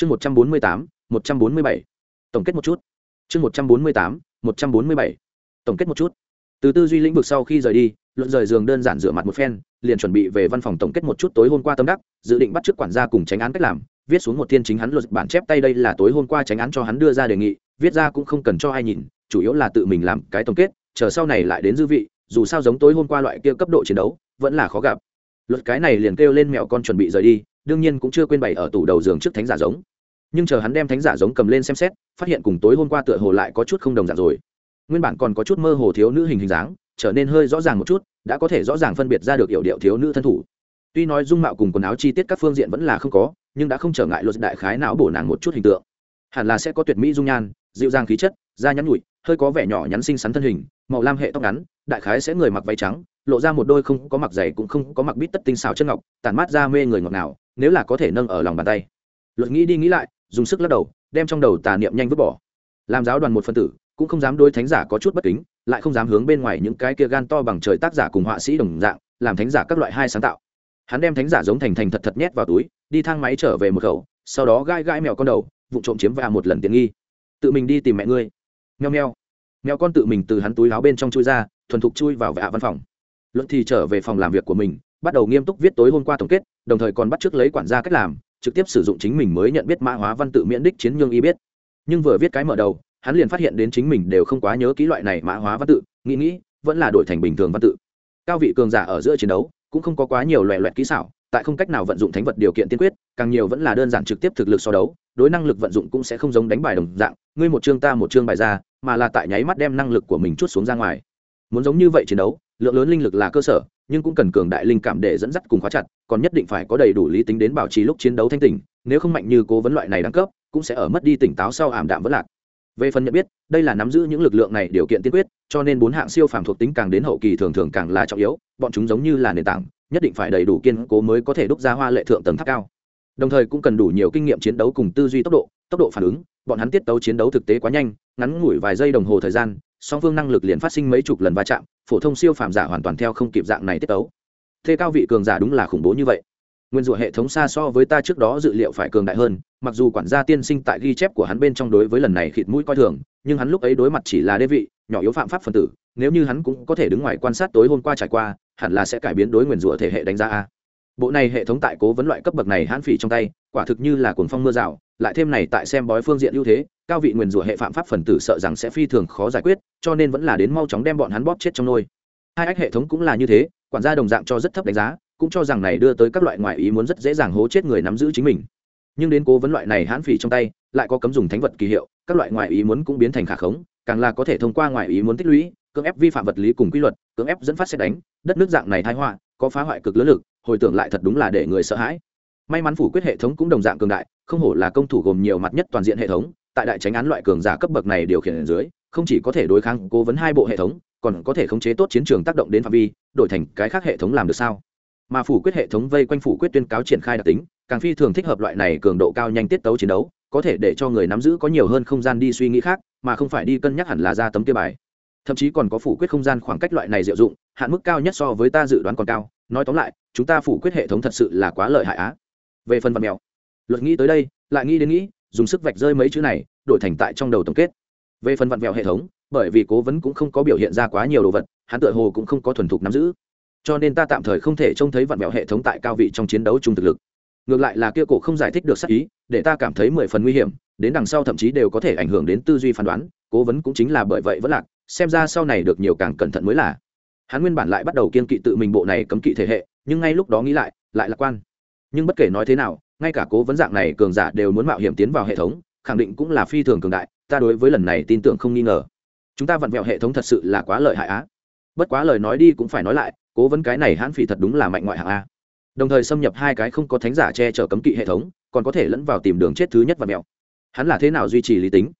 chương một trăm bốn mươi tám, một trăm bốn mươi bảy. Tổng kết một chút. Chương một trăm bốn mươi tám, một trăm bốn mươi bảy. Tổng kết một chút. Từ tư duy lĩnh vực sau khi rời đi, luận rời giường đơn giản rửa mặt một phen, liền chuẩn bị về văn phòng tổng kết một chút tối hôm qua tâm đắc, dự định bắt t quản gia cùng tránh án cách làm, viết xuống một thiên chính hắn luật bản chép tay đây là tối hôm qua tránh án cho hắn đưa ra đề nghị, viết ra cũng không cần cho ai nhìn, chủ yếu là tự mình làm cái tổng kết, chờ sau này lại đến dư vị, dù sao giống tối hôm qua loại kia cấp độ chiến đấu, vẫn là khó gặp. Luật cái này liền kêu lên mẹo con chuẩn bị rời đi đương nhiên cũng chưa quên bày ở tủ đầu giường trước thánh giả giống. Nhưng chờ hắn đem thánh giả giống cầm lên xem xét, phát hiện cùng tối hôm qua tựa hồ lại có chút không đồng dạng rồi. Nguyên bản còn có chút mơ hồ thiếu nữ hình hình dáng, trở nên hơi rõ ràng một chút, đã có thể rõ ràng phân biệt ra được hiệu điệu thiếu nữ thân thủ. Tuy nói dung mạo cùng quần áo chi tiết các phương diện vẫn là không có, nhưng đã không trở ngại luật đại khái não bổ nàng một chút hình tượng. Hẳn là sẽ có tuyệt mỹ dung nhan, dịu dàng khí chất, da nhắn nhụi, hơi có vẻ nhỏ nhắn xinh xắn thân hình, màu lam hệ tóc ngắn, đại khái sẽ người mặc váy trắng, lộ ra một đôi không có mặc giày cũng không có mặc bít tất tinh xào chân ngọc tàn mát ra mê người ngọt nào nếu là có thể nâng ở lòng bàn tay. Luật nghĩ đi nghĩ lại dùng sức lắc đầu đem trong đầu tà niệm nhanh vứt bỏ. Làm giáo đoàn một phân tử cũng không dám đối thánh giả có chút bất kính lại không dám hướng bên ngoài những cái kia gan to bằng trời tác giả cùng họa sĩ đồng dạng làm thánh giả các loại hai sáng tạo. Hắn đem thánh giả giống thành thành thật thật nhét vào túi đi thang máy trở về một khẩu sau đó gai gai mèo con đầu vụ trộm chiếm vào một lần tiện nghi. Tự mình đi tìm mẹ ngươi. Mèo mèo, mèo con tự mình từ hắn túi áo bên trong chui ra thuần thục chui vào vạ văn phòng. Luận thì trở về phòng làm việc của mình bắt đầu nghiêm túc viết tối hôm qua tổng kết, đồng thời còn bắt t lấy quản gia cách làm, trực tiếp sử dụng chính mình mới nhận biết mã hóa văn tự miễn đích chiến nhương y biết. Nhưng vừa viết cái mở đầu, hắn liền phát hiện đến chính mình đều không quá nhớ kỹ loại này mã hóa văn tự, nghĩ nghĩ, vẫn là đổi thành bình thường văn tự. Cao vị cường giả ở giữa chiến đấu, cũng không có quá nhiều loẹ loẹt kỹ xảo, tại không cách nào vận dụng thánh vật điều kiện tiên quyết, càng nhiều vẫn là đơn giản trực tiếp thực lực so đấu, đối năng lực vận dụng cũng sẽ không giống đánh bài đồng dạng, ngươi một chương ta một chương bài ra, mà là tại nháy mắt đem năng lực của mình chút xuống ra ngoài. Muốn giống như vậy chiến đấu, lượng lớn linh lực là cơ sở nhưng cũng cần cường đại linh cảm để dẫn dắt cùng khóa chặt, còn nhất định phải có đầy đủ lý tính đến bảo trì lúc chiến đấu thanh tỉnh, nếu không mạnh như cố vấn loại này đẳng cấp, cũng sẽ ở mất đi tỉnh táo sau ảm đạm vất lạc. Về phần nhận biết, đây là nắm giữ những lực lượng này điều kiện tiên quyết, cho nên bốn hạng siêu phàm thuộc tính càng đến hậu kỳ thường thường càng là trọng yếu, bọn chúng giống như là nền tảng, nhất định phải đầy đủ kiên cố mới có thể đúc ra hoa lệ thượng tầng tháp cao. Đồng thời cũng cần đủ nhiều kinh nghiệm chiến đấu cùng tư duy tốc độ tốc độ phản ứng, bọn hắn tiết tấu chiến đấu thực tế quá nhanh, ngắn ngủi vài giây đồng hồ thời gian song phương năng lực liền phát sinh mấy chục lần va chạm, phổ thông siêu phàm giả hoàn toàn theo không kịp dạng này tiết tấu. Thế cao vị cường giả đúng là khủng bố như vậy. Nguyên rủa hệ thống xa so với ta trước đó dự liệu phải cường đại hơn, mặc dù quản gia tiên sinh tại ghi chép của hắn bên trong đối với lần này khịt mũi coi thường, nhưng hắn lúc ấy đối mặt chỉ là đê vị, nhỏ yếu phạm pháp phần tử, nếu như hắn cũng có thể đứng ngoài quan sát tối hôm qua trải qua, hẳn là sẽ cải biến đối nguyền rủa thể hệ đánh giá a. Bộ này hệ thống tại cố vấn loại cấp bậc này hãn phỉ trong tay, quả thực như là cuồng phong mưa rào, lại thêm này tại xem bói phương diện ưu thế cao vị nguyền rủa hệ phạm pháp phần tử sợ rằng sẽ phi thường khó giải quyết, cho nên vẫn là đến mau chóng đem bọn hắn bóp chết trong nôi. Hai ách hệ thống cũng là như thế, quản gia đồng dạng cho rất thấp đánh giá, cũng cho rằng này đưa tới các loại ngoại ý muốn rất dễ dàng hố chết người nắm giữ chính mình. Nhưng đến cố vấn loại này hãn phỉ trong tay, lại có cấm dùng thánh vật kỳ hiệu, các loại ngoại ý muốn cũng biến thành khả khống, càng là có thể thông qua ngoại ý muốn tích lũy, cưỡng ép vi phạm vật lý cùng quy luật, cưỡng ép dẫn phát xét đánh, đất nước dạng này thái họa, có phá hoại cực lớn lực, hồi tưởng lại thật đúng là để người sợ hãi. May mắn phủ quyết hệ thống cũng đồng dạng cường đại, không hổ là công thủ gồm nhiều mặt nhất toàn diện hệ thống tại đại tránh án loại cường giả cấp bậc này điều khiển ở dưới, không chỉ có thể đối kháng cố vấn hai bộ hệ thống, còn có thể khống chế tốt chiến trường tác động đến phạm vi, đổi thành cái khác hệ thống làm được sao? Mà phủ quyết hệ thống vây quanh phủ quyết tuyên cáo triển khai đặc tính, càng phi thường thích hợp loại này cường độ cao nhanh tiết tấu chiến đấu, có thể để cho người nắm giữ có nhiều hơn không gian đi suy nghĩ khác, mà không phải đi cân nhắc hẳn là ra tấm kia bài. Thậm chí còn có phủ quyết không gian khoảng cách loại này diệu dụng, hạn mức cao nhất so với ta dự đoán còn cao. Nói tóm lại, chúng ta phủ quyết hệ thống thật sự là quá lợi hại á. Về phần vật mèo, luật nghĩ tới đây, lại nghĩ đến nghĩ dùng sức vạch rơi mấy chữ này, đổi thành tại trong đầu tổng kết. Về phần vặn vẹo hệ thống, bởi vì cố vấn cũng không có biểu hiện ra quá nhiều đồ vật, hắn tựa hồ cũng không có thuần thục nắm giữ. Cho nên ta tạm thời không thể trông thấy vặn vẹo hệ thống tại cao vị trong chiến đấu chung thực lực. Ngược lại là kia cổ không giải thích được sắc ý, để ta cảm thấy mười phần nguy hiểm, đến đằng sau thậm chí đều có thể ảnh hưởng đến tư duy phán đoán, cố vấn cũng chính là bởi vậy vẫn lạc, xem ra sau này được nhiều càng cẩn thận mới là. Hắn nguyên bản lại bắt đầu kiên kỵ tự mình bộ này cấm kỵ thể hệ, nhưng ngay lúc đó nghĩ lại lại lạc quan. Nhưng bất kể nói thế nào ngay cả cố vấn dạng này cường giả đều muốn mạo hiểm tiến vào hệ thống, khẳng định cũng là phi thường cường đại, ta đối với lần này tin tưởng không nghi ngờ. Chúng ta vặn vẹo hệ thống thật sự là quá lợi hại á. Bất quá lời nói đi cũng phải nói lại, cố vấn cái này hãn phỉ thật đúng là mạnh ngoại hạng a. Đồng thời xâm nhập hai cái không có thánh giả che chở cấm kỵ hệ thống, còn có thể lẫn vào tìm đường chết thứ nhất vặn vẹo. Hắn là thế nào duy trì lý tính?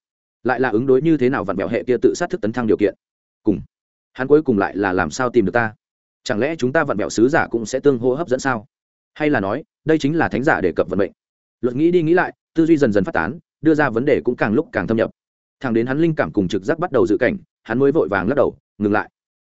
Lại là ứng đối như thế nào vặn vẹo hệ kia tự sát thức tấn thăng điều kiện? Cùng, hắn cuối cùng lại là làm sao tìm được ta? Chẳng lẽ chúng ta vặn vẹo sứ giả cũng sẽ tương hô hấp dẫn sao? Hay là nói, đây chính là thánh giả đề cập vận mệnh. Luật nghĩ đi nghĩ lại, tư duy dần dần phát tán, đưa ra vấn đề cũng càng lúc càng thâm nhập. Thẳng đến hắn linh cảm cùng trực giác bắt đầu dự cảnh, hắn mới vội vàng lắc đầu, ngừng lại.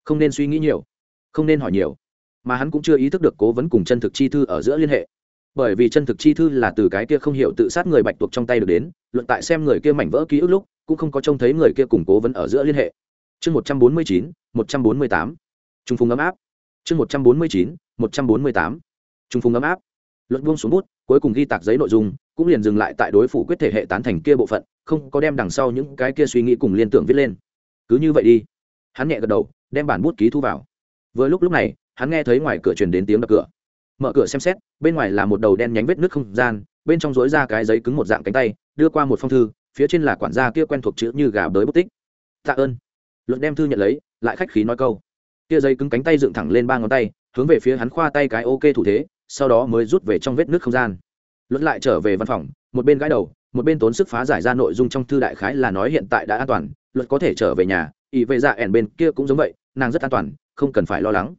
Không nên suy nghĩ nhiều, không nên hỏi nhiều, mà hắn cũng chưa ý thức được cố vấn cùng chân thực chi thư ở giữa liên hệ. Bởi vì chân thực chi thư là từ cái kia không hiểu tự sát người bạch tuộc trong tay được đến, luận tại xem người kia mảnh vỡ ký ức lúc, cũng không có trông thấy người kia củng cố vấn ở giữa liên hệ. Chương một trăm bốn mươi chín, một trăm bốn mươi tám. Trung phùng ấm áp. Chương một trăm bốn mươi chín, một trăm bốn mươi tám trung phùng ấm áp. Luận buông xuống bút, cuối cùng ghi tạc giấy nội dung, cũng liền dừng lại tại đối phủ quyết thể hệ tán thành kia bộ phận, không có đem đằng sau những cái kia suy nghĩ cùng liên tưởng viết lên. Cứ như vậy đi. Hắn nhẹ gật đầu, đem bản bút ký thu vào. Vừa lúc lúc này, hắn nghe thấy ngoài cửa truyền đến tiếng đập cửa. Mở cửa xem xét, bên ngoài là một đầu đen nhánh vết nước không gian, bên trong dối ra cái giấy cứng một dạng cánh tay, đưa qua một phong thư, phía trên là quản gia kia quen thuộc chữ như gà bới bút tích. Tạ ơn. Luận đem thư nhận lấy, lại khách khí nói câu. Kia giấy cứng cánh tay dựng thẳng lên ba ngón tay, hướng về phía hắn khoa tay cái ok thủ thế sau đó mới rút về trong vết nước không gian. Luận lại trở về văn phòng, một bên gãi đầu, một bên tốn sức phá giải ra nội dung trong thư đại khái là nói hiện tại đã an toàn, luật có thể trở về nhà, ỷ vệ dạ ẻn bên kia cũng giống vậy, nàng rất an toàn, không cần phải lo lắng.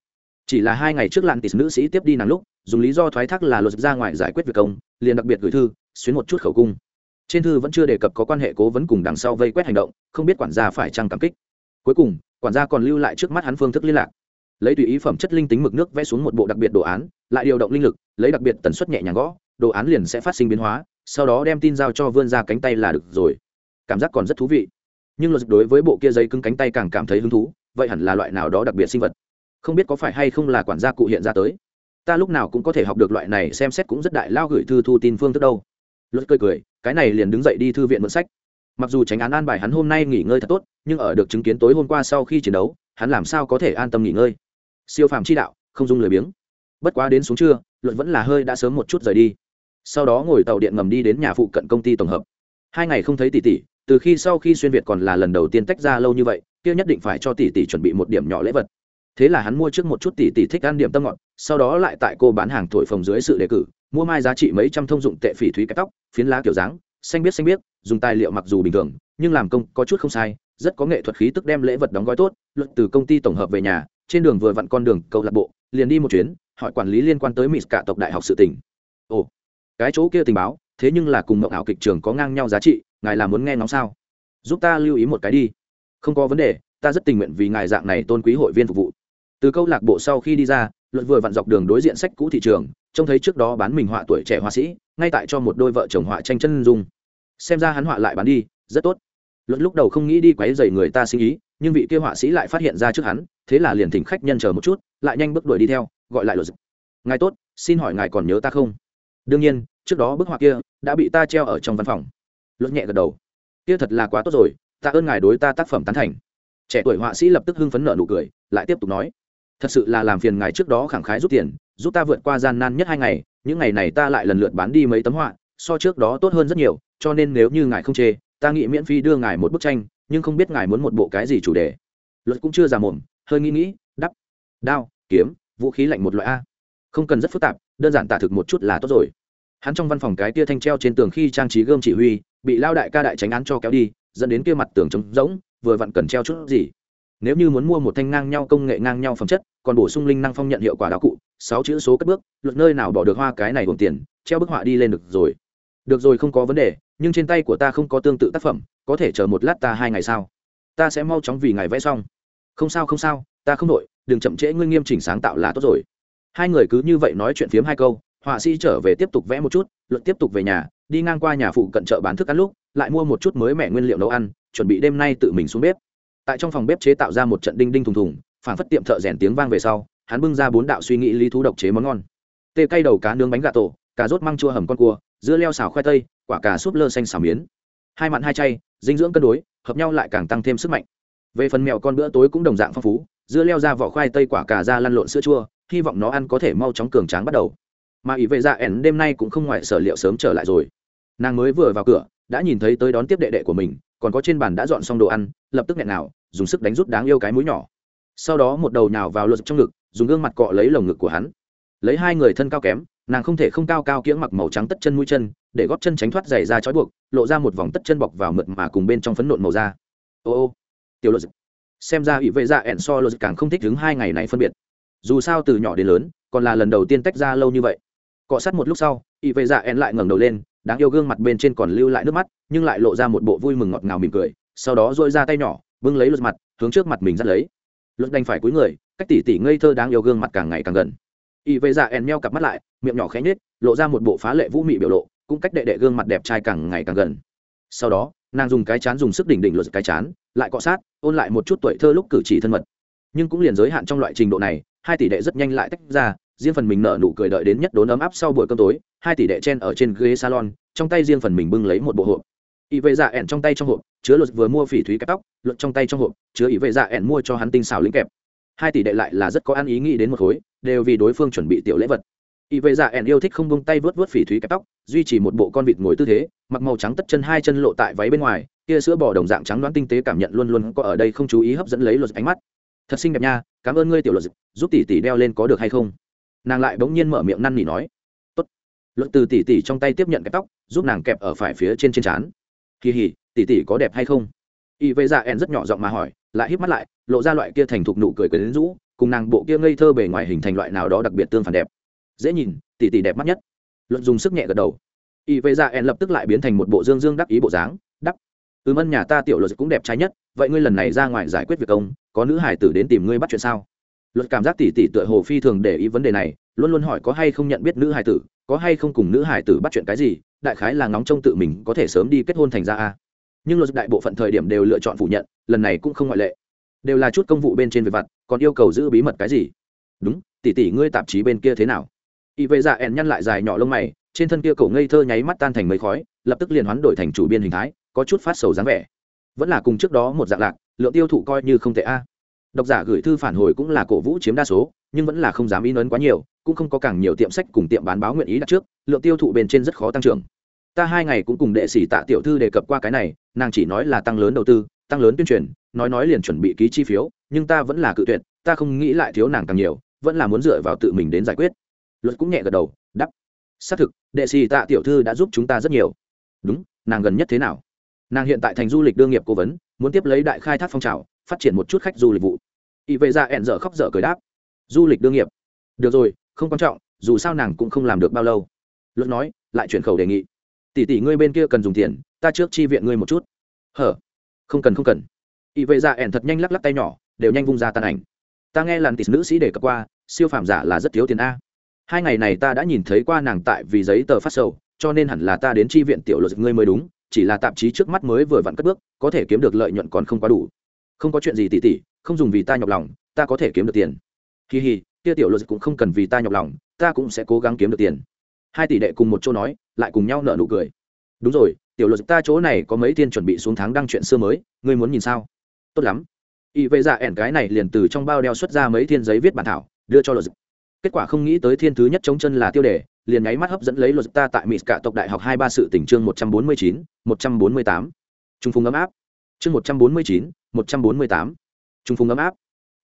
Chỉ là hai ngày trước lặn tịt nữ sĩ tiếp đi nàng lúc, dùng lý do thoái thác là luật ra ngoài giải quyết việc công, liền đặc biệt gửi thư, xuyến một chút khẩu cung. Trên thư vẫn chưa đề cập có quan hệ cố vấn cùng đằng sau vây quét hành động, không biết quản gia phải chăng cảm kích. Cuối cùng, quản gia còn lưu lại trước mắt hắn phương thức liên lạc lấy tùy ý phẩm chất linh tính mực nước vẽ xuống một bộ đặc biệt đồ án, lại điều động linh lực, lấy đặc biệt tần suất nhẹ nhàng gõ, đồ án liền sẽ phát sinh biến hóa, sau đó đem tin giao cho vươn ra cánh tay là được rồi. Cảm giác còn rất thú vị. Nhưng luật đối với bộ kia giấy cứng cánh tay càng cảm thấy hứng thú, vậy hẳn là loại nào đó đặc biệt sinh vật. Không biết có phải hay không là quản gia cụ hiện ra tới. Ta lúc nào cũng có thể học được loại này, xem xét cũng rất đại lao gửi thư thu tin phương thức đâu. Luật cười cười, cái này liền đứng dậy đi thư viện mượn sách. Mặc dù tránh án an bài hắn hôm nay nghỉ ngơi thật tốt, nhưng ở được chứng kiến tối hôm qua sau khi chiến đấu, hắn làm sao có thể an tâm nghỉ ngơi? Siêu phàm chi đạo, không dung lười biếng. Bất quá đến xuống trưa luật vẫn là hơi đã sớm một chút rời đi. Sau đó ngồi tàu điện ngầm đi đến nhà phụ cận công ty tổng hợp. Hai ngày không thấy tỷ tỷ, từ khi sau khi xuyên việt còn là lần đầu tiên tách ra lâu như vậy, kia nhất định phải cho tỷ tỷ chuẩn bị một điểm nhỏ lễ vật. Thế là hắn mua trước một chút tỷ tỷ thích ăn điểm tâm ngọt, sau đó lại tại cô bán hàng thổi phồng dưới sự đề cử, mua mai giá trị mấy trăm thông dụng tệ phỉ thúy cắt tóc, phiến lá kiểu dáng, xanh biết xanh biết, dùng tài liệu mặc dù bình thường, nhưng làm công có chút không sai, rất có nghệ thuật khí tức đem lễ vật đóng gói tốt, luận từ công ty tổng hợp về nhà trên đường vừa vặn con đường câu lạc bộ, liền đi một chuyến, hỏi quản lý liên quan tới mỹ cả tộc đại học sự tỉnh ồ, cái chỗ kia tình báo, thế nhưng là cùng mộng ảo kịch trường có ngang nhau giá trị, ngài là muốn nghe ngóng sao? Giúp ta lưu ý một cái đi. Không có vấn đề, ta rất tình nguyện vì ngài dạng này tôn quý hội viên phục vụ. Từ câu lạc bộ sau khi đi ra, luận vừa vặn dọc đường đối diện sách cũ thị trường, trông thấy trước đó bán mình họa tuổi trẻ họa sĩ, ngay tại cho một đôi vợ chồng họa tranh chân dung. Xem ra hắn họa lại bán đi, rất tốt. Luận lúc đầu không nghĩ đi quấy dày người ta sinh ý nhưng vị kia họa sĩ lại phát hiện ra trước hắn, thế là liền thỉnh khách nhân chờ một chút, lại nhanh bước đuổi đi theo, gọi lại luật ngài tốt, xin hỏi ngài còn nhớ ta không? Đương nhiên, trước đó bức họa kia đã bị ta treo ở trong văn phòng. Luật nhẹ gật đầu. Kia thật là quá tốt rồi, ta ơn ngài đối ta tác phẩm tán thành. Trẻ tuổi họa sĩ lập tức hưng phấn nợ nụ cười, lại tiếp tục nói, thật sự là làm phiền ngài trước đó khẳng khái rút tiền, giúp ta vượt qua gian nan nhất hai ngày, những ngày này ta lại lần lượt bán đi mấy tấm họa, so trước đó tốt hơn rất nhiều, cho nên nếu như ngài không chê, ta nghĩ miễn phí đưa ngài một bức tranh nhưng không biết ngài muốn một bộ cái gì chủ đề. Luật cũng chưa già mồm, hơi nghĩ nghĩ, đắp, đao, kiếm, vũ khí lạnh một loại a. Không cần rất phức tạp, đơn giản tả thực một chút là tốt rồi. Hắn trong văn phòng cái tia thanh treo trên tường khi trang trí gươm chỉ huy, bị lao đại ca đại tránh án cho kéo đi, dẫn đến kia mặt tường trống rỗng, vừa vặn cần treo chút gì. Nếu như muốn mua một thanh ngang nhau công nghệ ngang nhau phẩm chất, còn bổ sung linh năng phong nhận hiệu quả đạo cụ, sáu chữ số cất bước, luật nơi nào bỏ được hoa cái này gồm tiền, treo bức họa đi lên được rồi được rồi, không có vấn đề, nhưng trên tay của ta không có tương tự tác phẩm, có thể chờ một lát ta hai ngày sau. Ta sẽ mau chóng vì ngài vẽ xong. Không sao không sao, ta không đội đừng chậm trễ, ngươi nghiêm chỉnh sáng tạo là tốt rồi. Hai người cứ như vậy nói chuyện phiếm hai câu, họa sĩ trở về tiếp tục vẽ một chút, luận tiếp tục về nhà, đi ngang qua nhà phụ cận chợ bán thức ăn lúc, lại mua một chút mới mẻ nguyên liệu nấu ăn, chuẩn bị đêm nay tự mình xuống bếp. Tại trong phòng bếp chế tạo ra một trận đinh đinh thùng thùng phản phất tiệm thợ rèn tiếng vang về sau, hắn bưng ra bốn đạo suy nghĩ lý thú độc chế món ngon. Tê cây đầu cá nướng bánh gà tổ, cà rốt măng chua hầm con cua dưa leo xào khoai tây, quả cà súp lơ xanh xào miến. Hai mặn hai chay, dinh dưỡng cân đối, hợp nhau lại càng tăng thêm sức mạnh. Về phần mèo con bữa tối cũng đồng dạng phong phú, dưa leo ra vỏ khoai tây quả cà ra lăn lộn sữa chua, hy vọng nó ăn có thể mau chóng cường tráng bắt đầu. Mà ý vệ dạ ẻn đêm nay cũng không ngoài sở liệu sớm trở lại rồi. Nàng mới vừa vào cửa, đã nhìn thấy tới đón tiếp đệ đệ của mình, còn có trên bàn đã dọn xong đồ ăn, lập tức nghẹn nào dùng sức đánh rút đáng yêu cái mũi nhỏ. Sau đó một đầu nhào vào luật trong ngực, dùng gương mặt cọ lấy lồng ngực của hắn. Lấy hai người thân cao kém nàng không thể không cao cao kiễng mặc màu trắng tất chân mũi chân, để góp chân tránh thoát giày ra trói buộc, lộ ra một vòng tất chân bọc vào mượt mà cùng bên trong phấn nộn màu da. Ô ô, tiểu luật xem ra ủy vệ dạ ẹn so luật càng không thích đứng hai ngày này phân biệt. Dù sao từ nhỏ đến lớn, còn là lần đầu tiên tách ra lâu như vậy. Cọ sát một lúc sau, ủy vệ dạ ẹn lại ngẩng đầu lên, đáng yêu gương mặt bên trên còn lưu lại nước mắt, nhưng lại lộ ra một bộ vui mừng ngọt ngào mỉm cười, sau đó dội ra tay nhỏ, bưng lấy luật mặt, hướng trước mặt mình dắt lấy. Luật đành phải cúi người, cách tỉ tỉ ngây thơ đáng yêu gương mặt càng ngày càng gần. Y vệ dạ ẻn meo cặp mắt lại miệng nhỏ khẽ nhếch, lộ ra một bộ phá lệ vũ mị biểu lộ, cũng cách đệ đệ gương mặt đẹp trai càng ngày càng gần. Sau đó, nàng dùng cái chán dùng sức đỉnh đỉnh luật cái chán, lại cọ sát, ôn lại một chút tuổi thơ lúc cử chỉ thân mật. Nhưng cũng liền giới hạn trong loại trình độ này, hai tỷ đệ rất nhanh lại tách ra, riêng phần mình nở nụ cười đợi đến nhất đốn ấm áp sau buổi cơm tối, hai tỷ đệ chen ở trên ghế salon, trong tay riêng phần mình bưng lấy một bộ hộp. Ỷ vệ dạ ẻn trong tay trong hộp, chứa luật vừa mua phỉ thúy kẹp tóc luật trong tay trong hộp, chứa ỷ vệ dạ ẻn mua cho hắn tinh xào lính kẹp. Hai tỷ đệ lại là rất có ăn ý nghĩ đến một khối, đều vì đối phương chuẩn bị tiểu lễ vật. Y vệ dạ ẻn yêu thích không bông tay vớt vớt phỉ thúy kẹp tóc, duy trì một bộ con vịt ngồi tư thế, mặc màu trắng tất chân hai chân lộ tại váy bên ngoài kia sữa bò đồng dạng trắng đoán tinh tế cảm nhận luôn luôn có ở đây không chú ý hấp dẫn lấy luật ánh mắt. Thật xinh đẹp nha, cảm ơn ngươi tiểu luật giúp tỷ tỷ đeo lên có được hay không? Nàng lại bỗng nhiên mở miệng năn nỉ nói. Tốt. Luật từ tỷ tỷ trong tay tiếp nhận cái tóc, giúp nàng kẹp ở phải phía trên trên trán. Kỳ hỉ, tỷ tỷ có đẹp hay không? Y vệ dạ ẻn rất nhỏ giọng mà hỏi, lại híp mắt lại, lộ ra loại kia thành thục nụ cười quyến rũ, cùng nàng bộ kia ngây thơ bề ngoài hình thành loại nào đó đặc biệt tương phản đẹp dễ nhìn tỷ tỷ đẹp mắt nhất. Luận dùng sức nhẹ gật đầu. Y vệ dạ ẹn lập tức lại biến thành một bộ dương dương đắc ý bộ dáng đắp ừm ân nhà ta tiểu luật cũng đẹp trai nhất, vậy ngươi lần này ra ngoài giải quyết việc công, có nữ hải tử đến tìm ngươi bắt chuyện sao? Luật cảm giác tỷ tỷ tựa hồ phi thường để ý vấn đề này, luôn luôn hỏi có hay không nhận biết nữ hải tử, có hay không cùng nữ hải tử bắt chuyện cái gì, đại khái là ngóng trông tự mình có thể sớm đi kết hôn thành ra a. Nhưng luật đại bộ phận thời điểm đều lựa chọn phủ nhận, lần này cũng không ngoại lệ. Đều là chút công vụ bên trên về vặt, còn yêu cầu giữ bí mật cái gì? Đúng tỷ tỷ ngươi tạp chí bên kia thế nào? Y vệ dạ ẻn nhăn lại dài nhỏ lông mày, trên thân kia cổ ngây thơ nháy mắt tan thành mấy khói, lập tức liền hoán đổi thành chủ biên hình thái, có chút phát sầu dáng vẻ. Vẫn là cùng trước đó một dạng lạc, lượng tiêu thụ coi như không tệ a. À. Độc giả gửi thư phản hồi cũng là cổ vũ chiếm đa số, nhưng vẫn là không dám in ấn quá nhiều, cũng không có càng nhiều tiệm sách cùng tiệm bán báo nguyện ý đặt trước, lượng tiêu thụ bên trên rất khó tăng trưởng. Ta hai ngày cũng cùng đệ sĩ tạ tiểu thư đề cập qua cái này, nàng chỉ nói là tăng lớn đầu tư, tăng lớn tuyên truyền, nói nói liền chuẩn bị ký chi phiếu, nhưng ta vẫn là cự tuyệt, ta không nghĩ lại thiếu nàng càng nhiều, vẫn là muốn dựa vào tự mình đến giải quyết luật cũng nhẹ gật đầu đắp xác thực, đệ sĩ tạ tiểu thư đã giúp chúng ta rất nhiều. Đúng, nàng gần nhất thế nào? Nàng hiện tại thành du lịch đương nghiệp cố vấn, muốn tiếp lấy đại khai thác phong trào, phát triển một chút khách du lịch vụ. Ỵ vệ ra ẹn dở khóc dở cười đáp. Du lịch đương nghiệp. Được rồi, không quan trọng, dù sao nàng cũng không làm được bao lâu. Luật nói, lại chuyển khẩu đề nghị. Tỷ tỷ ngươi bên kia cần dùng tiền, ta trước chi viện ngươi một chút. Hở? Không cần không cần. Ỵ vệ ra ẹn thật nhanh lắc lắc tay nhỏ, đều nhanh vung ra tàn ảnh. Ta nghe làn tỷ nữ sĩ để cập qua, siêu phạm giả là rất thiếu tiền a hai ngày này ta đã nhìn thấy qua nàng tại vì giấy tờ phát sầu, cho nên hẳn là ta đến chi viện tiểu luật ngươi mới đúng, chỉ là tạp chí trước mắt mới vừa vặn cất bước, có thể kiếm được lợi nhuận còn không quá đủ. Không có chuyện gì tỉ tỉ, không dùng vì ta nhọc lòng, ta có thể kiếm được tiền. Kỳ hì kia tiểu luật cũng không cần vì ta nhọc lòng, ta cũng sẽ cố gắng kiếm được tiền. Hai tỷ đệ cùng một chỗ nói, lại cùng nhau nợ nụ cười. Đúng rồi, tiểu luật ta chỗ này có mấy tiền chuẩn bị xuống tháng đăng chuyện xưa mới, ngươi muốn nhìn sao? Tốt lắm. Y vệ dạ ẻn cái này liền từ trong bao đeo xuất ra mấy thiên giấy viết bản thảo, đưa cho luật kết quả không nghĩ tới thiên thứ nhất chống chân là tiêu đề, liền nháy mắt hấp dẫn lấy luật ta tại mỹ cả tộc đại học hai ba sự tỉnh chương một trăm bốn mươi chín, một trăm bốn mươi tám. Trung phùng ấm áp. Chương một trăm bốn mươi chín, một trăm bốn mươi tám. Trung phùng ấm áp.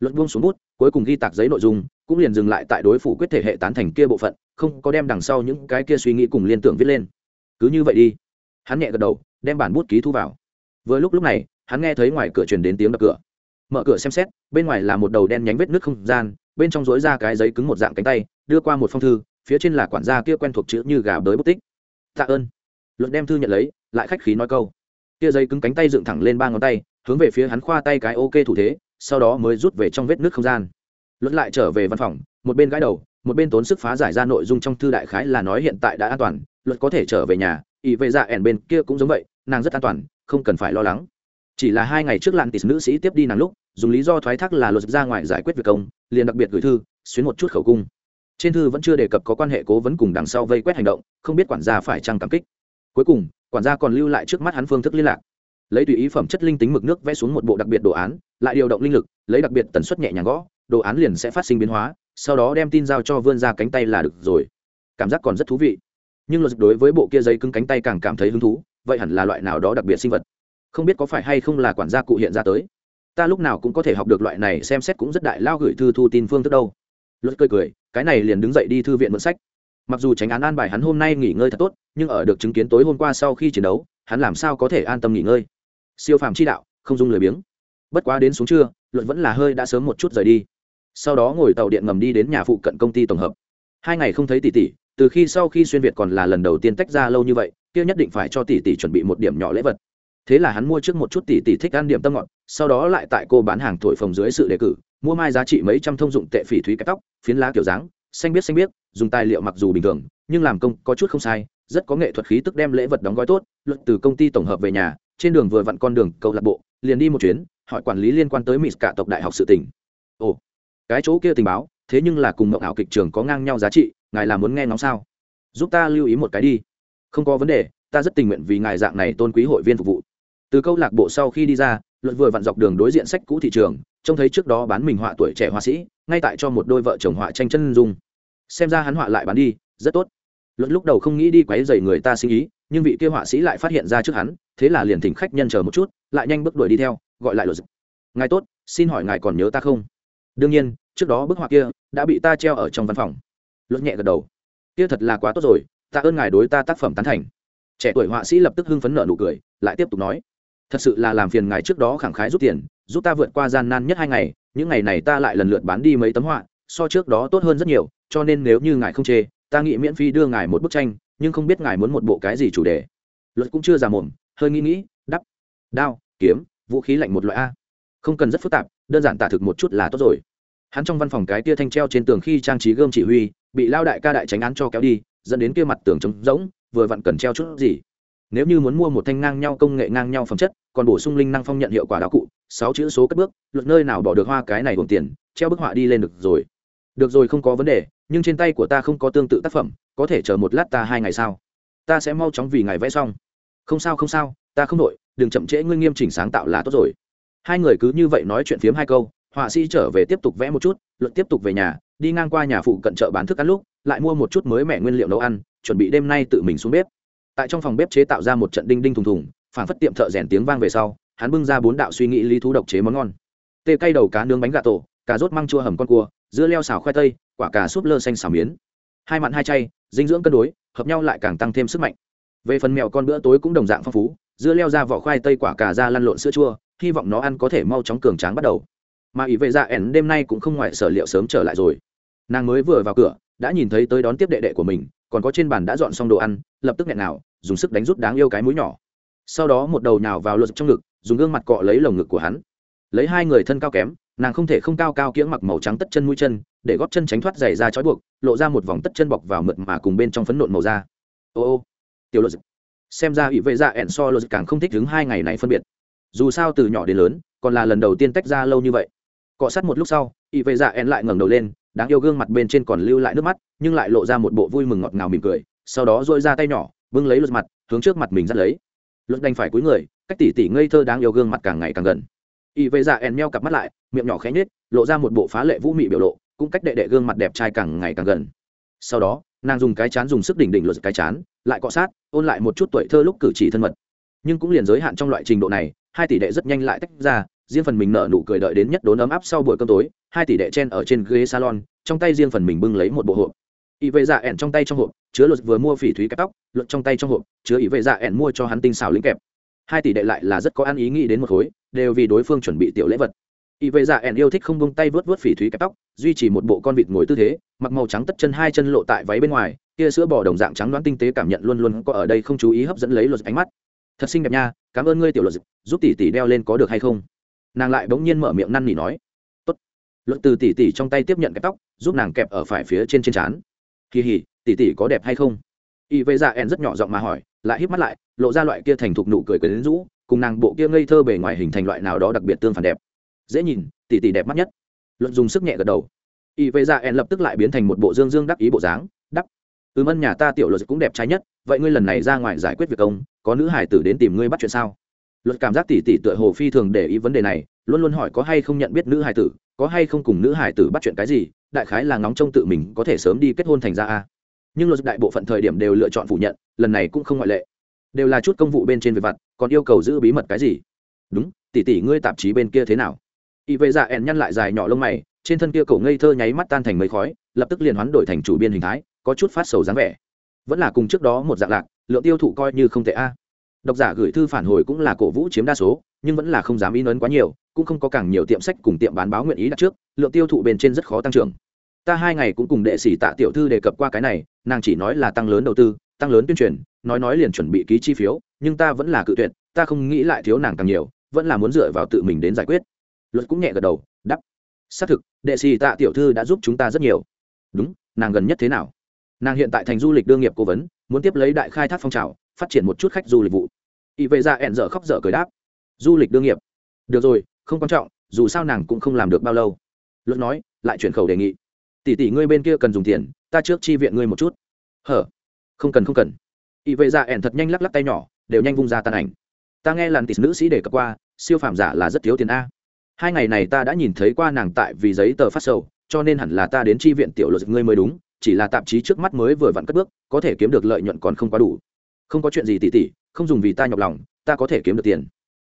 Luật buông xuống bút, cuối cùng ghi tạc giấy nội dung, cũng liền dừng lại tại đối phủ quyết thể hệ tán thành kia bộ phận, không có đem đằng sau những cái kia suy nghĩ cùng liên tưởng viết lên. Cứ như vậy đi. Hắn nhẹ gật đầu, đem bản bút ký thu vào. Vừa lúc lúc này, hắn nghe thấy ngoài cửa truyền đến tiếng đập cửa mở cửa xem xét, bên ngoài là một đầu đen nhánh vết nước không gian, bên trong dối ra cái giấy cứng một dạng cánh tay, đưa qua một phong thư, phía trên là quản gia kia quen thuộc chữ như gà bới bút tích. Tạ ơn. Luận đem thư nhận lấy, lại khách khí nói câu. Kia giấy cứng cánh tay dựng thẳng lên ba ngón tay, hướng về phía hắn khoa tay cái ok thủ thế, sau đó mới rút về trong vết nước không gian. Luận lại trở về văn phòng, một bên gãi đầu, một bên tốn sức phá giải ra nội dung trong thư đại khái là nói hiện tại đã an toàn, luật có thể trở về nhà, ỷ vệ dạ ẻn bên kia cũng giống vậy, nàng rất an toàn, không cần phải lo lắng. Chỉ là hai ngày trước lạn tịt nữ sĩ tiếp đi nàng lúc dùng lý do thoái thác là luật ra ngoài giải quyết việc công, liền đặc biệt gửi thư, xuyến một chút khẩu cung. Trên thư vẫn chưa đề cập có quan hệ cố vấn cùng đằng sau vây quét hành động, không biết quản gia phải chăng cảm kích. Cuối cùng, quản gia còn lưu lại trước mắt hắn phương thức liên lạc. Lấy tùy ý phẩm chất linh tính mực nước vẽ xuống một bộ đặc biệt đồ án, lại điều động linh lực, lấy đặc biệt tần suất nhẹ nhàng gõ, đồ án liền sẽ phát sinh biến hóa, sau đó đem tin giao cho vươn ra cánh tay là được rồi. Cảm giác còn rất thú vị. Nhưng luật đối với bộ kia giấy cứng cánh tay càng cảm thấy hứng thú, vậy hẳn là loại nào đó đặc biệt sinh vật. Không biết có phải hay không là quản gia cụ hiện ra tới ta lúc nào cũng có thể học được loại này xem xét cũng rất đại lao gửi thư thu tin phương thức đâu. Luật cười cười, cái này liền đứng dậy đi thư viện mượn sách. Mặc dù tránh án an bài hắn hôm nay nghỉ ngơi thật tốt, nhưng ở được chứng kiến tối hôm qua sau khi chiến đấu, hắn làm sao có thể an tâm nghỉ ngơi? Siêu phàm chi đạo, không dung lười biếng. Bất quá đến xuống trưa luận vẫn là hơi đã sớm một chút rời đi. Sau đó ngồi tàu điện ngầm đi đến nhà phụ cận công ty tổng hợp. Hai ngày không thấy tỷ tỷ, từ khi sau khi xuyên việt còn là lần đầu tiên tách ra lâu như vậy, kia nhất định phải cho tỷ tỷ chuẩn bị một điểm nhỏ lễ vật thế là hắn mua trước một chút tỷ tỷ thích ăn điểm tâm ngọt, sau đó lại tại cô bán hàng thổi phồng dưới sự đề cử, mua mai giá trị mấy trăm thông dụng tệ phỉ thúy kẹp tóc, phiến lá kiểu dáng, xanh biết xanh biết, dùng tài liệu mặc dù bình thường, nhưng làm công có chút không sai, rất có nghệ thuật khí tức đem lễ vật đóng gói tốt, luật từ công ty tổng hợp về nhà, trên đường vừa vặn con đường câu lạc bộ, liền đi một chuyến, hỏi quản lý liên quan tới mỹ cả tộc đại học sự tỉnh ồ, cái chỗ kia tình báo, thế nhưng là cùng mộng ảo kịch trường có ngang nhau giá trị, ngài là muốn nghe ngóng sao? Giúp ta lưu ý một cái đi. Không có vấn đề, ta rất tình nguyện vì ngài dạng này tôn quý hội viên phục vụ từ câu lạc bộ sau khi đi ra, luận vừa vặn dọc đường đối diện sách cũ thị trường, trông thấy trước đó bán mình họa tuổi trẻ họa sĩ, ngay tại cho một đôi vợ chồng họa tranh chân dung. Xem ra hắn họa lại bán đi, rất tốt. Luận lúc đầu không nghĩ đi quấy dày người ta sinh ý, nhưng vị kia họa sĩ lại phát hiện ra trước hắn, thế là liền thỉnh khách nhân chờ một chút, lại nhanh bước đuổi đi theo, gọi lại luật ngài tốt, xin hỏi ngài còn nhớ ta không? Đương nhiên, trước đó bức họa kia đã bị ta treo ở trong văn phòng. Luật nhẹ gật đầu. Kia thật là quá tốt rồi tạ ơn ngài đối ta tác phẩm tán thành. Trẻ tuổi họa sĩ lập tức hưng phấn nợ nụ cười, lại tiếp tục nói thật sự là làm phiền ngài trước đó khẳng khái rút tiền, giúp ta vượt qua gian nan nhất hai ngày, những ngày này ta lại lần lượt bán đi mấy tấm họa, so trước đó tốt hơn rất nhiều, cho nên nếu như ngài không chê, ta nghĩ miễn phí đưa ngài một bức tranh, nhưng không biết ngài muốn một bộ cái gì chủ đề. Luật cũng chưa già mồm, hơi nghĩ nghĩ, đắp. Đao, kiếm, vũ khí lạnh một loại a. Không cần rất phức tạp, đơn giản tả thực một chút là tốt rồi. Hắn trong văn phòng cái tia thanh treo trên tường khi trang trí gươm chỉ huy, bị lao đại ca đại tránh án cho kéo đi, dẫn đến kia mặt tường trống rỗng, vừa vặn cần treo chút gì. Nếu như muốn mua một thanh ngang nhau công nghệ ngang nhau phẩm chất còn bổ sung linh năng phong nhận hiệu quả đạo cụ, sáu chữ số cất bước, luật nơi nào bỏ được hoa cái này gồm tiền, treo bức họa đi lên được rồi. Được rồi không có vấn đề, nhưng trên tay của ta không có tương tự tác phẩm, có thể chờ một lát ta hai ngày sau. Ta sẽ mau chóng vì ngài vẽ xong. Không sao không sao, ta không đội đừng chậm trễ, ngươi nghiêm chỉnh sáng tạo là tốt rồi. Hai người cứ như vậy nói chuyện phiếm hai câu, họa sĩ trở về tiếp tục vẽ một chút luận tiếp tục về nhà, đi ngang qua nhà phụ cận chợ bán thức ăn lúc, lại mua một chút mới mẻ nguyên liệu nấu ăn, chuẩn bị đêm nay tự mình xuống bếp. Tại trong phòng bếp chế tạo ra một trận đinh đinh thùng thùng phản phất tiệm thợ rèn tiếng vang về sau, hắn bưng ra bốn đạo suy nghĩ lý thú độc chế món ngon. Tê cây đầu cá nướng bánh gà tổ, cà rốt măng chua hầm con cua, dưa leo xào khoai tây, quả cà súp lơ xanh xào miến. Hai mặn hai chay, dinh dưỡng cân đối, hợp nhau lại càng tăng thêm sức mạnh. Về phần mèo con bữa tối cũng đồng dạng phong phú, dưa leo ra vỏ khoai tây quả cà ra lăn lộn sữa chua, hy vọng nó ăn có thể mau chóng cường tráng bắt đầu. Mà ý vệ dạ ẻn đêm nay cũng không ngoại sở liệu sớm trở lại rồi. Nàng mới vừa vào cửa, đã nhìn thấy tới đón tiếp đệ đệ của mình, còn có trên bàn đã dọn xong đồ ăn, lập tức nghẹn nào dùng sức đánh rút đáng yêu cái mũi nhỏ sau đó một đầu nhào vào luật trong ngực, dùng gương mặt cọ lấy lồng ngực của hắn. Lấy hai người thân cao kém, nàng không thể không cao cao kiễng mặc màu trắng tất chân mũi chân, để góp chân tránh thoát giày ra trói buộc, lộ ra một vòng tất chân bọc vào mượt mà cùng bên trong phấn nộn màu da. Ô ô, tiểu luật. Xem ra ủy vệ dạ ẹn so luật càng không thích đứng hai ngày này phân biệt. Dù sao từ nhỏ đến lớn, còn là lần đầu tiên tách ra lâu như vậy. Cọ sát một lúc sau, ủy vệ dạ ẹn lại ngẩng đầu lên, đáng yêu gương mặt bên trên còn lưu lại nước mắt, nhưng lại lộ ra một bộ vui mừng ngọt ngào mỉm cười, sau đó dội ra tay nhỏ, bưng lấy luật mặt, hướng trước mặt mình dắt lấy luật đành phải cúi người, cách tỉ tỉ ngây thơ đáng yêu gương mặt càng ngày càng gần. Y vệ dạ ẻn meo cặp mắt lại, miệng nhỏ khẽ nhết lộ ra một bộ phá lệ vũ mị biểu lộ, cũng cách đệ đệ gương mặt đẹp trai càng ngày càng gần. Sau đó, nàng dùng cái chán dùng sức đỉnh đỉnh luật cái chán, lại cọ sát, ôn lại một chút tuổi thơ lúc cử chỉ thân mật. Nhưng cũng liền giới hạn trong loại trình độ này, hai tỷ đệ rất nhanh lại tách ra, riêng phần mình nợ nụ cười đợi đến nhất đốn ấm áp sau buổi cơm tối, hai tỷ đệ chen ở trên ghế salon, trong tay riêng phần mình bưng lấy một bộ hộp ý vệ dạ ẻn trong tay trong hộp, chứa luật vừa mua phỉ thúy kẹp tóc, luật trong tay trong hộp, chứa ý vệ dạ ẻn mua cho hắn tinh xào lính kẹp. Hai tỷ đệ lại là rất có ăn ý nghĩ đến một khối, đều vì đối phương chuẩn bị tiểu lễ vật. Ý vệ dạ ẻn yêu thích không bông tay vớt vớt phỉ thúy kẹp tóc, duy trì một bộ con vịt ngồi tư thế, mặc màu trắng tất chân hai chân lộ tại váy bên ngoài kia sữa bò đồng dạng trắng đoán tinh tế cảm nhận luôn luôn có ở đây không chú ý hấp dẫn lấy luật ánh mắt. Thật xinh đẹp nha, cảm ơn ngươi tiểu luật, giúp tỷ tỷ đeo lên có được hay không? Nàng lại bỗng nhiên mở miệng năn nỉ nói. Tốt. Luật từ tỷ tỷ trong tay tiếp nhận cái tóc, giúp nàng kẹp ở phải phía trên trên trán kỳ hỉ, tỷ tỷ có đẹp hay không? Y vệ dạ ẻn rất nhỏ giọng mà hỏi, lại híp mắt lại, lộ ra loại kia thành thục nụ cười quyến rũ, cùng nàng bộ kia ngây thơ bề ngoài hình thành loại nào đó đặc biệt tương phản đẹp. Dễ nhìn, tỷ tỷ đẹp mắt nhất. Luận dùng sức nhẹ gật đầu. Y vệ dạ ẻn lập tức lại biến thành một bộ dương dương đắc ý bộ dáng đắp ừm, ân nhà ta tiểu luật cũng đẹp trai nhất, vậy ngươi lần này ra ngoài giải quyết việc công, có nữ hải tử đến tìm ngươi bắt chuyện sao? Luật cảm giác tỷ tỷ tựa hồ phi thường để ý vấn đề này luôn luôn hỏi có hay không nhận biết nữ hải tử, có hay không cùng nữ hải tử bắt chuyện cái gì, đại khái là ngóng trông tự mình có thể sớm đi kết hôn thành ra a. Nhưng luật đại bộ phận thời điểm đều lựa chọn phủ nhận, lần này cũng không ngoại lệ. Đều là chút công vụ bên trên về vặt, còn yêu cầu giữ bí mật cái gì? Đúng, tỷ tỷ ngươi tạp chí bên kia thế nào? Y vệ dạ ẻn nhăn lại dài nhỏ lông mày, trên thân kia cổ ngây thơ nháy mắt tan thành mấy khói, lập tức liền hoán đổi thành chủ biên hình thái, có chút phát sầu dáng vẻ. Vẫn là cùng trước đó một dạng lạc, lượng tiêu thụ coi như không tệ a. Độc giả gửi thư phản hồi cũng là cổ vũ chiếm đa số, nhưng vẫn là không dám in ấn quá nhiều cũng không có càng nhiều tiệm sách cùng tiệm bán báo nguyện ý đặt trước, lượng tiêu thụ bên trên rất khó tăng trưởng. Ta hai ngày cũng cùng đệ sĩ tạ tiểu thư đề cập qua cái này, nàng chỉ nói là tăng lớn đầu tư, tăng lớn tuyên truyền, nói nói liền chuẩn bị ký chi phiếu, nhưng ta vẫn là cự tuyệt, ta không nghĩ lại thiếu nàng càng nhiều, vẫn là muốn dựa vào tự mình đến giải quyết. Luật cũng nhẹ gật đầu đắp xác thực, đệ sĩ tạ tiểu thư đã giúp chúng ta rất nhiều. Đúng, nàng gần nhất thế nào? Nàng hiện tại thành du lịch đương nghiệp cố vấn, muốn tiếp lấy đại khai thác phong trào, phát triển một chút khách du lịch vụ. Y vệ ra ẹn dở khóc dở cười đáp. Du lịch đương nghiệp. Được rồi không quan trọng, dù sao nàng cũng không làm được bao lâu. Luật nói, lại chuyển khẩu đề nghị. Tỷ tỷ ngươi bên kia cần dùng tiền, ta trước chi viện ngươi một chút. Hở? Không cần không cần. Y vệ dạ ẻn thật nhanh lắc lắc tay nhỏ, đều nhanh vung ra tàn ảnh. Ta nghe làn tỷ nữ sĩ đề cập qua, siêu phàm giả là rất thiếu tiền a. Hai ngày này ta đã nhìn thấy qua nàng tại vì giấy tờ phát sầu, cho nên hẳn là ta đến tri viện tiểu luật ngươi mới đúng, chỉ là tạp chí trước mắt mới vừa vặn cất bước, có thể kiếm được lợi nhuận còn không quá đủ. Không có chuyện gì tỉ tỉ không dùng vì ta nhọc lòng, ta có thể kiếm được tiền.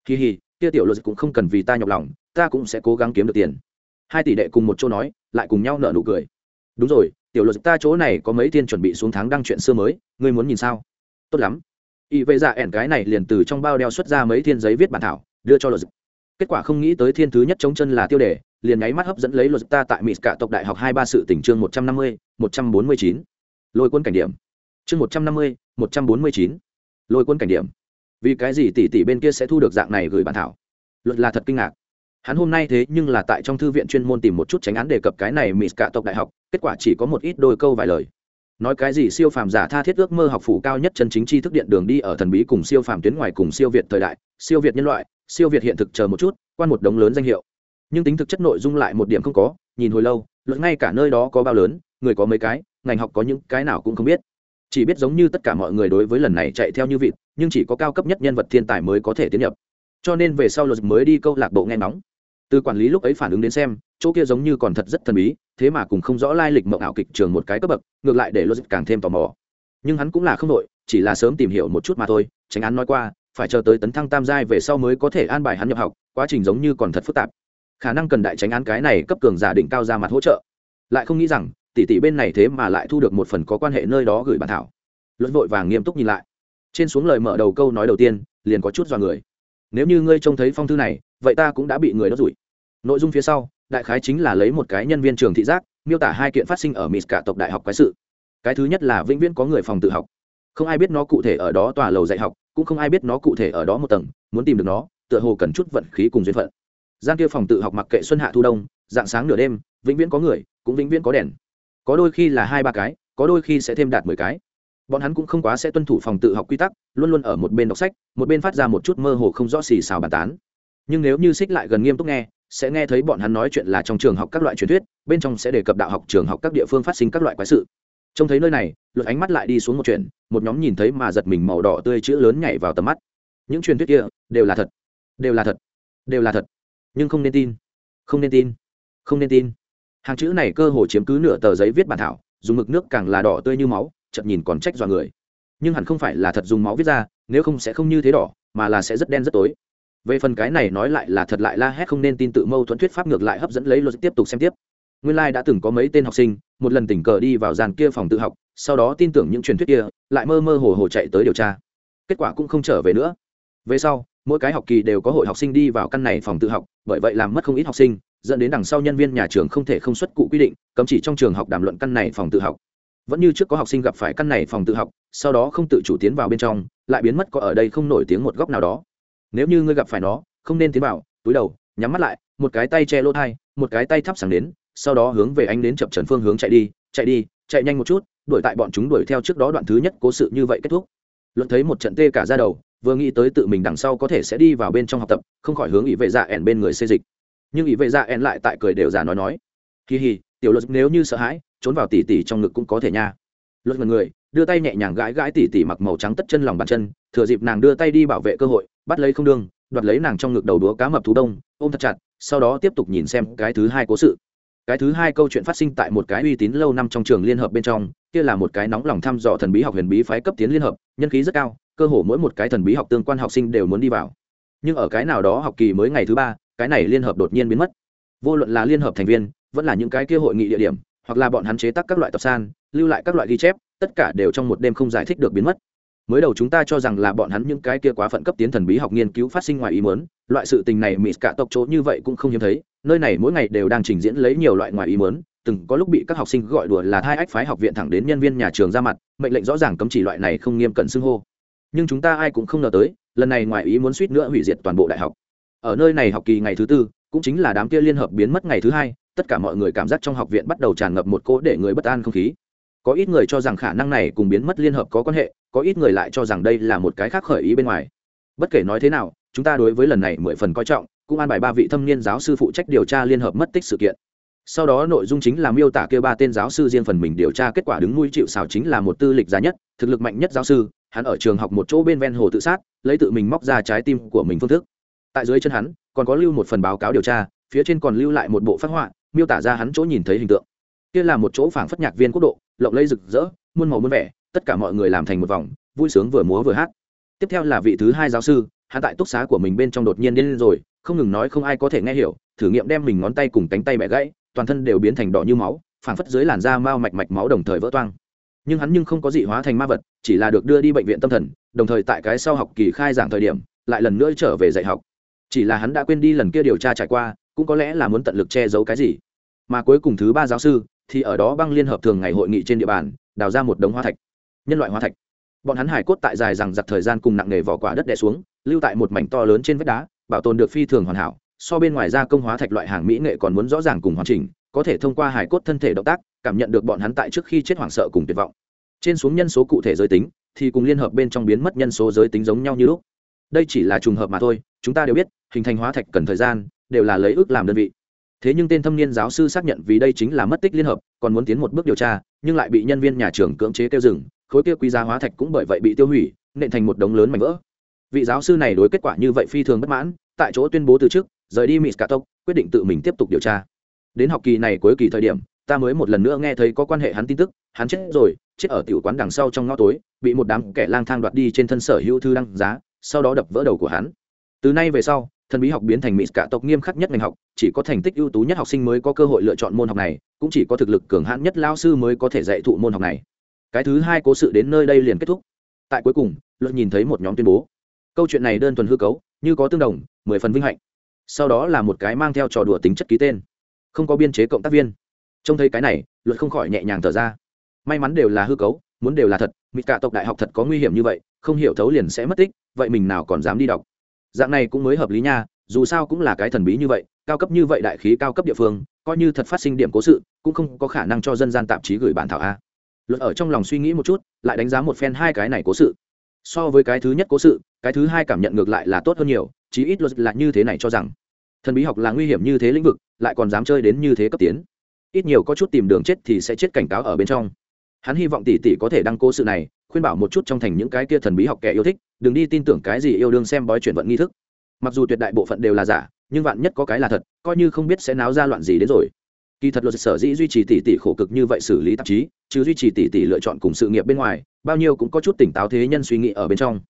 Kỳ hì kia tiểu luật cũng không cần vì ta nhọc lòng, ta cũng sẽ cố gắng kiếm được tiền. Hai tỷ đệ cùng một chỗ nói, lại cùng nhau nợ nụ cười. Đúng rồi, tiểu luật ta chỗ này có mấy thiên chuẩn bị xuống tháng đăng chuyện xưa mới, ngươi muốn nhìn sao? Tốt lắm. Y vệ dạ ẻn cái này liền từ trong bao đeo xuất ra mấy thiên giấy viết bản thảo, đưa cho luật kết quả không nghĩ tới thiên thứ nhất chống chân là tiêu đề, liền nháy mắt hấp dẫn lấy luật ta tại mỹ cả tộc đại học hai ba sự tỉnh chương một trăm năm mươi, một trăm bốn mươi chín. Lôi quân cảnh điểm. Chương một trăm năm mươi, một trăm bốn mươi chín. Lôi quân cảnh điểm vì cái gì tỷ tỷ bên kia sẽ thu được dạng này gửi bản thảo? Luật là thật kinh ngạc. Hắn hôm nay thế nhưng là tại trong thư viện chuyên môn tìm một chút tránh án đề cập cái này mỹ cả tộc đại học, kết quả chỉ có một ít đôi câu vài lời. Nói cái gì siêu phàm giả tha thiết ước mơ học phủ cao nhất chân chính tri thức điện đường đi ở thần bí cùng siêu phàm tuyến ngoài cùng siêu việt thời đại, siêu việt nhân loại, siêu việt hiện thực chờ một chút, quan một đống lớn danh hiệu. Nhưng tính thực chất nội dung lại một điểm không có, nhìn hồi lâu luận ngay cả nơi đó có bao lớn, người có mấy cái, ngành học có những cái nào cũng không biết. Chỉ biết giống như tất cả mọi người đối với lần này chạy theo như vịt nhưng chỉ có cao cấp nhất nhân vật thiên tài mới có thể tiến nhập. Cho nên về sau luật mới đi câu lạc bộ nghe nóng từ quản lý lúc ấy phản ứng đến xem, chỗ kia giống như còn thật rất thần bí, thế mà cũng không rõ lai lịch mộng ảo kịch trường một cái cấp bậc, ngược lại để luật càng thêm tò mò. Nhưng hắn cũng là không đội chỉ là sớm tìm hiểu một chút mà thôi, tránh án nói qua, phải chờ tới tấn thăng tam giai về sau mới có thể an bài hắn nhập học, quá trình giống như còn thật phức tạp. Khả năng cần đại tránh án cái này cấp cường giả đỉnh cao ra mặt hỗ trợ. Lại không nghĩ rằng, tỷ tỷ bên này thế mà lại thu được một phần có quan hệ nơi đó gửi bản thảo. Luận vội vàng nghiêm túc nhìn lại trên xuống lời mở đầu câu nói đầu tiên, liền có chút dọa người. Nếu như ngươi trông thấy phong thư này, vậy ta cũng đã bị người đốt rủi. Nội dung phía sau, đại khái chính là lấy một cái nhân viên trường thị giác, miêu tả hai kiện phát sinh ở mỹ cả tộc đại học quái sự. Cái thứ nhất là vĩnh viễn có người phòng tự học. Không ai biết nó cụ thể ở đó tòa lầu dạy học, cũng không ai biết nó cụ thể ở đó một tầng, muốn tìm được nó, tựa hồ cần chút vận khí cùng duyên phận. Gian kia phòng tự học mặc kệ xuân hạ thu đông, dạng sáng nửa đêm, vĩnh viễn có người, cũng vĩnh viễn có đèn. Có đôi khi là hai ba cái, có đôi khi sẽ thêm đạt mười cái bọn hắn cũng không quá sẽ tuân thủ phòng tự học quy tắc, luôn luôn ở một bên đọc sách, một bên phát ra một chút mơ hồ không rõ xì xào bàn tán. Nhưng nếu như xích lại gần nghiêm túc nghe, sẽ nghe thấy bọn hắn nói chuyện là trong trường học các loại truyền thuyết, bên trong sẽ đề cập đạo học trường học các địa phương phát sinh các loại quái sự. Trông thấy nơi này, luật ánh mắt lại đi xuống một chuyện, một nhóm nhìn thấy mà giật mình màu đỏ tươi chữ lớn nhảy vào tầm mắt. Những truyền thuyết kia, đều là thật. Đều là thật. Đều là thật. Nhưng không nên tin. Không nên tin. Không nên tin. Hàng chữ này cơ hồ chiếm cứ nửa tờ giấy viết bản thảo, dùng mực nước càng là đỏ tươi như máu chậm nhìn còn trách dọa người. Nhưng hẳn không phải là thật dùng máu viết ra, nếu không sẽ không như thế đỏ, mà là sẽ rất đen rất tối. Về phần cái này nói lại là thật lại la hét không nên tin tự mâu thuẫn thuyết pháp ngược lại hấp dẫn lấy luật tiếp tục xem tiếp. Nguyên lai đã từng có mấy tên học sinh, một lần tình cờ đi vào dàn kia phòng tự học, sau đó tin tưởng những truyền thuyết kia, lại mơ mơ hồ hồ chạy tới điều tra. Kết quả cũng không trở về nữa. Về sau, mỗi cái học kỳ đều có hội học sinh đi vào căn này phòng tự học, bởi vậy làm mất không ít học sinh, dẫn đến đằng sau nhân viên nhà trường không thể không xuất cụ quy định, cấm chỉ trong trường học đàm luận căn này phòng tự học vẫn như trước có học sinh gặp phải căn này phòng tự học, sau đó không tự chủ tiến vào bên trong, lại biến mất có ở đây không nổi tiếng một góc nào đó. Nếu như ngươi gặp phải nó, không nên tiến vào, túi đầu, nhắm mắt lại, một cái tay che lỗ thai, một cái tay thắp sáng đến, sau đó hướng về anh đến chập trần phương hướng chạy đi chạy đi, chạy nhanh một chút, đuổi tại bọn chúng đuổi theo trước đó đoạn thứ nhất cố sự như vậy kết thúc. Luận thấy một trận tê cả ra đầu, vừa nghĩ tới tự mình đằng sau có thể sẽ đi vào bên trong học tập, không khỏi hướng ý vệ dạ ẻn bên người xê dịch. Nhưng ý vệ dạ ẻn lại tại cười đều giả nói nói. Kỳ hì tiểu luật nếu như sợ hãi, trốn vào tỉ tỉ trong ngực cũng có thể nha. Luật mật người, đưa tay nhẹ nhàng gãi gãi tỉ tỉ mặc màu trắng tất chân lòng bàn chân, thừa dịp nàng đưa tay đi bảo vệ cơ hội, bắt lấy không đương, đoạt lấy nàng trong ngực đầu đúa cá mập thú đông, ôm thật chặt, sau đó tiếp tục nhìn xem cái thứ hai cố sự. Cái thứ hai câu chuyện phát sinh tại một cái uy tín lâu năm trong trường liên hợp bên trong, kia là một cái nóng lòng thăm dò thần bí học huyền bí phái cấp tiến liên hợp, nhân khí rất cao, cơ hồ mỗi một cái thần bí học tương quan học sinh đều muốn đi vào. Nhưng ở cái nào đó học kỳ mới ngày thứ ba, cái này liên hợp đột nhiên biến mất. Vô luận là liên hợp thành viên vẫn là những cái kia hội nghị địa điểm, hoặc là bọn hắn chế tác các loại tập san, lưu lại các loại ghi chép, tất cả đều trong một đêm không giải thích được biến mất. Mới đầu chúng ta cho rằng là bọn hắn những cái kia quá phận cấp tiến thần bí học nghiên cứu phát sinh ngoài ý muốn, loại sự tình này mỹ cả tộc chỗ như vậy cũng không hiếm thấy, nơi này mỗi ngày đều đang trình diễn lấy nhiều loại ngoài ý muốn, từng có lúc bị các học sinh gọi đùa là thai ách phái học viện thẳng đến nhân viên nhà trường ra mặt, mệnh lệnh rõ ràng cấm chỉ loại này không nghiêm cẩn xưng hô. Nhưng chúng ta ai cũng không ngờ tới, lần này ngoài ý muốn suýt nữa hủy diệt toàn bộ đại học. Ở nơi này học kỳ ngày thứ tư, cũng chính là đám kia liên hợp biến mất ngày thứ hai tất cả mọi người cảm giác trong học viện bắt đầu tràn ngập một cỗ để người bất an không khí. Có ít người cho rằng khả năng này cùng biến mất liên hợp có quan hệ, có ít người lại cho rằng đây là một cái khác khởi ý bên ngoài. Bất kể nói thế nào, chúng ta đối với lần này mười phần coi trọng, cũng an bài ba vị thâm niên giáo sư phụ trách điều tra liên hợp mất tích sự kiện. Sau đó nội dung chính là miêu tả kêu ba tên giáo sư riêng phần mình điều tra kết quả đứng nuôi chịu xào chính là một tư lịch giá nhất, thực lực mạnh nhất giáo sư, hắn ở trường học một chỗ bên ven hồ tự sát, lấy tự mình móc ra trái tim của mình phương thức. Tại dưới chân hắn, còn có lưu một phần báo cáo điều tra, phía trên còn lưu lại một bộ phát họa miêu tả ra hắn chỗ nhìn thấy hình tượng. Kia là một chỗ phảng phất nhạc viên quốc độ, lộng lẫy rực rỡ, muôn màu muôn vẻ, tất cả mọi người làm thành một vòng, vui sướng vừa múa vừa hát. Tiếp theo là vị thứ hai giáo sư, hắn tại túc xá của mình bên trong đột nhiên điên lên rồi, không ngừng nói không ai có thể nghe hiểu, thử nghiệm đem mình ngón tay cùng cánh tay bẻ gãy, toàn thân đều biến thành đỏ như máu, phảng phất dưới làn da mao mạch mạch máu đồng thời vỡ toang. Nhưng hắn nhưng không có dị hóa thành ma vật, chỉ là được đưa đi bệnh viện tâm thần, đồng thời tại cái sau học kỳ khai giảng thời điểm, lại lần nữa trở về dạy học. Chỉ là hắn đã quên đi lần kia điều tra trải qua cũng có lẽ là muốn tận lực che giấu cái gì. Mà cuối cùng thứ ba giáo sư thì ở đó băng liên hợp thường ngày hội nghị trên địa bàn, đào ra một đống hoa thạch, nhân loại hoa thạch. Bọn hắn hải cốt tại dài rằng giặc thời gian cùng nặng nề vỏ quả đất đè xuống, lưu tại một mảnh to lớn trên vách đá, bảo tồn được phi thường hoàn hảo, so bên ngoài ra công hóa thạch loại hàng mỹ nghệ còn muốn rõ ràng cùng hoàn chỉnh, có thể thông qua hải cốt thân thể động tác, cảm nhận được bọn hắn tại trước khi chết hoảng sợ cùng tuyệt vọng. Trên xuống nhân số cụ thể giới tính thì cùng liên hợp bên trong biến mất nhân số giới tính giống nhau như lúc. Đây chỉ là trùng hợp mà thôi, chúng ta đều biết, hình thành hóa thạch cần thời gian đều là lấy ước làm đơn vị. Thế nhưng tên thâm niên giáo sư xác nhận vì đây chính là mất tích liên hợp, còn muốn tiến một bước điều tra, nhưng lại bị nhân viên nhà trường cưỡng chế tiêu dừng, khối kia quý giá hóa thạch cũng bởi vậy bị tiêu hủy, nện thành một đống lớn mảnh vỡ. Vị giáo sư này đối kết quả như vậy phi thường bất mãn, tại chỗ tuyên bố từ chức, rời đi mỹ scatok quyết định tự mình tiếp tục điều tra. Đến học kỳ này cuối kỳ thời điểm, ta mới một lần nữa nghe thấy có quan hệ hắn tin tức, hắn chết rồi, chết ở tiểu quán đằng sau trong ngõ tối, bị một đám kẻ lang thang đoạt đi trên thân sở hữu thư đăng giá, sau đó đập vỡ đầu của hắn. Từ nay về sau thần bí học biến thành mỹ cả tộc nghiêm khắc nhất ngành học, chỉ có thành tích ưu tú nhất học sinh mới có cơ hội lựa chọn môn học này, cũng chỉ có thực lực cường hãn nhất lao sư mới có thể dạy thụ môn học này. Cái thứ hai cố sự đến nơi đây liền kết thúc. Tại cuối cùng luật nhìn thấy một nhóm tuyên bố. Câu chuyện này đơn thuần hư cấu, như có tương đồng, mười phần vinh hạnh. Sau đó là một cái mang theo trò đùa tính chất ký tên. Không có biên chế cộng tác viên. Trông thấy cái này luật không khỏi nhẹ nhàng thở ra. May mắn đều là hư cấu, muốn đều là thật mỹ cả tộc đại học thật có nguy hiểm như vậy, không hiểu thấu liền sẽ mất tích, vậy mình nào còn dám đi đọc? Dạng này cũng mới hợp lý nha, dù sao cũng là cái thần bí như vậy, cao cấp như vậy đại khí cao cấp địa phương, coi như thật phát sinh điểm cố sự, cũng không có khả năng cho dân gian tạp chí gửi bản thảo a. Luật ở trong lòng suy nghĩ một chút, lại đánh giá một phen hai cái này cố sự. So với cái thứ nhất cố sự, cái thứ hai cảm nhận ngược lại là tốt hơn nhiều, chí ít luật là như thế này cho rằng, thần bí học là nguy hiểm như thế lĩnh vực, lại còn dám chơi đến như thế cấp tiến. Ít nhiều có chút tìm đường chết thì sẽ chết cảnh cáo ở bên trong. Hắn hy vọng tỷ tỷ có thể đăng cố sự này khuyên bảo một chút trong thành những cái kia thần bí học kẻ yêu thích, đừng đi tin tưởng cái gì yêu đương xem bói chuyển vận nghi thức. Mặc dù tuyệt đại bộ phận đều là giả, nhưng vạn nhất có cái là thật, coi như không biết sẽ náo ra loạn gì đến rồi. Kỳ thật luật sở dĩ duy trì tỷ tỷ khổ cực như vậy xử lý tạp chí, chứ duy trì tỷ tỷ lựa chọn cùng sự nghiệp bên ngoài, bao nhiêu cũng có chút tỉnh táo thế nhân suy nghĩ ở bên trong.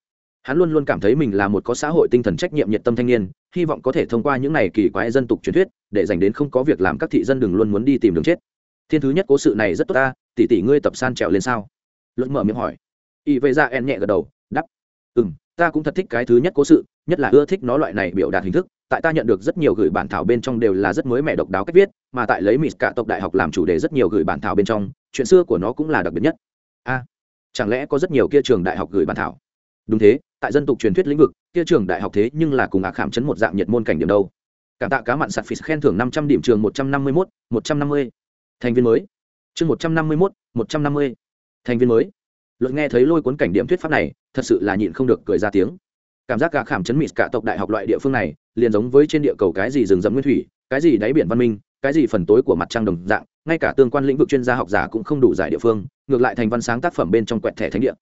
Hắn luôn luôn cảm thấy mình là một có xã hội tinh thần trách nhiệm nhiệt tâm thanh niên, hy vọng có thể thông qua những này kỳ quái dân tục truyền thuyết, để dành đến không có việc làm các thị dân đừng luôn muốn đi tìm đường chết. Thiên thứ nhất cố sự này rất tốt ta tỷ tỷ ngươi tập san trèo lên sao? Luật mở miệng hỏi y vệ ra dạ en nhẹ gật đầu đắp ừ m ta cũng thật thích cái thứ nhất cố sự, nhất là ưa thích nó loại này biểu đạt hình thức. Tại ta nhận được rất nhiều gửi bản thảo bên trong đều là rất mới mẻ độc đáo cách viết, mà tại lấy mỹ cả tộc đại học làm chủ đề rất nhiều gửi bản thảo bên trong, chuyện xưa của nó cũng là đặc biệt nhất. A, chẳng lẽ có rất nhiều kia trường đại học gửi bản thảo? Đúng thế, tại dân tục truyền thuyết lĩnh vực, kia trường đại học thế nhưng là cùng ạc khảm chấn một dạng nhiệt môn cảnh điểm đâu. Cảm tạ cá mặn sạt phí khen thưởng năm trăm điểm trường một trăm năm mươi mốt, một trăm năm mươi. Thành viên mới. Chương một trăm năm mươi mốt, một trăm năm mươi. Thành viên mới luật nghe thấy lôi cuốn cảnh điểm thuyết pháp này, thật sự là nhịn không được cười ra tiếng. Cảm giác gà khảm chấn mịt cả tộc đại học loại địa phương này, liền giống với trên địa cầu cái gì rừng rậm nguyên thủy, cái gì đáy biển văn minh, cái gì phần tối của mặt trăng đồng dạng, ngay cả tương quan lĩnh vực chuyên gia học giả cũng không đủ giải địa phương, ngược lại thành văn sáng tác phẩm bên trong quẹt thẻ thánh địa.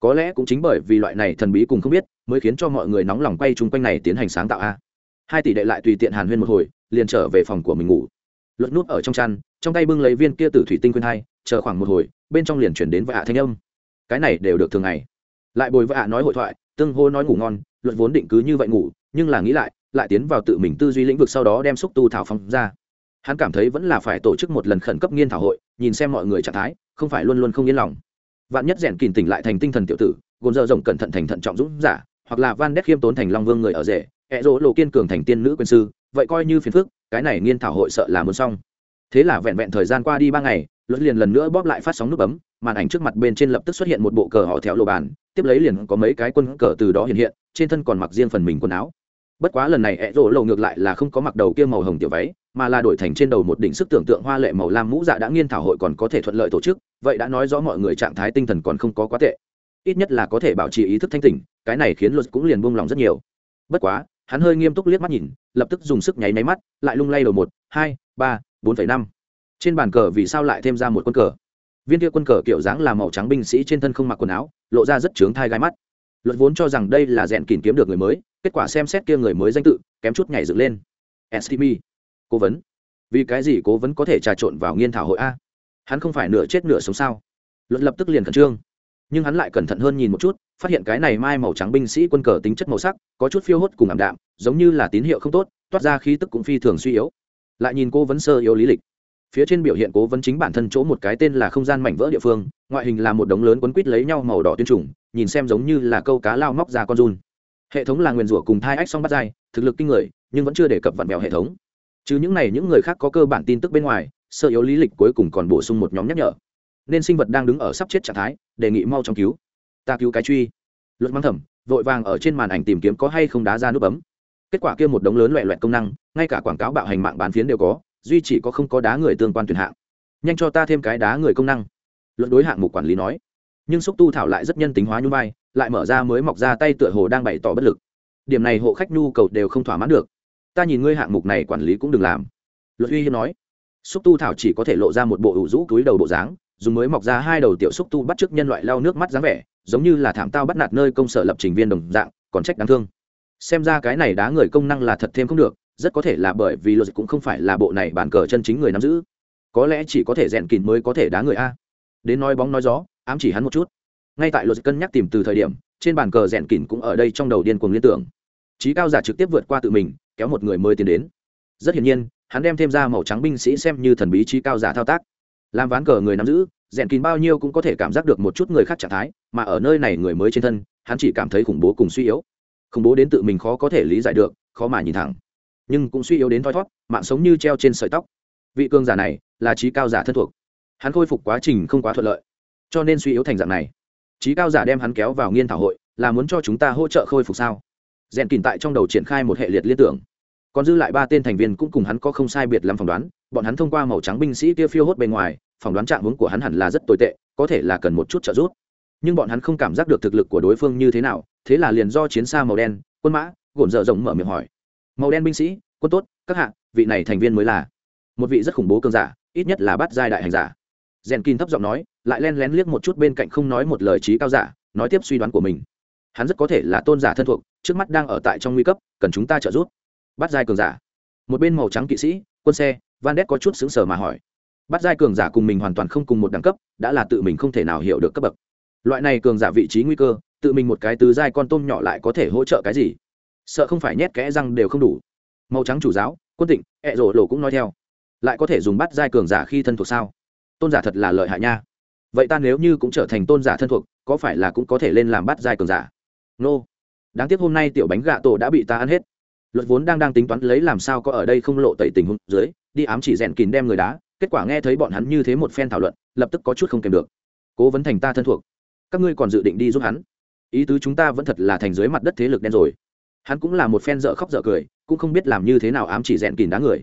Có lẽ cũng chính bởi vì loại này thần bí cùng không biết, mới khiến cho mọi người nóng lòng quay chung quanh này tiến hành sáng tạo a. Hai tỷ đệ lại tùy tiện hàn huyên một hồi, liền trở về phòng của mình ngủ. Luận nút ở trong chăn, trong tay bưng lấy viên kia tử thủy tinh quyên hai, chờ khoảng một hồi, bên trong liền chuyển đến vạ thanh âm cái này đều được thường ngày. Lại bồi vạ nói hội thoại, tương hô nói ngủ ngon luận vốn định cứ như vậy ngủ, nhưng là nghĩ lại lại tiến vào tự mình tư duy lĩnh vực sau đó đem xúc tu thảo phong ra. Hắn cảm thấy vẫn là phải tổ chức một lần khẩn cấp nghiên thảo hội, nhìn xem mọi người trạng thái, không phải luôn luôn không yên lòng. Vạn nhất rèn kìm tỉnh lại thành tinh thần tiểu tử, gồm dơ rộng cẩn thận thành thận trọng dũng giả, hoặc là van đét khiêm tốn thành long vương người ở rể, ẹ rỗ lộ kiên cường thành tiên nữ quân sư, vậy coi như phiền phức, cái này nghiên thảo hội sợ là muốn xong. Thế là vẹn vẹn thời gian qua đi ba ngày, luật liền lần nữa bóp lại phát sóng nút bấm màn ảnh trước mặt bên trên lập tức xuất hiện một bộ cờ họ theo lộ bàn, tiếp lấy liền có mấy cái quân cờ từ đó hiện hiện, trên thân còn mặc riêng phần mình quần áo. Bất quá lần này ẹ rỗ lộ ngược lại là không có mặc đầu kia màu hồng tiểu váy, mà là đổi thành trên đầu một đỉnh sức tưởng tượng hoa lệ màu lam mũ dạ đã nghiên thảo hội còn có thể thuận lợi tổ chức, vậy đã nói rõ mọi người trạng thái tinh thần còn không có quá tệ. Ít nhất là có thể bảo trì ý thức thanh tỉnh, cái này khiến luật cũng liền buông lòng rất nhiều. Bất quá, hắn hơi nghiêm túc liếc mắt nhìn, lập tức dùng sức nháy máy mắt, lại lung lay đầu một, hai, ba, bốn phẩy năm. Trên bàn cờ vì sao lại thêm ra một quân cờ? Viên kia quân cờ kiểu dáng là màu trắng binh sĩ trên thân không mặc quần áo, lộ ra rất trướng thai gai mắt. Luật vốn cho rằng đây là rèn kìm kiếm được người mới, kết quả xem xét kia người mới danh tự, kém chút nhảy dựng lên. Stm cố vấn. Vì cái gì cố vấn có thể trà trộn vào nghiên thảo hội a? Hắn không phải nửa chết nửa sống sao? Luật lập tức liền khẩn trương. Nhưng hắn lại cẩn thận hơn nhìn một chút, phát hiện cái này mai màu trắng binh sĩ quân cờ tính chất màu sắc, có chút phiêu hốt cùng ảm đạm, giống như là tín hiệu không tốt, toát ra khí tức cũng phi thường suy yếu. Lại nhìn cô vấn sơ yếu lý lịch phía trên biểu hiện cố vấn chính bản thân chỗ một cái tên là không gian mảnh vỡ địa phương, ngoại hình là một đống lớn quấn quít lấy nhau màu đỏ tuyên trùng, nhìn xem giống như là câu cá lao móc ra con run. Hệ thống là nguyền rủa cùng thai ách song bắt dai, thực lực kinh người, nhưng vẫn chưa đề cập vặn vẹo hệ thống. Chứ những này những người khác có cơ bản tin tức bên ngoài, sơ yếu lý lịch cuối cùng còn bổ sung một nhóm nhắc nhở. Nên sinh vật đang đứng ở sắp chết trạng thái, đề nghị mau trong cứu. Ta cứu cái truy. Luật mang thầm, vội vàng ở trên màn ảnh tìm kiếm có hay không đá ra nút bấm. Kết quả kia một đống lớn loẹ loẹt công năng, ngay cả quảng cáo bạo hành mạng bán phiến đều có duy chỉ có không có đá người tương quan tuyển hạng. Nhanh cho ta thêm cái đá người công năng. Luận đối hạng mục quản lý nói. Nhưng xúc tu thảo lại rất nhân tính hóa nhún vai, lại mở ra mới mọc ra tay tựa hồ đang bày tỏ bất lực. Điểm này hộ khách nhu cầu đều không thỏa mãn được. Ta nhìn ngươi hạng mục này quản lý cũng đừng làm. Luật uy hiếm nói. Xúc tu thảo chỉ có thể lộ ra một bộ ủ rũ túi đầu bộ dáng, dùng mới mọc ra hai đầu tiểu xúc tu bắt chước nhân loại lau nước mắt dáng vẻ, giống như là thảm tao bắt nạt nơi công sở lập trình viên đồng dạng, còn trách đáng thương. Xem ra cái này đá người công năng là thật thêm không được rất có thể là bởi vì luật cũng không phải là bộ này bàn cờ chân chính người nắm giữ. Có lẽ chỉ có thể rèn kín mới có thể đá người a. Đến nói bóng nói gió, ám chỉ hắn một chút. Ngay tại luật cân nhắc tìm từ thời điểm, trên bàn cờ rèn kín cũng ở đây trong đầu điên cuồng liên tưởng. Trí cao giả trực tiếp vượt qua tự mình, kéo một người mới tiến đến. Rất hiển nhiên, hắn đem thêm ra màu trắng binh sĩ xem như thần bí trí cao giả thao tác. Làm ván cờ người nắm giữ, rèn kín bao nhiêu cũng có thể cảm giác được một chút người khác trạng thái, mà ở nơi này người mới trên thân, hắn chỉ cảm thấy khủng bố cùng suy yếu. Khủng bố đến tự mình khó có thể lý giải được, khó mà nhìn thẳng nhưng cũng suy yếu đến thoi thót, mạng sống như treo trên sợi tóc. Vị cương giả này là trí cao giả thân thuộc. Hắn khôi phục quá trình không quá thuận lợi, cho nên suy yếu thành dạng này. Trí cao giả đem hắn kéo vào nghiên thảo hội, là muốn cho chúng ta hỗ trợ khôi phục sao? Rèn kìm tại trong đầu triển khai một hệ liệt liên tưởng. Còn dư lại ba tên thành viên cũng cùng hắn có không sai biệt lắm phỏng đoán, bọn hắn thông qua màu trắng binh sĩ kia phiêu hốt bề ngoài, phỏng đoán trạng hướng của hắn hẳn là rất tồi tệ, có thể là cần một chút trợ giúp. Nhưng bọn hắn không cảm giác được thực lực của đối phương như thế nào, thế là liền do chiến xa màu đen, quân mã, gồn dở rộng mở miệng hỏi màu đen binh sĩ quân tốt các hạng, vị này thành viên mới là. Một vị rất khủng bố cường giả ít nhất là bắt giai đại hành giả. Rèn kín thấp giọng nói lại len lén liếc một chút bên cạnh không nói một lời trí cao giả nói tiếp suy đoán của mình. Hắn rất có thể là tôn giả thân thuộc trước mắt đang ở tại trong nguy cấp cần chúng ta trợ giúp. Bắt giai cường giả. Một bên màu trắng kỵ sĩ quân xe van đét có chút xứng sở mà hỏi. Bắt giai cường giả cùng mình hoàn toàn không cùng một đẳng cấp đã là tự mình không thể nào hiểu được cấp bậc. Loại này cường giả vị trí nguy cơ tự mình một cái tứ giai con tôm nhỏ lại có thể hỗ trợ cái gì? Sợ không phải nhét kẽ răng đều không đủ. Màu trắng chủ giáo, quân tịnh, ẹ rổ lộ cũng nói theo. Lại có thể dùng bắt giai cường giả khi thân thuộc sao? Tôn giả thật là lợi hại nha. Vậy ta nếu như cũng trở thành tôn giả thân thuộc, có phải là cũng có thể lên làm bắt giai cường giả? Nô. Đáng tiếc hôm nay tiểu bánh gạ tổ đã bị ta ăn hết. Luật vốn đang đang tính toán lấy làm sao có ở đây không lộ tẩy tình huống dưới, đi ám chỉ rèn kín đem người đá, kết quả nghe thấy bọn hắn như thế một phen thảo luận, lập tức có chút không kèm được. Cố vấn thành ta thân thuộc. Các ngươi còn dự định đi giúp hắn? Ý tứ chúng ta vẫn thật là thành dưới mặt đất thế lực đen rồi hắn cũng là một phen dở khóc dở cười, cũng không biết làm như thế nào ám chỉ rèn kìn đá người.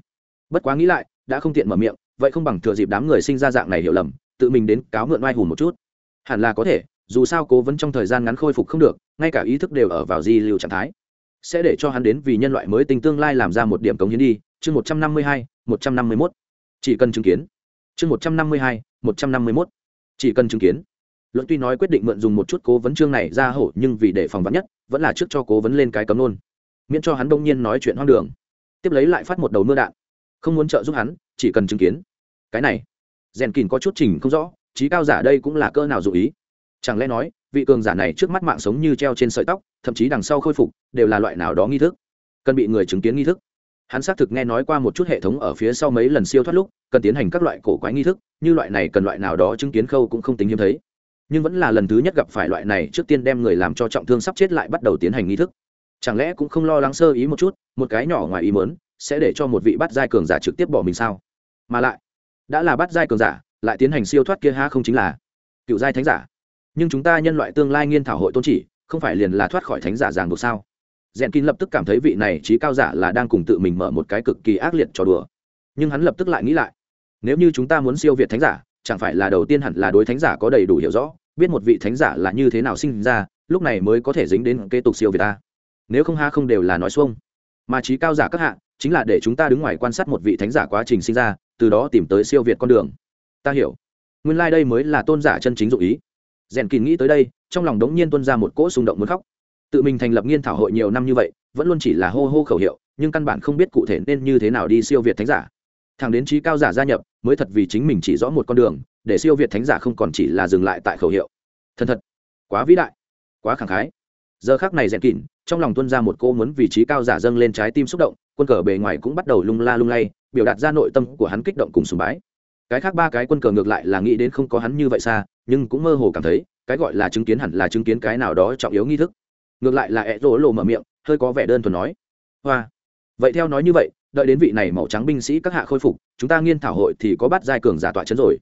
Bất quá nghĩ lại, đã không tiện mở miệng, vậy không bằng thừa dịp đám người sinh ra dạng này hiểu lầm, tự mình đến cáo mượn oai hùn một chút. Hẳn là có thể, dù sao cố vấn trong thời gian ngắn khôi phục không được, ngay cả ý thức đều ở vào di lưu trạng thái. Sẽ để cho hắn đến vì nhân loại mới tình tương lai làm ra một điểm cống hiến đi. Chương một trăm năm mươi hai, một trăm năm mươi mốt. Chỉ cần chứng kiến. Chương một trăm năm mươi hai, một trăm năm mươi mốt. Chỉ cần chứng kiến luận tuy nói quyết định mượn dùng một chút cố vấn chương này ra hổ, nhưng vì để phòng vắn nhất, vẫn là trước cho cố vấn lên cái cấm nôn miễn cho hắn đông nhiên nói chuyện hoang đường. Tiếp lấy lại phát một đầu mưa đạn. Không muốn trợ giúp hắn, chỉ cần chứng kiến. Cái này, rèn kìn có chút trình không rõ, trí cao giả đây cũng là cơ nào dụ ý. Chẳng lẽ nói, vị cường giả này trước mắt mạng sống như treo trên sợi tóc, thậm chí đằng sau khôi phục, đều là loại nào đó nghi thức? Cần bị người chứng kiến nghi thức. Hắn xác thực nghe nói qua một chút hệ thống ở phía sau mấy lần siêu thoát lúc, cần tiến hành các loại cổ quái nghi thức, như loại này cần loại nào đó chứng kiến khâu cũng không tính hiếm thấy nhưng vẫn là lần thứ nhất gặp phải loại này trước tiên đem người làm cho trọng thương sắp chết lại bắt đầu tiến hành nghi thức. Chẳng lẽ cũng không lo lắng sơ ý một chút, một cái nhỏ ngoài ý mớn sẽ để cho một vị bắt giai cường giả trực tiếp bỏ mình sao? Mà lại, đã là bắt giai cường giả, lại tiến hành siêu thoát kia ha không chính là cựu giai thánh giả. Nhưng chúng ta nhân loại tương lai nghiên thảo hội tôn chỉ, không phải liền là thoát khỏi thánh giả ràng buộc sao? Rèn kín lập tức cảm thấy vị này trí cao giả là đang cùng tự mình mở một cái cực kỳ ác liệt trò đùa. Nhưng hắn lập tức lại nghĩ lại, nếu như chúng ta muốn siêu việt thánh giả chẳng phải là đầu tiên hẳn là đối thánh giả có đầy đủ hiểu rõ, biết một vị thánh giả là như thế nào sinh ra, lúc này mới có thể dính đến kế tục siêu việt ta. Nếu không ha không đều là nói xuông. Mà trí cao giả các hạ, chính là để chúng ta đứng ngoài quan sát một vị thánh giả quá trình sinh ra, từ đó tìm tới siêu việt con đường. Ta hiểu. Nguyên lai、like、đây mới là tôn giả chân chính dụ ý. Rèn kín nghĩ tới đây, trong lòng đống nhiên tuân ra một cỗ xung động muốn khóc. Tự mình thành lập nghiên thảo hội nhiều năm như vậy, vẫn luôn chỉ là hô hô khẩu hiệu, nhưng căn bản không biết cụ thể nên như thế nào đi siêu việt thánh giả thằng đến trí cao giả gia nhập, mới thật vì chính mình chỉ rõ một con đường, để siêu việt thánh giả không còn chỉ là dừng lại tại khẩu hiệu. Thân thật, quá vĩ đại, quá khẳng khái. Giờ khác này rèn kín trong lòng tuân ra một cô muốn vị trí cao giả dâng lên trái tim xúc động, quân cờ bề ngoài cũng bắt đầu lung la lung lay, biểu đạt ra nội tâm của hắn kích động cùng sùng bái. Cái khác ba cái quân cờ ngược lại là nghĩ đến không có hắn như vậy xa, nhưng cũng mơ hồ cảm thấy, cái gọi là chứng kiến hẳn là chứng kiến cái nào đó trọng yếu nghi thức. Ngược lại là ẹ rỗ lộ mở miệng, hơi có vẻ đơn thuần nói. Hoa. Vậy theo nói như vậy đợi đến vị này màu trắng binh sĩ các hạ khôi phục, chúng ta nghiên thảo hội thì có bắt giai cường giả tọa chấn rồi.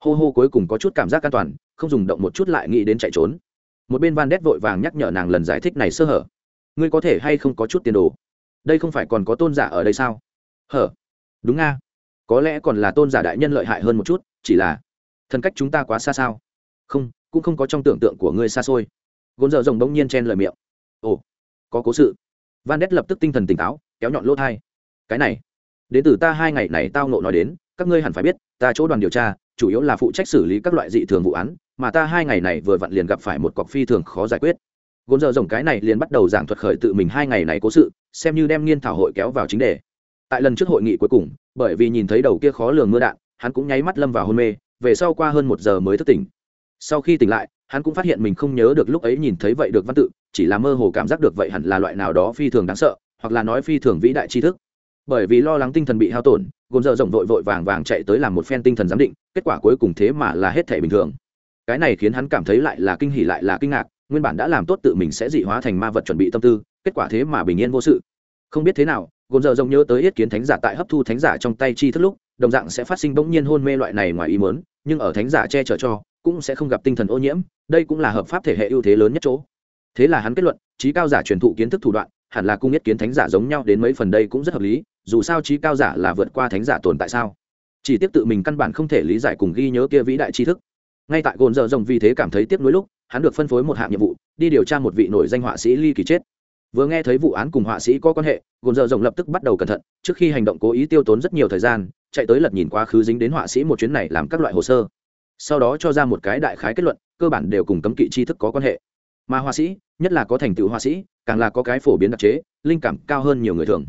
Hô hô cuối cùng có chút cảm giác an toàn, không dùng động một chút lại nghĩ đến chạy trốn. Một bên van đét vội vàng nhắc nhở nàng lần giải thích này sơ hở. Ngươi có thể hay không có chút tiền đồ? Đây không phải còn có tôn giả ở đây sao? Hở? Đúng nga. Có lẽ còn là tôn giả đại nhân lợi hại hơn một chút, chỉ là thân cách chúng ta quá xa sao? Không, cũng không có trong tưởng tượng của ngươi xa xôi. Gôn dợ rồng bỗng nhiên chen lời miệng. Ồ, có cố sự. Van đét lập tức tinh thần tỉnh táo, kéo nhọn lỗ thai cái này. Đến từ ta hai ngày này tao nộ nói đến, các ngươi hẳn phải biết, ta chỗ đoàn điều tra, chủ yếu là phụ trách xử lý các loại dị thường vụ án, mà ta hai ngày này vừa vặn liền gặp phải một cọc phi thường khó giải quyết. Gôn giờ rồng cái này liền bắt đầu giảng thuật khởi tự mình hai ngày này cố sự, xem như đem nghiên thảo hội kéo vào chính đề. Tại lần trước hội nghị cuối cùng, bởi vì nhìn thấy đầu kia khó lường mưa đạn, hắn cũng nháy mắt lâm vào hôn mê, về sau qua hơn một giờ mới thức tỉnh. Sau khi tỉnh lại, hắn cũng phát hiện mình không nhớ được lúc ấy nhìn thấy vậy được văn tự, chỉ là mơ hồ cảm giác được vậy hẳn là loại nào đó phi thường đáng sợ, hoặc là nói phi thường vĩ đại tri thức bởi vì lo lắng tinh thần bị hao tổn, gồm giờ rộng vội vội vàng vàng chạy tới làm một phen tinh thần giám định, kết quả cuối cùng thế mà là hết thể bình thường. Cái này khiến hắn cảm thấy lại là kinh hỉ lại là kinh ngạc, nguyên bản đã làm tốt tự mình sẽ dị hóa thành ma vật chuẩn bị tâm tư, kết quả thế mà bình yên vô sự. Không biết thế nào, gồm giờ rộng nhớ tới yết kiến thánh giả tại hấp thu thánh giả trong tay chi thức lúc, đồng dạng sẽ phát sinh bỗng nhiên hôn mê loại này ngoài ý mớn nhưng ở thánh giả che chở cho, cũng sẽ không gặp tinh thần ô nhiễm, đây cũng là hợp pháp thể hệ ưu thế lớn nhất chỗ. Thế là hắn kết luận, trí cao giả truyền thụ kiến thức thủ đoạn, hẳn là cung nhất kiến thánh giả giống nhau đến mấy phần đây cũng rất hợp lý dù sao trí cao giả là vượt qua thánh giả tồn tại sao? Chỉ tiếp tự mình căn bản không thể lý giải cùng ghi nhớ kia vĩ đại tri thức. Ngay tại gồn dở rồng vì thế cảm thấy tiếc nuối lúc, hắn được phân phối một hạng nhiệm vụ, đi điều tra một vị nổi danh họa sĩ ly kỳ chết. Vừa nghe thấy vụ án cùng họa sĩ có quan hệ, gồn dở rồng lập tức bắt đầu cẩn thận, trước khi hành động cố ý tiêu tốn rất nhiều thời gian, chạy tới lật nhìn quá khứ dính đến họa sĩ một chuyến này làm các loại hồ sơ. Sau đó cho ra một cái đại khái kết luận, cơ bản đều cùng cấm kỵ tri thức có quan hệ. Mà họa sĩ, nhất là có thành tựu họa sĩ, càng là có cái phổ biến đặc chế, linh cảm cao hơn nhiều người thường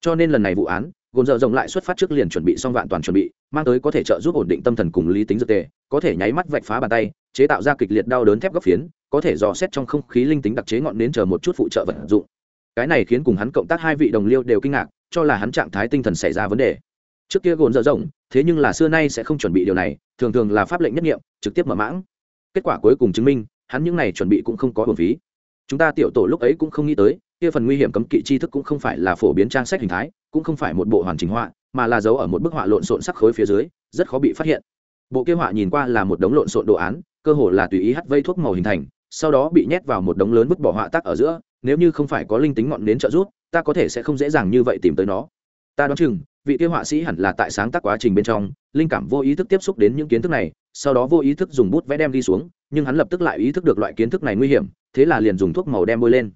cho nên lần này vụ án gồm dợ rộng lại xuất phát trước liền chuẩn bị xong vạn toàn chuẩn bị, mang tới có thể trợ giúp ổn định tâm thần cùng lý tính dược tề, có thể nháy mắt vạch phá bàn tay, chế tạo ra kịch liệt đau đớn thép góc phiến, có thể dò xét trong không khí linh tính đặc chế ngọn đến chờ một chút phụ trợ vận dụng. Cái này khiến cùng hắn cộng tác hai vị đồng liêu đều kinh ngạc, cho là hắn trạng thái tinh thần xảy ra vấn đề. Trước kia gồn dở rộng thế nhưng là xưa nay sẽ không chuẩn bị điều này, thường thường là pháp lệnh nhất nghiệm, trực tiếp mở mãng. Kết quả cuối cùng chứng minh, hắn những này chuẩn bị cũng không có hồn phí. Chúng ta tiểu tổ lúc ấy cũng không nghĩ tới kia phần nguy hiểm cấm kỵ tri thức cũng không phải là phổ biến trang sách hình thái, cũng không phải một bộ hoàn chỉnh họa, mà là giấu ở một bức họa lộn xộn sắc khối phía dưới, rất khó bị phát hiện. Bộ kia họa nhìn qua là một đống lộn xộn đồ án, cơ hồ là tùy ý hắt vây thuốc màu hình thành, sau đó bị nhét vào một đống lớn vứt bỏ họa tác ở giữa, nếu như không phải có linh tính ngọn đến trợ giúp, ta có thể sẽ không dễ dàng như vậy tìm tới nó. Ta đoán chừng, vị kia họa sĩ hẳn là tại sáng tác quá trình bên trong, linh cảm vô ý thức tiếp xúc đến những kiến thức này, sau đó vô ý thức dùng bút vẽ đem đi xuống, nhưng hắn lập tức lại ý thức được loại kiến thức này nguy hiểm, thế là liền dùng thuốc màu đem bôi lên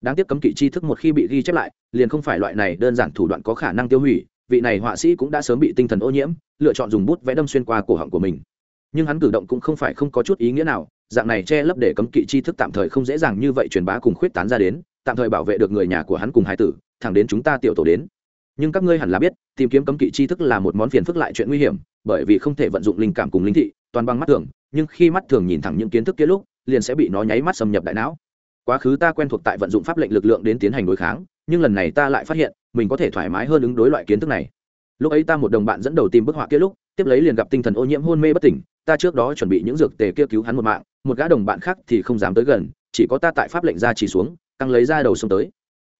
đáng tiếc cấm kỵ tri thức một khi bị ghi chép lại, liền không phải loại này đơn giản thủ đoạn có khả năng tiêu hủy, vị này họa sĩ cũng đã sớm bị tinh thần ô nhiễm, lựa chọn dùng bút vẽ đâm xuyên qua cổ họng của mình. Nhưng hắn cử động cũng không phải không có chút ý nghĩa nào, dạng này che lấp để cấm kỵ tri thức tạm thời không dễ dàng như vậy truyền bá cùng khuyết tán ra đến, tạm thời bảo vệ được người nhà của hắn cùng hải tử, thẳng đến chúng ta tiểu tổ đến. Nhưng các ngươi hẳn là biết, tìm kiếm cấm kỵ tri thức là một món phiền phức lại chuyện nguy hiểm, bởi vì không thể vận dụng linh cảm cùng linh thị, toàn bằng mắt thường, nhưng khi mắt thường nhìn thẳng những kiến thức kia lúc, liền sẽ bị nó nháy mắt xâm nhập đại não quá khứ ta quen thuộc tại vận dụng pháp lệnh lực lượng đến tiến hành đối kháng, nhưng lần này ta lại phát hiện, mình có thể thoải mái hơn ứng đối loại kiến thức này. Lúc ấy ta một đồng bạn dẫn đầu tìm bức họa kia lúc, tiếp lấy liền gặp tinh thần ô nhiễm hôn mê bất tỉnh, ta trước đó chuẩn bị những dược tề kia cứu hắn một mạng, một gã đồng bạn khác thì không dám tới gần, chỉ có ta tại pháp lệnh ra chỉ xuống, căng lấy ra đầu xông tới.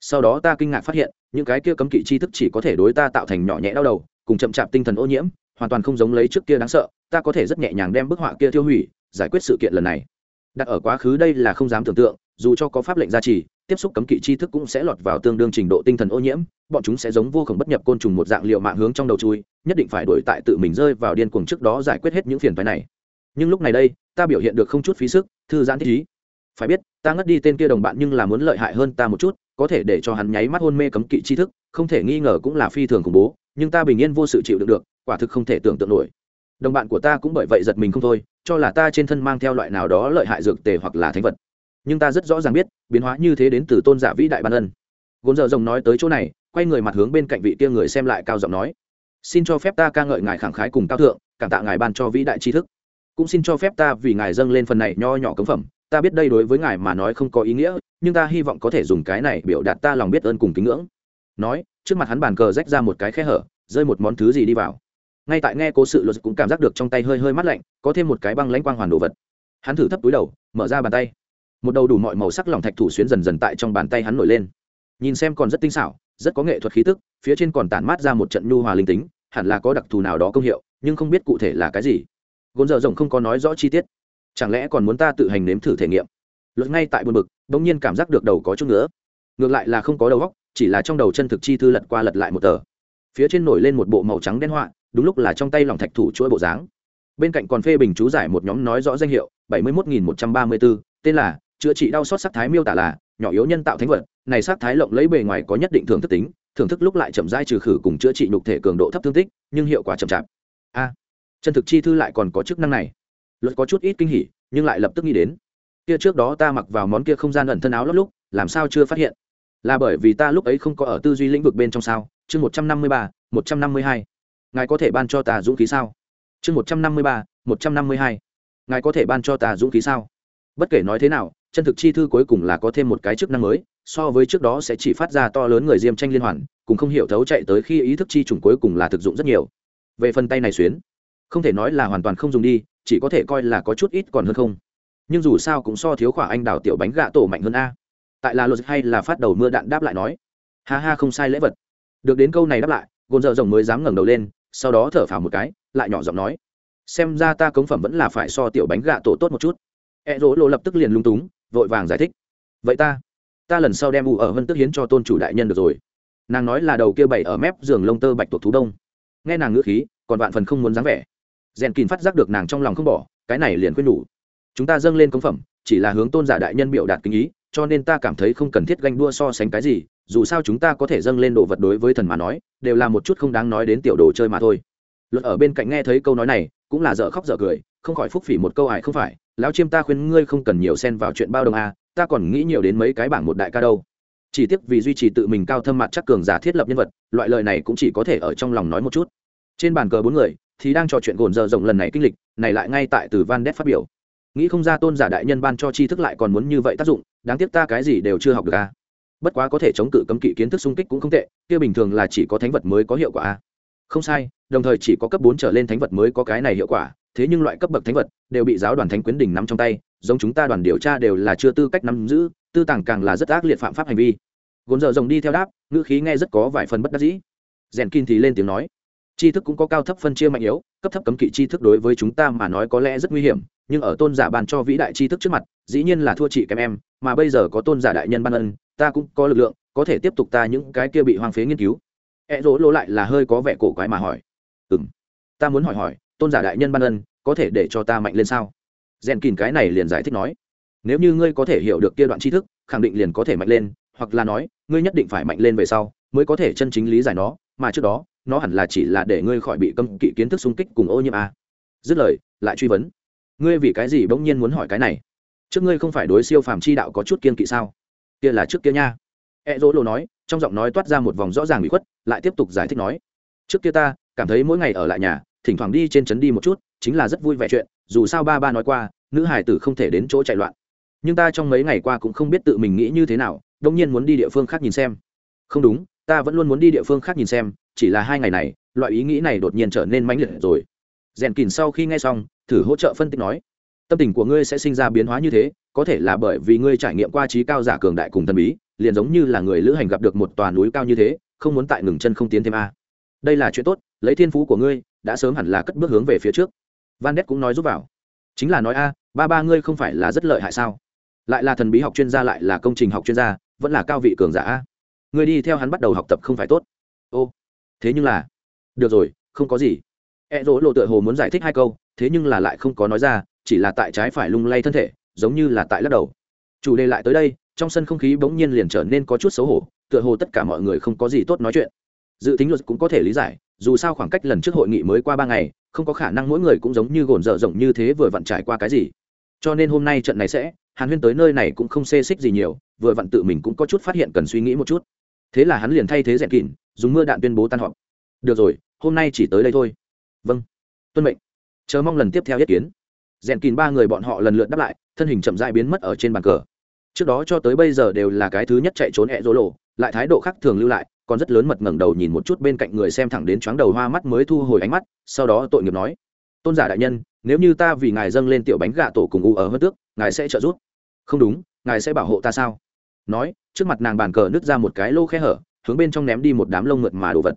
Sau đó ta kinh ngạc phát hiện, những cái kia cấm kỵ tri thức chỉ có thể đối ta tạo thành nhỏ nhẹ đau đầu, cùng chậm chạp tinh thần ô nhiễm, hoàn toàn không giống lấy trước kia đáng sợ, ta có thể rất nhẹ nhàng đem bức họa kia tiêu hủy, giải quyết sự kiện lần này. Đặt ở quá khứ đây là không dám tưởng tượng dù cho có pháp lệnh gia trì, tiếp xúc cấm kỵ tri thức cũng sẽ lọt vào tương đương trình độ tinh thần ô nhiễm, bọn chúng sẽ giống vô khổng bất nhập côn trùng một dạng liệu mạng hướng trong đầu chui, nhất định phải đổi tại tự mình rơi vào điên cuồng trước đó giải quyết hết những phiền phái này. Nhưng lúc này đây, ta biểu hiện được không chút phí sức, thư giãn thích ý. Phải biết, ta ngất đi tên kia đồng bạn nhưng là muốn lợi hại hơn ta một chút, có thể để cho hắn nháy mắt hôn mê cấm kỵ tri thức, không thể nghi ngờ cũng là phi thường khủng bố, nhưng ta bình yên vô sự chịu đựng được, quả thực không thể tưởng tượng nổi. Đồng bạn của ta cũng bởi vậy giật mình không thôi, cho là ta trên thân mang theo loại nào đó lợi hại dược tề hoặc là thánh vật nhưng ta rất rõ ràng biết, biến hóa như thế đến từ tôn giả vĩ đại ban ân. Gồn dợ rồng nói tới chỗ này, quay người mặt hướng bên cạnh vị kia người xem lại cao giọng nói. Xin cho phép ta ca ngợi ngài khẳng khái cùng cao thượng, cảm tạ ngài ban cho vĩ đại tri thức. Cũng xin cho phép ta vì ngài dâng lên phần này nho nhỏ cống phẩm, ta biết đây đối với ngài mà nói không có ý nghĩa, nhưng ta hy vọng có thể dùng cái này biểu đạt ta lòng biết ơn cùng kính ngưỡng. Nói, trước mặt hắn bàn cờ rách ra một cái khe hở, rơi một món thứ gì đi vào. Ngay tại nghe cố sự luật cũng cảm giác được trong tay hơi hơi mát lạnh, có thêm một cái băng lãnh quang hoàn đồ vật. Hắn thử thấp túi đầu, mở ra bàn tay một đầu đủ mọi màu sắc lỏng thạch thủ xuyến dần dần tại trong bàn tay hắn nổi lên. Nhìn xem còn rất tinh xảo, rất có nghệ thuật khí tức, phía trên còn tản mát ra một trận nhu hòa linh tính, hẳn là có đặc thù nào đó công hiệu, nhưng không biết cụ thể là cái gì. Gôn dở rồng không có nói rõ chi tiết. Chẳng lẽ còn muốn ta tự hành nếm thử thể nghiệm? Luật ngay tại buồn bực, bỗng nhiên cảm giác được đầu có chút nữa ngược lại là không có đầu góc chỉ là trong đầu chân thực chi thư lật qua lật lại một tờ. Phía trên nổi lên một bộ màu trắng đen họa, đúng lúc là trong tay lòng thạch thủ chuỗi bộ dáng. Bên cạnh còn phê bình chú giải một nhóm nói rõ danh hiệu, bảy mươi một nghìn một trăm ba mươi bốn tên là chữa trị đau xót sắc thái miêu tả là, nhỏ yếu nhân tạo thánh vật, này sắc thái lộng lấy bề ngoài có nhất định thưởng thức tính, thưởng thức lúc lại chậm rãi trừ khử cùng chữa trị nhục thể cường độ thấp thương tích, nhưng hiệu quả chậm chạp. A, chân thực chi thư lại còn có chức năng này. Luật có chút ít kinh hỉ, nhưng lại lập tức nghĩ đến. Kia trước đó ta mặc vào món kia không gian ẩn thân áo lót lúc, làm sao chưa phát hiện? Là bởi vì ta lúc ấy không có ở tư duy lĩnh vực bên trong sao? Chương một trăm năm mươi ba, một trăm năm mươi hai. Ngài có thể ban cho ta dũng khí sao? Chương một trăm năm mươi ba, một trăm năm mươi hai. Ngài có thể ban cho ta dũng khí sao? Bất kể nói thế nào chân thực chi thư cuối cùng là có thêm một cái chức năng mới, so với trước đó sẽ chỉ phát ra to lớn người diêm tranh liên hoàn, cùng không hiểu thấu chạy tới khi ý thức chi trùng cuối cùng là thực dụng rất nhiều. Về phần tay này xuyến, không thể nói là hoàn toàn không dùng đi, chỉ có thể coi là có chút ít còn hơn không. Nhưng dù sao cũng so thiếu khỏa anh đào tiểu bánh gạ tổ mạnh hơn a. Tại là luật hay là phát đầu mưa đạn đáp lại nói, ha ha, không sai lễ vật. Được đến câu này đáp lại gồn dợ rồng mới dám ngẩng đầu lên, sau đó thở phào một cái, lại nhỏ giọng nói, xem ra ta cống phẩm vẫn là phải so tiểu bánh gạ tổ tốt một chút. E dỗ lộ lập tức liền lung túng vội vàng giải thích. Vậy ta ta lần sau đem ủ ở vân tức hiến cho tôn chủ đại nhân được rồi. Nàng nói là đầu kia bảy ở mép giường lông tơ bạch tuộc thú đông. Nghe nàng ngữ khí, còn vạn phần không muốn dáng vẻ. Rèn kín phát giác được nàng trong lòng không bỏ, cái này liền khuyên nhủ. Chúng ta dâng lên công phẩm, chỉ là hướng tôn giả đại nhân biểu đạt kinh ý, cho nên ta cảm thấy không cần thiết ganh đua so sánh cái gì, dù sao chúng ta có thể dâng lên đồ vật đối với thần mà nói, đều là một chút không đáng nói đến tiểu đồ chơi mà thôi. Luật ở bên cạnh nghe thấy câu nói này, cũng là dở khóc dở cười, không khỏi phúc phỉ một câu ải không phải lão chiêm ta khuyên ngươi không cần nhiều xen vào chuyện bao đồng a ta còn nghĩ nhiều đến mấy cái bảng một đại ca đâu. Chỉ tiếc vì duy trì tự mình cao thâm mặt chắc cường giả thiết lập nhân vật, loại lời này cũng chỉ có thể ở trong lòng nói một chút. Trên bàn cờ bốn người, thì đang trò chuyện gồn giờ rộng lần này kinh lịch, này lại ngay tại từ van đét phát biểu. Nghĩ không ra tôn giả đại nhân ban cho tri thức lại còn muốn như vậy tác dụng, đáng tiếc ta cái gì đều chưa học được a bất quá có thể chống cự cấm kỵ kiến thức xung kích cũng không tệ, kia bình thường là chỉ có thánh vật mới có hiệu quả a không sai, đồng thời chỉ có cấp bốn trở lên thánh vật mới có cái này hiệu quả thế nhưng loại cấp bậc thánh vật đều bị giáo đoàn thánh quyến đỉnh nắm trong tay, giống chúng ta đoàn điều tra đều là chưa tư cách nắm giữ, tư tàng càng là rất ác liệt phạm pháp hành vi. Gồn dở rồng đi theo đáp, ngữ khí nghe rất có vài phần bất đắc dĩ. Rèn kin thì lên tiếng nói, tri thức cũng có cao thấp phân chia mạnh yếu, cấp thấp cấm kỵ tri thức đối với chúng ta mà nói có lẽ rất nguy hiểm, nhưng ở tôn giả ban cho vĩ đại tri thức trước mặt, dĩ nhiên là thua chị kém em, mà bây giờ có tôn giả đại nhân ban ân, ta cũng có lực lượng, có thể tiếp tục ta những cái kia bị hoang phế nghiên cứu. E dỗ lỗ lại là hơi có vẻ cổ quái mà hỏi ừ m ta muốn hỏi hỏi, tôn giả đại nhân ban ân có thể để cho ta mạnh lên sao? Rèn kìn cái này liền giải thích nói, nếu như ngươi có thể hiểu được kia đoạn tri thức, khẳng định liền có thể mạnh lên, hoặc là nói, ngươi nhất định phải mạnh lên về sau, mới có thể chân chính lý giải nó, mà trước đó, nó hẳn là chỉ là để ngươi khỏi bị cấm kỵ kiến thức xung kích cùng ô nhiễm a. Dứt lời, lại truy vấn, ngươi vì cái gì bỗng nhiên muốn hỏi cái này? Trước ngươi không phải đối siêu phàm chi đạo có chút kiên kỵ sao? Kia là trước kia nha. E dỗ lộ nói, trong giọng nói toát ra một vòng rõ ràng bị khuất, lại tiếp tục giải thích nói, trước kia ta, cảm thấy mỗi ngày ở lại nhà thỉnh thoảng đi trên trấn đi một chút, chính là rất vui vẻ chuyện, dù sao ba ba nói qua, nữ hải tử không thể đến chỗ chạy loạn. Nhưng ta trong mấy ngày qua cũng không biết tự mình nghĩ như thế nào đông nhiên muốn đi địa phương khác nhìn xem. Không đúng, ta vẫn luôn muốn đi địa phương khác nhìn xem, chỉ là hai ngày này, loại ý nghĩ này đột nhiên trở nên mãnh liệt rồi. Rèn kìn sau khi nghe xong, thử hỗ trợ phân tích nói, tâm tình của ngươi sẽ sinh ra biến hóa như thế, có thể là bởi vì ngươi trải nghiệm qua trí cao giả cường đại cùng thần bí, liền giống như là người lữ hành gặp được một tòa núi cao như thế, không muốn tại ngừng chân không tiến thêm a đây là chuyện tốt, lấy thiên phú của ngươi, đã sớm hẳn là cất bước hướng về phía trước. Van đét cũng nói giúp vào. Chính là nói, a, ba ba ngươi không phải là rất lợi hại sao? Lại là thần bí học chuyên gia, lại là công trình học chuyên gia, vẫn là cao vị cường giả a. ngươi đi theo hắn bắt đầu học tập không phải tốt. Ô, thế nhưng là, được rồi, không có gì. E dỗ lộ tựa hồ muốn giải thích hai câu, thế nhưng là lại không có nói ra, chỉ là tại trái phải lung lay thân thể, giống như là tại lắc đầu. Chủ đề lại tới đây, trong sân không khí bỗng nhiên liền trở nên có chút xấu hổ, tựa hồ tất cả mọi người không có gì tốt nói chuyện dự tính luật cũng có thể lý giải, dù sao khoảng cách lần trước hội nghị mới qua ba ngày, không có khả năng mỗi người cũng giống như gồn dở rộng như thế vừa vặn trải qua cái gì. Cho nên hôm nay trận này sẽ, hàn huyên tới nơi này cũng không xê xích gì nhiều, vừa vặn tự mình cũng có chút phát hiện cần suy nghĩ một chút. Thế là hắn liền thay thế rèn kỉn dùng mưa đạn tuyên bố tan họp. Được rồi, hôm nay chỉ tới đây thôi. Vâng. Tuân mệnh. Chờ mong lần tiếp theo ý kiến. Rèn kỉn ba người bọn họ lần lượt đáp lại, thân hình chậm dại biến mất ở trên bàn cờ. Trước đó cho tới bây giờ đều là cái thứ nhất chạy trốn ẹ rỗ lộ, lại thái độ khác thường lưu lại còn rất lớn mật ngẩng đầu nhìn một chút bên cạnh người xem thẳng đến chóng đầu hoa mắt mới thu hồi ánh mắt, sau đó tội nghiệp nói, tôn giả đại nhân, nếu như ta vì ngài dâng lên tiểu bánh gà tổ cùng u ở hơn tước, ngài sẽ trợ giúp. Không đúng, ngài sẽ bảo hộ ta sao? Nói, trước mặt nàng bàn cờ nứt ra một cái lô khe hở, hướng bên trong ném đi một đám lông mượt mà đồ vật.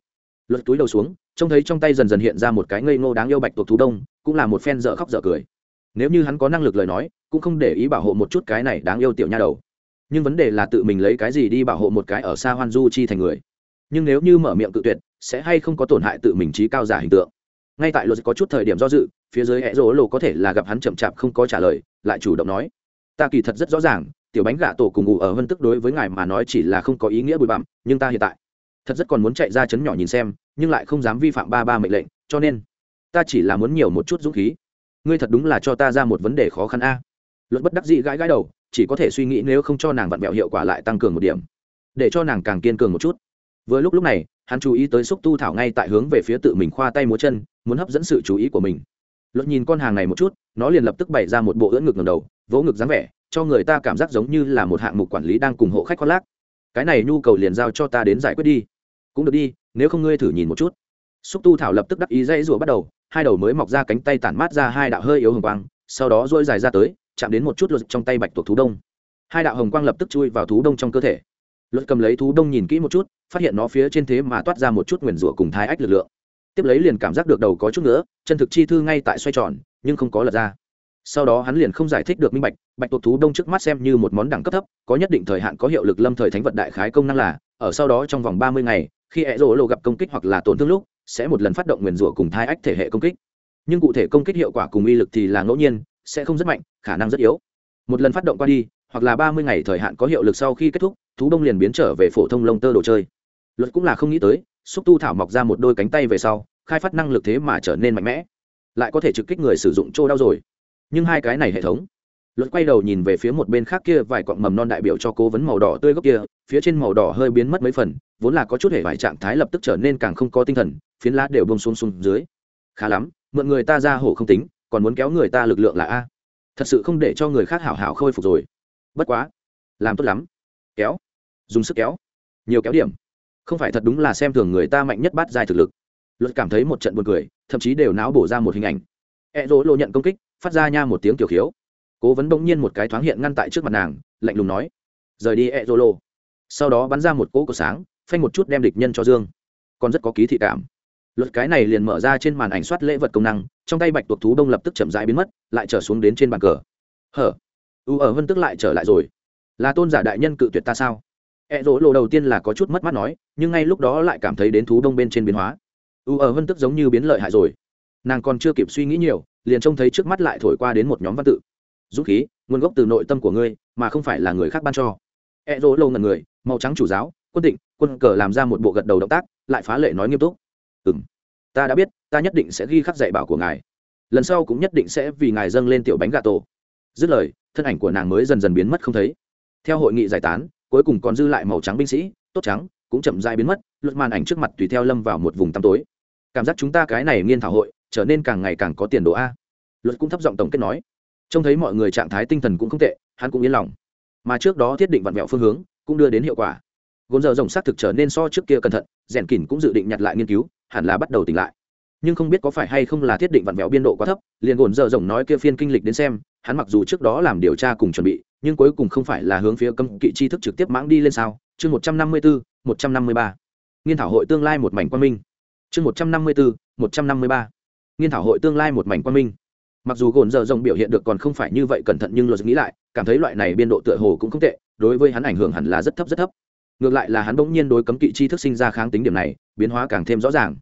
Luật túi đầu xuống, trông thấy trong tay dần dần hiện ra một cái ngây ngô đáng yêu bạch tuộc thú đông, cũng là một phen dở khóc dở cười. Nếu như hắn có năng lực lời nói, cũng không để ý bảo hộ một chút cái này đáng yêu tiểu nha đầu. Nhưng vấn đề là tự mình lấy cái gì đi bảo hộ một cái ở xa hoan du chi thành người nhưng nếu như mở miệng tự tuyệt, sẽ hay không có tổn hại tự mình trí cao giả hình tượng. Ngay tại luật có chút thời điểm do dự, phía dưới hẹ rỗ lộ có thể là gặp hắn chậm chạp không có trả lời, lại chủ động nói, ta kỳ thật rất rõ ràng, tiểu bánh gà tổ cùng ngủ ở hơn tức đối với ngài mà nói chỉ là không có ý nghĩa bụi bặm, nhưng ta hiện tại thật rất còn muốn chạy ra chấn nhỏ nhìn xem, nhưng lại không dám vi phạm ba ba mệnh lệnh, cho nên ta chỉ là muốn nhiều một chút dũng khí. Ngươi thật đúng là cho ta ra một vấn đề khó khăn a. Luật bất đắc dĩ gãi gãi đầu, chỉ có thể suy nghĩ nếu không cho nàng vặn mẹo hiệu quả lại tăng cường một điểm, để cho nàng càng kiên cường một chút vừa lúc lúc này, hắn chú ý tới xúc tu thảo ngay tại hướng về phía tự mình khoa tay múa chân, muốn hấp dẫn sự chú ý của mình. Luật nhìn con hàng này một chút, nó liền lập tức bày ra một bộ ưỡn ngực ngầm đầu, vỗ ngực dáng vẻ, cho người ta cảm giác giống như là một hạng mục quản lý đang cùng hộ khách khoác lác. Cái này nhu cầu liền giao cho ta đến giải quyết đi. Cũng được đi, nếu không ngươi thử nhìn một chút. Xúc tu thảo lập tức đắc ý dãy rủa bắt đầu, hai đầu mới mọc ra cánh tay tản mát ra hai đạo hơi yếu hồng quang, sau đó dỗi dài ra tới, chạm đến một chút luật trong tay bạch tuộc thú đông. Hai đạo hồng quang lập tức chui vào thú đông trong cơ thể luật cầm lấy thú đông nhìn kỹ một chút, phát hiện nó phía trên thế mà toát ra một chút nguyền rủa cùng thái ách lực lượng. Tiếp lấy liền cảm giác được đầu có chút nữa chân thực chi thư ngay tại xoay tròn, nhưng không có lật ra. Sau đó hắn liền không giải thích được minh bạch bạch tuộc thú đông trước mắt xem như một món đẳng cấp thấp, có nhất định thời hạn, có hiệu lực lâm thời thánh vật đại khái công năng là, ở sau đó trong vòng ba mươi ngày, khi ẹ rỗ lộ gặp công kích hoặc là tổn thương lúc, sẽ một lần phát động nguyền rủa cùng thai ách thể hệ công kích. Nhưng cụ thể công kích hiệu quả cùng uy lực thì là ngẫu nhiên, sẽ không rất mạnh, khả năng rất yếu. Một lần phát động qua đi, hoặc là ba mươi ngày thời hạn có hiệu lực sau khi kết thúc thú đông liền biến trở về phổ thông lông tơ đồ chơi. Luật cũng là không nghĩ tới, xúc tu thảo mọc ra một đôi cánh tay về sau, khai phát năng lực thế mà trở nên mạnh mẽ. Lại có thể trực kích người sử dụng trô đau rồi. Nhưng hai cái này hệ thống. Luật quay đầu nhìn về phía một bên khác kia vài quặng mầm non đại biểu cho cố vấn màu đỏ tươi gốc kia, phía trên màu đỏ hơi biến mất mấy phần, vốn là có chút hệ vải trạng thái lập tức trở nên càng không có tinh thần, phiến lá đều bông xuống xuống dưới. Khá lắm, mượn người ta ra hổ không tính, còn muốn kéo người ta lực lượng là a. Thật sự không để cho người khác hảo hảo khôi phục rồi. Bất quá, làm tốt lắm kéo. Dùng sức kéo. Nhiều kéo điểm. Không phải thật đúng là xem thường người ta mạnh nhất bát dài thực lực. Luật cảm thấy một trận buồn cười, thậm chí đều não bổ ra một hình ảnh. E dỗ lộ nhận công kích, phát ra nha một tiếng kiểu khiếu. Cố vấn bỗng nhiên một cái thoáng hiện ngăn tại trước mặt nàng, lạnh lùng nói, rời đi e dỗ lộ. Sau đó bắn ra một cỗ cổ sáng, phanh một chút đem địch nhân cho dương. Còn rất có ký thị cảm. Luật cái này liền mở ra trên màn ảnh soát lễ vật công năng, trong tay bạch tuộc thú đông lập tức chậm rãi biến mất, lại trở xuống đến trên bàn cờ. Hở. U ở vân tức lại trở lại rồi là tôn giả đại nhân cự tuyệt ta sao? Ẹ rỗ lộ đầu tiên là có chút mất mắt nói, nhưng ngay lúc đó lại cảm thấy đến thú đông bên trên biến hóa. U ở vân tức giống như biến lợi hại rồi. Nàng còn chưa kịp suy nghĩ nhiều, liền trông thấy trước mắt lại thổi qua đến một nhóm văn tự. Dũng khí, nguồn gốc từ nội tâm của ngươi, mà không phải là người khác ban cho. Ẹ rỗ lộ ngần người, màu trắng chủ giáo, quân định quân cờ làm ra một bộ gật đầu động tác, lại phá lệ nói nghiêm túc. Ừ m ta đã biết, ta nhất định sẽ ghi khắc dạy bảo của ngài. Lần sau cũng nhất định sẽ vì ngài dâng lên tiểu bánh gà tổ. Dứt lời, thân ảnh của nàng mới dần dần biến mất không thấy theo hội nghị giải tán, cuối cùng còn dư lại màu trắng binh sĩ, tốt trắng, cũng chậm dại biến mất, luật màn ảnh trước mặt tùy theo lâm vào một vùng tăm tối. Cảm giác chúng ta cái này nghiên thảo hội, trở nên càng ngày càng có tiền đồ a. Luật cũng thấp giọng tổng kết nói. Trông thấy mọi người trạng thái tinh thần cũng không tệ, hắn cũng yên lòng. Mà trước đó thiết định vặn vẹo phương hướng, cũng đưa đến hiệu quả. Gồn giờ rồng xác thực trở nên so trước kia cẩn thận, rèn kỉn cũng dự định nhặt lại nghiên cứu, hẳn là bắt đầu tỉnh lại. Nhưng không biết có phải hay không là thiết định vặn vẹo biên độ quá thấp, liền gồn giờ rồng nói kia phiên kinh lịch đến xem, hắn mặc dù trước đó làm điều tra cùng chuẩn bị nhưng cuối cùng không phải là hướng phía cấm kỵ tri thức trực tiếp mãng đi lên sao? Chương một trăm năm mươi bốn một trăm năm mươi ba. Nghiên thảo hội tương lai một mảnh quan minh. Chương một trăm năm mươi bốn một trăm năm mươi ba. Nghiên thảo hội tương lai một mảnh quan minh. Mặc dù gồn dở rộng biểu hiện được còn không phải như vậy cẩn thận nhưng luật nghĩ lại, cảm thấy loại này biên độ tựa hồ cũng không tệ, đối với hắn ảnh hưởng hẳn là rất thấp rất thấp. Ngược lại là hắn bỗng nhiên đối cấm kỵ chi thức sinh ra kháng tính điểm này, biến hóa càng thêm rõ ràng.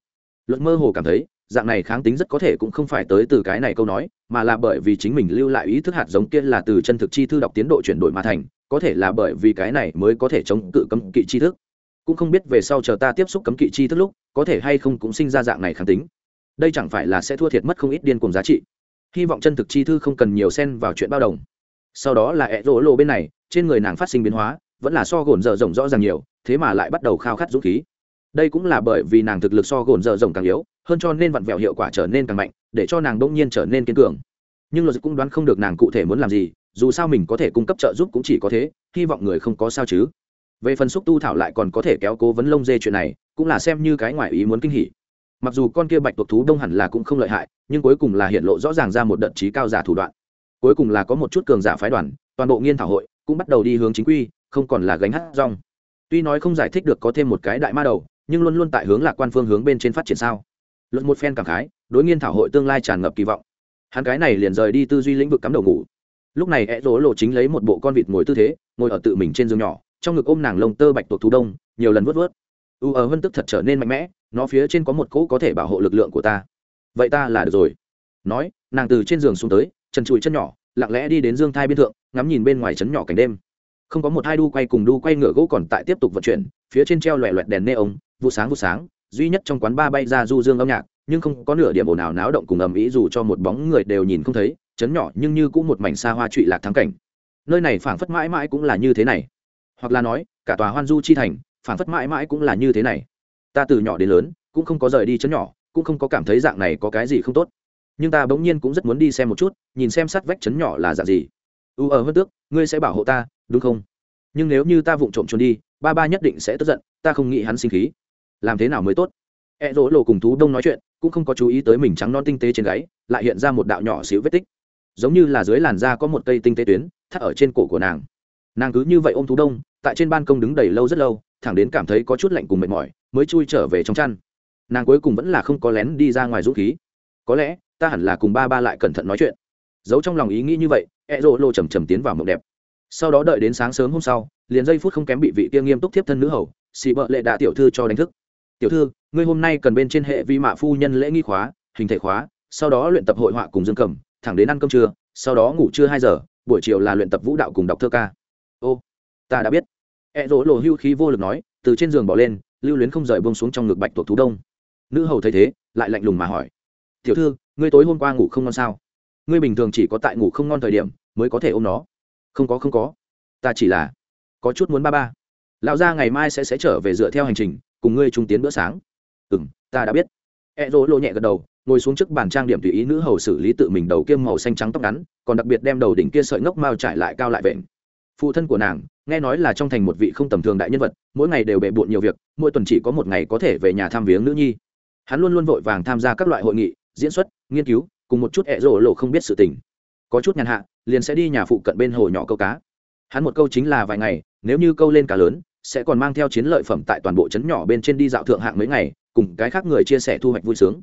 Luật mơ hồ cảm thấy dạng này kháng tính rất có thể cũng không phải tới từ cái này câu nói, mà là bởi vì chính mình lưu lại ý thức hạt giống kia là từ chân thực chi thư đọc tiến độ chuyển đổi mà thành, có thể là bởi vì cái này mới có thể chống cự cấm kỵ chi thức. Cũng không biết về sau chờ ta tiếp xúc cấm kỵ chi thức lúc, có thể hay không cũng sinh ra dạng này kháng tính. Đây chẳng phải là sẽ thua thiệt mất không ít điên cùng giá trị. Hy vọng chân thực chi thư không cần nhiều xen vào chuyện bao đồng. Sau đó là ẹ rỗ lộ bên này, trên người nàng phát sinh biến hóa, vẫn là so gồn dở rộng rõ ràng nhiều, thế mà lại bắt đầu khao khát dũng khí. Đây cũng là bởi vì nàng thực lực so gồn dở rộng càng yếu hơn cho nên vặn vẹo hiệu quả trở nên càng mạnh, để cho nàng đông nhiên trở nên kiên cường. Nhưng luật cũng đoán không được nàng cụ thể muốn làm gì, dù sao mình có thể cung cấp trợ giúp cũng chỉ có thế, hy vọng người không có sao chứ. Về phần xúc tu thảo lại còn có thể kéo cố vấn lông dê chuyện này, cũng là xem như cái ngoại ý muốn kinh hỉ. Mặc dù con kia bạch tuộc thú đông hẳn là cũng không lợi hại, nhưng cuối cùng là hiện lộ rõ ràng ra một đợt trí cao giả thủ đoạn. Cuối cùng là có một chút cường giả phái đoàn, toàn bộ nghiên thảo hội, cũng bắt đầu đi hướng chính quy, không còn là gánh hát rong. Tuy nói không giải thích được có thêm một cái đại ma đầu, nhưng luôn luôn tại hướng lạc quan phương hướng bên trên phát triển sao? Luận một phen cảm khái, đối nghiên thảo hội tương lai tràn ngập kỳ vọng. Hắn cái này liền rời đi tư duy lĩnh vực cắm đầu ngủ. Lúc này e rỗ lộ chính lấy một bộ con vịt ngồi tư thế, ngồi ở tự mình trên giường nhỏ, trong ngực ôm nàng lông tơ bạch tuộc thú đông, nhiều lần vớt vớt u ở vân tức thật trở nên mạnh mẽ, nó phía trên có một cỗ có thể bảo hộ lực lượng của ta. Vậy ta là được rồi. Nói, nàng từ trên giường xuống tới, chân trụi chân nhỏ, lặng lẽ đi đến dương thai biên thượng, ngắm nhìn bên ngoài trấn nhỏ cảnh đêm. Không có một hai đu quay cùng đu quay ngựa gỗ còn tại tiếp tục vận chuyển, phía trên treo loẹ loẹt đèn nê ống vụ sáng vụ sáng duy nhất trong quán ba bay ra du dương âm nhạc, nhưng không có nửa điểm ồn nào náo động cùng ầm ĩ dù cho một bóng người đều nhìn không thấy, chấn nhỏ nhưng như cũng một mảnh xa hoa trụy lạc thắng cảnh. Nơi này phảng phất mãi mãi cũng là như thế này. Hoặc là nói, cả tòa hoan du chi thành, phảng phất mãi mãi cũng là như thế này. Ta từ nhỏ đến lớn, cũng không có rời đi chấn nhỏ, cũng không có cảm thấy dạng này có cái gì không tốt. Nhưng ta bỗng nhiên cũng rất muốn đi xem một chút, nhìn xem sát vách chấn nhỏ là dạng gì. U ờ ở hơn tước, ngươi sẽ bảo hộ ta, đúng không? Nhưng nếu như ta vụng trộm trốn đi, ba ba nhất định sẽ tức giận, ta không nghĩ hắn sinh khí làm thế nào mới tốt? E rỗ lộ cùng thú đông nói chuyện, cũng không có chú ý tới mình trắng non tinh tế trên gáy, lại hiện ra một đạo nhỏ xíu vết tích. Giống như là dưới làn da có một cây tinh tế tuyến, thắt ở trên cổ của nàng. Nàng cứ như vậy ôm thú đông, tại trên ban công đứng đầy lâu rất lâu, thẳng đến cảm thấy có chút lạnh cùng mệt mỏi, mới chui trở về trong chăn. Nàng cuối cùng vẫn là không có lén đi ra ngoài dũng khí. Có lẽ, ta hẳn là cùng ba ba lại cẩn thận nói chuyện. Giấu trong lòng ý nghĩ như vậy e rô lô chầm chầm tiến vào mộng đẹp. Sau đó đợi đến sáng sớm hôm sau, liền giây phút không kém bị vị kia nghiêm túc tiếp thân nữ hầu xì bợ lệ đạ tiểu thư cho đánh thức tiểu thư, ngươi hôm nay cần bên trên hệ vi mạ phu nhân lễ nghi khóa, hình thể khóa, sau đó luyện tập hội họa cùng dương cầm, thẳng đến ăn cơm trưa, sau đó ngủ trưa hai giờ, buổi chiều là luyện tập vũ đạo cùng đọc thơ ca. Ô, ta đã biết. E rỗ lộ hưu khí vô lực nói, từ trên giường bỏ lên, lưu luyến không rời bông xuống trong ngực bạch tuộc thú đông. Nữ hầu thấy thế, lại lạnh lùng mà hỏi. Tiểu thư, ngươi tối hôm qua ngủ không ngon sao? Ngươi bình thường chỉ có tại ngủ không ngon thời điểm mới có thể ôm nó. Không có không có. Ta chỉ là có chút muốn ba ba. Lão gia ngày mai sẽ sẽ trở về dựa theo hành trình cùng ngươi trung tiến bữa sáng. Ừ m ta đã biết. E dỗ lộ nhẹ gật đầu, ngồi xuống trước bàn trang điểm tùy ý nữ hầu xử lý tự mình đầu kiêm màu xanh trắng tóc ngắn, còn đặc biệt đem đầu đỉnh kia sợi ngốc mao trải lại cao lại vện. Phụ thân của nàng, nghe nói là trong thành một vị không tầm thường đại nhân vật, mỗi ngày đều bề bộn nhiều việc, mỗi tuần chỉ có một ngày có thể về nhà thăm viếng nữ nhi. Hắn luôn luôn vội vàng tham gia các loại hội nghị, diễn xuất, nghiên cứu, cùng một chút e ẹ rổ lộ không biết sự tình. Có chút nhàn hạ, liền sẽ đi nhà phụ cận bên hồ nhỏ câu cá. Hắn một câu chính là vài ngày, nếu như câu lên cá lớn sẽ còn mang theo chiến lợi phẩm tại toàn bộ trấn nhỏ bên trên đi dạo thượng hạng mấy ngày, cùng cái khác người chia sẻ thu hoạch vui sướng.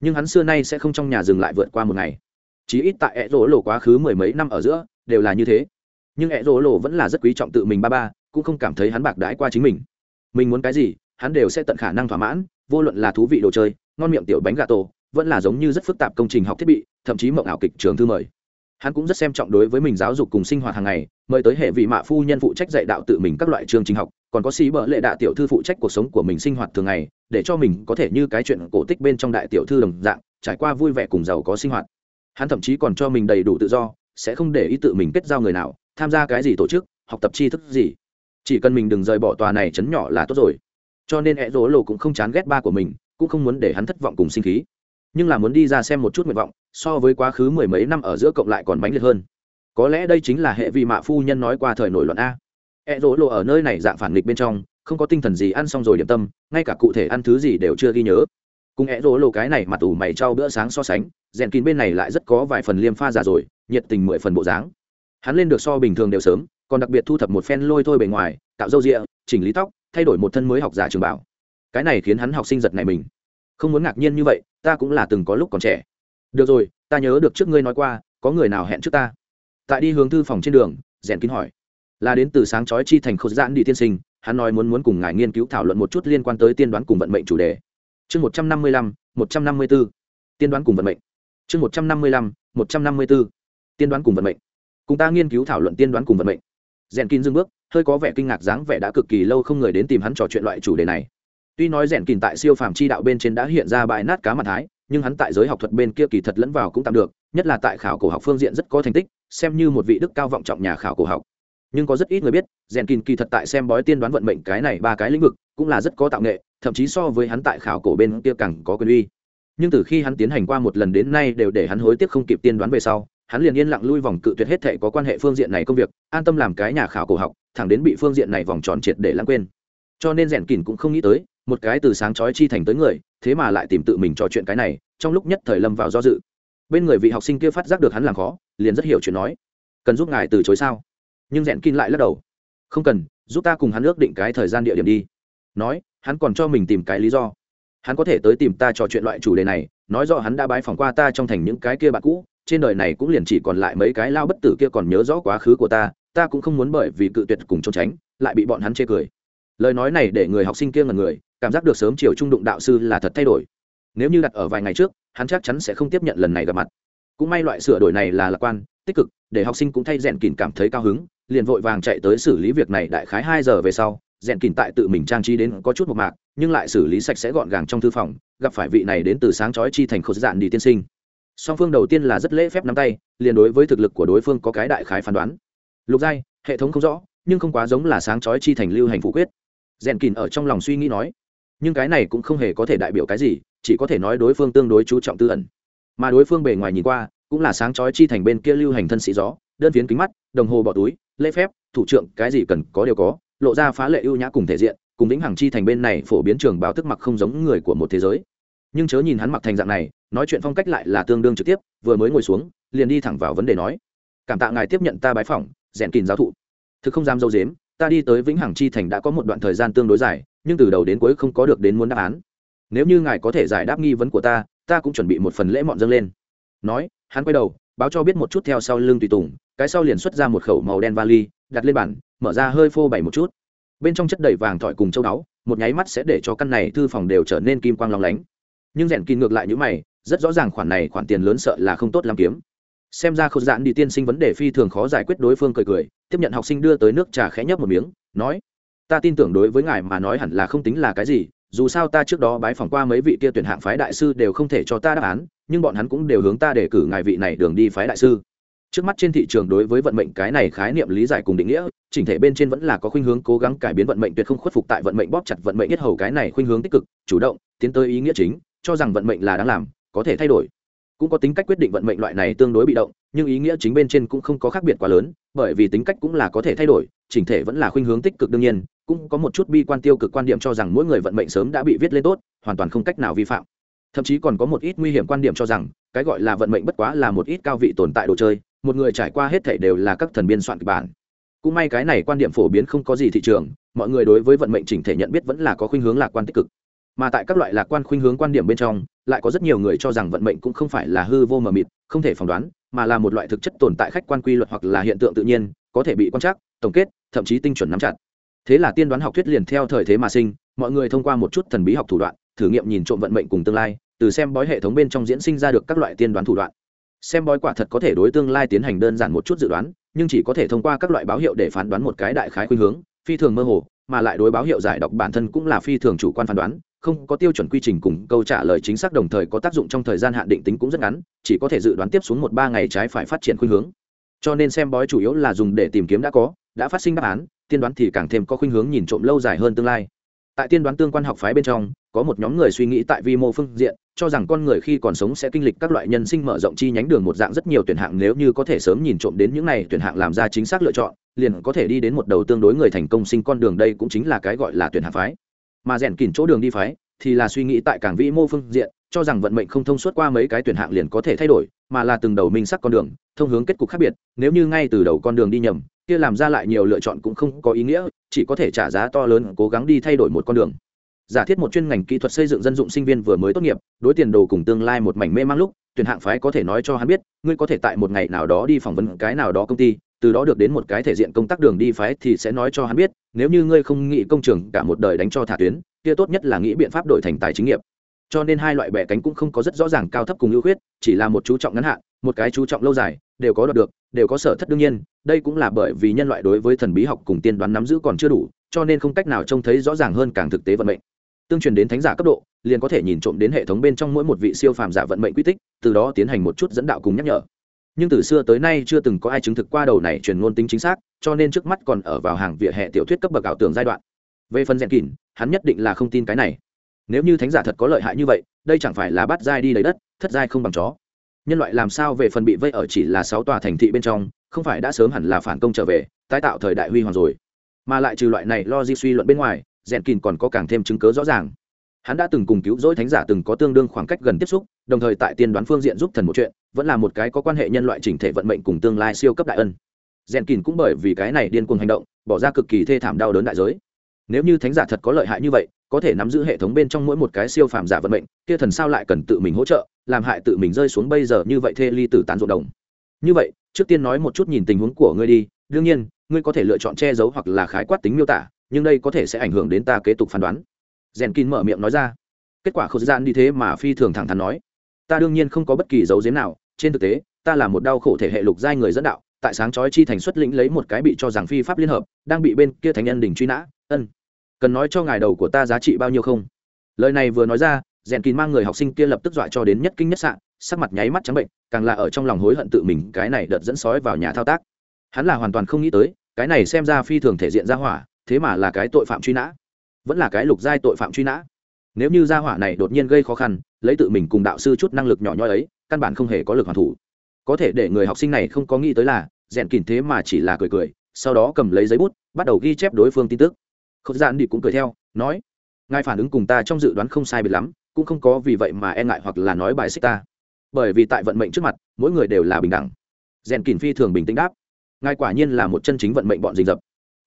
Nhưng hắn xưa nay sẽ không trong nhà dừng lại vượt qua một ngày. Chí ít tại ẹ rỗ lộ quá khứ mười mấy năm ở giữa, đều là như thế. Nhưng ẹ rỗ lộ vẫn là rất quý trọng tự mình ba ba, cũng không cảm thấy hắn bạc đãi qua chính mình. Mình muốn cái gì, hắn đều sẽ tận khả năng thỏa mãn, vô luận là thú vị đồ chơi, ngon miệng tiểu bánh gà tổ, vẫn là giống như rất phức tạp công trình học thiết bị, thậm chí mộng ảo kịch trường thư mời. Hắn cũng rất xem trọng đối với mình giáo dục cùng sinh hoạt hàng ngày, mời tới hệ vị mạ phu nhân phụ trách dạy đạo tự mình các loại chương trình học còn có xí bợ lệ đạ tiểu thư phụ trách cuộc sống của mình sinh hoạt thường ngày, để cho mình có thể như cái chuyện cổ tích bên trong đại tiểu thư đồng dạng, trải qua vui vẻ cùng giàu có sinh hoạt. Hắn thậm chí còn cho mình đầy đủ tự do, sẽ không để ý tự mình kết giao người nào, tham gia cái gì tổ chức, học tập tri thức gì. Chỉ cần mình đừng rời bỏ tòa này chấn nhỏ là tốt rồi. Cho nên e rỗ lộ cũng không chán ghét ba của mình, cũng không muốn để hắn thất vọng cùng sinh khí. Nhưng là muốn đi ra xem một chút nguyện vọng, so với quá khứ mười mấy năm ở giữa cộng lại còn bánh liệt hơn. Có lẽ đây chính là hệ vị mạ phu nhân nói qua thời nổi loạn a e rỗ lộ ở nơi này dạng phản nghịch bên trong, không có tinh thần gì ăn xong rồi điểm tâm, ngay cả cụ thể ăn thứ gì đều chưa ghi nhớ. Cùng e rỗ lộ cái này mặt ủ mày trao bữa sáng so sánh, rèn kín bên này lại rất có vài phần liêm pha giả rồi, nhiệt tình mười phần bộ dáng. Hắn lên được so bình thường đều sớm, còn đặc biệt thu thập một phen lôi thôi bề ngoài tạo râu rịa, chỉnh lý tóc, thay đổi một thân mới học giả trường bảo. Cái này khiến hắn học sinh giật này mình. Không muốn ngạc nhiên như vậy, ta cũng là từng có lúc còn trẻ. Được rồi, ta nhớ được trước ngươi nói qua, có người nào hẹn trước ta? Tại đi hướng thư phòng trên đường, rèn kín hỏi là đến từ sáng chói chi thành khâu giãn đi tiên sinh, hắn nói muốn muốn cùng ngài nghiên cứu thảo luận một chút liên quan tới tiên đoán cùng vận mệnh chủ đề. Chương một trăm năm mươi lăm, một trăm năm mươi b ố tiên đoán cùng vận mệnh. Chương một trăm năm mươi lăm, một trăm năm mươi b ố tiên đoán cùng vận mệnh. Cùng ta nghiên cứu thảo luận tiên đoán cùng vận mệnh. Rèn kín dưng bước, hơi có vẻ kinh ngạc dáng vẻ đã cực kỳ lâu không người đến tìm hắn trò chuyện loại chủ đề này. Tuy nói rèn kín tại siêu phàm chi đạo bên trên đã hiện ra bãi nát cá mặt thái nhưng hắn tại giới học thuật bên kia kỳ thật lẫn vào cũng tạm được, nhất là tại khảo cổ học phương diện rất có thành tích, xem như một vị đức cao vọng trọng nhà khảo cổ học nhưng có rất ít người biết rèn kín kỳ thật tại xem bói tiên đoán vận mệnh cái này ba cái lĩnh vực, cũng là rất có tạo nghệ, thậm chí so với hắn tại khảo cổ bên kia càng có quyền uy. Nhưng từ khi hắn tiến hành qua một lần đến nay đều để hắn hối tiếc không kịp tiên đoán về sau, hắn liền yên lặng lui vòng cự tuyệt hết thệ có quan hệ phương diện này công việc, an tâm làm cái nhà khảo cổ học, thẳng đến bị phương diện này vòng tròn triệt để lãng quên. Cho nên rèn kìn cũng không nghĩ tới, một cái từ sáng chói chi thành tới người, thế mà lại tìm tự mình trò chuyện cái này, trong lúc nhất thời lâm vào do dự. Bên người vị học sinh kia phát giác được hắn làm khó, liền rất hiểu chuyện nói, cần giúp ngài từ chối sao? Nhưng rèn kín lại lắc đầu. Không cần, giúp ta cùng hắn ước định cái thời gian địa điểm đi. Nói, hắn còn cho mình tìm cái lý do. Hắn có thể tới tìm ta trò chuyện loại chủ đề này, nói rõ hắn đã bái phỏng qua ta trong thành những cái kia bạn cũ, trên đời này cũng liền chỉ còn lại mấy cái lao bất tử kia còn nhớ rõ quá khứ của ta ta cũng không muốn bởi vì cự tuyệt cùng trốn tránh, lại bị bọn hắn chê cười. Lời nói này để người học sinh kia ngần người, cảm giác được sớm chiều trung đụng đạo sư là thật thay đổi. Nếu như đặt ở vài ngày trước, hắn chắc chắn sẽ không tiếp nhận lần này gặp mặt. Cũng may loại sửa đổi này là lạc quan, tích cực, để học sinh cũng thay rèn kín cảm thấy cao hứng liền vội vàng chạy tới xử lý việc này đại khái hai giờ về sau, rèn kìn tại tự mình trang trí đến có chút một mạc, nhưng lại xử lý sạch sẽ gọn gàng trong thư phòng, gặp phải vị này đến từ sáng chói chi thành khổ dạn đi tiên sinh. Song phương đầu tiên là rất lễ phép nắm tay, liền đối với thực lực của đối phương có cái đại khái phán đoán. Lục giai, hệ thống không rõ, nhưng không quá giống là sáng chói chi thành lưu hành phủ quyết. Rèn kìn ở trong lòng suy nghĩ nói, nhưng cái này cũng không hề có thể đại biểu cái gì, chỉ có thể nói đối phương tương đối chú trọng tư ẩn. Mà đối phương bề ngoài nhìn qua, cũng là sáng chói chi thành bên kia lưu hành thân sĩ gió đơn phiến kính mắt, đồng hồ bỏ túi, lễ phép, thủ trưởng, cái gì cần có đều có, lộ ra phá lệ ưu nhã cùng thể diện, cùng lĩnh hàng chi thành bên này phổ biến trường báo thức mặc không giống người của một thế giới. Nhưng chớ nhìn hắn mặc thành dạng này, nói chuyện phong cách lại là tương đương trực tiếp, vừa mới ngồi xuống, liền đi thẳng vào vấn đề nói, cảm tạ ngài tiếp nhận ta bái phỏng, rèn kìn giáo thụ. Thực không dám dâu dếm, ta đi tới vĩnh hằng chi thành đã có một đoạn thời gian tương đối dài, nhưng từ đầu đến cuối không có được đến muốn đáp án. Nếu như ngài có thể giải đáp nghi vấn của ta ta cũng chuẩn bị một phần lễ mọn dâng lên. Nói, hắn quay đầu, báo cho biết một chút theo sau lưng tùy tùng cái sau liền xuất ra một khẩu màu đen vali, đặt lên bàn, mở ra hơi phô bày một chút. Bên trong chất đầy vàng thỏi cùng châu đáo, một nháy mắt sẽ để cho căn này thư phòng đều trở nên kim quang lóng lánh. Nhưng rèn kín ngược lại những mày, rất rõ ràng khoản này khoản tiền lớn sợ là không tốt làm kiếm. Xem ra khâu dạn đi tiên sinh vấn đề phi thường khó giải quyết đối phương cười cười, tiếp nhận học sinh đưa tới nước trà khẽ nhấp một miếng, nói, ta tin tưởng đối với ngài mà nói hẳn là không tính là cái gì, dù sao ta trước đó bái phỏng qua mấy vị kia tuyển hạng phái đại sư đều không thể cho ta đáp án, nhưng bọn hắn cũng đều hướng ta để cử ngài vị này đường đi phái đại sư trước mắt trên thị trường đối với vận mệnh cái này khái niệm lý giải cùng định nghĩa, chỉnh thể bên trên vẫn là có khuynh hướng cố gắng cải biến vận mệnh tuyệt không khuất phục tại vận mệnh bóp chặt vận mệnh nhất hầu cái này khuynh hướng tích cực, chủ động, tiến tới ý nghĩa chính, cho rằng vận mệnh là đáng làm, có thể thay đổi. Cũng có tính cách quyết định vận mệnh loại này tương đối bị động, nhưng ý nghĩa chính bên trên cũng không có khác biệt quá lớn, bởi vì tính cách cũng là có thể thay đổi, chỉnh thể vẫn là khuynh hướng tích cực đương nhiên, cũng có một chút bi quan tiêu cực quan điểm cho rằng mỗi người vận mệnh sớm đã bị viết lên tốt, hoàn toàn không cách nào vi phạm. Thậm chí còn có một ít nguy hiểm quan điểm cho rằng, cái gọi là vận mệnh bất quá là một ít cao vị tồn tại đồ chơi một người trải qua hết thảy đều là các thần biên soạn kịch bản. Cũng may cái này quan điểm phổ biến không có gì thị trường, mọi người đối với vận mệnh chỉnh thể nhận biết vẫn là có khuynh hướng lạc quan tích cực. Mà tại các loại lạc quan khuynh hướng quan điểm bên trong, lại có rất nhiều người cho rằng vận mệnh cũng không phải là hư vô mờ mịt, không thể phỏng đoán, mà là một loại thực chất tồn tại khách quan quy luật hoặc là hiện tượng tự nhiên, có thể bị quan trắc, tổng kết, thậm chí tinh chuẩn nắm chặt. Thế là tiên đoán học thuyết liền theo thời thế mà sinh, mọi người thông qua một chút thần bí học thủ đoạn, thử nghiệm nhìn trộm vận mệnh cùng tương lai, từ xem bói hệ thống bên trong diễn sinh ra được các loại tiên đoán thủ đoạn xem bói quả thật có thể đối tương lai tiến hành đơn giản một chút dự đoán, nhưng chỉ có thể thông qua các loại báo hiệu để phán đoán một cái đại khái khuynh hướng, phi thường mơ hồ, mà lại đối báo hiệu giải đọc bản thân cũng là phi thường chủ quan phán đoán, không có tiêu chuẩn quy trình cùng câu trả lời chính xác đồng thời có tác dụng trong thời gian hạn định tính cũng rất ngắn, chỉ có thể dự đoán tiếp xuống một ba ngày trái phải phát triển khuynh hướng. Cho nên xem bói chủ yếu là dùng để tìm kiếm đã có, đã phát sinh đáp án, tiên đoán thì càng thêm có khuynh hướng nhìn trộm lâu dài hơn tương lai. Tại tiên đoán tương quan học phái bên trong có một nhóm người suy nghĩ tại vi mô phương diện, cho rằng con người khi còn sống sẽ kinh lịch các loại nhân sinh mở rộng chi nhánh đường một dạng rất nhiều tuyển hạng nếu như có thể sớm nhìn trộm đến những này tuyển hạng làm ra chính xác lựa chọn, liền có thể đi đến một đầu tương đối người thành công sinh con đường đây cũng chính là cái gọi là tuyển hạng phái. Mà rèn kỉn chỗ đường đi phái thì là suy nghĩ tại cảng vĩ mô phương diện, cho rằng vận mệnh không thông suốt qua mấy cái tuyển hạng liền có thể thay đổi, mà là từng đầu minh sắc con đường, thông hướng kết cục khác biệt, nếu như ngay từ đầu con đường đi nhầm, kia làm ra lại nhiều lựa chọn cũng không có ý nghĩa, chỉ có thể trả giá to lớn cố gắng đi thay đổi một con đường giả thiết một chuyên ngành kỹ thuật xây dựng dân dụng sinh viên vừa mới tốt nghiệp, đối tiền đồ cùng tương lai một mảnh mê mang lúc, tuyển hạng phái có thể nói cho hắn biết, ngươi có thể tại một ngày nào đó đi phỏng vấn cái nào đó công ty, từ đó được đến một cái thể diện công tác đường đi phái thì sẽ nói cho hắn biết, nếu như ngươi không nghĩ công trường cả một đời đánh cho thả tuyến, kia tốt nhất là nghĩ biện pháp đổi thành tài chính nghiệp. Cho nên hai loại bẻ cánh cũng không có rất rõ ràng cao thấp cùng ưu khuyết, chỉ là một chú trọng ngắn hạn, một cái chú trọng lâu dài, đều có đoạt được, đều có sở thất đương nhiên, đây cũng là bởi vì nhân loại đối với thần bí học cùng tiên đoán nắm giữ còn chưa đủ, cho nên không cách nào trông thấy rõ ràng hơn càng thực tế vận mệnh tương truyền đến thánh giả cấp độ, liền có thể nhìn trộm đến hệ thống bên trong mỗi một vị siêu phàm giả vận mệnh quy tích, từ đó tiến hành một chút dẫn đạo cùng nhắc nhở. Nhưng từ xưa tới nay chưa từng có ai chứng thực qua đầu này truyền ngôn tính chính xác, cho nên trước mắt còn ở vào hàng vỉa hè tiểu thuyết cấp bậc ảo tưởng giai đoạn. Về phần rèn kỉn hắn nhất định là không tin cái này. Nếu như thánh giả thật có lợi hại như vậy, đây chẳng phải là bắt giai đi lấy đất, thất giai không bằng chó. Nhân loại làm sao về phần bị vây ở chỉ là sáu tòa thành thị bên trong, không phải đã sớm hẳn là phản công trở về, tái tạo thời đại huy hoàng rồi. Mà lại trừ loại này lo di suy luận bên ngoài rèn kín còn có càng thêm chứng cớ rõ ràng. Hắn đã từng cùng cứu rỗi thánh giả từng có tương đương khoảng cách gần tiếp xúc, đồng thời tại tiên đoán phương diện giúp thần một chuyện, vẫn là một cái có quan hệ nhân loại chỉnh thể vận mệnh cùng tương lai siêu cấp đại ân. Rèn kín cũng bởi vì cái này điên cuồng hành động, bỏ ra cực kỳ thê thảm đau đớn đại giới. Nếu như thánh giả thật có lợi hại như vậy, có thể nắm giữ hệ thống bên trong mỗi một cái siêu phàm giả vận mệnh, kia thần sao lại cần tự mình hỗ trợ, làm hại tự mình rơi xuống bây giờ như vậy thê ly tử tán ruộng đồng. Như vậy, trước tiên nói một chút nhìn tình huống của ngươi đi, đương nhiên, ngươi có thể lựa chọn che giấu hoặc là khái quát tính miêu tả nhưng đây có thể sẽ ảnh hưởng đến ta kế tục phán đoán. Rèn kín mở miệng nói ra. Kết quả khâu gian đi thế mà phi thường thẳng thắn nói. Ta đương nhiên không có bất kỳ dấu giếm nào, trên thực tế, ta là một đau khổ thể hệ lục giai người dẫn đạo, tại sáng chói chi thành xuất lĩnh lấy một cái bị cho rằng phi pháp liên hợp, đang bị bên kia thành nhân đình truy nã. Ân. Cần nói cho ngài đầu của ta giá trị bao nhiêu không? Lời này vừa nói ra, rèn kín mang người học sinh kia lập tức dọa cho đến nhất kinh nhất sạn sắc mặt nháy mắt trắng bệnh, càng là ở trong lòng hối hận tự mình, cái này đợt dẫn sói vào nhà thao tác. Hắn là hoàn toàn không nghĩ tới, cái này xem ra phi thường thể diện ra hỏa thế mà là cái tội phạm truy nã. Vẫn là cái lục giai tội phạm truy nã. Nếu như gia hỏa này đột nhiên gây khó khăn, lấy tự mình cùng đạo sư chút năng lực nhỏ nhoi ấy, căn bản không hề có lực hoàn thủ. Có thể để người học sinh này không có nghĩ tới là, rèn kìm thế mà chỉ là cười cười, sau đó cầm lấy giấy bút, bắt đầu ghi chép đối phương tin tức. Khâu dạn đi cũng cười theo, nói, ngài phản ứng cùng ta trong dự đoán không sai biệt lắm, cũng không có vì vậy mà e ngại hoặc là nói bài xích ta. Bởi vì tại vận mệnh trước mặt, mỗi người đều là bình đẳng. Rèn kìm phi thường bình tĩnh đáp, ngài quả nhiên là một chân chính vận mệnh bọn rình rập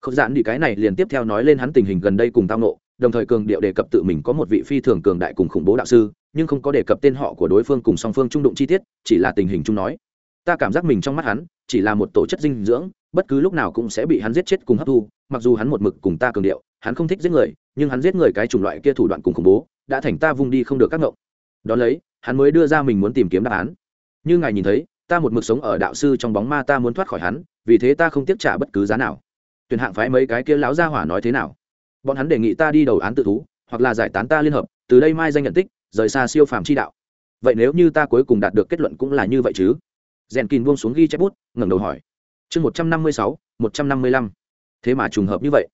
không dạn đi cái này liền tiếp theo nói lên hắn tình hình gần đây cùng tao nộ đồng thời cường điệu đề cập tự mình có một vị phi thường cường đại cùng khủng bố đạo sư, nhưng không có đề cập tên họ của đối phương cùng song phương trung đụng chi tiết, chỉ là tình hình chung nói. Ta cảm giác mình trong mắt hắn, chỉ là một tổ chất dinh dưỡng, bất cứ lúc nào cũng sẽ bị hắn giết chết cùng hấp thu, mặc dù hắn một mực cùng ta cường điệu, hắn không thích giết người, nhưng hắn giết người cái chủng loại kia thủ đoạn cùng khủng bố, đã thành ta vung đi không được các ngộng đón lấy, hắn mới đưa ra mình muốn tìm kiếm đáp án. Như ngài nhìn thấy, ta một mực sống ở đạo sư trong bóng ma ta muốn thoát khỏi hắn, vì thế ta không tiếp trả bất cứ giá nào tuyển hạng phái mấy cái kia lão gia hỏa nói thế nào? Bọn hắn đề nghị ta đi đầu án tự thú, hoặc là giải tán ta liên hợp, từ đây mai danh nhận tích, rời xa siêu phàm chi đạo. Vậy nếu như ta cuối cùng đạt được kết luận cũng là như vậy chứ? Rèn kín buông xuống ghi chép bút, ngẩng đầu hỏi. Chương một trăm năm mươi sáu, một trăm năm mươi lăm. Thế mà trùng hợp như vậy.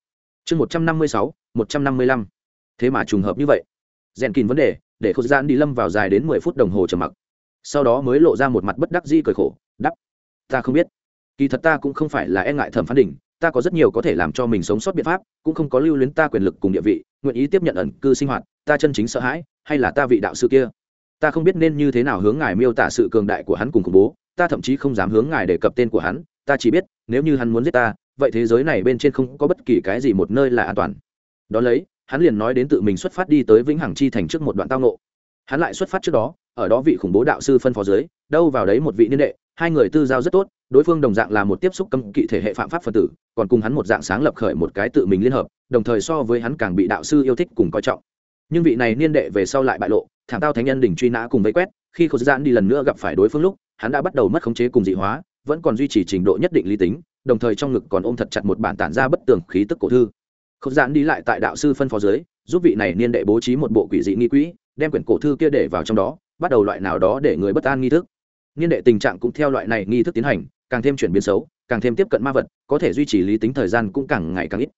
Chương một trăm năm mươi sáu, một trăm năm mươi lăm. Thế mà trùng hợp như vậy. Rèn kín vấn đề, để khâu gian đi lâm vào dài đến mười phút đồng hồ trầm mặc. Sau đó mới lộ ra một mặt bất đắc dĩ cười khổ đắp ta không biết. Kỳ thật ta cũng không phải là e ngại thẩm phán đỉnh ta có rất nhiều có thể làm cho mình sống sót biện pháp, cũng không có lưu luyến ta quyền lực cùng địa vị, nguyện ý tiếp nhận ẩn cư sinh hoạt, ta chân chính sợ hãi, hay là ta vị đạo sư kia ta không biết nên như thế nào hướng ngài miêu tả sự cường đại của hắn cùng khủng bố, ta thậm chí không dám hướng ngài đề cập tên của hắn, ta chỉ biết, nếu như hắn muốn giết ta, vậy thế giới này bên trên không có bất kỳ cái gì một nơi là an toàn đón lấy, hắn liền nói đến tự mình xuất phát đi tới vĩnh hằng chi thành trước một đoạn tao ngộ. hắn lại xuất phát trước đó, ở đó vị khủng bố đạo sư phân phó dưới, đâu vào đấy một vị niên đệ, hai người tư giao rất tốt đối phương đồng dạng là một tiếp xúc cấm kỵ thể hệ phạm pháp phân tử, còn cùng hắn một dạng sáng lập khởi một cái tự mình liên hợp, đồng thời so với hắn càng bị đạo sư yêu thích cùng coi trọng. Nhưng vị này niên đệ về sau lại bại lộ, thảm tao thánh nhân đỉnh truy nã cùng vây quét, khi Khổ giãn đi lần nữa gặp phải đối phương lúc, hắn đã bắt đầu mất khống chế cùng dị hóa, vẫn còn duy trì trình độ nhất định lý tính, đồng thời trong ngực còn ôm thật chặt một bản tản ra bất tường khí tức cổ thư. Khổ giãn đi lại tại đạo sư phân phó dưới, giúp vị này niên đệ bố trí một bộ quỷ dị nghi quỹ, đem quyển cổ thư kia để vào trong đó, bắt đầu loại nào đó để người bất an nghi thức niên đệ tình trạng cũng theo loại này nghi thức tiến hành, càng thêm chuyển biến xấu, càng thêm tiếp cận ma vật, có thể duy trì lý tính thời gian cũng càng ngày càng ít.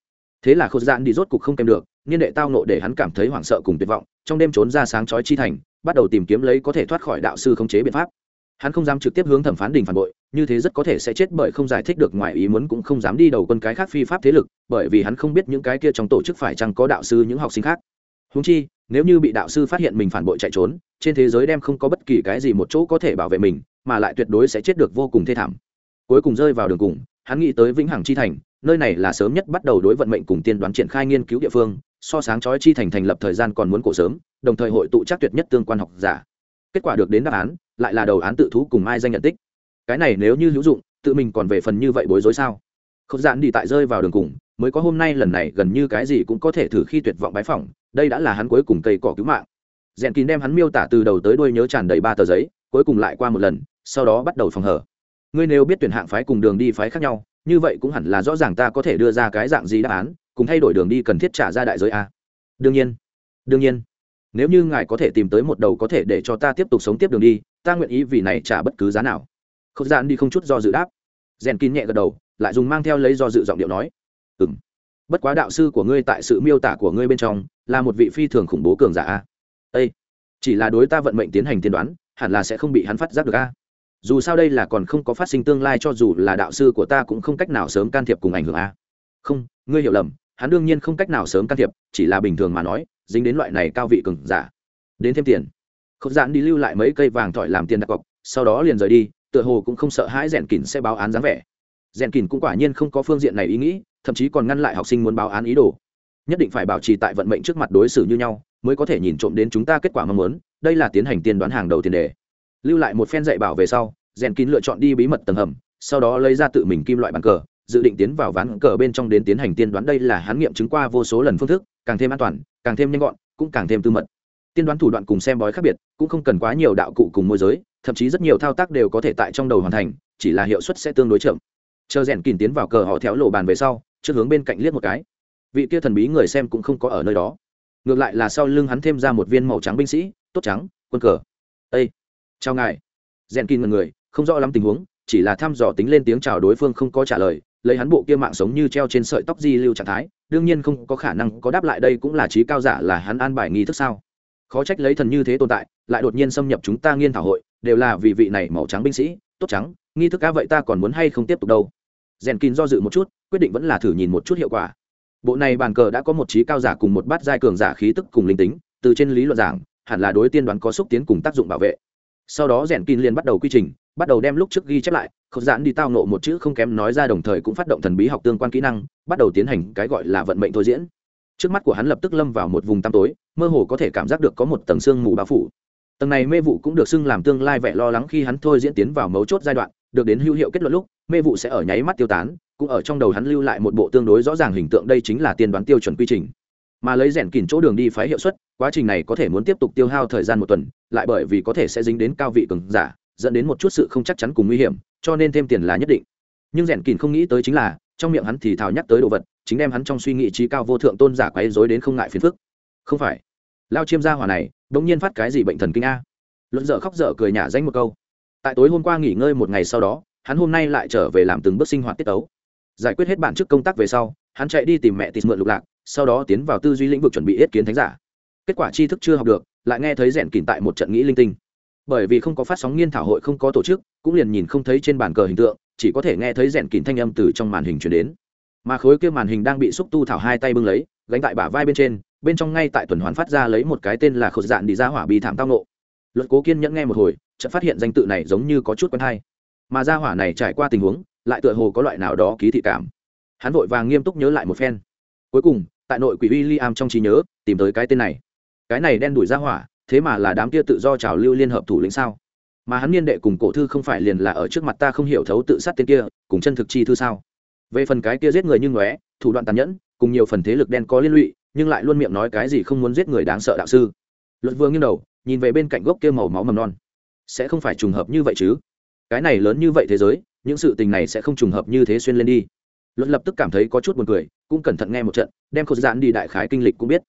Thế là khốt giãn đi rốt cục không kèm được, niên đệ tao nộ để hắn cảm thấy hoảng sợ cùng tuyệt vọng, trong đêm trốn ra sáng chói chi thành, bắt đầu tìm kiếm lấy có thể thoát khỏi đạo sư khống chế biện pháp. Hắn không dám trực tiếp hướng thẩm phán đình phản bội, như thế rất có thể sẽ chết bởi không giải thích được ngoài ý muốn cũng không dám đi đầu quân cái khác phi pháp thế lực, bởi vì hắn không biết những cái kia trong tổ chức phải chăng có đạo sư, những học sinh khác. Húng chi nếu như bị đạo sư phát hiện mình phản bội chạy trốn, trên thế giới đem không có bất kỳ cái gì một chỗ có thể bảo vệ mình, mà lại tuyệt đối sẽ chết được vô cùng thê thảm. Cuối cùng rơi vào đường cùng, hắn nghĩ tới vĩnh hằng chi thành, nơi này là sớm nhất bắt đầu đối vận mệnh cùng tiên đoán triển khai nghiên cứu địa phương, so sáng chói chi thành thành lập thời gian còn muốn cổ sớm, đồng thời hội tụ chắc tuyệt nhất tương quan học giả. Kết quả được đến đáp án, lại là đầu án tự thú cùng mai danh nhận tích. Cái này nếu như hữu dụng, tự mình còn về phần như vậy bối rối sao? Không dạn đi tại rơi vào đường cùng, mới có hôm nay lần này gần như cái gì cũng có thể thử khi tuyệt vọng bái phỏng đây đã là hắn cuối cùng cây cỏ cứu mạng. Rèn kín đem hắn miêu tả từ đầu tới đuôi nhớ tràn đầy ba tờ giấy, cuối cùng lại qua một lần, sau đó bắt đầu phòng hở. Ngươi nếu biết tuyển hạng phái cùng đường đi phái khác nhau, như vậy cũng hẳn là rõ ràng ta có thể đưa ra cái dạng gì đáp án, cùng thay đổi đường đi cần thiết trả ra đại giới a. Đương nhiên đương nhiên. Nếu như ngài có thể tìm tới một đầu có thể để cho ta tiếp tục sống tiếp đường đi, ta nguyện ý vì này trả bất cứ giá nào. Không gian đi không chút do dự đáp. Rèn kín nhẹ gật đầu, lại dùng mang theo lấy do dự giọng điệu nói. Ừng bất quá đạo sư của ngươi tại sự miêu tả của ngươi bên trong, là một vị phi thường khủng bố cường giả a. Â chỉ là đối ta vận mệnh tiến hành tiên đoán, hẳn là sẽ không bị hắn phát giác được a. Dù sao đây là còn không có phát sinh tương lai cho dù là đạo sư của ta cũng không cách nào sớm can thiệp cùng ảnh hưởng a. Không, ngươi hiểu lầm, hắn đương nhiên không cách nào sớm can thiệp, chỉ là bình thường mà nói, dính đến loại này cao vị cường giả. Đến thêm tiền. Khúc giãn đi lưu lại mấy cây vàng thỏi làm tiền đặt cọc, sau đó liền rời đi, tựa hồ cũng không sợ hãi rèn kỉn sẽ báo án dáng vẻ. Rèn kỉn cũng quả nhiên không có phương diện này ý nghĩ thậm chí còn ngăn lại học sinh muốn báo án ý đồ. Nhất định phải bảo trì tại vận mệnh trước mặt đối xử như nhau, mới có thể nhìn trộm đến chúng ta kết quả mong muốn. Đây là tiến hành tiên đoán hàng đầu tiền đề. Lưu lại một phen dạy bảo về sau rèn kín lựa chọn đi bí mật tầng hầm, sau đó lấy ra tự mình kim loại bàn cờ, dự định tiến vào ván cờ bên trong đến tiến hành tiên đoán. Đây là hắn nghiệm chứng qua vô số lần phương thức, càng thêm an toàn, càng thêm nhanh gọn, cũng càng thêm tư mật. Tiên đoán thủ đoạn cùng xem bói khác biệt, cũng không cần quá nhiều đạo cụ cùng môi giới, thậm chí rất nhiều thao tác đều có thể tại trong đầu hoàn thành, chỉ là hiệu suất sẽ tương đối chậm. Chờ rèn kín tiến vào cờ họ theo lộ bàn về sau trước hướng bên cạnh liếc một cái. Vị kia thần bí người xem cũng không có ở nơi đó. Ngược lại là sau lưng hắn thêm ra một viên màu trắng binh sĩ, tốt trắng, quân cờ. Ây chào ngài. Rèn kín ngần người, không rõ lắm tình huống, chỉ là thăm dò tính lên tiếng chào đối phương không có trả lời, lấy hắn bộ kia mạng sống như treo trên sợi tóc di lưu trạng thái, đương nhiên không có khả năng có đáp lại đây cũng là trí cao giả là hắn an bài nghi thức sao. Khó trách lấy thần như thế tồn tại, lại đột nhiên xâm nhập chúng ta nghiên thảo hội, đều là vì vị này màu trắng binh sĩ, tốt trắng, nghi thức cá vậy ta còn muốn hay không tiếp tục đâu? Rèn kín do dự một chút, quyết định vẫn là thử nhìn một chút hiệu quả. Bộ này bàn cờ đã có một trí cao giả cùng một bát giai cường giả khí tức cùng linh tính, từ trên lý luận giảng, hẳn là đối tiên đoán có xúc tiến cùng tác dụng bảo vệ. Sau đó rèn kín liền bắt đầu quy trình, bắt đầu đem lúc trước ghi chép lại không giãn đi tao nộ một chữ không kém nói ra đồng thời cũng phát động thần bí học tương quan kỹ năng, bắt đầu tiến hành cái gọi là vận mệnh thôi diễn. Trước mắt của hắn lập tức lâm vào một vùng tăm tối, mơ hồ có thể cảm giác được có một tầng sương mù bao phủ. Tầng này mê vụ cũng được xưng làm tương lai vẻ lo lắng khi hắn thôi diễn tiến vào mấu chốt giai đoạn được đến hữu hiệu kết luận lúc, mê vụ sẽ ở nháy mắt tiêu tán, cũng ở trong đầu hắn lưu lại một bộ tương đối rõ ràng hình tượng đây chính là tiên đoán tiêu chuẩn quy trình. Mà lấy rèn kỉn chỗ đường đi phái hiệu suất, quá trình này có thể muốn tiếp tục tiêu hao thời gian một tuần, lại bởi vì có thể sẽ dính đến cao vị cường giả, dẫn đến một chút sự không chắc chắn cùng nguy hiểm, cho nên thêm tiền là nhất định. Nhưng rèn kỉn không nghĩ tới chính là, trong miệng hắn thì thào nhắc tới đồ vật, chính đem hắn trong suy nghĩ trí cao vô thượng tôn giả quấy dối đến không ngại phiền phức. Không phải. Lao chiêm gia hỏa này, bỗng nhiên phát cái gì bệnh thần kinh a? Luận dở khóc dở cười nhả danh một câu tại tối hôm qua nghỉ ngơi một ngày sau đó, hắn hôm nay lại trở về làm từng bước sinh hoạt tiết tấu. Giải quyết hết bản chức công tác về sau, hắn chạy đi tìm mẹ tịt mượn lục lạc, sau đó tiến vào tư duy lĩnh vực chuẩn bị yết kiến thánh giả. Kết quả tri thức chưa học được, lại nghe thấy rèn kìm tại một trận nghĩ linh tinh. Bởi vì không có phát sóng nghiên thảo hội, không có tổ chức, cũng liền nhìn không thấy trên bàn cờ hình tượng, chỉ có thể nghe thấy rèn kìm thanh âm từ trong màn hình chuyển đến. Mà khối kia màn hình đang bị xúc tu thảo hai tay bưng lấy, gánh tại bả vai bên trên, bên trong ngay tại tuần hoàn phát ra lấy một cái tên là khột dạn đi ra hỏa bi thảm tao nộ luật cố kiên nhẫn nghe một hồi chợt phát hiện danh tự này giống như có chút quen hay. Mà gia hỏa này trải qua tình huống, lại tựa hồ có loại nào đó ký thị cảm. Hắn vội vàng nghiêm túc nhớ lại một phen. Cuối cùng, tại nội quỷ William trong trí nhớ, tìm tới cái tên này. Cái này đen đuổi gia hỏa, thế mà là đám kia tự do trào lưu liên hợp thủ lĩnh sao? Mà hắn niên đệ cùng cổ thư không phải liền là ở trước mặt ta không hiểu thấu tự sát tên kia, cùng chân thực chi thư sao? Về phần cái kia giết người như ngóe, thủ đoạn tàn nhẫn, cùng nhiều phần thế lực đen có liên lụy, nhưng lại luôn miệng nói cái gì không muốn giết người đáng sợ đạo sư. Luật vương nghiêng đầu, nhìn về bên cạnh gốc kia màu máu mầm non sẽ không phải trùng hợp như vậy chứ. Cái này lớn như vậy thế giới, những sự tình này sẽ không trùng hợp như thế xuyên lên đi. Luật lập tức cảm thấy có chút buồn cười, cũng cẩn thận nghe một trận, đem khâu giãn đi đại khái kinh lịch cũng biết.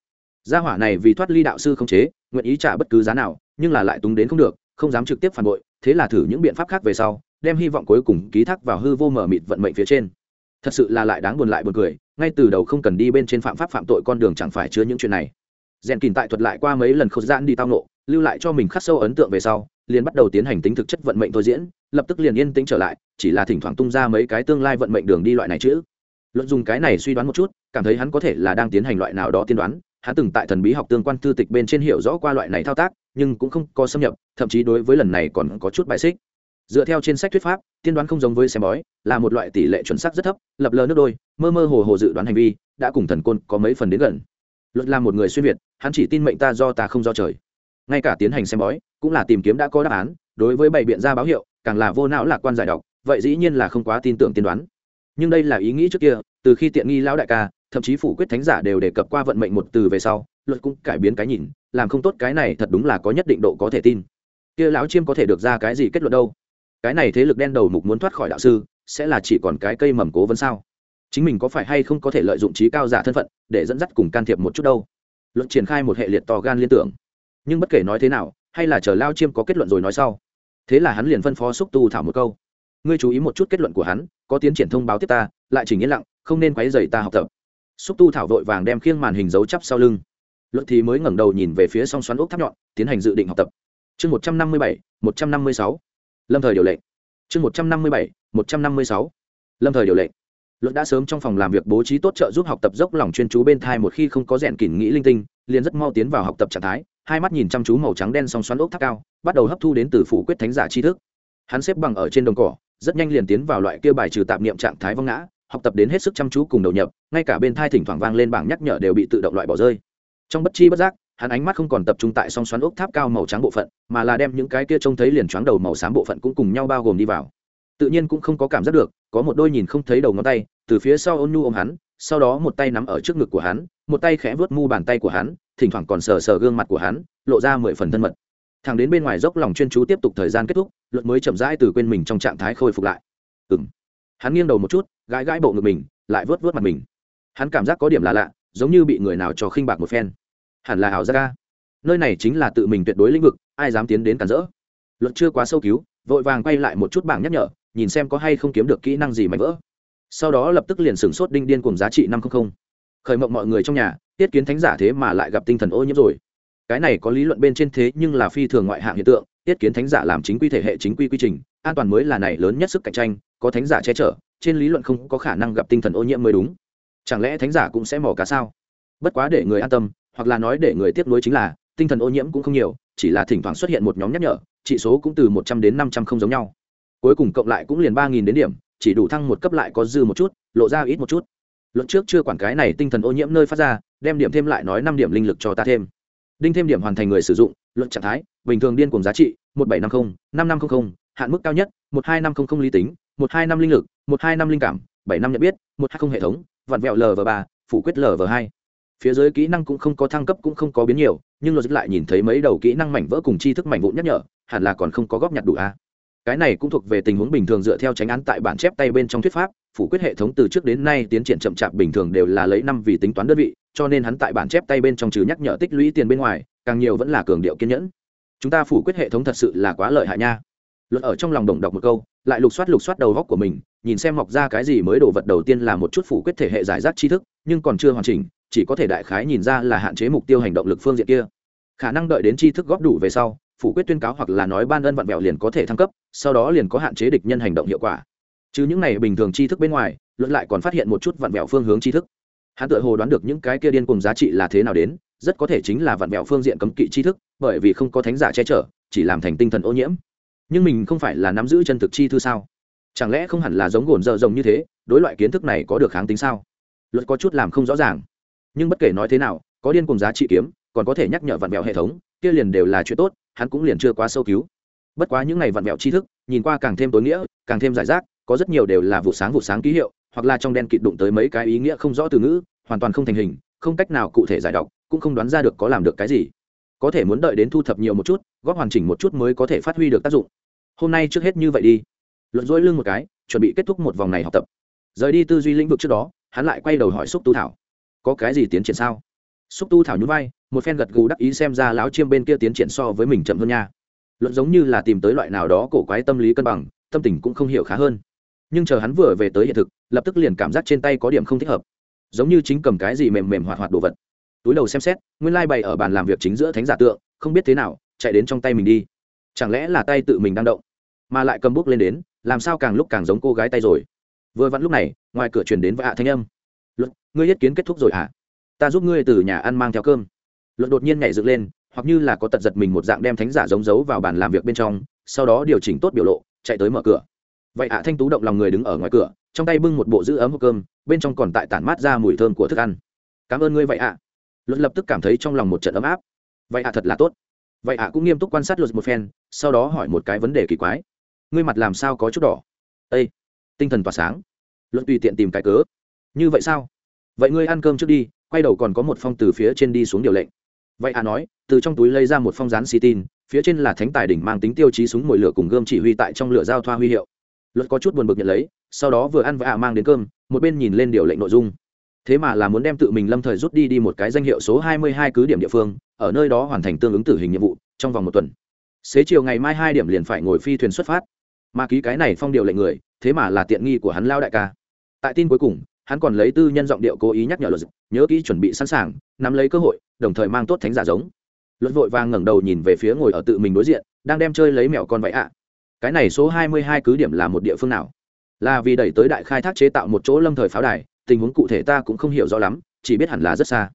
Gia hỏa này vì thoát ly đạo sư không chế, nguyện ý trả bất cứ giá nào, nhưng là lại túng đến không được, không dám trực tiếp phản bội, thế là thử những biện pháp khác về sau, đem hy vọng cuối cùng ký thác vào hư vô mở mịt vận mệnh phía trên. Thật sự là lại đáng buồn lại buồn cười, ngay từ đầu không cần đi bên trên phạm pháp phạm tội con đường chẳng phải chứa những chuyện này. Rèn kìm tại thuật lại qua mấy lần khâu giãn đi tao nộ lưu lại cho mình khắc sâu ấn tượng về sau, liền bắt đầu tiến hành tính thực chất vận mệnh thôi diễn, lập tức liền yên tĩnh trở lại, chỉ là thỉnh thoảng tung ra mấy cái tương lai vận mệnh đường đi loại này chứ. luận dùng cái này suy đoán một chút, cảm thấy hắn có thể là đang tiến hành loại nào đó tiên đoán, hắn từng tại thần bí học tương quan thư tịch bên trên hiểu rõ qua loại này thao tác, nhưng cũng không có xâm nhập, thậm chí đối với lần này còn có chút bài xích. Dựa theo trên sách thuyết pháp, tiên đoán không giống với xem bói, là một loại tỷ lệ chuẩn xác rất thấp, lập lờ nước đôi, mơ mơ hồ hồ dự đoán hành vi, đã cùng thần côn có mấy phần đến gần. Luật là một người xuyên việt, hắn chỉ tin mệnh ta do ta không do trời ngay cả tiến hành xem bói, cũng là tìm kiếm đã có đáp án, đối với bảy biện ra báo hiệu, càng là vô não lạc quan giải độc, vậy dĩ nhiên là không quá tin tưởng tiên đoán. Nhưng đây là ý nghĩ trước kia, từ khi tiện nghi lão đại ca, thậm chí phủ quyết thánh giả đều đề cập qua vận mệnh một từ về sau, luật cũng cải biến cái nhìn, làm không tốt cái này thật đúng là có nhất định độ có thể tin. Kia lão chiêm có thể được ra cái gì kết luận đâu? Cái này thế lực đen đầu mục muốn thoát khỏi đạo sư, sẽ là chỉ còn cái cây mầm cố vấn sao? Chính mình có phải hay không có thể lợi dụng trí cao giả thân phận, để dẫn dắt cùng can thiệp một chút đâu? Luật triển khai một hệ liệt to gan liên tưởng nhưng bất kể nói thế nào, hay là chờ lao chiêm có kết luận rồi nói sau, thế là hắn liền phân phó xúc tu thảo một câu. Ngươi chú ý một chút kết luận của hắn, có tiến triển thông báo tiếp ta, lại chỉnh yên lặng, không nên quấy dày ta học tập. Xúc tu thảo vội vàng đem khiêng màn hình dấu chắp sau lưng. Luận thì mới ngẩng đầu nhìn về phía song xoắn ốc tháp nhọn, tiến hành dự định học tập. Chương một trăm năm mươi bảy, một trăm năm mươi sáu. Lâm thời điều lệnh. Chương một trăm năm mươi bảy, một trăm năm mươi sáu. Lâm thời điều lệnh. Luận đã sớm trong phòng làm việc bố trí tốt trợ giúp học tập dốc lòng chuyên chú bên thai một khi không có rèn kỷ nghĩ linh tinh, liền rất mau tiến vào học tập trạng thái hai mắt nhìn chăm chú màu trắng đen song xoắn ốc tháp cao, bắt đầu hấp thu đến từ phủ quyết thánh giả tri thức. Hắn xếp bằng ở trên đồng cỏ, rất nhanh liền tiến vào loại kia bài trừ tạp niệm trạng thái vong ngã, học tập đến hết sức chăm chú cùng đầu nhập, ngay cả bên thai thỉnh thoảng vang lên bảng nhắc nhở đều bị tự động loại bỏ rơi. Trong bất chi bất giác, hắn ánh mắt không còn tập trung tại song xoắn ốc tháp cao màu trắng bộ phận, mà là đem những cái kia trông thấy liền choáng đầu màu xám bộ phận cũng cùng nhau bao gồm đi vào. Tự nhiên cũng không có cảm giác được, có một đôi nhìn không thấy đầu ngón tay, từ phía sau ôn nhu ôm hắn, sau đó một tay nắm ở trước ngực của hắn, một tay khẽ vớt mu bàn tay của hắn thỉnh thoảng còn sờ sờ gương mặt của hắn, lộ ra mười phần thân mật. Thằng đến bên ngoài dốc lòng chuyên chú tiếp tục thời gian kết thúc luận mới chậm rãi từ quên mình trong trạng thái khôi phục lại. Ừ m hắn nghiêng đầu một chút, gãi gãi bộ ngực mình, lại vớt vớt mặt mình. Hắn cảm giác có điểm là lạ, giống như bị người nào cho khinh bạc một phen. Hẳn là hảo gia ca nơi này chính là tự mình tuyệt đối lĩnh vực, ai dám tiến đến cản rỡ. Luận chưa quá sâu cứu, vội vàng quay lại một chút bảng nhắc nhở, nhìn xem có hay không kiếm được kỹ năng gì mạnh vỡ. Sau đó lập tức liền sửng sốt đinh điên cùng giá trị năm trăm linh khởi mộng mọi người trong nhà tiết kiến thánh giả thế mà lại gặp tinh thần ô nhiễm rồi. Cái này có lý luận bên trên thế nhưng là phi thường ngoại hạng hiện tượng, tiết kiến thánh giả làm chính quy thể hệ chính quy quy trình, an toàn mới là này lớn nhất sức cạnh tranh, có thánh giả che chở, trên lý luận không có khả năng gặp tinh thần ô nhiễm mới đúng. Chẳng lẽ thánh giả cũng sẽ mỏ cá sao? Bất quá để người an tâm, hoặc là nói để người tiếp nối chính là, tinh thần ô nhiễm cũng không nhiều, chỉ là thỉnh thoảng xuất hiện một nhóm nhắc nhở, chỉ số cũng từ một trăm đến năm trăm không giống nhau. Cuối cùng cộng lại cũng liền ba nghìn đến điểm, chỉ đủ thăng một cấp lại có dư một chút, lộ ra ít một chút. Luận trước chưa quản cái này tinh thần ô nhiễm nơi phát ra đem điểm thêm lại nói năm điểm linh lực cho ta thêm. Đinh thêm điểm hoàn thành người sử dụng, luận trạng thái, bình thường điên cùng giá trị, một bảy năm mươi năm năm trăm linh hạn mức cao nhất, một hai năm trăm linh lý tính, một hai năm linh lực, một hai năm linh cảm, bảy năm nhận biết, một hai không hệ thống vặn vẹo lv ba, phủ quyết lv hai. Phía dưới kỹ năng cũng không có thăng cấp cũng không có biến nhiều, nhưng luật lại nhìn thấy mấy đầu kỹ năng mảnh vỡ cùng tri thức mảnh vụn nhắc nhở, hẳn là còn không có góp nhặt đủ a. Cái này cũng thuộc về tình huống bình thường dựa theo tránh án tại bản chép tay bên trong thuyết pháp, phủ quyết hệ thống từ trước đến nay tiến triển chậm chạp bình thường đều là lấy năm vì tính toán đơn vị cho nên hắn tại bản chép tay bên trong trừ nhắc nhở tích lũy tiền bên ngoài, càng nhiều vẫn là cường điệu kiên nhẫn. Chúng ta phủ quyết hệ thống thật sự là quá lợi hại nha. Luật ở trong lòng đồng đọc một câu, lại lục soát lục soát đầu góc của mình, nhìn xem mọc ra cái gì mới đồ vật đầu tiên là một chút phủ quyết thể hệ giải rác tri thức, nhưng còn chưa hoàn chỉnh, chỉ có thể đại khái nhìn ra là hạn chế mục tiêu hành động lực phương diện kia. Khả năng đợi đến tri thức góp đủ về sau, phủ quyết tuyên cáo hoặc là nói ban ân vặn vẹo liền có thể thăng cấp, sau đó liền có hạn chế địch nhân hành động hiệu quả. Chứ những này bình thường tri thức bên ngoài luận lại còn phát hiện một chút vặn vẹo phương hướng tri thức hắn tự hồ đoán được những cái kia điên cùng giá trị là thế nào đến, rất có thể chính là vặn vẹo phương diện cấm kỵ tri thức, bởi vì không có thánh giả che chở, chỉ làm thành tinh thần ô nhiễm. Nhưng mình không phải là nắm giữ chân thực chi thư sao? Chẳng lẽ không hẳn là giống gồn dợ rồng như thế, đối loại kiến thức này có được kháng tính sao? Luật có chút làm không rõ ràng. Nhưng bất kể nói thế nào, có điên cùng giá trị kiếm, còn có thể nhắc nhở vặn vẹo hệ thống, kia liền đều là chuyện tốt, hắn cũng liền chưa quá sâu cứu. Bất quá những ngày vặn vẹo tri thức, nhìn qua càng thêm tối nghĩa, càng thêm giải rác, có rất nhiều đều là vụ sáng vụ sáng ký hiệu hoặc là trong đen kịt đụng tới mấy cái ý nghĩa không rõ từ ngữ, hoàn toàn không thành hình, không cách nào cụ thể giải đọc, cũng không đoán ra được có làm được cái gì. Có thể muốn đợi đến thu thập nhiều một chút, góp hoàn chỉnh một chút mới có thể phát huy được tác dụng. Hôm nay trước hết như vậy đi. Luận dỗi lưng một cái, chuẩn bị kết thúc một vòng này học tập. Rời đi tư duy lĩnh vực trước đó, hắn lại quay đầu hỏi xúc tu thảo. Có cái gì tiến triển sao? Xúc tu thảo nhún vai, một phen gật gù đắc ý xem ra lão chiêm bên kia tiến triển so với mình chậm hơn nha. Luận giống như là tìm tới loại nào đó cổ quái tâm lý cân bằng, tâm tình cũng không hiểu khá hơn nhưng chờ hắn vừa về tới hiện thực, lập tức liền cảm giác trên tay có điểm không thích hợp. Giống như chính cầm cái gì mềm mềm hoạt hoạt đồ vật. Túi đầu xem xét, nguyên lai bày ở bàn làm việc chính giữa thánh giả tượng, không biết thế nào, chạy đến trong tay mình đi. Chẳng lẽ là tay tự mình đang động? Mà lại cầm bút lên đến, làm sao càng lúc càng giống cô gái tay rồi? Vừa vặn lúc này, ngoài cửa chuyển đến vạ thanh âm. Luật, ngươi yết kiến kết thúc rồi hả? Ta giúp ngươi từ nhà ăn mang theo cơm. Luật đột nhiên nhảy dựng lên, hoặc như là có tật giật mình một dạng đem thánh giả giống giấu vào bàn làm việc bên trong, sau đó điều chỉnh tốt biểu lộ, chạy tới mở cửa vậy ạ, thanh tú động lòng người đứng ở ngoài cửa, trong tay bưng một bộ giữ ấm hộp cơm, bên trong còn tại tản mát ra mùi thơm của thức ăn. Cảm ơn ngươi vậy ạ. Luật lập tức cảm thấy trong lòng một trận ấm áp. Vậy ạ, thật là tốt. Vậy ạ cũng nghiêm túc quan sát luật một phen, sau đó hỏi một cái vấn đề kỳ quái. Ngươi mặt làm sao có chút đỏ? Â tinh thần tỏa sáng. Luật tùy tiện tìm cái cớ. Như vậy sao? Vậy ngươi ăn cơm trước đi, quay đầu còn có một phong từ phía trên đi xuống điều lệnh. Vậy ạ nói, từ trong túi lấy ra một phong rán xì tin, phía trên là thánh tài đỉnh mang tính tiêu chí súng mồi lửa cùng gươm chỉ huy tại trong lửa giao thoa huy hiệu luật có chút buồn bực nhận lấy, sau đó vừa ăn và ạ mang đến cơm, một bên nhìn lên điều lệnh nội dung. Thế mà là muốn đem tự mình lâm thời rút đi đi một cái danh hiệu số hai mươi hai cứ điểm địa phương, ở nơi đó hoàn thành tương ứng tử hình nhiệm vụ, trong vòng một tuần. Xế chiều ngày mai hai điểm liền phải ngồi phi thuyền xuất phát. Mà ký cái này phong điều lệnh người, thế mà là tiện nghi của hắn lao đại ca. Tại tin cuối cùng, hắn còn lấy tư nhân giọng điệu cố ý nhắc nhở luật, nhớ kỹ chuẩn bị sẵn sàng, nắm lấy cơ hội, đồng thời mang tốt thánh giả giống. Luật vội vàng ngẩng đầu nhìn về phía ngồi ở tự mình đối diện, đang đem chơi lấy mèo con vậy ạ cái này số hai mươi hai cứ điểm là một địa phương nào? Là vì đẩy tới đại khai thác chế tạo một chỗ lâm thời pháo đài, tình huống cụ thể ta cũng không hiểu rõ lắm, chỉ biết hẳn là rất xa.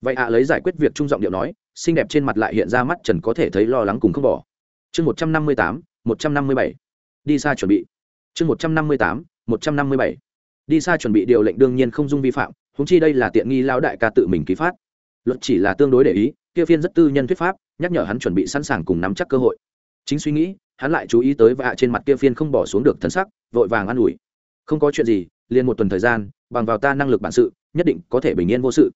Vậy ạ, lấy giải quyết việc trung giọng điệu nói, xinh đẹp trên mặt lại hiện ra mắt trần có thể thấy lo lắng cùng không bỏ. Chương một trăm năm mươi tám, một trăm năm mươi bảy. Đi xa chuẩn bị. Chương một trăm năm mươi tám, một trăm năm mươi bảy. Đi xa chuẩn bị điều lệnh đương nhiên không dung vi phạm húng chi đây là tiện nghi lao đại ca tự mình ký phát. Luật chỉ là tương đối để ý, kia phiên rất tư nhân thuyết pháp, nhắc nhở hắn chuẩn bị sẵn sàng cùng nắm chắc cơ hội. Chính suy nghĩ hắn lại chú ý tới vạ trên mặt kia phiên không bỏ xuống được thân sắc, vội vàng an ủi. Không có chuyện gì, liền một tuần thời gian, bằng vào ta năng lực bản sự, nhất định có thể bình yên vô sự.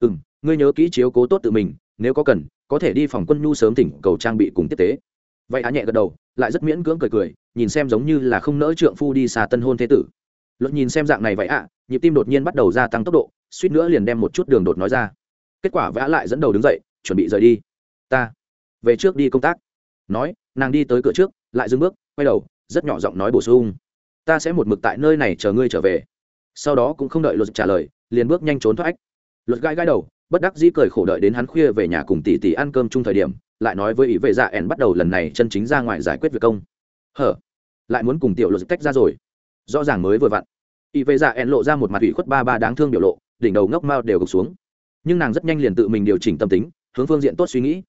Ừ m ngươi nhớ kỹ chiếu cố tốt tự mình, nếu có cần, có thể đi phòng quân nhu sớm tỉnh cầu trang bị cùng tiếp tế. Vậy á nhẹ gật đầu, lại rất miễn cưỡng cười cười, nhìn xem giống như là không nỡ trượng phu đi xa tân hôn thế tử. Luật nhìn xem dạng này vậy ạ, nhịp tim đột nhiên bắt đầu gia tăng tốc độ, suýt nữa liền đem một chút đường đột nói ra. Kết quả vã lại dẫn đầu đứng dậy, chuẩn bị rời đi. Ta, về trước đi công tác nói, nàng đi tới cửa trước, lại dừng bước, quay đầu, rất nhỏ giọng nói bổ sung, ta sẽ một mực tại nơi này chờ ngươi trở về. Sau đó cũng không đợi luật trả lời, liền bước nhanh trốn thoát ách. Luật gãi gãi đầu, bất đắc dĩ cười khổ đợi đến hắn khuya về nhà cùng tỷ tỷ ăn cơm chung thời điểm, lại nói với ý vệ dạ ẻn bắt đầu lần này chân chính ra ngoài giải quyết việc công. Hở, lại muốn cùng tiểu luật tách ra rồi. Rõ ràng mới vừa vặn, ý vệ dạ ẻn lộ ra một mặt ủy khuất ba ba đáng thương biểu lộ, đỉnh đầu ngốc mao đều gục xuống. Nhưng nàng rất nhanh liền tự mình điều chỉnh tâm tính, hướng phương diện tốt suy nghĩ.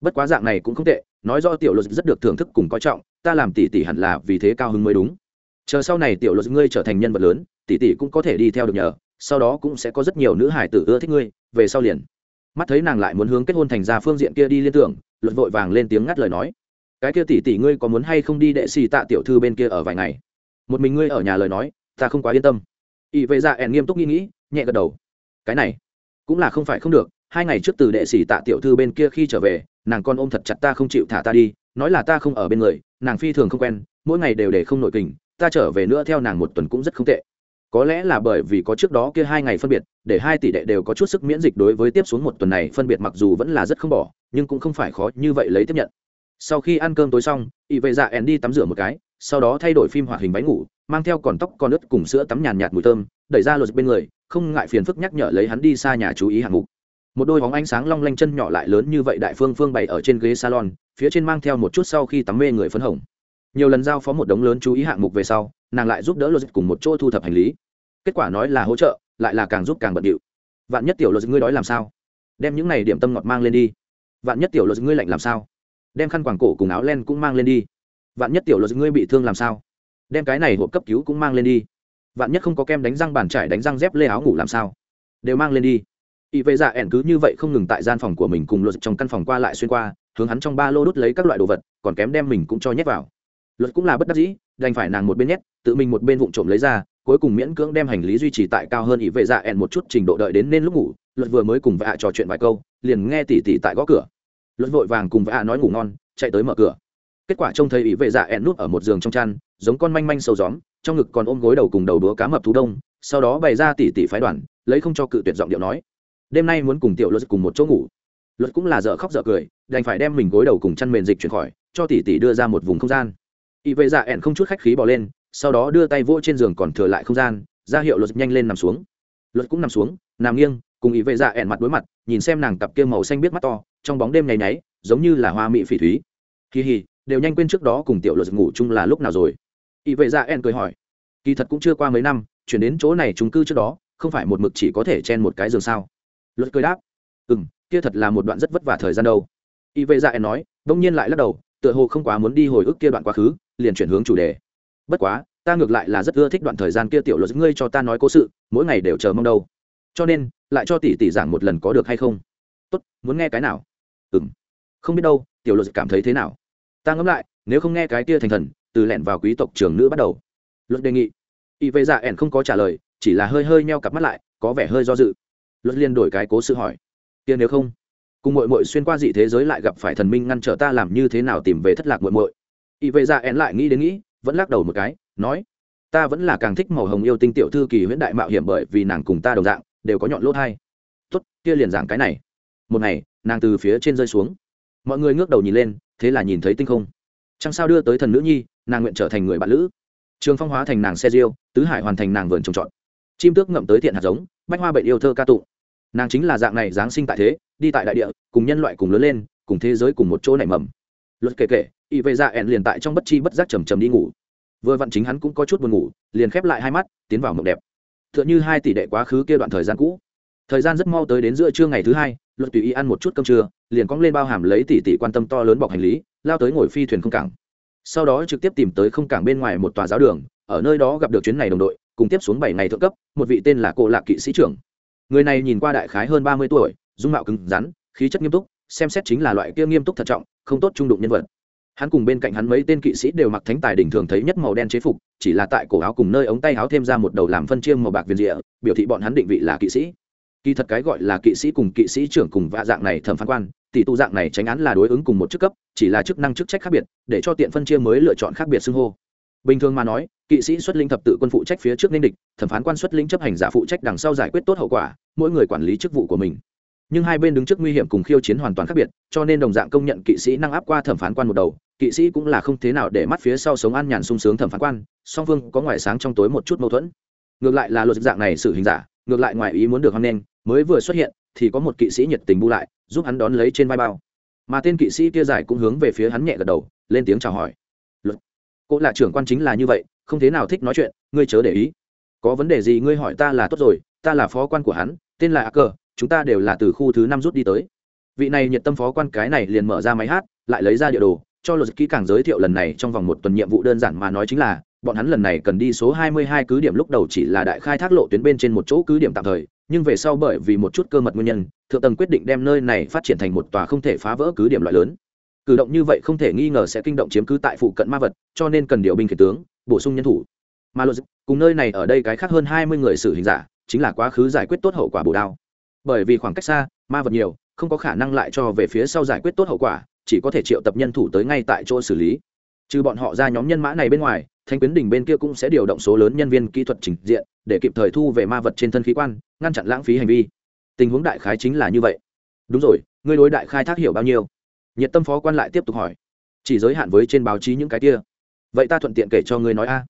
Bất quá dạng này cũng không tệ nói do tiểu luật rất được thưởng thức cùng coi trọng, ta làm tỷ tỷ hẳn là vì thế cao hứng mới đúng. Chờ sau này tiểu luật ngươi trở thành nhân vật lớn, tỷ tỷ cũng có thể đi theo được nhờ, sau đó cũng sẽ có rất nhiều nữ hải tử ưa thích ngươi, về sau liền. Mắt thấy nàng lại muốn hướng kết hôn thành ra phương diện kia đi liên tưởng, luật vội vàng lên tiếng ngắt lời nói. Cái kia tỷ tỷ ngươi có muốn hay không đi đệ xì tạ tiểu thư bên kia ở vài ngày? Một mình ngươi ở nhà lời nói, ta không quá yên tâm. Ỵ vệ dạ ẻn nghiêm túc nghĩ nghĩ, nhẹ gật đầu. Cái này cũng là không phải không được, hai ngày trước từ đệ sĩ tạ tiểu thư bên kia khi trở về nàng con ôm thật chặt ta không chịu thả ta đi, nói là ta không ở bên người, nàng phi thường không quen, mỗi ngày đều để không nội kình, ta trở về nữa theo nàng một tuần cũng rất không tệ. Có lẽ là bởi vì có trước đó kia hai ngày phân biệt, để hai tỷ đệ đều có chút sức miễn dịch đối với tiếp xuống một tuần này phân biệt mặc dù vẫn là rất không bỏ, nhưng cũng không phải khó như vậy lấy tiếp nhận. Sau khi ăn cơm tối xong ỵ vệ dạ ẻn đi tắm rửa một cái, sau đó thay đổi phim hoạt hình váy ngủ, mang theo còn tóc con ướt cùng sữa tắm nhàn nhạt mùi thơm, đẩy ra lột bên người, không ngại phiền phức nhắc nhở lấy hắn đi xa nhà chú ý hạng mục một đôi bóng ánh sáng long lanh chân nhỏ lại lớn như vậy đại phương phương bày ở trên ghế salon, phía trên mang theo một chút sau khi tắm mê người phấn hồng. Nhiều lần giao phó một đống lớn chú ý hạng mục về sau, nàng lại giúp đỡ lột cùng một chỗ thu thập hành lý. Kết quả nói là hỗ trợ, lại là càng giúp càng bận điệu. Vạn nhất tiểu lột ngươi đói làm sao? Đem những này điểm tâm ngọt mang lên đi. Vạn nhất tiểu lột ngươi lạnh làm sao? Đem khăn quàng cổ cùng áo len cũng mang lên đi. Vạn nhất tiểu lột ngươi bị thương làm sao? Đem cái này hộp cấp cứu cũng mang lên đi. Vạn nhất không có kem đánh răng bàn trải đánh răng dép lê áo ngủ làm sao? Đều mang lên đi y vệ dạ ẻn cứ như vậy không ngừng tại gian phòng của mình cùng luật trong căn phòng qua lại xuyên qua, hướng hắn trong ba lô đút lấy các loại đồ vật, còn kém đem mình cũng cho nhét vào. Luật cũng là bất đắc dĩ, đành phải nàng một bên nhét, tự mình một bên vụng trộm lấy ra, cuối cùng miễn cưỡng đem hành lý duy trì tại cao hơn y vệ dạ ẻn một chút trình độ đợi đến nên lúc ngủ, luật vừa mới cùng vạ trò chuyện vài câu, liền nghe tỉ tỉ tại gõ cửa. Luật vội vàng cùng vạ nói ngủ ngon, chạy tới mở cửa. Kết quả trông thấy y vệ dạ ẻn núp ở một giường trong chăn, giống con manh manh sâu gióm, trong ngực còn ôm gối đầu cùng đầu đúa cá mập thú đông, sau đó bày ra tỉ tỉ phái đoàn, lấy không cho cự tuyệt giọng điệu nói đêm nay muốn cùng tiểu luật cùng một chỗ ngủ. Luật cũng là dở khóc dở cười, đành phải đem mình gối đầu cùng chăn mền dịch chuyển khỏi, cho tỷ tỷ đưa ra một vùng không gian. Y vệ dạ ẻn không chút khách khí bỏ lên, sau đó đưa tay vỗ trên giường còn thừa lại không gian, ra hiệu luật nhanh lên nằm xuống. Luật cũng nằm xuống, nằm nghiêng, cùng y vệ dạ ẹn mặt đối mặt, nhìn xem nàng cặp kia màu xanh biết mắt to, trong bóng đêm nháy nháy, giống như là hoa mị phỉ thúy. Kỳ hì đều nhanh quên trước đó cùng tiểu luật ngủ chung là lúc nào rồi? Y vệ dạ ẹn cười hỏi. Kỳ thật cũng chưa qua mấy năm, chuyển đến chỗ này chúng cư trước đó, không phải một mực chỉ có thể chen một cái giường sao? Luật cười đáp. Ừ m kia thật là một đoạn rất vất vả thời gian đâu. Y vệ dạ nói, đông nhiên lại lắc đầu, tựa hồ không quá muốn đi hồi ức kia đoạn quá khứ, liền chuyển hướng chủ đề. Bất quá, ta ngược lại là rất ưa thích đoạn thời gian kia tiểu luật, ngươi cho ta nói cố sự, mỗi ngày đều chờ mong đâu. Cho nên, lại cho tỷ tỷ giảng một lần có được hay không? Tốt, muốn nghe cái nào? Ừ m không biết đâu, tiểu luật cảm thấy thế nào? Ta ngẫm lại, nếu không nghe cái kia thành thần, từ lẻn vào quý tộc trường nữ bắt đầu. Luật đề nghị. Y vệ dạ ẻn không có trả lời, chỉ là hơi hơi meo cặp mắt lại, có vẻ hơi do dự luật liên đổi cái cố sự hỏi. Kia nếu không, cùng mội mội xuyên qua dị thế giới lại gặp phải thần minh ngăn trở ta làm như thế nào tìm về thất lạc mội mội y vệ ra én lại nghĩ đến nghĩ, vẫn lắc đầu một cái, nói, ta vẫn là càng thích màu hồng yêu tinh tiểu thư kỳ huyễn đại mạo hiểm bởi vì nàng cùng ta đồng dạng, đều có nhọn lỗ thai. Tốt, kia liền giảng cái này. Một ngày, nàng từ phía trên rơi xuống. Mọi người ngước đầu nhìn lên, thế là nhìn thấy tinh không. Chẳng sao đưa tới thần nữ nhi, nàng nguyện trở thành người bạn lữ. Trường phong hóa thành nàng xe diêu, tứ hải hoàn thành nàng vườn trồng trọt. Chim tước ngậm tới thiện hạt giống, bách hoa bệnh yêu thơ ca tụng nàng chính là dạng này giáng sinh tại thế, đi tại đại địa, cùng nhân loại cùng lớn lên, cùng thế giới cùng một chỗ nảy mầm. Luật kể kể y vệ dạ ẹn liền tại trong bất chi bất giác trầm trầm đi ngủ. Vừa vặn chính hắn cũng có chút buồn ngủ, liền khép lại hai mắt, tiến vào mộng đẹp. T h ư ợ n h ư hai tỷ đệ quá khứ kia đoạn thời gian cũ. Thời gian rất mau tới đến giữa trưa ngày thứ hai, luật tùy ý ăn một chút cơm trưa, liền cóng lên bao hàm lấy tỷ tỷ quan tâm to lớn bọc hành lý, lao tới ngồi phi thuyền không cảng. Sau đó trực tiếp tìm tới không cảng bên ngoài một tòa giáo đường, ở nơi đó gặp được chuyến này đồng đội, cùng tiếp xuống bảy ngày thượng cấp, một vị tên là cô lạc kỵ sĩ trưởng người này nhìn qua đại khái hơn ba mươi tuổi, dung mạo cứng rắn, khí chất nghiêm túc, xem xét chính là loại kia nghiêm túc thận trọng, không tốt trung đụng nhân vật. Hắn cùng bên cạnh hắn mấy tên kỵ sĩ đều mặc thánh tài đỉnh thường thấy nhất màu đen chế phục, chỉ là tại cổ áo cùng nơi ống tay áo thêm ra một đầu làm phân chiêm màu bạc viền rịa, biểu thị bọn hắn định vị là kỵ sĩ. Kỳ thật cái gọi là kỵ sĩ cùng kỵ sĩ trưởng cùng vạ dạng này thẩm phán quan, tỷ tu dạng này tránh án là đối ứng cùng một chức cấp, chỉ là chức năng chức trách khác biệt, để cho tiện phân chia mới lựa chọn khác biệt xưng hô bình thường mà nói, kỵ sĩ xuất linh thập tự quân phụ trách phía trước nên địch, thẩm phán quan xuất linh chấp hành giả phụ trách đằng sau giải quyết tốt hậu quả, mỗi người quản lý chức vụ của mình. Nhưng hai bên đứng trước nguy hiểm cùng khiêu chiến hoàn toàn khác biệt, cho nên đồng dạng công nhận kỵ sĩ năng áp qua thẩm phán quan một đầu, kỵ sĩ cũng là không thế nào để mắt phía sau sống an nhàn sung sướng thẩm phán quan, song phương có ngoài sáng trong tối một chút mâu thuẫn. Ngược lại là luật dạng này xử hình giả, ngược lại ngoài ý muốn được hoan nghênh, mới vừa xuất hiện, thì có một kỵ sĩ nhiệt tình bu lại, giúp hắn đón lấy trên vai bao. Mà tên kỵ sĩ kia giải cũng hướng về phía hắn nhẹ gật đầu, lên tiếng chào hỏi cô là trưởng quan chính là như vậy, không thế nào thích nói chuyện, ngươi chớ để ý. Có vấn đề gì ngươi hỏi ta là tốt rồi, ta là phó quan của hắn, tên là a cờ, chúng ta đều là từ khu thứ năm rút đi tới. Vị này nhiệt tâm phó quan cái này liền mở ra máy hát, lại lấy ra địa đồ, cho luật kỹ càng giới thiệu lần này trong vòng một tuần nhiệm vụ đơn giản mà nói chính là, bọn hắn lần này cần đi số 22 cứ điểm lúc đầu chỉ là đại khai thác lộ tuyến bên trên một chỗ cứ điểm tạm thời, nhưng về sau bởi vì một chút cơ mật nguyên nhân, thượng tầng quyết định đem nơi này phát triển thành một tòa không thể phá vỡ cứ điểm loại lớn cử động như vậy không thể nghi ngờ sẽ kinh động chiếm cứ tại phụ cận ma vật, cho nên cần điều binh khiển tướng, bổ sung nhân thủ. Mà luật cùng nơi này ở đây cái khác hơn 20 người xử hình giả, chính là quá khứ giải quyết tốt hậu quả bổ đao. Bởi vì khoảng cách xa, ma vật nhiều, không có khả năng lại cho về phía sau giải quyết tốt hậu quả, chỉ có thể triệu tập nhân thủ tới ngay tại chỗ xử lý. Trừ bọn họ ra nhóm nhân mã này bên ngoài, thanh quyến đỉnh bên kia cũng sẽ điều động số lớn nhân viên kỹ thuật trình diện, để kịp thời thu về ma vật trên thân khí quan, ngăn chặn lãng phí hành vi. Tình huống đại khái chính là như vậy. Đúng rồi, ngươi đối đại khai thác hiểu bao nhiêu? Nhiệt tâm phó quan lại tiếp tục hỏi. Chỉ giới hạn với trên báo chí những cái kia. Vậy ta thuận tiện kể cho ngươi nói a.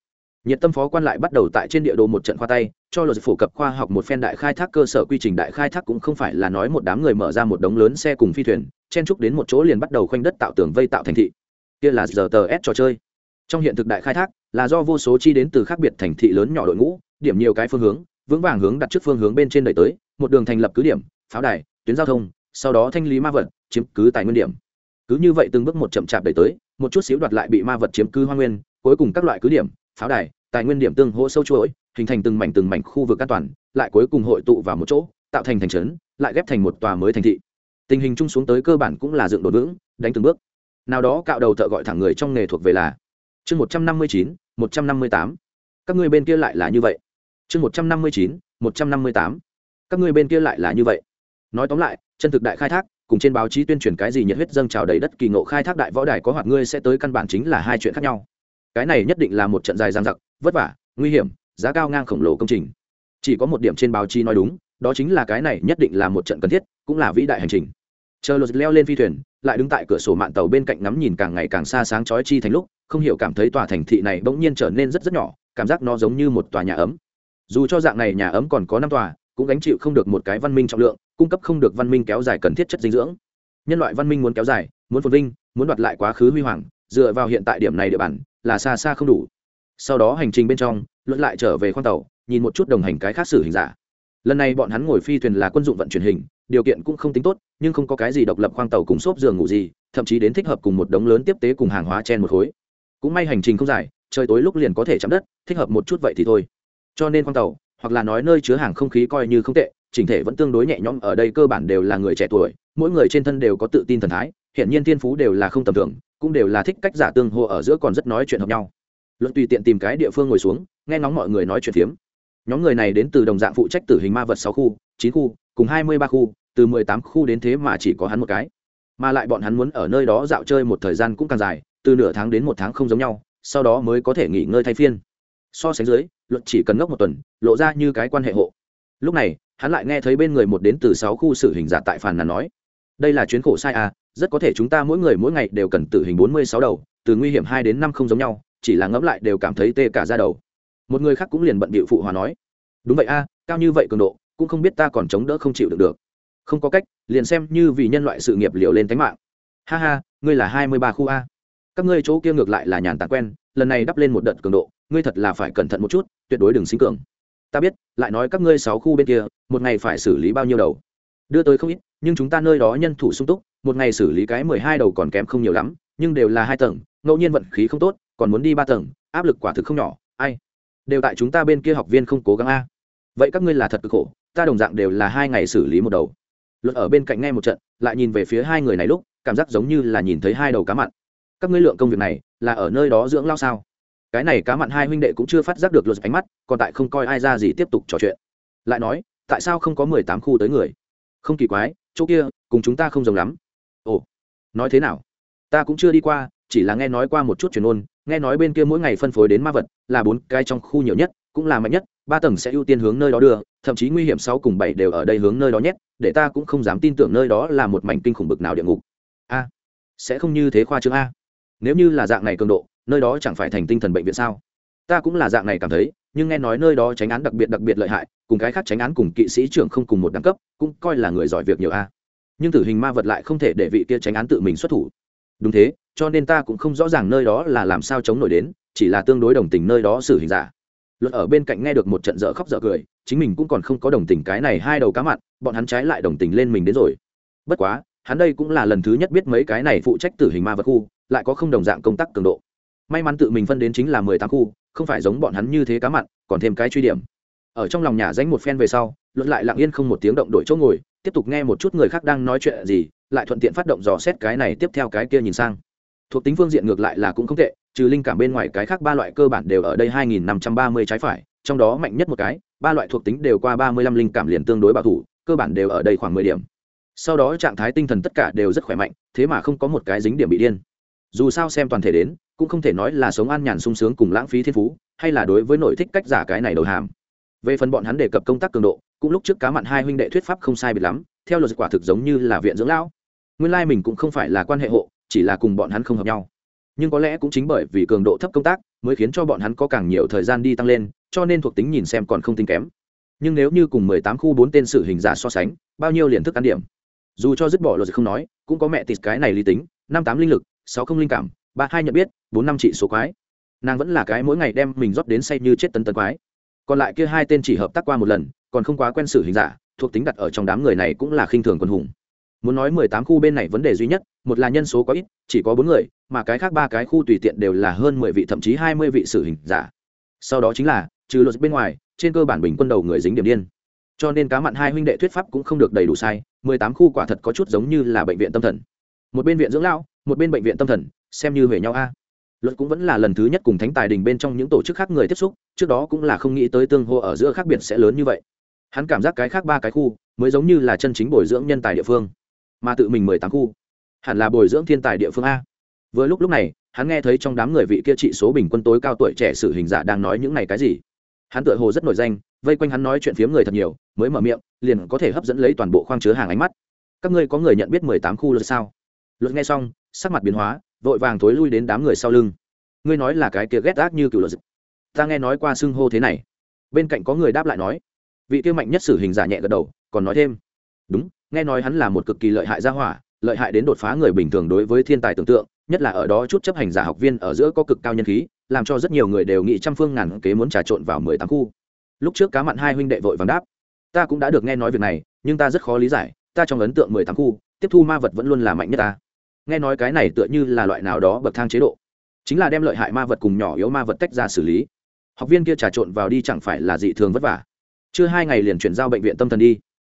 Nhiệt tâm phó quan lại bắt đầu tại trên địa đồ một trận khoa tay, cho luật phổ cập khoa học một phen đại khai thác cơ sở quy trình đại khai thác cũng không phải là nói một đám người mở ra một đống lớn xe cùng phi thuyền, chen trúc đến một chỗ liền bắt đầu khoanh đất tạo tường vây tạo thành thị. Kia là giờ tờ s trò chơi. Trong hiện thực đại khai thác, là do vô số chi đến từ khác biệt thành thị lớn nhỏ đội ngũ, điểm nhiều cái phương hướng, vững vàng hướng đặt trước phương hướng bên trên đẩy tới, một đường thành lập cứ điểm, pháo đài, tuyến giao thông, sau đó thanh lý ma vật, chiếm cứ tài nguyên điểm cứ như vậy từng bước một chậm chạp đẩy tới, một chút xíu đoạt lại bị ma vật chiếm cứ hoa nguyên, cuối cùng các loại cứ điểm, pháo đài, tài nguyên điểm tương hỗ sâu chuỗi, hình thành từng mảnh từng mảnh khu vực an toàn, lại cuối cùng hội tụ vào một chỗ, tạo thành thành trấn, lại ghép thành một tòa mới thành thị. Tình hình chung xuống tới cơ bản cũng là dựng đột vững, đánh từng bước. Nào đó cạo đầu thợ gọi thẳng người trong nghề thuộc về là chương một trăm năm mươi chín, một trăm năm mươi tám. Các ngươi bên kia lại là như vậy. Chương một trăm năm mươi chín, một trăm năm mươi tám. Các ngươi bên kia lại là như vậy. Nói tóm lại, chân thực đại khai thác cùng trên báo chí tuyên truyền cái gì nhiệt huyết dâng trào đầy đất kỳ ngộ khai thác đại võ đài có hoạt ngươi sẽ tới căn bản chính là hai chuyện khác nhau. Cái này nhất định là một trận dài dang dặc, vất vả, nguy hiểm, giá cao ngang khổng lồ công trình. Chỉ có một điểm trên báo chí nói đúng, đó chính là cái này nhất định là một trận cần thiết, cũng là vĩ đại hành trình. Chờ lột leo lên phi thuyền, lại đứng tại cửa sổ mạn tàu bên cạnh ngắm nhìn càng ngày càng xa sáng chói chi thành lúc, không hiểu cảm thấy tòa thành thị này bỗng nhiên trở nên rất rất nhỏ, cảm giác nó giống như một tòa nhà ấm. Dù cho dạng này nhà ấm còn có năm tòa cũng gánh chịu không được một cái văn minh trọng lượng, cung cấp không được văn minh kéo dài cần thiết chất dinh dưỡng. Nhân loại văn minh muốn kéo dài, muốn phồn vinh, muốn đoạt lại quá khứ huy hoàng, dựa vào hiện tại điểm này địa bàn, là xa xa không đủ. Sau đó hành trình bên trong luận lại trở về khoang tàu, nhìn một chút đồng hành cái khác xử hình giả. Lần này bọn hắn ngồi phi thuyền là quân dụng vận chuyển hình, điều kiện cũng không tính tốt, nhưng không có cái gì độc lập khoang tàu cùng xốp giường ngủ gì, thậm chí đến thích hợp cùng một đống lớn tiếp tế cùng hàng hóa chen một khối. Cũng may hành trình không dài, trời tối lúc liền có thể chạm đất, thích hợp một chút vậy thì thôi. Cho nên khoang tàu hoặc là nói nơi chứa hàng không khí coi như không tệ, chỉnh thể vẫn tương đối nhẹ nhõm, ở đây cơ bản đều là người trẻ tuổi, mỗi người trên thân đều có tự tin thần thái hiện nhiên thiên phú đều là không tầm thường, cũng đều là thích cách giả tương hô ở giữa còn rất nói chuyện hợp nhau. Luận tùy tiện tìm cái địa phương ngồi xuống, nghe ngóng mọi người nói chuyện phiếm. Nhóm người này đến từ đồng dạng phụ trách tử hình ma vật sáu khu, chín khu, cùng hai mươi ba khu, từ mười tám khu đến thế mà chỉ có hắn một cái. Mà lại bọn hắn muốn ở nơi đó dạo chơi một thời gian cũng càng dài, từ nửa tháng đến một tháng không giống nhau, sau đó mới có thể nghỉ ngơi thay phiên. So sánh dưới luật chỉ cần ngốc một tuần, lộ ra như cái quan hệ hộ. Lúc này, hắn lại nghe thấy bên người một đến từ sáu khu xử hình giả tại phàn nàn nói, đây là chuyến khổ sai à rất có thể chúng ta mỗi người mỗi ngày đều cần tử hình bốn mươi sáu đầu, từ nguy hiểm hai đến năm không giống nhau, chỉ là ngẫm lại đều cảm thấy tê cả ra đầu. Một người khác cũng liền bận bịu phụ hòa nói, đúng vậy a, cao như vậy cường độ, cũng không biết ta còn chống đỡ không chịu được được. Không có cách, liền xem như vì nhân loại sự nghiệp liều lên tánh mạng. Ha ha, ngươi là hai mươi ba khu a. Các ngươi chỗ kia ngược lại là nhàn tạc quen, lần này đắp lên một đợt cường độ ngươi thật là phải cẩn thận một chút, tuyệt đối đừng sinh cường. Ta biết, lại nói các ngươi sáu khu bên kia, một ngày phải xử lý bao nhiêu đầu? Đưa tới không ít, nhưng chúng ta nơi đó nhân thủ sung túc, một ngày xử lý cái mười hai đầu còn kém không nhiều lắm, nhưng đều là hai tầng, ngẫu nhiên vận khí không tốt, còn muốn đi ba tầng, áp lực quả thực không nhỏ, ai? Đều tại chúng ta bên kia học viên không cố gắng a. Vậy các ngươi là thật cực khổ, ta đồng dạng đều là hai ngày xử lý một đầu. Luật ở bên cạnh nghe một trận, lại nhìn về phía hai người này lúc, cảm giác giống như là nhìn thấy hai đầu cá mặn. Các ngươi lượng công việc này, là ở nơi đó dưỡng lao sao? Cái này cá mặn hai huynh đệ cũng chưa phát giác được luật ánh mắt, còn tại không coi ai ra gì tiếp tục trò chuyện. Lại nói, tại sao không có mười tám khu tới người? Không kỳ quái, chỗ kia, cùng chúng ta không giống lắm. Ồ, nói thế nào? Ta cũng chưa đi qua, chỉ là nghe nói qua một chút truyền ôn, nghe nói bên kia mỗi ngày phân phối đến ma vật, là bốn cái trong khu nhiều nhất, cũng là mạnh nhất, ba tầng sẽ ưu tiên hướng nơi đó đưa, thậm chí nguy hiểm sáu cùng bảy đều ở đây hướng nơi đó nhét để ta cũng không dám tin tưởng nơi đó là một mảnh kinh khủng bực nào địa ngục. A, sẽ không như thế khoa chương a. Nếu như là dạng này cường độ nơi đó chẳng phải thành tinh thần bệnh viện sao? Ta cũng là dạng này cảm thấy, nhưng nghe nói nơi đó tránh án đặc biệt đặc biệt lợi hại, cùng cái khác tránh án cùng kỵ sĩ trưởng không cùng một đẳng cấp, cũng coi là người giỏi việc nhiều a. Nhưng tử hình ma vật lại không thể để vị kia tránh án tự mình xuất thủ. Đúng thế, cho nên ta cũng không rõ ràng nơi đó là làm sao chống nổi đến, chỉ là tương đối đồng tình nơi đó xử hình giả. Luật ở bên cạnh nghe được một trận dở khóc dở cười, chính mình cũng còn không có đồng tình cái này hai đầu cá mặn, bọn hắn trái lại đồng tình lên mình đến rồi. Bất quá, hắn đây cũng là lần thứ nhất biết mấy cái này phụ trách tử hình ma vật khu, lại có không đồng dạng công tác cường độ may mắn tự mình phân đến chính là mười tám khu, không phải giống bọn hắn như thế cá mặn, còn thêm cái truy điểm. Ở trong lòng nhà danh một phen về sau, luận lại lặng yên không một tiếng động đổi chỗ ngồi, tiếp tục nghe một chút người khác đang nói chuyện gì, lại thuận tiện phát động dò xét cái này tiếp theo cái kia nhìn sang. Thuộc tính phương diện ngược lại là cũng không tệ, trừ linh cảm bên ngoài cái khác ba loại cơ bản đều ở đây hai nghìn năm trăm ba mươi trái phải, trong đó mạnh nhất một cái, ba loại thuộc tính đều qua ba mươi lăm linh cảm liền tương đối bảo thủ, cơ bản đều ở đây khoảng mười điểm. Sau đó trạng thái tinh thần tất cả đều rất khỏe mạnh, thế mà không có một cái dính điểm bị điên. Dù sao xem toàn thể đến cũng không thể nói là sống an nhàn sung sướng cùng lãng phí thiên phú, hay là đối với nội thích cách giả cái này đầu hàm. Về phần bọn hắn đề cập công tác cường độ, cũng lúc trước cá mặn hai huynh đệ thuyết pháp không sai biệt lắm, theo luật quả thực giống như là viện dưỡng lão. Nguyên lai mình cũng không phải là quan hệ hộ, chỉ là cùng bọn hắn không hợp nhau. Nhưng có lẽ cũng chính bởi vì cường độ thấp công tác, mới khiến cho bọn hắn có càng nhiều thời gian đi tăng lên, cho nên thuộc tính nhìn xem còn không tính kém. Nhưng nếu như cùng mười tám khu bốn tên sự hình giả so sánh, bao nhiêu liền thức ăn điểm. Dù cho dứt bỏ luật không nói, cũng có mẹ tịt cái này lý tính, năm tám linh lực, sáu không linh cảm ba hai nhận biết, bốn năm trị số quái. Nàng vẫn là cái mỗi ngày đem mình rót đến say như chết tấn tấn quái. Còn lại kia hai tên chỉ hợp tác qua một lần, còn không quá quen sử hình giả thuộc tính đặt ở trong đám người này cũng là khinh thường quân hùng. Muốn nói mười tám khu bên này vấn đề duy nhất, một là nhân số quá ít, chỉ có bốn người, mà cái khác ba cái khu tùy tiện đều là hơn mười vị thậm chí hai mươi vị sử hình giả sau đó chính là, trừ luật bên ngoài, trên cơ bản bình quân đầu người dính điểm điên. Cho nên cá mặn hai huynh đệ thuyết pháp cũng không được đầy đủ sai, mười tám khu quả thật có chút giống như là bệnh viện tâm thần. Một bên viện dưỡng lão, một bên bệnh viện tâm thần xem như huệ nhau a. Luật cũng vẫn là lần thứ nhất cùng thánh tài đình bên trong những tổ chức khác người tiếp xúc, trước đó cũng là không nghĩ tới tương hô ở giữa khác biệt sẽ lớn như vậy. Hắn cảm giác cái khác ba cái khu mới giống như là chân chính bồi dưỡng nhân tài địa phương, mà tự mình mười tám khu hẳn là bồi dưỡng thiên tài địa phương a. Vừa lúc lúc này, hắn nghe thấy trong đám người vị kia trị số bình quân tối cao tuổi trẻ sử hình giả đang nói những này cái gì. Hắn tựa hồ rất nổi danh, vây quanh hắn nói chuyện phiếm người thật nhiều, mới mở miệng, liền có thể hấp dẫn lấy toàn bộ khoang chứa hàng ánh mắt. Các ngươi có người nhận biết mười tám khu luật sao? Luật nghe xong, sắc mặt biến hóa vội vàng thối lui đến đám người sau lưng. Ngươi nói là cái kia ghét ác như cựu luật ta nghe nói qua xưng hô thế này. Bên cạnh có người đáp lại nói. Vị kia mạnh nhất sử hình giả nhẹ gật đầu, còn nói thêm. Đúng, nghe nói hắn là một cực kỳ lợi hại gia hỏa, lợi hại đến đột phá người bình thường đối với thiên tài tưởng tượng, nhất là ở đó chút chấp hành giả học viên ở giữa có cực cao nhân khí, làm cho rất nhiều người đều nghĩ trăm phương ngàn kế muốn trà trộn vào mười tám khu. Lúc trước cá mặn hai huynh đệ vội vàng đáp. Ta cũng đã được nghe nói việc này, nhưng ta rất khó lý giải, ta trong ấn tượng mười tám khu, tiếp thu ma vật vẫn luôn là mạnh nhất ta nghe nói cái này tựa như là loại nào đó bậc thang chế độ. Chính là đem lợi hại ma vật cùng nhỏ yếu ma vật tách ra xử lý. Học viên kia trà trộn vào đi chẳng phải là dị thường vất vả. Chưa hai ngày liền chuyển giao bệnh viện tâm thần đi.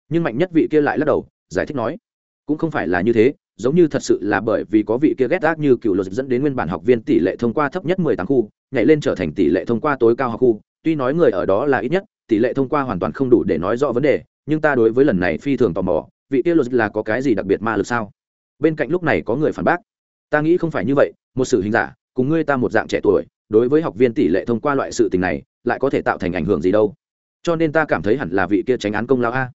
Nhưng mạnh nhất vị kia lại lắc đầu, giải thích nói, cũng không phải là như thế, giống như thật sự là bởi vì có vị kia ghét ác như cựu luật dẫn đến nguyên bản học viên tỷ lệ thông qua thấp nhất mười tám khu, nhảy lên trở thành tỷ lệ thông qua tối cao học khu. Tuy nói người ở đó là ít nhất, tỷ lệ thông qua hoàn toàn không đủ để nói rõ vấn đề, nhưng ta đối với lần này phi thường tò mò, vị kia luật là có cái gì đặc biệt ma lực sao? Bên cạnh lúc này có người phản bác. Ta nghĩ không phải như vậy, một sự hình giả, cùng ngươi ta một dạng trẻ tuổi, đối với học viên tỷ lệ thông qua loại sự tình này, lại có thể tạo thành ảnh hưởng gì đâu. Cho nên ta cảm thấy hẳn là vị kia tránh án công lao a.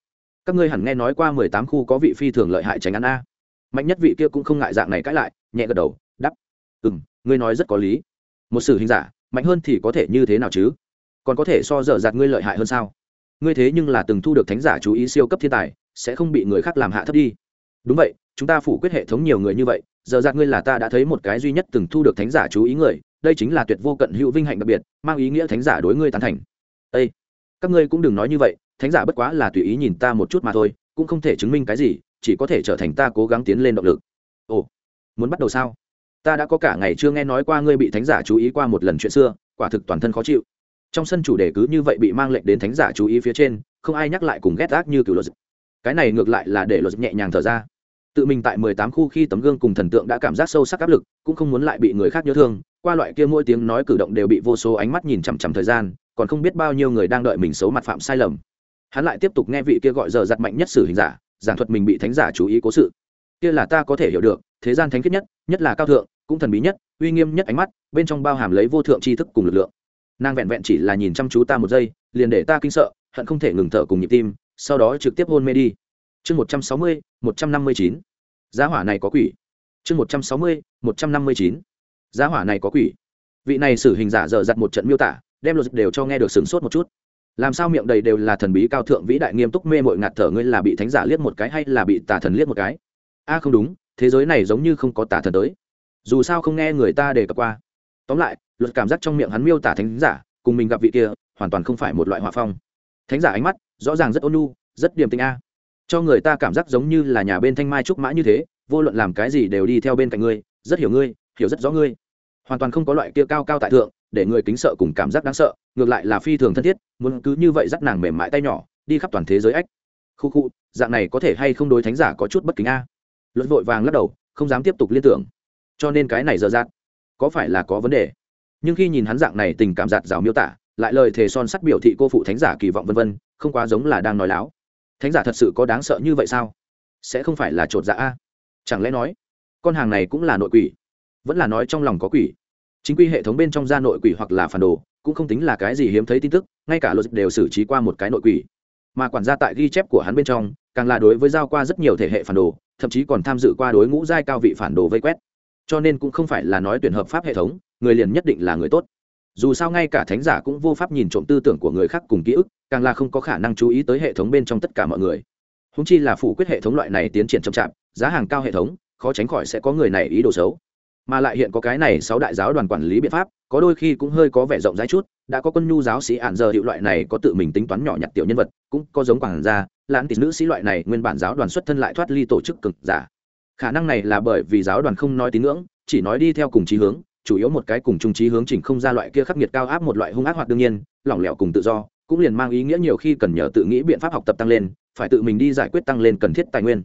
Các ngươi hẳn nghe nói qua mười tám khu có vị phi thường lợi hại tránh án a. Mạnh nhất vị kia cũng không ngại dạng này cãi lại, nhẹ gật đầu đắp ừ m ngươi nói rất có lý. Một sự hình giả, mạnh hơn thì có thể như thế nào chứ? Còn có thể so dở dạt ngươi lợi hại hơn sao? Ngươi thế nhưng là từng thu được thánh giả chú ý siêu cấp thiên tài, sẽ không bị người khác làm hạ thấp đi đúng vậy, chúng ta phủ quyết hệ thống nhiều người như vậy, giờ dạt ngươi là ta đã thấy một cái duy nhất từng thu được thánh giả chú ý người, đây chính là tuyệt vô cận hữu vinh hạnh đặc biệt, mang ý nghĩa thánh giả đối ngươi tán thành. Â các ngươi cũng đừng nói như vậy, thánh giả bất quá là tùy ý nhìn ta một chút mà thôi, cũng không thể chứng minh cái gì, chỉ có thể trở thành ta cố gắng tiến lên động lực. Ồ, muốn bắt đầu sao? Ta đã có cả ngày chưa nghe nói qua ngươi bị thánh giả chú ý qua một lần chuyện xưa, quả thực toàn thân khó chịu. Trong sân chủ đề cứ như vậy bị mang lệnh đến thánh giả chú ý phía trên, không ai nhắc lại cùng ghét ác như cựu luật. Cái này ngược lại là để luật nhẹ nhàng thở ra tự mình tại mười tám khu khi tấm gương cùng thần tượng đã cảm giác sâu sắc áp lực, cũng không muốn lại bị người khác nhớ thương. Qua loại kia mỗi tiếng nói cử động đều bị vô số ánh mắt nhìn chằm chằm thời gian, còn không biết bao nhiêu người đang đợi mình xấu mặt phạm sai lầm. Hắn lại tiếp tục nghe vị kia gọi giờ giặt mạnh nhất sử hình giả, giảng thuật mình bị thánh giả chú ý cố sự. Kia là ta có thể hiểu được, thế gian thánh khiết nhất nhất là cao thượng, cũng thần bí nhất, uy nghiêm nhất ánh mắt, bên trong bao hàm lấy vô thượng tri thức cùng lực lượng. Nàng vẹn vẹn chỉ là nhìn chăm chú ta một giây, liền để ta kinh sợ, hận không thể ngừng thở cùng nhịp tim, sau đó trực tiếp hôn mê đi chương một trăm sáu mươi, một trăm năm mươi chín. Giá hỏa này có quỷ. Chương một trăm sáu mươi, một trăm năm mươi chín. Giá hỏa này có quỷ. Vị này xử hình giả dở dặt một trận miêu tả, đem luật đều cho nghe được sửng sốt một chút. Làm sao miệng đầy đều là thần bí cao thượng vĩ đại nghiêm túc mê mội ngạt thở ngươi là bị thánh giả liếc một cái hay là bị tà thần liếc một cái? A, không đúng, thế giới này giống như không có tà thần tới. Dù sao không nghe người ta đề cập qua. Tóm lại, luật cảm giác trong miệng hắn miêu tả thánh giả, cùng mình gặp vị kia, hoàn toàn không phải một loại hòa phong. Thánh giả ánh mắt, rõ ràng rất ôn nhu, rất điềm tình a cho người ta cảm giác giống như là nhà bên thanh mai trúc mã như thế, vô luận làm cái gì đều đi theo bên cạnh ngươi, rất hiểu ngươi, hiểu rất rõ ngươi. Hoàn toàn không có loại kia cao cao tại thượng, để người kính sợ cùng cảm giác đáng sợ, ngược lại là phi thường thân thiết, muốn cứ như vậy dắt nàng mềm mại tay nhỏ, đi khắp toàn thế giới ách. Khu khu, dạng này có thể hay không đối thánh giả có chút bất kính a? Luận vội vàng lắc đầu, không dám tiếp tục liên tưởng. Cho nên cái này dở dạt có phải là có vấn đề? Nhưng khi nhìn hắn dạng này tình cảm giạt rào miêu tả, lại lời thề son sắt biểu thị cô phụ thánh giả kỳ vọng vân vân, không quá giống là đang nói láo thánh giả thật sự có đáng sợ như vậy sao? Sẽ không phải là chột dạ a? Chẳng lẽ nói, con hàng này cũng là nội quỷ? Vẫn là nói trong lòng có quỷ? Chính quy hệ thống bên trong gia nội quỷ hoặc là phản đồ, cũng không tính là cái gì hiếm thấy tin tức, ngay cả luật đều xử trí qua một cái nội quỷ. Mà quản gia tại ghi chép của hắn bên trong, càng là đối với giao qua rất nhiều thể hệ phản đồ, thậm chí còn tham dự qua đối ngũ giai cao vị phản đồ vây quét. Cho nên cũng không phải là nói tuyển hợp pháp hệ thống, người liền nhất định là người tốt dù sao ngay cả thánh giả cũng vô pháp nhìn trộm tư tưởng của người khác cùng ký ức, càng là không có khả năng chú ý tới hệ thống bên trong tất cả mọi người. Húng chi là phủ quyết hệ thống loại này tiến triển chậm chạp, giá hàng cao hệ thống, khó tránh khỏi sẽ có người này ý đồ xấu. Mà lại hiện có cái này sáu đại giáo đoàn quản lý biện pháp, có đôi khi cũng hơi có vẻ rộng rãi chút, đã có quân nhu giáo sĩ ản giờ hiệu loại này có tự mình tính toán nhỏ nhặt tiểu nhân vật, cũng có giống quản gia, lãn tỷ nữ sĩ loại này nguyên bản giáo đoàn xuất thân lại thoát ly tổ chức cực giả. Khả năng này là bởi vì giáo đoàn không nói tín ngưỡng, chỉ nói đi theo cùng chí hướng chủ yếu một cái cùng trung trí hướng chỉnh không ra loại kia khắc nghiệt cao áp một loại hung ác hoặc đương nhiên, lỏng lẻo cùng tự do, cũng liền mang ý nghĩa nhiều khi cần nhờ tự nghĩ biện pháp học tập tăng lên, phải tự mình đi giải quyết tăng lên cần thiết tài nguyên.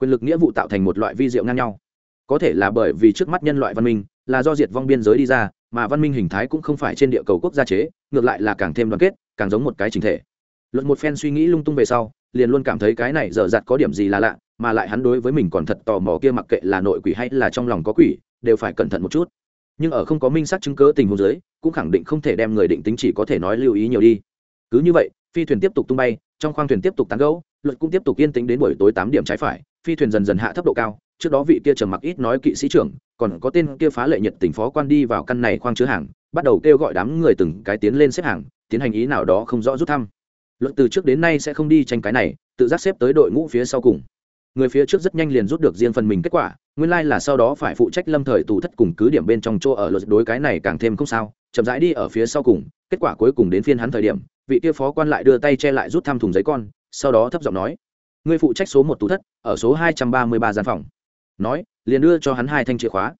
Quyền lực nghĩa vụ tạo thành một loại vi diệu ngang nhau. Có thể là bởi vì trước mắt nhân loại văn minh, là do diệt vong biên giới đi ra, mà văn minh hình thái cũng không phải trên địa cầu quốc gia chế, ngược lại là càng thêm đoàn kết, càng giống một cái chính thể. Luật một phen suy nghĩ lung tung về sau, liền luôn cảm thấy cái này dở dặt có điểm gì là lạ, mà lại hắn đối với mình còn thật tò mò kia mặc kệ là nội quỷ hay là trong lòng có quỷ, đều phải cẩn thận một chút nhưng ở không có minh xác chứng cớ tình huống dưới, cũng khẳng định không thể đem người định tính chỉ có thể nói lưu ý nhiều đi. Cứ như vậy, phi thuyền tiếp tục tung bay, trong khoang thuyền tiếp tục tán gẫu, luật cũng tiếp tục yên tĩnh đến buổi tối tám điểm trái phải, phi thuyền dần dần hạ thấp độ cao, trước đó vị kia trầm mặc ít nói kỵ sĩ trưởng, còn có tên kia phá lệ nhiệt tình phó quan đi vào căn này khoang chứa hàng, bắt đầu kêu gọi đám người từng cái tiến lên xếp hàng, tiến hành ý nào đó không rõ rút thăm. Luật từ trước đến nay sẽ không đi tranh cái này, tự giác xếp tới đội ngũ phía sau cùng người phía trước rất nhanh liền rút được riêng phần mình kết quả, nguyên lai、like、là sau đó phải phụ trách lâm thời tù thất cùng cứ điểm bên trong chỗ ở luật đối cái này càng thêm không sao, chậm rãi đi ở phía sau cùng, kết quả cuối cùng đến phiên hắn thời điểm, vị kia phó quan lại đưa tay che lại rút thăm thùng giấy con, sau đó thấp giọng nói người phụ trách số một tù thất, ở số hai trăm ba mươi ba gian phòng. Nói, liền đưa cho hắn hai thanh chìa khóa.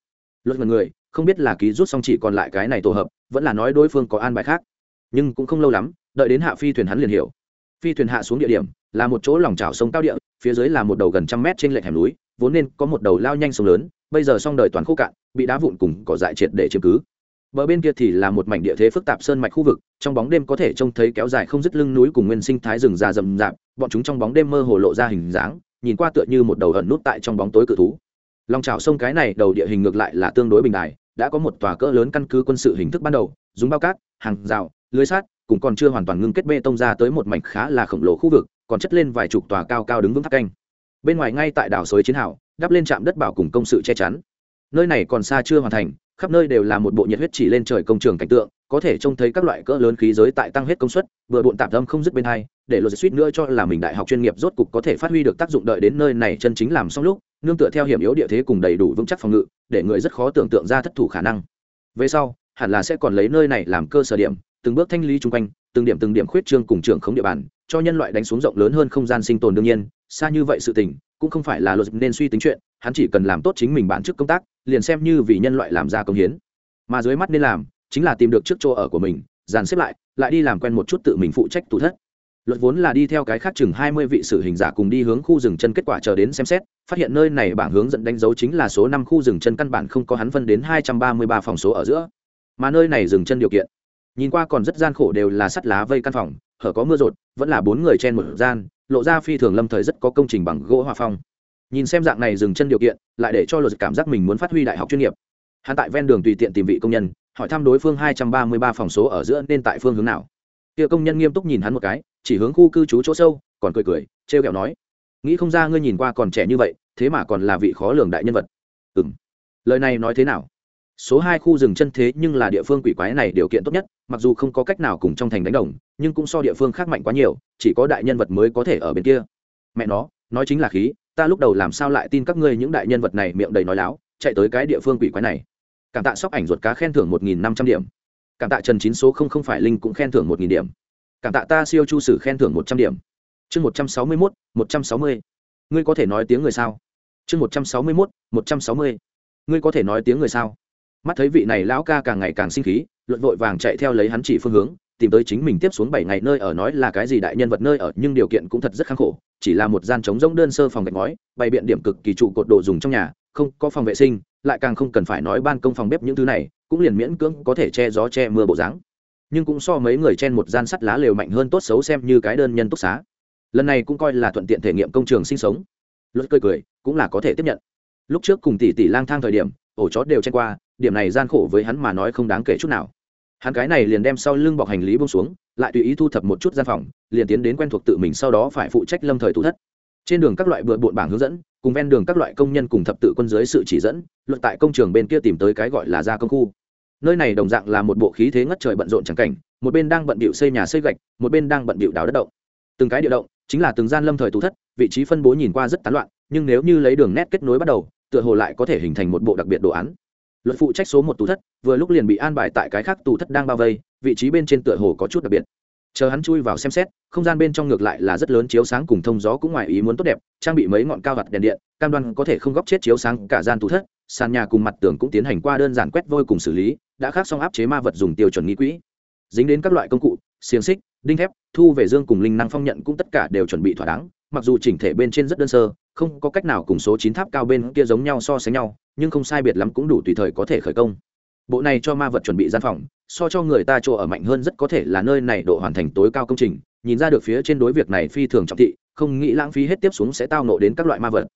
Luật mật người, không biết là ký rút xong chỉ còn lại cái này tổ hợp, vẫn là nói đối phương có an bài khác. Nhưng cũng không lâu lắm, đợi đến hạ phi thuyền hắn liền hiểu. Phi thuyền hạ xuống địa điểm, là một chỗ lòng trào sông cao địa phía dưới là một đầu gần trăm mét trên lệch hẻm núi, vốn nên có một đầu lao nhanh sông lớn, bây giờ xong đời toàn khô cạn, bị đá vụn cùng cỏ dại triệt để chiếm cứ. Bờ bên kia thì là một mảnh địa thế phức tạp sơn mạch khu vực, trong bóng đêm có thể trông thấy kéo dài không dứt lưng núi cùng nguyên sinh thái rừng già rậm rạp, bọn chúng trong bóng đêm mơ hồ lộ ra hình dáng, nhìn qua tựa như một đầu ẩn nút tại trong bóng tối cự thú. Lòng trào sông cái này đầu địa hình ngược lại là tương đối bình đài đã có một tòa cỡ lớn căn cứ quân sự hình thức ban đầu, dùng bao cát, hàng rào, lưới sát cùng còn chưa hoàn toàn ngưng kết bê tông ra tới một mảnh khá là khổng lồ khu vực, còn chất lên vài chục tòa cao cao đứng vững tháp canh. Bên ngoài ngay tại đảo suối chiến hào, đắp lên trạm đất bảo cùng công sự che chắn. Nơi này còn xa chưa hoàn thành, khắp nơi đều là một bộ nhiệt huyết chỉ lên trời công trường cảnh tượng, có thể trông thấy các loại cỡ lớn khí giới tại tăng hết công suất, vừa bộn tạm tâm không dứt bên hai, để luật suýt nữa cho là mình đại học chuyên nghiệp rốt cục có thể phát huy được tác dụng đợi đến nơi này chân chính làm xong lúc, nương tựa theo hiểm yếu địa thế cùng đầy đủ vững chắc phòng ngự, để người rất khó tưởng tượng ra thất thủ khả năng. Về sau, hẳn là sẽ còn lấy nơi này làm cơ sở điểm từng bước thanh lý chung quanh, từng điểm từng điểm khuyết trương cùng trưởng khống địa bàn, cho nhân loại đánh xuống rộng lớn hơn không gian sinh tồn đương nhiên, xa như vậy sự tình, cũng không phải là luật nên suy tính chuyện, hắn chỉ cần làm tốt chính mình bản chức công tác, liền xem như vì nhân loại làm ra công hiến. Mà dưới mắt nên làm, chính là tìm được trước chỗ ở của mình, dàn xếp lại lại đi làm quen một chút tự mình phụ trách tủ thất. Luật vốn là đi theo cái khác chừng hai mươi vị sử hình giả cùng đi hướng khu rừng chân kết quả chờ đến xem xét, phát hiện nơi này bảng hướng dẫn đánh dấu chính là số năm khu rừng chân căn bản không có hắn phân đến hai trăm ba mươi ba phòng số ở giữa. Mà nơi này dừng chân điều kiện nhìn qua còn rất gian khổ đều là sắt lá vây căn phòng, hở có mưa rột, vẫn là bốn người chen một gian, lộ ra phi thường lâm thời rất có công trình bằng gỗ hòa phong. Nhìn xem dạng này dừng chân điều kiện, lại để cho luật cảm giác mình muốn phát huy đại học chuyên nghiệp. Hắn tại ven đường tùy tiện tìm vị công nhân, hỏi thăm đối phương hai trăm ba mươi ba phòng số ở giữa nên tại phương hướng nào. Kia công nhân nghiêm túc nhìn hắn một cái, chỉ hướng khu cư trú chỗ sâu, còn cười cười, trêu kẹo nói, nghĩ không ra ngươi nhìn qua còn trẻ như vậy, thế mà còn là vị khó lường đại nhân vật. Ừ m lời này nói thế nào? Số hai khu rừng chân thế nhưng là địa phương quỷ quái này điều kiện tốt nhất, mặc dù không có cách nào cùng trong thành đánh đồng, nhưng cũng so địa phương khác mạnh quá nhiều, chỉ có đại nhân vật mới có thể ở bên kia. Mẹ nó, nói chính là khí, ta lúc đầu làm sao lại tin các ngươi những đại nhân vật này miệng đầy nói láo, chạy tới cái địa phương quỷ quái này. Cảm tạ sóc ảnh ruột cá khen thưởng một nghìn năm trăm điểm. Cảm tạ trần chín số không không phải linh cũng khen thưởng một nghìn điểm. Cảm tạ ta siêu chu sử khen thưởng một trăm điểm. Chương một trăm sáu mươi mốt, một trăm sáu mươi. Ngươi có thể nói tiếng người sao? Chương một trăm sáu mươi mốt, một trăm sáu mươi. Ngươi có thể nói tiếng người sao? Mắt thấy vị này lão ca càng ngày càng sinh khí, luận vội vàng chạy theo lấy hắn chỉ phương hướng, tìm tới chính mình tiếp xuống bảy ngày nơi ở nói là cái gì đại nhân vật nơi ở, nhưng điều kiện cũng thật rất kháng khổ, chỉ là một gian trống rỗng đơn sơ phòng gạch ngói, bày biện điểm cực kỳ trụ cột đồ dùng trong nhà, không có phòng vệ sinh, lại càng không cần phải nói ban công phòng bếp những thứ này, cũng liền miễn cưỡng có thể che gió che mưa bộ dáng. Nhưng cũng so mấy người chen một gian sắt lá lều mạnh hơn tốt xấu xem như cái đơn nhân túc xá. Lần này cũng coi là thuận tiện thể nghiệm công trường sinh sống. Luật cười cười, cũng là có thể tiếp nhận. Lúc trước cùng tỷ tỷ lang thang thời điểm, ổ chó đều chen qua điểm này gian khổ với hắn mà nói không đáng kể chút nào. Hắn cái này liền đem sau lưng bọc hành lý bông xuống, lại tùy ý thu thập một chút gian phòng, liền tiến đến quen thuộc tự mình sau đó phải phụ trách lâm thời thủ thất. Trên đường các loại bừa bộn bảng hướng dẫn, cùng ven đường các loại công nhân cùng thập tự quân dưới sự chỉ dẫn, luận tại công trường bên kia tìm tới cái gọi là gia công khu. Nơi này đồng dạng là một bộ khí thế ngất trời bận rộn chẳng cảnh, một bên đang bận bịu xây nhà xây gạch, một bên đang bận bịu đào đất động. Từng cái địa động, chính là từng gian lâm thời thủ thất, vị trí phân bố nhìn qua rất tán loạn, nhưng nếu như lấy đường nét kết nối bắt đầu, tựa hồ lại có thể hình thành một bộ đặc biệt đồ án luật phụ trách số một tù thất, vừa lúc liền bị an bài tại cái khác tù thất đang bao vây, vị trí bên trên tựa hồ có chút đặc biệt. Chờ hắn chui vào xem xét, không gian bên trong ngược lại là rất lớn chiếu sáng cùng thông gió cũng ngoài ý muốn tốt đẹp, trang bị mấy ngọn cao vặt đèn điện, cam đoan có thể không góp chết chiếu sáng cả gian tù thất, sàn nhà cùng mặt tường cũng tiến hành qua đơn giản quét vôi cùng xử lý, đã khác xong áp chế ma vật dùng tiêu chuẩn nghi quỹ. Dính đến các loại công cụ, xiềng xích, đinh thép, thu về dương cùng linh năng phong nhận cũng tất cả đều chuẩn bị thỏa đáng, mặc dù chỉnh thể bên trên rất đơn sơ, không có cách nào cùng số chín tháp cao bên kia giống nhau so sánh nhau nhưng không sai biệt lắm cũng đủ tùy thời có thể khởi công. Bộ này cho ma vật chuẩn bị gian phòng, so cho người ta chỗ ở mạnh hơn rất có thể là nơi này độ hoàn thành tối cao công trình. Nhìn ra được phía trên đối việc này phi thường trọng thị, không nghĩ lãng phí hết tiếp xuống sẽ tao nộ đến các loại ma vật.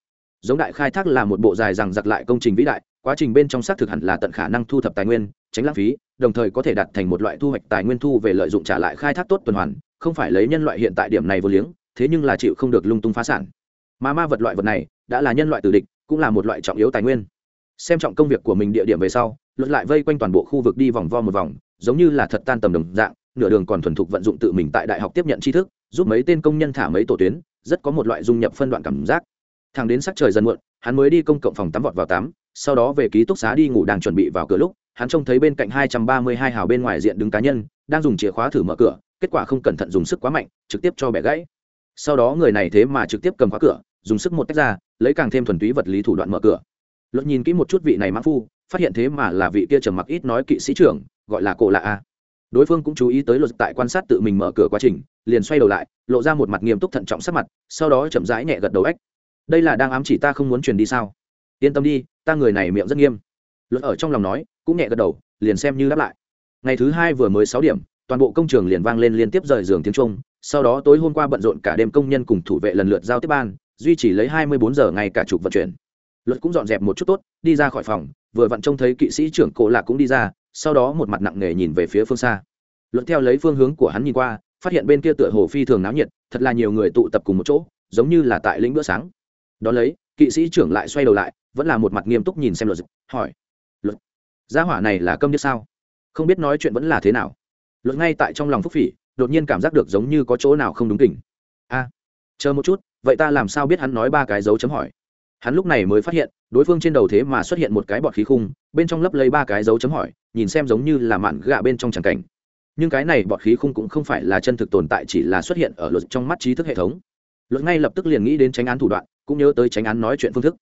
Giống đại khai thác là một bộ dài rằng giặc lại công trình vĩ đại, quá trình bên trong xác thực hẳn là tận khả năng thu thập tài nguyên, tránh lãng phí, đồng thời có thể đạt thành một loại thu hoạch tài nguyên thu về lợi dụng trả lại khai thác tốt tuần hoàn, không phải lấy nhân loại hiện tại điểm này vô liếng, thế nhưng là chịu không được lung tung phá sản. Mà ma vật loại vật này, đã là nhân loại tử địch, cũng là một loại trọng yếu tài nguyên xem trọng công việc của mình địa điểm về sau luật lại vây quanh toàn bộ khu vực đi vòng vo một vòng, giống như là thật tan tầm đồng dạng, nửa đường còn thuần thục vận dụng tự mình tại đại học tiếp nhận tri thức, giúp mấy tên công nhân thả mấy tổ tuyến, rất có một loại dung nhập phân đoạn cảm giác. Thằng đến sắc trời dần muộn, hắn mới đi công cộng phòng tắm vọt vào tắm, sau đó về ký túc xá đi ngủ đang chuẩn bị vào cửa lúc, hắn trông thấy bên cạnh hai trăm ba mươi hai hào bên ngoài diện đứng cá nhân, đang dùng chìa khóa thử mở cửa, kết quả không cẩn thận dùng sức quá mạnh, trực tiếp cho bẻ gãy. Sau đó người này thế mà trực tiếp cầm khóa cửa, dùng sức một tách ra, lấy càng thêm thuần túy vật lý thủ đoạn mở cửa luật nhìn kỹ một chút vị này mã phu, phát hiện thế mà là vị kia trầm mặc ít nói kỵ sĩ trưởng, gọi là cổ lạ a. Đối phương cũng chú ý tới luật tại quan sát tự mình mở cửa quá trình, liền xoay đầu lại, lộ ra một mặt nghiêm túc thận trọng sắc mặt, sau đó chậm rãi nhẹ gật đầu ếch. Đây là đang ám chỉ ta không muốn truyền đi sao? Yên tâm đi, ta người này miệng rất nghiêm. Luật ở trong lòng nói, cũng nhẹ gật đầu, liền xem như đáp lại. Ngày thứ hai vừa mới sáu điểm, toàn bộ công trường liền vang lên liên tiếp rời giường tiếng trung sau đó tối hôm qua bận rộn cả đêm công nhân cùng thủ vệ lần lượt giao tiếp ban, duy trì lấy hai mươi bốn giờ ngày cả chục vận chuyển luật cũng dọn dẹp một chút tốt, đi ra khỏi phòng, vừa vặn trông thấy kỵ sĩ trưởng cổ lạc cũng đi ra, sau đó một mặt nặng nề nhìn về phía phương xa. Luật theo lấy phương hướng của hắn nhìn qua, phát hiện bên kia tựa hồ phi thường náo nhiệt, thật là nhiều người tụ tập cùng một chỗ, giống như là tại lĩnh bữa sáng. Đ ó lấy, kỵ sĩ trưởng lại xoay đầu lại, vẫn là một mặt nghiêm túc nhìn xem luật, hỏi, luật, gia hỏa này là câm như sao? Không biết nói chuyện vẫn là thế nào? Luật ngay tại trong lòng phúc phỉ, đột nhiên cảm giác được giống như có chỗ nào không đúng kỉnh. A, chờ một chút, vậy ta làm sao biết hắn nói ba cái dấu chấm hỏi? Hắn lúc này mới phát hiện, đối phương trên đầu thế mà xuất hiện một cái bọt khí khung, bên trong lấp lấy ba cái dấu chấm hỏi, nhìn xem giống như là mạn gạ bên trong tràng cảnh. Nhưng cái này bọt khí khung cũng không phải là chân thực tồn tại, chỉ là xuất hiện ở luật trong mắt trí thức hệ thống. Luật ngay lập tức liền nghĩ đến tránh án thủ đoạn, cũng nhớ tới tránh án nói chuyện phương thức.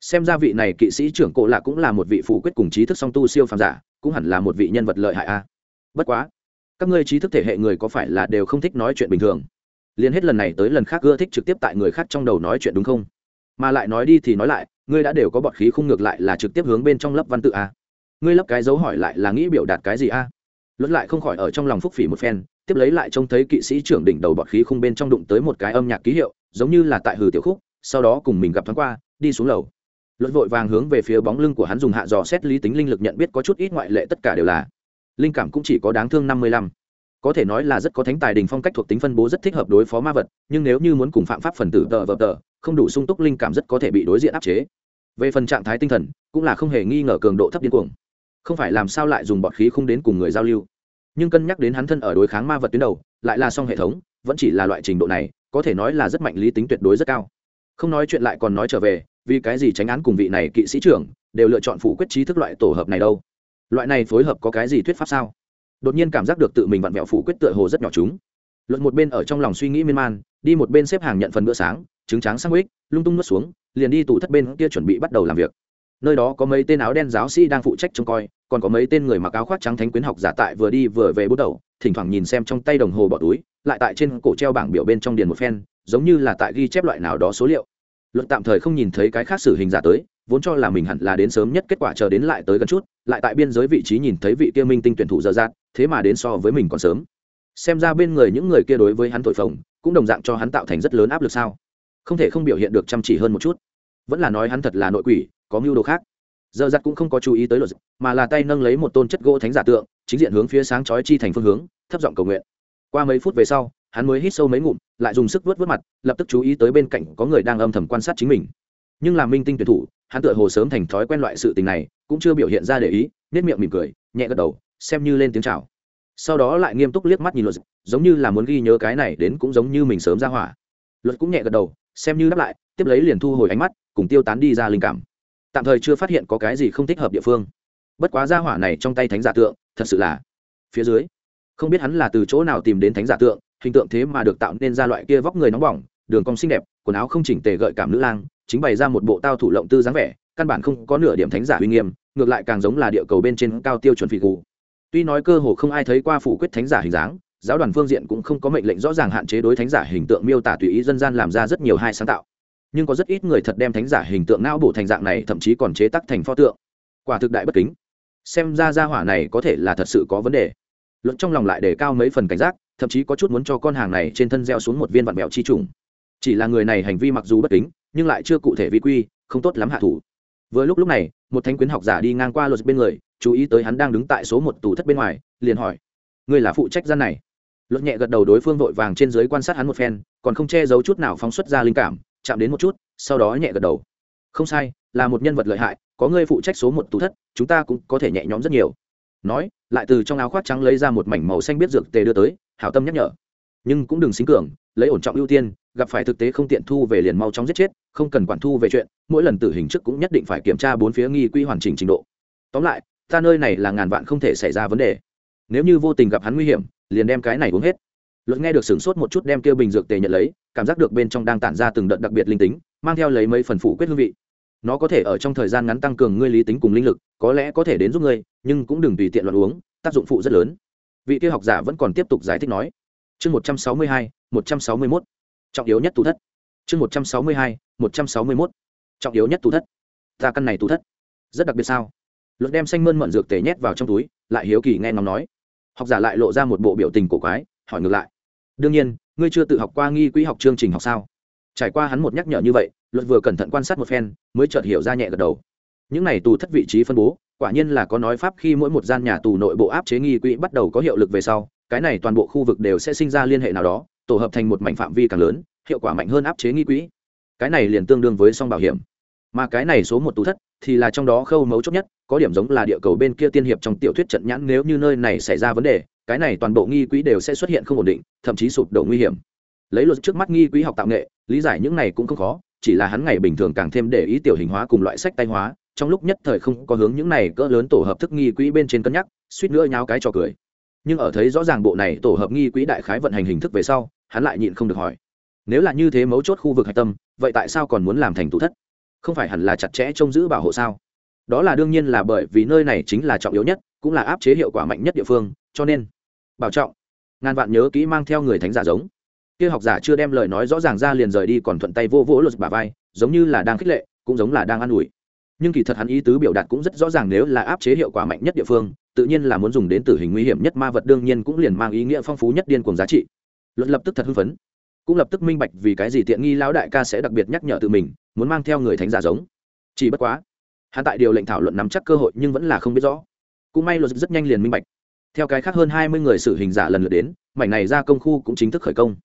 Xem ra vị này kỵ sĩ trưởng cổ lạ cũng là một vị phụ quyết cùng trí thức song tu siêu phàm giả, cũng hẳn là một vị nhân vật lợi hại a. À. Bất quá, các ngươi trí thức thể hệ người có phải là đều không thích nói chuyện bình thường? Liền hết lần này tới lần khác ưa thích trực tiếp tại người khác trong đầu nói chuyện đúng không? Mà lại nói đi thì nói lại, ngươi đã đều có bọt khí không ngược lại là trực tiếp hướng bên trong lớp văn tự a. Ngươi lấp cái dấu hỏi lại là nghĩ biểu đạt cái gì a? Luật lại không khỏi ở trong lòng phúc phỉ một phen, tiếp lấy lại trông thấy kỵ sĩ trưởng đỉnh đầu bọt khí không bên trong đụng tới một cái âm nhạc ký hiệu, giống như là tại hừ tiểu khúc, sau đó cùng mình gặp thoáng qua, đi xuống lầu. Luật vội vàng hướng về phía bóng lưng của hắn dùng hạ dò xét lý tính linh lực nhận biết có chút ít ngoại lệ tất cả đều là. Linh cảm cũng chỉ có đáng thương năm mươi lăm có thể nói là rất có thánh tài đình phong cách thuộc tính phân bố rất thích hợp đối phó ma vật, nhưng nếu như muốn cùng phạm pháp phần tử tờ vờ tờ, không đủ sung túc linh cảm rất có thể bị đối diện áp chế. Về phần trạng thái tinh thần, cũng là không hề nghi ngờ cường độ thấp điên cuồng. Không phải làm sao lại dùng bọt khí không đến cùng người giao lưu. Nhưng cân nhắc đến hắn thân ở đối kháng ma vật tuyến đầu, lại là song hệ thống, vẫn chỉ là loại trình độ này, có thể nói là rất mạnh lý tính tuyệt đối rất cao. Không nói chuyện lại còn nói trở về, vì cái gì tránh án cùng vị này kỵ sĩ trưởng đều lựa chọn phủ quyết trí thức loại tổ hợp này đâu? Loại này phối hợp có cái gì thuyết pháp sao? Đột nhiên cảm giác được tự mình vặn vẹo phủ quyết tựa hồ rất nhỏ chúng. Luận một bên ở trong lòng suy nghĩ miên man, đi một bên xếp hàng nhận phần bữa sáng, trứng tráng sang ích lung tung nuốt xuống, liền đi tủ thất bên kia chuẩn bị bắt đầu làm việc. Nơi đó có mấy tên áo đen giáo sĩ đang phụ trách trông coi, còn có mấy tên người mặc áo khoác trắng thánh quyến học giả tại vừa đi vừa về bút đầu, thỉnh thoảng nhìn xem trong tay đồng hồ bỏ túi, lại tại trên cổ treo bảng biểu bên trong điền một phen, giống như là tại ghi chép loại nào đó số liệu luận tạm thời không nhìn thấy cái khác xử hình giả tới, vốn cho là mình hẳn là đến sớm nhất kết quả chờ đến lại tới gần chút, lại tại biên giới vị trí nhìn thấy vị kia minh tinh tuyển thủ dơ dạt, thế mà đến so với mình còn sớm. Xem ra bên người những người kia đối với hắn tội phồng, cũng đồng dạng cho hắn tạo thành rất lớn áp lực sao? Không thể không biểu hiện được chăm chỉ hơn một chút. Vẫn là nói hắn thật là nội quỷ, có mưu đồ khác. Dơ dạt cũng không có chú ý tới luật, mà là tay nâng lấy một tôn chất gỗ thánh giả tượng, chính diện hướng phía sáng chói chi thành phương hướng, thấp giọng cầu nguyện. Qua mấy phút về sau, hắn mới hít sâu mấy ngụm lại dùng sức vớt vớt mặt, lập tức chú ý tới bên cạnh có người đang âm thầm quan sát chính mình. Nhưng làm minh tinh tuyển thủ, hắn tựa hồ sớm thành thói quen loại sự tình này, cũng chưa biểu hiện ra để ý nết miệng mỉm cười, nhẹ gật đầu, xem như lên tiếng chào. Sau đó lại nghiêm túc liếc mắt nhìn luật giống như là muốn ghi nhớ cái này đến cũng giống như mình sớm ra hỏa. Luật cũng nhẹ gật đầu, xem như đáp lại, tiếp lấy liền thu hồi ánh mắt, cùng tiêu tán đi ra linh cảm. Tạm thời chưa phát hiện có cái gì không thích hợp địa phương. Bất quá ra hỏa này trong tay thánh giả tượng, thật sự là, phía dưới, không biết hắn là từ chỗ nào tìm đến thánh giả tượng hình tượng thế mà được tạo nên ra loại kia vóc người nóng bỏng, đường cong xinh đẹp, quần áo không chỉnh tề gợi cảm nữ lang, chính bày ra một bộ tao thủ lộng tư dáng vẻ, căn bản không có nửa điểm thánh giả uy nghiêm, ngược lại càng giống là địa cầu bên trên cao tiêu chuẩn phỉ cụ tuy nói cơ hồ không ai thấy qua phủ quyết thánh giả hình dáng, giáo đoàn phương diện cũng không có mệnh lệnh rõ ràng hạn chế đối thánh giả hình tượng miêu tả tùy ý dân gian làm ra rất nhiều hai sáng tạo. Nhưng có rất ít người thật đem thánh giả hình tượng não bổ thành dạng này, thậm chí còn chế tắc thành pho tượng. Quả thực đại bất kính. Xem ra gia hỏa này có thể là thật sự có vấn đề. Luận trong lòng lại đề cao mấy phần cảnh giác thậm chí có chút muốn cho con hàng này trên thân gieo xuống một viên vạn mèo chi trùng. Chỉ là người này hành vi mặc dù bất kính, nhưng lại chưa cụ thể vi quy, không tốt lắm hạ thủ. Vừa lúc lúc này, một thanh quyến học giả đi ngang qua luật bên người, chú ý tới hắn đang đứng tại số một tủ thất bên ngoài, liền hỏi người là phụ trách gian này? Luật nhẹ gật đầu đối phương vội vàng trên dưới quan sát hắn một phen, còn không che giấu chút nào phóng xuất ra linh cảm, chạm đến một chút, sau đó nhẹ gật đầu. Không sai, là một nhân vật lợi hại, có người phụ trách số một tủ thất, chúng ta cũng có thể nhẹ nhõm rất nhiều. Nói, lại từ trong áo khoác trắng lấy ra một mảnh màu xanh biết dược tề đưa tới hảo tâm nhắc nhở. Nhưng cũng đừng xính cường, lấy ổn trọng ưu tiên, gặp phải thực tế không tiện thu về liền mau chóng giết chết, không cần quản thu về chuyện, mỗi lần tử hình trước cũng nhất định phải kiểm tra bốn phía nghi quy hoàn chỉnh trình độ. Tóm lại, ta nơi này là ngàn vạn không thể xảy ra vấn đề. Nếu như vô tình gặp hắn nguy hiểm, liền đem cái này uống hết. Luật nghe được sửng sốt một chút đem kêu bình dược tề nhận lấy, cảm giác được bên trong đang tản ra từng đợt đặc biệt linh tính, mang theo lấy mấy phần phủ quyết hương vị. Nó có thể ở trong thời gian ngắn tăng cường ngươi lý tính cùng linh lực, có lẽ có thể đến giúp ngươi, nhưng cũng đừng tùy tiện loạn uống, tác dụng phụ rất lớn vị kia học giả vẫn còn tiếp tục giải thích nói, chương một trăm sáu mươi hai, một trăm sáu mươi mốt, trọng yếu nhất tủ thất. Chương một trăm sáu mươi hai, một trăm sáu mươi mốt, trọng yếu nhất tủ thất. Ta căn này tủ thất, rất đặc biệt sao? Luật đem xanh mơn mận dược tể nhét vào trong túi, lại hiếu kỳ nghe ngóng nói. Học giả lại lộ ra một bộ biểu tình cổ quái, hỏi ngược lại. Đương nhiên, ngươi chưa tự học qua nghi quỹ học chương trình học sao? Trải qua hắn một nhắc nhở như vậy, luật vừa cẩn thận quan sát một phen, mới chợt hiểu ra nhẹ gật đầu. Những này tù thất vị trí phân bố quả nhiên là có nói pháp khi mỗi một gian nhà tù nội bộ áp chế nghi quỹ bắt đầu có hiệu lực về sau, cái này toàn bộ khu vực đều sẽ sinh ra liên hệ nào đó, tổ hợp thành một mảnh phạm vi càng lớn, hiệu quả mạnh hơn áp chế nghi quỹ. Cái này liền tương đương với song bảo hiểm. Mà cái này số một tù thất thì là trong đó khâu mấu chốt nhất, có điểm giống là địa cầu bên kia tiên hiệp trong tiểu thuyết trận nhãn nếu như nơi này xảy ra vấn đề, cái này toàn bộ nghi quỹ đều sẽ xuất hiện không ổn định, thậm chí sụp đổ nguy hiểm. Lấy luật trước mắt nghi quỹ học tạo nghệ, lý giải những này cũng không khó, chỉ là hắn ngày bình thường càng thêm để ý tiểu hình hóa cùng loại sách tay hóa trong lúc nhất thời không có hướng những này cỡ lớn tổ hợp thức nghi quỹ bên trên cân nhắc, suýt nữa nháo cái trò cười. Nhưng ở thấy rõ ràng bộ này tổ hợp nghi quỹ đại khái vận hành hình thức về sau, hắn lại nhịn không được hỏi. Nếu là như thế mấu chốt khu vực hạch tâm, vậy tại sao còn muốn làm thành tủ thất? Không phải hẳn là chặt chẽ trông giữ bảo hộ sao? Đó là đương nhiên là bởi vì nơi này chính là trọng yếu nhất, cũng là áp chế hiệu quả mạnh nhất địa phương, cho nên, bảo trọng. Ngàn vạn nhớ kỹ mang theo người thánh giả giống. Kia học giả chưa đem lời nói rõ ràng ra liền rời đi còn thuận tay vô vỗ luật bà vai, giống như là đang khích lệ, cũng giống là đang an ủi nhưng kỳ thật hắn ý tứ biểu đạt cũng rất rõ ràng nếu là áp chế hiệu quả mạnh nhất địa phương, tự nhiên là muốn dùng đến tử hình nguy hiểm nhất ma vật đương nhiên cũng liền mang ý nghĩa phong phú nhất điên cùng giá trị. Luận lập tức thật hưng phấn. Cũng lập tức minh bạch vì cái gì tiện nghi lão đại ca sẽ đặc biệt nhắc nhở tự mình, muốn mang theo người thánh giả giống. Chỉ bất quá, hắn tại điều lệnh thảo luận nắm chắc cơ hội nhưng vẫn là không biết rõ. Cũng may luật rất nhanh liền minh bạch. Theo cái khác hơn hai mươi người xử hình giả lần lượt đến, mảnh này ra công khu cũng chính thức khởi công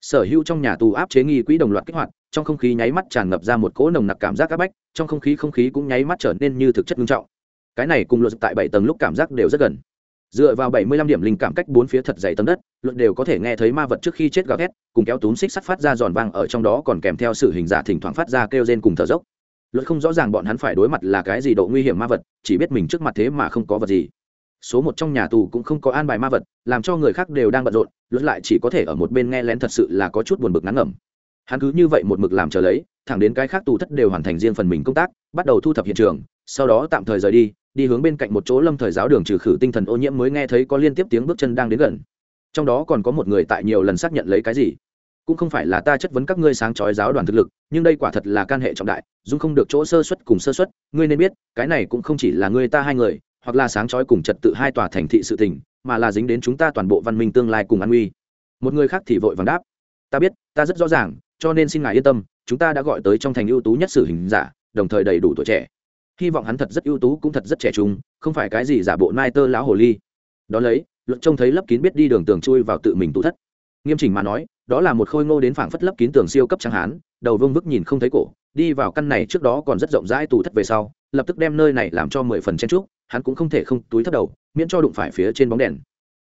sở hữu trong nhà tù áp chế nghi quỹ đồng loạt kích hoạt, trong không khí nháy mắt tràn ngập ra một cỗ nồng nặc cảm giác áp bách, trong không khí không khí cũng nháy mắt trở nên như thực chất nghiêm trọng. Cái này cùng luật tại bảy tầng lúc cảm giác đều rất gần. Dựa vào bảy mươi lăm điểm linh cảm cách bốn phía thật dày tấm đất, luật đều có thể nghe thấy ma vật trước khi chết gào thét, cùng kéo túm xích sắt phát ra giòn vang ở trong đó còn kèm theo sự hình giả thỉnh thoảng phát ra kêu rên cùng thở dốc. Luật không rõ ràng bọn hắn phải đối mặt là cái gì độ nguy hiểm ma vật, chỉ biết mình trước mặt thế mà không có vật gì số một trong nhà tù cũng không có an bài ma vật, làm cho người khác đều đang bận rộn, luật lại chỉ có thể ở một bên nghe lén thật sự là có chút buồn bực ngắn ngẩm. Hắn cứ như vậy một mực làm chờ lấy, thẳng đến cái khác tù thất đều hoàn thành riêng phần mình công tác, bắt đầu thu thập hiện trường, sau đó tạm thời rời đi đi hướng bên cạnh một chỗ lâm thời giáo đường trừ khử tinh thần ô nhiễm mới nghe thấy có liên tiếp tiếng bước chân đang đến gần. Trong đó còn có một người tại nhiều lần xác nhận lấy cái gì. Cũng không phải là ta chất vấn các ngươi sáng chói giáo đoàn thực lực, nhưng đây quả thật là can hệ trọng đại dung không được chỗ sơ xuất cùng sơ xuất ngươi nên biết, cái này cũng không chỉ là ngươi ta hai người hoặc là sáng chói cùng trật tự hai tòa thành thị sự tình, mà là dính đến chúng ta toàn bộ văn minh tương lai cùng an nguy. một người khác thì vội vàng đáp, ta biết, ta rất rõ ràng, cho nên xin ngài yên tâm, chúng ta đã gọi tới trong thành ưu tú nhất sử hình giả, đồng thời đầy đủ tuổi trẻ. Hy vọng hắn thật rất ưu tú cũng thật rất trẻ trung, không phải cái gì giả bộ nai tơ lão hồ ly. Đó lấy luận trông thấy lấp kín biết đi đường tường chui vào tự mình tụ thất. Nghiêm chỉnh mà nói, đó là một khôi ngô đến phảng phất lấp kín tường siêu cấp trắng hán, đầu vương vức nhìn không thấy cổ, đi vào căn này trước đó còn rất rộng rãi tù thất về sau, lập tức đem nơi này làm cho mười phần chen trúc hắn cũng không thể không túi thấp đầu, miễn cho đụng phải phía trên bóng đèn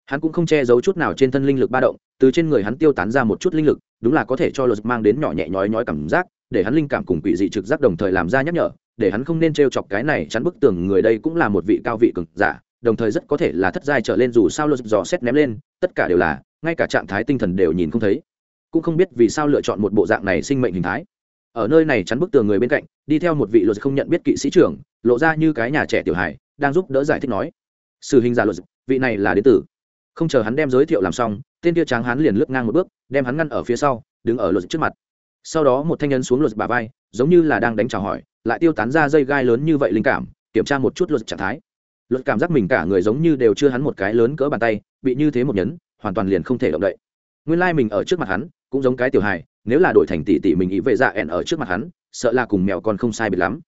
hắn cũng không che giấu chút nào trên thân linh lực ba động, từ trên người hắn tiêu tán ra một chút linh lực, đúng là có thể cho luật mang đến nhỏ nhẹ nhói nhói cảm giác, để hắn linh cảm cùng quỷ dị trực giác đồng thời làm ra nhắc nhở, để hắn không nên t chọc cái này, chắn bức tường người đây cũng là một vị cao vị cực giả, đồng thời rất có thể là thất giai trở lên dù sao luật dò xét ném lên, tất cả đều là, ngay cả trạng thái tinh thần đều nhìn không thấy cũng không biết vì sao lựa chọn một bộ dạng này sinh mệnh hình thái ở nơi này chắn bức tường người bên cạnh, đi theo một vị luật không nhận biết kỵ sĩ trưởng, lộ ra như cái nhà trẻ tiểu hài đang giúp đỡ giải thích nói, sử hình giả luật vị này là đế tử không chờ hắn đem giới thiệu làm xong, tên kia tráng hắn liền lướt ngang một bước, đem hắn ngăn ở phía sau, đứng ở luật trước mặt. Sau đó một thanh nhân xuống luật bà vai, giống như là đang đánh chào hỏi, lại tiêu tán ra dây gai lớn như vậy linh cảm, kiểm tra một chút luật trạng thái. Luật cảm giác mình cả người giống như đều chưa hắn một cái lớn cỡ bàn tay, bị như thế một nhấn, hoàn toàn liền không thể động đậy. Nguyên lai、like、mình ở trước mặt hắn, cũng giống cái tiểu hài, nếu là đổi thành tỷ tỷ mình ý vệ dạ ẻn ở trước mặt hắn, sợ là cùng mèo còn không sai biệt lắm.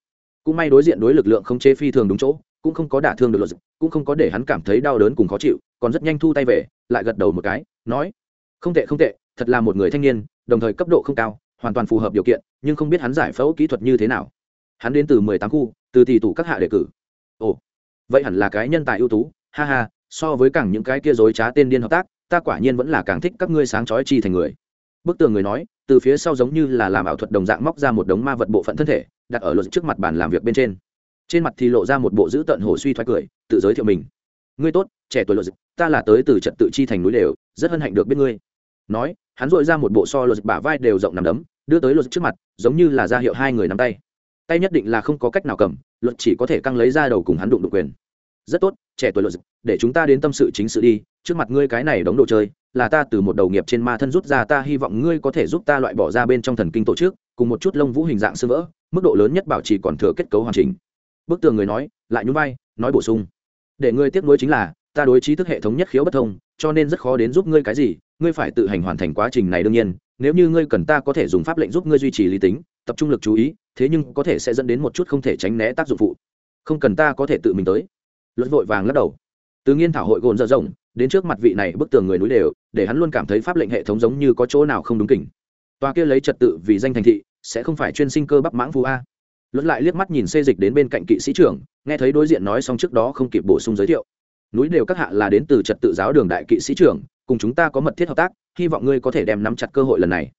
Cũng may đối diện đối lực lượng không chế phi thường đúng chỗ cũng không có đả thương được luật cũng không có để hắn cảm thấy đau đớn cùng khó chịu, còn rất nhanh thu tay về, lại gật đầu một cái, nói, không tệ không tệ, thật là một người thanh niên, đồng thời cấp độ không cao, hoàn toàn phù hợp điều kiện, nhưng không biết hắn giải phẫu kỹ thuật như thế nào. Hắn đến từ mười tám khu, từ tỷ tủ các hạ đề cử. Ồ, vậy hẳn là cái nhân tài ưu tú, ha ha, so với càng những cái kia dối trá tên điên hợp tác, ta quả nhiên vẫn là càng thích các ngươi sáng chói chi thành người. Bức tường người nói, từ phía sau giống như là làm ảo thuật đồng dạng móc ra một đống ma vật bộ phận thân thể, đặt ở luật trước mặt bàn làm việc bên trên trên mặt thì lộ ra một bộ dữ tận hồ suy thoái cười, tự giới thiệu mình. Ngươi tốt, trẻ tuổi luật ta là tới từ trật tự chi thành núi đều, rất hân hạnh được biết ngươi. Nói, hắn dội ra một bộ so luật bả vai đều rộng nằm đấm, đưa tới luật trước mặt, giống như là ra hiệu hai người nắm tay. Tay nhất định là không có cách nào cầm luật chỉ có thể căng lấy ra đầu cùng hắn đụng đụng quyền. Rất tốt, trẻ tuổi luật để chúng ta đến tâm sự chính sự đi, trước mặt ngươi cái này đóng đồ chơi, là ta từ một đầu nghiệp trên ma thân rút ra, ta hy vọng ngươi có thể giúp ta loại bỏ ra bên trong thần kinh tổ chức, cùng một chút lông vũ hình dạng sơ vỡ, mức độ lớn nhất bảo trì còn thừa kết cấu hoàn chỉnh bức tường người nói, lại nhún vai, nói bổ sung. Để ngươi tiếp nối chính là, ta đối trí thức hệ thống nhất khiếu bất thông, cho nên rất khó đến giúp ngươi cái gì, ngươi phải tự hành hoàn thành quá trình này đương nhiên, nếu như ngươi cần ta có thể dùng pháp lệnh giúp ngươi duy trì lý tính, tập trung lực chú ý, thế nhưng có thể sẽ dẫn đến một chút không thể tránh né tác dụng phụ. Không cần ta có thể tự mình tới. Luật vội vàng lắc đầu. Từ nghiên thảo hội gồn dở rộng, đến trước mặt vị này bức tường người núi đều, để hắn luôn cảm thấy pháp lệnh hệ thống giống như có chỗ nào không đúng kỉnh. Tòa kia lấy trật tự vì danh thành thị, sẽ không phải chuyên sinh cơ bắp mãng phú a luật lại liếc mắt nhìn xê dịch đến bên cạnh kỵ sĩ trưởng, nghe thấy đối diện nói xong trước đó không kịp bổ sung giới thiệu. Núi đều các hạ là đến từ trật tự giáo đường đại kỵ sĩ trưởng, cùng chúng ta có mật thiết hợp tác, hy vọng ngươi có thể đem nắm chặt cơ hội lần này.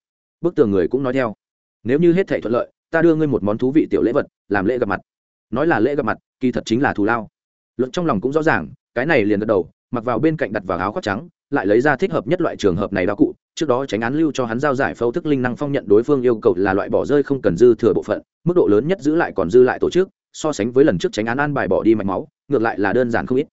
Bức tường người cũng nói theo. Nếu như hết thể thuận lợi, ta đưa ngươi một món thú vị tiểu lễ vật, làm lễ gặp mặt. Nói là lễ gặp mặt, kỳ thật chính là thù lao. Luận trong lòng cũng rõ ràng, cái này liền gật đầu, mặc vào bên cạnh đặt vào áo khoác trắng, lại lấy ra thích hợp nhất loại trường hợp này đạo cụ trước đó tránh án lưu cho hắn giao giải phẫu thức linh năng phong nhận đối phương yêu cầu là loại bỏ rơi không cần dư thừa bộ phận, mức độ lớn nhất giữ lại còn dư lại tổ chức, so sánh với lần trước tránh án an bài bỏ đi mạch máu, ngược lại là đơn giản không ít.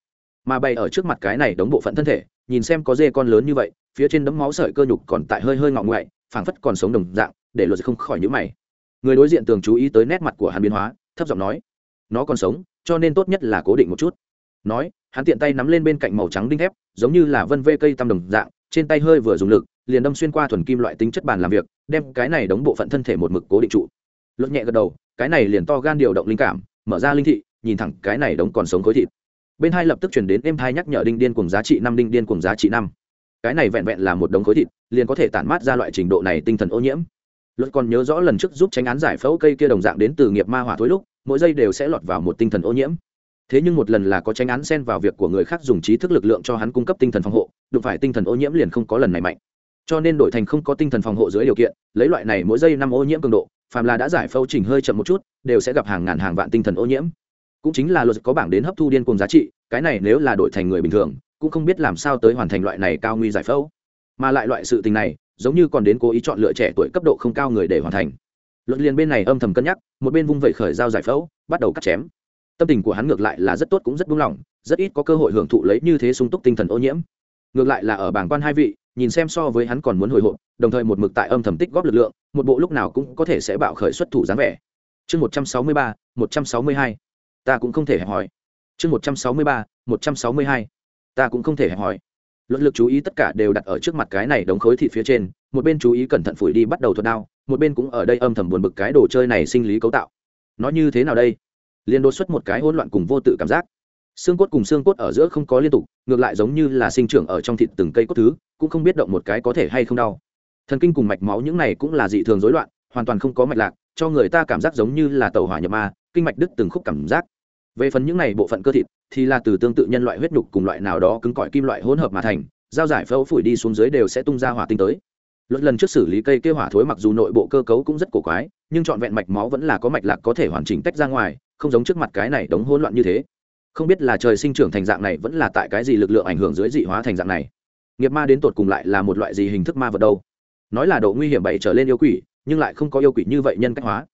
Mà bày ở trước mặt cái này đóng bộ phận thân thể, nhìn xem có dê con lớn như vậy, phía trên đấm máu sợi cơ nhục còn tại hơi hơi ngọng ngoại, phảng phất còn sống đồng dạng, để luật không khỏi nhữ mày. Người đối diện tường chú ý tới nét mặt của hắn biến hóa, thấp giọng nói, nó còn sống, cho nên tốt nhất là cố định một chút. Nói, hắn tiện tay nắm lên bên cạnh màu trắng đinh thép, giống như là vân vê cây tăm đồng dạng, trên tay hơi vừa dùng lực liền đâm xuyên qua thuần kim loại tính chất bàn làm việc, đem cái này đóng bộ phận thân thể một mực cố định trụ. Luật nhẹ gật đầu, cái này liền to gan điều động linh cảm, mở ra linh thị, nhìn thẳng cái này đóng còn sống khối thịt. Bên hai lập tức chuyển đến êm thai nhắc nhở đinh điên cùng giá trị năm, đinh điên cùng giá trị năm. Cái này vẹn vẹn là một đống khối thịt, liền có thể tản mát ra loại trình độ này tinh thần ô nhiễm. Luật còn nhớ rõ lần trước giúp tránh án giải phẫu cây kia đồng dạng đến từ nghiệp ma hỏa thối lúc, mỗi giây đều sẽ lọt vào một tinh thần ô nhiễm. Thế nhưng một lần là có tránh án xen vào việc của người khác dùng trí thức lực lượng cho hắn cung cấp tinh thần phòng hộ, đụng phải tinh thần ô nhiễm liền không có lần này mạnh cho nên đổi thành không có tinh thần phòng hộ dưới điều kiện, lấy loại này mỗi giây năm ô nhiễm cường độ, phàm là đã giải phẫu chỉnh hơi chậm một chút, đều sẽ gặp hàng ngàn hàng vạn tinh thần ô nhiễm. Cũng chính là luật có bảng đến hấp thu điên cùng giá trị, cái này nếu là đổi thành người bình thường, cũng không biết làm sao tới hoàn thành loại này cao nguy giải phẫu. Mà lại loại sự tình này, giống như còn đến cố ý chọn lựa trẻ tuổi cấp độ không cao người để hoàn thành. Luật liền bên này âm thầm cân nhắc, một bên vung vẩy khởi dao giải phẫu, bắt đầu cắt chém. Tâm tình của hắn ngược lại là rất tốt cũng rất buông lỏng, rất ít có cơ hội hưởng thụ lấy như thế sung túc tinh thần ô nhiễm. Ngược lại là ở bảng quan hai vị nhìn xem so với hắn còn muốn hồi hộp, đồng thời một mực tại âm thầm tích góp lực lượng, một bộ lúc nào cũng có thể sẽ bạo khởi xuất thủ dáng vẻ. Chương một trăm sáu mươi ba, một trăm sáu mươi hai. Ta cũng không thể hẹp hỏi chương một trăm sáu mươi ba, một trăm sáu mươi hai. Ta cũng không thể hẹp hỏi luật lực chú ý tất cả đều đặt ở trước mặt cái này đống khối thịt phía trên, một bên chú ý cẩn thận phủi đi bắt đầu thuật đao, một bên cũng ở đây âm thầm buồn bực cái đồ chơi này sinh lý cấu tạo. Nó như thế nào đây? Liền đột xuất một cái hỗn loạn cùng vô tự cảm giác xương cốt cùng xương cốt ở giữa không có liên tục, ngược lại giống như là sinh trưởng ở trong thịt từng cây cốt thứ, cũng không biết động một cái có thể hay không đau. Thần kinh cùng mạch máu những này cũng là dị thường rối loạn, hoàn toàn không có mạch lạc, cho người ta cảm giác giống như là tàu hỏa nhập ma, kinh mạch đứt từng khúc cảm giác. Về phần những này bộ phận cơ thịt, thì là từ tương tự nhân loại huyết nhục cùng loại nào đó cứng cỏi kim loại hỗn hợp mà thành, dao giải phẫu phủi đi xuống dưới đều sẽ tung ra hỏa tinh tới. Luật lần trước xử lý cây kêu hỏa thối mặc dù nội bộ cơ cấu cũng rất cổ quái, nhưng trọn vẹn mạch máu vẫn là có mạch lạc có thể hoàn chỉnh tách ra ngoài, không giống trước mặt cái này đống hỗn loạn như thế không biết là trời sinh trưởng thành dạng này vẫn là tại cái gì lực lượng ảnh hưởng dưới dị hóa thành dạng này. Nghiệp ma đến tột cùng lại là một loại gì hình thức ma vật đâu? Nói là độ nguy hiểm bảy trở lên yêu quỷ, nhưng lại không có yêu quỷ như vậy nhân cách hóa.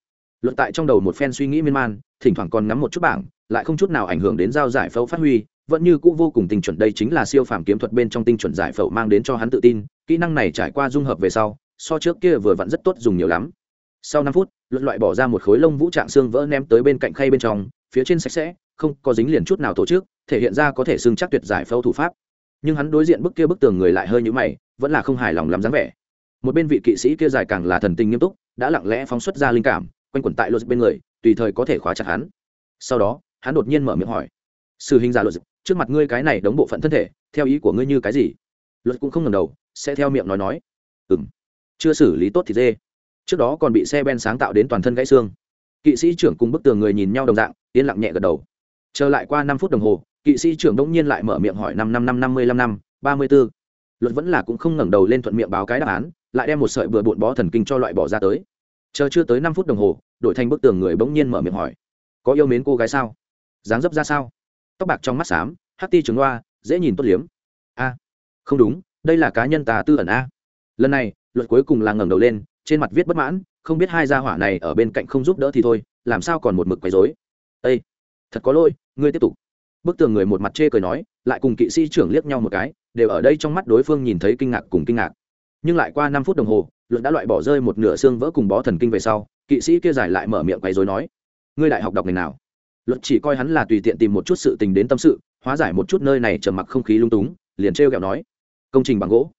Luận tại trong đầu một phen suy nghĩ miên man, thỉnh thoảng còn ngắm một chút bảng, lại không chút nào ảnh hưởng đến giao giải phẫu phát huy, vẫn như cũ vô cùng tinh chuẩn đây chính là siêu phàm kiếm thuật bên trong tinh chuẩn giải phẫu mang đến cho hắn tự tin, kỹ năng này trải qua dung hợp về sau, so trước kia vừa vặn rất tốt dùng nhiều lắm. Sau năm phút, luận loại bỏ ra một khối lông vũ trạng xương vỡ ném tới bên cạnh khay bên trong, phía trên sạch sẽ không có dính liền chút nào tổ chức, thể hiện ra có thể xưng chắc tuyệt giải phẫu thủ pháp. Nhưng hắn đối diện bức kia bức tường người lại hơi nhũ mày, vẫn là không hài lòng lắm dáng vẻ. Một bên vị kỵ sĩ kia dài càng là thần tình nghiêm túc, đã lặng lẽ phóng xuất ra linh cảm, quanh quẩn tại luật bên người, tùy thời có thể khóa chặt hắn. Sau đó, hắn đột nhiên mở miệng hỏi sự hình giả luật trước mặt ngươi cái này đóng bộ phận thân thể, theo ý của ngươi như cái gì? Luật cũng không ngần đầu, sẽ theo miệng nói nói, ừm, chưa xử lý tốt thì dê. Trước đó còn bị xe ben sáng tạo đến toàn thân gãy xương. Kỵ sĩ trưởng cùng bức tường người nhìn nhau đồng dạng, yên lặng nhẹ gật đầu trở lại qua năm phút đồng hồ, kỵ sĩ trưởng đống nhiên lại mở miệng hỏi năm năm năm năm mươi lăm năm, ba mươi b ố luật vẫn là cũng không ngẩng đầu lên thuận miệng báo cái đáp án, lại đem một sợi bừa bộn bó thần kinh cho loại bỏ ra tới. Chờ chưa tới năm phút đồng hồ đổi thành bức tường người bỗng nhiên mở miệng hỏi. Có yêu mến cô gái sao? Dáng dấp ra sao? Tóc bạc trong mắt xám, hát ti trường loa dễ nhìn tốt liếm. A, không đúng, đây là cá nhân tà tư ẩn a. Lần này, luật cuối cùng là ngẩng đầu lên, trên mặt viết bất mãn, không biết hai gia hỏa này ở bên cạnh không giúp đỡ thì thôi, làm sao còn một mực quấy dối ây thật có lỗi ngươi tiếp tục. Bức tường người một mặt chê cười nói, lại cùng kỵ sĩ trưởng liếc nhau một cái, đều ở đây trong mắt đối phương nhìn thấy kinh ngạc cùng kinh ngạc. Nhưng lại qua năm phút đồng hồ, luận đã loại bỏ rơi một nửa xương vỡ cùng bó thần kinh về sau, kỵ sĩ kia giải lại mở miệng quấy dối nói, ngươi đại học đọc ngành nào? Luật chỉ coi hắn là tùy tiện tìm một chút sự tình đến tâm sự, hóa giải một chút nơi này trầm mặc không khí lung túng, liền trêu ghẹo nói, công trình bằng gỗ.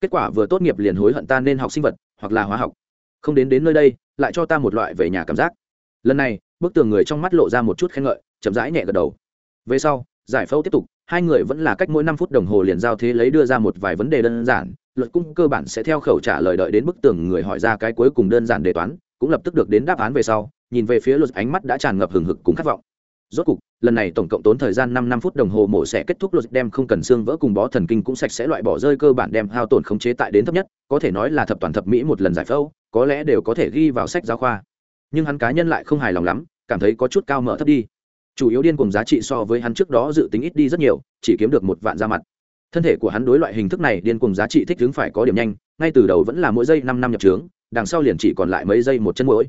Kết quả vừa tốt nghiệp liền hối hận ta nên học sinh vật, hoặc là hóa học. Không đến đến nơi đây, lại cho ta một loại về nhà cảm giác. Lần này, bức tường người trong mắt lộ ra một chút khen ngợi chậm rãi nhẹ gật đầu. Về sau, giải phẫu tiếp tục, hai người vẫn là cách mỗi năm phút đồng hồ liền giao thế lấy đưa ra một vài vấn đề đơn giản, luật cung cơ bản sẽ theo khẩu trả lời đợi đến bức tường người hỏi ra cái cuối cùng đơn giản đề toán, cũng lập tức được đến đáp án về sau, nhìn về phía luật ánh mắt đã tràn ngập hừng hực cùng khát vọng. Rốt cục, lần này tổng cộng tốn thời gian năm năm phút đồng hồ mổ sẽ kết thúc luật đem không cần xương vỡ cùng bó thần kinh cũng sạch sẽ loại bỏ rơi cơ bản đem hao tổn khống chế tại đến thấp nhất, có thể nói là thập toàn thập mỹ một lần giải phẫu, có lẽ đều có thể ghi vào sách giáo khoa. Nhưng hắn cá nhân lại không hài lòng lắm, cảm thấy có chút cao mở thấp đi chủ yếu điên cùng giá trị so với hắn trước đó dự tính ít đi rất nhiều, chỉ kiếm được một vạn ra mặt. Thân thể của hắn đối loại hình thức này điên cùng giá trị thích ứng phải có điểm nhanh, ngay từ đầu vẫn là mỗi giây năm năm nhập trướng, đằng sau liền chỉ còn lại mấy giây một chân mỗi.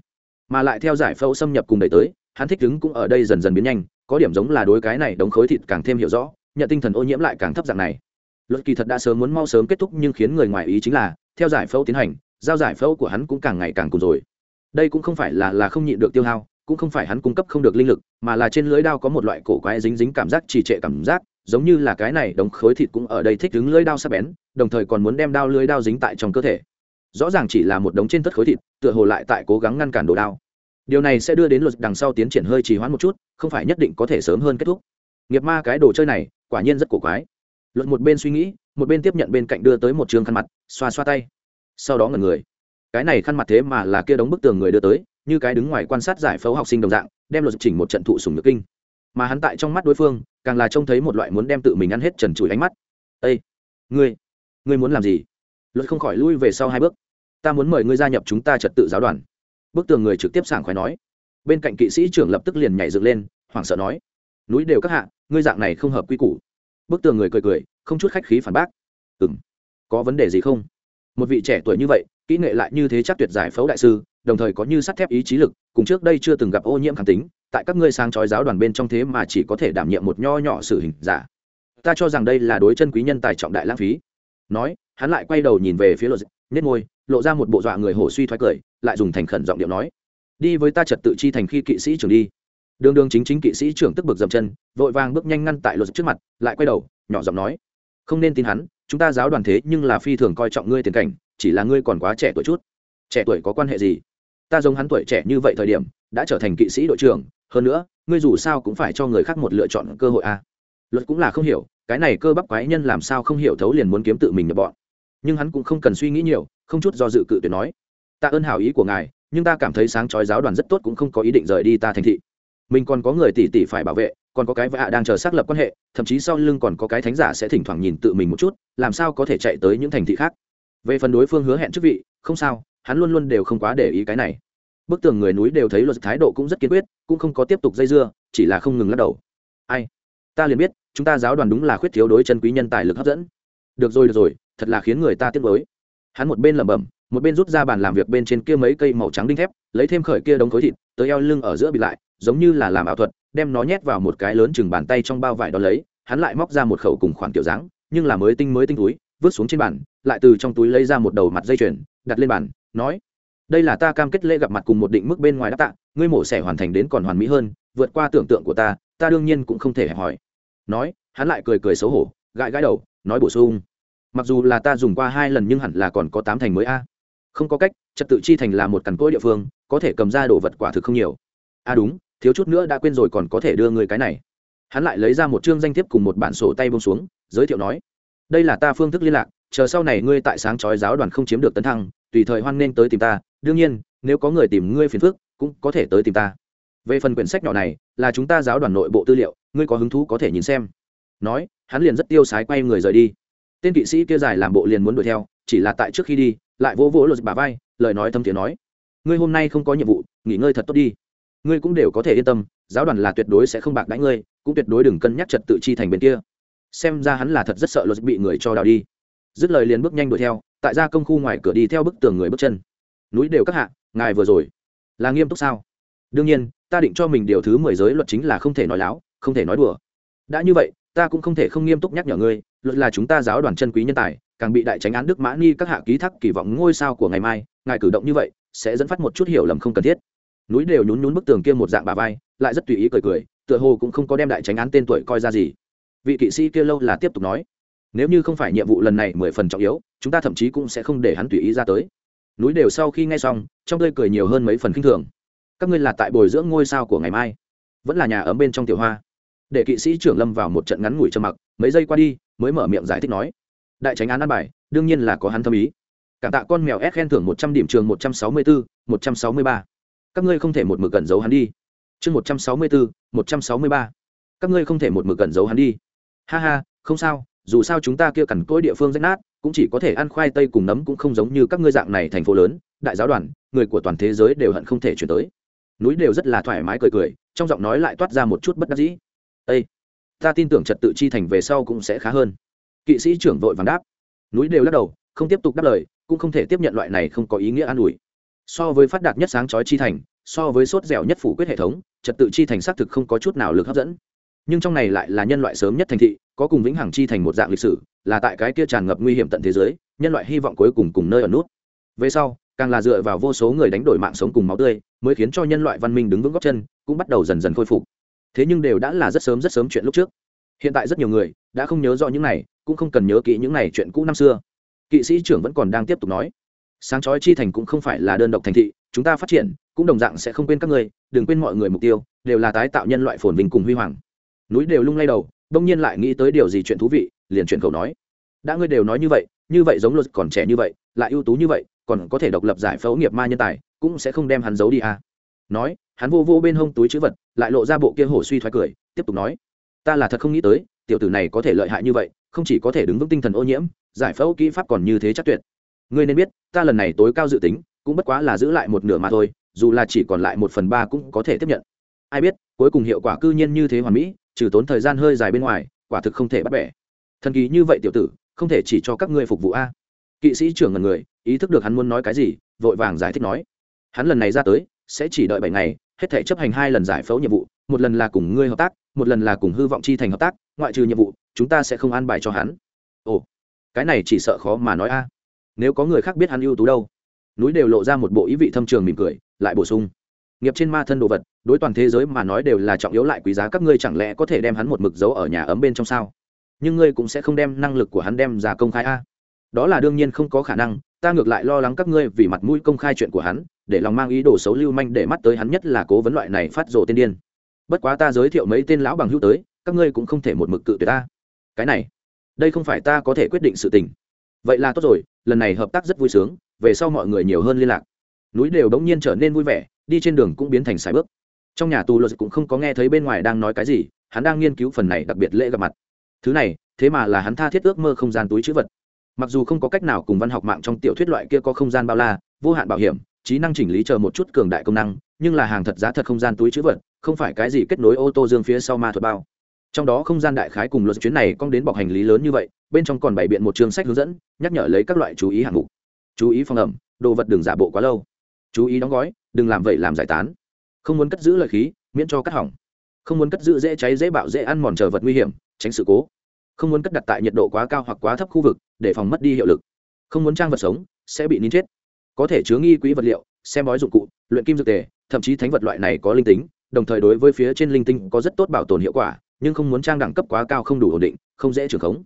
Mà lại theo giải phẫu xâm nhập cùng đẩy tới, hắn thích ứng cũng ở đây dần dần biến nhanh, có điểm giống là đối cái này đóng khối thịt càng thêm hiểu rõ, nhận tinh thần ô nhiễm lại càng thấp dạng này. Luật kỳ thật đã sớm muốn mau sớm kết thúc nhưng khiến người ngoài ý chính là, theo giải phẫu tiến hành, giao giải phẫu của hắn cũng càng ngày càng cùng rồi. Đây cũng không phải là là không nhịn được tiêu hao cũng không phải hắn cung cấp không được linh lực, mà là trên lưới đao có một loại cổ quái dính dính cảm giác trì trệ cảm giác, giống như là cái này đống khối thịt cũng ở đây thích đứng lưới đao sắp bén, đồng thời còn muốn đem đao lưới đao dính tại trong cơ thể. Rõ ràng chỉ là một đống trên tất khối thịt, tựa hồ lại tại cố gắng ngăn cản đồ đao. Điều này sẽ đưa đến luật đằng sau tiến triển hơi trì hoãn một chút, không phải nhất định có thể sớm hơn kết thúc. Nghiệp ma cái đồ chơi này, quả nhiên rất cổ quái. Luật một bên suy nghĩ, một bên tiếp nhận bên cạnh đưa tới một trường khăn mặt, xoa xoa tay. Sau đó ngẩn người. Cái này khăn mặt thế mà là kia đống bức tường người đưa tới như cái đứng ngoài quan sát giải phẫu học sinh đồng dạng, đem luật chỉnh một trận thụ sùng nhược kinh. Mà hắn tại trong mắt đối phương, càng là trông thấy một loại muốn đem tự mình ăn hết trần trụi ánh mắt. Ây ngươi ngươi muốn làm gì? Luật không khỏi lui về sau hai bước. Ta muốn mời ngươi gia nhập chúng ta trật tự giáo đoàn. Bức tường người trực tiếp sảng khoái nói. Bên cạnh kỵ sĩ trưởng lập tức liền nhảy dựng lên, hoảng sợ nói. Núi đều các hạ, ngươi dạng này không hợp quy củ. Bức tường người cười cười, không chút khách khí phản bác. Ừ m có vấn đề gì không? Một vị trẻ tuổi như vậy, kỹ nghệ lại như thế chắc tuyệt giải phẫu đại sư đồng thời có như sắt thép ý chí lực, cùng trước đây chưa từng gặp ô nhiễm kháng tính, tại các ngươi sang trói giáo đoàn bên trong thế mà chỉ có thể đảm nhiệm một nho nhỏ sự hình giả. Ta cho rằng đây là đối chân quý nhân tài trọng đại lãng phí. Nói, hắn lại quay đầu nhìn về phía lộ nết môi, lộ ra một bộ dọa người hổ suy thoái cười, lại dùng thành khẩn giọng điệu nói, đi với ta trật tự chi thành khi kỵ sĩ trưởng đi. Đường đường chính chính kỵ sĩ trưởng tức bực dầm chân, vội vàng bước nhanh ngăn tại luật trước mặt, lại quay đầu, nhỏ giọng nói, không nên tin hắn, chúng ta giáo đoàn thế nhưng là phi thường coi trọng ngươi tiền cảnh, chỉ là ngươi còn quá trẻ tuổi chút. Trẻ tuổi có quan hệ gì? Ta giống hắn tuổi trẻ như vậy thời điểm, đã trở thành kỵ sĩ đội trưởng, hơn nữa, ngươi dù sao cũng phải cho người khác một lựa chọn cơ hội a à. luật cũng là không hiểu, cái này cơ bắp quái nhân làm sao không hiểu thấu liền muốn kiếm tự mình nhập bọn. Nhưng hắn cũng không cần suy nghĩ nhiều, không chút do dự cự tuyệt nói. Ta ơn hảo ý của ngài, nhưng ta cảm thấy sáng chói giáo đoàn rất tốt cũng không có ý định rời đi ta thành thị. Mình còn có người tỷ tỷ phải bảo vệ, còn có cái vạ đang chờ xác lập quan hệ, thậm chí sau lưng còn có cái thánh giả sẽ thỉnh thoảng nhìn tự mình một chút, làm sao có thể chạy tới những thành thị khác. Về phần đối phương hứa hẹn chức vị, không sao hắn luôn luôn đều không quá để ý cái này. Bức tường người núi đều thấy luật thái độ cũng rất kiên quyết, cũng không có tiếp tục dây dưa, chỉ là không ngừng lắc đầu. Ai? Ta liền biết, chúng ta giáo đoàn đúng là khuyết thiếu đối chân quý nhân tài lực hấp dẫn. Được rồi được rồi, thật là khiến người ta tiếc mới hắn một bên lẩm bẩm, một bên rút ra bàn làm việc bên trên kia mấy cây màu trắng đinh thép, lấy thêm khởi kia đống khối thịt, tới eo lưng ở giữa bị lại, giống như là làm ảo thuật, đem nó nhét vào một cái lớn chừng bàn tay trong bao vải đó lấy, hắn lại móc ra một khẩu cùng khoản kiểu dáng, nhưng là mới tinh mới tinh túi, vứt xuống trên bàn, lại từ trong túi lấy ra một đầu mặt dây chuyền, đặt lên bàn nói, đây là ta cam kết lễ gặp mặt cùng một định mức bên ngoài đáp tạ, ngươi mổ xẻ hoàn thành đến còn hoàn mỹ hơn, vượt qua tưởng tượng của ta ta đương nhiên cũng không thể hẹp hỏi. Nói, hắn lại cười cười xấu hổ, gãi gãi đầu, nói bổ sung, mặc dù là ta dùng qua hai lần nhưng hẳn là còn có tám thành mới a. Không có cách, trật tự chi thành là một cằn cỗi địa phương, có thể cầm ra đồ vật quả thực không nhiều. A, đúng, thiếu chút nữa đã quên rồi còn có thể đưa người cái này. Hắn lại lấy ra một chương danh thiếp cùng một bản sổ tay bông xuống, giới thiệu nói, đây là ta phương thức liên lạc, chờ sau này ngươi tại sáng chói giáo đoàn không chiếm được tấn thăng tùy thời hoan nghênh tới tìm ta, đương nhiên, nếu có người tìm ngươi phiền phức, cũng có thể tới tìm ta. Về phần quyển sách nhỏ này, là chúng ta giáo đoàn nội bộ tư liệu, ngươi có hứng thú có thể nhìn xem. Nói, hắn liền rất tiêu sái quay người rời đi. Tên kỵ sĩ kia dài làm bộ liền muốn đuổi theo, chỉ là tại trước khi đi, lại vỗ vỗ lột bà vai, lời nói thâm tiếng nói, ngươi hôm nay không có nhiệm vụ, nghỉ ngơi thật tốt đi. Ngươi cũng đều có thể yên tâm, giáo đoàn là tuyệt đối sẽ không bạc đãi ngươi, cũng tuyệt đối đừng cân nhắc trật tự chi thành bên kia. Xem ra hắn là thật rất sợ luật bị người cho đào đi. Dứt lời liền bước nhanh đuổi theo tại gia công khu ngoài cửa đi theo bức tường người bước chân. Núi đều các hạ, ngài vừa rồi. Là nghiêm túc sao? Đương nhiên, ta định cho mình điều thứ mười giới luật chính là không thể nói láo, không thể nói đùa. Đã như vậy, ta cũng không thể không nghiêm túc nhắc nhở ngươi, luật là chúng ta giáo đoàn chân quý nhân tài, càng bị đại tránh án đức mã ni các hạ ký thác kỳ vọng ngôi sao của ngày mai, ngài cử động như vậy, sẽ dẫn phát một chút hiểu lầm không cần thiết. Núi đều nhún nhún bức tường kia một dạng bà vai, lại rất tùy ý cười cười, tựa hồ cũng không có đem đại tránh án tên tuổi coi ra gì. Vị kỵ sĩ kia lâu là tiếp tục nói, nếu như không phải nhiệm vụ lần này mười phần trọng yếu chúng ta thậm chí cũng sẽ không để hắn tùy ý ra tới. Núi đều sau khi nghe xong, trong tươi cười nhiều hơn mấy phần khinh thường. Các ngươi là tại bồi dưỡng ngôi sao của ngày mai. Vẫn là nhà ấm bên trong tiểu hoa. Để kỵ sĩ trưởng lâm vào một trận ngắn ngủi trầm mặc, mấy giây qua đi, mới mở miệng giải thích nói. Đại tránh án ăn bài, đương nhiên là có hắn tâm ý. Cảm tạ con mèo ép khen thưởng một trăm điểm trường một trăm sáu mươi bốn một trăm sáu mươi ba. Các ngươi không thể một mực cẩn giấu hắn đi. Chương một trăm sáu mươi bốn một trăm sáu mươi ba. Các ngươi không thể một mực cẩn giấu hắn đi. Ha ha, không sao, dù sao chúng ta kia cằn cỗi địa phương rách nát cũng chỉ có thể ăn khoai tây cùng nấm cũng không giống như các ngươi dạng này thành phố lớn, đại giáo đoàn, người của toàn thế giới đều hận không thể chuyển tới. Núi đều rất là thoải mái cười cười, trong giọng nói lại toát ra một chút bất đắc dĩ. Ây ta tin tưởng trật tự chi thành về sau cũng sẽ khá hơn. Kỵ sĩ trưởng vội vàng đáp. Núi đều lắc đầu, không tiếp tục đáp lời, cũng không thể tiếp nhận loại này không có ý nghĩa an ủi. So với phát đạt nhất sáng chói chi thành, so với sốt dẻo nhất phủ quyết hệ thống, trật tự chi thành xác thực không có chút nào lực hấp dẫn nhưng trong này lại là nhân loại sớm nhất thành thị, có cùng vĩnh hằng chi thành một dạng lịch sử, là tại cái kia tràn ngập nguy hiểm tận thế giới, nhân loại hy vọng cuối cùng cùng nơi ở nút. Về sau, càng là dựa vào vô số người đánh đổi mạng sống cùng máu tươi, mới khiến cho nhân loại văn minh đứng vững góc chân, cũng bắt đầu dần dần khôi phục. Thế nhưng đều đã là rất sớm rất sớm chuyện lúc trước. Hiện tại rất nhiều người đã không nhớ rõ những này, cũng không cần nhớ kỹ những này chuyện cũ năm xưa. Kỵ sĩ trưởng vẫn còn đang tiếp tục nói, sáng chói chi thành cũng không phải là đơn độc thành thị, chúng ta phát triển, cũng đồng dạng sẽ không quên các ngươi, đừng quên mọi người mục tiêu, đều là tái tạo nhân loại phồn vinh cùng huy hoàng núi đều lung lay đầu đông nhiên lại nghĩ tới điều gì chuyện thú vị, liền chuyện khẩu nói. Đã ngươi đều nói như vậy như vậy giống luật còn trẻ như vậy, lại ưu tú như vậy, còn có thể độc lập giải phẫu nghiệp ma nhân tài, cũng sẽ không đem hắn giấu đi à. nói, hắn vô vô bên hông túi chữ vật, lại lộ ra bộ kia hổ suy thoái cười, tiếp tục nói. Ta là thật không nghĩ tới, tiểu tử này có thể lợi hại như vậy, không chỉ có thể đứng vững tinh thần ô nhiễm, giải phẫu kỹ pháp còn như thế chắc tuyệt. Ngươi nên biết, ta lần này tối cao dự tính, cũng bất quá là giữ lại một nửa mà thôi, dù là chỉ còn lại một phần ba cũng có thể tiếp nhận. Ai biết, cuối cùng hiệu quả cư nhiên như thế hoàn mỹ trừ tốn thời gian hơi dài bên ngoài, quả thực không thể bắt bẻ. Thần kỳ như vậy tiểu tử, không thể chỉ cho các ngươi phục vụ a. Kỵ sĩ trưởng ngần người, ý thức được hắn muốn nói cái gì, vội vàng giải thích nói. Hắn lần này ra tới, sẽ chỉ đợi bảy ngày, hết thể chấp hành hai lần giải phẫu nhiệm vụ, một lần là cùng ngươi hợp tác, một lần là cùng hư vọng chi thành hợp tác, ngoại trừ nhiệm vụ, chúng ta sẽ không an bài cho hắn. Ồ, cái này chỉ sợ khó mà nói a. Nếu có người khác biết hắn ưu tú đâu. Núi đều lộ ra một bộ ý vị thâm trường mỉm cười, lại bổ sung nghiệp trên ma thân đồ vật, đối toàn thế giới mà nói đều là trọng yếu lại quý giá, các ngươi chẳng lẽ có thể đem hắn một mực giấu ở nhà ấm bên trong sao? Nhưng ngươi cũng sẽ không đem năng lực của hắn đem ra công khai a. Đó là đương nhiên không có khả năng, ta ngược lại lo lắng các ngươi vì mặt mũi công khai chuyện của hắn, để lòng mang ý đồ xấu lưu manh để mắt tới hắn nhất là cố vấn loại này phát rồ tên điên. Bất quá ta giới thiệu mấy tên lão bằng hữu tới, các ngươi cũng không thể một mực cự tuyệt ta. Cái này, đây không phải ta có thể quyết định sự tình. Vậy là tốt rồi, lần này hợp tác rất vui sướng, về sau mọi người nhiều hơn liên lạc. Núi đều đống nhiên trở nên vui vẻ đi trên đường cũng biến thành sải bước. Trong nhà tù luật cũng không có nghe thấy bên ngoài đang nói cái gì, hắn đang nghiên cứu phần này đặc biệt lễ gặp mặt. Thứ này, thế mà là hắn tha thiết ước mơ không gian túi chữ vật. Mặc dù không có cách nào cùng văn học mạng trong tiểu thuyết loại kia có không gian bao la, vô hạn bảo hiểm, trí năng chỉnh lý chờ một chút cường đại công năng, nhưng là hàng thật giá thật không gian túi chữ vật, không phải cái gì kết nối ô tô dương phía sau ma thuật bao. Trong đó không gian đại khái cùng luật chuyến này cong đến bọc hành lý lớn như vậy, bên trong còn bày biện một chương sách hướng dẫn, nhắc nhở lấy các loại chú ý hạng mục. Chú ý phòng ẩm, đồ vật đường giả bộ quá lâu. Chú ý đóng gói đừng làm vậy làm giải tán. Không muốn cất giữ lợi khí, miễn cho cắt hỏng. Không muốn cất giữ dễ cháy dễ bạo dễ ăn mòn chờ vật nguy hiểm, tránh sự cố. Không muốn cất đặt tại nhiệt độ quá cao hoặc quá thấp khu vực, để phòng mất đi hiệu lực. Không muốn trang vật sống, sẽ bị nín chết. Có thể chứa nghi quỹ vật liệu, xem bói dụng cụ, luyện kim dược tề, thậm chí thánh vật loại này có linh tính, đồng thời đối với phía trên linh tinh có rất tốt bảo tồn hiệu quả, nhưng không muốn trang đẳng cấp quá cao không đủ ổn định, không dễ trưởng khống.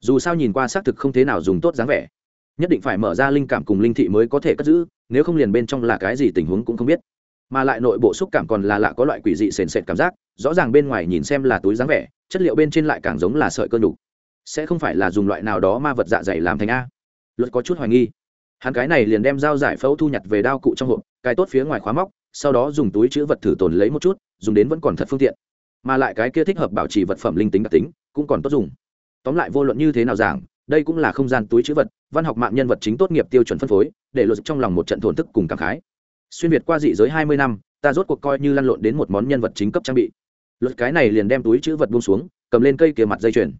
Dù sao nhìn qua xác thực không thế nào dùng tốt dáng vẻ nhất định phải mở ra linh cảm cùng linh thị mới có thể cất giữ, nếu không liền bên trong là cái gì tình huống cũng không biết. Mà lại nội bộ xúc cảm còn là lạ có loại quỷ dị sền sệt cảm giác, rõ ràng bên ngoài nhìn xem là túi dáng vẻ, chất liệu bên trên lại càng giống là sợi cơ đủ sẽ không phải là dùng loại nào đó ma vật dạ dày làm thành a. Luật có chút hoài nghi. Hắn cái này liền đem dao giải phẫu thu nhặt về đao cụ trong hộp, cài tốt phía ngoài khóa móc, sau đó dùng túi chữ vật thử tồn lấy một chút, dùng đến vẫn còn thật phương tiện. Mà lại cái kia thích hợp bảo trì vật phẩm linh tính đặc tính, cũng còn tốt dùng. Tóm lại vô luận như thế nào giảng đây cũng là không gian túi chữ vật, văn học mạng nhân vật chính tốt nghiệp tiêu chuẩn phân phối, để luật trong lòng một trận thổn thức cùng cảm khái. Xuyên việt qua dị giới hai mươi năm, ta rốt cuộc coi như lăn lộn đến một món nhân vật chính cấp trang bị. Luật cái này liền đem túi chữ vật buông xuống, cầm lên cây kia mặt dây chuyền.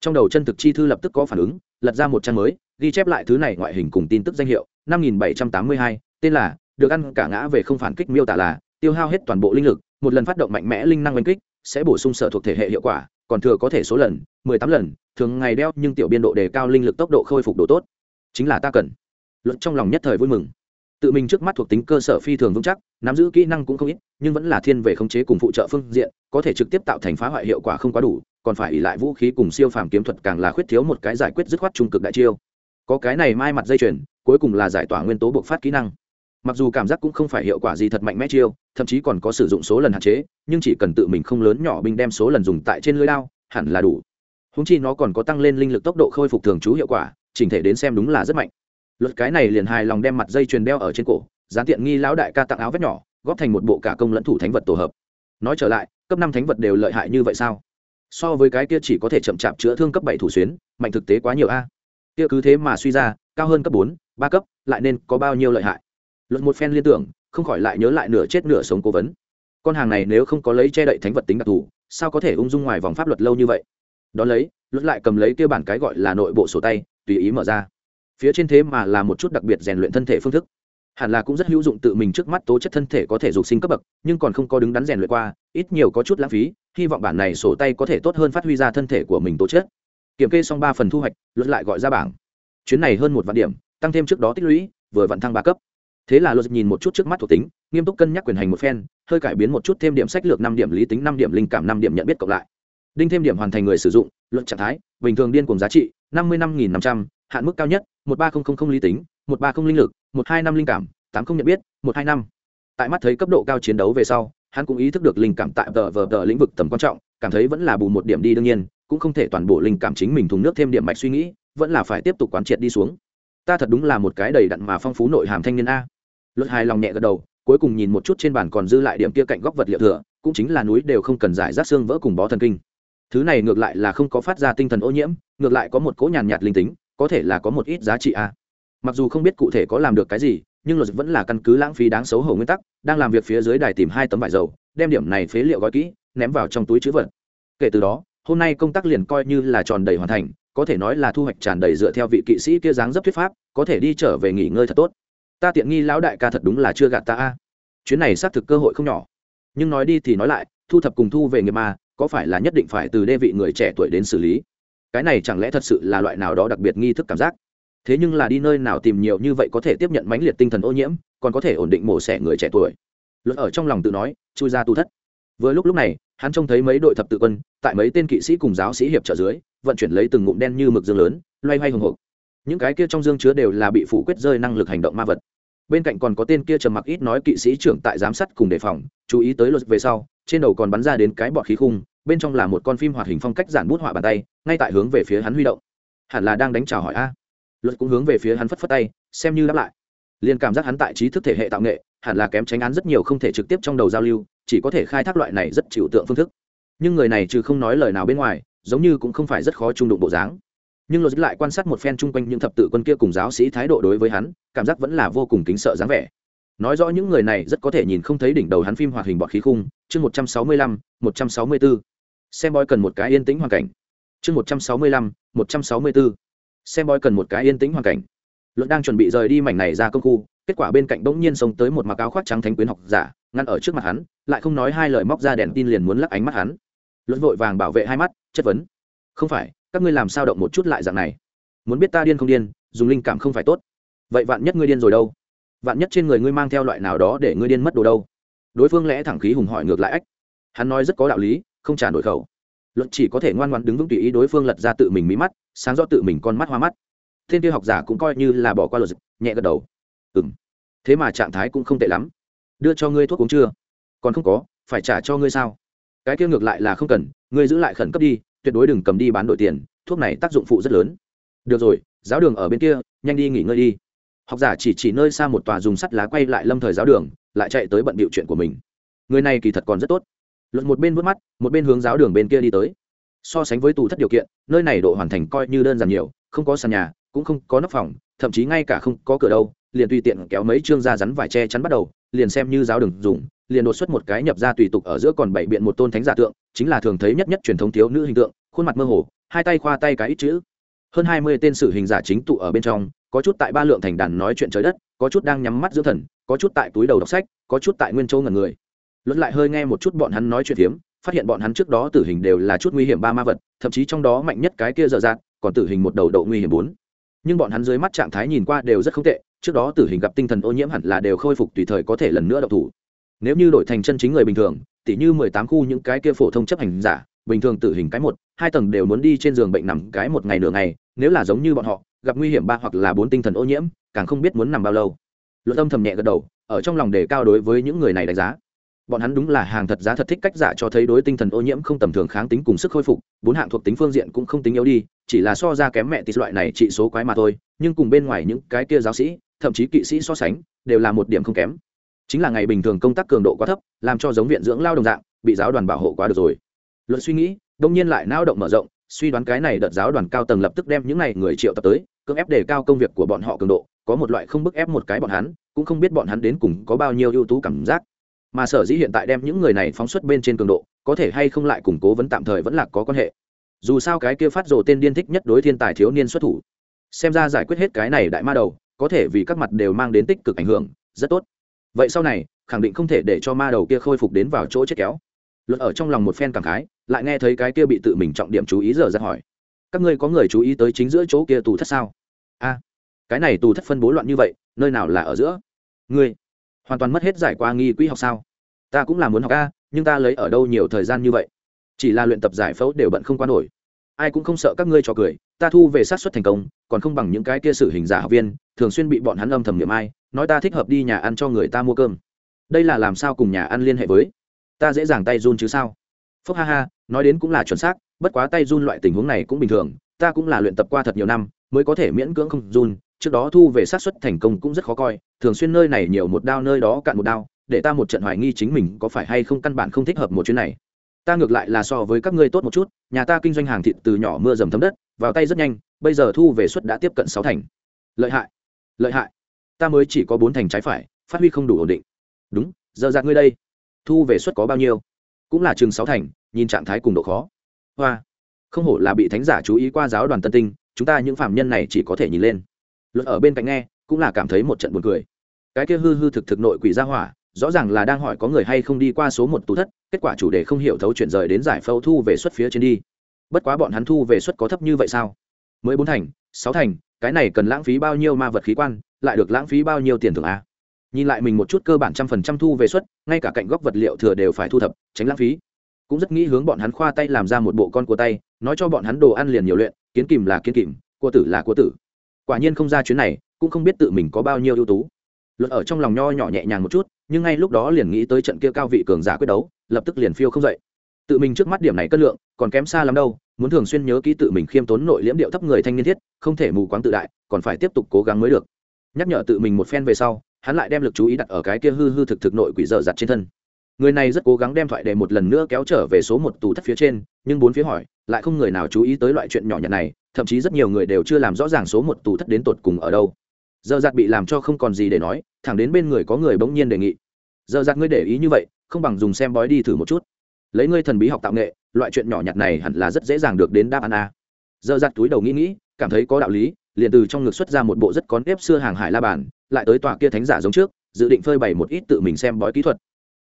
Trong đầu chân thực chi thư lập tức có phản ứng, lật ra một trang mới, ghi chép lại thứ này ngoại hình cùng tin tức danh hiệu, năm nghìn bảy trăm tám mươi hai, tên là, được ăn cả ngã về không phản kích miêu tả là, tiêu hao hết toàn bộ linh lực, một lần phát động mạnh mẽ linh năng oanh kích, sẽ bổ sung sở thuộc thể hệ hiệu quả, còn thừa có thể số lần mười tám lần, thường ngày đeo, nhưng tiểu biên độ đề cao linh lực tốc độ khôi phục độ tốt. Chính là ta cần. Luận trong lòng nhất thời vui mừng. Tự mình trước mắt thuộc tính cơ sở phi thường vững chắc, nắm giữ kỹ năng cũng không ít, nhưng vẫn là thiên về khống chế cùng phụ trợ phương diện, có thể trực tiếp tạo thành phá hoại hiệu quả không quá đủ, còn phải ỉ lại vũ khí cùng siêu phàm kiếm thuật càng là khuyết thiếu một cái giải quyết dứt khoát trung cực đại chiêu. Có cái này mai mặt dây chuyền, cuối cùng là giải tỏa nguyên tố bộc phát kỹ năng. Mặc dù cảm giác cũng không phải hiệu quả gì thật mạnh mẽ chiêu, thậm chí còn có sử dụng số lần hạn chế, nhưng chỉ cần tự mình không lớn nhỏ binh đem số lần dùng tại trên lưới đao, hẳn là đủ húng chi nó còn có tăng lên linh lực tốc độ khôi phục thường trú hiệu quả, chỉnh thể đến xem đúng là rất mạnh. Luật cái này liền hài lòng đem mặt dây chuyền đeo ở trên cổ gián tiện nghi lão đại ca tặng áo vét nhỏ, góp thành một bộ cả công lẫn thủ thánh vật tổ hợp. Nói trở lại, cấp năm thánh vật đều lợi hại như vậy sao? So với cái kia chỉ có thể chậm chạp chữa thương cấp bảy thủ xuyến, mạnh thực tế quá nhiều a. Kia cứ thế mà suy ra, cao hơn cấp bốn, ba cấp, lại nên có bao nhiêu lợi hại? Luật một phen liên tưởng, không khỏi lại nhớ lại nửa chết nửa sống cố vấn. Con hàng này nếu không có lấy che đậy thánh vật tính đặc thù, sao có thể ung dung ngoài vòng pháp luật lâu như vậy? Đón lấy luật lại cầm lấy kia bản cái gọi là nội bộ sổ tay, tùy ý mở ra. Phía trên thế mà là một chút đặc biệt rèn luyện thân thể phương thức. Hẳn là cũng rất hữu dụng tự mình trước mắt tố chất thân thể có thể dục sinh cấp bậc, nhưng còn không có đứng đắn rèn luyện qua, ít nhiều có chút lãng phí, hy vọng bản này sổ tay có thể tốt hơn phát huy ra thân thể của mình tố chất. Kiểm kê xong ba phần thu hoạch luật lại gọi ra bảng. Chuyến này hơn một vạn điểm, tăng thêm trước đó tích lũy, vừa vặn thăng ba cấp. Thế là luật nhìn một chút trước mắt thuộc tính, nghiêm túc cân nhắc quyền hành một phen, hơi cải biến một chút thêm điểm sách lược năm điểm lý tính, năm điểm linh cảm, năm điểm nhận biết cộng lại đinh thêm điểm hoàn thành người sử dụng, luận trạng thái, bình thường điên cùng giá trị, năm mươi năm nghìn năm trăm, hạn mức cao nhất, một ba không lý tính, một ba không linh lực, một hai năm linh cảm, tám không nhận biết, một hai năm. Tại mắt thấy cấp độ cao chiến đấu về sau, hắn cũng ý thức được linh cảm tại tờ vờ tờ lĩnh vực tầm quan trọng, cảm thấy vẫn là bù một điểm đi đương nhiên, cũng không thể toàn bộ linh cảm chính mình thùng nước thêm điểm mạch suy nghĩ, vẫn là phải tiếp tục quán triệt đi xuống. Ta thật đúng là một cái đầy đặn mà phong phú nội hàm thanh niên a. Luật hài lòng nhẹ gật đầu, cuối cùng nhìn một chút trên bàn còn dư lại điểm kia cạnh góc vật liệu thừa, cũng chính là núi đều không cần giải rác xương vỡ cùng bó thần kinh thứ này ngược lại là không có phát ra tinh thần ô nhiễm, ngược lại có một cỗ nhàn nhạt linh tính, có thể là có một ít giá trị a. Mặc dù không biết cụ thể có làm được cái gì, nhưng luật vẫn là căn cứ lãng phí đáng xấu hổ nguyên tắc, đang làm việc phía dưới đài tìm hai tấm vải dầu, đem điểm này phế liệu gói kỹ, ném vào trong túi chữ vật. Kể từ đó, hôm nay công tác liền coi như là tròn đầy hoàn thành, có thể nói là thu hoạch tràn đầy dựa theo vị kỵ sĩ kia dáng dấp thuyết pháp, có thể đi trở về nghỉ ngơi thật tốt. Ta tiện nghi lão đại ca thật đúng là chưa gạt ta a. Chuyến này xác thực cơ hội không nhỏ. Nhưng nói đi thì nói lại, thu thập cùng thu về nghiệp mà có phải là nhất định phải từ đê vị người trẻ tuổi đến xử lý? Cái này chẳng lẽ thật sự là loại nào đó đặc biệt nghi thức cảm giác? Thế nhưng là đi nơi nào tìm nhiều như vậy có thể tiếp nhận mãnh liệt tinh thần ô nhiễm, còn có thể ổn định mổ xẻ người trẻ tuổi? Luật ở trong lòng tự nói, chui ra tu thất. Vừa lúc lúc này, hắn trông thấy mấy đội thập tự quân, tại mấy tên kỵ sĩ cùng giáo sĩ hiệp trợ dưới, vận chuyển lấy từng ngụm đen như mực dương lớn, loay hoay hùng hộc những cái kia trong dương chứa đều là bị phủ quyết rơi năng lực hành động ma vật bên cạnh còn có tên kia trầm mặc ít nói kỵ sĩ trưởng tại giám sát cùng đề phòng, chú ý tới luật về sau, trên đầu còn bắn ra đến cái bọt khí khung, bên trong là một con phim hoạt hình phong cách giản bút họa bàn tay, ngay tại hướng về phía hắn huy động. Hẳn là đang đánh chào hỏi a. Luật cũng hướng về phía hắn phất phất tay, xem như đáp lại. Liền cảm giác hắn tại trí thức thể hệ tạo nghệ, hẳn là kém tránh án rất nhiều không thể trực tiếp trong đầu giao lưu, chỉ có thể khai thác loại này rất chịu tượng phương thức. Nhưng người này trừ không nói lời nào bên ngoài, giống như cũng không phải rất khó trung đụng bộ dáng nhưng luật lại quan sát một phen chung quanh những thập tự quân kia cùng giáo sĩ thái độ đối với hắn, cảm giác vẫn là vô cùng kính sợ dáng vẻ. Nói rõ những người này rất có thể nhìn không thấy đỉnh đầu hắn phim hoạt hình bọt khí khung, chương một trăm sáu mươi lăm, một trăm sáu mươi bốn xem bói cần một cái yên tĩnh hoàn cảnh. Chương một trăm sáu mươi lăm, một trăm sáu mươi bốn xem bói cần một cái yên tĩnh hoàn cảnh. Luận đang chuẩn bị rời đi mảnh này ra công khu, kết quả bên cạnh bỗng nhiên sống tới một mặc áo khoác trắng thánh quyến học giả, ngăn ở trước mặt hắn, lại không nói hai lời móc ra đèn tin liền muốn lắc ánh mắt hắn. Luận vội vàng bảo vệ hai mắt, chất vấn. Không phải các ngươi làm sao động một chút lại dạng này? Muốn biết ta điên không điên, dùng linh cảm không phải tốt. Vậy vạn nhất ngươi điên rồi đâu? Vạn nhất trên người ngươi mang theo loại nào đó để ngươi điên mất đồ đâu? Đối phương lẽ thẳng khí hùng hỏi ngược lại ách. Hắn nói rất có đạo lý, không trả nổi khẩu. Luật chỉ có thể ngoan ngoan đứng vững tùy ý đối phương lật ra tự mình mí mắt, sáng do tự mình con mắt hoa mắt. Thiên tiêu học giả cũng coi như là bỏ qua luật nhẹ gật đầu. Ừ m thế mà trạng thái cũng không tệ lắm. Đưa cho ngươi thuốc uống chưa? Còn không có, phải trả cho ngươi sao? Cái kia ngược lại là không cần, ngươi giữ lại khẩn cấp đi tuyệt đối đừng cầm đi bán đổi tiền, thuốc này tác dụng phụ rất lớn. Được rồi, giáo đường ở bên kia, nhanh đi nghỉ ngơi đi. Học giả chỉ chỉ nơi xa một tòa dùng sắt lá quay lại lâm thời giáo đường, lại chạy tới bận bịu chuyện của mình. Người này kỳ thật còn rất tốt. Luận một bên vớt mắt, một bên hướng giáo đường bên kia đi tới. So sánh với tù thất điều kiện, nơi này độ hoàn thành coi như đơn giản nhiều, không có sàn nhà, cũng không có nóc phòng, thậm chí ngay cả không có cửa đâu, liền tùy tiện kéo mấy chương da rắn vải che chắn bắt đầu, liền xem như giáo đường dùng liền đột xuất một cái nhập ra tùy tục ở giữa còn bảy biện một tôn thánh giả tượng, chính là thường thấy nhất nhất truyền thống thiếu nữ hình tượng, khuôn mặt mơ hồ, hai tay khoa tay cái ít chữ. Hơn hai mươi tên sử hình giả chính tụ ở bên trong, có chút tại ba lượng thành đàn nói chuyện trời đất, có chút đang nhắm mắt dưỡng thần, có chút tại túi đầu đọc sách, có chút tại nguyên châu ngần người. Luận lại hơi nghe một chút bọn hắn nói chuyện hiếm phát hiện bọn hắn trước đó tử hình đều là chút nguy hiểm ba ma vật, thậm chí trong đó mạnh nhất cái kia dở dạt, còn tử hình một đầu độ nguy hiểm bốn. Nhưng bọn hắn dưới mắt trạng thái nhìn qua đều rất không tệ, trước đó tử hình gặp tinh thần ô nhiễm hẳn là đều khôi phục tùy thời có thể lần nữa độc thủ nếu như đổi thành chân chính người bình thường, tỉ như mười tám khu những cái kia phổ thông chấp hành giả, bình thường tử hình cái một, hai tầng đều muốn đi trên giường bệnh nằm cái một ngày nửa ngày, nếu là giống như bọn họ, gặp nguy hiểm ba hoặc là bốn tinh thần ô nhiễm, càng không biết muốn nằm bao lâu. Luật âm thầm nhẹ gật đầu, ở trong lòng đề cao đối với những người này đánh giá. Bọn hắn đúng là hàng thật giá thật thích cách giả cho thấy đối tinh thần ô nhiễm không tầm thường kháng tính cùng sức khôi phục, bốn hạng thuộc tính phương diện cũng không tính yếu đi, chỉ là so ra kém mẹ tịt loại này trị số quái mà thôi, nhưng cùng bên ngoài những cái kia giáo sĩ, thậm chí kỵ sĩ so sánh, đều là một điểm không kém chính là ngày bình thường công tác cường độ quá thấp, làm cho giống viện dưỡng lao đồng dạng, bị giáo đoàn bảo hộ quá được rồi. Luận suy nghĩ, đông nhiên lại nao động mở rộng, suy đoán cái này đợt giáo đoàn cao tầng lập tức đem những này người triệu tập tới, cưỡng ép đề cao công việc của bọn họ cường độ, có một loại không bức ép một cái bọn hắn, cũng không biết bọn hắn đến cùng có bao nhiêu ưu tú cảm giác. Mà sở dĩ hiện tại đem những người này phóng xuất bên trên cường độ, có thể hay không lại củng cố vấn tạm thời vẫn là có quan hệ. Dù sao cái kia phát rồ tên điên thích nhất đối thiên tài thiếu niên xuất thủ. Xem ra giải quyết hết cái này đại ma đầu, có thể vì các mặt đều mang đến tích cực ảnh hưởng, rất tốt vậy sau này, khẳng định không thể để cho ma đầu kia khôi phục đến vào chỗ chết kéo. Luật ở trong lòng một phen cảm khái, lại nghe thấy cái kia bị tự mình trọng điểm chú ý giờ ra hỏi. Các ngươi có người chú ý tới chính giữa chỗ kia tù thất sao? A, cái này tù thất phân bố loạn như vậy, nơi nào là ở giữa? Ngươi, hoàn toàn mất hết giải qua nghi quỹ học sao? Ta cũng là muốn học a, nhưng ta lấy ở đâu nhiều thời gian như vậy? Chỉ là luyện tập giải phẫu đều bận không qua nổi. Ai cũng không sợ các ngươi trò cười, ta thu về sát xuất thành công, còn không bằng những cái kia xử hình giả học viên, thường xuyên bị bọn hắn âm thầm niệm ai nói ta thích hợp đi nhà ăn cho người ta mua cơm. Đây là làm sao cùng nhà ăn liên hệ với? Ta dễ dàng tay run chứ sao? Phúc ha ha, nói đến cũng là chuẩn xác, bất quá tay run loại tình huống này cũng bình thường, ta cũng là luyện tập qua thật nhiều năm, mới có thể miễn cưỡng không run, trước đó thu về sát xuất thành công cũng rất khó coi, thường xuyên nơi này nhiều một đao nơi đó cạn một đao, để ta một trận hoài nghi chính mình có phải hay không căn bản không thích hợp một chuyến này. Ta ngược lại là so với các ngươi tốt một chút, nhà ta kinh doanh hàng thịt từ nhỏ mưa dầm thấm đất, vào tay rất nhanh, bây giờ thu về suất đã tiếp cận sáu thành. Lợi hại lợi hại ta mới chỉ có bốn thành trái phải, phát huy không đủ ổn định. Đúng, giờ ra ngươi đây. Thu về suất có bao nhiêu? Cũng là chừng sáu thành, nhìn trạng thái cùng độ khó. Hoa. Không hổ là bị thánh giả chú ý qua giáo đoàn tân tinh, chúng ta những phạm nhân này chỉ có thể nhìn lên. Luật ở bên cạnh nghe, cũng là cảm thấy một trận buồn cười. Cái kia hư hư thực thực nội quỷ ra hỏa, rõ ràng là đang hỏi có người hay không đi qua số một tù thất, kết quả chủ đề không hiểu thấu chuyển rời đến giải phẫu thu về suất phía trên đi. Bất quá bọn hắn thu về suất có thấp như vậy sao? Mới bốn thành, sáu thành, cái này cần lãng phí bao nhiêu ma vật khí quan lại được lãng phí bao nhiêu tiền thưởng a? Nhìn lại mình một chút cơ bản trăm phần trăm thu về suất, ngay cả cạnh góc vật liệu thừa đều phải thu thập, tránh lãng phí. Cũng rất nghĩ hướng bọn hắn khoa tay làm ra một bộ con của tay, nói cho bọn hắn đồ ăn liền nhiều luyện, kiến kìm là kiến kìm, cua tử là cua tử. Quả nhiên không ra chuyến này, cũng không biết tự mình có bao nhiêu ưu tú. Luật ở trong lòng nho nhỏ nhẹ nhàng một chút, nhưng ngay lúc đó liền nghĩ tới trận kia cao vị cường giả quyết đấu, lập tức liền phiêu không dậy. Tự mình trước mắt điểm này cân lượng, còn kém xa lắm đâu, muốn thường xuyên nhớ ký tự mình khiêm tốn nội liễm điệu thấp người thanh niên thiết, không thể mù quáng tự đại, còn phải tiếp tục cố gắng mới được nhắc nhở tự mình một phen về sau, hắn lại đem lực chú ý đặt ở cái kia hư hư thực thực nội quỷ dở dặt trên thân. Người này rất cố gắng đem thoại đề một lần nữa kéo trở về số một tù thất phía trên, nhưng bốn phía hỏi, lại không người nào chú ý tới loại chuyện nhỏ nhặt này, thậm chí rất nhiều người đều chưa làm rõ ràng số một tù thất đến tột cùng ở đâu. Dơ dạt bị làm cho không còn gì để nói, thẳng đến bên người có người bỗng nhiên đề nghị. Dơ dạt ngươi để ý như vậy, không bằng dùng xem bói đi thử một chút. Lấy ngươi thần bí học tạo nghệ, loại chuyện nhỏ nhặt này hẳn là rất dễ dàng được đến đáp án a. Dơ dạt túi đầu nghĩ nghĩ, cảm thấy có đạo lý liền từ trong ngực xuất ra một bộ rất có nếp xưa hàng hải la bàn, lại tới tòa kia thánh giả giống trước, dự định phơi bày một ít tự mình xem bói kỹ thuật.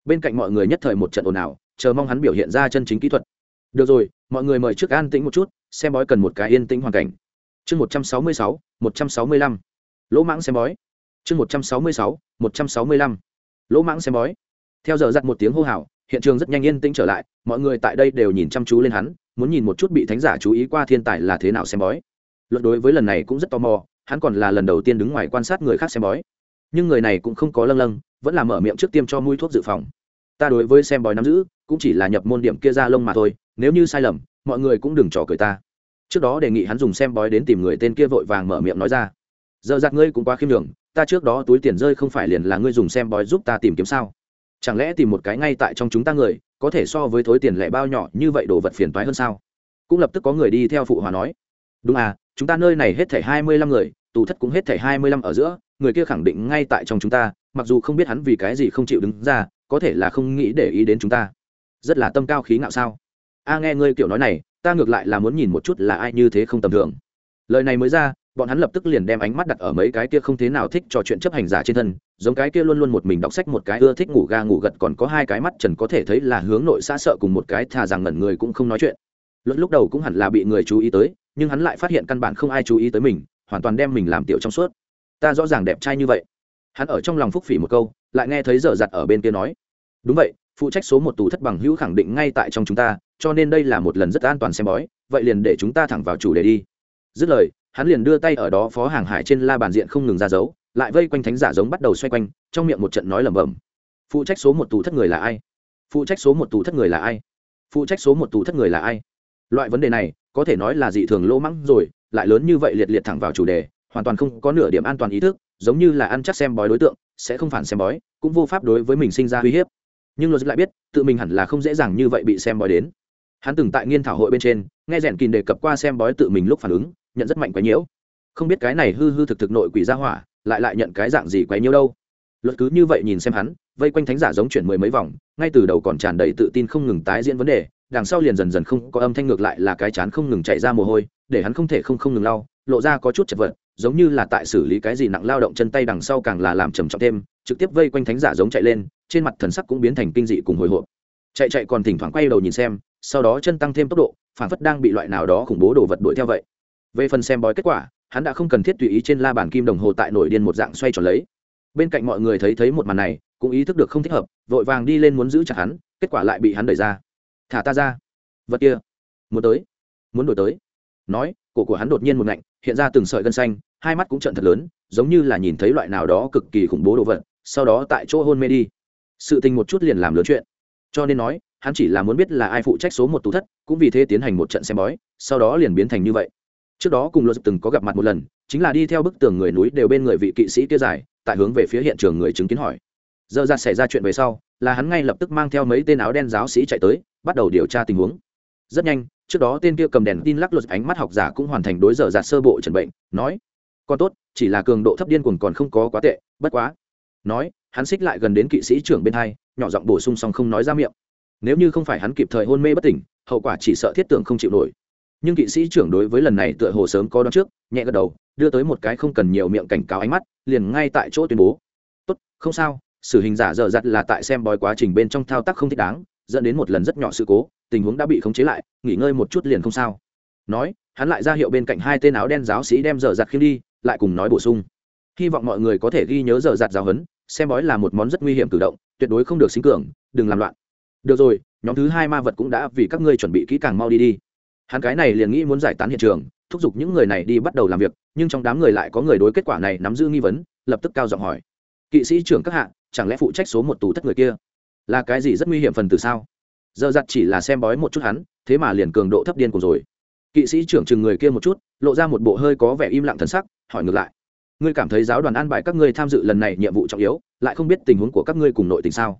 Bên cạnh mọi người nhất thời một trận ồn ào, chờ mong hắn biểu hiện ra chân chính kỹ thuật. Được rồi, mọi người mời trước an tĩnh một chút, xem bói cần một cái yên tĩnh hoàn cảnh. Chương một trăm sáu mươi sáu, một trăm sáu mươi lăm. Lỗ mãng xem bói. Chương một trăm sáu mươi sáu, một trăm sáu mươi lăm. Lỗ mãng xem bói. Theo giờ giặt một tiếng hô hào, hiện trường rất nhanh yên tĩnh trở lại, mọi người tại đây đều nhìn chăm chú lên hắn, muốn nhìn một chút bị thánh giả chú ý qua thiên tài là thế nào xem bói luận đối với lần này cũng rất tò mò, hắn còn là lần đầu tiên đứng ngoài quan sát người khác xem bói. Nhưng người này cũng không có lâng lâng, vẫn là mở miệng trước tiêm cho mũi thuốc dự phòng. Ta đối với xem bói nắm giữ, cũng chỉ là nhập môn điểm kia ra lông mà thôi, nếu như sai lầm, mọi người cũng đừng trò cười ta. Trước đó đề nghị hắn dùng xem bói đến tìm người tên kia vội vàng mở miệng nói ra. Giờ giặc ngươi cũng quá khiêm đường ta trước đó túi tiền rơi không phải liền là ngươi dùng xem bói giúp ta tìm kiếm sao? Chẳng lẽ tìm một cái ngay tại trong chúng ta người, có thể so với thối tiền lẻ bao nhỏ như vậy đồ vật phiền toái hơn sao? Cũng lập tức có người đi theo phụ hòa nói đúng à chúng ta nơi này hết thảy hai mươi lăm người, tù thất cũng hết thảy hai mươi lăm ở giữa, người kia khẳng định ngay tại trong chúng ta, mặc dù không biết hắn vì cái gì không chịu đứng ra, có thể là không nghĩ để ý đến chúng ta. Rất là tâm cao khí ngạo sao? A, nghe ngươi kiểu nói này, ta ngược lại là muốn nhìn một chút là ai như thế không tầm thường. Lời này mới ra, bọn hắn lập tức liền đem ánh mắt đặt ở mấy cái kia không thế nào thích trò chuyện chấp hành giả trên thân, giống cái kia luôn luôn một mình đọc sách một cái ưa thích ngủ ga ngủ gật còn có hai cái mắt trần có thể thấy là hướng nội xã sợ cùng một cái thà rằng ngẩn người cũng không nói chuyện luật lúc đầu cũng hẳn là bị người chú ý tới, nhưng hắn lại phát hiện căn bản không ai chú ý tới mình, hoàn toàn đem mình làm tiểu trong suốt. Ta rõ ràng đẹp trai như vậy. Hắn ở trong lòng phúc phỉ một câu, lại nghe thấy dở dặt ở bên kia nói. Đúng vậy, phụ trách số một tù thất bằng hữu khẳng định ngay tại trong chúng ta, cho nên đây là một lần rất an toàn xem bói, vậy liền để chúng ta thẳng vào chủ đề đi. Dứt lời, hắn liền đưa tay ở đó phó hàng hải trên la bàn diện không ngừng ra dấu, lại vây quanh thánh giả giống bắt đầu xoay quanh, trong miệng một trận nói lẩm bẩm. Phụ trách số một tù thất người là ai? Phụ trách số một tù thất người là ai? Phụ trách số một tù thất người là ai? Loại vấn đề này, có thể nói là dị thường lỗ mắng rồi, lại lớn như vậy liệt liệt thẳng vào chủ đề, hoàn toàn không có nửa điểm an toàn ý thức, giống như là ăn chắc xem bói đối tượng, sẽ không phản xem bói, cũng vô pháp đối với mình sinh ra uy hiếp. Nhưng luật lại biết, tự mình hẳn là không dễ dàng như vậy bị xem bói đến. Hắn từng tại nghiên thảo hội bên trên, nghe rèn kìn đề cập qua xem bói tự mình lúc phản ứng, nhận rất mạnh quái nhiễu. Không biết cái này hư hư thực thực nội quỷ ra hỏa, lại lại nhận cái dạng gì quái nhiễu đâu luật cứ như vậy nhìn xem hắn, vây quanh thánh giả giống chuyển mười mấy vòng, ngay từ đầu còn tràn đầy tự tin không ngừng tái diễn vấn đề, đằng sau liền dần dần không có âm thanh ngược lại là cái chán không ngừng chạy ra mồ hôi, để hắn không thể không không ngừng lau, lộ ra có chút chật vật, giống như là tại xử lý cái gì nặng lao động chân tay đằng sau càng là làm trầm trọng thêm, trực tiếp vây quanh thánh giả giống chạy lên, trên mặt thần sắc cũng biến thành kinh dị cùng hồi hộp. Chạy chạy còn thỉnh thoảng quay đầu nhìn xem, sau đó chân tăng thêm tốc độ, phản phất đang bị loại nào đó khủng bố đồ vật đuổi theo vậy. Về phần xem bói kết quả, hắn đã không cần thiết tùy ý trên la bàn kim đồng hồ tại nổi điên một dạng xoay tròn lấy bên cạnh mọi người thấy thấy một màn này, cũng ý thức được không thích hợp, vội vàng đi lên muốn giữ chặt hắn, kết quả lại bị hắn đẩy ra. Thả ta ra. Vật kia. Muốn tới. Muốn đổi tới. Nói, cổ của hắn đột nhiên một ngạnh, hiện ra từng sợi gân xanh, hai mắt cũng trận thật lớn, giống như là nhìn thấy loại nào đó cực kỳ khủng bố đồ vật, sau đó tại chỗ hôn mê đi. Sự tình một chút liền làm lớn chuyện. Cho nên nói, hắn chỉ là muốn biết là ai phụ trách số một tủ thất, cũng vì thế tiến hành một trận xem bói, sau đó liền biến thành như vậy. Trước đó cùng luật từng có gặp mặt một lần, chính là đi theo bức tường người núi đều bên người vị kỵ sĩ kia dài tại hướng về phía hiện trường người chứng kiến hỏi. Giờ ra xảy ra chuyện về sau, là hắn ngay lập tức mang theo mấy tên áo đen giáo sĩ chạy tới, bắt đầu điều tra tình huống. Rất nhanh, trước đó tên kia cầm đèn tin lắc luật ánh mắt học giả cũng hoàn thành đối giờ giạt sơ bộ trần bệnh, nói, còn tốt, chỉ là cường độ thấp điên cuồng còn không có quá tệ, bất quá. Nói, hắn xích lại gần đến kỵ sĩ trưởng bên hai, nhỏ giọng bổ sung xong không nói ra miệng. Nếu như không phải hắn kịp thời hôn mê bất tỉnh, hậu quả chỉ sợ thiết tưởng không chịu nổi nhưng kỵ sĩ trưởng đối với lần này tựa hồ sớm có đón trước, nhẹ gật đầu, đưa tới một cái không cần nhiều miệng cảnh cáo ánh mắt, liền ngay tại chỗ tuyên bố. Tốt, không sao, xử hình giả dở dặt là tại xem bói quá trình bên trong thao tác không thích đáng, dẫn đến một lần rất nhỏ sự cố, tình huống đã bị khống chế lại, nghỉ ngơi một chút liền không sao. Nói, hắn lại ra hiệu bên cạnh hai tên áo đen giáo sĩ đem dở dặt khiêm đi, lại cùng nói bổ sung. Hy vọng mọi người có thể ghi nhớ dở dặt giáo huấn, xem bói là một món rất nguy hiểm cử động, tuyệt đối không được xính cường, đừng làm loạn. Được rồi, nhóm thứ hai ma vật cũng đã vì các ngươi chuẩn bị kỹ càng mau đi đi hắn cái này liền nghĩ muốn giải tán hiện trường, thúc giục những người này đi bắt đầu làm việc, nhưng trong đám người lại có người đối kết quả này nắm giữ nghi vấn, lập tức cao giọng hỏi. Kỵ sĩ trưởng các hạ, chẳng lẽ phụ trách số một tù thất người kia? Là cái gì rất nguy hiểm phần từ sao? Giờ giặt chỉ là xem bói một chút hắn, thế mà liền cường độ thấp điên cùng rồi. Kỵ sĩ trưởng chừng người kia một chút, lộ ra một bộ hơi có vẻ im lặng thần sắc, hỏi ngược lại. Ngươi cảm thấy giáo đoàn an bài các ngươi tham dự lần này nhiệm vụ trọng yếu, lại không biết tình huống của các ngươi cùng nội tình sao?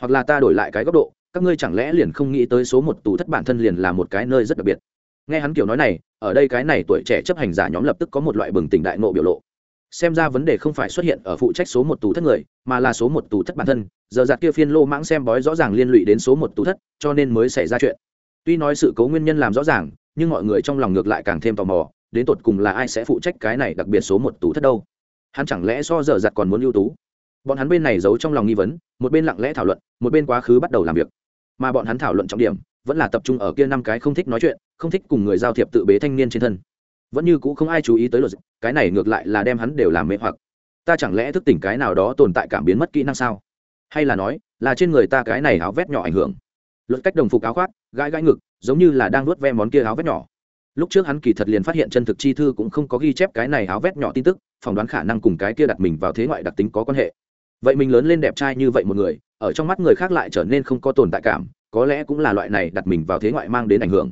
Hoặc là ta đổi lại cái góc độ, các ngươi chẳng lẽ liền không nghĩ tới số một tù thất bản thân liền là một cái nơi rất đặc biệt? Nghe hắn kiểu nói này, ở đây cái này tuổi trẻ chấp hành giả nhóm lập tức có một loại bừng tỉnh đại nộ biểu lộ. Xem ra vấn đề không phải xuất hiện ở phụ trách số một tù thất người, mà là số một tù thất bản thân, giờ giặt kia phiên lô mãng xem bói rõ ràng liên lụy đến số một tù thất, cho nên mới xảy ra chuyện. Tuy nói sự cố nguyên nhân làm rõ ràng, nhưng mọi người trong lòng ngược lại càng thêm tò mò, đến tột cùng là ai sẽ phụ trách cái này đặc biệt số một tù thất đâu? Hắn chẳng lẽ so giờ giặt còn muốn ưu tú? Bọn hắn bên này giấu trong lòng nghi vấn, một bên lặng lẽ thảo luận, một bên quá khứ bắt đầu làm việc. Mà bọn hắn thảo luận trọng điểm vẫn là tập trung ở kia năm cái không thích nói chuyện, không thích cùng người giao thiệp tự bế thanh niên trên thân. Vẫn như cũ không ai chú ý tới luật cái này ngược lại là đem hắn đều làm mê hoặc. Ta chẳng lẽ thức tỉnh cái nào đó tồn tại cảm biến mất kỹ năng sao? Hay là nói, là trên người ta cái này áo vét nhỏ ảnh hưởng? Luật cách đồng phục áo khoác, gãi gãi ngực, giống như là đang nuốt ve món kia áo vét nhỏ. Lúc trước hắn kỳ thật liền phát hiện chân thực chi thư cũng không có ghi chép cái này áo vét nhỏ tin tức, phỏng đoán khả năng cùng cái kia đặt mình vào thế ngoại đặc tính có quan hệ. Vậy mình lớn lên đẹp trai như vậy một người, ở trong mắt người khác lại trở nên không có tồn tại cảm có lẽ cũng là loại này đặt mình vào thế ngoại mang đến ảnh hưởng.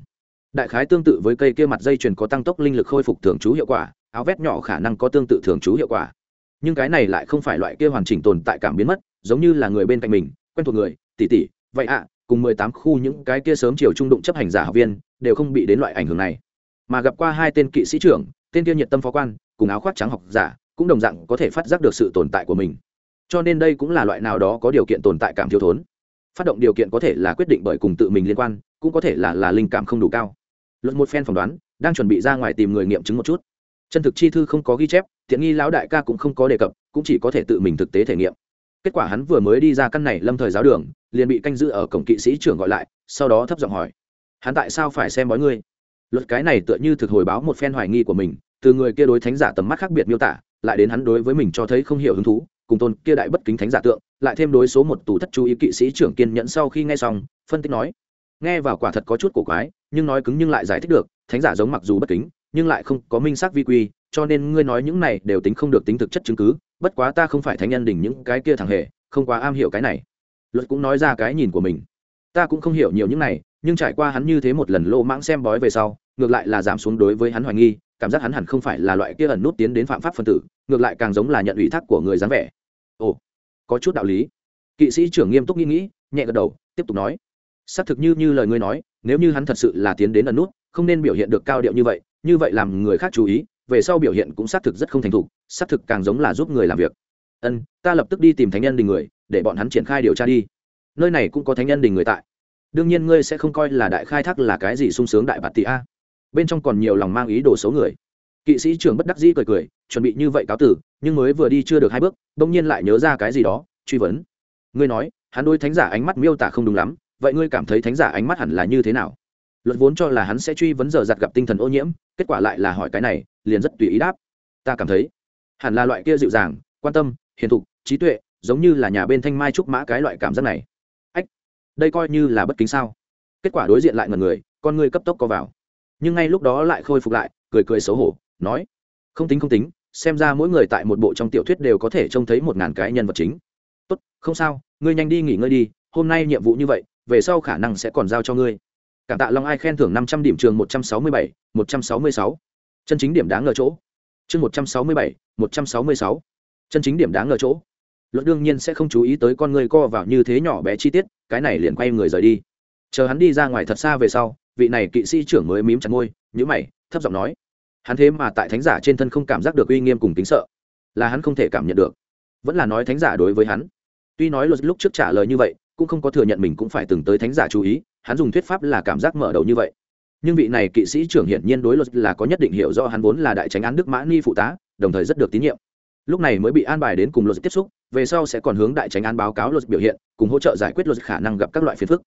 Đại khái tương tự với cây kia mặt dây chuyền có tăng tốc linh lực khôi phục thường trú hiệu quả, áo vét nhỏ khả năng có tương tự thường trú hiệu quả. Nhưng cái này lại không phải loại kia hoàn chỉnh tồn tại cảm biến mất, giống như là người bên cạnh mình, quen thuộc người tỉ tỉ vậy ạ, cùng mười tám khu những cái kia sớm chiều trung đụng chấp hành giả học viên, đều không bị đến loại ảnh hưởng này. Mà gặp qua hai tên kỵ sĩ trưởng, tên kia nhiệt tâm phó quan, cùng áo khoác trắng học giả, cũng đồng dạng có thể phát giác được sự tồn tại của mình. Cho nên đây cũng là loại nào đó có điều kiện tồn tại cảm thiếu thốn phát động điều kiện có thể là quyết định bởi cùng tự mình liên quan, cũng có thể là là linh cảm không đủ cao. Luật một phen phỏng đoán, đang chuẩn bị ra ngoài tìm người nghiệm chứng một chút. Chân thực chi thư không có ghi chép tiện nghi lão đại ca cũng không có đề cập, cũng chỉ có thể tự mình thực tế thể nghiệm. Kết quả hắn vừa mới đi ra căn này lâm thời giáo đường, liền bị canh giữ ở cổng kỵ sĩ trưởng gọi lại, sau đó thấp giọng hỏi, hắn tại sao phải xem bói ngươi? Luật cái này tựa như thực hồi báo một phen hoài nghi của mình, từ người kia đối thánh giả tầm mắt khác biệt miêu tả, lại đến hắn đối với mình cho thấy không hiểu hứng thú cùng tôn kia đại bất kính thánh giả tượng, lại thêm đối số một tù thất chú ý kỵ sĩ trưởng kiên nhẫn sau khi nghe xong, phân tích nói, nghe vào quả thật có chút cổ quái, nhưng nói cứng nhưng lại giải thích được, thánh giả giống mặc dù bất kính, nhưng lại không có minh xác vi quy, cho nên ngươi nói những này đều tính không được tính thực chất chứng cứ, bất quá ta không phải thánh nhân đỉnh những cái kia thằng hề, không quá am hiểu cái này. Luật cũng nói ra cái nhìn của mình. Ta cũng không hiểu nhiều những này, nhưng trải qua hắn như thế một lần lô mãng xem bói về sau, ngược lại là giảm xuống đối với hắn hoài nghi, cảm giác hắn hẳn không phải là loại kia ẩn nút tiến đến phạm pháp phân tử, ngược lại càng giống là nhận ủy thác của người dáng vẻ ồ, có chút đạo lý. Kỵ sĩ trưởng nghiêm túc nghĩ nghĩ, nhẹ gật đầu, tiếp tục nói. Xác thực như như lời ngươi nói, nếu như hắn thật sự là tiến đến ẩn nút, không nên biểu hiện được cao điệu như vậy như vậy làm người khác chú ý, về sau biểu hiện cũng xác thực rất không thành thục, xác thực càng giống là giúp người làm việc. Ân, ta lập tức đi tìm thánh nhân đình người, để bọn hắn triển khai điều tra đi. Nơi này cũng có thánh nhân đình người tại. Đương nhiên ngươi sẽ không coi là đại khai thác là cái gì sung sướng đại bạt tỷ a. Bên trong còn nhiều lòng mang ý đồ xấu người kỵ sĩ trưởng bất đắc dĩ cười cười, chuẩn bị như vậy cáo tử, nhưng mới vừa đi chưa được hai bước, bỗng nhiên lại nhớ ra cái gì đó, truy vấn. Ngươi nói, hắn đôi thánh giả ánh mắt miêu tả không đúng lắm, vậy ngươi cảm thấy thánh giả ánh mắt hẳn là như thế nào? Luật vốn cho là hắn sẽ truy vấn giờ giặt gặp tinh thần ô nhiễm, kết quả lại là hỏi cái này, liền rất tùy ý đáp. Ta cảm thấy, hẳn là loại kia dịu dàng, quan tâm, hiền thục, trí tuệ, giống như là nhà bên thanh mai trúc mã cái loại cảm giác này. Ách, đây coi như là bất kính sao? Kết quả đối diện lại ngần người, con ngươi cấp tốc co vào. Nhưng ngay lúc đó lại khôi phục lại, cười cười xấu hổ nói, không tính không tính, xem ra mỗi người tại một bộ trong tiểu thuyết đều có thể trông thấy một ngàn cái nhân vật chính. Tốt, không sao, ngươi nhanh đi nghỉ ngơi đi, hôm nay nhiệm vụ như vậy, về sau khả năng sẽ còn giao cho ngươi. Cảm tạ long ai khen thưởng năm trăm điểm trường một trăm sáu mươi bảy, một trăm sáu mươi sáu. Chân chính điểm đáng ngờ chỗ. Chương một trăm sáu mươi bảy, một trăm sáu mươi sáu. Chân chính điểm đáng ngờ chỗ. Luật đương nhiên sẽ không chú ý tới con người co vào như thế nhỏ bé chi tiết, cái này liền quay người rời đi. Chờ hắn đi ra ngoài thật xa về sau, vị này kỵ sĩ trưởng mới mím chặt môi nhữ mày, thấp giọng nói hắn thế mà tại thánh giả trên thân không cảm giác được uy nghiêm cùng tính sợ. Là hắn không thể cảm nhận được. Vẫn là nói thánh giả đối với hắn. Tuy nói luật lúc trước trả lời như vậy, cũng không có thừa nhận mình cũng phải từng tới thánh giả chú ý, hắn dùng thuyết pháp là cảm giác mở đầu như vậy. Nhưng vị này kỵ sĩ trưởng hiển nhiên đối luật là có nhất định hiểu do hắn vốn là đại tránh án đức mã ni phụ tá, đồng thời rất được tín nhiệm. Lúc này mới bị an bài đến cùng luật tiếp xúc, về sau sẽ còn hướng đại tránh án báo cáo luật biểu hiện, cùng hỗ trợ giải quyết luật khả năng gặp các loại phiền phức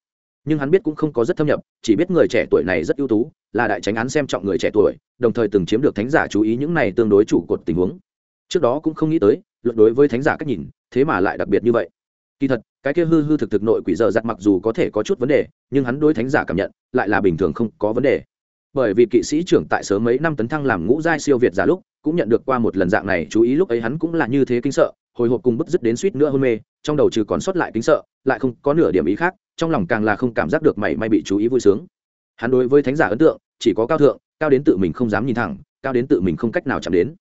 nhưng hắn biết cũng không có rất thâm nhập, chỉ biết người trẻ tuổi này rất ưu tú, là đại tránh án xem trọng người trẻ tuổi, đồng thời từng chiếm được thánh giả chú ý những này tương đối chủ cột tình huống. Trước đó cũng không nghĩ tới luận đối với thánh giả cách nhìn, thế mà lại đặc biệt như vậy. Kỳ thật, cái kia hư hư thực thực nội quỷ dợ giặt mặc dù có thể có chút vấn đề, nhưng hắn đối thánh giả cảm nhận, lại là bình thường không có vấn đề. Bởi vì kỵ sĩ trưởng tại sớm mấy năm tấn thăng làm ngũ giai siêu việt giả lúc, cũng nhận được qua một lần dạng này chú ý, lúc ấy hắn cũng là như thế kinh sợ, hồi hộp cùng bức dứt đến suýt nữa hôn mê, trong đầu trừ còn sót lại kính sợ, lại không có nửa điểm ý khác trong lòng càng là không cảm giác được mảy may bị chú ý vui sướng. Hắn đối với thánh giả ấn tượng, chỉ có cao thượng, cao đến tự mình không dám nhìn thẳng, cao đến tự mình không cách nào chạm đến.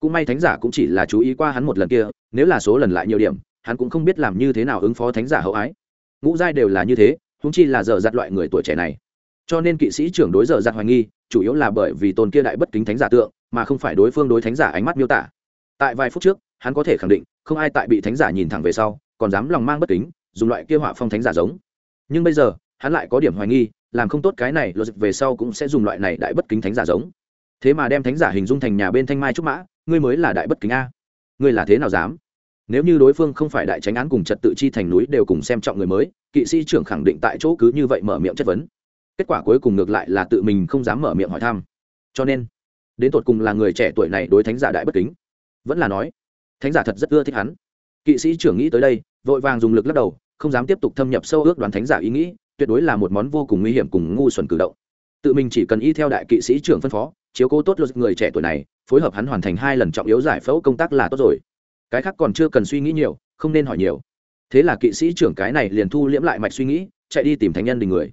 Cũng may thánh giả cũng chỉ là chú ý qua hắn một lần kia, nếu là số lần lại nhiều điểm, hắn cũng không biết làm như thế nào ứng phó thánh giả hậu ái. Ngũ giai đều là như thế húng chi là dở giặt loại người tuổi trẻ này. Cho nên kỵ sĩ trưởng đối dở giặt hoài nghi, chủ yếu là bởi vì tôn kia đại bất kính thánh giả tượng, mà không phải đối phương đối thánh giả ánh mắt miêu tả. Tại vài phút trước, hắn có thể khẳng định, không ai tại bị thánh giả nhìn thẳng về sau, còn dám lòng mang bất kính, dùng loại kia họa phong thánh giả giống nhưng bây giờ, hắn lại có điểm hoài nghi, làm không tốt cái này luật về sau cũng sẽ dùng loại này đại bất kính thánh giả giống. Thế mà đem thánh giả hình dung thành nhà bên thanh mai trúc mã, ngươi mới là đại bất kính a. Ngươi là thế nào dám? Nếu như đối phương không phải đại tránh án cùng trật tự chi thành núi đều cùng xem trọng người mới, kỵ sĩ trưởng khẳng định tại chỗ cứ như vậy mở miệng chất vấn. Kết quả cuối cùng ngược lại là tự mình không dám mở miệng hỏi thăm. Cho nên, đến tột cùng là người trẻ tuổi này đối thánh giả đại bất kính? Vẫn là nói, thánh giả thật rất ưa thích hắn. Kỵ sĩ trưởng nghĩ tới đây, vội vàng dùng lực lắc đầu không dám tiếp tục thâm nhập sâu ước đoán thánh giả ý nghĩ, tuyệt đối là một món vô cùng nguy hiểm cùng ngu xuẩn cử động. Tự mình chỉ cần y theo đại kỵ sĩ trưởng phân phó, chiếu cố tốt luật người trẻ tuổi này, phối hợp hắn hoàn thành hai lần trọng yếu giải phẫu công tác là tốt rồi. Cái khác còn chưa cần suy nghĩ nhiều, không nên hỏi nhiều. Thế là kỵ sĩ trưởng cái này liền thu liễm lại mạch suy nghĩ, chạy đi tìm thánh nhân đình người.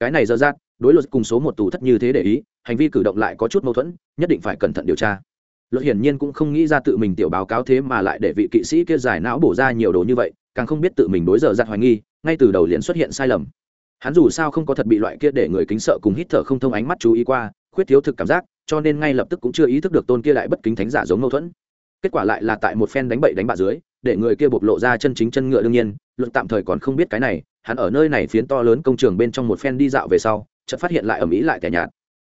Cái này dơ dát đối luật cùng số một tù thất như thế để ý, hành vi cử động lại có chút mâu thuẫn, nhất định phải cẩn thận điều tra. Luật hiển nhiên cũng không nghĩ ra tự mình tiểu báo cáo thế mà lại để vị kỵ sĩ kia giải não bổ ra nhiều đồ như vậy càng không biết tự mình đối giờ giặt hoài nghi, ngay từ đầu liền xuất hiện sai lầm. Hắn dù sao không có thật bị loại kia để người kính sợ cùng hít thở không thông ánh mắt chú ý qua, khuyết thiếu thực cảm giác, cho nên ngay lập tức cũng chưa ý thức được tôn kia lại bất kính thánh giả giống mâu thuẫn. Kết quả lại là tại một phen đánh bậy đánh bạ dưới, để người kia bộc lộ ra chân chính chân ngựa đương nhiên, luận tạm thời còn không biết cái này, hắn ở nơi này phiến to lớn công trường bên trong một phen đi dạo về sau, chợt phát hiện lại ở mỹ lại kẻ nhạt.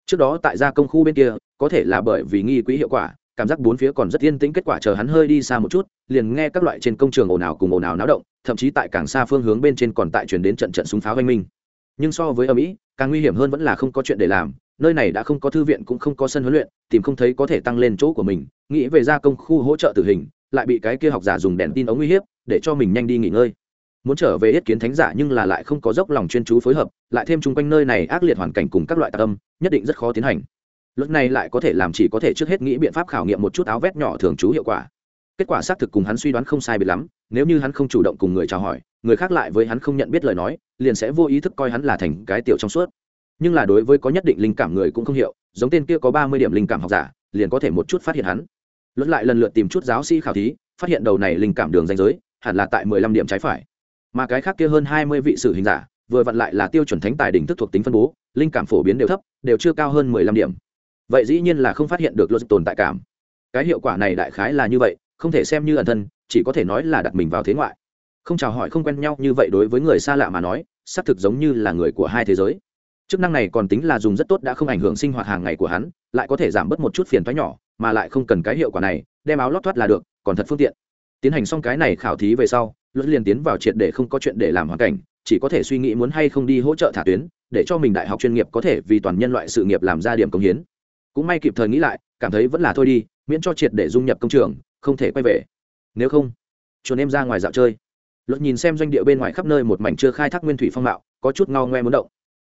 Trước đó tại gia công khu bên kia, có thể là bởi vì nghi quỹ hiệu quả cảm giác bốn phía còn rất yên tĩnh, kết quả chờ hắn hơi đi xa một chút, liền nghe các loại trên công trường ồn ào cùng ồn ào náo động, thậm chí tại càng xa phương hướng bên trên còn tại chuyển đến trận trận súng pháo oanh minh. Nhưng so với ở mỹ càng nguy hiểm hơn vẫn là không có chuyện để làm, nơi này đã không có thư viện cũng không có sân huấn luyện, tìm không thấy có thể tăng lên chỗ của mình, nghĩ về gia công khu hỗ trợ tử hình, lại bị cái kia học giả dùng đèn tin ống uy hiếp, để cho mình nhanh đi nghỉ ngơi. Muốn trở về yết kiến thánh giả nhưng là lại không có dốc lòng chuyên chú phối hợp, lại thêm chung quanh nơi này ác liệt hoàn cảnh cùng các loại tạc âm, nhất định rất khó tiến hành luật này lại có thể làm chỉ có thể trước hết nghĩ biện pháp khảo nghiệm một chút áo vét nhỏ thường trú hiệu quả. Kết quả xác thực cùng hắn suy đoán không sai biệt lắm, nếu như hắn không chủ động cùng người chào hỏi, người khác lại với hắn không nhận biết lời nói, liền sẽ vô ý thức coi hắn là thành cái tiểu trong suốt. Nhưng là đối với có nhất định linh cảm người cũng không hiểu, giống tên kia có ba mươi điểm linh cảm học giả, liền có thể một chút phát hiện hắn. Luật lại lần lượt tìm chút giáo sĩ khảo thí, phát hiện đầu này linh cảm đường danh giới, hẳn là tại mười lăm điểm trái phải. Mà cái khác kia hơn hai mươi vị sử hình giả, vừa vặn lại là tiêu chuẩn thánh tài đỉnh thức thuộc tính phân bố, linh cảm phổ biến đều thấp, đều chưa cao hơn mười lăm điểm vậy dĩ nhiên là không phát hiện được luật tồn tại cảm. Cái hiệu quả này đại khái là như vậy, không thể xem như ẩn thân, chỉ có thể nói là đặt mình vào thế ngoại. Không chào hỏi không quen nhau như vậy đối với người xa lạ mà nói, xác thực giống như là người của hai thế giới. Chức năng này còn tính là dùng rất tốt đã không ảnh hưởng sinh hoạt hàng ngày của hắn, lại có thể giảm bớt một chút phiền thoái nhỏ, mà lại không cần cái hiệu quả này, đem áo lót thoát là được, còn thật phương tiện. Tiến hành xong cái này khảo thí về sau luật liền tiến vào triệt để không có chuyện để làm hoàn cảnh, chỉ có thể suy nghĩ muốn hay không đi hỗ trợ thả tuyến, để cho mình đại học chuyên nghiệp có thể vì toàn nhân loại sự nghiệp làm ra điểm công hiến cũng may kịp thời nghĩ lại, cảm thấy vẫn là thôi đi, miễn cho triệt để dung nhập công trường, không thể quay về. Nếu không, chuồn em ra ngoài dạo chơi. Luật nhìn xem doanh địa bên ngoài khắp nơi một mảnh chưa khai thác nguyên thủy phong mạo, có chút ngao ngoe muốn động.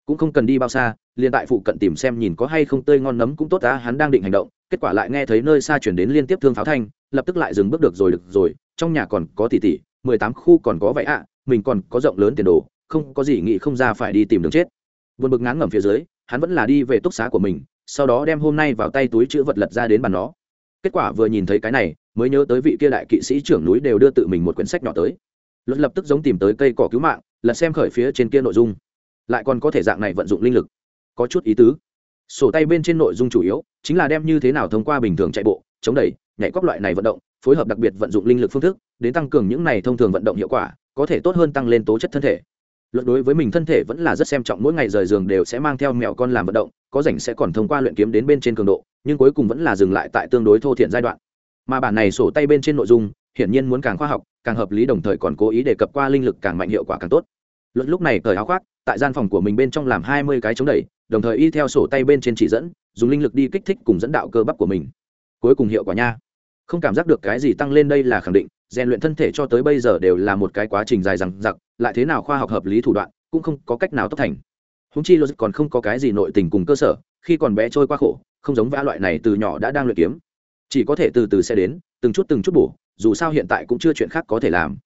Cũng không cần đi bao xa, liền tại phụ cận tìm xem nhìn có hay không tươi ngon nấm cũng tốt ta hắn đang định hành động, kết quả lại nghe thấy nơi xa chuyển đến liên tiếp thương pháo thanh, lập tức lại dừng bước được rồi được rồi, trong nhà còn có tỷ tỷ, mười tám khu còn có vậy ạ, mình còn có rộng lớn tiền đồ, không có gì nghĩ không ra phải đi tìm đường chết. Buồn bực ngán ngẩm phía dưới, hắn vẫn là đi về túc xá của mình sau đó đem hôm nay vào tay túi chữ vật lật ra đến bàn nó. Kết quả vừa nhìn thấy cái này, mới nhớ tới vị kia đại kỵ sĩ trưởng núi đều đưa tự mình một quyển sách nhỏ tới. Luật lập tức giống tìm tới cây cỏ cứu mạng, lật xem khởi phía trên kia nội dung. Lại còn có thể dạng này vận dụng linh lực. Có chút ý tứ. Sổ tay bên trên nội dung chủ yếu, chính là đem như thế nào thông qua bình thường chạy bộ, chống đẩy, nhảy các loại này vận động, phối hợp đặc biệt vận dụng linh lực phương thức, đến tăng cường những này thông thường vận động hiệu quả, có thể tốt hơn tăng lên tố chất thân thể. Luận đối với mình thân thể vẫn là rất xem trọng, mỗi ngày rời giường đều sẽ mang theo mèo con làm vận động, có rảnh sẽ còn thông qua luyện kiếm đến bên trên cường độ, nhưng cuối cùng vẫn là dừng lại tại tương đối thô thiện giai đoạn. Mà bản này sổ tay bên trên nội dung, hiển nhiên muốn càng khoa học, càng hợp lý đồng thời còn cố ý đề cập qua linh lực càng mạnh hiệu quả càng tốt. Luận lúc này cởi áo khoác, tại gian phòng của mình bên trong làm hai mươi cái chống đẩy, đồng thời y theo sổ tay bên trên chỉ dẫn, dùng linh lực đi kích thích cùng dẫn đạo cơ bắp của mình. Cuối cùng hiệu quả nha. Không cảm giác được cái gì tăng lên đây là khẳng định rèn luyện thân thể cho tới bây giờ đều là một cái quá trình dài dằng dặc, lại thế nào khoa học hợp lý thủ đoạn, cũng không có cách nào tốc thành. Húng chi logic còn không có cái gì nội tình cùng cơ sở, khi còn bé trôi qua khổ, không giống vã loại này từ nhỏ đã đang luyện kiếm. Chỉ có thể từ từ sẽ đến, từng chút từng chút bổ, dù sao hiện tại cũng chưa chuyện khác có thể làm.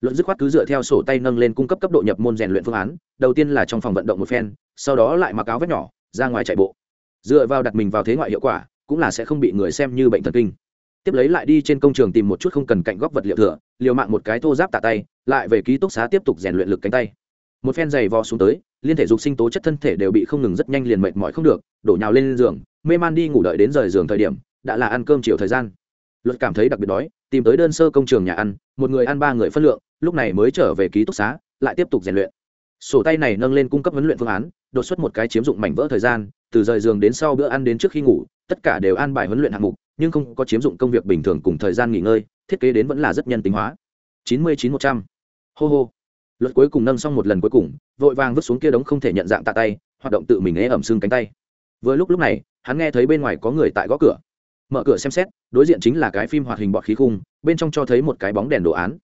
Luận dứt khoát cứ dựa theo sổ tay nâng lên cung cấp cấp độ nhập môn rèn luyện phương án, đầu tiên là trong phòng vận động một phen, sau đó lại mặc áo vét nhỏ, ra ngoài chạy bộ. Dựa vào đặt mình vào thế ngoại hiệu quả, cũng là sẽ không bị người xem như bệnh thần kinh tiếp lấy lại đi trên công trường tìm một chút không cần cạnh góc vật liệu thừa, liều mạng một cái thô giáp tạ tay, lại về ký túc xá tiếp tục rèn luyện lực cánh tay. Một phen giày vò xuống tới, liên thể dục sinh tố chất thân thể đều bị không ngừng rất nhanh liền mệt mỏi không được, đổ nhào lên giường, mê man đi ngủ đợi đến rời giường thời điểm, đã là ăn cơm chiều thời gian. Luật cảm thấy đặc biệt đói, tìm tới đơn sơ công trường nhà ăn, một người ăn ba người phân lượng, lúc này mới trở về ký túc xá, lại tiếp tục rèn luyện. Sổ tay này nâng lên cung cấp huấn luyện phương án, đột xuất một cái chiếm dụng mảnh vỡ thời gian, từ rời giường đến sau bữa ăn đến trước khi ngủ, tất cả đều ăn bài huấn luyện hạng mục nhưng không có chiếm dụng công việc bình thường cùng thời gian nghỉ ngơi, thiết kế đến vẫn là rất nhân tính hóa. chín mươi chín một trăm. Hô hô. Luật cuối cùng nâng xong một lần cuối cùng, vội vàng vứt xuống kia đống không thể nhận dạng tạ tay, hoạt động tự mình ế ẩm xương cánh tay. Vừa lúc lúc này, hắn nghe thấy bên ngoài có người tại gõ cửa. Mở cửa xem xét, đối diện chính là cái phim hoạt hình bọt khí khung, bên trong cho thấy một cái bóng đèn đồ án.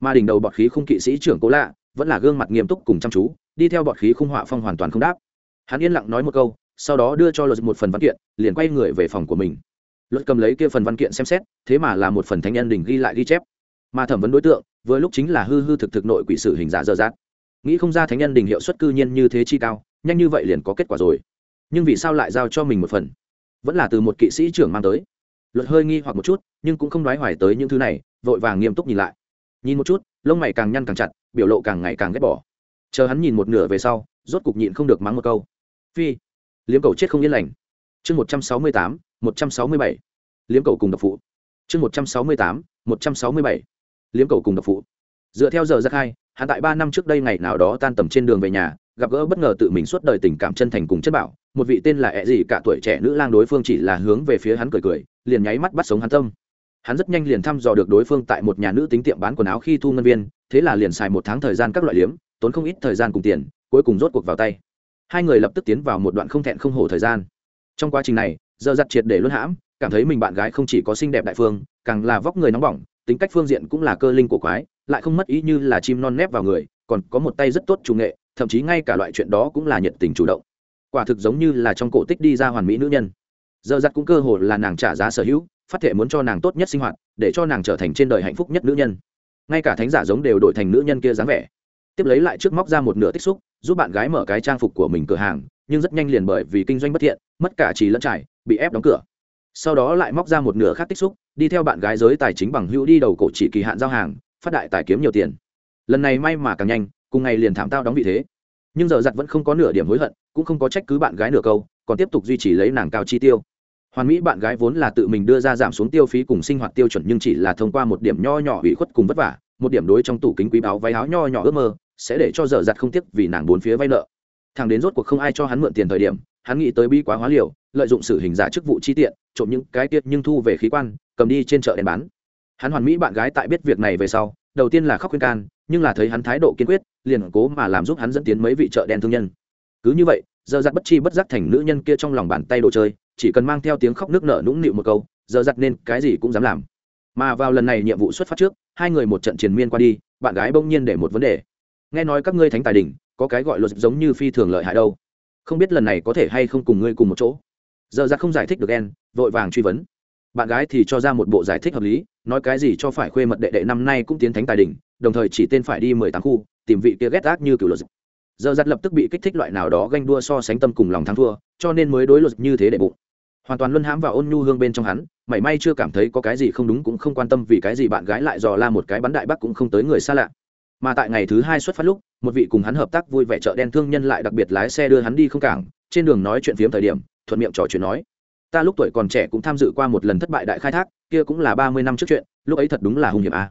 Mà đỉnh đầu bọt khí khung kỵ sĩ trưởng cố lạ, vẫn là gương mặt nghiêm túc cùng chăm chú, đi theo bọt khí khung họa phong hoàn toàn không đáp. Hắn yên lặng nói một câu, sau đó đưa cho luật một phần văn kiện, liền quay người về phòng của mình luật cầm lấy kia phần văn kiện xem xét, thế mà là một phần thánh nhân đình ghi lại ghi chép. Mà thẩm vấn đối tượng, vừa lúc chính là hư hư thực thực nội quỷ sự hình giả dơ dát nghĩ không ra thánh nhân đình hiệu suất cư nhiên như thế chi cao, nhanh như vậy liền có kết quả rồi. Nhưng vì sao lại giao cho mình một phần? Vẫn là từ một kỵ sĩ trưởng mang tới. Luật hơi nghi hoặc một chút, nhưng cũng không nói hoài tới những thứ này, vội vàng nghiêm túc nhìn lại. Nhìn một chút, lông mày càng nhăn càng chặt, biểu lộ càng ngày càng ghét bỏ. Chờ hắn nhìn một nửa về sau, rốt cục nhịn không được mắng một câu. Phi, liếm cầu chết không yên lành chương một trăm sáu mươi tám, một trăm sáu mươi bảy. Liếm cầu cùng độc phụ. Chương một trăm sáu mươi tám, một trăm sáu mươi bảy. Liếm cầu cùng độc phụ. Dựa theo giờ ra khai hắn tại ba năm trước đây ngày nào đó tan tầm trên đường về nhà, gặp gỡ bất ngờ tự mình suốt đời tình cảm chân thành cùng chất bảo. Một vị tên là e ẹ gì cả tuổi trẻ nữ lang đối phương chỉ là hướng về phía hắn cười cười, liền nháy mắt bắt sống hắn tâm. Hắn rất nhanh liền thăm dò được đối phương tại một nhà nữ tính tiệm bán quần áo khi thu ngân viên, thế là liền xài một tháng thời gian các loại liếm, tốn không ít thời gian cùng tiền, cuối cùng rốt cuộc vào tay. Hai người lập tức tiến vào một đoạn không thẹn không hổ thời gian trong quá trình này giờ giặt triệt để luân hãm, cảm thấy mình bạn gái không chỉ có xinh đẹp đại phương, càng là vóc người nóng bỏng, tính cách phương diện cũng là cơ linh của quái, lại không mất ý như là chim non nép vào người, còn có một tay rất tốt chủ nghệ, thậm chí ngay cả loại chuyện đó cũng là nhiệt tình chủ động. Quả thực giống như là trong cổ tích đi ra hoàn mỹ nữ nhân. Giờ giặt cũng cơ hội là nàng trả giá sở hữu, phát thể muốn cho nàng tốt nhất sinh hoạt, để cho nàng trở thành trên đời hạnh phúc nhất nữ nhân. Ngay cả thánh giả giống đều đổi thành nữ nhân kia dáng vẻ. Tiếp lấy lại trước móc ra một nửa tích xúc, giúp bạn gái mở cái trang phục của mình cửa hàng nhưng rất nhanh liền bởi vì kinh doanh bất thiện, mất cả trí lẫn trải, bị ép đóng cửa. Sau đó lại móc ra một nửa khác tích xúc, đi theo bạn gái giới tài chính bằng hữu đi đầu cổ chỉ kỳ hạn giao hàng, phát đại tài kiếm nhiều tiền. Lần này may mà càng nhanh, cùng ngày liền thảm tao đóng vị thế. Nhưng giờ giặt vẫn không có nửa điểm hối hận, cũng không có trách cứ bạn gái nửa câu, còn tiếp tục duy trì lấy nàng cao chi tiêu. Hoàn mỹ bạn gái vốn là tự mình đưa ra giảm xuống tiêu phí cùng sinh hoạt tiêu chuẩn nhưng chỉ là thông qua một điểm nho nhỏ ủy khuất cùng vất vả, một điểm đối trong tủ kính quý báo váy áo nho nhỏ ước mơ, sẽ để cho dở dặt không tiếc vì nàng bốn phía vay nợ thằng đến rốt cuộc không ai cho hắn mượn tiền thời điểm, hắn nghĩ tới bi quá hóa liều, lợi dụng sự hình giả chức vụ chi tiện, trộm những cái tiết nhưng thu về khí quan, cầm đi trên chợ đèn bán. Hắn hoàn mỹ bạn gái tại biết việc này về sau, đầu tiên là khóc khuyên can, nhưng là thấy hắn thái độ kiên quyết, liền cố mà làm giúp hắn dẫn tiến mấy vị chợ đen thương nhân. Cứ như vậy, giờ giặt bất chi bất giác thành nữ nhân kia trong lòng bàn tay đồ chơi, chỉ cần mang theo tiếng khóc nước nở nũng nịu một câu, giờ giặt nên cái gì cũng dám làm. Mà vào lần này nhiệm vụ xuất phát trước, hai người một trận triền miên qua đi, bạn gái bỗng nhiên để một vấn đề. Nghe nói các ngươi thánh tài đình có cái gọi luật giống như phi thường lợi hại đâu. Không biết lần này có thể hay không cùng ngươi cùng một chỗ. Giờ ra không giải thích được en vội vàng truy vấn. Bạn gái thì cho ra một bộ giải thích hợp lý, nói cái gì cho phải khuê mật đệ đệ năm nay cũng tiến thánh tài đình đồng thời chỉ tên phải đi mười tám khu, tìm vị kia ghét ác như cựu luật. Giờ giặt lập tức bị kích thích loại nào đó ganh đua so sánh tâm cùng lòng thắng thua, cho nên mới đối luật như thế để bụng. Hoàn toàn luân hãm vào ôn nhu hương bên trong hắn, mảy may chưa cảm thấy có cái gì không đúng cũng không quan tâm vì cái gì bạn gái lại dò la một cái bắn đại bắc cũng không tới người xa lạ mà tại ngày thứ hai xuất phát lúc, một vị cùng hắn hợp tác vui vẻ chợ đen thương nhân lại đặc biệt lái xe đưa hắn đi không cảng, trên đường nói chuyện phiếm thời điểm, thuận miệng trò chuyện nói, ta lúc tuổi còn trẻ cũng tham dự qua một lần thất bại đại khai thác, kia cũng là ba mươi năm trước chuyện, lúc ấy thật đúng là hung hiểm a à.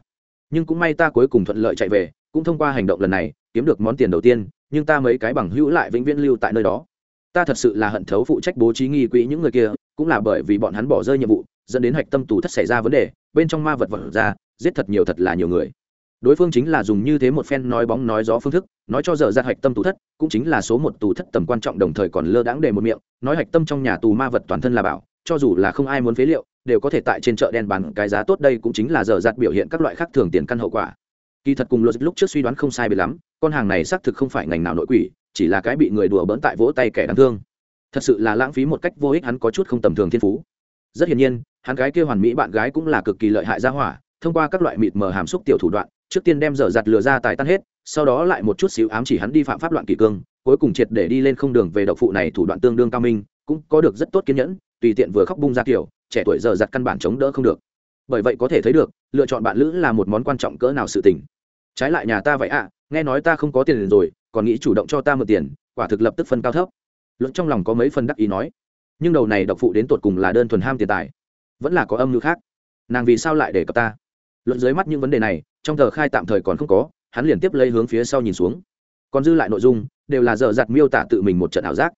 nhưng cũng may ta cuối cùng thuận lợi chạy về, cũng thông qua hành động lần này, kiếm được món tiền đầu tiên, nhưng ta mấy cái bằng hữu lại vĩnh viễn lưu tại nơi đó ta thật sự là hận thấu phụ trách bố trí nghi quỹ những người kia, cũng là bởi vì bọn hắn bỏ rơi nhiệm vụ, dẫn đến hạch tâm tù thất xảy ra vấn đề, bên trong ma vật vật ra, giết thật nhiều thật là nhiều người đối phương chính là dùng như thế một phen nói bóng nói gió phương thức, nói cho dở ra hạch tâm tù thất, cũng chính là số một tù thất tầm quan trọng đồng thời còn lơ đãng để một miệng, nói hạch tâm trong nhà tù ma vật toàn thân là bảo, cho dù là không ai muốn phế liệu, đều có thể tại trên chợ đen bán cái giá tốt đây cũng chính là dở dạt biểu hiện các loại khác thường tiền căn hậu quả. Kỳ thật cùng luật lúc trước suy đoán không sai biệt lắm, con hàng này xác thực không phải ngành nào nội quỷ, chỉ là cái bị người đùa bỡn tại vỗ tay kẻ đáng thương. Thật sự là lãng phí một cách vô ích hắn có chút không tầm thường thiên phú. Rất hiển nhiên, hắn gái kia hoàn mỹ bạn gái cũng là cực kỳ lợi hại ra hỏa, thông qua các loại mịt mờ hàm xúc tiểu thủ đoạn trước tiên đem dở giặt lừa ra tài tan hết, sau đó lại một chút xíu ám chỉ hắn đi phạm pháp loạn kỷ cương, cuối cùng triệt để đi lên không đường về độc phụ này thủ đoạn tương đương cao minh, cũng có được rất tốt kiên nhẫn, tùy tiện vừa khóc bung ra kiểu, trẻ tuổi dở giặt căn bản chống đỡ không được. Bởi vậy có thể thấy được, lựa chọn bạn lữ là một món quan trọng cỡ nào sự tình. Trái lại nhà ta vậy ạ, nghe nói ta không có tiền rồi, còn nghĩ chủ động cho ta mượn tiền, quả thực lập tức phân cao thấp. Luận trong lòng có mấy phần đắc ý nói, nhưng đầu này độc phụ đến tột cùng là đơn thuần ham tiền tài, vẫn là có âm mưu khác. Nàng vì sao lại để cập ta? Luận dưới mắt những vấn đề này trong tờ khai tạm thời còn không có, hắn liền tiếp lấy hướng phía sau nhìn xuống. Còn dư lại nội dung, đều là dở dặt miêu tả tự mình một trận ảo giác.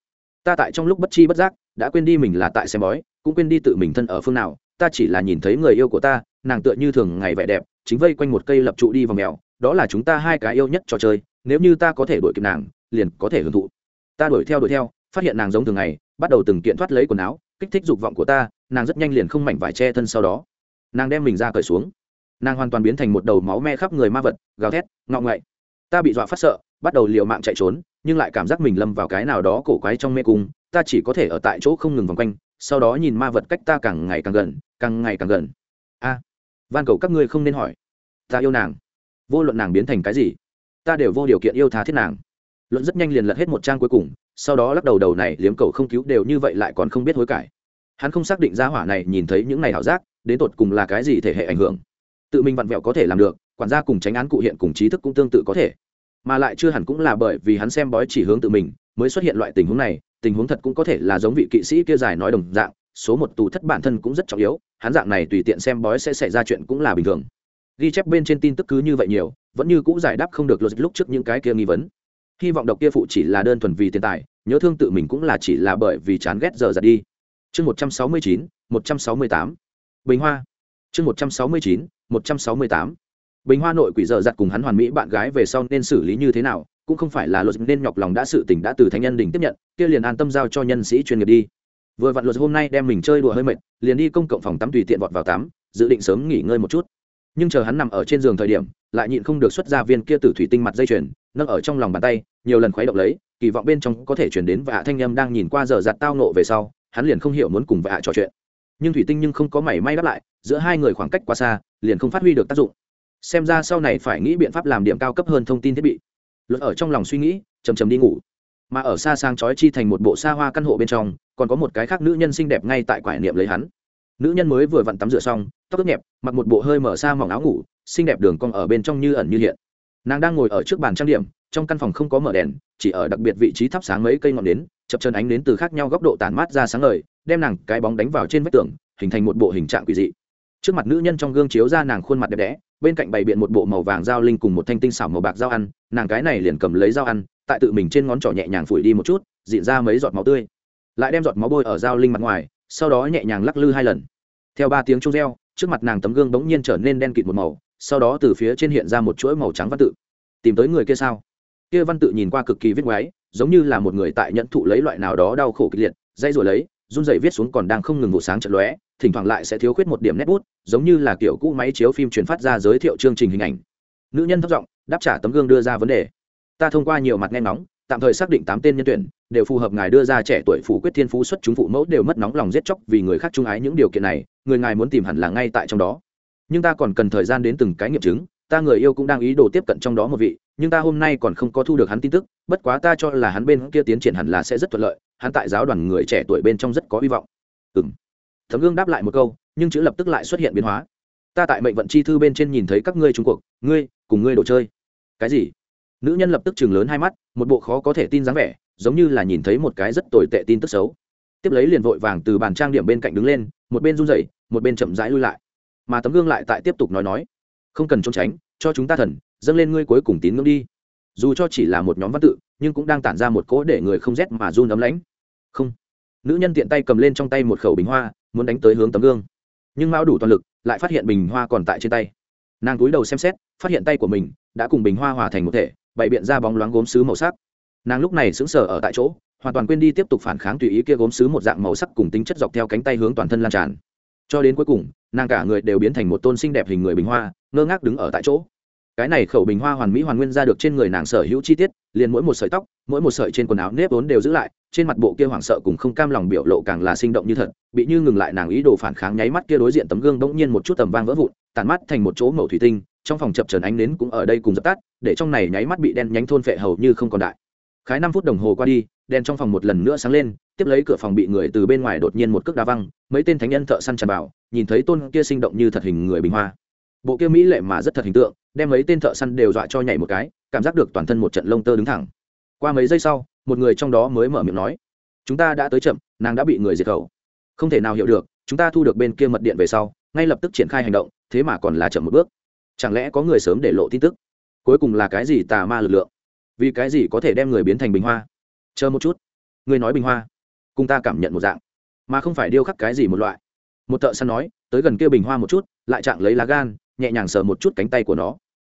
Ta tại trong lúc bất chi bất giác, đã quên đi mình là tại xem bói, cũng quên đi tự mình thân ở phương nào, ta chỉ là nhìn thấy người yêu của ta, nàng tựa như thường ngày vẻ đẹp, chính vây quanh một cây lập trụ đi vào mèo, đó là chúng ta hai cái yêu nhất trò chơi, nếu như ta có thể đuổi kịp nàng, liền có thể hưởng thụ. Ta đuổi theo đuổi theo, phát hiện nàng giống thường ngày, bắt đầu từng kiện thoát lấy quần áo, kích thích dục vọng của ta, nàng rất nhanh liền không mảnh vải che thân sau đó. Nàng đem mình ra cởi xuống nàng hoàn toàn biến thành một đầu máu me khắp người ma vật, gào thét, ngọ ngậy ta bị dọa phát sợ, bắt đầu liều mạng chạy trốn, nhưng lại cảm giác mình lâm vào cái nào đó cổ quái trong mê cung, ta chỉ có thể ở tại chỗ không ngừng vòng quanh, sau đó nhìn ma vật cách ta càng ngày càng gần, càng ngày càng gần. A, van cầu các ngươi không nên hỏi. Ta yêu nàng. Vô luận nàng biến thành cái gì, ta đều vô điều kiện yêu tha thiết nàng. Luận rất nhanh liền lật hết một trang cuối cùng, sau đó lắc đầu đầu này liếm cầu không cứu đều như vậy lại còn không biết hối cải. Hắn không xác định ra hỏa này nhìn thấy những này ảo giác, đến tột cùng là cái gì thể hệ ảnh hưởng tự mình vặn vẹo có thể làm được, quản gia cùng tránh án cụ hiện cùng trí thức cũng tương tự có thể. Mà lại chưa hẳn cũng là bởi vì hắn xem bói chỉ hướng tự mình, mới xuất hiện loại tình huống này, tình huống thật cũng có thể là giống vị kỵ sĩ kia dài nói đồng dạng, số một tù thất bản thân cũng rất trọng yếu, hắn dạng này tùy tiện xem bói sẽ xảy ra chuyện cũng là bình thường. Ghi chép bên trên tin tức cứ như vậy nhiều, vẫn như cũng giải đáp không được logic lúc trước những cái kia nghi vấn. Hy vọng độc kia phụ chỉ là đơn thuần vì tiền tài, nhớ thương tự mình cũng là chỉ là bởi vì chán ghét giờ giật đi. Chương một trăm sáu mươi chín, một trăm sáu mươi tám. Bình hoa. Chương một trăm sáu mươi chín một trăm sáu mươi tám. Bình hoa nội quỷ dở giặt cùng hắn hoàn mỹ bạn gái về sau nên xử lý như thế nào, cũng không phải là luật nên nhọc lòng đã sự tình đã từ thánh nhân đình tiếp nhận, kia liền an tâm giao cho nhân sĩ chuyên nghiệp đi. Vừa vặn luật hôm nay đem mình chơi đùa hơi mệt, liền đi công cộng phòng tắm tùy tiện vọt vào tắm, dự định sớm nghỉ ngơi một chút. Nhưng chờ hắn nằm ở trên giường thời điểm, lại nhịn không được xuất ra viên kia tử thủy tinh mặt dây chuyền, nâng ở trong lòng bàn tay, nhiều lần khuấy động lấy, kỳ vọng bên trong có thể chuyển đến và thanh âm đang nhìn qua giờ giặt tao nộ về sau, hắn liền không hiểu muốn cùng vạ trò chuyện. Nhưng thủy tinh nhưng không có mảy may đáp lại, giữa hai người khoảng cách quá xa liền không phát huy được tác dụng. Xem ra sau này phải nghĩ biện pháp làm điểm cao cấp hơn thông tin thiết bị. Luật ở trong lòng suy nghĩ, chầm chầm đi ngủ. Mà ở xa sang chói chi thành một bộ xa hoa căn hộ bên trong, còn có một cái khác nữ nhân xinh đẹp ngay tại quải niệm lấy hắn. Nữ nhân mới vừa vặn tắm rửa xong, tóc ướt nhẹp, mặc một bộ hơi mở xa mỏng áo ngủ, xinh đẹp đường cong ở bên trong như ẩn như hiện. Nàng đang ngồi ở trước bàn trang điểm, trong căn phòng không có mở đèn, chỉ ở đặc biệt vị trí thắp sáng mấy cây ngọn nến, chập chân ánh đến từ khác nhau góc độ tản mát ra sáng ngời, đem nàng cái bóng đánh vào trên vách tường, hình thành một bộ hình trạng quỷ dị trước mặt nữ nhân trong gương chiếu ra nàng khuôn mặt đẹp đẽ, bên cạnh bày biện một bộ màu vàng dao linh cùng một thanh tinh xảo màu bạc dao ăn, nàng cái này liền cầm lấy dao ăn, tại tự mình trên ngón trỏ nhẹ nhàng phủi đi một chút, dịn ra mấy giọt máu tươi. Lại đem giọt máu bôi ở dao linh mặt ngoài, sau đó nhẹ nhàng lắc lư hai lần. Theo ba tiếng chung reo, trước mặt nàng tấm gương bỗng nhiên trở nên đen kịt một màu, sau đó từ phía trên hiện ra một chuỗi màu trắng văn tự. Tìm tới người kia sao? Kia văn tự nhìn qua cực kỳ viết ngoáy giống như là một người tại nhận thụ lấy loại nào đó đau khổ kịch liệt dây rồi lấy, run rẩy viết xuống còn đang không ngừng vụ sáng trận lóe thỉnh thoảng lại sẽ thiếu khuyết một điểm nét bút, giống như là kiểu cũ máy chiếu phim truyền phát ra giới thiệu chương trình hình ảnh. Nữ nhân thất giọng, đáp trả tấm gương đưa ra vấn đề. Ta thông qua nhiều mặt nghe nóng tạm thời xác định tám tên nhân tuyển đều phù hợp ngài đưa ra trẻ tuổi phủ quyết thiên phú xuất chúng phụ mẫu đều mất nóng lòng giết chóc vì người khác trung ái những điều kiện này, người ngài muốn tìm hẳn là ngay tại trong đó. Nhưng ta còn cần thời gian đến từng cái nghiệm chứng, ta người yêu cũng đang ý đồ tiếp cận trong đó một vị, nhưng ta hôm nay còn không có thu được hắn tin tức, bất quá ta cho là hắn bên kia tiến triển hẳn là sẽ rất thuận lợi, hắn tại giáo đoàn người trẻ tuổi bên trong rất có hy vọng. Ừ m thấm gương đáp lại một câu, nhưng chữ lập tức lại xuất hiện biến hóa. Ta tại mệnh vận chi thư bên trên nhìn thấy các ngươi trung cuộc, ngươi cùng ngươi đồ chơi. Cái gì? Nữ nhân lập tức chừng lớn hai mắt, một bộ khó có thể tin dáng vẻ, giống như là nhìn thấy một cái rất tồi tệ tin tức xấu. Tiếp lấy liền vội vàng từ bàn trang điểm bên cạnh đứng lên, một bên run rẩy, một bên chậm rãi lui lại. Mà tấm gương lại tại tiếp tục nói nói. Không cần trốn tránh, cho chúng ta thần, dâng lên ngươi cuối cùng tín ngưỡng đi. Dù cho chỉ là một nhóm văn tự, nhưng cũng đang tản ra một cỗ để người không rét mà run ấm lãnh. Không. Nữ nhân tiện tay cầm lên trong tay một khẩu bình hoa muốn đánh tới hướng tấm gương. Nhưng mao đủ toàn lực, lại phát hiện bình hoa còn tại trên tay. Nàng cúi đầu xem xét, phát hiện tay của mình đã cùng bình hoa hòa thành một thể, bày biện ra bóng loáng gốm xứ màu sắc. Nàng lúc này sững sờ ở tại chỗ, hoàn toàn quên đi tiếp tục phản kháng tùy ý kia gốm xứ một dạng màu sắc cùng tính chất dọc theo cánh tay hướng toàn thân lan tràn. Cho đến cuối cùng, nàng cả người đều biến thành một tôn xinh đẹp hình người bình hoa, ngơ ngác đứng ở tại chỗ cái này khẩu bình hoa hoàn mỹ hoàn nguyên ra được trên người nàng sở hữu chi tiết, liền mỗi một sợi tóc, mỗi một sợi trên quần áo nếp vốn đều giữ lại, trên mặt bộ kia hoảng sợ cùng không cam lòng biểu lộ càng là sinh động như thật, bị như ngừng lại nàng ý đồ phản kháng nháy mắt kia đối diện tấm gương bỗng nhiên một chút tầm vang vỡ vụn tàn mắt thành một chỗ màu thủy tinh, trong phòng chập trần ánh nến cũng ở đây cùng dập tắt, để trong này nháy mắt bị đen nhánh thôn phệ hầu như không còn đại. Khái năm phút đồng hồ qua đi, đèn trong phòng một lần nữa sáng lên, tiếp lấy cửa phòng bị người từ bên ngoài đột nhiên một cước đá văng, mấy tên thánh nhân thợ săn tràn vào, nhìn thấy tôn kia sinh động như thật hình người bình hoa bộ kia mỹ lệ mà rất thật hình tượng, đem mấy tên thợ săn đều dọa cho nhảy một cái, cảm giác được toàn thân một trận lông tơ đứng thẳng. Qua mấy giây sau, một người trong đó mới mở miệng nói, chúng ta đã tới chậm, nàng đã bị người diệt khẩu. Không thể nào hiểu được, chúng ta thu được bên kia mật điện về sau, ngay lập tức triển khai hành động, thế mà còn là chậm một bước. Chẳng lẽ có người sớm để lộ tin tức? Cuối cùng là cái gì tà ma lực lượng? Vì cái gì có thể đem người biến thành bình hoa? Chờ một chút người nói bình hoa, cùng ta cảm nhận một dạng, mà không phải điêu khắc cái gì một loại. Một thợ săn nói, tới gần kia bình hoa một chút, lại chạm lấy lá gan nhẹ nhàng sờ một chút cánh tay của nó.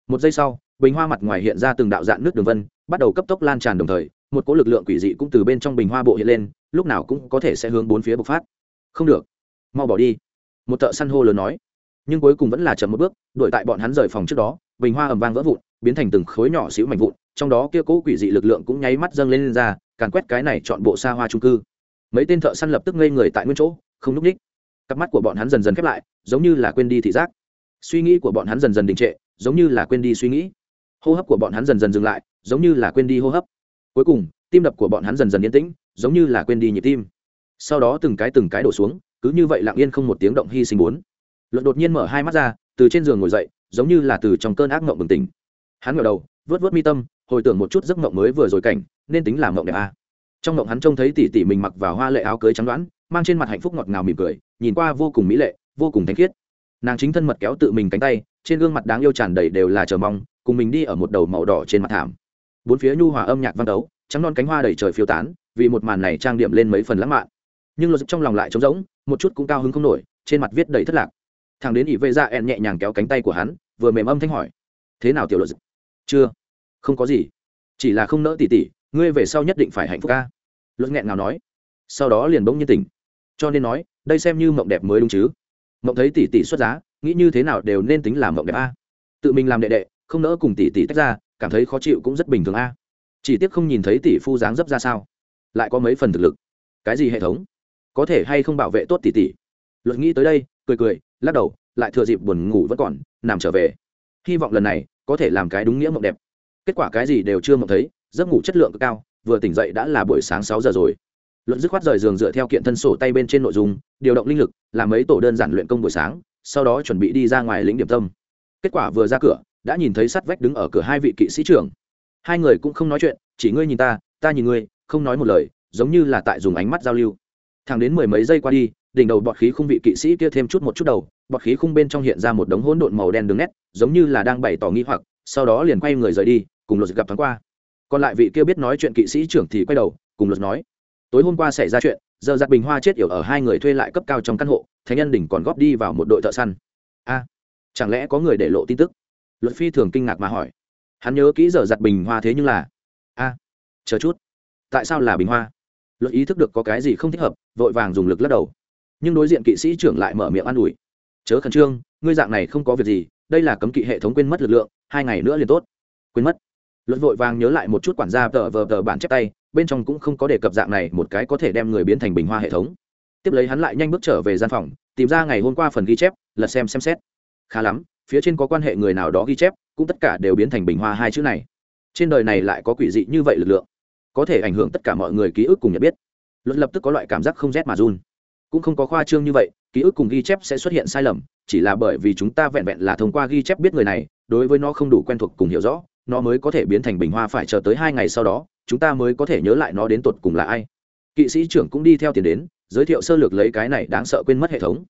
Một giây sau bình hoa mặt ngoài hiện ra từng đạo dạng nước đường vân bắt đầu cấp tốc lan tràn đồng thời một cỗ lực lượng quỷ dị cũng từ bên trong bình hoa bộ hiện lên lúc nào cũng có thể sẽ hướng bốn phía bộc phát. Không được mau bỏ đi. Một thợ săn hô lớn nói. Nhưng cuối cùng vẫn là chậm một bước đuổi tại bọn hắn rời phòng trước đó bình hoa ầm vang vỡ vụn biến thành từng khối nhỏ xíu mảnh vụn trong đó kia cỗ quỷ dị lực lượng cũng nháy mắt dâng lên, lên ra càn quét cái này chọn bộ xa hoa trung cư. Mấy tên thợ săn lập tức ngây người tại nguyên chỗ không núp ních cặp mắt của bọn hắn dần dần khép lại giống như là quên đi thị giác suy nghĩ của bọn hắn dần dần đình trệ, giống như là quên đi suy nghĩ. Hô hấp của bọn hắn dần dần dừng lại, giống như là quên đi hô hấp. Cuối cùng, tim đập của bọn hắn dần dần yên tĩnh, giống như là quên đi nhịp tim. Sau đó từng cái từng cái đổ xuống, cứ như vậy lặng yên không một tiếng động hy sinh bốn. Luận đột nhiên mở hai mắt ra, từ trên giường ngồi dậy, giống như là từ trong cơn ác mộng bừng tỉnh. Hắn ngẩng đầu, vớt vớt mi tâm, hồi tưởng một chút giấc mộng mới vừa rồi cảnh, nên tính là mộng đẹp a. Trong mộng hắn trông thấy tỷ tỷ mình mặc vào hoa lệ áo cưới trắng đoán, mang trên mặt hạnh phúc ngọt ngào mỉm cười, nhìn qua vô cùng mỹ lệ, vô cùng thanh khiết nàng chính thân mật kéo tự mình cánh tay, trên gương mặt đáng yêu tràn đầy đều là chờ mong, cùng mình đi ở một đầu màu đỏ trên mặt thảm. Bốn phía nhu hòa âm nhạc văn đấu trắng non cánh hoa đầy trời phiêu tán, vì một màn này trang điểm lên mấy phần lãng mạn. Nhưng luật trong lòng lại trống rỗng, một chút cũng cao hứng không nổi, trên mặt viết đầy thất lạc. Thằng đến ỷ vệ ra ẹn nhẹ nhàng kéo cánh tay của hắn, vừa mềm âm thanh hỏi, thế nào tiểu luật chưa. Không có gì. Chỉ là không nỡ tỉ tỉ, ngươi về sau nhất định phải hạnh phúc ca luật nghẹn ngào nói. Sau đó liền bỗng nhiên tỉnh. Cho nên nói, đây xem như mộng đẹp mới đúng chứ mộng thấy tỷ tỷ xuất giá, nghĩ như thế nào đều nên tính làm mộng đẹp a. Tự mình làm đệ đệ, không nỡ cùng tỷ tỷ tách ra, cảm thấy khó chịu cũng rất bình thường a. Chỉ tiếc không nhìn thấy tỷ phu dáng dấp ra sao. Lại có mấy phần thực lực. Cái gì hệ thống? Có thể hay không bảo vệ tốt tỷ tỷ? Luật nghĩ tới đây, cười cười, lắc đầu, lại thừa dịp buồn ngủ vẫn còn, nằm trở về. Hy vọng lần này, có thể làm cái đúng nghĩa mộng đẹp. Kết quả cái gì đều chưa mộng thấy, giấc ngủ chất lượng cực cao, vừa tỉnh dậy đã là buổi sáng sáu giờ rồi luận dứt khoát rời giường dựa theo kiện thân sổ tay bên trên nội dung, điều động linh lực, làm mấy tổ đơn giản luyện công buổi sáng, sau đó chuẩn bị đi ra ngoài lĩnh điểm tâm. Kết quả vừa ra cửa, đã nhìn thấy sắt vách đứng ở cửa hai vị kỵ sĩ trưởng. Hai người cũng không nói chuyện, chỉ ngươi nhìn ta ta nhìn ngươi, không nói một lời, giống như là tại dùng ánh mắt giao lưu. Thẳng đến mười mấy giây qua đi, đỉnh đầu bọt khí khung vị kỵ sĩ kia thêm chút một chút đầu, bọt khí khung bên trong hiện ra một đống hỗn độn màu đen đường nét, giống như là đang bày tỏ nghi hoặc, sau đó liền quay người rời đi, cùng luật gặp thoáng qua. Còn lại vị kia biết nói chuyện kỵ sĩ trưởng thì quay đầu, cùng luật nói tối hôm qua xảy ra chuyện, giờ giặt bình hoa chết yểu ở hai người thuê lại cấp cao trong căn hộ, thánh nhân đỉnh còn góp đi vào một đội thợ săn. A, chẳng lẽ có người để lộ tin tức? Luật phi thường kinh ngạc mà hỏi. Hắn nhớ kỹ giờ giặt bình hoa thế nhưng là, a, chờ chút. Tại sao là bình hoa? Luật ý thức được có cái gì không thích hợp, vội vàng dùng lực lắc đầu. Nhưng đối diện kỵ sĩ trưởng lại mở miệng an ủi. Chớ khẩn trương, ngươi dạng này không có việc gì, đây là cấm kỵ hệ thống quên mất lực lượng, hai ngày nữa liền tốt. Quên mất luật vội vàng nhớ lại một chút quản gia tờ vờ tờ bản chép tay, bên trong cũng không có đề cập dạng này một cái có thể đem người biến thành bình hoa hệ thống. Tiếp lấy hắn lại nhanh bước trở về gian phòng, tìm ra ngày hôm qua phần ghi chép, lật xem xem xét. Khá lắm, phía trên có quan hệ người nào đó ghi chép, cũng tất cả đều biến thành bình hoa hai chữ này. Trên đời này lại có quỷ dị như vậy lực lượng, có thể ảnh hưởng tất cả mọi người ký ức cùng nhận biết. Luật lập tức có loại cảm giác không rét mà run. Cũng không có khoa trương như vậy, ký ức cùng ghi chép sẽ xuất hiện sai lầm, chỉ là bởi vì chúng ta vẹn vẹn là thông qua ghi chép biết người này, đối với nó không đủ quen thuộc cùng hiểu rõ nó mới có thể biến thành bình hoa phải chờ tới hai ngày sau đó, chúng ta mới có thể nhớ lại nó đến tột cùng là ai. Kỵ sĩ trưởng cũng đi theo tiền đến, giới thiệu sơ lược lấy cái này đáng sợ quên mất hệ thống.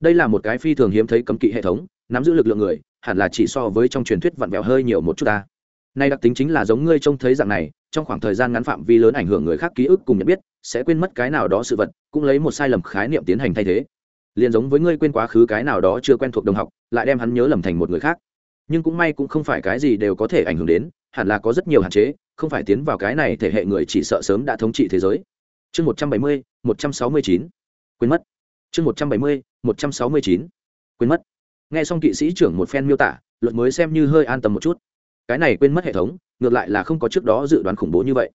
Đây là một cái phi thường hiếm thấy cấm kỵ hệ thống, nắm giữ lực lượng người, hẳn là chỉ so với trong truyền thuyết vặn vẹo hơi nhiều một chút ta. Nay đặc tính chính là giống ngươi trông thấy dạng này, trong khoảng thời gian ngắn phạm vi lớn ảnh hưởng người khác ký ức cùng nhận biết, sẽ quên mất cái nào đó sự vật, cũng lấy một sai lầm khái niệm tiến hành thay thế. Liền giống với ngươi quên quá khứ cái nào đó chưa quen thuộc đồng học, lại đem hắn nhớ lầm thành một người khác nhưng cũng may cũng không phải cái gì đều có thể ảnh hưởng đến, hẳn là có rất nhiều hạn chế, không phải tiến vào cái này thể hệ người chỉ sợ sớm đã thống trị thế giới. Chương một trăm bảy mươi, một trăm sáu mươi chín. Quên mất. Chương một trăm bảy mươi, một trăm sáu mươi chín. Quên mất. Nghe xong kỵ sĩ trưởng một phen miêu tả, luật mới xem như hơi an tâm một chút. Cái này quên mất hệ thống, ngược lại là không có trước đó dự đoán khủng bố như vậy.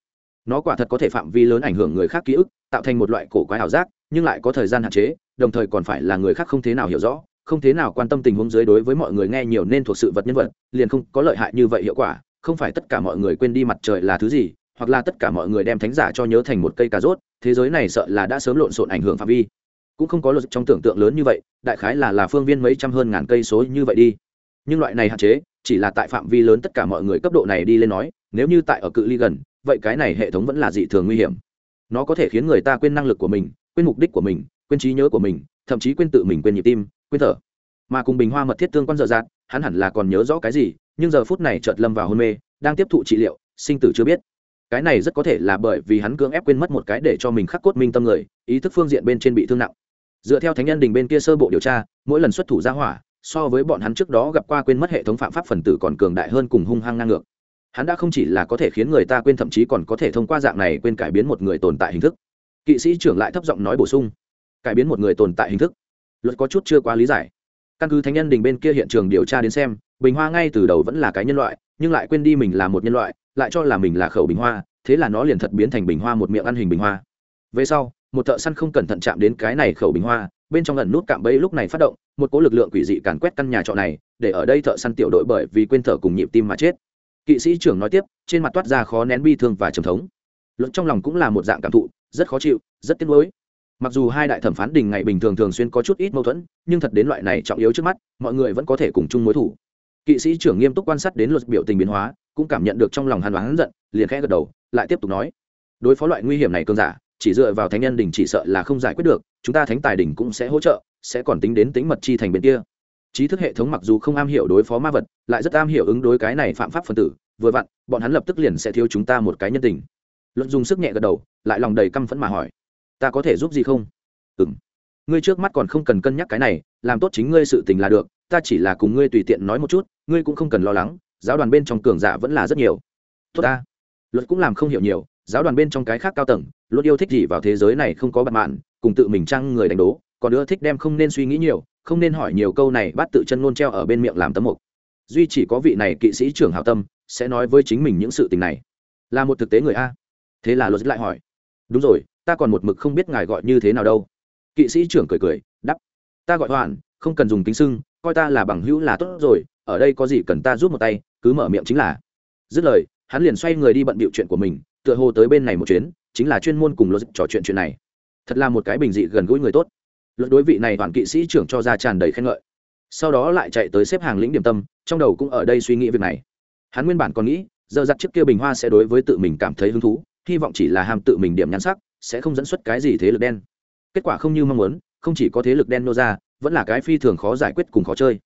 Nó quả thật có thể phạm vi lớn ảnh hưởng người khác ký ức, tạo thành một loại cổ quái ảo giác, nhưng lại có thời gian hạn chế, đồng thời còn phải là người khác không thế nào hiểu rõ không thế nào quan tâm tình huống dưới đối với mọi người nghe nhiều nên thuộc sự vật nhân vật, liền không có lợi hại như vậy hiệu quả, không phải tất cả mọi người quên đi mặt trời là thứ gì, hoặc là tất cả mọi người đem thánh giả cho nhớ thành một cây cà rốt, thế giới này sợ là đã sớm lộn xộn ảnh hưởng phạm vi. Cũng không có luật trong tưởng tượng lớn như vậy, đại khái là là phương viên mấy trăm hơn ngàn cây số như vậy đi. Nhưng loại này hạn chế, chỉ là tại phạm vi lớn tất cả mọi người cấp độ này đi lên nói, nếu như tại ở cự ly gần, vậy cái này hệ thống vẫn là dị thường nguy hiểm. Nó có thể khiến người ta quên năng lực của mình, quên mục đích của mình, quên trí nhớ của mình, thậm chí quên tự mình quên nhịp tim quên thở. Mà cùng bình hoa mật thiết tương quan dở dạt, hắn hẳn là còn nhớ rõ cái gì, nhưng giờ phút này chợt lâm vào hôn mê, đang tiếp thụ trị liệu, sinh tử chưa biết. Cái này rất có thể là bởi vì hắn cưỡng ép quên mất một cái để cho mình khắc cốt minh tâm người, ý thức phương diện bên trên bị thương nặng. Dựa theo thánh nhân đình bên kia sơ bộ điều tra, mỗi lần xuất thủ ra hỏa, so với bọn hắn trước đó gặp qua quên mất hệ thống phạm pháp phần tử còn cường đại hơn cùng hung hăng ngang ngược. Hắn đã không chỉ là có thể khiến người ta quên, thậm chí còn có thể thông qua dạng này quên cải biến một người tồn tại hình thức. Kỵ sĩ trưởng lại thấp giọng nói bổ sung. Cải biến một người tồn tại hình thức luật có chút chưa quá lý giải. Căn cứ thánh nhân đình bên kia hiện trường điều tra đến xem, bình hoa ngay từ đầu vẫn là cái nhân loại, nhưng lại quên đi mình là một nhân loại, lại cho là mình là khẩu bình hoa, thế là nó liền thật biến thành bình hoa một miệng ăn hình bình hoa. Về sau, một thợ săn không cẩn thận chạm đến cái này khẩu bình hoa, bên trong lần nút cạm bẫy lúc này phát động, một cỗ lực lượng quỷ dị càn quét căn nhà trọ này, để ở đây thợ săn tiểu đội bởi vì quên thở cùng nhịp tim mà chết. Kỵ sĩ trưởng nói tiếp, trên mặt toát ra khó nén bi thương và trầm thống. Luận trong lòng cũng là một dạng cảm thụ, rất khó chịu, rất tiếc nuối mặc dù hai đại thẩm phán đình ngày bình thường thường xuyên có chút ít mâu thuẫn, nhưng thật đến loại này trọng yếu trước mắt, mọi người vẫn có thể cùng chung mối thủ. Kỵ sĩ trưởng nghiêm túc quan sát đến luật biểu tình biến hóa, cũng cảm nhận được trong lòng hàn đoán giận, liền khẽ gật đầu, lại tiếp tục nói. Đối phó loại nguy hiểm này cơn giả, chỉ dựa vào thánh nhân đình chỉ sợ là không giải quyết được, chúng ta thánh tài đình cũng sẽ hỗ trợ, sẽ còn tính đến tính mật chi thành bên kia. Trí thức hệ thống mặc dù không am hiểu đối phó ma vật, lại rất am hiểu ứng đối cái này phạm pháp phần tử, vừa vặn, bọn hắn lập tức liền sẽ thiếu chúng ta một cái nhân tình. Luận dùng sức nhẹ gật đầu, lại lòng đầy căm phẫn mà hỏi ta có thể giúp gì không? Ừ m ngươi trước mắt còn không cần cân nhắc cái này, làm tốt chính ngươi sự tình là được, ta chỉ là cùng ngươi tùy tiện nói một chút, ngươi cũng không cần lo lắng, giáo đoàn bên trong cường giả vẫn là rất nhiều. Tốt ta. Luật cũng làm không hiểu nhiều, giáo đoàn bên trong cái khác cao tầng, luật yêu thích gì vào thế giới này không có bạn mạn cùng tự mình trăng người đánh đố, còn ưa thích đem không nên suy nghĩ nhiều, không nên hỏi nhiều câu này bắt tự chân luôn treo ở bên miệng làm tấm mục. Duy chỉ có vị này kỵ sĩ trưởng hảo tâm, sẽ nói với chính mình những sự tình này. Là một thực tế người a. Thế là luật lại hỏi. Đúng rồi ta còn một mực không biết ngài gọi như thế nào đâu. Kỵ sĩ trưởng cười cười đắp ta gọi hoàn không cần dùng tính sưng, coi ta là bằng hữu là tốt rồi, ở đây có gì cần ta giúp một tay, cứ mở miệng chính là. Dứt lời, hắn liền xoay người đi bận bịu chuyện của mình, tựa hồ tới bên này một chuyến, chính là chuyên môn cùng luật trò chuyện chuyện này. Thật là một cái bình dị gần gũi người tốt. Luật đối vị này toàn kỵ sĩ trưởng cho ra tràn đầy khen ngợi. Sau đó lại chạy tới xếp hàng lĩnh điểm tâm, trong đầu cũng ở đây suy nghĩ việc này. Hắn nguyên bản còn nghĩ, giờ giặt chiếc kia bình hoa sẽ đối với tự mình cảm thấy hứng thú, hy vọng chỉ là ham tự mình điểm nhắn sắc sẽ không dẫn xuất cái gì thế lực đen. Kết quả không như mong muốn, không chỉ có thế lực đen nô ra, vẫn là cái phi thường khó giải quyết cùng khó chơi.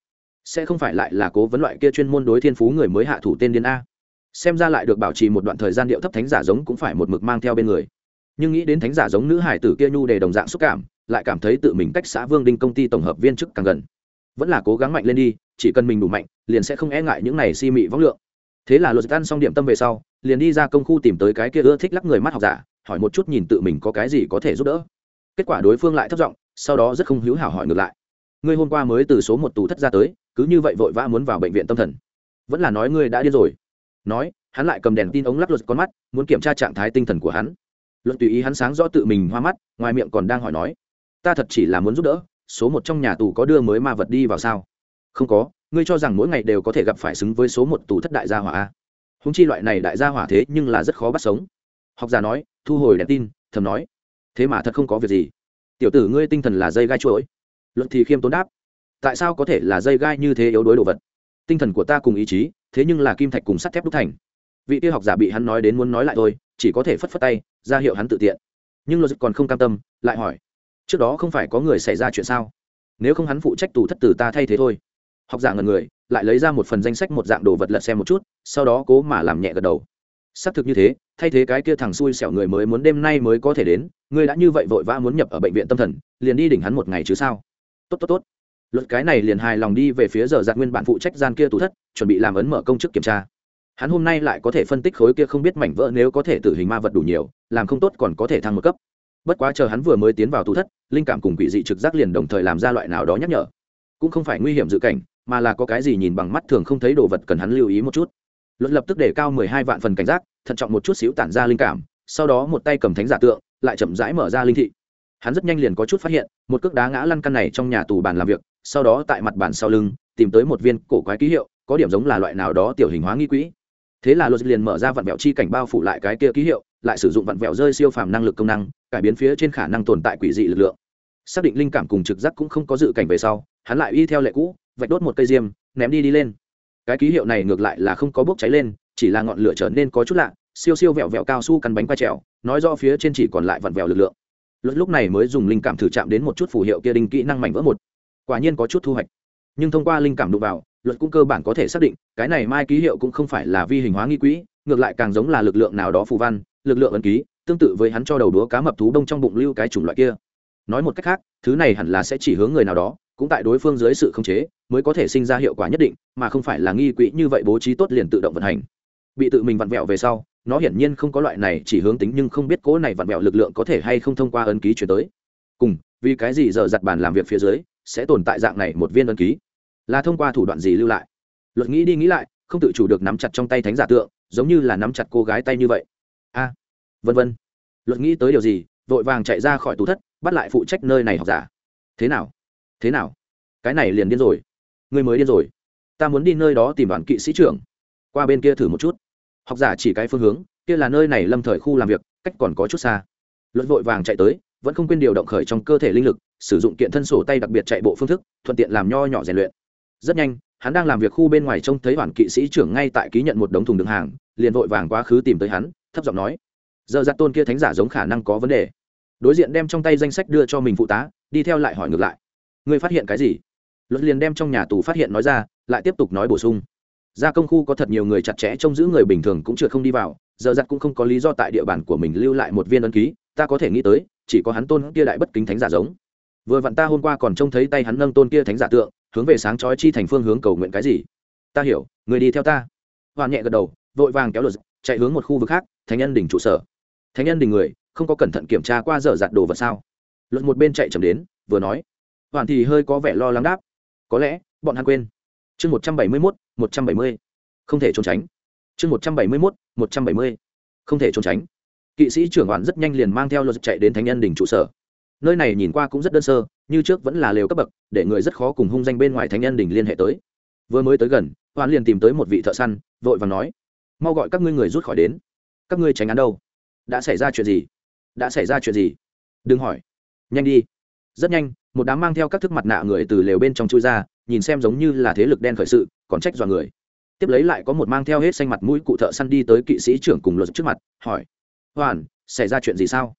Sẽ không phải lại là cố vấn loại kia chuyên môn đối thiên phú người mới hạ thủ tên điên a. Xem ra lại được bảo trì một đoạn thời gian điệu thấp thánh giả giống cũng phải một mực mang theo bên người. Nhưng nghĩ đến thánh giả giống nữ hải tử kia nhu đề đồng dạng xúc cảm, lại cảm thấy tự mình cách xã vương đinh công ty tổng hợp viên chức càng gần. Vẫn là cố gắng mạnh lên đi, chỉ cần mình đủ mạnh, liền sẽ không e ngại những này si mị võng lượng thế là luật ăn xong điểm tâm về sau, liền đi ra công khu tìm tới cái kia ưa thích lắc người mắt học giả, hỏi một chút nhìn tự mình có cái gì có thể giúp đỡ. Kết quả đối phương lại thất vọng sau đó rất không hữu hảo hỏi ngược lại. Ngươi hôm qua mới từ số một tù thất ra tới, cứ như vậy vội vã muốn vào bệnh viện tâm thần. Vẫn là nói ngươi đã điên rồi. Nói, hắn lại cầm đèn tin ống lắc luật con mắt, muốn kiểm tra trạng thái tinh thần của hắn. Luật tùy ý hắn sáng rõ tự mình hoa mắt, ngoài miệng còn đang hỏi nói, ta thật chỉ là muốn giúp đỡ, số một trong nhà tù có đưa mới ma vật đi vào sao? Không có ngươi cho rằng mỗi ngày đều có thể gặp phải xứng với số một tù thất đại gia hỏa a? Húng chi loại này đại gia hỏa thế nhưng là rất khó bắt sống. Học giả nói, thu hồi đèn tin, thầm nói. Thế mà thật không có việc gì. Tiểu tử ngươi tinh thần là dây gai chuỗi. Luật thì khiêm tốn đáp. Tại sao có thể là dây gai như thế yếu đuối đồ vật? Tinh thần của ta cùng ý chí, thế nhưng là kim thạch cùng sắt thép đúc thành. Vị tiêu học giả bị hắn nói đến muốn nói lại thôi, chỉ có thể phất phất tay, ra hiệu hắn tự tiện. Nhưng luật còn không cam tâm, lại hỏi, trước đó không phải có người xảy ra chuyện sao? Nếu không hắn phụ trách tù thất tử ta thay thế thôi học giả ngần người, lại lấy ra một phần danh sách một dạng đồ vật lật xem một chút, sau đó cố mà làm nhẹ gật đầu. Xác thực như thế, thay thế cái kia thằng xui xẻo người mới muốn đêm nay mới có thể đến ngươi đã như vậy vội vã muốn nhập ở bệnh viện tâm thần, liền đi đỉnh hắn một ngày chứ sao? Tốt tốt tốt. Luật cái này liền hài lòng đi về phía giờ giặc nguyên bản phụ trách gian kia tủ thất, chuẩn bị làm ấn mở công chức kiểm tra. Hắn hôm nay lại có thể phân tích khối kia không biết mảnh vỡ nếu có thể tử hình ma vật đủ nhiều, làm không tốt còn có thể thăng một cấp. Bất quá chờ hắn vừa mới tiến vào tủ thất, linh cảm cùng quỷ dị trực giác liền đồng thời làm ra loại nào đó nhắc nhở. Cũng không phải nguy hiểm dự cảnh mà là có cái gì nhìn bằng mắt thường không thấy đồ vật cần hắn lưu ý một chút. Luật lập tức để cao mười hai vạn phần cảnh giác, thận trọng một chút xíu tản ra linh cảm, sau đó một tay cầm thánh giả tượng, lại chậm rãi mở ra linh thị. Hắn rất nhanh liền có chút phát hiện, một cước đá ngã lăn căn này trong nhà tù bàn làm việc, sau đó tại mặt bàn sau lưng, tìm tới một viên cổ quái ký hiệu, có điểm giống là loại nào đó tiểu hình hóa nghi quỹ. Thế là luật liền mở ra vặn vẹo chi cảnh bao phủ lại cái kia ký hiệu, lại sử dụng vặn vẹo rơi siêu phàm năng lực công năng, cải biến phía trên khả năng tồn tại quỷ dị lực lượng. Xác định linh cảm cùng trực giác cũng không có dự cảnh về sau, hắn lại y theo lệ cũ vạch đốt một cây diêm, ném đi đi lên. Cái ký hiệu này ngược lại là không có bốc cháy lên, chỉ là ngọn lửa trở nên có chút lạ, siêu siêu vẹo vẹo cao su cắn bánh quay trèo, nói do phía trên chỉ còn lại vặn vẹo lực lượng. Luật lúc này mới dùng linh cảm thử chạm đến một chút phù hiệu kia đinh kỹ năng mảnh vỡ một. Quả nhiên có chút thu hoạch. Nhưng thông qua linh cảm đụng vào, luật cũng cơ bản có thể xác định, cái này mai ký hiệu cũng không phải là vi hình hóa nghi quỹ, ngược lại càng giống là lực lượng nào đó phù văn, lực lượng ấn ký, tương tự với hắn cho đầu đúa cá mập thú đông trong bụng lưu cái chủng loại kia nói một cách khác, thứ này hẳn là sẽ chỉ hướng người nào đó, cũng tại đối phương dưới sự khống chế, mới có thể sinh ra hiệu quả nhất định, mà không phải là nghi quỹ như vậy bố trí tốt liền tự động vận hành. Bị tự mình vặn vẹo về sau, nó hiển nhiên không có loại này chỉ hướng tính nhưng không biết cố này vặn vẹo lực lượng có thể hay không thông qua ấn ký chuyển tới. Cùng, vì cái gì giờ giặt bàn làm việc phía dưới, sẽ tồn tại dạng này một viên ấn ký? Là thông qua thủ đoạn gì lưu lại? Luật nghĩ đi nghĩ lại, không tự chủ được nắm chặt trong tay thánh giả tượng, giống như là nắm chặt cô gái tay như vậy. A, vân vân. Luật nghĩ tới điều gì, vội vàng chạy ra khỏi tủ thất bắt lại phụ trách nơi này học giả. Thế nào? Thế nào? Cái này liền điên rồi. Người mới điên rồi. Ta muốn đi nơi đó tìm đoàn kỵ sĩ trưởng. Qua bên kia thử một chút. Học giả chỉ cái phương hướng, kia là nơi này lâm thời khu làm việc, cách còn có chút xa. Luật vội vàng chạy tới, vẫn không quên điều động khởi trong cơ thể linh lực, sử dụng kiện thân sổ tay đặc biệt chạy bộ phương thức, thuận tiện làm nho nhỏ rèn luyện. Rất nhanh, hắn đang làm việc khu bên ngoài trông thấy đoàn kỵ sĩ trưởng ngay tại ký nhận một đống thùng đường hàng, liền vội vàng quá khứ tìm tới hắn, thấp giọng nói, giờ giặt tôn kia thánh giả giống khả năng có vấn đề đối diện đem trong tay danh sách đưa cho mình phụ tá, đi theo lại hỏi ngược lại. Ngươi phát hiện cái gì? Luật liền đem trong nhà tù phát hiện nói ra, lại tiếp tục nói bổ sung. Gia công khu có thật nhiều người chặt chẽ trông giữ người bình thường cũng chưa không đi vào, giờ giặt cũng không có lý do tại địa bàn của mình lưu lại một viên ấn ký, ta có thể nghĩ tới, chỉ có hắn tôn kia đại bất kính thánh giả giống. Vừa vặn ta hôm qua còn trông thấy tay hắn nâng tôn kia thánh giả tượng, hướng về sáng chói chi thành phương hướng cầu nguyện cái gì? Ta hiểu, người đi theo ta. Hoàn nhẹ gật đầu, vội vàng kéo luật, chạy hướng một khu vực khác, thánh nhân đỉnh trụ sở. Thánh nhân đỉnh người không có cẩn thận kiểm tra qua dở dạt đồ vật sao? Luật một bên chạy chậm đến, vừa nói. Hoàn thì hơi có vẻ lo lắng đáp. Có lẽ, bọn hắn quên. Chương một trăm bảy mươi mốt, một trăm bảy mươi. Không thể trốn tránh. Chương một trăm bảy mươi mốt, một trăm bảy mươi. Không thể trốn tránh. Kỵ sĩ trưởng hoàn rất nhanh liền mang theo luật chạy đến thánh nhân đỉnh trụ sở. Nơi này nhìn qua cũng rất đơn sơ, như trước vẫn là lều cấp bậc, để người rất khó cùng hung danh bên ngoài thánh nhân đỉnh liên hệ tới. Vừa mới tới gần hoàn liền tìm tới một vị thợ săn, vội và nói. Mau gọi các ngươi người rút khỏi đến. Các ngươi tránh án đâu? Đã xảy ra chuyện gì? Đã xảy ra chuyện gì? Đừng hỏi. Nhanh đi. Rất nhanh, một đám mang theo các thức mặt nạ người từ lều bên trong chui ra, nhìn xem giống như là thế lực đen khởi sự, còn trách dọa người. Tiếp lấy lại có một mang theo hết xanh mặt mũi cụ thợ săn đi tới kỵ sĩ trưởng cùng luật trước mặt, hỏi, hoàn, xảy ra chuyện gì sao?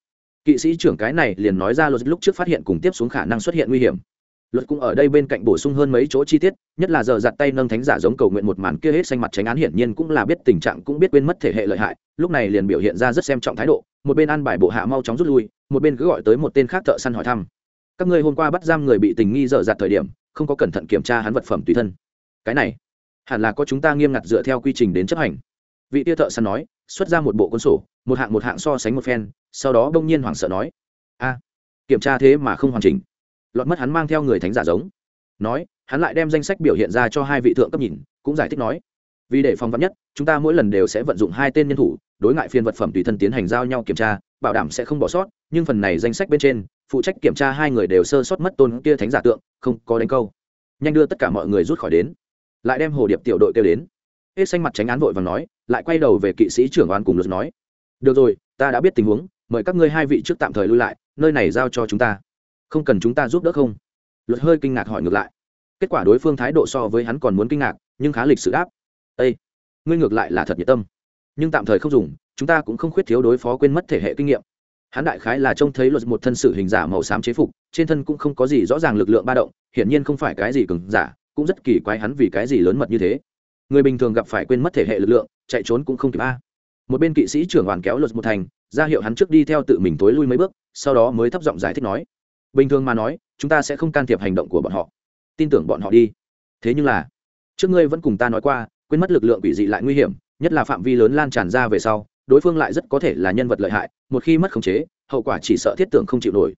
Kỵ sĩ trưởng cái này liền nói ra luật lúc trước phát hiện cùng tiếp xuống khả năng xuất hiện nguy hiểm. Luật cũng ở đây bên cạnh bổ sung hơn mấy chỗ chi tiết, nhất là giờ giặt tay nâng thánh giả giống cầu nguyện một màn kia hết xanh mặt tránh án hiển nhiên cũng là biết tình trạng cũng biết quên mất thể hệ lợi hại, lúc này liền biểu hiện ra rất xem trọng thái độ một bên ăn bài bộ hạ mau chóng rút lui, một bên cứ gọi tới một tên khác thợ săn hỏi thăm. Các ngươi hôm qua bắt giam người bị tình nghi dở dạt thời điểm, không có cẩn thận kiểm tra hắn vật phẩm tùy thân. Cái này, hẳn là có chúng ta nghiêm ngặt dựa theo quy trình đến chấp hành. Vị tia thợ săn nói, xuất ra một bộ cuốn sổ, một hạng một hạng so sánh một phen, sau đó đông nhiên hoảng sợ nói, a, kiểm tra thế mà không hoàn chỉnh. Lọt mất hắn mang theo người thánh giả giống. Nói, hắn lại đem danh sách biểu hiện ra cho hai vị thượng cấp nhìn, cũng giải thích nói, vì để phòng vắn nhất, chúng ta mỗi lần đều sẽ vận dụng hai tên nhân thủ đối ngại phiên vật phẩm tùy thân tiến hành giao nhau kiểm tra, bảo đảm sẽ không bỏ sót, nhưng phần này danh sách bên trên, phụ trách kiểm tra hai người đều sơ sót mất tôn kia thánh giả tượng, không có đánh câu. Nhanh đưa tất cả mọi người rút khỏi đến. Lại đem hồ điệp tiểu đội kêu đến. Hết xanh mặt tránh án vội và nói, lại quay đầu về kỵ sĩ trưởng oan cùng luật nói. Được rồi, ta đã biết tình huống, mời các ngươi hai vị trước tạm thời lui lại, nơi này giao cho chúng ta. Không cần chúng ta giúp đỡ không? Luật hơi kinh ngạc hỏi ngược lại. Kết quả đối phương thái độ so với hắn còn muốn kinh ngạc, nhưng khá lịch sự đáp. Ây ngươi ngược lại là thật nhiệt tâm nhưng tạm thời không dùng, chúng ta cũng không khuyết thiếu đối phó quên mất thể hệ kinh nghiệm. Hắn đại khái là trông thấy luật một thân sử hình giả màu xám chế phục, trên thân cũng không có gì rõ ràng lực lượng ba động, hiển nhiên không phải cái gì cứng giả, cũng rất kỳ quái hắn vì cái gì lớn mật như thế. Người bình thường gặp phải quên mất thể hệ lực lượng, chạy trốn cũng không kịp a. Một bên kỵ sĩ trưởng hoàn kéo luật một thành, ra hiệu hắn trước đi theo tự mình tối lui mấy bước, sau đó mới thấp giọng giải thích nói, bình thường mà nói, chúng ta sẽ không can thiệp hành động của bọn họ. Tin tưởng bọn họ đi. Thế nhưng là, trước ngươi vẫn cùng ta nói qua, quên mất lực lượng quỷ dị lại nguy hiểm nhất là phạm vi lớn lan tràn ra về sau, đối phương lại rất có thể là nhân vật lợi hại, một khi mất khống chế, hậu quả chỉ sợ thiết tưởng không chịu nổi.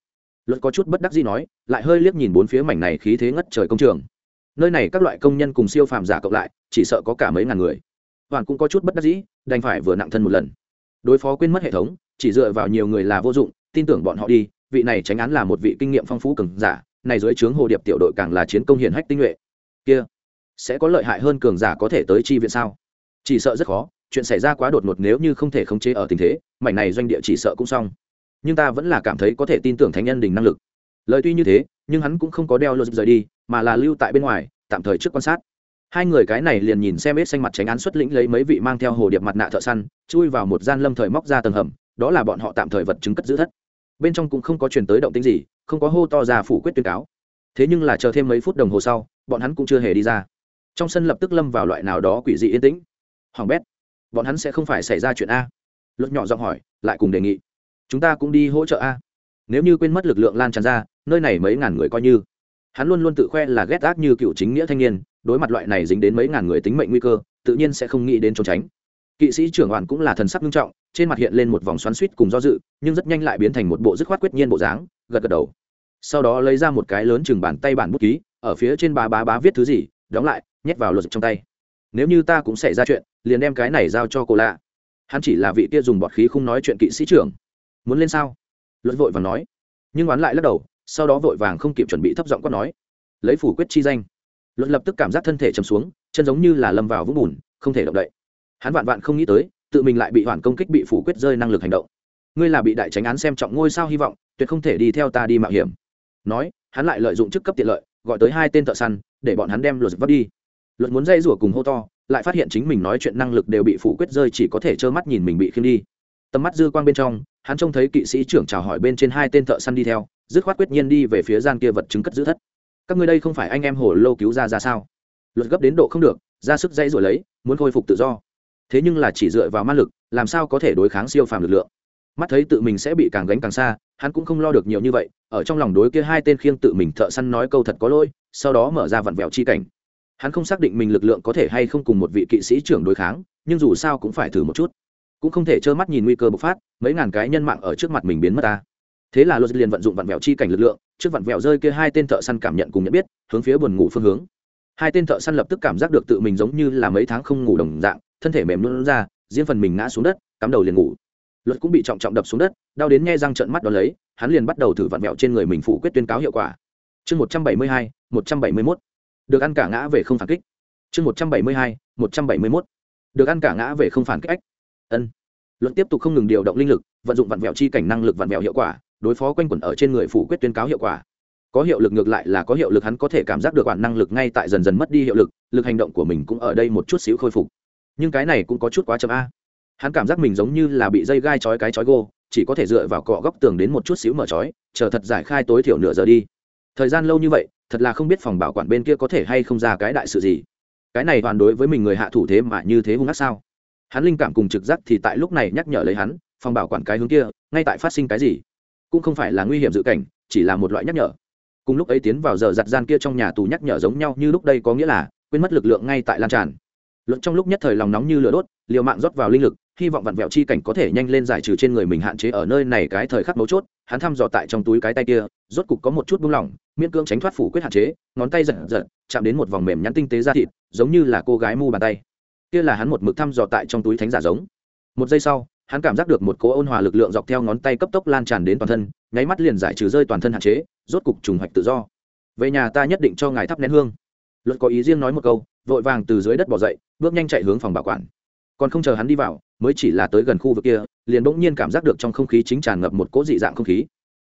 Luật có chút bất đắc gì nói, lại hơi liếc nhìn bốn phía mảnh này khí thế ngất trời công trường. Nơi này các loại công nhân cùng siêu phàm giả cộng lại, chỉ sợ có cả mấy ngàn người. Hoàn cũng có chút bất đắc dĩ, đành phải vừa nặng thân một lần. Đối phó quên mất hệ thống, chỉ dựa vào nhiều người là vô dụng, tin tưởng bọn họ đi, vị này tránh án là một vị kinh nghiệm phong phú cường giả, này dưới trướng hồ điệp tiểu đội càng là chiến công hiển hách tinh nhuệ. Kia, sẽ có lợi hại hơn cường giả có thể tới chi viện sao? Chỉ sợ rất khó, chuyện xảy ra quá đột ngột nếu như không thể khống chế ở tình thế, mảnh này doanh địa chỉ sợ cũng xong. Nhưng ta vẫn là cảm thấy có thể tin tưởng thánh nhân đình năng lực. Lời tuy như thế, nhưng hắn cũng không có đeo lột rời đi, mà là lưu tại bên ngoài, tạm thời trước quan sát. Hai người cái này liền nhìn xem ít xanh mặt tránh án xuất lĩnh lấy mấy vị mang theo hồ điệp mặt nạ thợ săn, chui vào một gian lâm thời móc ra tầng hầm, đó là bọn họ tạm thời vật chứng cất giữ thất. Bên trong cũng không có truyền tới động tính gì, không có hô to ra phủ quyết tuyên cáo. Thế nhưng là chờ thêm mấy phút đồng hồ sau, bọn hắn cũng chưa hề đi ra. Trong sân lập tức lâm vào loại nào đó quỷ dị yên tĩnh hoàng bét, bọn hắn sẽ không phải xảy ra chuyện a. Luật nhỏ giọng hỏi, lại cùng đề nghị, chúng ta cũng đi hỗ trợ a. Nếu như quên mất lực lượng lan tràn ra, nơi này mấy ngàn người coi như. Hắn luôn luôn tự khoe là ghét ác như cựu chính nghĩa thanh niên, đối mặt loại này dính đến mấy ngàn người tính mệnh nguy cơ, tự nhiên sẽ không nghĩ đến trốn tránh. Kỵ sĩ trưởng hoàn cũng là thần sắc nghiêm trọng, trên mặt hiện lên một vòng xoắn suýt cùng do dự, nhưng rất nhanh lại biến thành một bộ dứt khoát quyết nhiên bộ dáng, gật gật đầu. Sau đó lấy ra một cái lớn chừng bàn tay bản bút ký, ở phía trên bà bá bá viết thứ gì, đóng lại, nhét vào luật trong tay. Nếu như ta cũng xảy ra chuyện liền đem cái này giao cho cô lạ. Hắn chỉ là vị kia dùng bọt khí không nói chuyện kỵ sĩ trưởng. Muốn lên sao? Luật vội vàng nói. Nhưng oán lại lắc đầu, sau đó vội vàng không kịp chuẩn bị thấp giọng quát nói. Lấy phủ quyết chi danh. Luật lập tức cảm giác thân thể chầm xuống, chân giống như là lâm vào vũng bùn, không thể động đậy. Hắn vạn vạn không nghĩ tới, tự mình lại bị hoàn công kích bị phủ quyết rơi năng lực hành động. Ngươi là bị đại tránh án xem trọng ngôi sao hy vọng, tuyệt không thể đi theo ta đi mạo hiểm. Nói, hắn lại lợi dụng chức cấp tiện lợi, gọi tới hai tên thợ săn, để bọn hắn đem luật vấp đi. Luật muốn dây rủa cùng hô to lại phát hiện chính mình nói chuyện năng lực đều bị phủ quyết rơi, chỉ có thể trơ mắt nhìn mình bị khiêng đi. Tầm mắt dư quang bên trong, hắn trông thấy kỵ sĩ trưởng chào hỏi bên trên hai tên thợ săn đi theo, dứt khoát quyết nhiên đi về phía gian kia vật chứng cất giữ thất. Các ngươi đây không phải anh em hồ lô cứu ra ra sao? Luật gấp đến độ không được, ra sức dây rồi lấy, muốn khôi phục tự do. Thế nhưng là chỉ dựa vào ma lực, làm sao có thể đối kháng siêu phàm lực lượng? Mắt thấy tự mình sẽ bị càng gánh càng xa, hắn cũng không lo được nhiều như vậy, ở trong lòng đối kia hai tên khiêng tự mình thợ săn nói câu thật có lỗi, sau đó mở ra vặn vẹo chi cảnh hắn không xác định mình lực lượng có thể hay không cùng một vị kỵ sĩ trưởng đối kháng, nhưng dù sao cũng phải thử một chút. Cũng không thể trơ mắt nhìn nguy cơ bộc phát, mấy ngàn cái nhân mạng ở trước mặt mình biến mất ta. Thế là luật liền vận dụng vặn vẹo chi cảnh lực lượng, trước vặn vẹo rơi kia hai tên thợ săn cảm nhận cùng nhận biết, hướng phía buồn ngủ phương hướng. Hai tên thợ săn lập tức cảm giác được tự mình giống như là mấy tháng không ngủ đồng dạng, thân thể mềm luôn ra, riêng phần mình ngã xuống đất, cắm đầu liền ngủ. Luật cũng bị trọng trọng đập xuống đất, đau đến nghe răng trợn mắt đ ó lấy, hắn liền bắt đầu thử vặn vẹo trên người mình phủ quyết tuyên cáo hiệu quả. Chương một trăm bảy mươi hai, một trăm bảy mươi mốt được ăn cả ngã về không phản kích. Chương một trăm bảy mươi hai, một trăm bảy mươi mốt. Được ăn cả ngã về không phản kích ân. Luận tiếp tục không ngừng điều động linh lực, vận dụng vặn vẹo chi cảnh năng lực vặn vẹo hiệu quả, đối phó quanh quẩn ở trên người phủ quyết tuyên cáo hiệu quả. Có hiệu lực ngược lại là có hiệu lực hắn có thể cảm giác được bản năng lực ngay tại dần dần mất đi hiệu lực lực hành động của mình cũng ở đây một chút xíu khôi phục. Nhưng cái này cũng có chút quá chậm a. Hắn cảm giác mình giống như là bị dây gai chói cái chói gô, chỉ có thể dựa vào cọ góc tường đến một chút xíu mở chói chờ thật giải khai tối thiểu nửa giờ đi. Thời gian lâu như vậy thật là không biết phòng bảo quản bên kia có thể hay không ra cái đại sự gì. Cái này toàn đối với mình người hạ thủ thế mà như thế hung ác sao? Hắn linh cảm cùng trực giác thì tại lúc này nhắc nhở lấy hắn, phòng bảo quản cái hướng kia, ngay tại phát sinh cái gì? Cũng không phải là nguy hiểm dự cảnh, chỉ là một loại nhắc nhở. Cùng lúc ấy tiến vào giờ giặt gian kia trong nhà tù nhắc nhở giống nhau như lúc đây có nghĩa là quên mất lực lượng ngay tại lan tràn luận trong lúc nhất thời lòng nóng như lửa đốt, liều mạng rót vào linh lực, hy vọng vặn vẹo chi cảnh có thể nhanh lên giải trừ trên người mình hạn chế ở nơi này cái thời khắc mấu chốt, hắn thăm dò tại trong túi cái tay kia, rốt cục có một chút buông lỏng, miễn cưỡng tránh thoát phủ quyết hạn chế, ngón tay giật giật, chạm đến một vòng mềm nhắn tinh tế ra thịt, giống như là cô gái mu bàn tay. Kia là hắn một mực thăm dò tại trong túi thánh giả giống. Một giây sau, hắn cảm giác được một cỗ ôn hòa lực lượng dọc theo ngón tay cấp tốc lan tràn đến toàn thân, nháy mắt liền giải trừ rơi toàn thân hạn chế, rốt cục trùng hoạch tự do. Về nhà ta nhất định cho ngài thắp nén hương luật có ý riêng nói một câu, vội vàng từ dưới đất bỏ dậy, bước nhanh chạy hướng phòng bảo quản. Còn không chờ hắn đi vào, mới chỉ là tới gần khu vực kia, liền bỗng nhiên cảm giác được trong không khí chính tràn ngập một cỗ dị dạng không khí.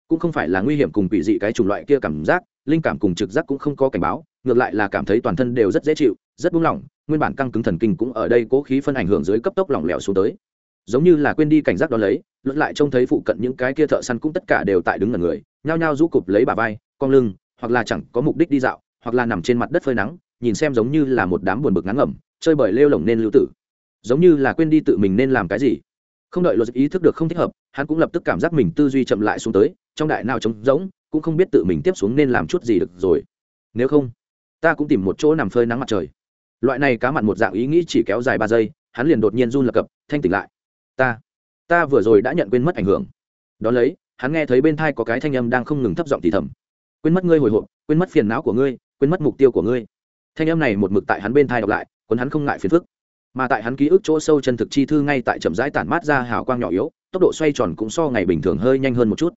Cũng không phải là nguy hiểm cùng quỷ dị cái chủng loại kia cảm giác, linh cảm cùng trực giác cũng không có cảnh báo, ngược lại là cảm thấy toàn thân đều rất dễ chịu, rất buông lỏng, nguyên bản căng cứng thần kinh cũng ở đây cố khí phân ảnh hưởng dưới cấp tốc lỏng lẻo xuống tới. Giống như là quên đi cảnh giác đó lấy, luận lại trông thấy phụ cận những cái kia thợ săn cũng tất cả đều tại đứng ở người, nhao nhao rũ cụp lấy bà vai, cong lưng, hoặc là chẳng có mục đích đi dạo hoặc là nằm trên mặt đất phơi nắng, nhìn xem giống như là một đám buồn bực ngắn ngẩm, chơi bời lêu lỏng nên lưu tử. Giống như là quên đi tự mình nên làm cái gì. Không đợi luật ý thức được không thích hợp, hắn cũng lập tức cảm giác mình tư duy chậm lại xuống tới, trong đại nào trống rỗng, cũng không biết tự mình tiếp xuống nên làm chút gì được rồi. Nếu không, ta cũng tìm một chỗ nằm phơi nắng mặt trời. Loại này cá mặn một dạng ý nghĩ chỉ kéo dài ba giây, hắn liền đột nhiên run lập cập, thanh tỉnh lại. Ta ta vừa rồi đã nhận quên mất ảnh hưởng. Đón lấy, hắn nghe thấy bên thai có cái thanh âm đang không ngừng thấp giọng thì thầm. Quên mất ngươi hồi hộp, quên mất phiền não của ngươi quên mất mục tiêu của ngươi. Thanh em này một mực tại hắn bên thai đọc lại quấn hắn không ngại phiền phức. Mà tại hắn ký ức chỗ sâu chân thực chi thư ngay tại chậm rãi tản mát ra hào quang nhỏ yếu, tốc độ xoay tròn cũng so ngày bình thường hơi nhanh hơn một chút.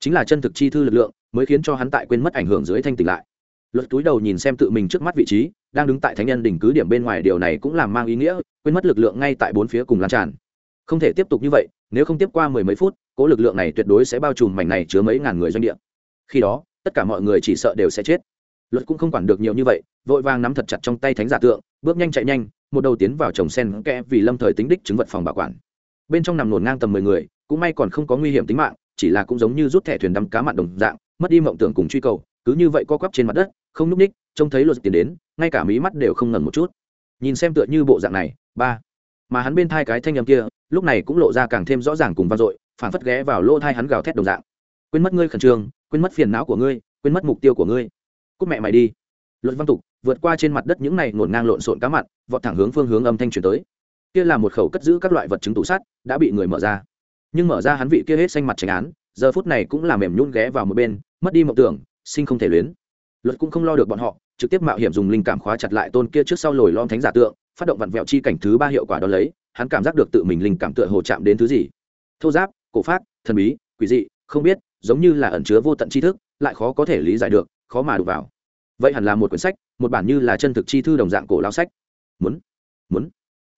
Chính là chân thực chi thư lực lượng, mới khiến cho hắn tại quên mất ảnh hưởng dưới thanh tỉnh lại. Luật túi đầu nhìn xem tự mình trước mắt vị trí, đang đứng tại thánh nhân đỉnh cứ điểm bên ngoài điều này cũng làm mang ý nghĩa, quên mất lực lượng ngay tại bốn phía cùng lan tràn. Không thể tiếp tục như vậy, nếu không tiếp qua mười mấy phút cỗ lực lượng này tuyệt đối sẽ bao trùm mảnh này chứa mấy ngàn người doanh địa. Khi đó, tất cả mọi người chỉ sợ đều sẽ chết luật cũng không quản được nhiều như vậy, vội vàng nắm thật chặt trong tay thánh giả tượng, bước nhanh chạy nhanh, một đầu tiến vào trồng sen kẽ vì lâm thời tính đích chứng vật phòng bảo quản. Bên trong nằm nổn ngang tầm mười người, cũng may còn không có nguy hiểm tính mạng, chỉ là cũng giống như rút thẻ thuyền đắm cá mặn đồng dạng, mất đi mộng tưởng cùng truy cầu, cứ như vậy co quắp trên mặt đất, không núp ních, trông thấy luật tiền đến, ngay cả mí mắt đều không ngần một chút. Nhìn xem tựa như bộ dạng này, ba. Mà hắn bên thai cái thanh âm kia, lúc này cũng lộ ra càng thêm rõ ràng cùng vang dội phản phất ghé vào lỗ thai hắn gào thét đồng dạng. Quên mất ngươi khẩn trương, quên mất phiền não của ngươi, quên mất mục tiêu của ngươi cúc mẹ mày đi. Luật văn tục, vượt qua trên mặt đất những này ngổn ngang lộn xộn cá mặn, vọt thẳng hướng phương hướng âm thanh truyền tới. Kia là một khẩu cất giữ các loại vật chứng tủ sắt, đã bị người mở ra. Nhưng mở ra hắn vị kia hết xanh mặt tránh án, giờ phút này cũng là mềm nhún ghé vào một bên, mất đi mộng tưởng, sinh không thể luyến. Luật cũng không lo được bọn họ, trực tiếp mạo hiểm dùng linh cảm khóa chặt lại tôn kia trước sau lồi lom thánh giả tượng, phát động vặn vẹo chi cảnh thứ ba hiệu quả đó lấy, hắn cảm giác được tự mình linh cảm tựa hồ chạm đến thứ gì. Thô giáp, cổ phát thần bí, quỷ dị, không biết, giống như là ẩn chứa vô tận tri thức, lại khó có thể lý giải được khó mà đụng vào. Vậy hẳn là một quyển sách, một bản như là chân thực chi thư đồng dạng cổ lao sách. Muốn muốn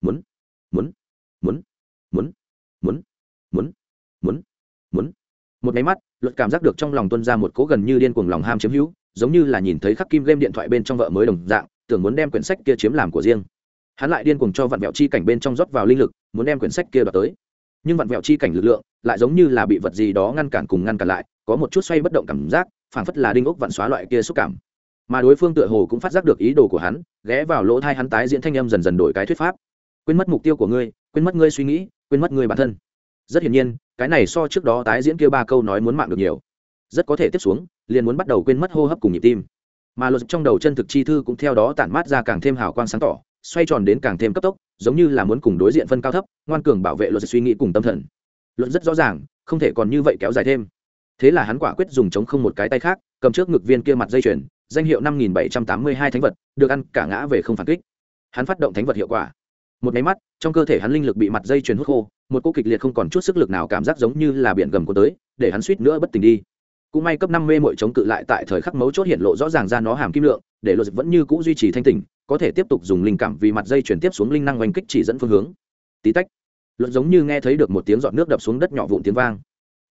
muốn muốn muốn muốn muốn muốn muốn muốn. Một máy mắt, luật cảm giác được trong lòng tuân ra một cố gần như điên cuồng lòng ham chiếm hữu, giống như là nhìn thấy khắc kim game điện thoại bên trong vợ mới đồng dạng, tưởng muốn đem quyển sách kia chiếm làm của riêng. Hắn lại điên cuồng cho vặn vẹo chi cảnh bên trong rót vào linh lực, muốn đem quyển sách kia đoạt tới. Nhưng vặn vẹo chi cảnh lực lượng, lại giống như là bị vật gì đó ngăn cản cùng ngăn cản lại, có một chút xoay bất động cảm giác phảng phất là đinh ốc vặn xóa loại kia xúc cảm. Mà đối phương tựa hồ cũng phát giác được ý đồ của hắn, ghé vào lỗ thai hắn tái diễn thanh âm dần dần đổi cái thuyết pháp. Quên mất mục tiêu của ngươi, quên mất ngươi suy nghĩ, quên mất ngươi bản thân. Rất hiển nhiên, cái này so trước đó tái diễn kia ba câu nói muốn mạng được nhiều. Rất có thể tiếp xuống, liền muốn bắt đầu quên mất hô hấp cùng nhịp tim. Mà luật trong đầu chân thực chi thư cũng theo đó tản mát ra càng thêm hào quang sáng tỏ, xoay tròn đến càng thêm cấp tốc, giống như là muốn cùng đối diện phân cao thấp, ngoan cường bảo vệ luật suy nghĩ cùng tâm thần. Luật rất rõ ràng, không thể còn như vậy kéo dài thêm thế là hắn quả quyết dùng chống không một cái tay khác, cầm trước ngực viên kia mặt dây chuyền, danh hiệu năm nghìn bảy trăm tám mươi hai thánh vật, được ăn cả ngã về không phản kích. Hắn phát động thánh vật hiệu quả. Một máy mắt, trong cơ thể hắn linh lực bị mặt dây chuyền hút khô, một cô kịch liệt không còn chút sức lực nào cảm giác giống như là biển gầm của tới, để hắn suýt nữa bất tỉnh đi. Cũng may cấp năm mê mội chống cự lại tại thời khắc mấu chốt hiện lộ rõ ràng ra nó hàm kim lượng, để luật vẫn như c ũ duy trì thanh tỉnh, có thể tiếp tục dùng linh cảm vì mặt dây chuyển tiếp xuống linh năng oanh kích chỉ dẫn phương hướng. Tí tách luật giống như nghe thấy được một tiếng giọt nước đập xuống đất nhỏ vụn tiếng vang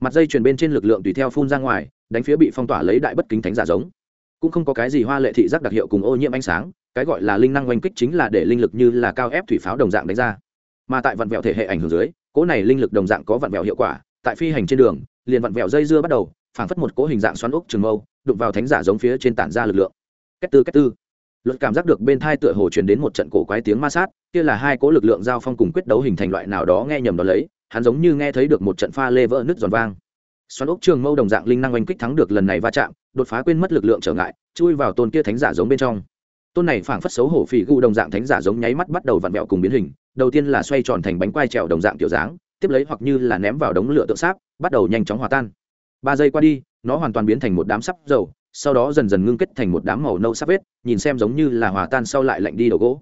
mặt dây chuyền bên trên lực lượng tùy theo phun ra ngoài, đánh phía bị phong tỏa lấy đại bất kính thánh giả giống. Cũng không có cái gì hoa lệ thị giác đặc hiệu cùng ô nhiễm ánh sáng, cái gọi là linh năng oanh kích chính là để linh lực như là cao ép thủy pháo đồng dạng đánh ra. Mà tại vặn vẹo thể hệ ảnh hưởng dưới, cỗ này linh lực đồng dạng có vặn vẹo hiệu quả, tại phi hành trên đường, liền vặn vẹo dây dưa bắt đầu, phảng phất một cỗ hình dạng xoắn ốc trường mâu, đụng vào thánh giả giống phía trên tản ra lực lượng. Cách tư cách tư luật cảm giác được bên thai tựa hồ truyền đến một trận cổ quái tiếng ma sát, kia là hai cỗ lực lượng giao phong cùng quyết đấu hình thành loại nào đó nghe nhầm đó lấy, hắn giống như nghe thấy được một trận pha lê vỡ nứt giòn vang. Xoắn ốc trường mâu đồng dạng linh năng oanh kích thắng được lần này va chạm, đột phá quên mất lực lượng trở ngại, chui vào tôn kia thánh giả giống bên trong. Tôn này phảng phất xấu hổ phỉ gu đồng dạng thánh giả giống nháy mắt bắt đầu vặn vẹo cùng biến hình, đầu tiên là xoay tròn thành bánh quai trèo đồng dạng kiểu dáng, tiếp lấy hoặc như là ném vào đống lửa tượng sáp, bắt đầu nhanh chóng hòa tan. Ba giây qua đi, nó hoàn toàn biến thành một đám sắp dầu sau đó dần dần ngưng kết thành một đám màu nâu sắp vết, nhìn xem giống như là hòa tan sau lại lạnh đi đầu gỗ.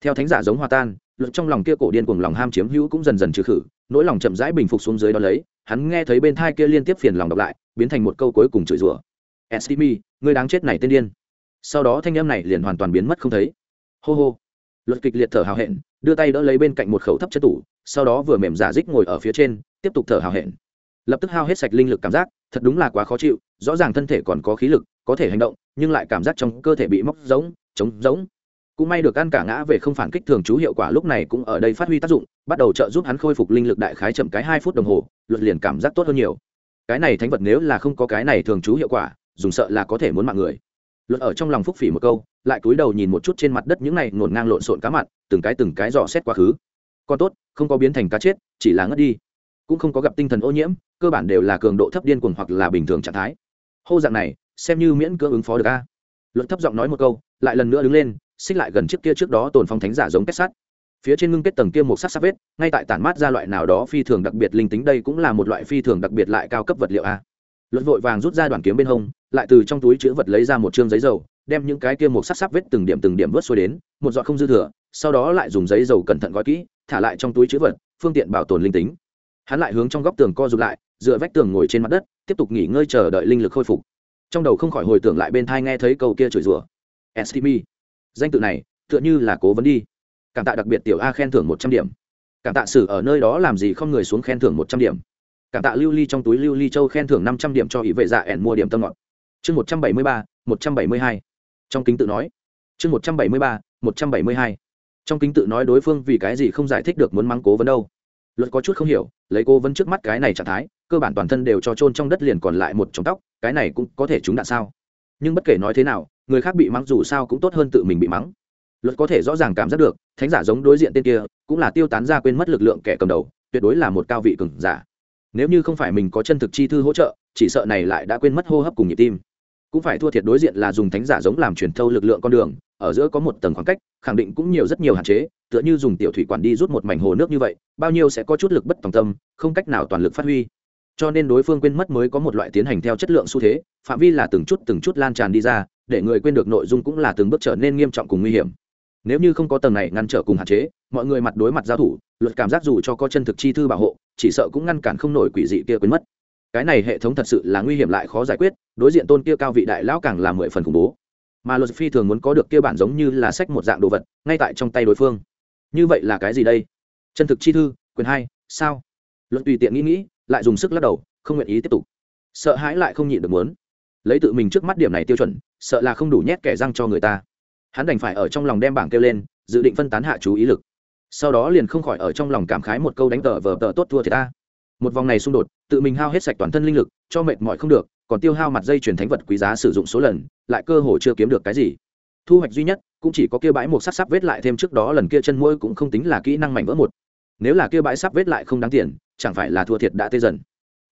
Theo thánh giả giống hòa tan, luật trong lòng kia cổ điên cùng lòng ham chiếm hữu cũng dần dần trừ khử, nỗi lòng chậm rãi bình phục xuống dưới đó lấy, hắn nghe thấy bên thai kia liên tiếp phiền lòng đọc lại, biến thành một câu cuối cùng chửi rủa. Estimi người đáng chết này tên điên. Sau đó thanh âm này liền hoàn toàn biến mất không thấy. Hô hô. Luật kịch liệt thở hào hẹn, đưa tay đỡ lấy bên cạnh một khẩu thấp chất tủ, sau đó vừa mềm giả dích ngồi ở phía trên, tiếp tục thở hào hẹn lập tức hao hết sạch linh lực cảm giác, thật đúng là quá khó chịu, rõ ràng thân thể còn có khí lực, có thể hành động, nhưng lại cảm giác trong cơ thể bị móc giống trống giống cũng may được ăn cả ngã về không phản kích thường chú hiệu quả lúc này cũng ở đây phát huy tác dụng, bắt đầu trợ giúp hắn khôi phục linh lực đại khái chậm cái hai phút đồng hồ, luật liền cảm giác tốt hơn nhiều. Cái này thánh vật nếu là không có cái này thường chú hiệu quả, dùng sợ là có thể muốn mạng người. Luật ở trong lòng phúc phỉ một câu, lại cúi đầu nhìn một chút trên mặt đất những này ngổn ngang lộn xộn cá mặt từng cái từng cái dò xét quá khứ. Còn tốt, không có biến thành cá chết, chỉ là ngất đi cũng không có gặp tinh thần ô nhiễm, cơ bản đều là cường độ thấp điên cuồng hoặc là bình thường trạng thái. Hô dạng này, xem như miễn cưỡng ứng phó được a. Luật thấp giọng nói một câu, lại lần nữa đứng lên, xích lại gần chiếc kia trước đó tồn phong thánh giả giống kết sắt. Phía trên ngưng kết tầng kia một sắc sắc vết, ngay tại tản mát ra loại nào đó phi thường đặc biệt linh tính đây cũng là một loại phi thường đặc biệt lại cao cấp vật liệu a. Luật vội vàng rút ra đoàn kiếm bên hông, lại từ trong túi chữ vật lấy ra một chương giấy dầu, đem những cái kia một sắc sắc vết từng điểm từng điểm vớt xuôi đến, một giọt không dư thừa, sau đó lại dùng giấy dầu cẩn thận gói kỹ, thả lại trong túi chữ vật, phương tiện bảo tồn linh tính hắn lại hướng trong góc tường co rụt lại, dựa vách tường ngồi trên mặt đất, tiếp tục nghỉ ngơi chờ đợi linh lực khôi phục. Trong đầu không khỏi hồi tưởng lại bên thai nghe thấy câu kia chửi rủa. Stm danh tự này, tựa như là cố vấn đi. Cảm tạ đặc biệt tiểu a khen thưởng một trăm điểm. Cảm tạ sử ở nơi đó làm gì không người xuống khen thưởng một trăm điểm. Cảm tạ lưu ly trong túi lưu ly châu khen thưởng năm trăm điểm cho ý vệ dạ ẻn mua điểm tâm ngọt. Chương một trăm bảy mươi ba, một trăm bảy mươi hai. Trong kính tự nói. Chương một trăm bảy mươi ba, một trăm bảy mươi hai. Trong kính tự nói đối phương vì cái gì không giải thích được muốn mắng cố vấn đâu luật có chút không hiểu, lấy cô vẫn trước mắt cái này trạng thái, cơ bản toàn thân đều cho trôn trong đất liền còn lại một trong tóc, cái này cũng có thể trúng đạn sao? Nhưng bất kể nói thế nào, người khác bị mắng dù sao cũng tốt hơn tự mình bị mắng. Luật có thể rõ ràng cảm giác được, thánh giả giống đối diện tên kia, cũng là tiêu tán ra quên mất lực lượng kẻ cầm đầu, tuyệt đối là một cao vị cường giả. Nếu như không phải mình có chân thực chi thư hỗ trợ, chỉ sợ này lại đã quên mất hô hấp cùng nhịp tim. Cũng phải thua thiệt đối diện là dùng thánh giả giống làm truyền thâu lực lượng con đường ở giữa có một tầng khoảng cách, khẳng định cũng nhiều rất nhiều hạn chế, tựa như dùng tiểu thủy quản đi rút một mảnh hồ nước như vậy, bao nhiêu sẽ có chút lực bất tòng tâm, không cách nào toàn lực phát huy. Cho nên đối phương quên mất mới có một loại tiến hành theo chất lượng xu thế, phạm vi là từng chút từng chút lan tràn đi ra, để người quên được nội dung cũng là từng bước trở nên nghiêm trọng cùng nguy hiểm. Nếu như không có tầng này ngăn trở cùng hạn chế, mọi người mặt đối mặt giao thủ, luật cảm giác dù cho có chân thực chi thư bảo hộ, chỉ sợ cũng ngăn cản không nổi quỷ dị kia quên mất. Cái này hệ thống thật sự là nguy hiểm lại khó giải quyết, đối diện tôn kia cao vị đại lão càng là mười phần khủng bố mà luật phi thường muốn có được kia bản giống như là sách một dạng đồ vật, ngay tại trong tay đối phương. Như vậy là cái gì đây? Chân thực chi thư, quyền hai, sao? Luật tùy tiện nghĩ nghĩ, lại dùng sức lắc đầu, không nguyện ý tiếp tục. Sợ hãi lại không nhịn được muốn. Lấy tự mình trước mắt điểm này tiêu chuẩn, sợ là không đủ nhét kẻ răng cho người ta. Hắn đành phải ở trong lòng đem bảng kêu lên, dự định phân tán hạ chú ý lực. Sau đó liền không khỏi ở trong lòng cảm khái một câu đánh tờ vờ tờ tốt thua thì ta. Một vòng này xung đột, tự mình hao hết sạch toàn thân linh lực, cho mệt mỏi không được còn tiêu hao mặt dây chuyển thánh vật quý giá sử dụng số lần, lại cơ hồ chưa kiếm được cái gì. Thu hoạch duy nhất cũng chỉ có kia bãi một sắp sắp vết lại thêm trước đó lần kia chân mũi cũng không tính là kỹ năng mảnh vỡ một. Nếu là kia bãi sắp vết lại không đáng tiền, chẳng phải là thua thiệt đã tê dần.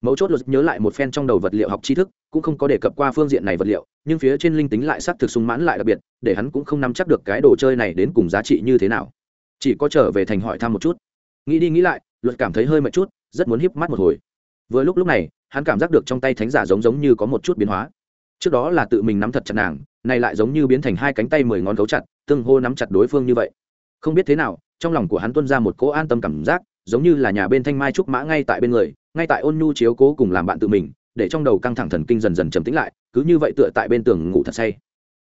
Mấu chốt luật nhớ lại một phen trong đầu vật liệu học tri thức, cũng không có đề cập qua phương diện này vật liệu, nhưng phía trên linh tính lại sắp thực sung mãn lại đặc biệt, để hắn cũng không nắm chắc được cái đồ chơi này đến cùng giá trị như thế nào. Chỉ có trở về thành hỏi thăm một chút. Nghĩ đi nghĩ lại, luật cảm thấy hơi mệt chút, rất muốn híp mắt một hồi. Vừa lúc lúc này hắn cảm giác được trong tay thánh giả giống giống như có một chút biến hóa. Trước đó là tự mình nắm thật chặt nàng này lại giống như biến thành hai cánh tay mười ngón cấu chặt, tương hô nắm chặt đối phương như vậy. Không biết thế nào, trong lòng của hắn tuân ra một cỗ an tâm cảm giác, giống như là nhà bên thanh mai trúc mã ngay tại bên người, ngay tại ôn nhu chiếu cố cùng làm bạn tự mình, để trong đầu căng thẳng thần kinh dần dần trầm tĩnh lại, cứ như vậy tựa tại bên tường ngủ thật say.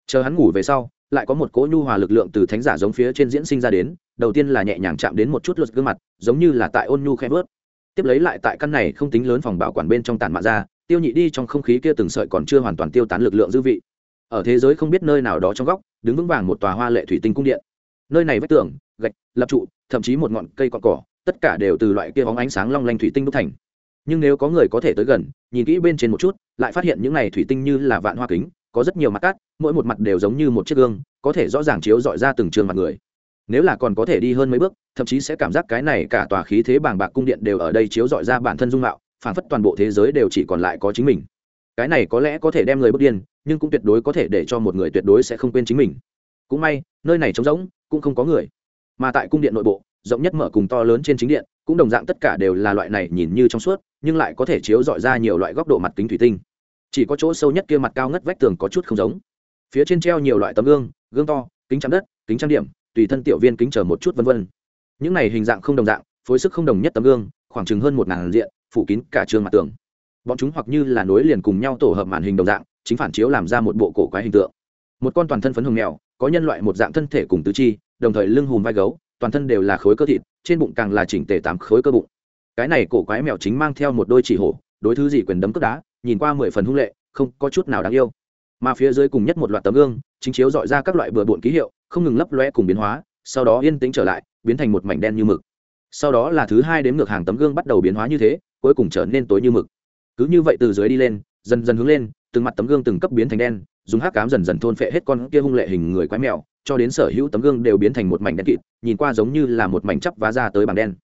Chờ hắn ngủ về sau, lại có một cỗ nhu hòa lực lượng từ thánh giả giống phía trên diễn sinh ra đến, đầu tiên là nhẹ nhàng chạm đến một chút luật gương mặt, giống như là tại ôn nhu khẽ vớt tiếp lấy lại tại căn này không tính lớn phòng bảo quản bên trong tàn mạ ra, tiêu nhị đi trong không khí kia từng sợi còn chưa hoàn toàn tiêu tán lực lượng dư vị. Ở thế giới không biết nơi nào đó trong góc, đứng vững vàng một tòa hoa lệ thủy tinh cung điện. Nơi này vách tường, gạch, lập trụ, thậm chí một ngọn cây cọn cỏ, tất cả đều từ loại kia bóng ánh sáng long lanh thủy tinh đúc thành. Nhưng nếu có người có thể tới gần, nhìn kỹ bên trên một chút, lại phát hiện những này thủy tinh như là vạn hoa kính, có rất nhiều mặt cát, mỗi một mặt đều giống như một chiếc gương, có thể rõ ràng chiếu dọi ra từng trường mặt người nếu là còn có thể đi hơn mấy bước, thậm chí sẽ cảm giác cái này cả tòa khí thế bàng bạc cung điện đều ở đây chiếu dọi ra bản thân dung mạo, phản phất toàn bộ thế giới đều chỉ còn lại có chính mình. Cái này có lẽ có thể đem người bước điên, nhưng cũng tuyệt đối có thể để cho một người tuyệt đối sẽ không quên chính mình. Cũng may, nơi này trống rỗng, cũng không có người. Mà tại cung điện nội bộ, rộng nhất mở cùng to lớn trên chính điện, cũng đồng dạng tất cả đều là loại này nhìn như trong suốt, nhưng lại có thể chiếu dọi ra nhiều loại góc độ mặt kính thủy tinh. Chỉ có chỗ sâu nhất kia mặt cao ngất vách tường có chút không giống. Phía trên treo nhiều loại tấm gương gương to, kính chắn đất, kính trang điểm tùy thân tiểu viên kính chờ một chút vân vân. Những này hình dạng không đồng dạng, phối sức không đồng nhất tấm gương, khoảng chừng hơn một ngàn diện, phủ kín cả trường mặt tường. Bọn chúng hoặc như là nối liền cùng nhau tổ hợp màn hình đồng dạng, chính phản chiếu làm ra một bộ cổ quái hình tượng. Một con toàn thân phấn hồng mèo, có nhân loại một dạng thân thể cùng tứ chi, đồng thời lưng hùm vai gấu, toàn thân đều là khối cơ thịt, trên bụng càng là chỉnh tề tám khối cơ bụng. Cái này cổ quái mèo chính mang theo một đôi chỉ hổ, đối thứ gì quyền đấm cướp đá, nhìn qua mười phần hung lệ, không có chút nào đáng yêu. Mà phía dưới cùng nhất một loạt tấm gương, chính chiếu dọi ra các loại bừa bộn ký hiệu không ngừng lấp loe cùng biến hóa, sau đó yên tĩnh trở lại, biến thành một mảnh đen như mực. Sau đó là thứ hai đếm ngược hàng tấm gương bắt đầu biến hóa như thế, cuối cùng trở nên tối như mực. Cứ như vậy từ dưới đi lên, dần dần hướng lên, từng mặt tấm gương từng cấp biến thành đen, dùng hắc cám dần dần thôn phệ hết con kia hung lệ hình người quái mèo, cho đến sở hữu tấm gương đều biến thành một mảnh đen kịt, nhìn qua giống như là một mảnh chắp vá ra tới bằng đen.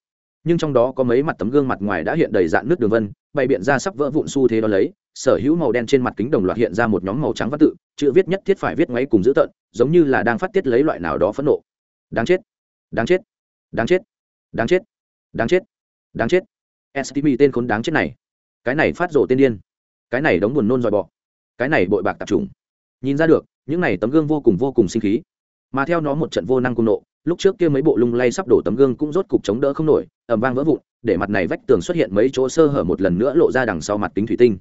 Nhưng trong đó có mấy mặt tấm gương mặt ngoài đã hiện đầy dạn nước đường vân bày biện ra sắp vỡ vụn xu thế đó lấy, sở hữu màu đen trên mặt kính đồng loạt hiện ra một nhóm màu trắng văn tự, chữ viết nhất thiết phải viết ngoáy cùng dữ tợn, giống như là đang phát tiết lấy loại nào đó phẫn nộ. Đáng chết đáng chết đáng chết đáng chết đáng chết đáng chết. Stb tên khốn đáng chết này. Cái này phát rổ tên điên. Cái này đóng buồn nôn dòi bọ. Cái này bội bạc tạp trùng. Nhìn ra được, những này tấm gương vô cùng vô cùng sinh khí. Mà theo nó một trận vô năng cùng nộ lúc trước kia mấy bộ lung lay sắp đổ tấm gương cũng rốt cục chống đỡ không nổi ẩm vang vỡ vụn, để mặt này vách tường xuất hiện mấy chỗ sơ hở một lần nữa lộ ra đằng sau mặt kính thủy tinh.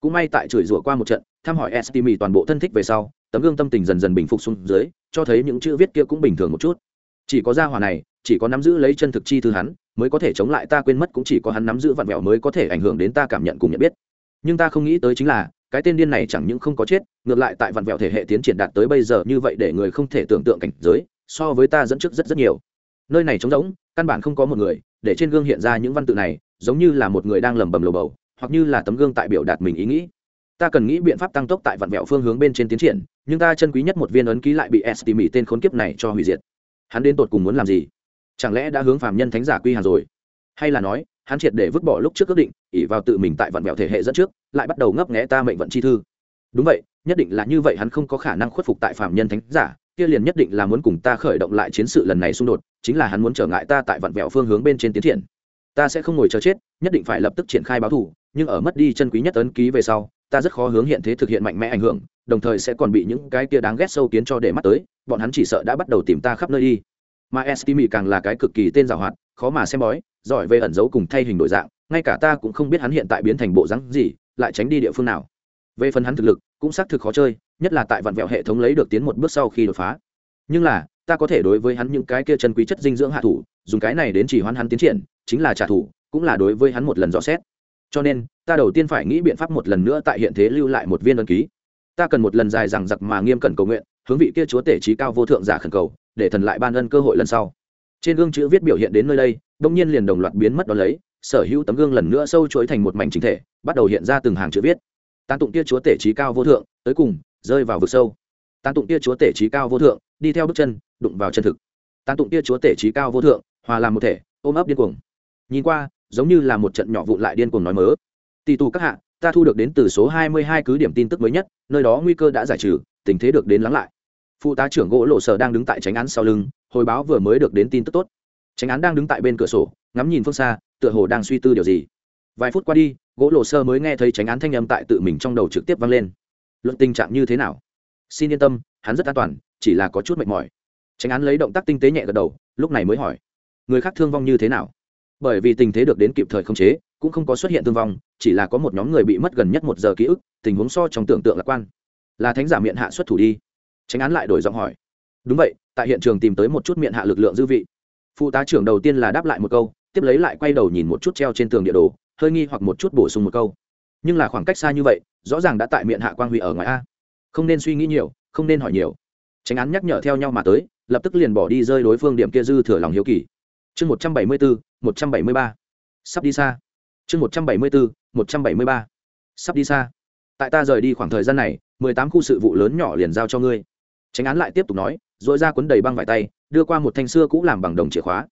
Cũng may tại chửi rủa qua một trận thăm hỏi stimi toàn bộ thân thích về sau, tấm gương tâm tình dần dần bình phục xuống dưới, cho thấy những chữ viết kia cũng bình thường một chút. Chỉ có gia hỏa này, chỉ có nắm giữ lấy chân thực chi thư hắn, mới có thể chống lại ta quên mất, cũng chỉ có hắn nắm giữ vặn vẹo mới có thể ảnh hưởng đến ta cảm nhận cùng nhận biết. Nhưng ta không nghĩ tới chính là, cái tên điên này chẳng những không có chết, ngược lại tại vặn vẹo thể hệ tiến triển đạt tới bây giờ như vậy để người không thể tưởng tượng cảnh giới so với ta dẫn trước rất rất nhiều. Nơi này trống rỗng, căn bản không có một người, để trên gương hiện ra những văn tự này, giống như là một người đang lẩm bẩm lồ bầu, hoặc như là tấm gương tại biểu đạt mình ý nghĩ. Ta cần nghĩ biện pháp tăng tốc tại vạn vẹo phương hướng bên trên tiến triển, nhưng ta chân quý nhất một viên ấn ký lại bị s tỉ mỉ tên khốn kiếp này cho hủy diệt. Hắn đến tột cùng muốn làm gì? Chẳng lẽ đã hướng phàm nhân thánh giả quy hàng rồi? Hay là nói, hắn triệt để vứt bỏ lúc trước ước định ỉ vào tự mình tại vạn vẹo thể hệ dẫn trước, lại bắt đầu ngấp nghẽ ta mệnh vận chi thư? Đúng vậy, nhất định là như vậy hắn không có khả năng khuất phục tại phàm nhân thánh giả kia liền nhất định là muốn cùng ta khởi động lại chiến sự lần này xung đột, chính là hắn muốn trở ngại ta tại vặn vẹo phương hướng bên trên tiến triển. Ta sẽ không ngồi chờ chết, nhất định phải lập tức triển khai báo thù nhưng ở mất đi chân quý nhất ấn ký về sau, ta rất khó hướng hiện thế thực hiện mạnh mẽ ảnh hưởng, đồng thời sẽ còn bị những cái kia đáng ghét sâu kiến cho để mắt tới, bọn hắn chỉ sợ đã bắt đầu tìm ta khắp nơi đi. Mà estimi càng là cái cực kỳ tên giàu hoạt, khó mà xem bói, giỏi về ẩn giấu cùng thay hình đổi dạng, ngay cả ta cũng không biết hắn hiện tại biến thành bộ rắn gì, lại tránh đi địa phương nào. Về phần hắn thực lực cũng xác thực khó chơi, nhất là tại vạn vẹo hệ thống lấy được tiến một bước sau khi đột phá. Nhưng là, ta có thể đối với hắn những cái kia chân quý chất dinh dưỡng hạ thủ, dùng cái này đến chỉ hoán hắn tiến triển, chính là trả thù, cũng là đối với hắn một lần rõ xét. Cho nên, ta đầu tiên phải nghĩ biện pháp một lần nữa tại hiện thế lưu lại một viên đơn ký. Ta cần một lần dài rằng giặc mà nghiêm cẩn cầu nguyện, hướng vị kia chúa tể trí cao vô thượng giả khẩn cầu, để thần lại ban ân cơ hội lần sau. Trên gương chữ viết biểu hiện đến nơi đây, đông nhiên liền đồng loạt biến mất đ ó lấy, sở hữu tấm gương lần nữa sâu chuỗi thành một mảnh chính thể, bắt đầu hiện ra từng hàng chữ viết tán tụng kia chúa tể trí cao vô thượng, tới cùng, rơi vào vực sâu. Tán tụng kia chúa tể trí cao vô thượng, đi theo bước chân, đụng vào chân thực. Tán tụng tia chúa tể trí cao vô thượng, hòa làm một thể, ôm ấp điên cuồng. Nhìn qua, giống như là một trận nhỏ vụn lại điên cuồng nói mớ. Tỷ tù các hạ, ta thu được đến từ số 22 cứ điểm tin tức mới nhất, nơi đó nguy cơ đã giải trừ, tình thế được đến lắng lại. Phụ tá trưởng gỗ lộ sở đang đứng tại tránh án sau lưng, hồi báo vừa mới được đến tin tức tốt. Tránh án đang đứng tại bên cửa sổ, ngắm nhìn phương xa, tựa hồ đang suy tư điều gì. Vài phút qua đi gỗ lộ sơ mới nghe thấy tránh án thanh âm tại tự mình trong đầu trực tiếp vang lên. Luận tình trạng như thế nào? Xin yên tâm, hắn rất an toàn, chỉ là có chút mệt mỏi. Tránh án lấy động tác tinh tế nhẹ gật đầu, lúc này mới hỏi, người khác thương vong như thế nào? Bởi vì tình thế được đến kịp thời khống chế, cũng không có xuất hiện thương vong, chỉ là có một nhóm người bị mất gần nhất một giờ ký ức, tình huống so trong tưởng tượng lạc quan. Là thánh giả miệng hạ xuất thủ đi. Tránh án lại đổi giọng hỏi, đúng vậy, tại hiện trường tìm tới một chút miệng hạ lực lượng dư vị. Phụ tá trưởng đầu tiên là đáp lại một câu, tiếp lấy lại quay đầu nhìn một chút treo trên tường địa đồ hơi nghi hoặc một chút bổ sung một câu. Nhưng là khoảng cách xa như vậy, rõ ràng đã tại miệng hạ quang huy ở ngoài a. Không nên suy nghĩ nhiều, không nên hỏi nhiều. Tránh án nhắc nhở theo nhau mà tới, lập tức liền bỏ đi rơi đối phương điểm kia dư thừa lòng hiếu kỳ. Chương một trăm bảy mươi bốn một trăm bảy mươi ba. Sắp đi xa. Chương một trăm bảy mươi bốn một trăm bảy mươi ba. Sắp đi xa. Tại ta rời đi khoảng thời gian này, mười tám khu sự vụ lớn nhỏ liền giao cho ngươi. Tránh án lại tiếp tục nói dội ra cuốn đầy băng vải tay, đưa qua một thanh xưa cũ làm bằng đồng chìa khóa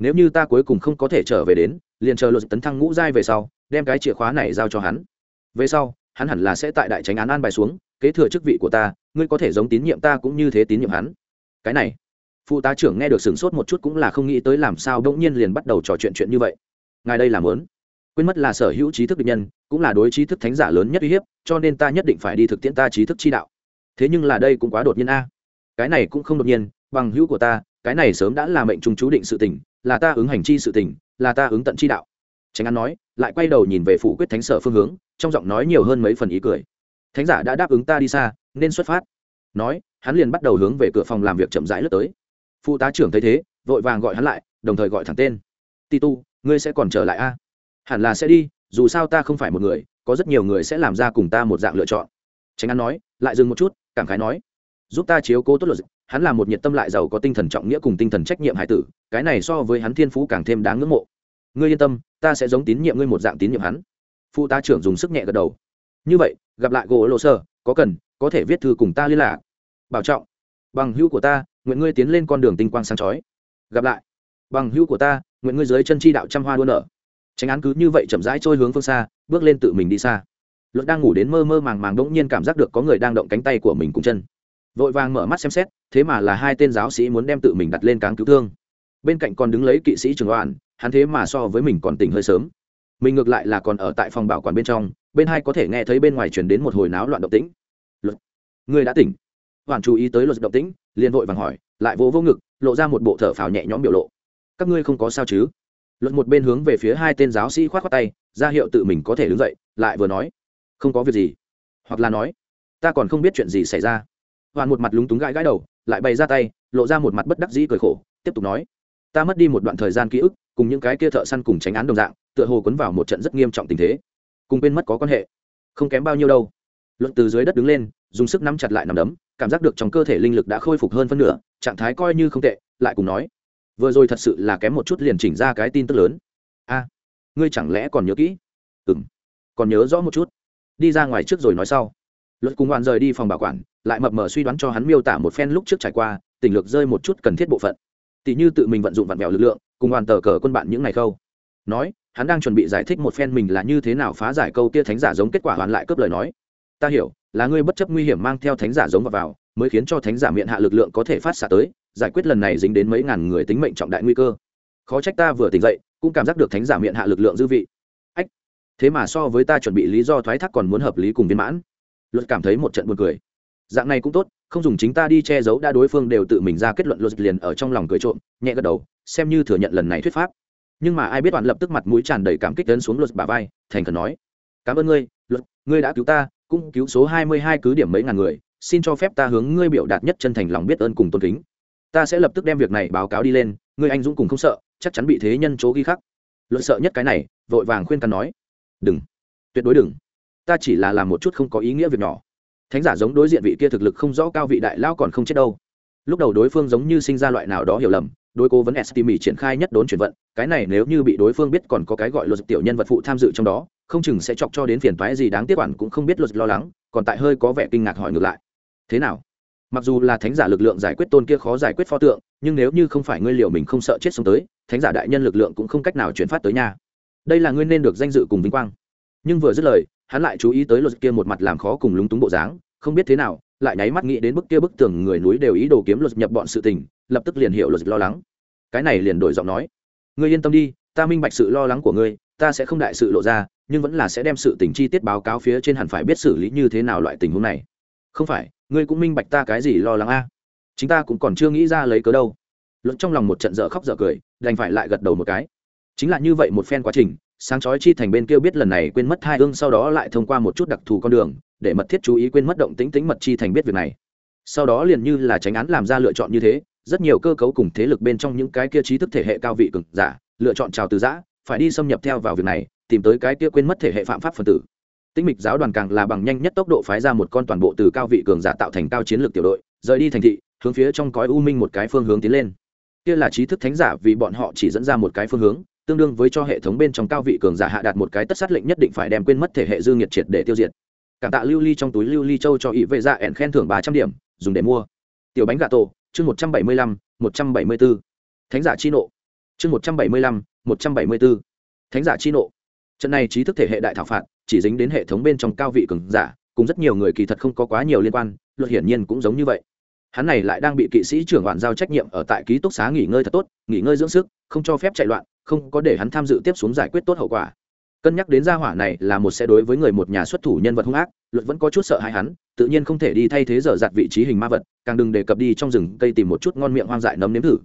nếu như ta cuối cùng không có thể trở về đến, liền chờ luật tấn thăng ngũ giai về sau, đem cái chìa khóa này giao cho hắn. Về sau, hắn hẳn là sẽ tại đại tránh án an bài xuống, kế thừa chức vị của ta, ngươi có thể giống tín nhiệm ta cũng như thế tín nhiệm hắn. Cái này, phụ tá trưởng nghe được sửng sốt một chút cũng là không nghĩ tới làm sao bỗng nhiên liền bắt đầu trò chuyện chuyện như vậy. Ngài đây làm lớn. Quên mất là sở hữu trí thức định nhân, cũng là đối trí thức thánh giả lớn nhất uy hiếp, cho nên ta nhất định phải đi thực tiễn ta trí thức chi đạo. Thế nhưng là đây cũng quá đột nhiên a. Cái này cũng không đột nhiên, bằng hữu của ta, cái này sớm đã là mệnh trùng chú định sự tình là ta ứng hành chi sự tình, là ta ứng tận chi đạo. Tránh án nói, lại quay đầu nhìn về phủ quyết thánh sở phương hướng, trong giọng nói nhiều hơn mấy phần ý cười. Thánh giả đã đáp ứng ta đi xa, nên xuất phát. Nói, hắn liền bắt đầu hướng về cửa phòng làm việc chậm rãi lướt tới. Phụ tá trưởng thấy thế, vội vàng gọi hắn lại, đồng thời gọi thẳng tên. Ti tu, ngươi sẽ còn trở lại a? Hẳn là sẽ đi, dù sao ta không phải một người, có rất nhiều người sẽ làm ra cùng ta một dạng lựa chọn. Tránh án nói, lại dừng một chút, cảm khái nói. Giúp ta chiếu cố tốt luật hắn là một nhiệt tâm lại giàu có tinh thần trọng nghĩa cùng tinh thần trách nhiệm hải tử, cái này so với hắn thiên phú càng thêm đáng ngưỡng mộ. Ngươi yên tâm, ta sẽ giống tín nhiệm ngươi một dạng tín nhiệm hắn. Phụ tá trưởng dùng sức nhẹ gật đầu. Như vậy, gặp lại gỗ lộ sơ, có cần, có thể viết thư cùng ta liên lạc. Bảo trọng. Bằng hữu của ta, nguyện ngươi tiến lên con đường tinh quang sáng chói. Gặp lại. Bằng hữu của ta, nguyện ngươi dưới chân chi đạo trăm hoa đua nở. Tránh án cứ như vậy chậm rãi trôi hướng phương xa, bước lên tự mình đi xa. Luật đang ngủ đến mơ mơ màng màng đ ỗ n g nhiên cảm giác được có người đang động cánh tay của mình cùng chân vội vàng mở mắt xem xét, thế mà là hai tên giáo sĩ muốn đem tự mình đặt lên cáng cứu thương. Bên cạnh còn đứng lấy kỵ sĩ trường đoàn, hắn thế mà so với mình còn tỉnh hơi sớm. Mình ngược lại là còn ở tại phòng bảo quản bên trong, bên hai có thể nghe thấy bên ngoài chuyển đến một hồi náo loạn động tĩnh. Luật người đã tỉnh. Hoàn chú ý tới luật động tĩnh, liền vội vàng hỏi, lại vỗ vô ngực, lộ ra một bộ thở phào nhẹ nhõm biểu lộ. Các ngươi không có sao chứ? Luật một bên hướng về phía hai tên giáo sĩ khoát khoát tay, ra hiệu tự mình có thể đứng dậy, lại vừa nói, không có việc gì. Hoặc là nói, ta còn không biết chuyện gì xảy ra hoàn một mặt lúng túng gãi gãi đầu, lại bày ra tay, lộ ra một mặt bất đắc dĩ cười khổ, tiếp tục nói, ta mất đi một đoạn thời gian ký ức, cùng những cái kia thợ săn cùng tránh án đồng dạng, tựa hồ quấn vào một trận rất nghiêm trọng tình thế. Cùng quên mất có quan hệ, không kém bao nhiêu đâu. Luận từ dưới đất đứng lên, dùng sức nắm chặt lại nằm đấm, cảm giác được trong cơ thể linh lực đã khôi phục hơn phân nửa, trạng thái coi như không tệ, lại cùng nói, vừa rồi thật sự là kém một chút liền chỉnh ra cái tin tức lớn. A, ngươi chẳng lẽ còn nhớ kỹ? Ừ m còn nhớ rõ một chút. Đi ra ngoài trước rồi nói sau luật cùng Hoàn rời đi phòng bảo quản lại mập mờ suy đoán cho hắn miêu tả một phen lúc trước trải qua tình lược rơi một chút cần thiết bộ phận. Tỷ như tự mình vận dụng vặn vẹo lực lượng cùng hoàn tờ cờ quân bạn những ngày khâu. Nói hắn đang chuẩn bị giải thích một phen mình là như thế nào phá giải câu tia thánh giả giống kết quả hoàn lại cướp lời nói. Ta hiểu là ngươi bất chấp nguy hiểm mang theo thánh giả giống vào, vào mới khiến cho thánh giả miệng hạ lực lượng có thể phát xạ tới giải quyết lần này dính đến mấy ngàn người tính mệnh trọng đại nguy cơ. Khó trách ta vừa tỉnh dậy cũng cảm giác được thánh giả miệng hạ lực lượng dư vị. Ách thế mà so với ta chuẩn bị lý do thoái thác còn muốn hợp lý cùng viên mãn luật cảm thấy một trận buồn cười. Dạng này cũng tốt, không dùng chính ta đi che giấu đã đối phương đều tự mình ra kết luận luật liền ở trong lòng cười trộm, nhẹ gật đầu, xem như thừa nhận lần này thuyết pháp. Nhưng mà ai biết bạn lập tức mặt mũi tràn đầy cảm kích đến xuống luật bà vai, thành khẩn nói, cảm ơn ngươi, luật, ngươi đã cứu ta, cũng cứu số hai mươi hai cứ điểm mấy ngàn người, xin cho phép ta hướng ngươi biểu đạt nhất chân thành lòng biết ơn cùng tôn kính. Ta sẽ lập tức đem việc này báo cáo đi lên, ngươi anh dũng cùng không sợ, chắc chắn bị thế nhân chỗ ghi khắc. Luật sợ nhất cái này, vội vàng khuyên can nói, đừng, tuyệt đối đừng ta chỉ là làm một chút không có ý nghĩa việc nhỏ. Thánh giả giống đối diện vị kia thực lực không rõ cao vị đại lao còn không chết đâu. Lúc đầu đối phương giống như sinh ra loại nào đó hiểu lầm, đối cố vấn estimi triển khai nhất đốn chuyển vận, cái này nếu như bị đối phương biết còn có cái gọi luật tiểu nhân vật phụ tham dự trong đó, không chừng sẽ chọc cho đến phiền toái gì đáng tiếc quản cũng không biết luật lo lắng, còn tại hơi có vẻ kinh ngạc hỏi ngược lại. Thế nào? Mặc dù là thánh giả lực lượng giải quyết tôn kia khó giải quyết pho tượng, nhưng nếu như không phải ngươi liều mình không sợ chết sống tới, thánh giả đại nhân lực lượng cũng không cách nào chuyển phát tới nhà. Đây là ngươi nên được danh dự cùng vinh quang. Nhưng vừa dứt lời hắn lại chú ý tới luật kia một mặt làm khó cùng lúng túng bộ dáng, không biết thế nào, lại nháy mắt nghĩ đến bức kia bức tường người núi đều ý đồ kiếm luật nhập bọn sự tình, lập tức liền hiểu luật lo lắng. Cái này liền đổi giọng nói, ngươi yên tâm đi, ta minh bạch sự lo lắng của ngươi, ta sẽ không đại sự lộ ra, nhưng vẫn là sẽ đem sự tình chi tiết báo cáo phía trên hẳn phải biết xử lý như thế nào loại tình huống này. Không phải, ngươi cũng minh bạch ta cái gì lo lắng a? Chúng ta cũng còn chưa nghĩ ra lấy cớ đâu. Luật trong lòng một trận dở khóc dở cười, đành phải lại gật đầu một cái. Chính là như vậy một phen quá trình sáng chói chi thành bên kia biết lần này quên mất hai ương sau đó lại thông qua một chút đặc thù con đường, để mật thiết chú ý quên mất động tính tính mật chi thành biết việc này. Sau đó liền như là tránh án làm ra lựa chọn như thế, rất nhiều cơ cấu cùng thế lực bên trong những cái kia trí thức thể hệ cao vị cực giả, lựa chọn trào từ giã, phải đi xâm nhập theo vào việc này, tìm tới cái kia quên mất thể hệ phạm pháp phần tử. Tinh mịch giáo đoàn càng là bằng nhanh nhất tốc độ phái ra một con toàn bộ từ cao vị cường giả tạo thành cao chiến lược tiểu đội, rời đi thành thị, hướng phía trong cõi u minh một cái phương hướng tiến lên. Kia là trí thức thánh giả vì bọn họ chỉ dẫn ra một cái phương hướng tương đương với cho hệ thống bên trong cao vị cường giả hạ đạt một cái tất sát lệnh nhất định phải đem quên mất thể hệ dư nghiệt triệt để tiêu diệt. Cảm tạ lưu ly trong túi lưu ly châu cho ý vệ dạ ẻn khen thưởng ba trăm điểm, dùng để mua. Tiểu bánh gà tổ, chương một trăm bảy mươi lăm, một trăm bảy mươi b ố thánh giả chi nộ, chương một trăm bảy mươi lăm, một trăm bảy mươi b ố thánh giả chi nộ. Trận này trí thức thể hệ đại thảo phạt, chỉ dính đến hệ thống bên trong cao vị cường giả, cùng rất nhiều người kỳ thật không có quá nhiều liên quan, luật hiển nhiên cũng giống như vậy. Hắn này lại đang bị kỵ sĩ trưởng hoàn giao trách nhiệm ở tại ký túc xá nghỉ ngơi thật tốt, nghỉ ngơi dưỡng sức, không cho phép chạy loạn không có để hắn tham dự tiếp xuống giải quyết tốt hậu quả. Cân nhắc đến gia hỏa này là một xe đối với người một nhà xuất thủ nhân vật hung ác, luật vẫn có chút sợ hãi hắn, tự nhiên không thể đi thay thế dở giặt vị trí hình ma vật, càng đừng đề cập đi trong rừng cây tìm một chút ngon miệng hoang dại nấm nếm thử.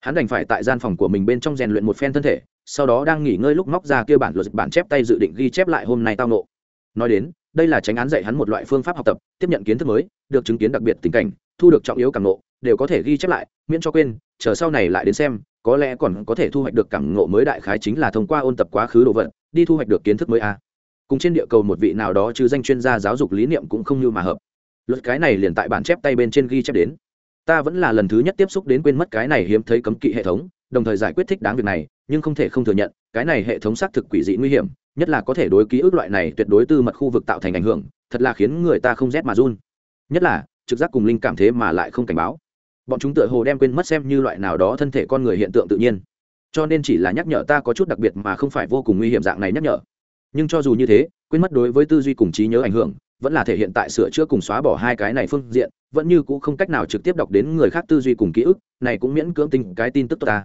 Hắn đành phải tại gian phòng của mình bên trong rèn luyện một phen thân thể, sau đó đang nghỉ ngơi lúc móc ra kia bản luật bản chép tay dự định ghi chép lại hôm nay tao nộ nói đến, đây là tránh án dạy hắn một loại phương pháp học tập, tiếp nhận kiến thức mới, được chứng kiến đặc biệt tình cảnh, thu được trọng yếu cảm nộ đều có thể ghi chép lại, miễn cho quên, chờ sau này lại đến xem, có lẽ còn có thể thu hoạch được cảm ngộ mới đại khái chính là thông qua ôn tập quá khứ đồ vật, đi thu hoạch được kiến thức mới a. Cùng trên địa cầu một vị nào đó chứ danh chuyên gia giáo dục lý niệm cũng không như mà hợp. Luật cái này liền tại bản chép tay bên trên ghi chép đến. Ta vẫn là lần thứ nhất tiếp xúc đến quên mất cái này hiếm thấy cấm kỵ hệ thống, đồng thời giải quyết thích đáng việc này, nhưng không thể không thừa nhận, cái này hệ thống xác thực quỷ dị nguy hiểm, nhất là có thể đối ký ức loại này tuyệt đối tư mật khu vực tạo thành ảnh hưởng, thật là khiến người ta không rét mà run. Nhất là, trực giác cùng linh cảm thế mà lại không cảnh báo bọn chúng tựa hồ đem quên mất xem như loại nào đó thân thể con người hiện tượng tự nhiên. Cho nên chỉ là nhắc nhở ta có chút đặc biệt mà không phải vô cùng nguy hiểm dạng này nhắc nhở. Nhưng cho dù như thế, quên mất đối với tư duy cùng trí nhớ ảnh hưởng, vẫn là thể hiện tại sửa chữa cùng xóa bỏ hai cái này phương diện, vẫn như cũ không cách nào trực tiếp đọc đến người khác tư duy cùng ký ức, này cũng miễn cưỡng tình cái tin tức tốt ta.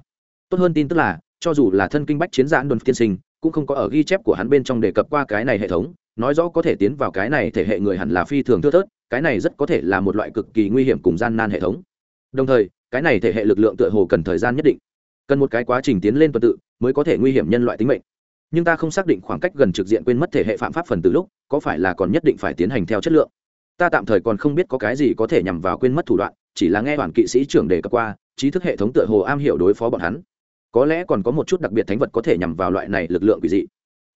Tốt hơn tin tức là, cho dù là thân kinh bách chiến giãn đồn tiên sinh, cũng không có ở ghi chép của hắn bên trong đề cập qua cái này hệ thống, nói rõ có thể tiến vào cái này thể hệ người hẳn là phi thường thưa thớt, cái này rất có thể là một loại cực kỳ nguy hiểm cùng gian nan hệ thống đồng thời, cái này thể hệ lực lượng tựa hồ cần thời gian nhất định. Cần một cái quá trình tiến lên tuần tự mới có thể nguy hiểm nhân loại tính mệnh. Nhưng ta không xác định khoảng cách gần trực diện quên mất thể hệ phạm pháp phần từ lúc, có phải là còn nhất định phải tiến hành theo chất lượng. Ta tạm thời còn không biết có cái gì có thể nhằm vào quên mất thủ đoạn, chỉ là nghe đoàn kỵ sĩ trưởng đề cập qua, trí thức hệ thống tựa hồ am hiểu đối phó bọn hắn. Có lẽ còn có một chút đặc biệt thánh vật có thể nhằm vào loại này lực lượng quỷ dị.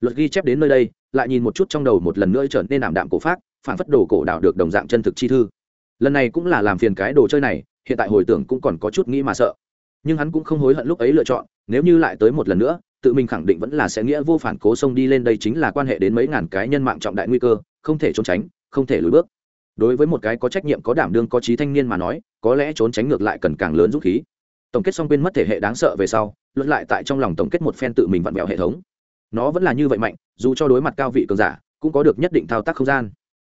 Luật ghi chép đến nơi đây, lại nhìn một chút trong đầu một lần nữa trở nên ảm đạm cổ phát phản phất đồ cổ đạo được đồng dạng chân thực chi thư. Lần này cũng là làm phiền cái đồ chơi này hiện tại hồi tưởng cũng còn có chút nghĩ mà sợ. Nhưng hắn cũng không hối hận lúc ấy lựa chọn, nếu như lại tới một lần nữa, tự mình khẳng định vẫn là sẽ nghĩa vô phản cố xông đi lên đây chính là quan hệ đến mấy ngàn cái nhân mạng trọng đại nguy cơ, không thể trốn tránh, không thể lùi bước. Đối với một cái có trách nhiệm, có đảm đương, có trí thanh niên mà nói, có lẽ trốn tránh ngược lại cần càng lớn dũng khí. Tổng kết xong quên mất thể hệ đáng sợ về sau, luận lại tại trong lòng tổng kết một phen tự mình vặn vẹo hệ thống. Nó vẫn là như vậy mạnh, dù cho đối mặt cao vị cường giả, cũng có được nhất định thao tác không gian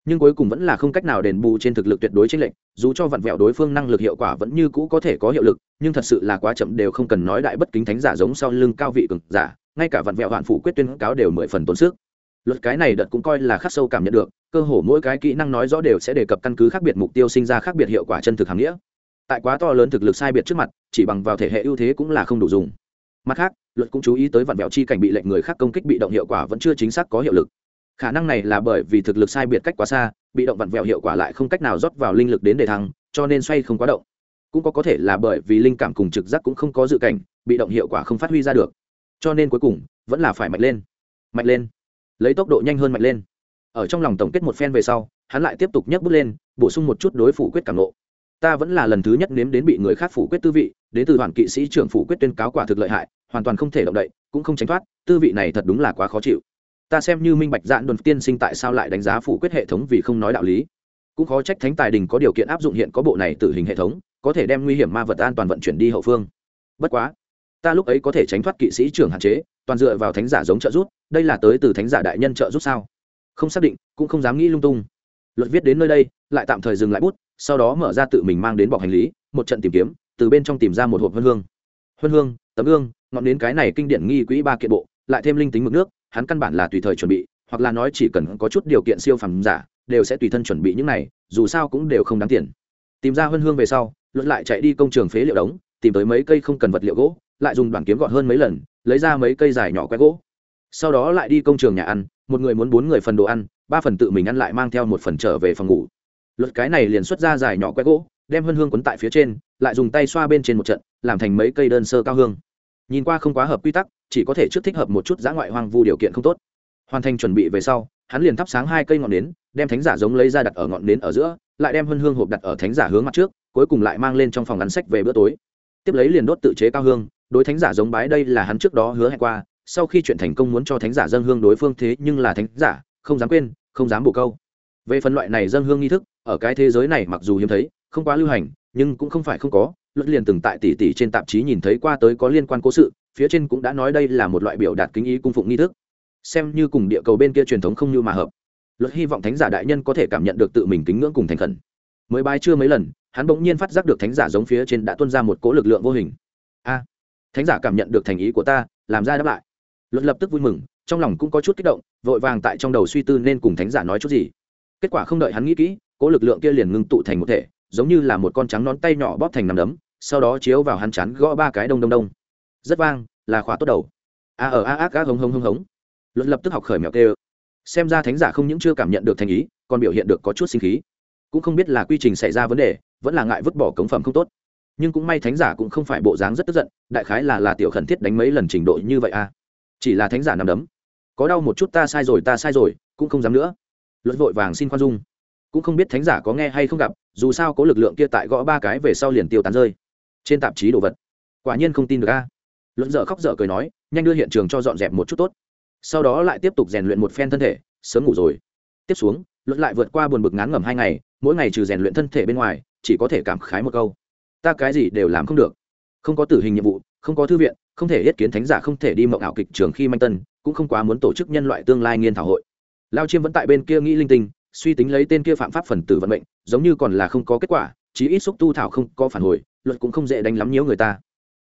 nhưng cuối cùng vẫn là không cách nào đền bù trên thực lực tuyệt đối chênh lệnh dù cho vặn vẹo đối phương năng lực hiệu quả vẫn như cũ có thể có hiệu lực, nhưng thật sự là quá chậm đều không cần nói đại bất kính thánh giả giống sau lưng cao vị cường giả, ngay cả vặn vẹo hoạn phụ quyết tuyên cáo đều mười phần tốn sức. Luật cái này đợt cũng coi là khắc sâu cảm nhận được, cơ hồ mỗi cái kỹ năng nói rõ đều sẽ đề cập căn cứ khác biệt mục tiêu sinh ra khác biệt hiệu quả chân thực hàm nghĩa. Tại quá to lớn thực lực sai biệt trước mặt, chỉ bằng vào thể hệ ưu thế cũng là không đủ dùng. Mặt khác, luật cũng chú ý tới vặn vẹo chi cảnh bị lệnh người khác công kích bị động hiệu quả vẫn chưa chính xác có hiệu lực khả năng này là bởi vì thực lực sai biệt cách quá xa, bị động vặn vẹo hiệu quả lại không cách nào rót vào linh lực đến để thăng, cho nên xoay không quá động. Cũng có có thể là bởi vì linh cảm cùng trực giác cũng không có dự cảnh, bị động hiệu quả không phát huy ra được. Cho nên cuối cùng, vẫn là phải mạnh lên. Mạnh lên. Lấy tốc độ nhanh hơn mạnh lên. Ở trong lòng tổng kết một phen về sau, hắn lại tiếp tục nhấc bước lên, bổ sung một chút đối phủ quyết cảm nộ ta vẫn là lần thứ nhất nếm đến bị người khác phủ quyết tư vị, đến từ đoàn kỵ sĩ trưởng phủ quyết tuyên cáo quả thực lợi hại, hoàn toàn không thể động đậy, cũng không tránh thoát, tư vị này thật đúng là quá khó chịu ta xem như minh bạch dạn đồn tiên sinh tại sao lại đánh giá phủ quyết hệ thống vì không nói đạo lý. Cũng khó trách thánh tài đình có điều kiện áp dụng hiện có bộ này tử hình hệ thống, có thể đem nguy hiểm ma vật an toàn vận chuyển đi hậu phương. Bất quá, ta lúc ấy có thể tránh thoát kỵ sĩ trưởng hạn chế, toàn dựa vào thánh giả giống trợ giúp, đây là tới từ thánh giả đại nhân trợ giúp sao? Không xác định, cũng không dám nghĩ lung tung. Luật viết đến nơi đây, lại tạm thời dừng lại bút, sau đó mở ra tự mình mang đến bọc hành lý, một trận tìm kiếm, từ bên trong tìm ra một hộp huân hương. Huân hương, tấm gương, ngọn đến cái này kinh điển nghi quỹ ba kiện bộ, lại thêm linh tính mực nước hắn căn bản là tùy thời chuẩn bị, hoặc là nói chỉ cần có chút điều kiện siêu phẩm giả, đều sẽ tùy thân chuẩn bị những này, dù sao cũng đều không đáng tiền. Tìm ra huân hương về sau luật lại chạy đi công trường phế liệu đống, tìm tới mấy cây không cần vật liệu gỗ, lại dùng đoàn kiếm gọn hơn mấy lần, lấy ra mấy cây dài nhỏ quét gỗ. Sau đó lại đi công trường nhà ăn, một người muốn bốn người phần đồ ăn, ba phần tự mình ăn lại mang theo một phần trở về phòng ngủ. Luật cái này liền xuất ra dài nhỏ quét gỗ, đem hân hương quấn tại phía trên, lại dùng tay xoa bên trên một trận, làm thành mấy cây đơn sơ cao hương. Nhìn qua không quá hợp quy tắc chỉ có thể trước thích hợp một chút giã ngoại hoang vu điều kiện không tốt. Hoàn thành chuẩn bị về sau, hắn liền thắp sáng hai cây ngọn nến, đem thánh giả giống lấy ra đặt ở ngọn nến ở giữa, lại đem hân hương hộp đặt ở thánh giả hướng mặt trước, cuối cùng lại mang lên trong phòng ngắn sách về bữa tối. Tiếp lấy liền đốt tự chế cao hương, đối thánh giả giống bái đây là hắn trước đó hứa hẹn qua, sau khi chuyện thành công muốn cho thánh giả dân hương đối phương thế nhưng là thánh giả, không dám quên, không dám bổ câu. Về phần loại này dân hương nghi thức, ở cái thế giới này mặc dù hiếm thấy, không quá lưu hành, nhưng cũng không phải không có luật liền từng tại tỷ tỷ trên tạp chí nhìn thấy qua tới có liên quan cố sự phía trên cũng đã nói đây là một loại biểu đạt kính ý cung phụng nghi thức. Xem như cùng địa cầu bên kia truyền thống không như mà hợp. Luật hy vọng thánh giả đại nhân có thể cảm nhận được tự mình kính ngưỡng cùng thành khẩn. Mới bài chưa mấy lần, hắn bỗng nhiên phát giác được thánh giả giống phía trên đã tuân ra một cỗ lực lượng vô hình. A, thánh giả cảm nhận được thành ý của ta, làm ra đáp lại. Luật lập tức vui mừng, trong lòng cũng có chút kích động, vội vàng tại trong đầu suy tư nên cùng thánh giả nói chút gì. Kết quả không đợi hắn nghĩ kỹ, cỗ lực lượng kia liền ngưng tụ thành một thể, giống như là một con trắng nón tay nhỏ bóp thành nằm đấm, sau đó chiếu vào hắn chán gõ ba cái đông đông đông rất vang, là khóa tốt đầu. A ở a ác a hống hống hống hống. Luật lập tức học khởi mèo tê xem ra thánh giả không những chưa cảm nhận được thành ý, còn biểu hiện được có chút sinh khí. Cũng không biết là quy trình xảy ra vấn đề, vẫn là ngại vứt bỏ cống phẩm không tốt. Nhưng cũng may thánh giả cũng không phải bộ dáng rất tức giận, đại khái là là tiểu khẩn thiết đánh mấy lần trình độ như vậy à chỉ là thánh giả nằm đấm. Có đau một chút ta sai rồi, ta sai rồi, cũng không dám nữa. Luật vội vàng xin khoan dung. Cũng không biết thánh giả có nghe hay không gặp, dù sao có lực lượng kia tại gõ ba cái về sau liền tiêu tán rơi. Trên tạp chí đồ vật. Quả nhiên không tin được a luận dở khóc dở cười nói, nhanh đưa hiện trường cho dọn dẹp một chút tốt. Sau đó lại tiếp tục rèn luyện một phen thân thể, sớm ngủ rồi. Tiếp xuống luận lại vượt qua buồn bực ngán ngẩm hai ngày, mỗi ngày trừ rèn luyện thân thể bên ngoài, chỉ có thể cảm khái một câu. Ta cái gì đều làm không được. Không có tử hình nhiệm vụ, không có thư viện, không thể yết kiến thánh giả, không thể đi mộng ảo kịch trường khi manh tân, cũng không quá muốn tổ chức nhân loại tương lai nghiên thảo hội. Lao chiêm vẫn tại bên kia nghĩ linh tinh, suy tính lấy tên kia phạm pháp phần tử vận mệnh, giống như còn là không có kết quả, chí ít xúc tu thảo không có phản hồi, luật cũng không dễ đánh lắm nhiễu người ta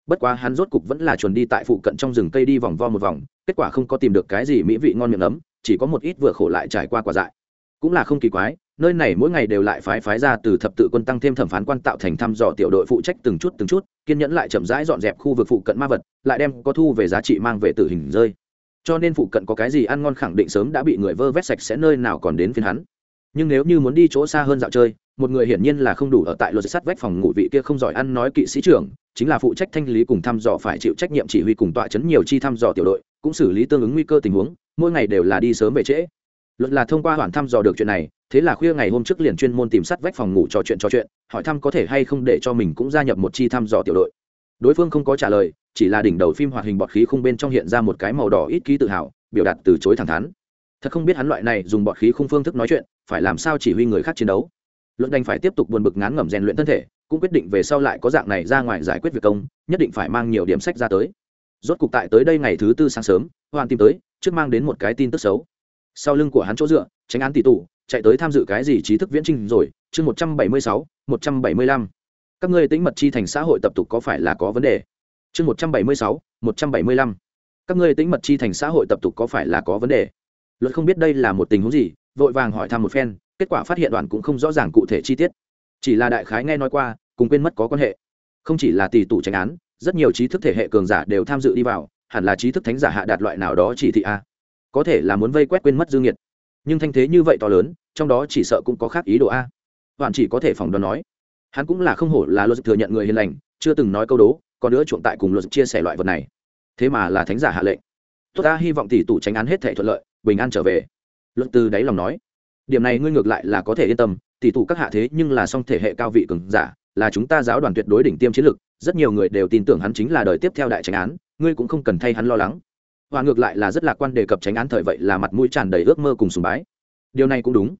bất quá hắn rốt cục vẫn là chuẩn đi tại phụ cận trong rừng cây đi vòng vo một vòng, kết quả không có tìm được cái gì mỹ vị ngon miệng ấm, chỉ có một ít vừa khổ lại trải qua quả dại. Cũng là không kỳ quái, nơi này mỗi ngày đều lại phái phái ra từ thập tự quân tăng thêm thẩm phán quan tạo thành thăm dò tiểu đội phụ trách từng chút từng chút, kiên nhẫn lại chậm rãi dọn dẹp khu vực phụ cận ma vật, lại đem có thu về giá trị mang về tử hình rơi. Cho nên phụ cận có cái gì ăn ngon khẳng định sớm đã bị người vơ vét sạch sẽ nơi nào còn đến phiên hắn. Nhưng nếu như muốn đi chỗ xa hơn dạo chơi một người hiển nhiên là không đủ ở tại luật sắt vách phòng ngủ vị kia không giỏi ăn nói kỵ sĩ trưởng, chính là phụ trách thanh lý cùng thăm dò phải chịu trách nhiệm chỉ huy cùng tọa chấn nhiều chi thăm dò tiểu đội, cũng xử lý tương ứng nguy cơ tình huống, mỗi ngày đều là đi sớm về trễ. Luật là thông qua hoàn thăm dò được chuyện này, thế là khuya ngày hôm trước liền chuyên môn tìm sát vách phòng ngủ trò chuyện trò chuyện, hỏi thăm có thể hay không để cho mình cũng gia nhập một chi thăm dò tiểu đội. Đối phương không có trả lời, chỉ là đỉnh đầu phim hoạt hình bọt khí khung bên trong hiện ra một cái màu đỏ ít ký tự hào, biểu đạt từ chối thẳng thắn. Thật không biết hắn loại này dùng bọt khí khung phương thức nói chuyện, phải làm sao chỉ huy người khác chiến đấu luận đành phải tiếp tục buồn bực ngán ngẩm rèn luyện thân thể, cũng quyết định về sau lại có dạng này ra ngoài giải quyết việc công, nhất định phải mang nhiều điểm sách ra tới. Rốt cục tại tới đây ngày thứ tư sáng sớm hoàn tìm tới, trước mang đến một cái tin tức xấu. Sau lưng của hắn chỗ dựa, tránh án tỷ tụ chạy tới tham dự cái gì trí thức viễn trình rồi, chương một trăm bảy mươi sáu, một trăm bảy mươi lăm. Các ngươi tính mật chi thành xã hội tập tục có phải là có vấn đề? Chương một trăm bảy mươi sáu, một trăm bảy mươi lăm. Các ngươi tính mật chi thành xã hội tập tục có phải là có vấn đề? Luật không biết đây là một tình huống gì, vội vàng hỏi thăm một phen kết quả phát hiện đoàn cũng không rõ ràng cụ thể chi tiết. Chỉ là đại khái nghe nói qua, cùng quên mất có quan hệ. Không chỉ là tỷ tụ tránh án, rất nhiều trí thức thể hệ cường giả đều tham dự đi vào, hẳn là trí thức thánh giả hạ đạt loại nào đó chỉ thị a. Có thể là muốn vây quét quên mất dương nhiệt nhưng thanh thế như vậy to lớn, trong đó chỉ sợ cũng có khác ý đồ a. Hoàn chỉ có thể phỏng đoán nói. Hắn cũng là không hổ là luật thừa nhận người hiền lành, chưa từng nói câu đố, còn nữa chuộng tại cùng luật chia sẻ loại vật này. Thế mà là thánh giả hạ lệnh. Tôi ta, hy vọng tỷ tụ tránh án hết thể thuận lợi, bình an trở về. Luật từ đáy lòng nói điểm này ngươi ngược lại là có thể yên tâm, tỷ tụ các hạ thế nhưng là song thể hệ cao vị cường giả, là chúng ta giáo đoàn tuyệt đối đỉnh tiêm chiến lực, rất nhiều người đều tin tưởng hắn chính là đời tiếp theo đại tránh án, ngươi cũng không cần thay hắn lo lắng. Và ngược lại là rất lạc quan đề cập tránh án thời vậy là mặt mũi tràn đầy ước mơ cùng sùng bái. Điều này cũng đúng.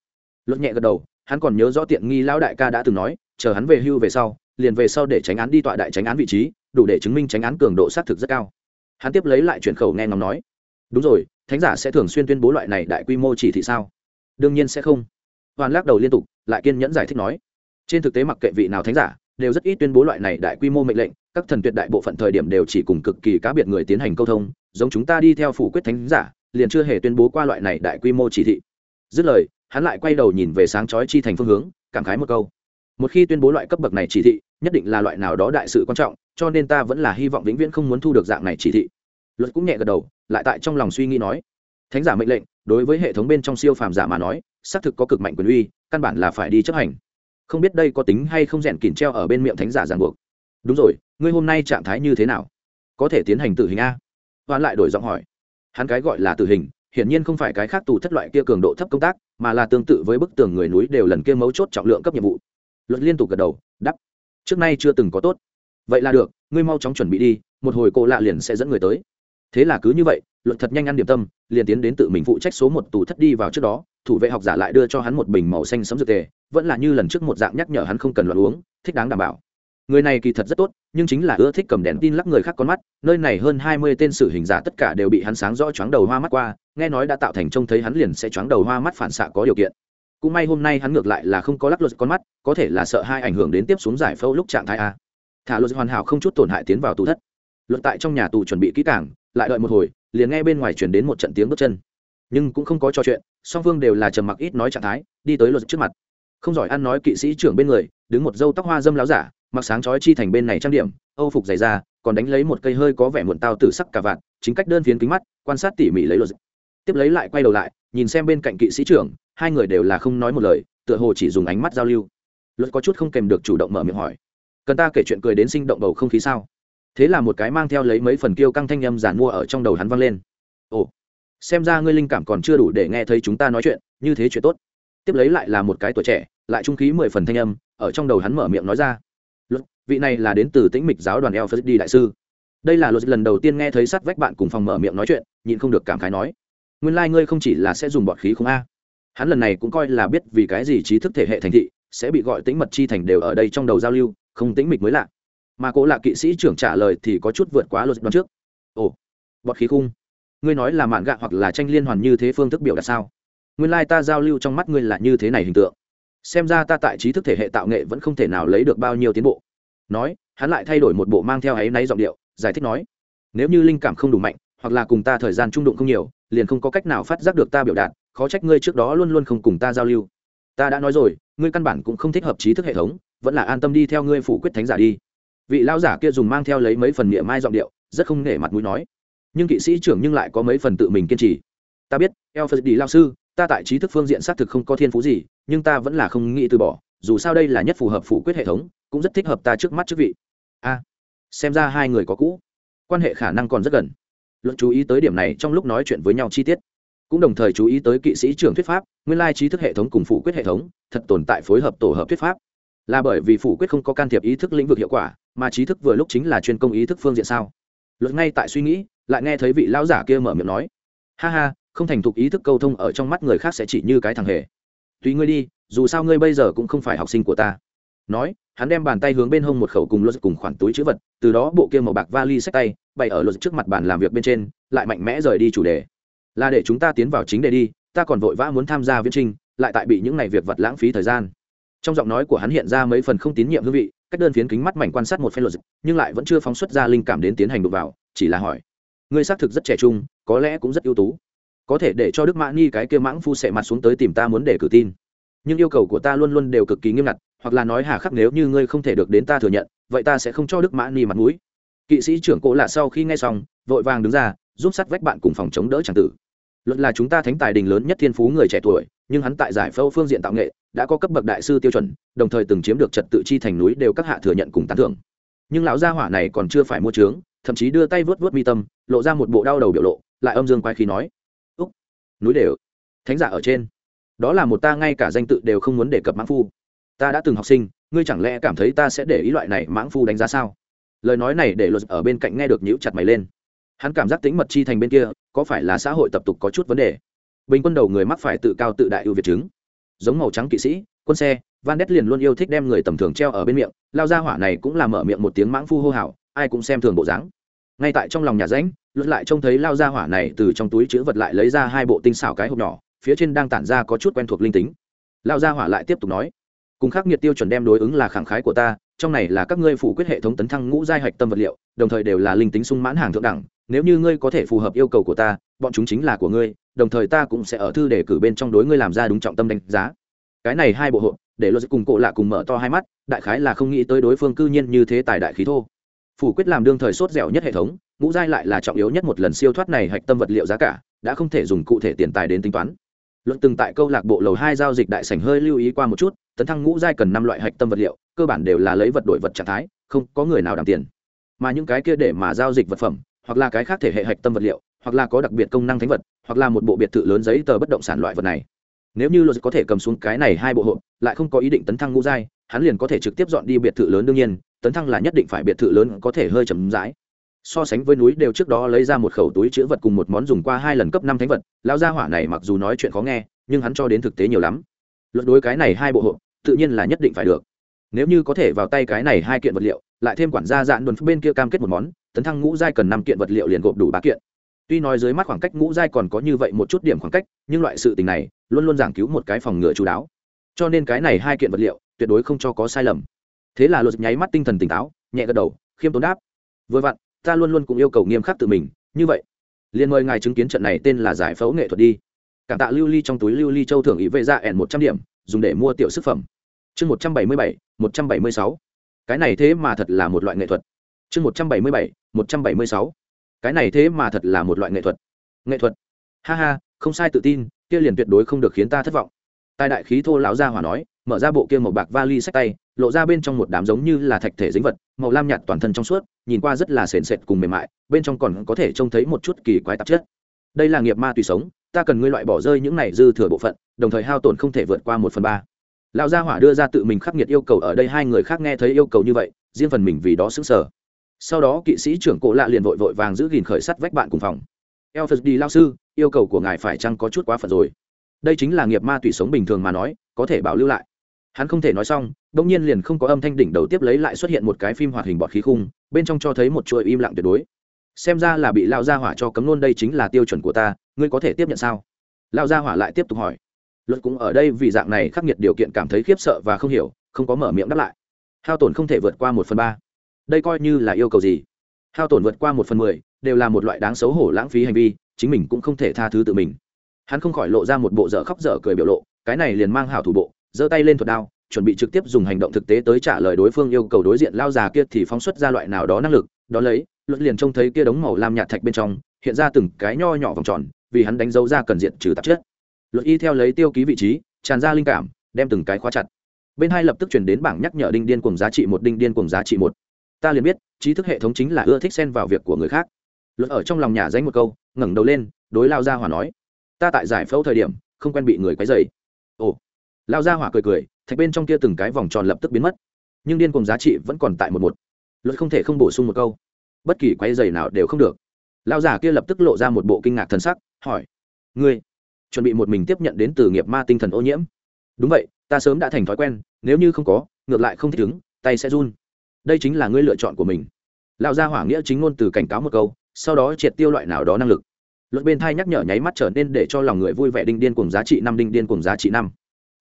Luật nhẹ gật đầu, hắn còn nhớ rõ tiện nghi lão đại ca đã từng nói, chờ hắn về hưu về sau, liền về sau để tránh án đi tọa đại tránh án vị trí, đủ để chứng minh tránh án cường độ xác thực rất cao. Hắn tiếp lấy lại chuyển khẩu nghe ngóng nói. Đúng rồi, thánh giả sẽ thường xuyên tuyên bố loại này đại quy mô chỉ thị sao? Đương nhiên sẽ không. Hoàn lắc đầu liên tục, lại kiên nhẫn giải thích nói, trên thực tế mặc kệ vị nào thánh giả, đều rất ít tuyên bố loại này đại quy mô mệnh lệnh, các thần tuyệt đại bộ phận thời điểm đều chỉ cùng cực kỳ cá biệt người tiến hành câu thông, giống chúng ta đi theo phủ quyết thánh giả, liền chưa hề tuyên bố qua loại này đại quy mô chỉ thị. Dứt lời, hắn lại quay đầu nhìn về sáng chói chi thành phương hướng, cảm khái một câu. Một khi tuyên bố loại cấp bậc này chỉ thị, nhất định là loại nào đó đại sự quan trọng, cho nên ta vẫn là hy vọng vĩnh viễn không muốn thu được dạng này chỉ thị. Luật cũng nhẹ gật đầu, lại tại trong lòng suy nghĩ nói thánh giả mệnh lệnh, đối với hệ thống bên trong siêu phàm giả mà nói, xác thực có cực mạnh quyền uy, căn bản là phải đi chấp hành. Không biết đây có tính hay không rèn kỉn treo ở bên miệng thánh giả ràng buộc. Đúng rồi, ngươi hôm nay trạng thái như thế nào? Có thể tiến hành tử hình a? Hoán lại đổi giọng hỏi. Hắn cái gọi là tử hình, hiển nhiên không phải cái khác tù thất loại kia cường độ thấp công tác, mà là tương tự với bức tường người núi đều lần kia mấu chốt trọng lượng cấp nhiệm vụ. Luật liên tục gật đầu đắp trước nay chưa từng có tốt. Vậy là được, ngươi mau chóng chuẩn bị đi, một hồi cô lạ liền sẽ dẫn người tới thế là cứ như vậy luật thật nhanh ăn điểm tâm, liền tiến đến tự mình phụ trách số một tù thất đi vào trước đó, thủ vệ học giả lại đưa cho hắn một bình màu xanh sấm dược tề, vẫn là như lần trước một dạng nhắc nhở hắn không cần loạn uống, thích đáng đảm bảo. Người này kỳ thật rất tốt, nhưng chính là ưa thích cầm đèn tin lắc người khác con mắt, nơi này hơn hai mươi tên sử hình giả tất cả đều bị hắn sáng rõ choáng đầu hoa mắt qua, nghe nói đã tạo thành trông thấy hắn liền sẽ choáng đầu hoa mắt phản xạ có điều kiện. Cũng may hôm nay hắn ngược lại là không có lắc luật con mắt, có thể là sợ hai ảnh hưởng đến tiếp xuống giải phẫu lúc trạng thái a. Thả luật hoàn hảo không chút tổn hại tiến vào tù thất. Luật tại trong nhà tù chuẩn bị kỹ càng lại đợi một hồi, liền nghe bên ngoài chuyển đến một trận tiếng bước chân. Nhưng cũng không có trò chuyện, song phương đều là trầm mặc ít nói trạng thái, đi tới luật trước mặt. Không giỏi ăn nói kỵ sĩ trưởng bên người, đứng một dâu tóc hoa dâm láo giả, mặc sáng chói chi thành bên này trang điểm, âu phục dày da, còn đánh lấy một cây hơi có vẻ muộn tao tử sắc cả vạn chính cách đơn phiến kính mắt, quan sát tỉ mỉ lấy luật. Tiếp lấy lại quay đầu lại, nhìn xem bên cạnh kỵ sĩ trưởng, hai người đều là không nói một lời, tựa hồ chỉ dùng ánh mắt giao lưu. Luật có chút không kèm được chủ động mở miệng hỏi. Cần ta kể chuyện cười đến sinh động bầu không khí sao? Thế là một cái mang theo lấy mấy phần kiêu căng thanh âm giản mua ở trong đầu hắn vang lên. Ồ, xem ra ngươi linh cảm còn chưa đủ để nghe thấy chúng ta nói chuyện, như thế chuyện tốt. Tiếp lấy lại là một cái tuổi trẻ, lại trung khí mười phần thanh âm, ở trong đầu hắn mở miệng nói ra. Luật, vị này là đến từ tĩnh mịch giáo đoàn el đi đại sư. Đây là luật lần đầu tiên nghe thấy sắt vách bạn cùng phòng mở miệng nói chuyện, nhịn không được cảm khái nói. Nguyên lai、like、ngươi không chỉ là sẽ dùng bọt khí không a. Hắn lần này cũng coi là biết vì cái gì trí thức thể hệ thành thị sẽ bị gọi tĩnh mật chi thành đều ở đây trong đầu giao lưu, không tĩnh mịch mới lạ mà cố là kỵ sĩ trưởng trả lời thì có chút vượt quá luật đoán trước. Ồ, bọt khí khung. Ngươi nói là mạn gạ hoặc là tranh liên hoàn như thế phương thức biểu đạt sao? Nguyên lai、like、ta giao lưu trong mắt ngươi là như thế này hình tượng. Xem ra ta tại trí thức thể hệ tạo nghệ vẫn không thể nào lấy được bao nhiêu tiến bộ. Nói, hắn lại thay đổi một bộ mang theo áy náy giọng điệu, giải thích nói, nếu như linh cảm không đủ mạnh, hoặc là cùng ta thời gian trung đụng không nhiều, liền không có cách nào phát giác được ta biểu đạt, khó trách ngươi trước đó luôn luôn không cùng ta giao lưu. Ta đã nói rồi, ngươi căn bản cũng không thích hợp trí thức hệ thống, vẫn là an tâm đi theo ngươi phủ quyết thánh giả đi vị lao giả kia dùng mang theo lấy mấy phần niệm mai giọng điệu, rất không nể mặt mũi nói. Nhưng kỵ sĩ trưởng nhưng lại có mấy phần tự mình kiên trì. Ta biết eo phật đi lao sư, ta tại trí thức phương diện xác thực không có thiên phú gì, nhưng ta vẫn là không nghĩ từ bỏ, dù sao đây là nhất phù hợp phủ quyết hệ thống, cũng rất thích hợp ta trước mắt trước vị. A, xem ra hai người có cũ. Quan hệ khả năng còn rất gần. Luận chú ý tới điểm này trong lúc nói chuyện với nhau chi tiết. Cũng đồng thời chú ý tới kỵ sĩ trưởng thuyết pháp, nguyên lai trí thức hệ thống cùng phủ quyết hệ thống, thật tồn tại phối hợp tổ hợp thuyết pháp. Là bởi vì phủ quyết không có can thiệp ý thức lĩnh vực hiệu quả mà trí thức vừa lúc chính là chuyên công ý thức phương diện sao? Luật ngay tại suy nghĩ, lại nghe thấy vị lão giả kia mở miệng nói. Ha ha, không thành thục ý thức câu thông ở trong mắt người khác sẽ chỉ như cái thằng hề. Tùy ngươi đi, dù sao ngươi bây giờ cũng không phải học sinh của ta. Nói, hắn đem bàn tay hướng bên hông một khẩu cùng luật cùng khoản túi chữ vật, từ đó bộ kia màu bạc vali sách tay, bày ở luật trước mặt bàn làm việc bên trên, lại mạnh mẽ rời đi chủ đề. Là để chúng ta tiến vào chính đề đi, ta còn vội vã muốn tham gia viễn trinh lại tại bị những ngày việc vật lãng phí thời gian. Trong giọng nói của hắn hiện ra mấy phần không tín nhiệm hương vị cách đơn phiến kính mắt mảnh quan sát một phen luật nhưng lại vẫn chưa phóng xuất ra linh cảm đến tiến hành đụng vào, chỉ là hỏi, ngươi xác thực rất trẻ trung, có lẽ cũng rất ưu tú. Có thể để cho đức mã ni cái kia mãng phu sệ mặt xuống tới tìm ta muốn để cử tin. Nhưng yêu cầu của ta luôn luôn đều cực kỳ nghiêm ngặt, hoặc là nói hà khắc nếu như ngươi không thể được đến ta thừa nhận, vậy ta sẽ không cho đức mã ni mặt mũi. Kỵ sĩ trưởng cổ lạ sau khi nghe xong, vội vàng đứng ra, giúp sát vách bạn cùng phòng chống đỡ tràng tử. Luận là chúng ta thánh tài đình lớn nhất thiên phú người trẻ tuổi, nhưng hắn tại giải phẫu phương diện tạo nghệ đã có cấp bậc đại sư tiêu chuẩn, đồng thời từng chiếm được trật tự chi thành núi đều các hạ thừa nhận cùng tán thưởng. Nhưng lão gia hỏa này còn chưa phải mua trướng, thậm chí đưa tay vớt vớt mi tâm, lộ ra một bộ đau đầu biểu lộ, lại âm dương quay khí nói, úc, núi đều, thánh giả ở trên. Đó là một ta ngay cả danh tự đều không muốn đề cập mãng phu. Ta đã từng học sinh, ngươi chẳng lẽ cảm thấy ta sẽ để ý loại này mãng phu đánh giá sao? Lời nói này để luật ở bên cạnh nghe được nhíu chặt mày lên. Hắn cảm giác tính mật chi thành bên kia, có phải là xã hội tập tục có chút vấn đề? Bình quân đầu người mắc phải tự cao tự đại ưu việt chứng giống màu trắng kỵ sĩ, quân xe, van đét liền luôn yêu thích đem người tầm thường treo ở bên miệng, lao ra hỏa này cũng là mở miệng một tiếng mãng phu hô hào, ai cũng xem thường bộ dáng. Ngay tại trong lòng nhà ránh luật lại trông thấy lao ra hỏa này từ trong túi chữ vật lại lấy ra hai bộ tinh xảo cái hộp nhỏ, phía trên đang tản ra có chút quen thuộc linh tính. Lao ra hỏa lại tiếp tục nói, cùng khắc nghiệt tiêu chuẩn đem đối ứng là khẳng khái của ta, trong này là các ngươi phủ quyết hệ thống tấn thăng ngũ giai hạch tâm vật liệu, đồng thời đều là linh tính sung mãn hàng thượng đẳng, nếu như ngươi có thể phù hợp yêu cầu của ta bọn chúng chính là của ngươi, đồng thời ta cũng sẽ ở thư để cử bên trong đối ngươi làm ra đúng trọng tâm đánh giá. Cái này hai bộ hộ, để luật cùng cổ lạ cùng mở to hai mắt, đại khái là không nghĩ tới đối phương cư nhiên như thế tài đại khí thô. Phủ quyết làm đương thời sốt dẻo nhất hệ thống, ngũ giai lại là trọng yếu nhất một lần siêu thoát này hạch tâm vật liệu giá cả, đã không thể dùng cụ thể tiền tài đến tính toán. Luận từng tại câu lạc bộ lầu hai giao dịch đại sảnh hơi lưu ý qua một chút, tấn thăng ngũ giai cần năm loại hạch tâm vật liệu, cơ bản đều là lấy vật đổi vật trạng thái, không có người nào đảm tiền. Mà những cái kia để mà giao dịch vật phẩm, hoặc là cái khác thể hệ hạch tâm vật liệu hoặc là có đặc biệt công năng thánh vật, hoặc là một bộ biệt thự lớn giấy tờ bất động sản loại vật này. Nếu như luật có thể cầm xuống cái này hai bộ hộp, lại không có ý định tấn thăng ngũ giai, hắn liền có thể trực tiếp dọn đi biệt thự lớn đương nhiên, tấn thăng là nhất định phải biệt thự lớn có thể hơi chấm rãi. So sánh với núi đều trước đó lấy ra một khẩu túi chữ vật cùng một món dùng qua hai lần cấp năm thánh vật, lão gia hỏa này mặc dù nói chuyện khó nghe, nhưng hắn cho đến thực tế nhiều lắm. Luật đối cái này hai bộ hộp, tự nhiên là nhất định phải được. Nếu như có thể vào tay cái này hai kiện vật liệu, lại thêm quản gia dạn đồn bên kia cam kết một món, tấn thăng ngũ giai cần năm kiện vật liệu liền gộp đủ ba kiện tuy nói dưới mắt khoảng cách ngũ giai còn có như vậy một chút điểm khoảng cách, nhưng loại sự tình này luôn luôn giảng cứu một cái phòng ngựa chú đáo. Cho nên cái này hai kiện vật liệu tuyệt đối không cho có sai lầm. Thế là luật nháy mắt tinh thần tỉnh táo, nhẹ gật đầu, khiêm tốn đáp. Vừa vặn, ta luôn luôn cũng yêu cầu nghiêm khắc tự mình, như vậy, liền mời ngài chứng kiến trận này tên là giải phẫu nghệ thuật đi. Cảm tạ lưu ly trong túi lưu ly châu thưởng ý vệ ra ẻn một trăm điểm, dùng để mua tiểu sức phẩm. Chương một trăm bảy mươi bảy, một trăm bảy mươi sáu. Cái này thế mà thật là một loại nghệ thuật. Chương một trăm bảy mươi bảy, một trăm bảy mươi sáu cái này thế mà thật là một loại nghệ thuật. Nghệ thuật? Ha ha, không sai tự tin, kia liền tuyệt đối không được khiến ta thất vọng. Tài đại khí thô lão gia hỏa nói, mở ra bộ kia màu bạc vali sách tay, lộ ra bên trong một đám giống như là thạch thể dính vật, màu lam nhạt toàn thân trong suốt, nhìn qua rất là sền sệt cùng mềm mại, bên trong còn có thể trông thấy một chút kỳ quái tạp chất. Đây là nghiệp ma tùy sống, ta cần ngươi loại bỏ rơi những này dư thừa bộ phận, đồng thời hao tổn không thể vượt qua một phần ba. Lão gia hỏa đưa ra tự mình khắc nghiệt yêu cầu, ở đây hai người khác nghe thấy yêu cầu như vậy, riêng phần mình vì đó xứng sở sau đó kỵ sĩ trưởng cổ lạ liền vội vội vàng giữ gìn khởi sắt vách bạn cùng phòng. Elphus đi lao sư, yêu cầu của ngài phải chăng có chút quá phật rồi? Đây chính là nghiệp ma tùy sống bình thường mà nói, có thể bảo lưu lại. Hắn không thể nói xong đông nhiên liền không có âm thanh đỉnh đầu tiếp lấy lại xuất hiện một cái phim hoạt hình bọt khí khung, bên trong cho thấy một chuỗi im lặng tuyệt đối. Xem ra là bị lao gia hỏa cho cấm luôn đây chính là tiêu chuẩn của ta, ngươi có thể tiếp nhận sao? Lao gia hỏa lại tiếp tục hỏi. Luật cũng ở đây vì dạng này khắc nghiệt điều kiện cảm thấy khiếp sợ và không hiểu, không có mở miệng đáp lại. Hao tổn không thể vượt qua một phần ba đây coi như là yêu cầu gì? Hao tổn vượt qua một phần mười, đều là một loại đáng xấu hổ lãng phí hành vi, chính mình cũng không thể tha thứ tự mình. Hắn không khỏi lộ ra một bộ dở khóc dở cười biểu lộ, cái này liền mang hảo thủ bộ, giơ tay lên thuật đao, chuẩn bị trực tiếp dùng hành động thực tế tới trả lời đối phương yêu cầu đối diện lao già kia thì phóng xuất ra loại nào đó năng lực, đó lấy luận liền trông thấy kia đống màu lam nhạt thạch bên trong, hiện ra từng cái nho nhỏ vòng tròn, vì hắn đánh dấu ra cần diện trừ tạp chất. Luật y theo lấy tiêu ký vị trí, tràn ra linh cảm, đem từng cái khóa chặt. Bên hai lập tức chuyển đến bảng nhắc nhở đinh điên cùng giá trị một, đinh điên cùng giá trị một ta liền biết, trí thức hệ thống chính là ưa thích xen vào việc của người khác. Luật ở trong lòng nhà danh một câu, ngẩng đầu lên, đối lao gia hỏa nói, ta tại giải phẫu thời điểm, không quen bị người quấy dày ồ. Lao gia hỏa cười cười, thạch bên trong kia từng cái vòng tròn lập tức biến mất, nhưng điên cùng giá trị vẫn còn tại một một. Luật không thể không bổ sung một câu, bất kỳ quấy dày nào đều không được. Lao giả kia lập tức lộ ra một bộ kinh ngạc thân sắc, hỏi, ngươi chuẩn bị một mình tiếp nhận đến từ nghiệp ma tinh thần ô nhiễm? Đúng vậy, ta sớm đã thành thói quen, nếu như không có, ngược lại không thích ứng, tay sẽ run đây chính là ngươi lựa chọn của mình. Lão gia hỏa nghĩa chính ngôn từ cảnh cáo một câu, sau đó triệt tiêu loại nào đó năng lực. Luật bên thai nhắc nhở nháy mắt trở nên để cho lòng người vui vẻ đinh điên cùng giá trị năm đinh điên cùng giá trị năm.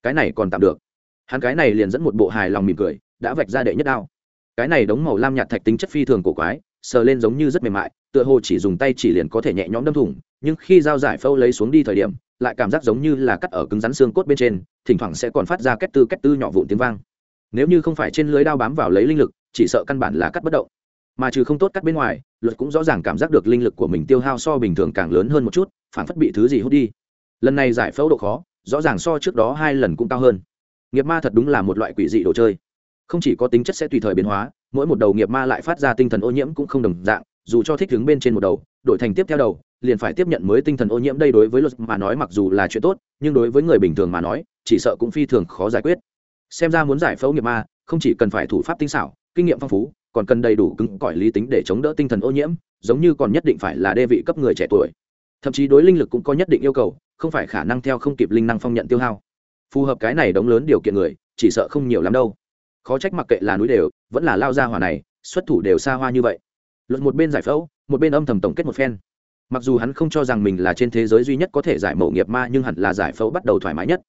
Cái này còn tạm được. Hắn cái này liền dẫn một bộ hài lòng mỉm cười, đã vạch ra đệ nhất đao. Cái này đống màu lam nhạt thạch tính chất phi thường cổ quái, sờ lên giống như rất mềm mại, tựa hồ chỉ dùng tay chỉ liền có thể nhẹ nhõm đâm thủng, nhưng khi dao giải phâu lấy xuống đi thời điểm, lại cảm giác giống như là cắt ở cứng rắn xương cốt bên trên, thỉnh thoảng sẽ còn phát ra kết tư kết tư nhỏ vụn tiếng vang. Nếu như không phải trên lưới đao bám vào lấy linh lực chỉ sợ căn bản là cắt bất động. Mà trừ không tốt cắt bên ngoài, luật cũng rõ ràng cảm giác được linh lực của mình tiêu hao so bình thường càng lớn hơn một chút, phản phất bị thứ gì hút đi. Lần này giải phẫu độ khó, rõ ràng so trước đó hai lần cũng cao hơn. Nghiệp ma thật đúng là một loại quỷ dị đồ chơi. Không chỉ có tính chất sẽ tùy thời biến hóa, mỗi một đầu nghiệp ma lại phát ra tinh thần ô nhiễm cũng không đồng dạng, dù cho thích đứng bên trên một đầu, đổi thành tiếp theo đầu, liền phải tiếp nhận mới tinh thần ô nhiễm đây đối với luật mà nói mặc dù là chuyện tốt, nhưng đối với người bình thường mà nói, chỉ sợ cũng phi thường khó giải quyết. Xem ra muốn giải phẫu nghiệp ma, không chỉ cần phải thủ pháp tinh xảo kinh nghiệm phong phú, còn cần đầy đủ cứng cỏi lý tính để chống đỡ tinh thần ô nhiễm, giống như còn nhất định phải là đê vị cấp người trẻ tuổi. Thậm chí đối linh lực cũng có nhất định yêu cầu, không phải khả năng theo không kịp linh năng phong nhận tiêu hao. Phù hợp cái này đống lớn điều kiện người, chỉ sợ không nhiều lắm đâu. Khó trách mặc kệ là núi đều, vẫn là lao ra hỏa này, xuất thủ đều xa hoa như vậy. Luận một bên giải phẫu, một bên âm thầm tổng kết một phen. Mặc dù hắn không cho rằng mình là trên thế giới duy nhất có thể giải mẫu nghiệp ma, nhưng hẳn là giải phẫu bắt đầu thoải mái nhất.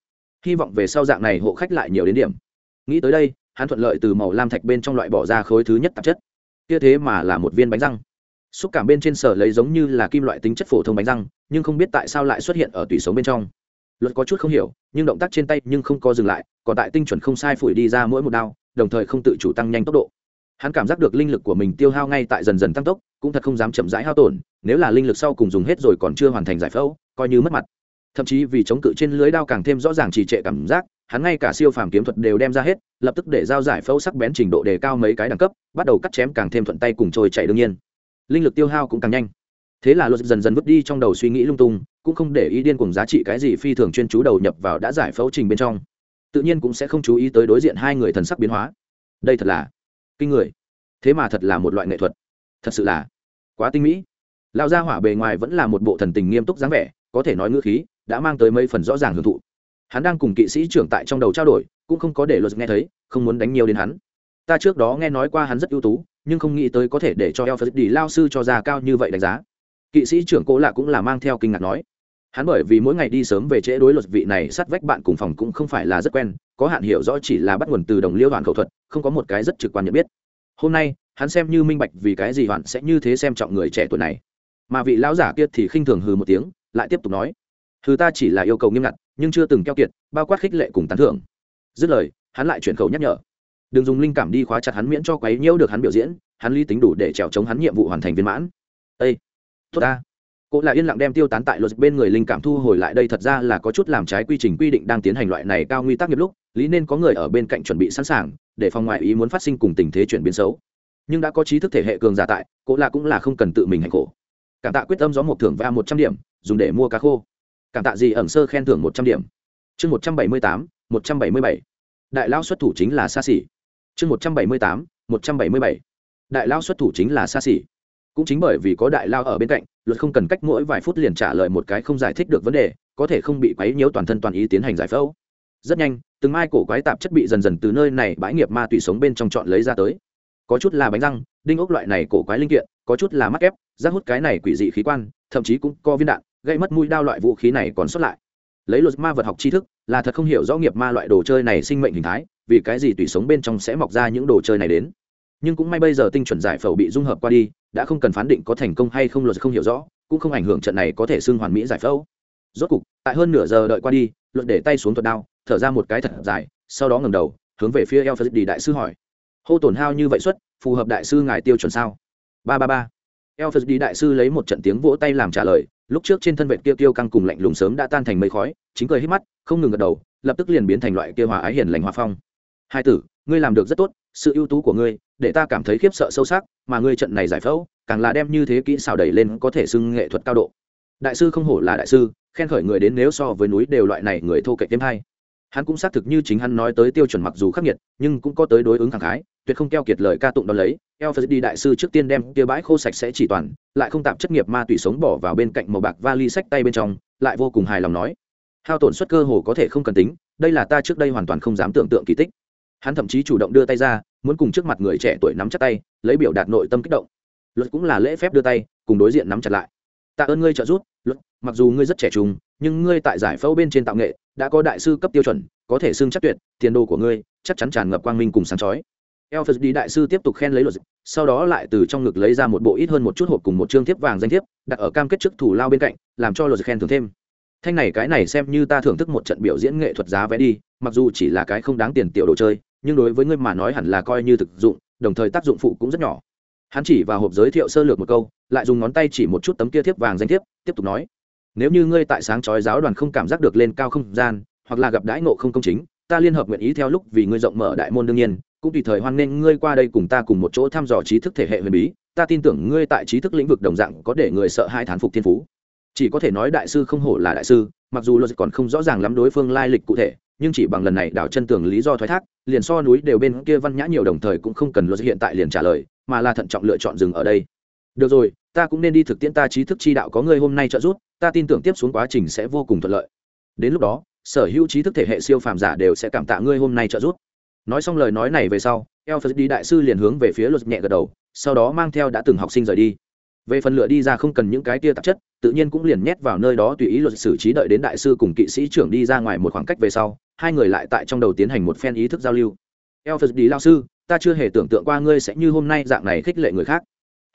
Hy vọng về sau dạng này hộ khách lại nhiều đến điểm. Nghĩ tới đây hắn thuận lợi từ màu lam thạch bên trong loại bỏ ra khối thứ nhất tạp chất. Kia thế mà là một viên bánh răng. Xúc cảm bên trên sở lấy giống như là kim loại tính chất phổ thông bánh răng, nhưng không biết tại sao lại xuất hiện ở tủy sống bên trong. Luật có chút không hiểu, nhưng động tác trên tay nhưng không có dừng lại, còn tại tinh chuẩn không sai phủi đi ra mỗi một đao, đồng thời không tự chủ tăng nhanh tốc độ. Hắn cảm giác được linh lực của mình tiêu hao ngay tại dần dần tăng tốc, cũng thật không dám chậm rãi hao tổn, nếu là linh lực sau cùng dùng hết rồi còn chưa hoàn thành giải phẫu, coi như mất mặt. Thậm chí vì chống cự trên lưới đao càng thêm rõ ràng trì trệ cảm giác hắn ngay cả siêu phàm kiếm thuật đều đem ra hết, lập tức để giao giải phẫu sắc bén trình độ đề cao mấy cái đẳng cấp, bắt đầu cắt chém càng thêm thuận tay cùng trôi chạy đương nhiên. Linh lực tiêu hao cũng càng nhanh. Thế là luật dần dần vứt đi trong đầu suy nghĩ lung tung, cũng không để ý điên cùng giá trị cái gì phi thường chuyên chú đầu nhập vào đã giải phẫu trình bên trong. Tự nhiên cũng sẽ không chú ý tới đối diện hai người thần sắc biến hóa. Đây thật là kinh người. Thế mà thật là một loại nghệ thuật. Thật sự là quá tinh mỹ. Lão gia hỏa bề ngoài vẫn là một bộ thần tình nghiêm túc dáng vẻ, có thể nói ngữ khí, đã mang tới mấy phần rõ ràng hưởng thụ hắn đang cùng kỵ sĩ trưởng tại trong đầu trao đổi, cũng không có để luật nghe thấy, không muốn đánh nhiều đến hắn. Ta trước đó nghe nói qua hắn rất ưu tú, nhưng không nghĩ tới có thể để cho eo phật đi lao sư cho ra cao như vậy đánh giá. Kỵ sĩ trưởng cố lạ cũng là mang theo kinh ngạc nói. Hắn bởi vì mỗi ngày đi sớm về trễ đối luật vị này sát vách bạn cùng phòng cũng không phải là rất quen, có hạn hiểu rõ chỉ là bắt nguồn từ đồng liêu đoàn khẩu thuật, không có một cái rất trực quan nhận biết. Hôm nay, hắn xem như minh bạch vì cái gì hoạn sẽ như thế xem trọng người trẻ tuổi này. Mà vị lão giả kia thì khinh thường hừ một tiếng, lại tiếp tục nói. Hừ ta chỉ là yêu cầu nghiêm ngặt nhưng chưa từng keo kiệt, bao quát khích lệ cùng tán thưởng. Dứt lời, hắn lại chuyển khẩu nhắc nhở. Đừng dùng linh cảm đi khóa chặt hắn miễn cho quấy nhiễu được hắn biểu diễn, hắn lý tính đủ để trèo chống hắn nhiệm vụ hoàn thành viên mãn. Ây tốt ta. Cô là yên lặng đem tiêu tán tại luật bên người linh cảm thu hồi lại đây thật ra là có chút làm trái quy trình quy định đang tiến hành loại này cao nguy tác nghiệp lúc, lý nên có người ở bên cạnh chuẩn bị sẵn sàng, để phòng ngoại ý muốn phát sinh cùng tình thế chuyển biến xấu. Nhưng đã có trí thức thể hệ cường giả tại, cô là cũng là không cần tự mình hành khổ. Cảm tạ quyết tâm gió một thưởng va một trăm điểm, dùng để mua cá khô cảm tạ gì ẩn sơ khen thưởng một trăm điểm. Chương một trăm bảy mươi tám, một trăm bảy mươi bảy. Đại lao xuất thủ chính là xa xỉ. Chương một trăm bảy mươi tám, một trăm bảy mươi bảy. Đại lao xuất thủ chính là xa xỉ. Cũng chính bởi vì có đại lao ở bên cạnh, luật không cần cách mỗi vài phút liền trả lời một cái không giải thích được vấn đề, có thể không bị quấy nhiễu toàn thân toàn ý tiến hành giải phẫu. Rất nhanh, từng mai cổ quái tạp chất bị dần dần từ nơi này bãi nghiệp ma tùy sống bên trong chọn lấy ra tới. Có chút là bánh răng, đinh ốc loại này cổ quái linh kiện, có chút là mắc ép, rác hút cái này quỷ dị khí quan, thậm chí cũng có viên đạn gây mất mũi đao loại vũ khí này còn xuất lại. Lấy luật ma vật học tri thức, là thật không hiểu rõ nghiệp ma loại đồ chơi này sinh mệnh hình thái, vì cái gì tùy sống bên trong sẽ mọc ra những đồ chơi này đến. Nhưng cũng may bây giờ tinh chuẩn giải phẫu bị dung hợp qua đi, đã không cần phán định có thành công hay không luật không hiểu rõ, cũng không ảnh hưởng trận này có thể xưng hoàn mỹ giải phẫu. Rốt cục, tại hơn nửa giờ đợi qua đi, luật để tay xuống thuật đao, thở ra một cái thật dài, sau đó ngầm đầu, hướng về phía Elphas đi đại sư hỏi. Hô tổn hao như vậy xuất phù hợp đại sư ngài tiêu chuẩn sao? Ba ba ba. Elphas đi đại sư lấy một trận tiếng vỗ tay làm trả lời lúc trước trên thân vệ kia tiêu căng cùng lạnh lùng sớm đã tan thành mây khói, chính cười hít mắt, không ngừng gật đầu, lập tức liền biến thành loại kia hòa ái hiền lành hòa phong. Hai tử, ngươi làm được rất tốt, sự ưu tú của ngươi, để ta cảm thấy khiếp sợ sâu sắc, mà ngươi trận này giải phẫu, càng là đem như thế kỹ xảo đẩy lên có thể xưng nghệ thuật cao độ. Đại sư không hổ là đại sư, khen khởi người đến nếu so với núi đều loại này người thô kệ thêm hay hắn cũng xác thực như chính hắn nói tới tiêu chuẩn mặc dù khắc nghiệt, nhưng cũng có tới đối ứng thẳng khái, tuyệt không keo kiệt lời ca tụng đ ó lấy. Eo phật đi đại sư trước tiên đem tia bãi khô sạch sẽ chỉ toàn, lại không tạp chất nghiệp ma tùy sống bỏ vào bên cạnh màu bạc vali sách tay bên trong, lại vô cùng hài lòng nói, hao tổn suất cơ hồ có thể không cần tính, đây là ta trước đây hoàn toàn không dám tưởng tượng kỳ tích. Hắn thậm chí chủ động đưa tay ra, muốn cùng trước mặt người trẻ tuổi nắm chặt tay, lấy biểu đạt nội tâm kích động. Luật cũng là lễ phép đưa tay, cùng đối diện nắm chặt lại. Tạ ơn ngươi trợ giúp, luật, mặc dù ngươi rất trẻ trung, nhưng ngươi tại giải phẫu bên trên tạo nghệ đã có đại sư cấp tiêu chuẩn có thể xưng chắc tuyệt tiền đồ của ngươi chắc chắn tràn ngập quang minh cùng sáng chói Elphus đi đại sư tiếp tục khen lấy luật, sau đó lại từ trong ngực lấy ra một bộ ít hơn một chút hộp cùng một trương thiếp vàng danh thiếp, đặt ở cam kết trước thủ lao bên cạnh, làm cho luật khen thưởng thêm. Thanh này cái này xem như ta thưởng thức một trận biểu diễn nghệ thuật giá vé đi, mặc dù chỉ là cái không đáng tiền tiểu đồ chơi, nhưng đối với ngươi mà nói hẳn là coi như thực dụng, đồng thời tác dụng phụ cũng rất nhỏ. Hắn chỉ vào hộp giới thiệu sơ lược một câu, lại dùng ngón tay chỉ một chút tấm kia thiếp vàng danh thiếp, tiếp tục nói: "Nếu như ngươi tại sáng chói giáo đoàn không cảm giác được lên cao không gian, hoặc là gặp đãi ngộ không công chính, ta liên hợp nguyện ý theo lúc vì ngươi rộng mở đại môn đương nhiên, cũng tùy thời hoan nghênh ngươi qua đây cùng ta cùng một chỗ thăm dò trí thức thể hệ huyền bí ta tin tưởng ngươi tại trí thức lĩnh vực đồng dạng có để người sợ hai thán phục thiên phú. Chỉ có thể nói đại sư không hổ là đại sư mặc dù luật còn không rõ ràng lắm đối phương lai lịch cụ thể nhưng chỉ bằng lần này đảo chân tường lý do thoái thác liền so núi đều bên kia văn nhã nhiều đồng thời cũng không cần luật hiện tại liền trả lời mà là thận trọng lựa chọn dừng ở đây. Được rồi ta cũng nên đi thực tiễn ta trí thức chi đạo có ngươi hôm nay trợ giúp ta tin tưởng tiếp xuống quá trình sẽ vô cùng thuận lợi. Đến lúc đó, sở hữu trí thức thể hệ siêu phàm giả đều sẽ cảm tạ ngươi hôm nay trợ giúp. Nói xong lời nói này về sau elphas đi đại sư liền hướng về phía luật nhẹ gật đầu, sau đó mang theo đã từng học sinh rời đi. Về phần lựa đi ra không cần những cái tia tạp chất, tự nhiên cũng liền nhét vào nơi đó tùy ý luật xử trí đợi đến đại sư cùng kỵ sĩ trưởng đi ra ngoài một khoảng cách về sau, hai người lại tại trong đầu tiến hành một phen ý thức giao lưu. Elphas đi lao sư, ta chưa hề tưởng tượng qua ngươi sẽ như hôm nay dạng này khích lệ người khác.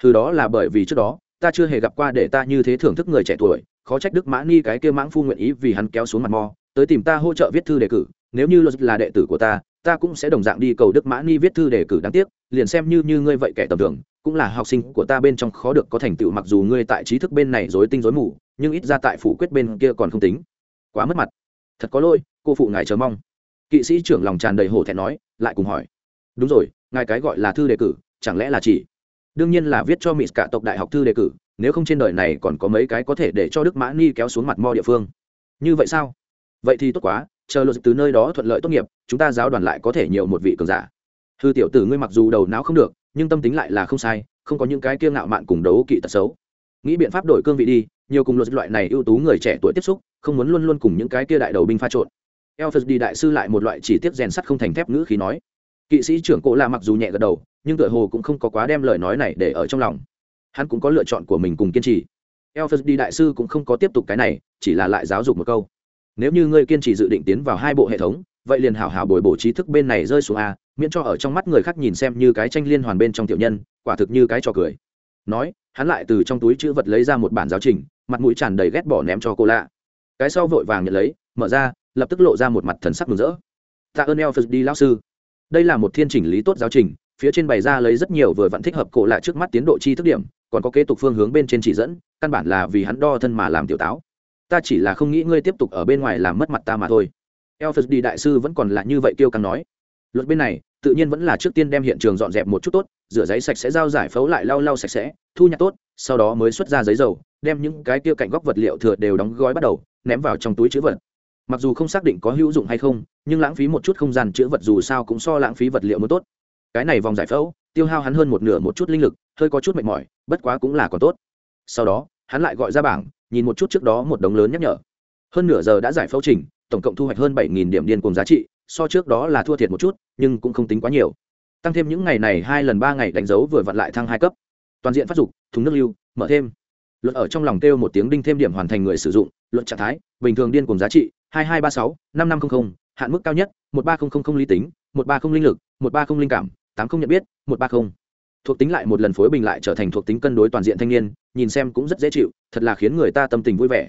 Thứ đó là bởi vì trước đó ta chưa hề gặp qua để ta như thế thưởng thức người trẻ tuổi, khó trách đức mã ni cái kia mãng phu nguyện ý vì hắn kéo xuống mặt mò, tới tìm ta hỗ trợ viết thư đề cử, nếu như luật là đệ tử của ta ta cũng sẽ đồng dạng đi cầu đức mã ni viết thư đề cử đáng tiếc, liền xem như như ngươi vậy kẻ tầm thường, cũng là học sinh của ta bên trong khó được có thành tựu mặc dù ngươi tại trí thức bên này dối tinh dối mù, nhưng ít ra tại phủ quyết bên kia còn không tính. Quá mất mặt. Thật có lỗi, cô phụ ngài chờ mong. Kỵ sĩ trưởng lòng tràn đầy hổ thẹn nói, lại cùng hỏi. Đúng rồi, ngài cái gọi là thư đề cử, chẳng lẽ là chỉ đương nhiên là viết cho mỹ cả tộc đại học thư đề cử, nếu không trên đời này còn có mấy cái có thể để cho đức mã ni kéo xuống mặt mo địa phương. Như vậy sao? Vậy thì tốt quá, chờ luật từ nơi đó thuận lợi tốt nghiệp, chúng ta giáo đoàn lại có thể nhiều một vị cường giả. Hư tiểu tử ngươi mặc dù đầu não không được, nhưng tâm tính lại là không sai, không có những cái kiêng ngạo mạn cùng đấu kỵ tật xấu. Nghĩ biện pháp đổi cương vị đi, nhiều cùng luật loại này ưu tú người trẻ tuổi tiếp xúc, không muốn luôn luôn cùng những cái kia đại đầu binh pha trộn. Elphus đi đại sư lại một loại chỉ tiết rèn sắt không thành thép ngữ khí nói kỵ sĩ trưởng cổ là mặc dù nhẹ gật đầu, nhưng tựa hồ cũng không có quá đem lời nói này để ở trong lòng. Hắn cũng có lựa chọn của mình cùng kiên trì. Elphus đi đại sư cũng không có tiếp tục cái này, chỉ là lại giáo dục một câu. Nếu như ngươi kiên trì dự định tiến vào hai bộ hệ thống, vậy liền hảo hảo bồi bổ trí thức bên này rơi xuống a, miễn cho ở trong mắt người khác nhìn xem như cái tranh liên hoàn bên trong tiểu nhân, quả thực như cái trò cười. Nói, hắn lại từ trong túi chữ vật lấy ra một bản giáo trình, mặt mũi tràn đầy ghét bỏ ném cho cô lạ. Cái sau vội vàng nhận lấy, mở ra, lập tức lộ ra một mặt thần sắc mừng rỡ. Tạ ơn elphus đi lão sư đây là một thiên chỉnh lý tốt giáo trình, phía trên bày ra lấy rất nhiều vừa vặn thích hợp cổ lại trước mắt tiến độ chi thức điểm, còn có kế tục phương hướng bên trên chỉ dẫn, căn bản là vì hắn đo thân mà làm tiểu táo. Ta chỉ là không nghĩ ngươi tiếp tục ở bên ngoài làm mất mặt ta mà thôi. Elphus đi đại sư vẫn còn là như vậy tiêu càng nói. Luật bên này, tự nhiên vẫn là trước tiên đem hiện trường dọn dẹp một chút tốt, rửa giấy sạch sẽ giao giải phẫu lại lau lau sạch sẽ, thu nhặt tốt, sau đó mới xuất ra giấy dầu, đem những cái kia cạnh góc vật liệu thừa đều đóng gói bắt đầu, ném vào trong túi chữ vật mặc dù không xác định có hữu dụng hay không, nhưng lãng phí một chút không gian chữ vật dù sao cũng so lãng phí vật liệu mới tốt. Cái này vòng giải phẫu, tiêu hao hắn hơn một nửa một chút linh lực, hơi có chút mệt mỏi, bất quá cũng là còn tốt. Sau đó, hắn lại gọi ra bảng, nhìn một chút trước đó một đống lớn nhắc nhở. Hơn nửa giờ đã giải phẫu trình, tổng cộng thu hoạch hơn bảy điểm điên cùng giá trị, so trước đó là thua thiệt một chút, nhưng cũng không tính quá nhiều. Tăng thêm những ngày này hai lần ba ngày đánh dấu vừa vặn lại thăng hai cấp. Toàn diện phát dục, thùng nước lưu, mở thêm. Luật ở trong lòng kêu một tiếng đinh thêm điểm hoàn thành người sử dụng luật trạng thái, bình thường điên cùng giá trị, hai hai ba sáu, năm năm trăm linh hạn mức cao nhất, một ba nghìn lý tính, một ba không linh lực, một ba không linh cảm, tám không nhận biết, một ba không. Thuộc tính lại một lần phối bình lại trở thành thuộc tính cân đối toàn diện thanh niên, nhìn xem cũng rất dễ chịu, thật là khiến người ta tâm tình vui vẻ.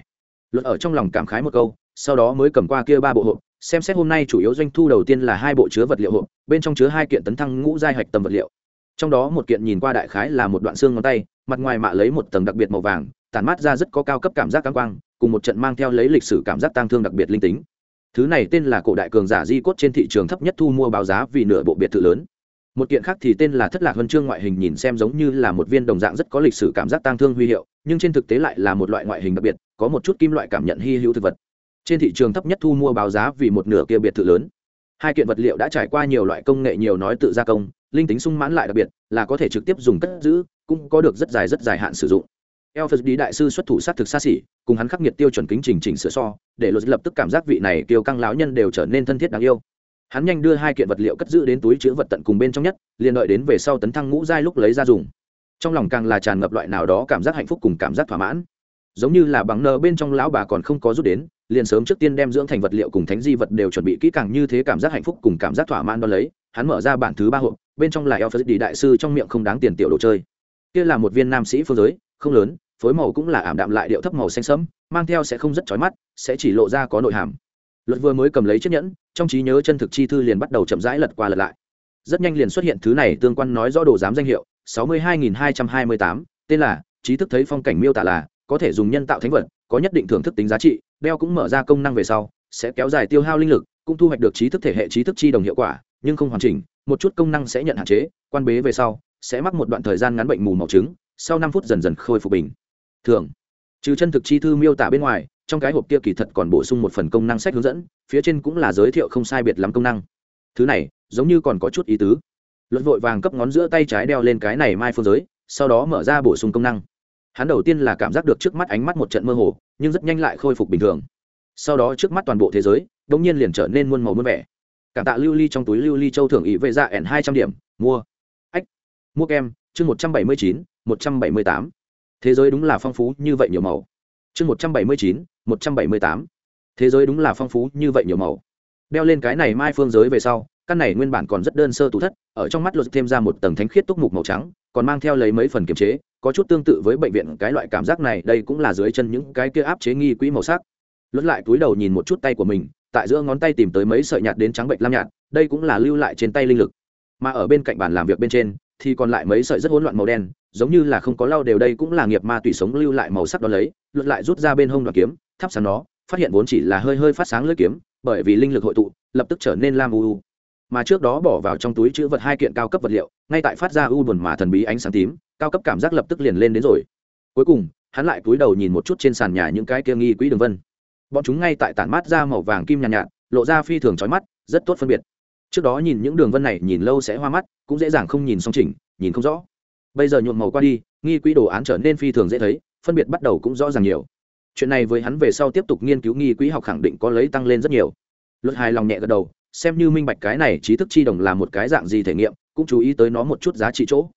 Luật ở trong lòng cảm khái một câu, sau đó mới cầm qua kia ba bộ hộp, xem xét hôm nay chủ yếu doanh thu đầu tiên là hai bộ chứa vật liệu hộp, bên trong chứa hai kiện tấn thăng ngũ giai hạch tầm vật liệu. Trong đó một kiện nhìn qua đại khái là một đoạn xương ngón tay, mặt ngoài mạ lấy một tầng đặc biệt màu vàng tàn mát ra rất có cao cấp cảm giác căng quang cùng một trận mang theo lấy lịch sử cảm giác tang thương đặc biệt linh tính. Thứ này tên là cổ đại cường giả di cốt trên thị trường thấp nhất thu mua báo giá vì nửa bộ biệt thự lớn. Một kiện khác thì tên là thất lạc huân chương ngoại hình nhìn xem giống như là một viên đồng dạng rất có lịch sử cảm giác tang thương huy hiệu, nhưng trên thực tế lại là một loại ngoại hình đặc biệt, có một chút kim loại cảm nhận hy hữu thực vật. Trên thị trường thấp nhất thu mua báo giá vì một nửa kia biệt thự lớn. Hai kiện vật liệu đã trải qua nhiều loại công nghệ nhiều nói tự gia công, linh tính sung mãn lại đặc biệt, là có thể trực tiếp dùng cất giữ, cũng có được rất dài rất dài hạn sử dụng. Elphus đi đại sư xuất thủ sát thực xa xỉ, cùng hắn khắc nghiệt tiêu chuẩn kính trình chỉnh sửa so, để luật lập tức cảm giác vị này kiêu căng lão nhân đều trở nên thân thiết đáng yêu. Hắn nhanh đưa hai kiện vật liệu cất giữ đến túi chứa vật tận cùng bên trong nhất, liền đợi đến về sau tấn thăng ngũ giai lúc lấy ra dùng. Trong lòng càng là tràn ngập loại nào đó cảm giác hạnh phúc cùng cảm giác thỏa mãn. Giống như là bằng nợ bên trong lão bà còn không có rút đến, liền sớm trước tiên đem dưỡng thành vật liệu cùng thánh di vật đều chuẩn bị kỹ càng như thế cảm giác hạnh phúc cùng cảm giác thỏa mãn đo lấy hắn mở ra bản thứ ba hộp bên trong là elphus đi đại sư trong miệng không đáng tiền tiểu đồ chơi kia là một viên nam sĩ phương giới không lớn phối màu cũng là ảm đạm lại điệu thấp màu xanh sẫm, mang theo sẽ không rất chói mắt, sẽ chỉ lộ ra có nội hàm. Luật vừa mới cầm lấy chiếc nhẫn, trong trí nhớ chân thực chi thư liền bắt đầu chậm rãi lật qua lật lại. Rất nhanh liền xuất hiện thứ này tương quan nói rõ đồ giám danh hiệu, sáu mươi hai nghìn hai trăm hai mươi tám, tên là, trí thức thấy phong cảnh miêu tả là, có thể dùng nhân tạo thánh vật, có nhất định thưởng thức tính giá trị, đeo cũng mở ra công năng về sau, sẽ kéo dài tiêu hao linh lực, cũng thu hoạch được trí thức thể hệ trí thức chi đồng hiệu quả, nhưng không hoàn chỉnh, một chút công năng sẽ nhận hạn chế, quan bế về sau, sẽ mắc một đoạn thời gian ngắn bệnh mù màu trứng, sau năm phút dần dần khôi phục bình thường. Trừ chân thực chi thư miêu tả bên ngoài, trong cái hộp kia kỳ thật còn bổ sung một phần công năng sách hướng dẫn, phía trên cũng là giới thiệu không sai biệt lắm công năng. Thứ này, giống như còn có chút ý tứ. Luận vội vàng cấp ngón giữa tay trái đeo lên cái này mai phương giới, sau đó mở ra bổ sung công năng. Hắn đầu tiên là cảm giác được trước mắt ánh mắt một trận mơ hồ, nhưng rất nhanh lại khôi phục bình thường. Sau đó trước mắt toàn bộ thế giới đông nhiên liền trở nên muôn màu muôn vẻ. Cảm tạ lưu ly trong túi lưu ly châu thưởng ý vệ dạ ẻn hai trăm điểm, mua. Ách, mua kem, chương một trăm bảy mươi chín, một trăm bảy mươi tám thế giới đúng là phong phú như vậy nhiều màu. Chương một trăm bảy mươi chín, một trăm bảy mươi tám. Thế giới đúng là phong phú như vậy nhiều màu. Đeo lên cái này mai phương giới về sau, căn này nguyên bản còn rất đơn sơ tủ thất, ở trong mắt luật thêm ra một tầng thánh khiết túc mục màu trắng, còn mang theo lấy mấy phần kiềm chế, có chút tương tự với bệnh viện, cái loại cảm giác này, đây cũng là dưới chân những cái kia áp chế nghi quỹ màu sắc. Luật lại túi đầu nhìn một chút tay của mình, tại giữa ngón tay tìm tới mấy sợi nhạt đến trắng bệnh lam nhạt, đây cũng là lưu lại trên tay linh lực. Mà ở bên cạnh bàn làm việc bên trên, thì còn lại mấy sợi rất hỗn loạn màu đen giống như là không có lau đều đây cũng là nghiệp ma tùy sống lưu lại màu sắc đó lấy luật lại rút ra bên hông đoạn kiếm thắp sáng nó phát hiện vốn chỉ là hơi hơi phát sáng lưỡi kiếm bởi vì linh lực hội tụ lập tức trở nên lam u u. Mà trước đó bỏ vào trong túi chữ vật hai kiện cao cấp vật liệu ngay tại phát ra u buồn mà thần bí ánh sáng tím cao cấp cảm giác lập tức liền lên đến rồi. Cuối cùng hắn lại cúi đầu nhìn một chút trên sàn nhà những cái kia nghi quỹ đường vân. Bọn chúng ngay tại tản mát ra màu vàng kim nhàn nhạt, nhạt lộ ra phi thường trói mắt rất tốt phân biệt. Trước đó nhìn những đường vân này nhìn lâu sẽ hoa mắt cũng dễ dàng không nhìn song chỉnh nhìn không rõ bây giờ nhuộm màu qua đi, nghi quỹ đồ án trở nên phi thường dễ thấy, phân biệt bắt đầu cũng rõ ràng nhiều. Chuyện này với hắn về sau tiếp tục nghiên cứu nghi quỹ học khẳng định có lấy tăng lên rất nhiều. Luật hài lòng nhẹ gật đầu, xem như minh bạch cái này trí thức chi đồng là một cái dạng gì thể nghiệm, cũng chú ý tới nó một chút giá trị chỗ.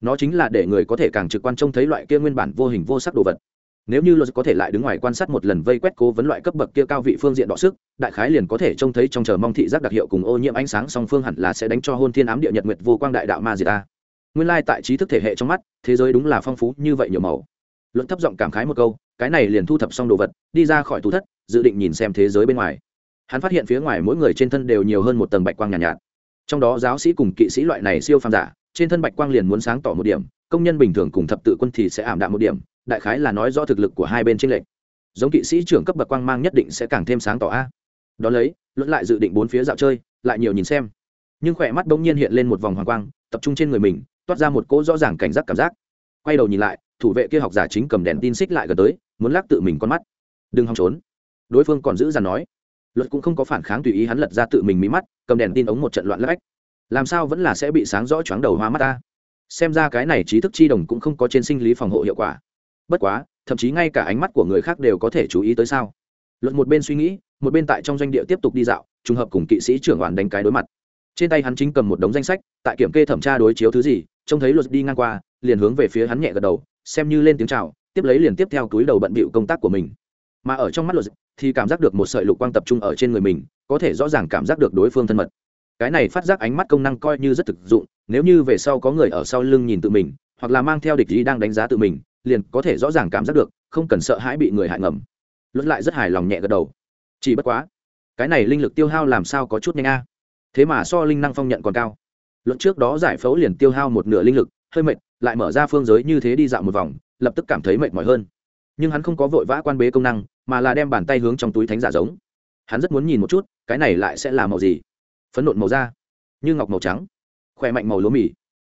Nó chính là để người có thể càng trực quan trông thấy loại kia nguyên bản vô hình vô sắc đồ vật. Nếu như luật có thể lại đứng ngoài quan sát một lần vây quét cố vấn loại cấp bậc kia cao vị phương diện đọ sức, đại khái liền có thể trông thấy trong chờ mong thị giác đặc hiệu cùng ô nhiễm ánh sáng song phương hẳn là sẽ đánh cho hôn thiên ám địa nhật nguyệt vô quang đại đạo ma diệt ta nguyên lai tại trí thức thể hệ trong mắt thế giới đúng là phong phú như vậy nhiều màu. Luận thấp giọng cảm khái một câu cái này liền thu thập xong đồ vật đi ra khỏi tủ thất dự định nhìn xem thế giới bên ngoài. Hắn phát hiện phía ngoài mỗi người trên thân đều nhiều hơn một tầng bạch quang nhàn nhạt, nhạt. Trong đó giáo sĩ cùng kỵ sĩ loại này siêu phàm giả trên thân bạch quang liền muốn sáng tỏ một điểm công nhân bình thường cùng thập tự quân thì sẽ ảm đạm một điểm đại khái là nói rõ thực lực của hai bên trên lệnh giống kỵ sĩ trưởng cấp bậc quang mang nhất định sẽ càng thêm sáng tỏ a. Đó lấy luận lại dự định bốn phía dạo chơi lại nhiều nhìn xem. Nhưng khỏe mắt bỗng nhiên hiện lên một vòng hoàng quang tập trung trên người mình toát ra một cỗ rõ ràng cảnh giác cảm giác. Quay đầu nhìn lại, thủ vệ kia học giả chính cầm đèn tin xích lại gần tới, muốn lắc tự mình con mắt. Đừng hòng trốn. Đối phương còn giữ ra nói. Luật cũng không có phản kháng tùy ý hắn lật ra tự mình mí mắt, cầm đèn tin ống một trận loạn lách. Làm sao vẫn là sẽ bị sáng rõ choáng đầu hoa mắt ta? Xem ra cái này trí thức chi đồng cũng không có trên sinh lý phòng hộ hiệu quả. Bất quá, thậm chí ngay cả ánh mắt của người khác đều có thể chú ý tới sao? Luận một bên suy nghĩ, một bên tại trong doanh địa tiếp tục đi dạo, trùng hợp cùng kỵ sĩ trưởng đoàn đánh cái đối mặt. Trên tay hắn chính cầm một đống danh sách tại kiểm kê thẩm tra đối chiếu thứ gì, trông thấy luật đi ngang qua, liền hướng về phía hắn nhẹ gật đầu, xem như lên tiếng chào, tiếp lấy liền tiếp theo túi đầu bận bịu công tác của mình. Mà ở trong mắt luật thì cảm giác được một sợi lục quang tập trung ở trên người mình, có thể rõ ràng cảm giác được đối phương thân mật. Cái này phát giác ánh mắt công năng coi như rất thực dụng, nếu như về sau có người ở sau lưng nhìn tự mình, hoặc là mang theo địch ý đang đánh giá tự mình, liền có thể rõ ràng cảm giác được, không cần sợ hãi bị người hại ngầm. Luật lại rất hài lòng nhẹ gật đầu. Chỉ bất quá, cái này linh lực tiêu hao làm sao có chút nhanh a? Thế mà so linh năng phong nhận còn cao luận trước đó giải phẫu liền tiêu hao một nửa linh lực, hơi mệt, lại mở ra phương giới như thế đi dạo một vòng, lập tức cảm thấy mệt mỏi hơn. Nhưng hắn không có vội vã quan bế công năng, mà là đem bàn tay hướng trong túi thánh giả giống. Hắn rất muốn nhìn một chút, cái này lại sẽ là màu gì? Phấn nộn màu da, như ngọc màu trắng, khỏe mạnh màu lúa mì.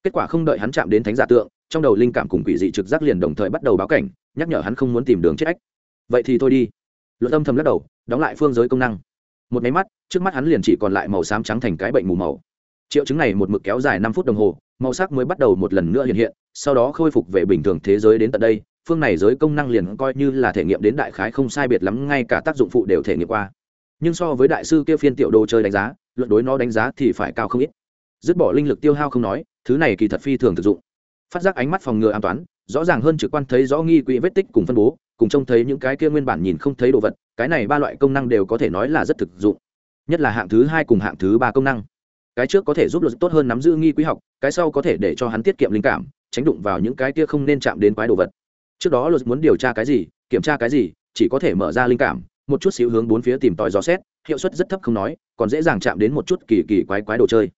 Kết quả không đợi hắn chạm đến thánh giả tượng, trong đầu linh cảm cùng quỷ dị trực giác liền đồng thời bắt đầu báo cảnh, nhắc nhở hắn không muốn tìm đường chết ách. Vậy thì thôi đi. Luật âm thầm lắc đầu, đóng lại phương giới công năng. Một máy mắt, trước mắt hắn liền chỉ còn lại màu xám trắng thành cái bệnh mù màu triệu chứng này một mực kéo dài năm phút đồng hồ, màu sắc mới bắt đầu một lần nữa hiện hiện, sau đó khôi phục về bình thường thế giới đến tận đây, phương này giới công năng liền coi như là thể nghiệm đến đại khái không sai biệt lắm, ngay cả tác dụng phụ đều thể nghiệm qua. Nhưng so với đại sư kia phiên tiểu đồ chơi đánh giá, luận đối nó đánh giá thì phải cao không ít. Dứt bỏ linh lực tiêu hao không nói, thứ này kỳ thật phi thường thực dụng. Phát giác ánh mắt phòng ngừa an toàn, rõ ràng hơn trực quan thấy rõ nghi quỹ vết tích cùng phân bố, cùng trông thấy những cái kia nguyên bản nhìn không thấy đồ vật, cái này ba loại công năng đều có thể nói là rất thực dụng. Nhất là hạng thứ hai cùng hạng thứ ba công năng cái trước có thể giúp luật tốt hơn nắm giữ nghi quý học, cái sau có thể để cho hắn tiết kiệm linh cảm, tránh đụng vào những cái kia không nên chạm đến quái đồ vật. Trước đó luật muốn điều tra cái gì, kiểm tra cái gì, chỉ có thể mở ra linh cảm, một chút xíu hướng bốn phía tìm tòi gió xét, hiệu suất rất thấp không nói, còn dễ dàng chạm đến một chút kỳ kỳ quái quái đồ chơi.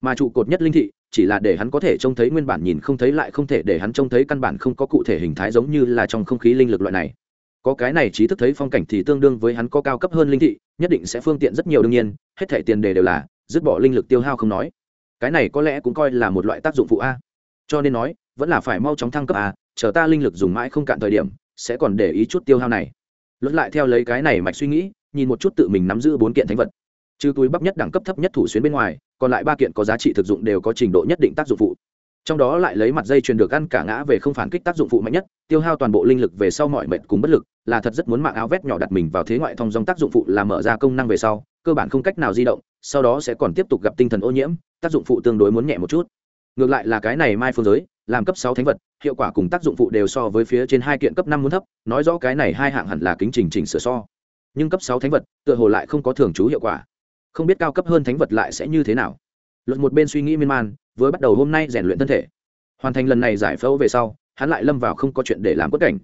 Mà trụ cột nhất linh thị, chỉ là để hắn có thể trông thấy nguyên bản nhìn không thấy lại không thể để hắn trông thấy căn bản không có cụ thể hình thái giống như là trong không khí linh lực loại này. Có cái này trí thức thấy phong cảnh thì tương đương với hắn có cao cấp hơn linh thị, nhất định sẽ phương tiện rất nhiều đương nhiên, hết thẻ tiền đề đều là dứt bỏ linh lực tiêu hao không nói. Cái này có lẽ cũng coi là một loại tác dụng phụ a. Cho nên nói, vẫn là phải mau chóng thăng cấp a, chờ ta linh lực dùng mãi không cạn thời điểm, sẽ còn để ý chút tiêu hao này. Luận lại theo lấy cái này mạch suy nghĩ, nhìn một chút tự mình nắm giữ bốn kiện thánh vật. Trừ túi bắp nhất đẳng cấp thấp nhất thủ xuyến bên ngoài, còn lại ba kiện có giá trị thực dụng đều có trình độ nhất định tác dụng phụ. Trong đó lại lấy mặt dây chuyền được ăn cả ngã về không phản kích tác dụng phụ mạnh nhất, tiêu hao toàn bộ linh lực về sau mọi mệnh cùng bất lực, là thật rất muốn mạng áo vét nhỏ đặt mình vào thế ngoại thông dòng tác dụng phụ là mở ra công năng về sau, cơ bản không cách nào di động sau đó sẽ còn tiếp tục gặp tinh thần ô nhiễm, tác dụng phụ tương đối muốn nhẹ một chút. Ngược lại là cái này mai phương giới, làm cấp sáu thánh vật, hiệu quả cùng tác dụng phụ đều so với phía trên hai kiện cấp năm muốn thấp, nói rõ cái này hai hạng hẳn là kính trình chỉnh sửa so. Nhưng cấp sáu thánh vật, tựa hồ lại không có thường trú hiệu quả. Không biết cao cấp hơn thánh vật lại sẽ như thế nào. Luật một bên suy nghĩ miên man với bắt đầu hôm nay rèn luyện thân thể. Hoàn thành lần này giải phẫu về sau, hắn lại lâm vào không có chuyện để làm quất cảnh.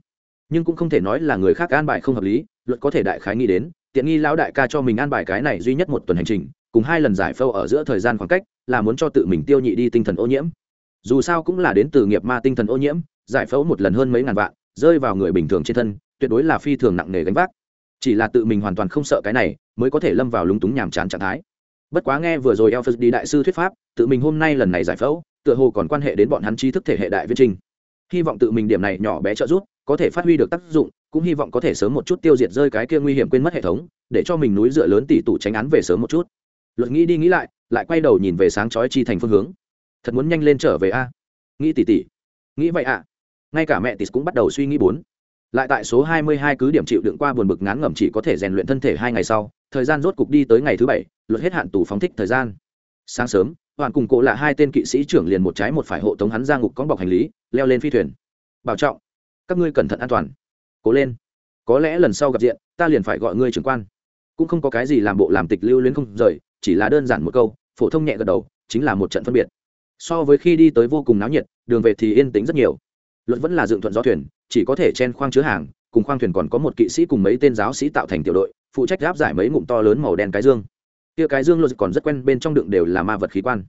Nhưng cũng không thể nói là người khác an bài không hợp lý, luật có thể đại khái nghĩ đến, tiện nghi lão đại ca cho mình an bài cái này duy nhất một tuần hành trình cùng hai lần giải phẫu ở giữa thời gian khoảng cách, là muốn cho tự mình tiêu nhị đi tinh thần ô nhiễm. Dù sao cũng là đến từ nghiệp ma tinh thần ô nhiễm, giải phẫu một lần hơn mấy ngàn vạn, rơi vào người bình thường trên thân, tuyệt đối là phi thường nặng nề gánh vác. Chỉ là tự mình hoàn toàn không sợ cái này, mới có thể lâm vào lúng túng nhàm chán trạng thái. Bất quá nghe vừa rồi elphus đi đại sư thuyết pháp, tự mình hôm nay lần này giải phẫu, tựa hồ còn quan hệ đến bọn hắn trí thức thể hệ đại viết trinh. Hy vọng tự mình điểm này nhỏ bé trợ giúp, có thể phát huy được tác dụng, cũng hy vọng có thể sớm một chút tiêu diệt rơi cái kia nguy hiểm quên mất hệ thống, để cho mình núi dựa lớn tỷ tụ tránh án về sớm một chút luật nghĩ đi nghĩ lại lại quay đầu nhìn về sáng chói chi thành phương hướng. Thật muốn nhanh lên trở về a. Nghĩ tỉ tỉ. Nghĩ vậy ạ. Ngay cả mẹ tis cũng bắt đầu suy nghĩ bốn. Lại tại số 22 cứ điểm chịu đựng qua buồn bực ngán ngẩm chỉ có thể rèn luyện thân thể hai ngày sau, thời gian rốt cục đi tới ngày thứ bảy, luật hết hạn tù phóng thích thời gian. Sáng sớm, hoàn cùng cổ là hai tên kỵ sĩ trưởng liền một trái một phải hộ tống hắn ra ngục con bọc hành lý, leo lên phi thuyền. Bảo trọng, các ngươi cẩn thận an toàn. Cố lên. Có lẽ lần sau gặp diện, ta liền phải gọi ngươi trưởng quan. Cũng không có cái gì làm bộ làm tịch lưu luyến không rời chỉ là đơn giản một câu, phổ thông nhẹ gật đầu, chính là một trận phân biệt. So với khi đi tới vô cùng náo nhiệt, đường về thì yên tĩnh rất nhiều. Luật vẫn là dựng thuận gió thuyền, chỉ có thể chen khoang chứa hàng, cùng khoang thuyền còn có một kỵ sĩ cùng mấy tên giáo sĩ tạo thành tiểu đội, phụ trách gáp giải mấy ngụm to lớn màu đen cái dương. Kia cái dương luật còn rất quen, bên trong đựng đều là ma vật khí quan.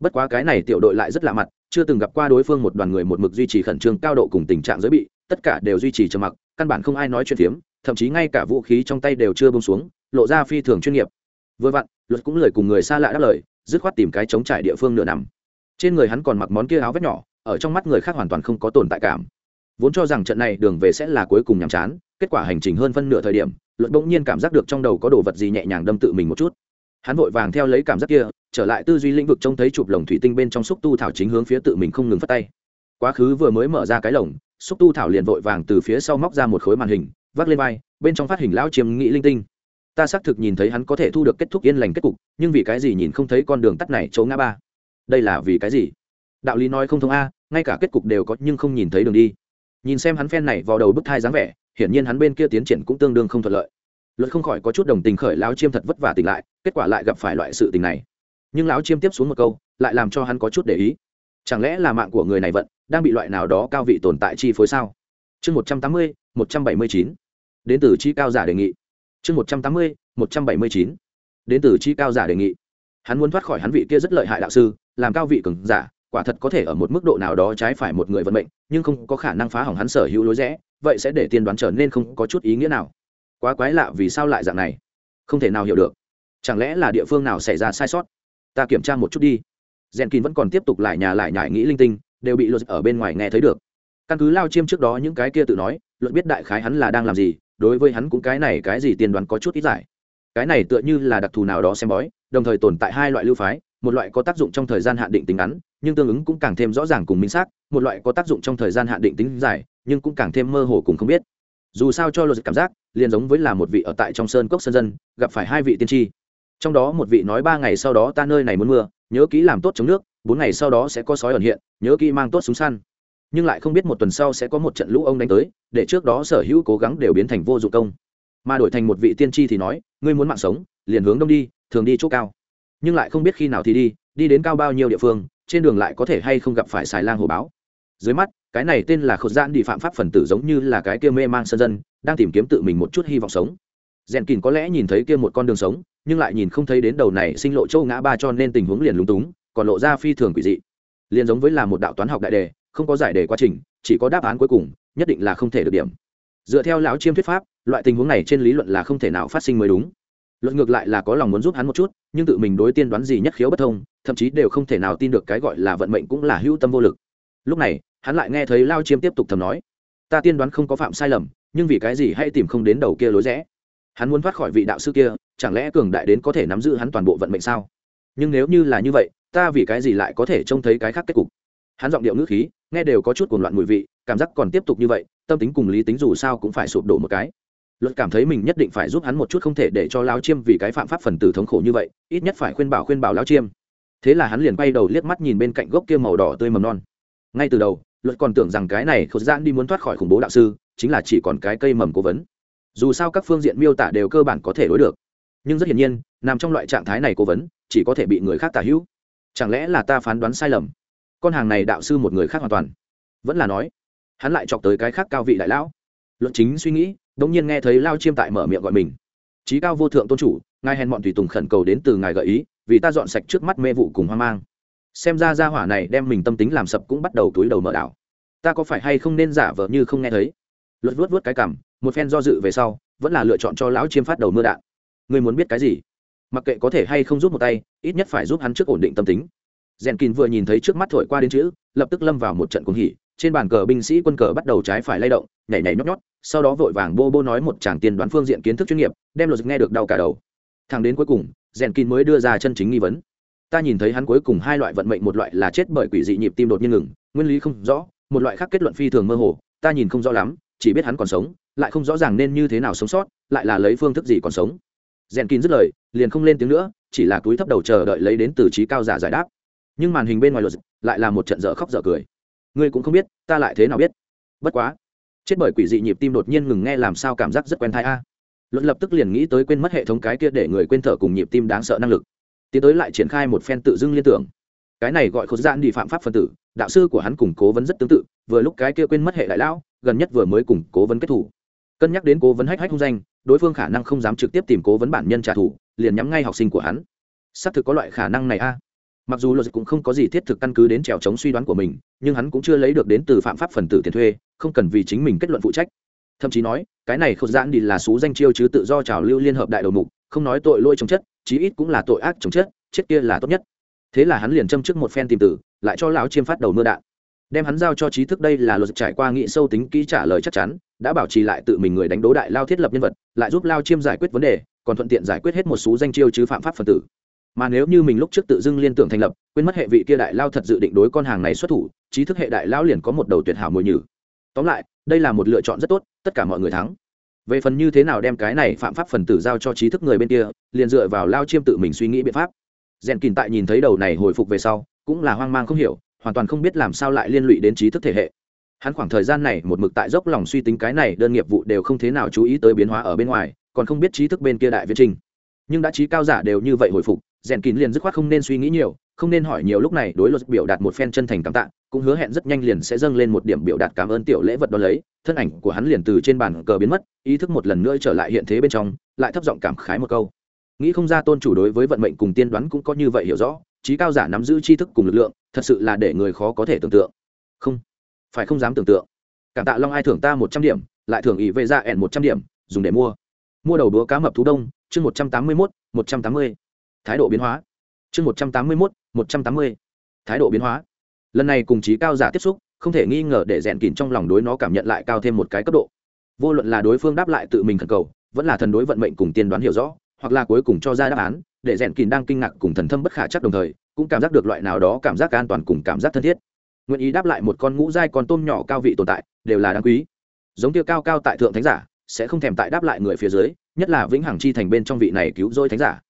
Bất quá cái này tiểu đội lại rất lạ mặt, chưa từng gặp qua đối phương một đoàn người một mực duy trì khẩn trương cao độ cùng tình trạng giới bị, tất cả đều duy trì trầm mặc, căn bản không ai nói chuyện phiếm, thậm chí ngay cả vũ khí trong tay đều chưa bông xuống, lộ ra phi thường chuyên nghiệp vừa vặn, luật cũng lời cùng người xa lạ đáp lời, dứt khoát tìm cái chống trải địa phương nửa nằm. Trên người hắn còn mặc món kia áo vét nhỏ, ở trong mắt người khác hoàn toàn không có tồn tại cảm. Vốn cho rằng trận này đường về sẽ là cuối cùng nhàm chán, kết quả hành trình hơn phân nửa thời điểm, luật bỗng nhiên cảm giác được trong đầu có đồ vật gì nhẹ nhàng đâm tự mình một chút. Hắn vội vàng theo lấy cảm giác kia, trở lại tư duy lĩnh vực trông thấy chụp lồng thủy tinh bên trong xúc tu thảo chính hướng phía tự mình không ngừng phát tay. Quá khứ vừa mới mở ra cái lồng, xúc tu thảo liền vội vàng từ phía sau móc ra một khối màn hình, vác lên vai, bên trong phát hình lão chiếm nghĩ linh tinh ta xác thực nhìn thấy hắn có thể thu được kết thúc yên lành kết cục, nhưng vì cái gì nhìn không thấy con đường tắt này chỗ ngã ba? Đây là vì cái gì? Đạo lý nói không thông a, ngay cả kết cục đều có nhưng không nhìn thấy đường đi. Nhìn xem hắn phen này vào đầu bức thai dáng vẻ, hiển nhiên hắn bên kia tiến triển cũng tương đương không thuận lợi. Luật không khỏi có chút đồng tình khởi lão chiêm thật vất vả tỉnh lại, kết quả lại gặp phải loại sự tình này. Nhưng lão chiêm tiếp xuống một câu, lại làm cho hắn có chút để ý. Chẳng lẽ là mạng của người này vận, đang bị loại nào đó cao vị tồn tại chi phối sao? Chương một trăm tám mươi, một trăm bảy mươi chín. Đến từ chi cao giả đề nghị chương một trăm tám mươi, một trăm bảy mươi chín. Đến từ chi cao giả đề nghị. Hắn muốn thoát khỏi hắn vị kia rất lợi hại đạo sư, làm cao vị cường giả, quả thật có thể ở một mức độ nào đó trái phải một người vận mệnh, nhưng không có khả năng phá hỏng hắn sở hữu lối rẽ, vậy sẽ để tiên đoán trở nên không có chút ý nghĩa nào. Quá quái lạ vì sao lại dạng này? Không thể nào hiểu được. Chẳng lẽ là địa phương nào xảy ra sai sót? Ta kiểm tra một chút đi. Rèn kín vẫn còn tiếp tục lại nhà lại nhải nghĩ linh tinh, đều bị luật ở bên ngoài nghe thấy được. Căn cứ lao chiêm trước đó những cái kia tự nói, luật biết đại khái hắn là đang làm gì đối với hắn cũng cái này cái gì tiên đoán có chút ít giải. Cái này tựa như là đặc thù nào đó xem bói, đồng thời tồn tại hai loại lưu phái, một loại có tác dụng trong thời gian hạn định tính ngắn, nhưng tương ứng cũng càng thêm rõ ràng cùng minh xác, một loại có tác dụng trong thời gian hạn định tính dài, nhưng cũng càng thêm mơ hồ cùng không biết. Dù sao cho luật cảm giác, liền giống với là một vị ở tại trong sơn cốc sơn dân, gặp phải hai vị tiên tri. Trong đó một vị nói ba ngày sau đó ta nơi này muốn mưa, nhớ kỹ làm tốt chống nước, bốn ngày sau đó sẽ có sói ẩn hiện, nhớ kỹ mang tốt súng săn nhưng lại không biết một tuần sau sẽ có một trận lũ ông đánh tới, để trước đó sở hữu cố gắng đều biến thành vô dụng công. Mà đổi thành một vị tiên tri thì nói, ngươi muốn mạng sống, liền hướng đông đi, thường đi chỗ cao. Nhưng lại không biết khi nào thì đi đi đến cao bao nhiêu địa phương, trên đường lại có thể hay không gặp phải xài lang hồ báo. Dưới mắt, cái này tên là khột giãn đi phạm pháp phần tử giống như là cái kia mê mang sân dân, đang tìm kiếm tự mình một chút hy vọng sống. Rèn kín có lẽ nhìn thấy kia một con đường sống, nhưng lại nhìn không thấy đến đầu này sinh lộ châu ngã ba cho nên tình huống liền lúng túng, còn lộ ra phi thường quỷ dị. Liền giống với là một đạo toán học đại đề không có giải đề quá trình, chỉ có đáp án cuối cùng, nhất định là không thể được điểm. Dựa theo lão chiêm thuyết pháp, loại tình huống này trên lý luận là không thể nào phát sinh mới đúng. Luận ngược lại là có lòng muốn giúp hắn một chút, nhưng tự mình đối tiên đoán gì nhất khiếu bất thông, thậm chí đều không thể nào tin được cái gọi là vận mệnh cũng là hữu tâm vô lực. Lúc này, hắn lại nghe thấy lao chiêm tiếp tục thầm nói, ta tiên đoán không có phạm sai lầm, nhưng vì cái gì hay tìm không đến đầu kia lối rẽ? Hắn muốn thoát khỏi vị đạo sư kia, chẳng lẽ cường đại đến có thể nắm giữ hắn toàn bộ vận mệnh sao? Nhưng nếu như là như vậy, ta vì cái gì lại có thể trông thấy cái khác kết cục? Hắn giọng điệu ngữ khí nghe đều có chút cuồng loạn mùi vị, cảm giác còn tiếp tục như vậy, tâm tính cùng lý tính dù sao cũng phải sụp đổ một cái. Luật cảm thấy mình nhất định phải giúp hắn một chút không thể để cho lao chiêm vì cái phạm pháp phần tử thống khổ như vậy, ít nhất phải khuyên bảo khuyên bảo lao chiêm. Thế là hắn liền bay đầu liếc mắt nhìn bên cạnh gốc kia màu đỏ tươi mầm non. Ngay từ đầu, luật còn tưởng rằng cái này khột giãn đi muốn thoát khỏi khủng bố đạo sư, chính là chỉ còn cái cây mầm cố vấn. Dù sao các phương diện miêu tả đều cơ bản có thể đối được. Nhưng rất hiển nhiên, nằm trong loại trạng thái này cố vấn, chỉ có thể bị người khác tả hữu. Chẳng lẽ là ta phán đoán sai lầm? Con hàng này đạo sư một người khác hoàn toàn. Vẫn là nói, hắn lại chọc tới cái khác cao vị đại lão. Luận chính suy nghĩ đ ỗ n g nhiên nghe thấy lao chiêm tại mở miệng gọi mình. Trí cao vô thượng tôn chủ, ngài hèn bọn tùy tùng khẩn cầu đến từ ngài gợi ý, vì ta dọn sạch trước mắt mê vụ cùng hoang mang. Xem ra ra hỏa này đem mình tâm tính làm sập cũng bắt đầu túi đầu mở đảo ta có phải hay không nên giả vờ như không nghe thấy? Luật vuốt vuốt cái cảm một phen do dự về sau, vẫn là lựa chọn cho lão chiêm phát đầu mưa đạn. Người muốn biết cái gì? Mặc kệ có thể hay không giúp một tay, ít nhất phải giúp hắn trước ổn định tâm tính rèn kín vừa nhìn thấy trước mắt thổi qua đến chữ, lập tức lâm vào một trận cuồng hỉ. Trên bàn cờ binh sĩ quân cờ bắt đầu trái phải lay động, nhảy nhảy nhót nhót, sau đó vội vàng bô bô nói một chàng tiền đoán phương diện kiến thức chuyên nghiệp, đem luật nghe được đau cả đầu. Thằng đến cuối cùng, rèn kín mới đưa ra chân chính nghi vấn. Ta nhìn thấy hắn cuối cùng hai loại vận mệnh, một loại là chết bởi quỷ dị nhịp tim đột nhiên ngừng, nguyên lý không rõ, một loại khác kết luận phi thường mơ hồ, ta nhìn không rõ lắm, chỉ biết hắn còn sống, lại không rõ ràng nên như thế nào sống sót, lại là lấy phương thức gì còn sống. Rèn kín dứt lời, liền không lên tiếng nữa, chỉ là túi thấp đầu chờ đợi lấy đến từ trí cao giả giải đáp nhưng màn hình bên ngoài luật lại là một trận dở khóc dở cười. Ngươi cũng không biết, ta lại thế nào biết? Bất quá, chết bởi quỷ dị nhịp tim đột nhiên ngừng nghe làm sao cảm giác rất quen thai a. Luận lập tức liền nghĩ tới quên mất hệ thống cái kia để người quên thở cùng nhịp tim đáng sợ năng lực. Tiến tới lại triển khai một phen tự dưng liên tưởng. Cái này gọi khốn gian đi phạm pháp phân tử, đạo sư của hắn củng cố vấn rất tương tự, vừa lúc cái kia quên mất hệ đại lão, gần nhất vừa mới củng cố vấn kết thủ. Cân nhắc đến cố vấn hách hách hung danh, đối phương khả năng không dám trực tiếp tìm cố vấn bản nhân trả thù, liền nhắm ngay học sinh của hắn. Xác thực có loại khả năng này a mặc dù luật cũng không có gì thiết thực căn cứ đến trèo chống suy đoán của mình, nhưng hắn cũng chưa lấy được đến từ phạm pháp phần tử tiền thuê, không cần vì chính mình kết luận phụ trách. Thậm chí nói, cái này không giãn đi là xú danh chiêu chứ tự do trào lưu liên hợp đại đầu mục, không nói tội lỗi chống chất, chí ít cũng là tội ác chống chất, chết kia là tốt nhất. Thế là hắn liền châm trước một phen tìm tử lại cho lão chiêm phát đầu mưa đạn. Đem hắn giao cho trí thức đây là luật trải qua nghị sâu tính kỹ trả lời chắc chắn, đã bảo trì lại tự mình người đánh đố đại lao thiết lập nhân vật, lại giúp lao chiêm giải quyết vấn đề, còn thuận tiện giải quyết hết một số danh chiêu chứ phạm pháp phần tử mà nếu như mình lúc trước tự dưng liên tưởng thành lập, quên mất hệ vị kia đại lao thật dự định đối con hàng này xuất thủ, trí thức hệ đại lao liền có một đầu tuyệt hảo mồi nhử. Tóm lại, đây là một lựa chọn rất tốt, tất cả mọi người thắng. Về phần như thế nào đem cái này phạm pháp phần tử giao cho trí thức người bên kia, liền dựa vào lao chiêm tự mình suy nghĩ biện pháp. Rèn kìn tại nhìn thấy đầu này hồi phục về sau, cũng là hoang mang không hiểu, hoàn toàn không biết làm sao lại liên lụy đến trí thức thể hệ. Hắn khoảng thời gian này một mực tại dốc lòng suy tính cái này đơn nghiệp vụ đều không thế nào chú ý tới biến hóa ở bên ngoài, còn không biết trí thức bên kia đại viết trình. Nhưng đã trí cao giả đều như vậy hồi phục rèn kín liền dứt khoát không nên suy nghĩ nhiều, không nên hỏi nhiều lúc này đối luật biểu đạt một phen chân thành cảm tạ, cũng hứa hẹn rất nhanh liền sẽ dâng lên một điểm biểu đạt cảm ơn tiểu lễ vật đó lấy. Thân ảnh của hắn liền từ trên bàn cờ biến mất, ý thức một lần nữa trở lại hiện thế bên trong, lại thấp giọng cảm khái một câu. Nghĩ không ra tôn chủ đối với vận mệnh cùng tiên đoán cũng có như vậy hiểu rõ trí cao giả nắm giữ tri thức cùng lực lượng, thật sự là để người khó có thể tưởng tượng. Không, phải không dám tưởng tượng. Cảm tạ long ai thưởng ta một trăm điểm, lại thưởng ý về ra ẻn một trăm điểm, dùng để mua. Mua đầu đũa cá mập thú đông, chương một trăm tám mươi mốt, một trăm tám mươi thái độ biến hóa. Chương một trăm tám mươi mốt, một trăm tám mươi. Thái độ biến hóa. Lần này cùng trí cao giả tiếp xúc, không thể nghi ngờ để rèn kín trong lòng đối nó cảm nhận lại cao thêm một cái cấp độ. Vô luận là đối phương đáp lại tự mình thần cầu, vẫn là thần đối vận mệnh cùng tiên đoán hiểu rõ, hoặc là cuối cùng cho ra đáp án, để rèn kín đang kinh ngạc cùng thần thâm bất khả chắc đồng thời, cũng cảm giác được loại nào đó cảm giác an toàn cùng cảm giác thân thiết. Nguyện ý đáp lại một con ngũ dai con tôm nhỏ cao vị tồn tại, đều là đáng quý. Giống tiêu cao cao tại thượng thánh giả, sẽ không thèm tại đáp lại người phía dưới, nhất là vĩnh hằng chi thành bên trong vị này cứu rỗi thánh giả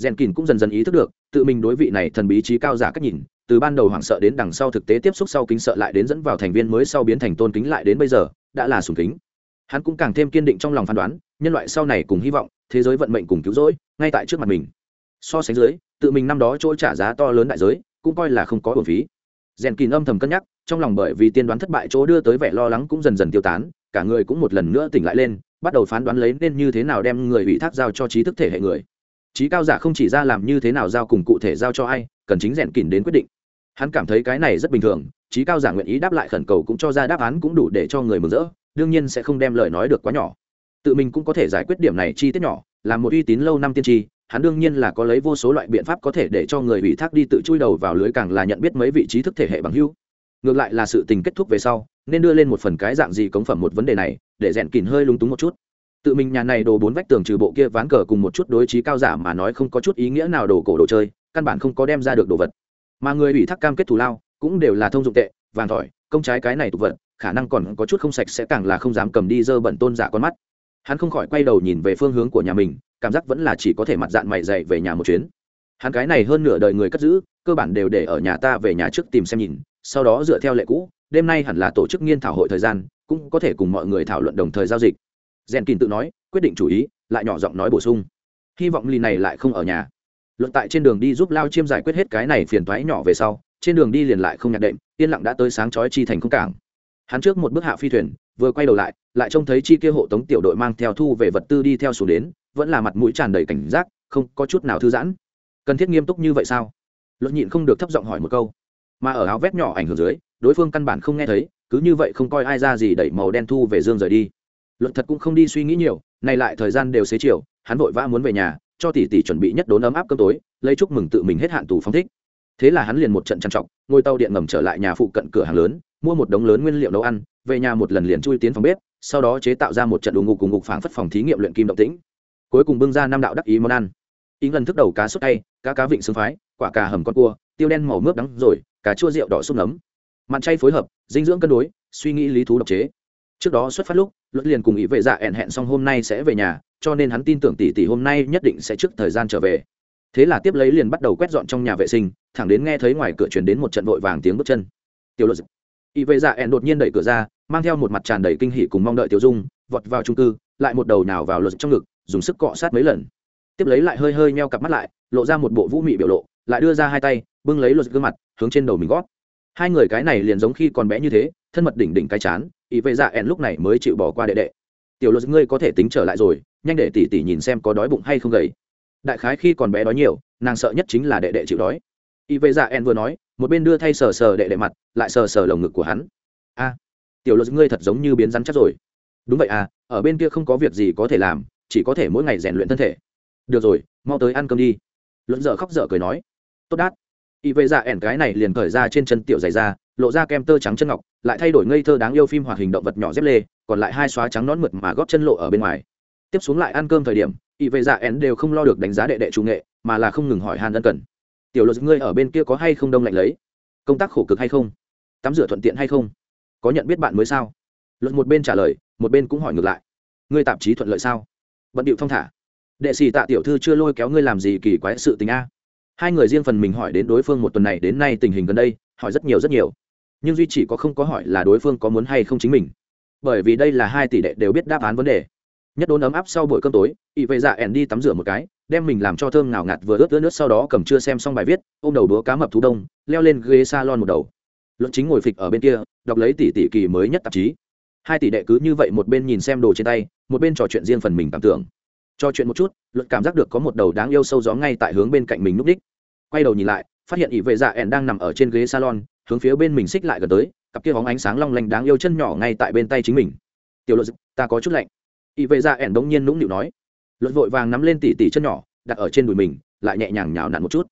rèn kín cũng dần dần ý thức được, tự mình đối vị này thần bí trí cao giả cách nhìn, từ ban đầu hoảng sợ đến đằng sau thực tế tiếp xúc sau kính sợ lại đến dẫn vào thành viên mới sau biến thành tôn kính lại đến bây giờ, đã là sùng kính. Hắn cũng càng thêm kiên định trong lòng phán đoán, nhân loại sau này cùng hy vọng, thế giới vận mệnh cùng cứu rỗi, ngay tại trước mặt mình. So sánh dưới, tự mình năm đó trôi trả giá to lớn đại giới, cũng coi là không có bổn phí. Rèn kín âm thầm cân nhắc, trong lòng bởi vì tiên đoán thất bại chỗ đưa tới vẻ lo lắng cũng dần dần tiêu tán, cả người cũng một lần nữa tỉnh lại lên, bắt đầu phán đoán lấy nên như thế nào đem người ủy thác giao cho trí thức thể hệ người trí cao giả không chỉ ra làm như thế nào giao cùng cụ thể giao cho ai, cần chính rèn kỉn đến quyết định. Hắn cảm thấy cái này rất bình thường trí cao giả nguyện ý đáp lại khẩn cầu cũng cho ra đáp án cũng đủ để cho người mừng rỡ, đương nhiên sẽ không đem lời nói được quá nhỏ. Tự mình cũng có thể giải quyết điểm này chi tiết nhỏ, là một uy tín lâu năm tiên tri, hắn đương nhiên là có lấy vô số loại biện pháp có thể để cho người ủy thác đi tự chui đầu vào lưới càng là nhận biết mấy vị trí thức thể hệ bằng hưu ngược lại là sự tình kết thúc về sau, nên đưa lên một phần cái dạng gì cống phẩm một vấn đề này, để rèn kỉn hơi lúng túng một chút tự mình nhà này đồ bốn vách tường trừ bộ kia ván cờ cùng một chút đối trí cao giả mà nói không có chút ý nghĩa nào đồ cổ đồ chơi, căn bản không có đem ra được đồ vật. Mà người ủy thác cam kết thù lao, cũng đều là thông dụng tệ, vàng thỏi, công trái cái này tục vật, khả năng còn có chút không sạch sẽ càng là không dám cầm đi dơ bẩn tôn giả con mắt. Hắn không khỏi quay đầu nhìn về phương hướng của nhà mình, cảm giác vẫn là chỉ có thể mặt dạng mày dậy về nhà một chuyến. Hắn cái này hơn nửa đời người cất giữ, cơ bản đều để ở nhà ta về nhà trước tìm xem nhìn, sau đó dựa theo lệ cũ, đêm nay hẳn là tổ chức nghiên thảo hội thời gian, cũng có thể cùng mọi người thảo luận đồng thời giao dịch rèn kín tự nói, quyết định chủ ý, lại nhỏ giọng nói bổ sung. Hy vọng lì này lại không ở nhà. Luận tại trên đường đi giúp lao chiêm giải quyết hết cái này phiền thoái nhỏ về sau, trên đường đi liền lại không nhạc đệm, yên lặng đã tới sáng chói chi thành không cảng. Hắn trước một bước hạ phi thuyền, vừa quay đầu lại lại trông thấy chi kia hộ tống tiểu đội mang theo thu về vật tư đi theo xuống đến, vẫn là mặt mũi tràn đầy cảnh giác, không có chút nào thư giãn. Cần thiết nghiêm túc như vậy sao? Luận nhịn không được thấp giọng hỏi một câu. Mà ở áo vét nhỏ ảnh hưởng dưới, đối phương căn bản không nghe thấy, cứ như vậy không coi ai ra gì đẩy màu đen thu về dương rời đi luận thật cũng không đi suy nghĩ nhiều, này lại thời gian đều xế chiều, hắn vội vã muốn về nhà, cho tỷ tỷ chuẩn bị nhất đốn ấm áp cơm tối, lấy chúc mừng tự mình hết hạn tù phóng thích. Thế là hắn liền một trận trằn trọc, ngồi tàu điện ngầm trở lại nhà phụ cận cửa hàng lớn, mua một đống lớn nguyên liệu nấu ăn, về nhà một lần liền chui tiến phòng bếp, sau đó chế tạo ra một trận đủ ngục cùng ngục phảng phất phòng thí nghiệm luyện kim động tĩnh. Cuối cùng bưng ra năm đạo đắc ý món ăn. Ý ngân thức đầu cá sốt tay cá cá vịnh xương phái, quả cà hầm con cua, tiêu đen màu mướp đắng rồi cá chua rượu đỏ súp nấm. Mặn chay phối hợp, dinh dưỡng cân đối, suy nghĩ lý thú độc chế trước đó xuất phát lúc, luật liền cùng ý vệ dạ ẹn hẹn xong hôm nay sẽ về nhà, cho nên hắn tin tưởng tỷ tỷ hôm nay nhất định sẽ trước thời gian trở về. Thế là tiếp lấy liền bắt đầu quét dọn trong nhà vệ sinh, thẳng đến nghe thấy ngoài cửa truyền đến một trận vội vàng tiếng bước chân. Tiểu luật. Ý vệ dạ ẹn đột nhiên đẩy cửa ra, mang theo một mặt tràn đầy kinh hỉ cùng mong đợi tiểu dung, vọt vào trung cư, lại một đầu nào vào luật trong ngực, dùng sức cọ sát mấy lần. Tiếp lấy lại hơi hơi meo cặp mắt lại, lộ ra một bộ vũ mị biểu lộ, lại đưa ra hai tay, bưng lấy luật gương mặt, hướng trên đầu mình gót hai người cái này liền giống khi còn bé như thế, thân mật đỉnh đỉnh cái chán ý vệ dạ ẹn lúc này mới chịu bỏ qua đệ đệ. Tiểu luật ngươi có thể tính trở lại rồi, nhanh để tỷ tỷ nhìn xem có đói bụng hay không gầy. Đại khái khi còn bé đói nhiều, nàng sợ nhất chính là đệ đệ chịu đói. Ý vệ dạ ẹn vừa nói, một bên đưa thay sờ sờ đệ đệ mặt, lại sờ sờ lồng ngực của hắn. A, tiểu luật ngươi thật giống như biến rắn chắc rồi. Đúng vậy à ở bên kia không có việc gì có thể làm, chỉ có thể mỗi ngày rèn luyện thân thể. Được rồi, mau tới ăn cơm đi. Luận dở khóc dở cười nói. Tốt đát y vệ dạ ẻn cái này liền cởi ra trên chân tiểu dày ra lộ ra kem tơ trắng chân ngọc, lại thay đổi ngây thơ đáng yêu phim hoạt hình động vật nhỏ dép lê, còn lại hai xóa trắng nón mượt mà góp chân lộ ở bên ngoài. Tiếp xuống lại ăn cơm thời điểm y vệ dạ ẻn đều không lo được đánh giá đệ đệ chủ nghệ, mà là không ngừng hỏi hàn ân cần. Tiểu luật ngươi ở bên kia có hay không đông lạnh lấy? Công tác khổ cực hay không? Tắm rửa thuận tiện hay không? Có nhận biết bạn mới sao? Luật một bên trả lời, một bên cũng hỏi ngược lại. Ngươi tạp chí thuận lợi sao? Bận điệu thong thả. Đệ sĩ tạ tiểu thư chưa lôi kéo ngươi làm gì kỳ quái sự tình a? Hai người riêng phần mình hỏi đến đối phương một tuần này đến nay tình hình gần đây, hỏi rất nhiều rất nhiều. Nhưng duy chỉ có không có hỏi là đối phương có muốn hay không chính mình. Bởi vì đây là hai tỷ đệ đều biết đáp án vấn đề. Nhất đốn ấm áp sau buổi cơm tối ỵ vệ dạ ẻn đi tắm rửa một cái, đem mình làm cho thơm ngào ngạt vừa ướt ướt nước sau đó cầm chưa xem xong bài viết, ôm đầu búa cá mập thú đông, leo lên ghế s a lon một đầu. Luận chính ngồi phịch ở bên kia, đọc lấy tỷ tỷ kỳ mới nhất tạp chí. Hai tỷ đệ cứ như vậy một bên nhìn xem đồ trên tay, một bên trò chuyện riêng phần mình cảm tưởng. Trò chuyện một chút luật cảm giác được có một đầu đáng yêu sâu gió ngay tại hướng bên cạnh mình núp đích quay đầu nhìn lại, phát hiện ỷ vệ dạ ẻn đang nằm ở trên ghế salon, hướng phía bên mình xích lại gần tới, cặp kia bóng ánh sáng long lanh đáng yêu chân nhỏ ngay tại bên tay chính mình. Tiểu luật ta có chút lạnh. Ỷ vệ dạ ẻn bỗng nhiên nũng nịu nói. Luật vội vàng nắm lên tỉ tỉ chân nhỏ, đặt ở trên đùi mình, lại nhẹ nhàng nhào nặn một chút.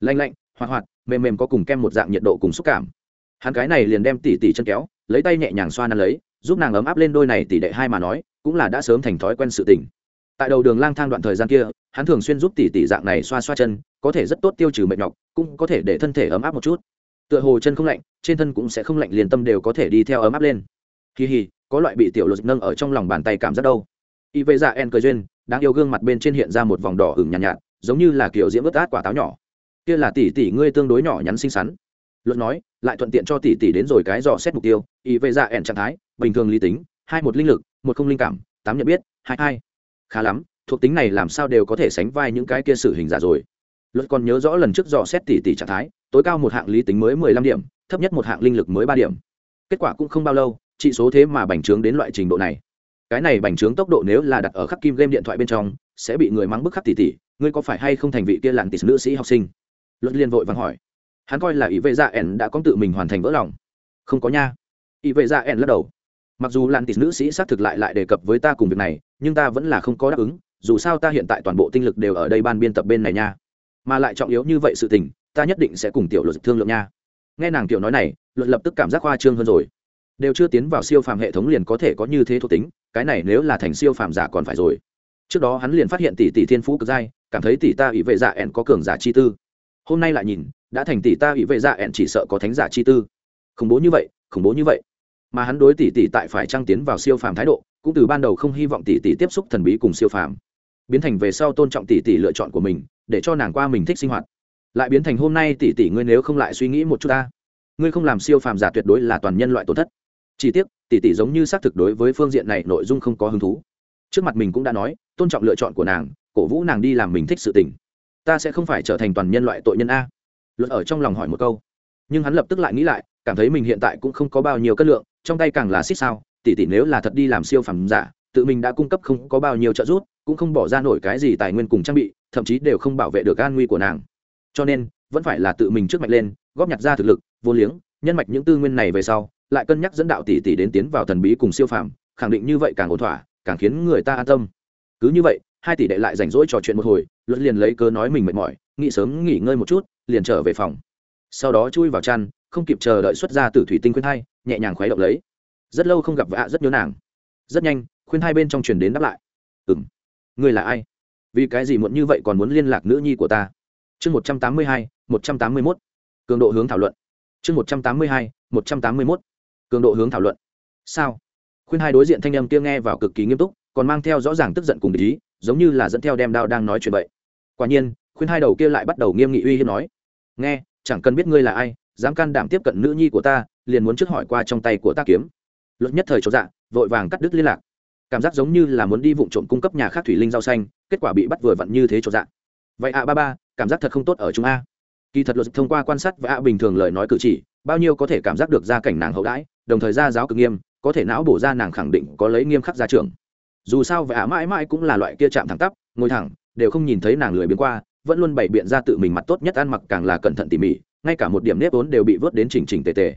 Lanh lạnh, hoạt hoạt, mềm mềm có cùng kem một dạng nhiệt độ cùng xúc cảm. Hắn cái này liền đem tỉ tỉ chân kéo, lấy tay nhẹ nhàng xoa nắn lấy, giúp nàng ấm áp lên đôi này tỉ đệ hai mà nói, cũng là đã sớm thành thói quen sự tình tại đầu đường lang thang đoạn thời gian kia hắn thường xuyên giúp tỷ tỷ dạng này xoa xoa chân có thể rất tốt tiêu trừ mệt nhọc cũng có thể để thân thể ấm áp một chút. Tựa hồ chân không lạnh trên thân cũng sẽ không lạnh liền tâm đều có thể đi theo ấm áp lên. Kỳ hì có loại bị tiểu lột nâng ở trong lòng bàn tay cảm giác đâu. Y vệ dạ en cười duyên đang yêu gương mặt bên trên hiện ra một vòng đỏ hửng nhàn nhạt, nhạt giống như là kiểu diễm ướt át quả táo nhỏ. Kia là tỷ tỷ ngươi tương đối nhỏ nhắn xinh xắn. Luật nói lại thuận tiện cho tỷ tỷ đến rồi cái dò xét mục tiêu. Y vệ dạ en trạng thái bình thường lý tính hai một linh lực một không linh cảm tám nhận biết hai hai khá lắm, thuộc tính này làm sao đều có thể sánh vai những cái kia xử hình giả rồi. Luật còn nhớ rõ lần trước dò xét tỷ tỷ trạng thái, tối cao một hạng lý tính mới mười lăm điểm, thấp nhất một hạng linh lực mới ba điểm. Kết quả cũng không bao lâu trị số thế mà bành trướng đến loại trình độ này. Cái này bành trướng tốc độ nếu là đặt ở khắc kim game điện thoại bên trong, sẽ bị người mắng bức khắc tỷ tỷ, ngươi có phải hay không thành vị kia làng tỷ nữ sĩ học sinh? Luật liên vội vắng hỏi. Hắn coi là ý vệ dạ ẻn đã có tự mình hoàn thành vỡ lòng. Không có nha. Ý vệ dạ ẻn lắc đầu mặc dù làn tịt nữ sĩ xác thực lại lại đề cập với ta cùng việc này, nhưng ta vẫn là không có đáp ứng, dù sao ta hiện tại toàn bộ tinh lực đều ở đây ban biên tập bên này nha. Mà lại trọng yếu như vậy sự tình, ta nhất định sẽ cùng tiểu luật thương lượng nha. Nghe nàng tiểu nói này luật lập tức cảm giác khoa trương hơn rồi. Đều chưa tiến vào siêu phàm hệ thống liền có thể có như thế thuộc tính, cái này nếu là thành siêu phàm giả còn phải rồi. Trước đó hắn liền phát hiện tỷ tỷ thiên phú cực giai cảm thấy tỷ ta ủy vệ dạ ẻn có cường giả chi tư. Hôm nay lại nhìn, đã thành tỷ ta ủy vệ dạ ẻn chỉ sợ có thánh giả chi tư. Khủng bố như vậy, khủng bố như vậy mà hắn đối tỷ tỷ tại phải trăng tiến vào siêu phàm thái độ, cũng từ ban đầu không hy vọng tỷ tỷ tiếp xúc thần bí cùng siêu phàm. Biến thành về sau tôn trọng tỷ tỷ lựa chọn của mình, để cho nàng qua mình thích sinh hoạt. Lại biến thành hôm nay tỷ tỷ ngươi nếu không lại suy nghĩ một chút ta, ngươi không làm siêu phàm giả tuyệt đối là toàn nhân loại tổn thất. Chỉ tiếc, tỷ tỷ giống như xác thực đối với phương diện này nội dung không có hứng thú. Trước mặt mình cũng đã nói, tôn trọng lựa chọn của nàng, cổ vũ nàng đi làm mình thích sự tình. Ta sẽ không phải trở thành toàn nhân loại tội nhân a. Luật ở trong lòng hỏi một câu. Nhưng hắn lập tức lại nghĩ lại, cảm thấy mình hiện tại cũng không có bao nhiêu cân lượng trong tay càng là xích sao tỷ tỷ nếu là thật đi làm siêu phẩm giả, tự mình đã cung cấp không có bao nhiêu trợ giúp, cũng không bỏ ra nổi cái gì tài nguyên cùng trang bị, thậm chí đều không bảo vệ được an nguy của nàng cho nên, vẫn phải là tự mình trước mạch lên, góp nhặt ra thực lực, vô liếng, nhân mạch những tư nguyên này về sau, lại cân nhắc dẫn đạo tỷ tỷ đến tiến vào thần bí cùng siêu phàm, khẳng định như vậy càng ổn thỏa, càng khiến người ta an tâm cứ như vậy, hai tỷ đệ lại rảnh rỗi trò chuyện một hồi luật liền lấy cớ nói mình mệt mỏi, nghĩ sớm nghỉ ngơi một chút, liền trở về phòng sau đó chui vào chăn, không kịp chờ đợi xuất ra từ thủy tinh khuyên thay nhẹ nhàng khuấy động lấy. Rất lâu không gặp vạ, rất nhớ nàng. Rất nhanh, khuyên hai bên trong truyền đến đáp lại. Ừ m ngươi là ai? Vì cái gì muộn như vậy còn muốn liên lạc nữ nhi của ta? Chương một trăm tám mươi hai, một trăm tám mươi mốt. Cường độ hướng thảo luận. Chương một trăm tám mươi hai, một trăm tám mươi mốt. Cường độ hướng thảo luận. Sao? Khuyên hai đối diện thanh âm kia nghe vào cực kỳ nghiêm túc, còn mang theo rõ ràng tức giận cùng ý, giống như là dẫn theo đem đao đang nói chuyện vậy. Quả nhiên, khuyên hai đầu kia lại bắt đầu nghiêm nghị uy hiếp nói. Nghe, chẳng cần biết ngươi là ai, dám can đảm tiếp cận nữ nhi của ta liền muốn trước hỏi qua trong tay của ta kiếm. Luật nhất thời chỗ dạ vội vàng cắt đứt liên lạc. Cảm giác giống như là muốn đi vụ trộm cung cấp nhà khác thủy linh rau xanh, kết quả bị bắt vừa vặn như thế chỗ dạ. Vậy a ba ba, cảm giác thật không tốt ở chúng a. Kỳ thật luật thông qua quan sát và a bình thường lời nói cử chỉ, bao nhiêu có thể cảm giác được gia cảnh nàng hậu đãi, đồng thời gia giáo cực nghiêm, có thể não bổ ra nàng khẳng định có lấy nghiêm khắc ra trường dù sao và mãi mãi cũng là loại kia chạm thẳng tắp, ngồi thẳng, đều không nhìn thấy nàng lười biến qua, vẫn luôn bày biện ra tự mình mặt tốt nhất ăn mặc càng là cẩn thận tỉ mỉ, ngay cả một điểm nếp vốn đều bị vớt đến chỉnh chỉnh tề tề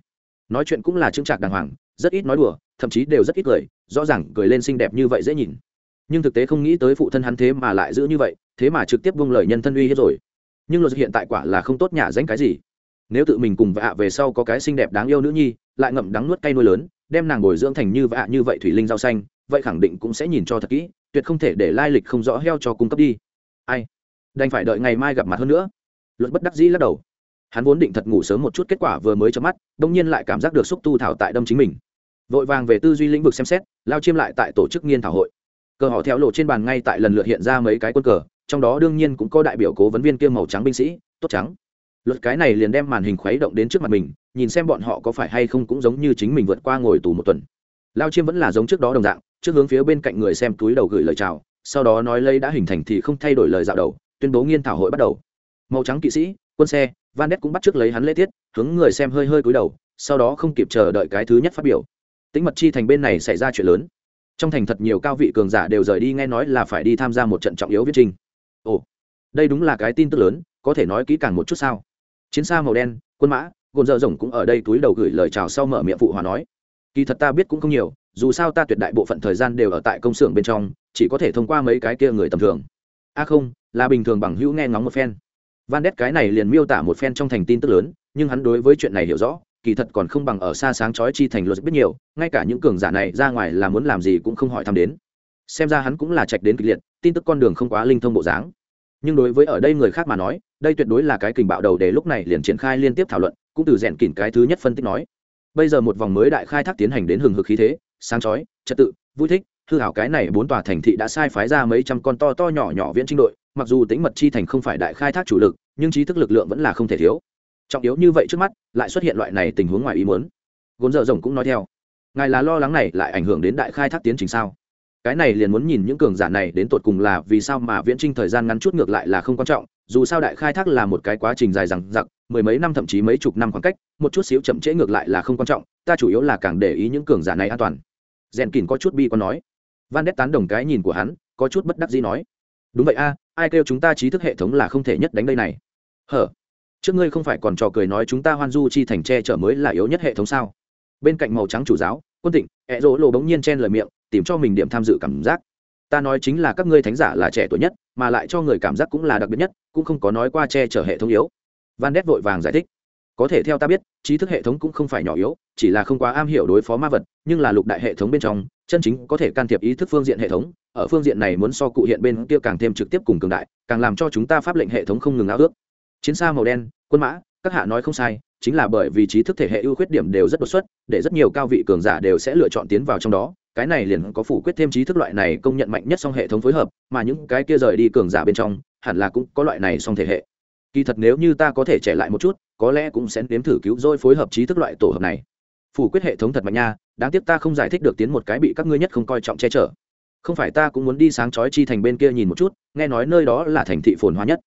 nói chuyện cũng là chững trạc đàng hoàng, rất ít nói đùa, thậm chí đều rất ít cười, rõ ràng cười lên xinh đẹp như vậy dễ nhìn. Nhưng thực tế không nghĩ tới phụ thân hắn thế mà lại giữ như vậy, thế mà trực tiếp buông lời nhân thân uy hiếp rồi. Nhưng luật hiện tại quả là không tốt nhà danh cái gì. Nếu tự mình cùng vạ về sau có cái xinh đẹp đáng yêu nữ nhi, lại ngậm đắng nuốt cay nuôi lớn, đem nàng bồi dưỡng thành như vạ như vậy thủy linh rau xanh, vậy khẳng định cũng sẽ nhìn cho thật kỹ, tuyệt không thể để lai lịch không rõ heo cho cung cấp đi. Ai? Đành phải đợi ngày mai gặp mặt hơn nữa. Luật bất đắc dĩ lắc đầu hắn vốn định thật ngủ sớm một chút, kết quả vừa mới chớp mắt, đông nhiên lại cảm giác được xúc tu thảo tại đâm chính mình. Vội vàng về tư duy lĩnh vực xem xét, lao chiêm lại tại tổ chức nghiên thảo hội. Cờ họ theo lộ trên bàn ngay tại lần lượt hiện ra mấy cái quân cờ, trong đó đương nhiên cũng có đại biểu cố vấn viên kia màu trắng binh sĩ, tốt trắng. Luật cái này liền đem màn hình khuấy động đến trước mặt mình, nhìn xem bọn họ có phải hay không cũng giống như chính mình vượt qua ngồi tù một tuần. Lao chiêm vẫn là giống trước đó đồng dạng, trước hướng phía bên cạnh người xem túi đầu gửi lời chào, sau đó nói lấy đã hình thành thì không thay đổi lời dạo đầu, tuyên bố nghiên thảo hội bắt đầu. Màu trắng kỵ sĩ quân xe, van đét cũng bắt trước lấy hắn lễ tiết, hướng người xem hơi hơi cúi đầu, sau đó không kịp chờ đợi cái thứ nhất phát biểu. Tính mật chi thành bên này xảy ra chuyện lớn. Trong thành thật nhiều cao vị cường giả đều rời đi nghe nói là phải đi tham gia một trận trọng yếu viết trình. Ồ, đây đúng là cái tin tức lớn, có thể nói kỹ càng một chút sao? Chiến xa màu đen, quân mã, gồn dợ rồng cũng ở đây túi đầu gửi lời chào sau mở miệng phụ hòa nói. Kỳ thật ta biết cũng không nhiều, dù sao ta tuyệt đại bộ phận thời gian đều ở tại công xưởng bên trong, chỉ có thể thông qua mấy cái kia người tầm thường. A không, là bình thường bằng hữu nghe ngóng một phen van đét cái này liền miêu tả một phen trong thành tin tức lớn, nhưng hắn đối với chuyện này hiểu rõ, kỳ thật còn không bằng ở xa sáng chói chi thành luật biết nhiều, ngay cả những cường giả này ra ngoài là muốn làm gì cũng không hỏi thăm đến. Xem ra hắn cũng là trạch đến kịch liệt, tin tức con đường không quá linh thông bộ dáng. Nhưng đối với ở đây người khác mà nói, đây tuyệt đối là cái kình bạo đầu để lúc này liền triển khai liên tiếp thảo luận, cũng từ rèn kỉnh cái thứ nhất phân tích nói. Bây giờ một vòng mới đại khai thác tiến hành đến hừng hực khí thế, sáng chói, trật tự, vui thích, hư hảo cái này bốn tòa thành thị đã sai phái ra mấy trăm con to to nhỏ nhỏ viễn trinh đội mặc dù tính mật chi thành không phải đại khai thác chủ lực, nhưng trí thức lực lượng vẫn là không thể thiếu. Trọng yếu như vậy trước mắt, lại xuất hiện loại này tình huống ngoài ý muốn. Gốn dở rồng cũng nói theo. Ngài là lo lắng này lại ảnh hưởng đến đại khai thác tiến trình sao? Cái này liền muốn nhìn những cường giả này đến tột cùng là vì sao mà viễn trinh thời gian ngắn chút ngược lại là không quan trọng, dù sao đại khai thác là một cái quá trình dài rằng giặc mười mấy năm thậm chí mấy chục năm khoảng cách, một chút xíu chậm trễ ngược lại là không quan trọng, ta chủ yếu là càng để ý những cường giả này an toàn. Rèn kín có chút bi còn nói. Van đét tán đồng cái nhìn của hắn, có chút bất đắc dĩ nói. Đúng vậy a ai kêu chúng ta trí thức hệ thống là không thể nhất đánh đây này? Hở? Trước ngươi không phải còn trò cười nói chúng ta hoan du chi thành tre chở mới là yếu nhất hệ thống sao? Bên cạnh màu trắng chủ giáo, quân tịnh, ẹ rỗ lộ bỗng nhiên chen lời miệng, tìm cho mình điểm tham dự cảm giác. Ta nói chính là các ngươi thánh giả là trẻ tuổi nhất, mà lại cho người cảm giác cũng là đặc biệt nhất, cũng không có nói qua che chở hệ thống yếu. Van đét vội vàng giải thích. Có thể theo ta biết, trí thức hệ thống cũng không phải nhỏ yếu, chỉ là không quá am hiểu đối phó ma vật, nhưng là lục đại hệ thống bên trong chân chính có thể can thiệp ý thức phương diện hệ thống, ở phương diện này muốn so cụ hiện bên kia càng thêm trực tiếp cùng cường đại, càng làm cho chúng ta pháp lệnh hệ thống không ngừng áo ước. Chiến xa màu đen, quân mã, các hạ nói không sai, chính là bởi vì trí thức thể hệ ưu khuyết điểm đều rất đột xuất, để rất nhiều cao vị cường giả đều sẽ lựa chọn tiến vào trong đó. Cái này liền có phủ quyết thêm trí thức loại này công nhận mạnh nhất song hệ thống phối hợp, mà những cái kia rời đi cường giả bên trong, hẳn là cũng có loại này song thể hệ. Kỳ thật nếu như ta có thể trẻ lại một chút, có lẽ cũng sẽ nếm thử cứu rỗi phối hợp trí thức loại tổ hợp này phủ quyết hệ thống thật mạnh nha, đáng tiếc ta không giải thích được tiến một cái bị các ngươi nhất không coi trọng che chở. Không phải ta cũng muốn đi sáng chói chi thành bên kia nhìn một chút, nghe nói nơi đó là thành thị phồn hoa nhất.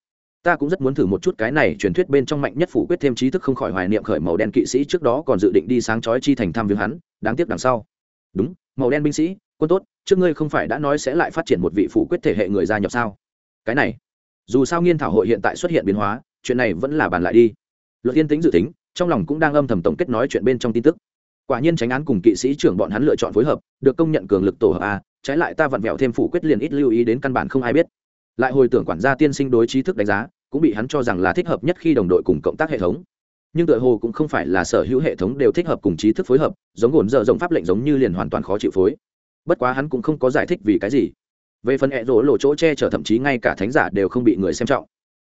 Ta cũng rất muốn thử một chút cái này truyền thuyết bên trong mạnh nhất phủ quyết thêm trí thức không khỏi hoài niệm khởi màu đen kỵ sĩ trước đó còn dự định đi sáng chói chi thành thăm viếng hắn, đáng tiếc đằng sau. Đúng, màu đen binh sĩ, quân tốt, trước ngươi không phải đã nói sẽ lại phát triển một vị phủ quyết thể hệ người gia nhập sao? Cái này, dù sao nghiên thảo hội hiện tại xuất hiện biến hóa, chuyện này vẫn là bàn lại đi. Luật yên tính dự tính, trong lòng cũng đang âm thầm tổng kết nói chuyện bên trong tin tức quả nhiên tránh án cùng kỵ sĩ trưởng bọn hắn lựa chọn phối hợp, được công nhận cường lực tổ hợp a, trái lại ta vặn vẹo thêm phủ quyết liền ít lưu ý đến căn bản không ai biết. Lại hồi tưởng quản gia tiên sinh đối trí thức đánh giá, cũng bị hắn cho rằng là thích hợp nhất khi đồng đội cùng cộng tác hệ thống. Nhưng tựa hồ cũng không phải là sở hữu hệ thống đều thích hợp cùng trí thức phối hợp, giống ổn dở rộng pháp lệnh giống như liền hoàn toàn khó chịu phối. Bất quá hắn cũng không có giải thích vì cái gì. Về phần hẹ rỗ lộ chỗ che chở thậm chí ngay cả thánh giả đều không bị người xem trọng.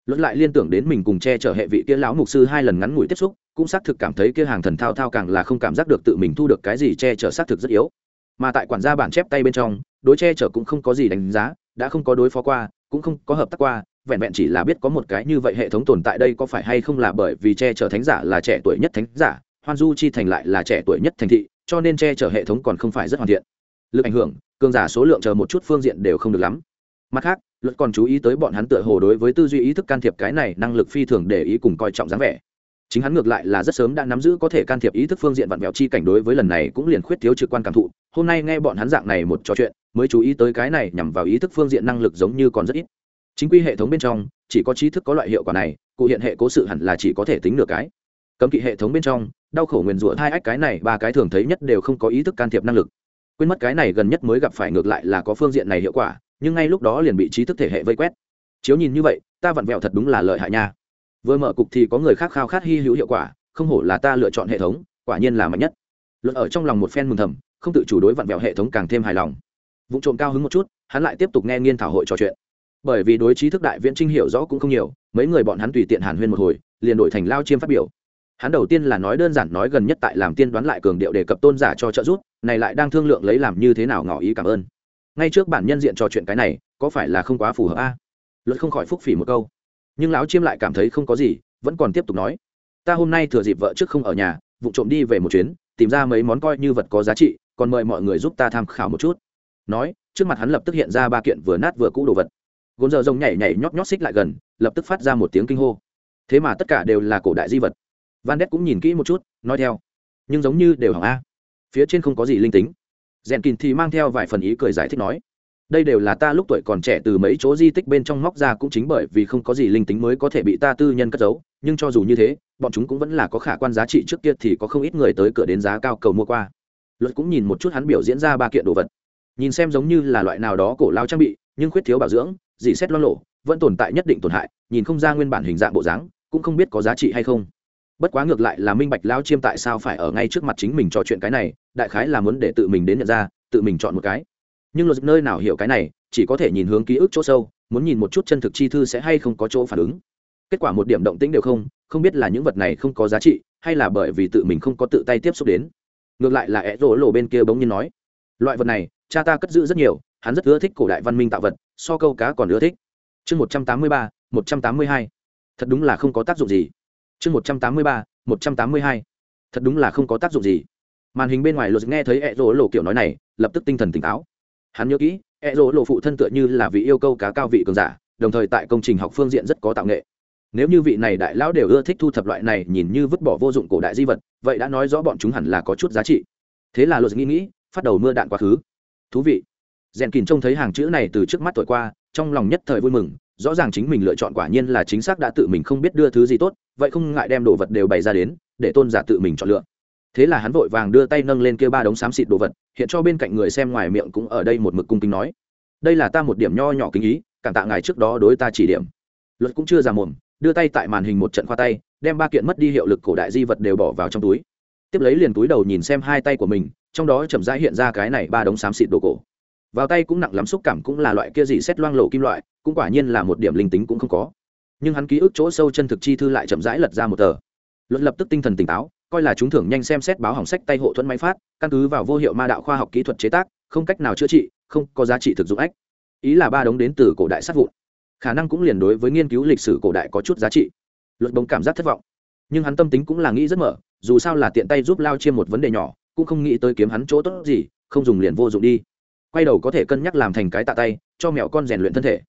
Luật lại liên tưởng đến mình cùng che chở hệ vị kia lão mục sư hai lần ngắn ngủi tiếp xúc cũng xác thực cảm thấy kia hàng thần thao thao càng là không cảm giác được tự mình thu được cái gì che chở xác thực rất yếu. Mà tại quản gia bản chép tay bên trong, đối che chở cũng không có gì đánh giá, đã không có đối phó qua, cũng không có hợp tác qua, vẹn vẹn chỉ là biết có một cái như vậy hệ thống tồn tại đây có phải hay không là bởi vì che chở thánh giả là trẻ tuổi nhất thánh giả, hoan du chi thành lại là trẻ tuổi nhất thành thị, cho nên che chở hệ thống còn không phải rất hoàn thiện. Lực ảnh hưởng, cường giả số lượng chờ một chút phương diện đều không được lắm. Mặt khác, luật còn chú ý tới bọn hắn tựa hồ đối với tư duy ý thức can thiệp cái này năng lực phi thường để ý cùng coi trọng dáng vẻ chính hắn ngược lại là rất sớm đã nắm giữ có thể can thiệp ý thức phương diện vặn vẹo chi cảnh đối với lần này cũng liền khuyết thiếu trực quan cảm thụ. Hôm nay nghe bọn hắn dạng này một trò chuyện, mới chú ý tới cái này nhằm vào ý thức phương diện năng lực giống như còn rất ít. Chính quy hệ thống bên trong, chỉ có trí thức có loại hiệu quả này, cụ hiện hệ cố sự hẳn là chỉ có thể tính được cái. Cấm kỵ hệ thống bên trong, đau khổ nguyền rủa hai ách cái này ba cái thường thấy nhất đều không có ý thức can thiệp năng lực. Quên mất cái này gần nhất mới gặp phải ngược lại là có phương diện này hiệu quả, nhưng ngay lúc đó liền bị trí thức thể hệ vây quét. Chiếu nhìn như vậy, ta vặn vẹo thật đúng là lợi hại nha vừa mở cục thì có người khác khao khát hy hữu hiệu quả, không hổ là ta lựa chọn hệ thống, quả nhiên là mạnh nhất. Luận ở trong lòng một phen mừng thầm, không tự chủ đối vặn vẹo hệ thống càng thêm hài lòng. Vụ trộm cao hứng một chút, hắn lại tiếp tục nghe nghiên thảo hội trò chuyện. Bởi vì đối trí thức đại viễn trinh hiểu rõ cũng không nhiều, mấy người bọn hắn tùy tiện hàn huyên một hồi, liền đổi thành lao chiêm phát biểu. Hắn đầu tiên là nói đơn giản nói gần nhất tại làm tiên đoán lại cường điệu đề cập tôn giả cho trợ giúp, này lại đang thương lượng lấy làm như thế nào ngỏ ý cảm ơn. Ngay trước bản nhân diện trò chuyện cái này, có phải là không quá phù hợp a? Luật không khỏi phúc phỉ một câu nhưng lão chiêm lại cảm thấy không có gì, vẫn còn tiếp tục nói, ta hôm nay thừa dịp vợ trước không ở nhà vụ trộm đi về một chuyến, tìm ra mấy món coi như vật có giá trị, còn mời mọi người giúp ta tham khảo một chút. Nói, trước mặt hắn lập tức hiện ra ba kiện vừa nát vừa cũ đồ vật. Gồn giờ rồng nhảy nhảy nhót nhót xích lại gần, lập tức phát ra một tiếng kinh hô. Thế mà tất cả đều là cổ đại di vật. Van đét cũng nhìn kỹ một chút, nói theo, nhưng giống như đều hỏng a. Phía trên không có gì linh tính. Rèn kìn thì mang theo vài phần ý cười giải thích nói đây đều là ta lúc tuổi còn trẻ từ mấy chỗ di tích bên trong móc ra cũng chính bởi vì không có gì linh tính mới có thể bị ta tư nhân cất giấu. Nhưng cho dù như thế, bọn chúng cũng vẫn là có khả quan giá trị trước kia thì có không ít người tới cửa đến giá cao cầu mua qua. Luật cũng nhìn một chút hắn biểu diễn ra ba kiện đồ vật. Nhìn xem giống như là loại nào đó cổ lao trang bị, nhưng khuyết thiếu bảo dưỡng dì xét lo lộ, vẫn tồn tại nhất định tổn hại, nhìn không ra nguyên bản hình dạng bộ dáng, cũng không biết có giá trị hay không. Bất quá ngược lại là minh bạch lao chiêm tại sao phải ở ngay trước mặt chính mình trò chuyện cái này, đại khái là muốn để tự mình đến nhận ra, tự mình chọn một cái nhưng luật nơi nào hiểu cái này, chỉ có thể nhìn hướng ký ức chỗ sâu, muốn nhìn một chút chân thực chi thư sẽ hay không có chỗ phản ứng. Kết quả một điểm động tĩnh đều không không biết là những vật này không có giá trị, hay là bởi vì tự mình không có tự tay tiếp xúc đến. Ngược lại là é rỗ lộ bên kia bỗng nhiên nói, loại vật này, cha ta cất giữ rất nhiều, hắn rất ưa thích cổ đại văn minh tạo vật, so câu cá còn ưa thích. Chương một trăm tám mươi ba, một trăm tám mươi hai. Thật đúng là không có tác dụng gì. Chương một trăm tám mươi ba, một trăm tám mươi hai. Thật đúng là không có tác dụng gì. Màn hình bên ngoài luật nghe thấy ẹ rỗ lộ kiểu nói này, lập tức tinh thần tỉnh táo hắn nhớ kỹ e rỗ lộ phụ thân tựa như là vị yêu cầu cá cao vị cường giả, đồng thời tại công trình học phương diện rất có tạo nghệ. Nếu như vị này đại lão đều ưa thích thu thập loại này nhìn như vứt bỏ vô dụng cổ đại di vật, vậy đã nói rõ bọn chúng hẳn là có chút giá trị. Thế là luật nghĩ nghĩ, phát đầu mưa đạn quá khứ. Thú vị. Rèn kìn trông thấy hàng chữ này từ trước mắt tuổi qua, trong lòng nhất thời vui mừng, rõ ràng chính mình lựa chọn quả nhiên là chính xác đã tự mình không biết đưa thứ gì tốt, vậy không ngại đem đồ vật đều bày ra đến, để tôn giả tự mình chọn lựa thế là hắn vội vàng đưa tay nâng lên kia ba đống xám xịt đồ vật, hiện cho bên cạnh người xem ngoài miệng cũng ở đây một mực cung kính nói. Đây là ta một điểm nho nhỏ kính ý, cảm tạ ngài trước đó đối ta chỉ điểm. Luật cũng chưa ra mồm, đưa tay tại màn hình một trận khoa tay, đem ba kiện mất đi hiệu lực cổ đại di vật đều bỏ vào trong túi. Tiếp lấy liền túi đầu nhìn xem hai tay của mình, trong đó chậm rãi hiện ra cái này ba đống xám xịt đồ cổ. Vào tay cũng nặng lắm, xúc cảm cũng là loại kia gì xét loang lộ kim loại, cũng quả nhiên là một điểm linh tính cũng không có. Nhưng hắn ký ức chỗ sâu chân thực chi thư lại chậm rãi lật ra một tờ. Luật lập tức tinh thần tỉnh táo coi là chúng thưởng nhanh xem xét báo hỏng sách tay hộ thuẫn máy phát, căn cứ vào vô hiệu ma đạo khoa học kỹ thuật chế tác, không cách nào chữa trị, không có giá trị thực dụng ách. Ý là ba đống đến từ cổ đại sát vụn. Khả năng cũng liền đối với nghiên cứu lịch sử cổ đại có chút giá trị. Luật bóng cảm giác thất vọng. Nhưng hắn tâm tính cũng là nghĩ rất mở, dù sao là tiện tay giúp lao chiêm một vấn đề nhỏ, cũng không nghĩ tới kiếm hắn chỗ tốt gì, không dùng liền vô dụng đi. Quay đầu có thể cân nhắc làm thành cái tạ tay, cho mẹo con rèn luyện thân thể.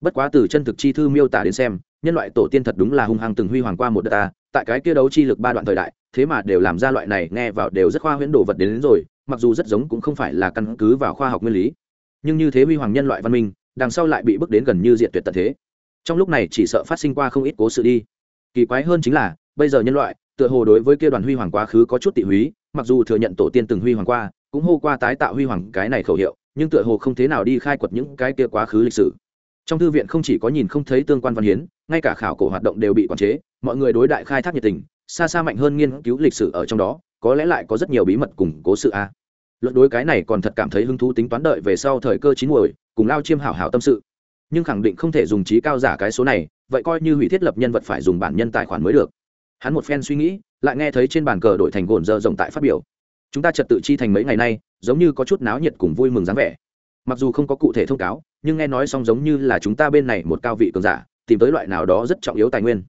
Bất quá từ chân thực chi thư miêu tả đến xem nhân loại tổ tiên thật đúng là hung hăng từng huy hoàng qua một đợt ta tại cái kia đấu chi lực ba đoạn thời đại thế mà đều làm ra loại này nghe vào đều rất khoa huyễn đồ vật đến, đến rồi mặc dù rất giống cũng không phải là căn cứ vào khoa học nguyên lý. Nhưng như thế huy hoàng nhân loại văn minh đằng sau lại bị bước đến gần như diện tuyệt tận thế. Trong lúc này chỉ sợ phát sinh qua không ít cố sự đi. Kỳ quái hơn chính là bây giờ nhân loại tựa hồ đối với kia đoàn huy hoàng quá khứ có chút tị húy mặc dù thừa nhận tổ tiên từng huy hoàng qua cũng hô qua tái tạo huy hoàng cái này khẩu hiệu nhưng tựa hồ không thế nào đi khai quật những cái kia quá khứ lịch sử trong thư viện không chỉ có nhìn không thấy tương quan văn hiến, ngay cả khảo cổ hoạt động đều bị quản chế, mọi người đối đại khai thác nhiệt tình, xa xa mạnh hơn nghiên cứu lịch sử ở trong đó, có lẽ lại có rất nhiều bí mật củng cố sự a. Luận đối cái này còn thật cảm thấy hứng thú tính toán đợi về sau thời cơ chín muồi, cùng lao chiêm hảo hảo tâm sự. Nhưng khẳng định không thể dùng trí cao giả cái số này, vậy coi như hủy thiết lập nhân vật phải dùng bản nhân tài khoản mới được. Hắn một phen suy nghĩ, lại nghe thấy trên bàn cờ đổi thành gồn dơ rộng tại phát biểu. Chúng ta trật tự chi thành mấy ngày nay, giống như có chút náo nhiệt cùng vui mừng dáng vẻ. Mặc dù không có cụ thể thông cáo nhưng nghe nói xong giống như là chúng ta bên này một cao vị cường giả, tìm tới loại nào đó rất trọng yếu tài nguyên.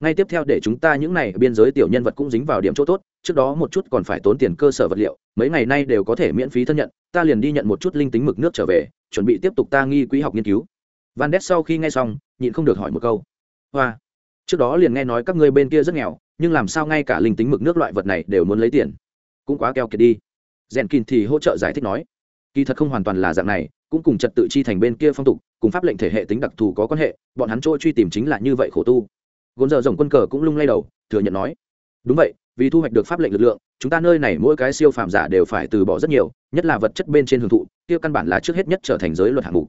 Ngay tiếp theo để chúng ta những này biên giới tiểu nhân vật cũng dính vào điểm chỗ tốt, trước đó một chút còn phải tốn tiền cơ sở vật liệu, mấy ngày nay đều có thể miễn phí thân nhận, ta liền đi nhận một chút linh tính mực nước trở về, chuẩn bị tiếp tục ta nghi quỹ học nghiên cứu. Van đét sau khi nghe xong, nhịn không được hỏi một câu. Hoa, trước đó liền nghe nói các ngươi bên kia rất nghèo, nhưng làm sao ngay cả linh tính mực nước loại vật này đều muốn lấy tiền? Cũng quá keo kiệt đi. Rèn kín thì hỗ trợ giải thích nói kỳ thật không hoàn toàn là dạng này, cũng cùng trật tự chi thành bên kia phong tục, cùng pháp lệnh thể hệ tính đặc thù có quan hệ, bọn hắn chỗ truy tìm chính là như vậy khổ tu. Gồn giờ rồng quân cờ cũng lung lay đầu, thừa nhận nói, đúng vậy, vì thu hoạch được pháp lệnh lực lượng, chúng ta nơi này mỗi cái siêu phàm giả đều phải từ bỏ rất nhiều, nhất là vật chất bên trên hưởng thụ, kia căn bản là trước hết nhất trở thành giới luật hạng mục.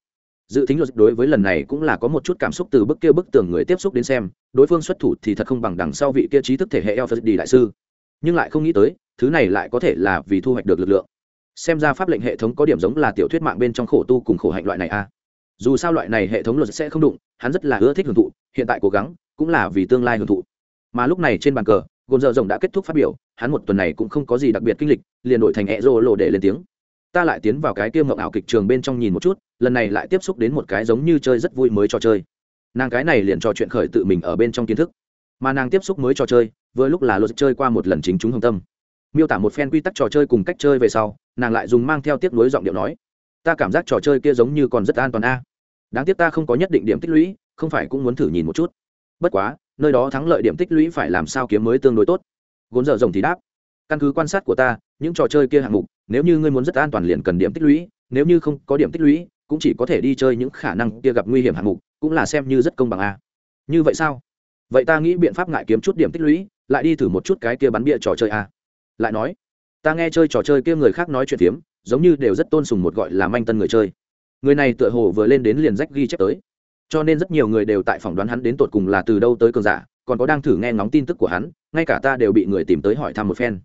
Dự tính luật đối với lần này cũng là có một chút cảm xúc từ bức kia bức tường người tiếp xúc đến xem, đối phương xuất thủ thì thật không bằng đằng sau vị kia trí thức thể hệ eo phật đi đại sư. Nhưng lại không nghĩ tới, thứ này lại có thể là vì thu hoạch được lực lượng xem ra pháp lệnh hệ thống có điểm giống là tiểu thuyết mạng bên trong khổ tu cùng khổ hạnh loại này a à. dù sao loại này hệ thống luật sẽ không đụng, hắn rất là ưa thích hưởng thụ, hiện tại cố gắng, cũng là vì tương lai hưởng thụ. Mà lúc này trên bàn cờ gồm giờ rồng đã kết thúc phát biểu, hắn một tuần này cũng không có gì đặc biệt kinh lịch, liền đổi thành hẹ rô lộ để lên tiếng. Ta lại tiến vào cái kia mộng ảo kịch trường bên trong nhìn một chút, lần này lại tiếp xúc đến một cái giống như chơi rất vui mới trò chơi. Nàng cái này liền trò chuyện khởi tự mình ở bên trong kiến thức. Mà nàng tiếp xúc mới trò chơi, vừa lúc là luật chơi qua một lần chính chúng hồng tâm miêu tả một phen quy tắc trò chơi cùng cách chơi về sau, nàng lại dùng mang theo tiếc nuối giọng điệu nói, ta cảm giác trò chơi kia giống như còn rất an toàn a. Đáng tiếc ta không có nhất định điểm tích lũy, không phải cũng muốn thử nhìn một chút. Bất quá, nơi đó thắng lợi điểm tích lũy phải làm sao kiếm mới tương đối tốt. Gốn dở rồng thì đáp, căn cứ quan sát của ta, những trò chơi kia hạng mục, nếu như ngươi muốn rất an toàn liền cần điểm tích lũy, nếu như không có điểm tích lũy, cũng chỉ có thể đi chơi những khả năng kia gặp nguy hiểm hạng mục, cũng là xem như rất công bằng a. Như vậy sao? Vậy ta nghĩ biện pháp ngại kiếm chút điểm tích lũy, lại đi thử một chút cái kia bắn bịa trò chơi a lại nói, ta nghe chơi trò chơi kia người khác nói chuyện phiếm, giống như đều rất tôn sùng một gọi là manh tân người chơi. Người này tựa hồ vừa lên đến liền rách ghi chép tới. Cho nên rất nhiều người đều tại phỏng đoán hắn đến tột cùng là từ đâu tới cường giả, còn có đang thử nghe ngóng tin tức của hắn, ngay cả ta đều bị người tìm tới hỏi thăm một phen.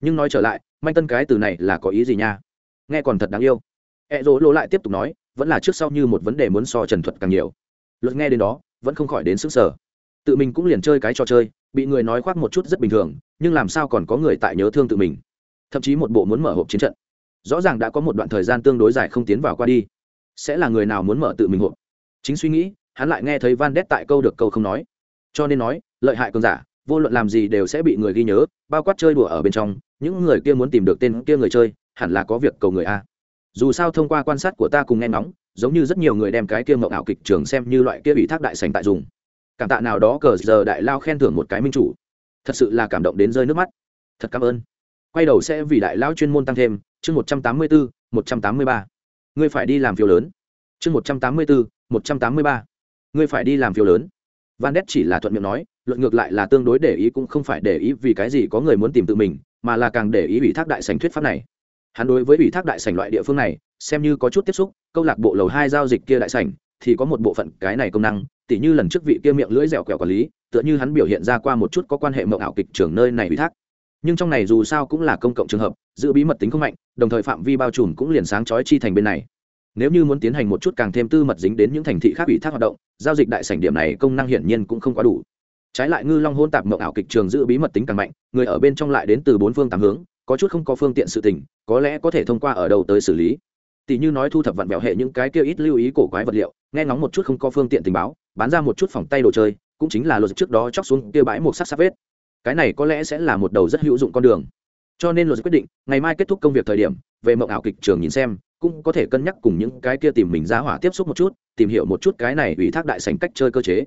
Nhưng nói trở lại, manh tân cái từ này là có ý gì nha? Nghe còn thật đáng yêu. E dỗ lỗ lại tiếp tục nói, vẫn là trước sau như một vấn đề muốn so trần thuật càng nhiều. Luật nghe đến đó, vẫn không khỏi đến sức sở tự mình cũng liền chơi cái trò chơi, bị người nói khoác một chút rất bình thường, nhưng làm sao còn có người tại nhớ thương tự mình. Thậm chí một bộ muốn mở hộp chiến trận. Rõ ràng đã có một đoạn thời gian tương đối dài không tiến vào qua đi. Sẽ là người nào muốn mở tự mình hộp? Chính suy nghĩ, hắn lại nghe thấy van đét tại câu được câu không nói. Cho nên nói, lợi hại cường giả, vô luận làm gì đều sẽ bị người ghi nhớ, bao quát chơi đùa ở bên trong, những người kia muốn tìm được tên kia người chơi, hẳn là có việc cầu người a. Dù sao thông qua quan sát của ta cùng nghe ngóng, giống như rất nhiều người đem cái kia mộng ảo kịch trường xem như loại kia bị thác đại sành tại dùng cảm tạ nào đó cờ giờ đại lao khen thưởng một cái minh chủ. Thật sự là cảm động đến rơi nước mắt. Thật cảm ơn. Quay đầu sẽ vì đại lao chuyên môn tăng thêm, chương một trăm tám mươi bốn một trăm tám mươi ba. Ngươi phải đi làm phiếu lớn. Chương một trăm tám mươi bốn một trăm tám mươi ba. Ngươi phải đi làm phiếu lớn. Van đét chỉ là thuận miệng nói, luận ngược lại là tương đối để ý cũng không phải để ý vì cái gì có người muốn tìm tự mình, mà là càng để ý ủy thác đại sành thuyết pháp này. Hắn đối với ủy thác đại sành loại địa phương này, xem như có chút tiếp xúc, câu lạc bộ lầu hai giao dịch kia đại sành thì có một bộ phận cái này công năng tỉ như lần trước vị kia miệng lưỡi dẻo quẹo quản lý, tựa như hắn biểu hiện ra qua một chút có quan hệ mộng ảo kịch trường nơi này ủy thác. Nhưng trong này dù sao cũng là công cộng trường hợp, giữ bí mật tính không mạnh, đồng thời phạm vi bao trùm cũng liền sáng chói chi thành bên này. Nếu như muốn tiến hành một chút càng thêm tư mật dính đến những thành thị khác ủy thác hoạt động, giao dịch đại sảnh điểm này công năng hiển nhiên cũng không quá đủ. Trái lại ngư long hôn tạp mộng ảo kịch trường giữ bí mật tính càng mạnh, người ở bên trong lại đến từ bốn phương tám hướng, có chút không có phương tiện sự tình, có lẽ có thể thông qua ở đầu tới xử lý tỷ như nói thu thập vặn vẹo hệ những cái kia ít lưu ý cổ quái vật liệu, nghe ngóng một chút không có phương tiện tình báo, bán ra một chút phòng tay đồ chơi, cũng chính là luật trước đó chóc xuống kia bãi một sắc sắc vết. Cái này có lẽ sẽ là một đầu rất hữu dụng con đường. Cho nên luật quyết định, ngày mai kết thúc công việc thời điểm, về mộng ảo kịch trường nhìn xem, cũng có thể cân nhắc cùng những cái kia tìm mình ra hỏa tiếp xúc một chút, tìm hiểu một chút cái này ủy thác đại sành cách chơi cơ chế.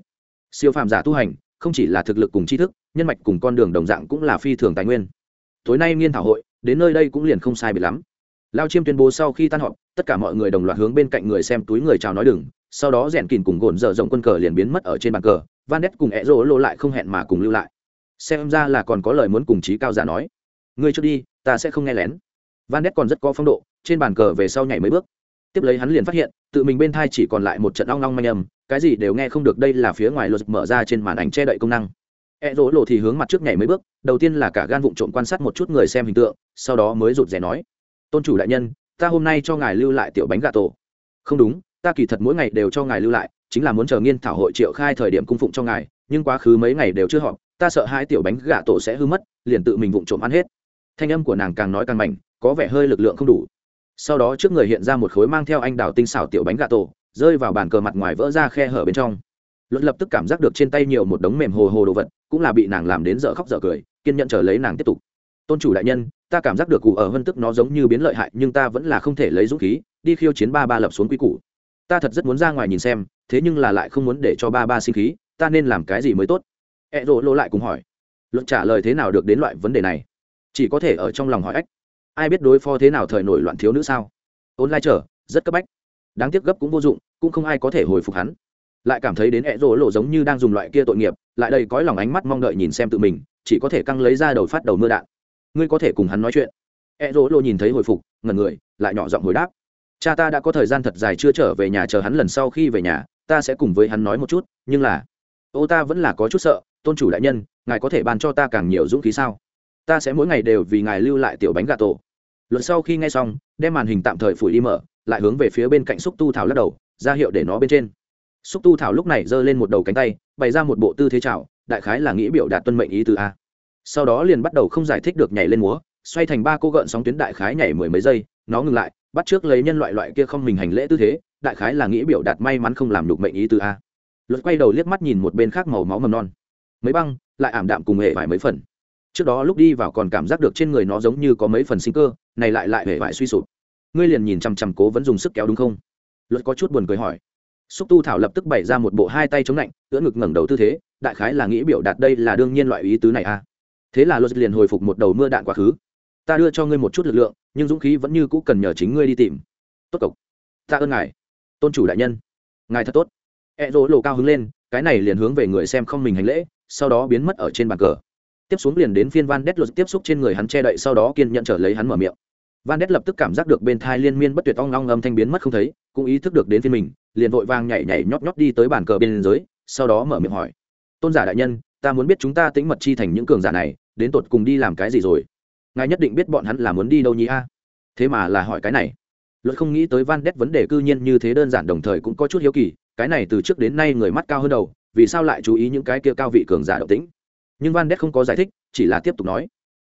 Siêu phàm giả tu hành, không chỉ là thực lực cùng tri thức, nhân mạch cùng con đường đồng dạng cũng là phi thường tài nguyên. Tối nay nghiên thảo hội, đến nơi đây cũng liền không sai bị lắm lao chiêm tuyên bố sau khi tan họp, tất cả mọi người đồng loạt hướng bên cạnh người xem túi người chào nói đừng, sau đó rèn kìn cùng gồn dở rộng quân cờ liền biến mất ở trên bàn cờ, van nét cùng ẹ rỗ lộ lại không hẹn mà cùng lưu lại. Xem ra là còn có lời muốn cùng trí cao giả nói. Ngươi trước đi, ta sẽ không nghe lén. Van nét còn rất có phong độ, trên bàn cờ về sau nhảy mấy bước. Tiếp lấy hắn liền phát hiện, tự mình bên thai chỉ còn lại một trận long long manh âm, cái gì đều nghe không được đây là phía ngoài luật mở ra trên màn ảnh che đậy công năng. E rỗ lộ thì hướng mặt trước nhảy mấy bước, đầu tiên là cả gan vụng trộm quan sát một chút người xem hình tượng, sau đó mới rụt rè nói tôn chủ đại nhân, ta hôm nay cho ngài lưu lại tiểu bánh gà tổ. Không đúng, ta kỳ thật mỗi ngày đều cho ngài lưu lại, chính là muốn chờ nghiên thảo hội triệu khai thời điểm cung phụng cho ngài, nhưng quá khứ mấy ngày đều chưa họp, ta sợ hai tiểu bánh gà tổ sẽ hư mất, liền tự mình vụng trộm ăn hết. Thanh âm của nàng càng nói càng mạnh có vẻ hơi lực lượng không đủ. Sau đó trước người hiện ra một khối mang theo anh đào tinh xảo tiểu bánh gà tổ, rơi vào bàn cờ mặt ngoài vỡ ra khe hở bên trong. Luật lập tức cảm giác được trên tay nhiều một đống mềm hồ hồ đồ vật, cũng là bị nàng làm đến dở khóc dở cười, kiên nhận chờ lấy nàng tiếp tục. Tôn chủ đại nhân ta cảm giác được cụ ở hân tức nó giống như biến lợi hại, nhưng ta vẫn là không thể lấy dũng khí, đi khiêu chiến ba ba lập xuống quy củ. Ta thật rất muốn ra ngoài nhìn xem, thế nhưng là lại không muốn để cho ba ba sinh khí, ta nên làm cái gì mới tốt? E ẹ rộ lộ lại cùng hỏi. Luận trả lời thế nào được đến loại vấn đề này? Chỉ có thể ở trong lòng hỏi ách. Ai biết đối phó thế nào thời nổi loạn thiếu nữ sao? Ôn lai trở rất cấp bách. Đáng tiếc gấp cũng vô dụng, cũng không ai có thể hồi phục hắn. Lại cảm thấy đến e ẹ rỗ lộ giống như đang dùng loại kia tội nghiệp, lại đây cõi lòng ánh mắt mong đợi nhìn xem tự mình, chỉ có thể căng lấy ra đầu phát đầu mưa đạn ngươi có thể cùng hắn nói chuyện. E rỗ lộ nhìn thấy hồi phục ngần người, lại nhỏ giọng hồi đáp. Cha ta đã có thời gian thật dài chưa trở về nhà chờ hắn lần sau khi về nhà, ta sẽ cùng với hắn nói một chút, nhưng là, ô ta vẫn là có chút sợ, tôn chủ đại nhân, ngài có thể ban cho ta càng nhiều dũng khí sao? Ta sẽ mỗi ngày đều vì ngài lưu lại tiểu bánh gà tổ. Luật sau khi nghe xong, đem màn hình tạm thời phủi đi mở, lại hướng về phía bên cạnh xúc tu thảo lắc đầu, ra hiệu để nó bên trên. Xúc tu thảo lúc này giơ lên một đầu cánh tay, bày ra một bộ tư thế chào đại khái là nghĩ biểu đạt tuân mệnh ý từ a sau đó liền bắt đầu không giải thích được nhảy lên múa, xoay thành ba cô gợn sóng tuyến đại khái nhảy mười mấy giây, nó ngừng lại, bắt trước lấy nhân loại loại kia không mình hành lễ tư thế, đại khái là nghĩ biểu đạt may mắn không làm đục mệnh ý từ a. Luật quay đầu liếc mắt nhìn một bên khác màu máu mầm non. Mấy băng, lại ảm đạm cùng hệ vài mấy phần. Trước đó lúc đi vào còn cảm giác được trên người nó giống như có mấy phần sinh cơ, này lại lại hệ vải suy sụp. Ngươi liền nhìn chằm chằm cố vẫn dùng sức kéo đúng không? Luật có chút buồn cười hỏi. Xúc tu thảo lập tức bày ra một bộ hai tay chống lạnh, ưỡn ngực ngẩng đầu tư thế, đại khái là nghĩ biểu đạt đây là đương nhiên loại ý tứ này a. à thế là luật liền hồi phục một đầu mưa đạn quá khứ. Ta đưa cho ngươi một chút lực lượng, nhưng dũng khí vẫn như cũ cần nhờ chính ngươi đi tìm. Tốt cộc ta ơn ngài. Tôn chủ đại nhân. Ngài thật tốt. E rỗ lộ cao hứng lên, cái này liền hướng về người xem không mình hành lễ, sau đó biến mất ở trên bàn cờ. Tiếp xuống liền đến phiên van đét luật tiếp xúc trên người hắn che đậy, sau đó kiên nhận trở lấy hắn mở miệng. Van đét lập tức cảm giác được bên thai liên miên bất tuyệt ong long âm thanh biến mất không thấy, cũng ý thức được đến phiên mình, liền vội vang nhảy nhảy nhót nhót đi tới bàn cờ bên dưới, sau đó mở miệng hỏi. Tôn giả đại nhân ta muốn biết chúng ta tính mật chi thành những cường giả này, đến tột cùng đi làm cái gì rồi? Ngài nhất định biết bọn hắn là muốn đi đâu nhỉ a? Thế mà là hỏi cái này. Luật không nghĩ tới van đét vấn đề cư nhiên như thế đơn giản đồng thời cũng có chút hiếu kỳ, cái này từ trước đến nay người mắt cao hơn đầu, vì sao lại chú ý những cái kia cao vị cường giả động tĩnh? Nhưng van đét không có giải thích, chỉ là tiếp tục nói.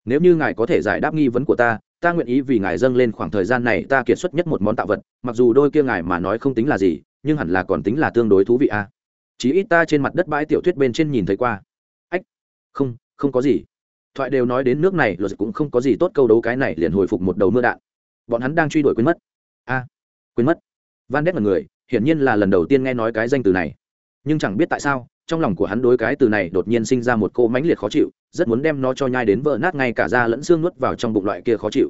Nếu như ngài có thể giải đáp nghi vấn của ta ta nguyện ý vì ngài dâng lên khoảng thời gian này ta kiệt xuất nhất một món tạo vật, mặc dù đôi kia ngài mà nói không tính là gì, nhưng hẳn là còn tính là tương đối thú vị a. À? chí ít ta trên mặt đất bãi tiểu thuyết bên trên nhìn thấy qua không không có gì. Thoại đều nói đến nước này, luật cũng không có gì tốt câu đấu cái này liền hồi phục một đầu mưa đạn. Bọn hắn đang truy đuổi quên mất. A, quên mất. Van đét là người, hiển nhiên là lần đầu tiên nghe nói cái danh từ này. Nhưng chẳng biết tại sao, trong lòng của hắn đối cái từ này đột nhiên sinh ra một cô mãnh liệt khó chịu, rất muốn đem nó cho nhai đến vỡ nát ngay cả da lẫn xương nuốt vào trong bụng loại kia khó chịu.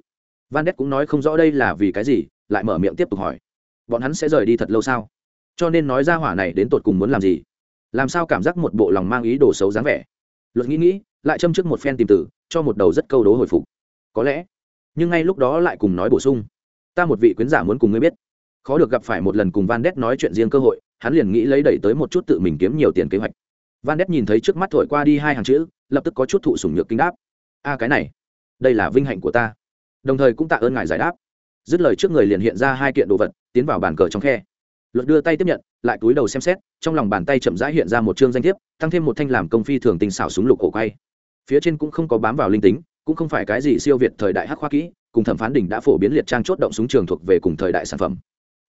Van đét cũng nói không rõ đây là vì cái gì, lại mở miệng tiếp tục hỏi. Bọn hắn sẽ rời đi thật lâu sao? Cho nên nói ra hỏa này đến tột cùng muốn làm gì? Làm sao cảm giác một bộ lòng mang ý đồ xấu dáng vẻ? Luật nghĩ nghĩ, lại châm trước một phen tìm tử, cho một đầu rất câu đố hồi phục. Có lẽ, nhưng ngay lúc đó lại cùng nói bổ sung. Ta một vị quyến giả muốn cùng ngươi biết. Khó được gặp phải một lần cùng van đét nói chuyện riêng cơ hội, hắn liền nghĩ lấy đẩy tới một chút tự mình kiếm nhiều tiền kế hoạch. Van đét nhìn thấy trước mắt thổi qua đi hai hàng chữ, lập tức có chút thụ sủng nhược kinh đáp. A, cái này, đây là vinh hạnh của ta. Đồng thời cũng tạ ơn ngài giải đáp. Dứt lời trước người liền hiện ra hai kiện đồ vật, tiến vào bàn cờ trong khe luật đưa tay tiếp nhận, lại túi đầu xem xét, trong lòng bàn tay chậm rãi hiện ra một chương danh thiếp, tăng thêm một thanh làm công phi thường tình xảo súng lục cổ quay. Phía trên cũng không có bám vào linh tính, cũng không phải cái gì siêu việt thời đại hắc khoa kỹ, cùng thẩm phán đỉnh đã phổ biến liệt trang chốt động súng trường thuộc về cùng thời đại sản phẩm.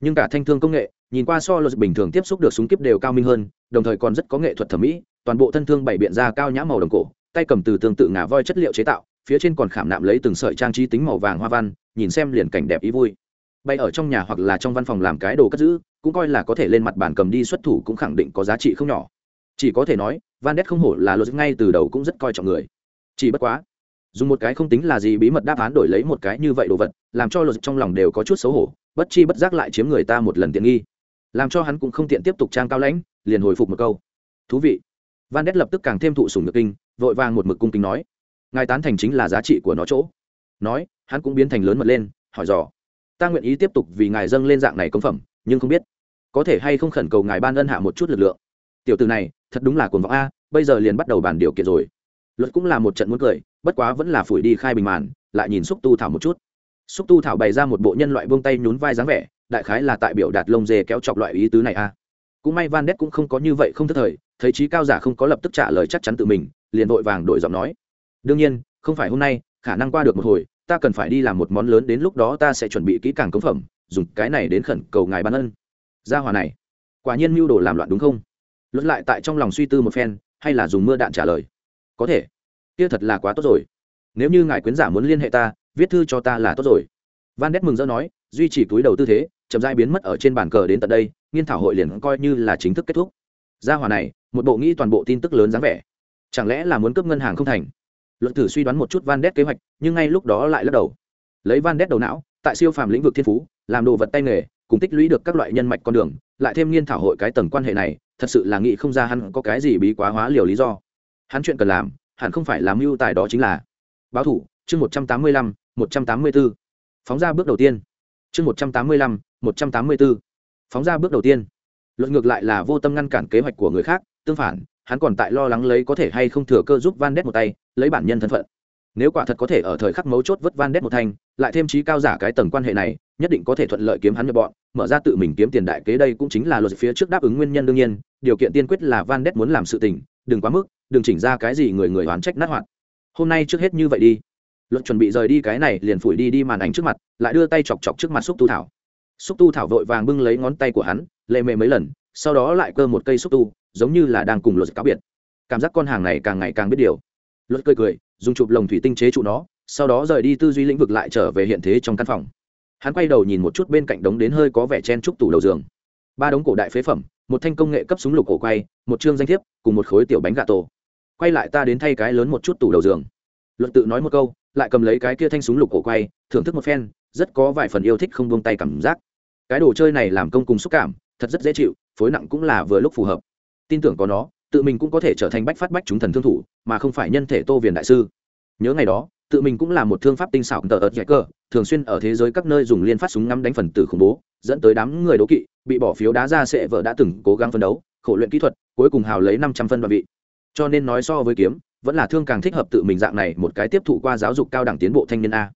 Nhưng cả thanh thương công nghệ, nhìn qua so luật bình thường tiếp xúc được súng kíp đều cao minh hơn, đồng thời còn rất có nghệ thuật thẩm mỹ, toàn bộ thân thương bảy biện ra cao nhã màu đồng cổ, tay cầm từ tương tự ngà voi chất liệu chế tạo, phía trên còn khảm nạm lấy từng sợi trang trí tính màu vàng hoa văn, nhìn xem liền cảnh đẹp ý vui. Bay ở trong nhà hoặc là trong văn phòng làm cái đồ cất giữ cũng coi là có thể lên mặt bàn cầm đi xuất thủ cũng khẳng định có giá trị không nhỏ. Chỉ có thể nói, van đét không hổ là luật ngay từ đầu cũng rất coi trọng người. Chỉ bất quá, dùng một cái không tính là gì bí mật đáp án đổi lấy một cái như vậy đồ vật, làm cho luật trong lòng đều có chút xấu hổ, bất chi bất giác lại chiếm người ta một lần tiện nghi. Làm cho hắn cũng không tiện tiếp tục trang cao lãnh, liền hồi phục một câu. Thú vị. Van đét lập tức càng thêm thụ sùng nhược kinh, vội vàng một mực cung kính nói, ngài tán thành chính là giá trị của nó chỗ. Nói, hắn cũng biến thành lớn mật lên, hỏi dò, ta nguyện ý tiếp tục vì ngài dâng lên dạng này công phẩm nhưng không biết. Có thể hay không khẩn cầu ngài ban ân hạ một chút lực lượng. Tiểu từ này, thật đúng là cuồng vọng a, bây giờ liền bắt đầu bàn điều kiện rồi. Luật cũng là một trận muốn cười, bất quá vẫn là phủi đi khai bình màn, lại nhìn xúc tu thảo một chút. Xúc tu thảo bày ra một bộ nhân loại buông tay nhún vai dáng vẻ, đại khái là tại biểu đạt lông dê kéo chọc loại ý tứ này a. Cũng may van đét cũng không có như vậy không thất thời, thấy trí cao giả không có lập tức trả lời chắc chắn tự mình, liền vội vàng đổi giọng nói. Đương nhiên, không phải hôm nay, khả năng qua được một hồi, ta cần phải đi làm một món lớn đến lúc đó ta sẽ chuẩn bị kỹ càng cống phẩm dùng cái này đến khẩn cầu ngài ban ân. Gia hòa này, quả nhiên mưu đồ làm loạn đúng không? Luật lại tại trong lòng suy tư một phen, hay là dùng mưa đạn trả lời? Có thể. Kia thật là quá tốt rồi. Nếu như ngài quyến giả muốn liên hệ ta, viết thư cho ta là tốt rồi. Van đét mừng rỡ nói, duy trì túi đầu tư thế, chậm dai biến mất ở trên bàn cờ đến tận đây, nghiên thảo hội liền coi như là chính thức kết thúc. Gia hòa này, một bộ nghĩ toàn bộ tin tức lớn dáng vẻ. Chẳng lẽ là muốn cướp ngân hàng không thành? Luận thử suy đoán một chút van đét kế hoạch, nhưng ngay lúc đó lại lắc đầu. Lấy van đét đầu não tại siêu phàm lĩnh vực thiên phú, làm đồ vật tay nghề, cùng tích lũy được các loại nhân mạch con đường, lại thêm nghiên thảo hội cái tầng quan hệ này, thật sự là nghĩ không ra hắn có cái gì bí quá hóa liều lý do. Hắn chuyện cần làm, hẳn không phải làm mưu tài đó chính là báo thủ, chương một trăm tám mươi lăm, một trăm tám mươi b ố phóng ra bước đầu tiên. Chương một trăm tám mươi lăm, một trăm tám mươi b ố phóng ra bước đầu tiên. Luận ngược lại là vô tâm ngăn cản kế hoạch của người khác, tương phản, hắn còn tại lo lắng lấy có thể hay không thừa cơ giúp van đét một tay, lấy bản nhân thân phận nếu quả thật có thể ở thời khắc mấu chốt vất van đét một thanh, lại thêm trí cao giả cái tầng quan hệ này, nhất định có thể thuận lợi kiếm hắn nhập bọn, mở ra tự mình kiếm tiền đại kế đây cũng chính là luật phía trước đáp ứng nguyên nhân đương nhiên, điều kiện tiên quyết là van đét muốn làm sự tình, đừng quá mức, đừng chỉnh ra cái gì người người oán trách nát hoạt hôm nay trước hết như vậy đi. Luật chuẩn bị rời đi cái này, liền phủi đi đi màn ảnh trước mặt, lại đưa tay chọc chọc trước mặt xúc tu thảo. Xúc tu thảo vội vàng bưng lấy ngón tay của hắn, lệ mệ mấy lần, sau đó lại cơ một cây xúc tu, giống như là đang cùng luật cáo biệt. Cảm giác con hàng này càng ngày càng biết điều luật cười cười, dùng chụp lồng thủy tinh chế trụ nó, sau đó rời đi tư duy lĩnh vực lại trở về hiện thế trong căn phòng. Hắn quay đầu nhìn một chút bên cạnh đống đến hơi có vẻ chen trúc tủ đầu giường. Ba đống cổ đại phế phẩm, một thanh công nghệ cấp súng lục cổ quay, một chương danh thiếp, cùng một khối tiểu bánh gà tổ. Quay lại ta đến thay cái lớn một chút tủ đầu giường. Luật tự nói một câu, lại cầm lấy cái kia thanh súng lục cổ quay, thưởng thức một phen, rất có vài phần yêu thích không buông tay cảm giác. Cái đồ chơi này làm công cùng xúc cảm, thật rất dễ chịu, phối nặng cũng là vừa lúc phù hợp. Tin tưởng có nó tự mình cũng có thể trở thành bách phát bách chúng thần thương thủ, mà không phải nhân thể tô viền đại sư. Nhớ ngày đó, tự mình cũng là một thương pháp tinh xảo tờ ợt giải cơ, thường xuyên ở thế giới các nơi dùng liên phát súng ngắm đánh phần tử khủng bố, dẫn tới đám người đố kỵ, bị bỏ phiếu đá ra sệ vợ đã từng cố gắng phấn đấu, khổ luyện kỹ thuật, cuối cùng hào lấy năm trăm phân và vị. Cho nên nói so với kiếm, vẫn là thương càng thích hợp tự mình dạng này một cái tiếp thụ qua giáo dục cao đẳng tiến bộ thanh niên a.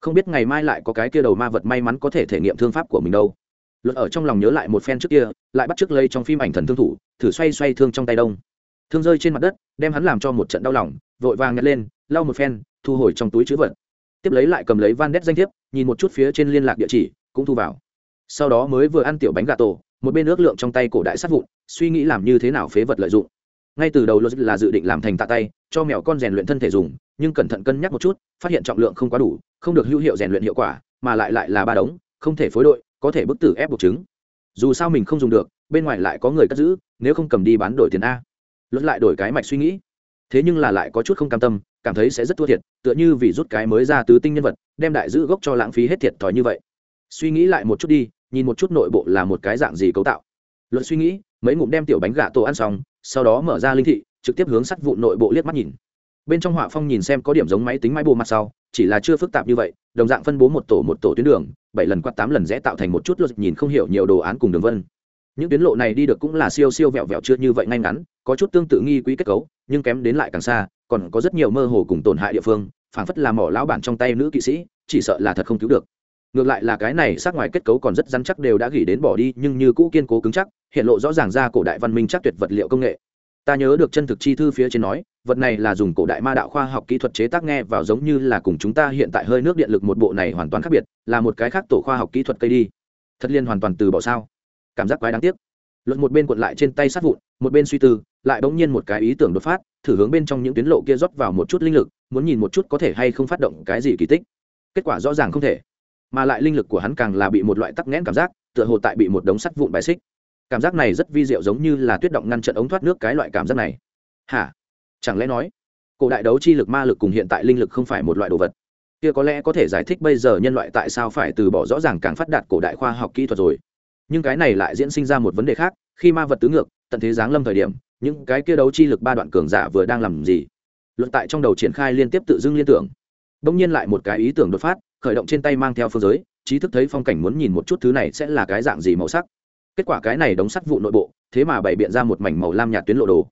Không biết ngày mai lại có cái kia đầu ma vật may mắn có thể thể nghiệm thương pháp của mình đâu luật ở trong lòng nhớ lại một phen trước kia, lại bắt trước lây trong phim ảnh thần thương thủ, thử xoay xoay thương trong tay đông. Thương rơi trên mặt đất, đem hắn làm cho một trận đau lòng, vội vàng nhặt lên, lau một phen, thu hồi trong túi chữ vật. Tiếp lấy lại cầm lấy van đét danh thiếp, nhìn một chút phía trên liên lạc địa chỉ, cũng thu vào. Sau đó mới vừa ăn tiểu bánh gà tổ, một bên ước lượng trong tay cổ đại sát vụn, suy nghĩ làm như thế nào phế vật lợi dụng. Ngay từ đầu luật là dự định làm thành tạ tay, cho mèo con rèn luyện thân thể dùng, nhưng cẩn thận cân nhắc một chút, phát hiện trọng lượng không quá đủ, không được hữu hiệu rèn luyện hiệu quả, mà lại lại là ba đống, không thể phối đội có thể bức tử ép buộc chứng. Dù sao mình không dùng được, bên ngoài lại có người cất giữ, nếu không cầm đi bán đổi tiền a. Luật lại đổi cái mạch suy nghĩ. Thế nhưng là lại có chút không cam tâm, cảm thấy sẽ rất thua thiệt, tựa như vì rút cái mới ra tứ tinh nhân vật, đem đại giữ gốc cho lãng phí hết thiệt thòi như vậy. Suy nghĩ lại một chút đi, nhìn một chút nội bộ là một cái dạng gì cấu tạo. Luận suy nghĩ, mấy ngụm đem tiểu bánh gà tổ ăn xong, sau đó mở ra linh thị, trực tiếp hướng sắt vụ nội bộ liếc mắt nhìn bên trong họa phong nhìn xem có điểm giống máy tính máy bộ mặt sau, chỉ là chưa phức tạp như vậy, đồng dạng phân bố một tổ một tổ tuyến đường, bảy lần quát tám lần rẽ tạo thành một chút luật nhìn không hiểu nhiều đồ án cùng đường vân. Những tuyến lộ này đi được cũng là siêu siêu vẹo vẹo chưa như vậy ngay ngắn, có chút tương tự nghi quỹ kết cấu, nhưng kém đến lại càng xa, còn có rất nhiều mơ hồ cùng tổn hại địa phương, phảng phất là mỏ lão bản trong tay nữ kỵ sĩ, chỉ sợ là thật không cứu được. Ngược lại là cái này sát ngoài kết cấu còn rất rắn chắc đều đã gỉ đến bỏ đi, nhưng như cũ kiên cố cứng chắc, hiện lộ rõ ràng ra cổ đại văn minh chắc tuyệt vật liệu công nghệ ta nhớ được chân thực chi thư phía trên nói, vật này là dùng cổ đại ma đạo khoa học kỹ thuật chế tác nghe vào giống như là cùng chúng ta hiện tại hơi nước điện lực một bộ này hoàn toàn khác biệt, là một cái khác tổ khoa học kỹ thuật cây đi. Thật liên hoàn toàn từ bỏ sao? Cảm giác quái đáng tiếc. Luật một bên cuộn lại trên tay sát vụn, một bên suy tư, lại bỗng nhiên một cái ý tưởng đột phát, thử hướng bên trong những tuyến lộ kia rót vào một chút linh lực, muốn nhìn một chút có thể hay không phát động cái gì kỳ tích. Kết quả rõ ràng không thể. Mà lại linh lực của hắn càng là bị một loại tắc nghẽn cảm giác, tựa hồ tại bị một đống sắt vụn bài xích cảm giác này rất vi diệu giống như là tuyết động ngăn trận ống thoát nước cái loại cảm giác này. Hả? Chẳng lẽ nói, cổ đại đấu chi lực ma lực cùng hiện tại linh lực không phải một loại đồ vật? Kia có lẽ có thể giải thích bây giờ nhân loại tại sao phải từ bỏ rõ ràng càng phát đạt cổ đại khoa học kỹ thuật rồi. Nhưng cái này lại diễn sinh ra một vấn đề khác, khi ma vật tứ ngược, tận thế giáng lâm thời điểm, những cái kia đấu chi lực ba đoạn cường giả vừa đang làm gì? Luận tại trong đầu triển khai liên tiếp tự dưng liên tưởng. Bỗng nhiên lại một cái ý tưởng đột phát, khởi động trên tay mang theo phương giới, trí thức thấy phong cảnh muốn nhìn một chút thứ này sẽ là cái dạng gì màu sắc kết quả cái này đóng sắt vụ nội bộ, thế mà bày biện ra một mảnh màu lam nhạt tuyến lộ đồ.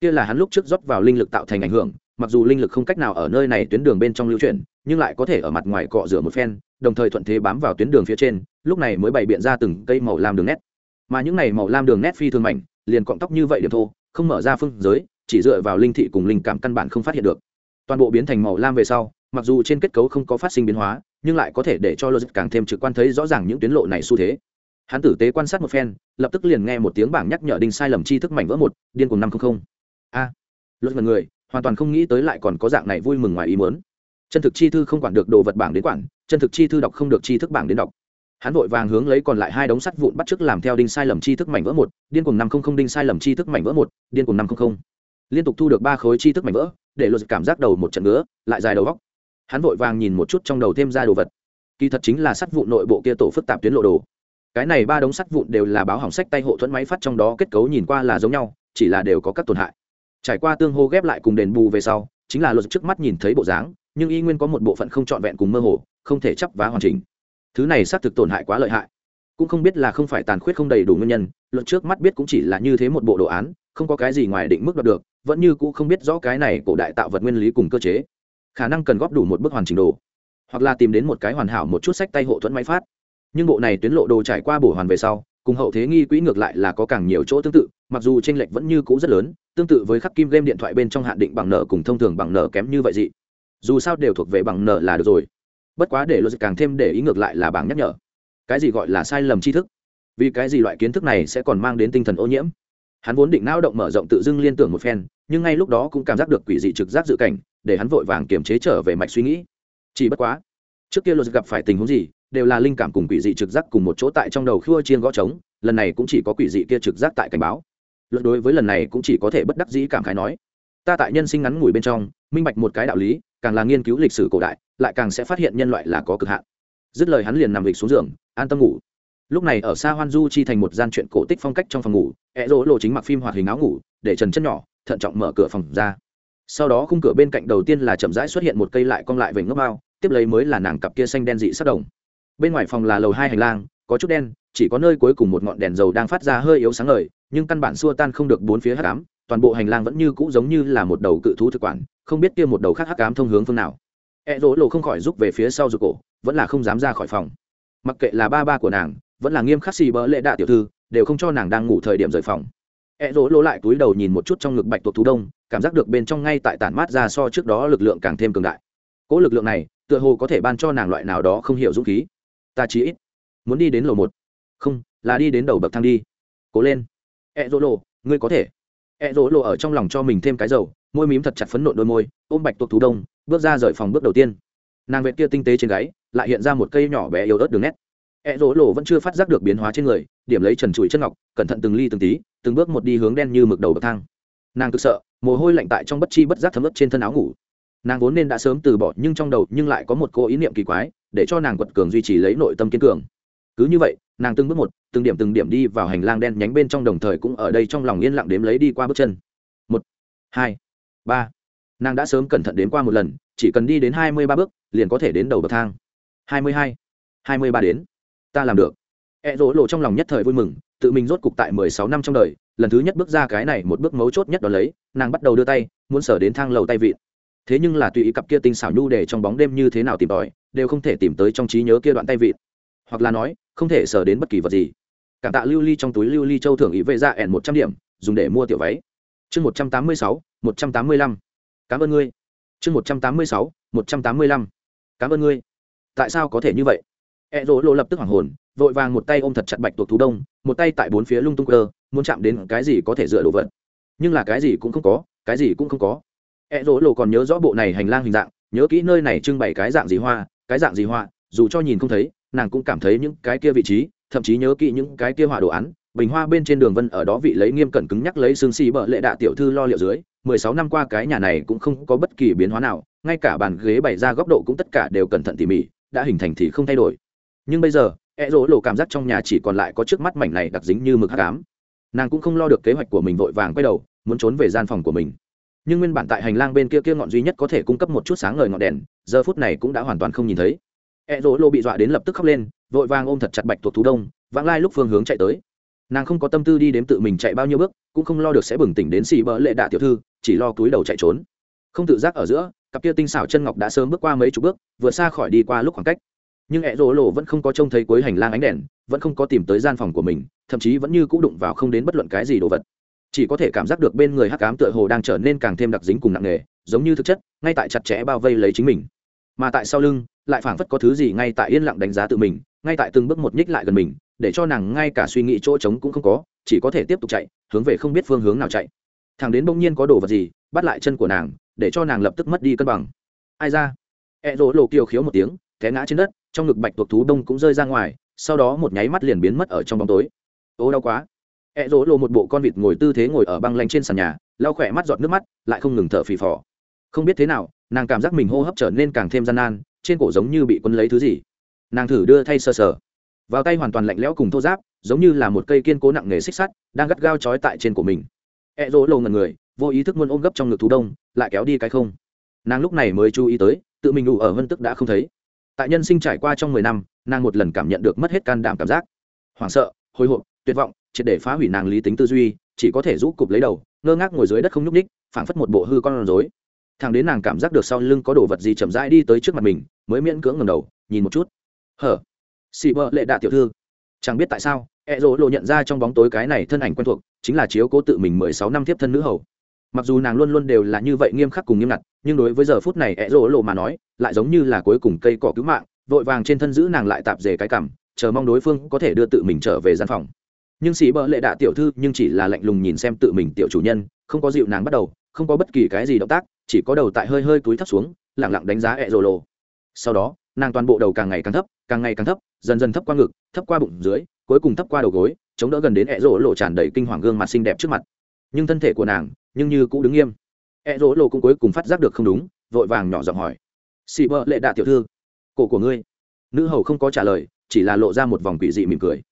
Kia là hắn lúc trước rót vào linh lực tạo thành ảnh hưởng, mặc dù linh lực không cách nào ở nơi này tuyến đường bên trong lưu chuyển, nhưng lại có thể ở mặt ngoài cọ rửa một phen, đồng thời thuận thế bám vào tuyến đường phía trên, lúc này mới bày biện ra từng cây màu lam đường nét. Mà những này màu lam đường nét phi thường mảnh, liền cọng tóc như vậy điểm thô, không mở ra phương giới, chỉ dựa vào linh thị cùng linh cảm căn bản không phát hiện được. Toàn bộ biến thành màu lam về sau, mặc dù trên kết cấu không có phát sinh biến hóa, nhưng lại có thể để cho logic càng thêm trực quan thấy rõ ràng những tuyến lộ này xu thế hắn tử tế quan sát một phen lập tức liền nghe một tiếng bảng nhắc nhở đinh sai lầm chi thức mảnh vỡ một điên cùng năm trăm linh a. Luật mật người hoàn toàn không nghĩ tới lại còn có dạng này vui mừng ngoài ý muốn. Chân thực chi thư không quản được đồ vật bảng đến quản chân thực chi thư đọc không được chi thức bảng đến đọc. Hắn vội vàng hướng lấy còn lại hai đống sắt vụn bắt chước làm theo đinh sai lầm chi thức mảnh vỡ một điên cùng năm không không đinh sai lầm chi thức mảnh vỡ một điên cùng năm không không. Liên tục thu được ba khối chi thức mảnh vỡ để luật cảm giác đầu một trận nữa, lại dài đầu góc. Hắn vội vàng nhìn một chút trong đầu thêm ra đồ vật. Kỳ thật chính là sắt vụn nội bộ kia tổ phức tạp tuyến lộ đồ cái này ba đống sắt vụn đều là báo hỏng sách tay hộ thuẫn máy phát trong đó kết cấu nhìn qua là giống nhau, chỉ là đều có các tổn hại. Trải qua tương hô ghép lại cùng đền bù về sau, chính là luật trước mắt nhìn thấy bộ dáng, nhưng y nguyên có một bộ phận không trọn vẹn cùng mơ hồ, không thể chấp vá hoàn chỉnh. Thứ này xác thực tổn hại quá lợi hại. Cũng không biết là không phải tàn khuyết không đầy đủ nguyên nhân, luật trước mắt biết cũng chỉ là như thế một bộ đồ án, không có cái gì ngoài định mức đoạt được, vẫn như cũ không biết rõ cái này cổ đại tạo vật nguyên lý cùng cơ chế. Khả năng cần góp đủ một bước hoàn chỉnh đồ, hoặc là tìm đến một cái hoàn hảo một chút sách tay hộ thuẫn máy phát nhưng bộ này tuyến lộ đồ trải qua bổ hoàn về sau, cùng hậu thế nghi quỹ ngược lại là có càng nhiều chỗ tương tự, mặc dù tranh lệch vẫn như cũ rất lớn, tương tự với khắc kim game điện thoại bên trong hạn định bằng nợ cùng thông thường bằng nợ kém như vậy dị. Dù sao đều thuộc về bằng nợ là được rồi. Bất quá để luật càng thêm để ý ngược lại là bảng nhắc nhở. Cái gì gọi là sai lầm tri thức? Vì cái gì loại kiến thức này sẽ còn mang đến tinh thần ô nhiễm? Hắn vốn định não động mở rộng tự dưng liên tưởng một phen, nhưng ngay lúc đó cũng cảm giác được quỷ dị trực giác dự cảnh, để hắn vội vàng kiềm chế trở về mạch suy nghĩ. Chỉ bất quá, trước kia luật gặp phải tình huống gì đều là linh cảm cùng quỷ dị trực giác cùng một chỗ tại trong đầu khua chiên gõ trống, lần này cũng chỉ có quỷ dị kia trực giác tại cảnh báo. Luận đối với lần này cũng chỉ có thể bất đắc dĩ cảm khái nói, ta tại nhân sinh ngắn ngủi bên trong, minh bạch một cái đạo lý, càng là nghiên cứu lịch sử cổ đại, lại càng sẽ phát hiện nhân loại là có cực hạn. Dứt lời hắn liền nằm lịch xuống giường, an tâm ngủ. Lúc này ở xa hoan du chi thành một gian chuyện cổ tích phong cách trong phòng ngủ ẹ rỗ lộ chính mặc phim hoạt hình áo ngủ, để trần chân nhỏ, thận trọng mở cửa phòng ra. Sau đó khung cửa bên cạnh đầu tiên là chậm rãi xuất hiện một cây lại cong lại vểnh ngốc bao, tiếp lấy mới là nàng cặp kia xanh đen dị sắc đồng bên ngoài phòng là lầu hai hành lang, có chút đen, chỉ có nơi cuối cùng một ngọn đèn dầu đang phát ra hơi yếu sáng ngời, nhưng căn bản xua tan không được bốn phía hắc ám, toàn bộ hành lang vẫn như cũ giống như là một đầu cự thú thực quản, không biết kia một đầu khác hắc ám thông hướng phương nào. E rỗ lộ không khỏi rút về phía sau rụt cổ, vẫn là không dám ra khỏi phòng. Mặc kệ là ba ba của nàng, vẫn là nghiêm khắc xì bỡ lệ đạ tiểu thư, đều không cho nàng đang ngủ thời điểm rời phòng. E rỗ lộ lại túi đầu nhìn một chút trong ngực bạch tuộc thú đông, cảm giác được bên trong ngay tại tản mát ra so trước đó lực lượng càng thêm cường đại. Cỗ lực lượng này, tựa hồ có thể ban cho nàng loại nào đó không hiểu dũng khí ta chỉ ít muốn đi đến lầu một. Không, là đi đến đầu bậc thang đi. Cố lên. Ẹ rỗ lộ, ngươi có thể. Ẹ rỗ lộ ở trong lòng cho mình thêm cái dầu, môi mím thật chặt phấn nộn đôi môi, ôm bạch tuộc thú đông, bước ra rời phòng bước đầu tiên. Nàng vẹn kia tinh tế trên gáy, lại hiện ra một cây nhỏ bé yếu ớt đường nét. Ẹ rỗ lộ vẫn chưa phát giác được biến hóa trên người, điểm lấy trần trụi chân ngọc, cẩn thận từng ly từng tí, từng bước một đi hướng đen như mực đầu bậc thang. Nàng cực sợ, mồ hôi lạnh tại trong bất chi bất giác thấm ướt trên thân áo ngủ nàng vốn nên đã sớm từ bỏ, nhưng trong đầu nhưng lại có một cô ý niệm kỳ quái, để cho nàng quật cường duy trì lấy nội tâm kiên cường. Cứ như vậy, nàng từng bước một, từng điểm từng điểm đi vào hành lang đen nhánh bên trong đồng thời cũng ở đây trong lòng yên lặng đếm lấy đi qua bước chân. Một, hai, ba. Nàng đã sớm cẩn thận đến qua một lần, chỉ cần đi đến hai mươi ba bước, liền có thể đến đầu bậc thang. hai mươi hai hai mươi ba đến. Ta làm được. E rỗ lộ trong lòng nhất thời vui mừng, tự mình rốt cục tại mười sáu năm trong đời, lần thứ nhất bước ra cái này một bước mấu chốt nhất đó lấy, nàng bắt đầu đưa tay, muốn sở đến thang lầu tay vịn thế nhưng là tùy ý cặp kia tinh xảo nhu để trong bóng đêm như thế nào tìm tòi, đều không thể tìm tới trong trí nhớ kia đoạn tay vịn. Hoặc là nói, không thể sở đến bất kỳ vật gì. Cảm tạ lưu ly trong túi lưu ly châu thưởng ý vệ ra ẻn một trăm điểm, dùng để mua tiểu váy. Chương một trăm tám mươi sáu, một trăm tám mươi lăm. Cảm ơn ngươi. Chương một trăm tám mươi sáu, một trăm tám mươi lăm. Cảm ơn ngươi. Tại sao có thể như vậy? E rỗ lộ lập tức hoảng hồn, vội vàng một tay ôm thật chặt bạch tuộc thú đông, một tay tại bốn phía lung tung cơ, muốn chạm đến cái gì có thể dựa đồ vật. Nhưng là cái gì cũng không có, cái gì cũng không có e rỗ lộ còn nhớ rõ bộ này hành lang hình dạng, nhớ kỹ nơi này trưng bày cái dạng gì hoa, cái dạng gì hoa, dù cho nhìn không thấy, nàng cũng cảm thấy những cái kia vị trí, thậm chí nhớ kỹ những cái kia họa đồ án. Bình hoa bên trên đường vân ở đó vị lấy nghiêm cẩn cứng nhắc lấy xương xì bợ lệ đạ tiểu thư lo liệu dưới, mười sáu năm qua cái nhà này cũng không có bất kỳ biến hóa nào, ngay cả bàn ghế bày ra góc độ cũng tất cả đều cẩn thận tỉ mỉ, đã hình thành thì không thay đổi. Nhưng bây giờ e rỗ lộ cảm giác trong nhà chỉ còn lại có trước mắt mảnh này đặc dính như mực hát cám nàng cũng không lo được kế hoạch của mình vội vàng quay đầu, muốn trốn về gian phòng của mình nhưng nguyên bản tại hành lang bên kia kia ngọn duy nhất có thể cung cấp một chút sáng ngời ngọn đèn, giờ phút này cũng đã hoàn toàn không nhìn thấy. E rỗ lô bị dọa đến lập tức khóc lên, vội vàng ôm thật chặt bạch thuộc thú đông, vãng lai lúc phương hướng chạy tới. Nàng không có tâm tư đi đếm tự mình chạy bao nhiêu bước, cũng không lo được sẽ bừng tỉnh đến xì bỡ lệ đạ tiểu thư, chỉ lo túi đầu chạy trốn. Không tự giác ở giữa, cặp kia tinh xảo chân ngọc đã sớm bước qua mấy chục bước, vượt xa khỏi đi qua lúc khoảng cách. Nhưng ẹ rỗ lộ vẫn không có trông thấy cuối hành lang ánh đèn, vẫn không có tìm tới gian phòng của mình, thậm chí vẫn như cũ đụng vào không đến bất luận cái gì đồ vật chỉ có thể cảm giác được bên người hắc ám tựa hồ đang trở nên càng thêm đặc dính cùng nặng nề, giống như thực chất, ngay tại chặt chẽ bao vây lấy chính mình. Mà tại sau lưng, lại phảng phất có thứ gì ngay tại yên lặng đánh giá tự mình, ngay tại từng bước một nhích lại gần mình, để cho nàng ngay cả suy nghĩ chỗ trống cũng không có, chỉ có thể tiếp tục chạy, hướng về không biết phương hướng nào chạy. Thằng đến bỗng nhiên có đồ vật gì, bắt lại chân của nàng, để cho nàng lập tức mất đi cân bằng. Ai ra? E rỗ lộ kiều khiếu một tiếng, té ngã trên đất, trong ngực bạch tuộc thú đông cũng rơi ra ngoài, sau đó một nháy mắt liền biến mất ở trong bóng tối. Ô, đau quá e rỗ lộ một bộ con vịt ngồi tư thế ngồi ở băng lanh trên sàn nhà, lau khỏe mắt giọt nước mắt, lại không ngừng thở phì phò. Không biết thế nào, nàng cảm giác mình hô hấp trở nên càng thêm gian nan, trên cổ giống như bị quân lấy thứ gì. Nàng thử đưa thay sờ sờ. Vào tay hoàn toàn lạnh lẽo cùng thô giáp, giống như là một cây kiên cố nặng nghề xích sắt, đang gắt gao trói tại trên của mình. E rỗ lộ ngần người, vô ý thức muốn ôm gấp trong ngực thú đông, lại kéo đi cái không. Nàng lúc này mới chú ý tới, tự mình ngủ ở vân tức đã không thấy. Tại nhân sinh trải qua trong mười năm, nàng một lần cảm nhận được mất hết can đảm cảm giác. Hoảng sợ, hồi hộp, tuyệt vọng triệt để phá hủy nàng lý tính tư duy, chỉ có thể rũ cụp lấy đầu, ngơ ngác ngồi dưới đất không nhúc ních phảng phất một bộ hư con rối. Thằng đến nàng cảm giác được sau lưng có đồ vật gì chậm rãi đi tới trước mặt mình, mới miễn cưỡng ngầm đầu, nhìn một chút. Hở? Xị vợ lệ đạ tiểu thư. Chẳng biết tại sao e rỗ lộ nhận ra trong bóng tối cái này thân ảnh quen thuộc, chính là chiếu cố tự mình mười sáu năm tiếp thân nữ hầu. Mặc dù nàng luôn luôn đều là như vậy nghiêm khắc cùng nghiêm ngặt, nhưng đối với giờ phút này e ẹ rỗ lộ mà nói, lại giống như là cuối cùng cây cỏ cứu mạng, vội vàng trên thân giữ nàng lại tạp dề cái cằm chờ mong đối phương có thể đưa tự mình trở về gian phòng nhưng sĩ bợ lệ đạ tiểu thư nhưng chỉ là lạnh lùng nhìn xem tự mình tiểu chủ nhân, không có dịu nàng bắt đầu, không có bất kỳ cái gì động tác, chỉ có đầu tại hơi hơi túi thấp xuống lẳng lặng đánh giá ẹ rồ lộ. Sau đó, nàng toàn bộ đầu càng ngày càng thấp, càng ngày càng thấp, dần dần thấp qua ngực, thấp qua bụng dưới, cuối cùng thấp qua đầu gối, chống đỡ gần đến ẹ rỗ lộ tràn đầy kinh hoàng gương mặt xinh đẹp trước mặt. Nhưng thân thể của nàng, nhưng như cũng đứng nghiêm. Ẹ rỗ lộ cũng cuối cùng phát giác được không đúng, vội vàng nhỏ giọng hỏi. Sĩ bợ lệ đạ tiểu thư, cổ của ngươi? Nữ hầu không có trả lời, chỉ là lộ ra một vòng quỷ dị mỉm cười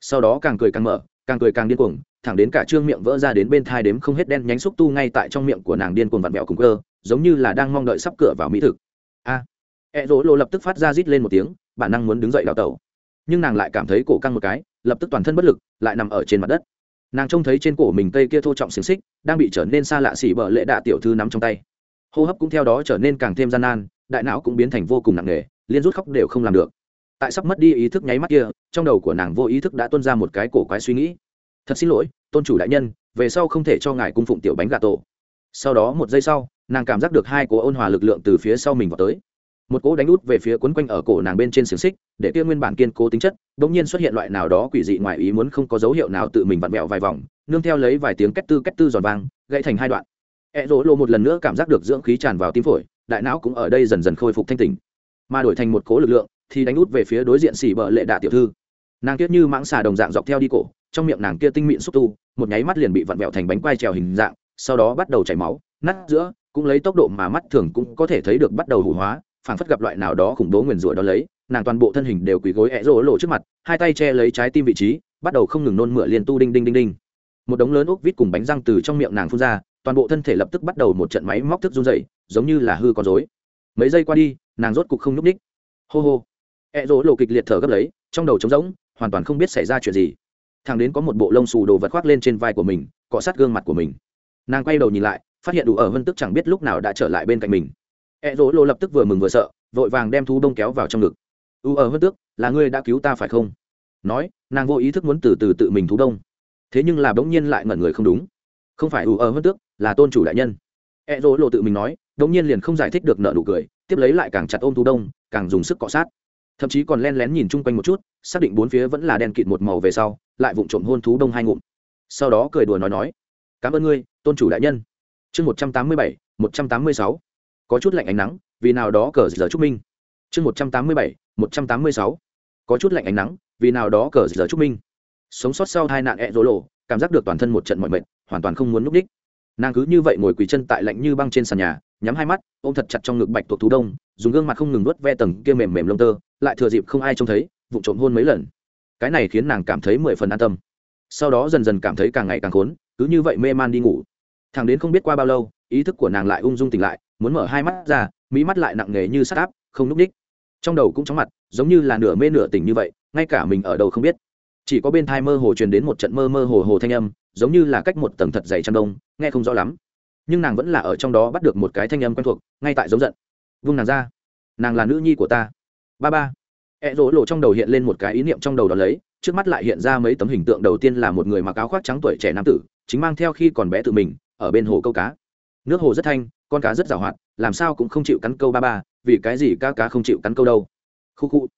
sau đó càng cười càng mở càng cười càng điên cuồng thẳng đến cả trương miệng vỡ ra đến bên thai đếm không hết đen nhánh xúc tu ngay tại trong miệng của nàng điên cuồng vặn vẹo cùng cơ giống như là đang mong đợi sắp cửa vào mỹ thực. A. À, e rỗ lộ lập tức phát ra rít lên một tiếng bản năng muốn đứng dậy đào tẩu. Nhưng nàng lại cảm thấy cổ căng một cái lập tức toàn thân bất lực lại nằm ở trên mặt đất. Nàng trông thấy trên cổ mình cây kia thô trọng xiềng xích đang bị trở nên xa lạ xỉ bở lệ đạ tiểu thư nắm trong tay. Hô hấp cũng theo đó trở nên càng thêm gian nan đại não cũng biến thành vô cùng nặng nề liên rút khóc đều không làm được tại sắp mất đi ý thức nháy mắt kia, trong đầu của nàng vô ý thức đã tuân ra một cái cổ quái suy nghĩ. Thật xin lỗi, tôn chủ đại nhân, về sau không thể cho ngài cung phụng tiểu bánh gà tổ. Sau đó một giây sau, nàng cảm giác được hai cố ôn hòa lực lượng từ phía sau mình vào tới. Một cỗ đánh út về phía quấn quanh ở cổ nàng bên trên xiềng xích, để kia nguyên bản kiên cố tính chất đ ỗ n g nhiên xuất hiện loại nào đó quỷ dị ngoài ý muốn không có dấu hiệu nào tự mình vặn vẹo vài vòng, nương theo lấy vài tiếng cách tư cách tư giòn vang, gãy thành hai đoạn. E rỗ lộ một lần nữa cảm giác được dưỡng khí tràn vào tim phổi, đại não cũng ở đây dần dần khôi phục thanh tình mà đổi thành một cố lực lượng thì đánh út về phía đối diện xỉ bợ lệ đạ tiểu thư. Nàng kiết như mãng xà đồng dạng dọc theo đi cổ, trong miệng nàng kia tinh mịn xúc tu, một nháy mắt liền bị vặn vẹo thành bánh quai trèo hình dạng, sau đó bắt đầu chảy máu, nát giữa, cũng lấy tốc độ mà mắt thường cũng có thể thấy được bắt đầu hủ hóa, phảng phất gặp loại nào đó khủng bố nguyền rủa đó lấy, nàng toàn bộ thân hình đều quỳ gối ẹ rỗ lộ trước mặt, hai tay che lấy trái tim vị trí, bắt đầu không ngừng nôn mửa liền tu đinh đinh đinh đinh. Một đống lớn ốc vít cùng bánh răng từ trong miệng nàng phun ra, toàn bộ thân thể lập tức bắt đầu một trận máy móc thức run dậy giống như là hư con dối mấy giây qua đi, nàng rốt cục không nhúc ních hô hô. E rỗ lộ kịch liệt thở gấp lấy, trong đầu trống rỗng, hoàn toàn không biết xảy ra chuyện gì. Thằng đến có một bộ lông xù đồ vật khoác lên trên vai của mình, cọ sát gương mặt của mình. Nàng quay đầu nhìn lại, phát hiện đủ ở vân tức chẳng biết lúc nào đã trở lại bên cạnh mình. E rỗ lộ lập tức vừa mừng vừa sợ, vội vàng đem thú đông kéo vào trong ngực. U ở vân tước là ngươi đã cứu ta phải không? Nói, nàng vô ý thức muốn từ từ tự mình thú đông. Thế nhưng là bỗng nhiên lại ngẩn người không đúng. Không phải U ở Vân tước là tôn chủ đại nhân. E rỗ lộ tự mình nói bỗng nhiên liền không giải thích được nợ nụ cười, tiếp lấy lại càng chặt ôm thú đông, càng dùng sức cọ sát thậm chí còn len lén nhìn chung quanh một chút, xác định bốn phía vẫn là đen kịt một màu về sau, lại vụng trộm hôn thú đông hai ngụm. Sau đó cười đùa nói nói, cảm ơn ngươi, tôn chủ đại nhân. Chương một trăm tám mươi bảy, một trăm tám mươi sáu. Có chút lạnh ánh nắng, vì nào đó cờ giờ trúc minh. Chương một trăm tám mươi bảy, một trăm tám mươi sáu. Có chút lạnh ánh nắng, vì nào đó cờ giờ trúc minh. Sống sót sau hai nạn ẹ rỗ lộ, cảm giác được toàn thân một trận mọi mệt, hoàn toàn không muốn núp đích nàng cứ như vậy ngồi quỳ chân tại lạnh như băng trên sàn nhà, nhắm hai mắt, ôm thật chặt trong ngực bạch tuộc thú đông, dùng gương mặt không ngừng nuốt ve tầng kia mềm mềm lông tơ, lại thừa dịp không ai trông thấy vụ trộm hôn mấy lần. Cái này khiến nàng cảm thấy mười phần an tâm. Sau đó dần dần cảm thấy càng ngày càng khốn, cứ như vậy mê man đi ngủ. Thằng đến không biết qua bao lâu, ý thức của nàng lại ung dung tỉnh lại, muốn mở hai mắt ra, mỹ mắt lại nặng nề như sắt áp, không núp đích. Trong đầu cũng chóng mặt, giống như là nửa mê nửa tỉnh như vậy, ngay cả mình ở đâu không biết chỉ có bên thai mơ hồ truyền đến một trận mơ mơ hồ hồ thanh âm, giống như là cách một tầng thật dày chăn đông, nghe không rõ lắm. Nhưng nàng vẫn là ở trong đó bắt được một cái thanh âm quen thuộc, ngay tại giống giận. Vung nàng ra. Nàng là nữ nhi của ta. Ba ba. Ẹ rỗ lộ trong đầu hiện lên một cái ý niệm trong đầu đó lấy, trước mắt lại hiện ra mấy tấm hình tượng đầu tiên là một người mặc áo khoác trắng tuổi trẻ nam tử, chính mang theo khi còn bé tự mình, ở bên hồ câu cá. Nước hồ rất thanh, con cá rất giàu hoạt, làm sao cũng không chịu cắn câu ba ba, vì cái gì cá cá không chịu cắn câu đâu. Khu khu.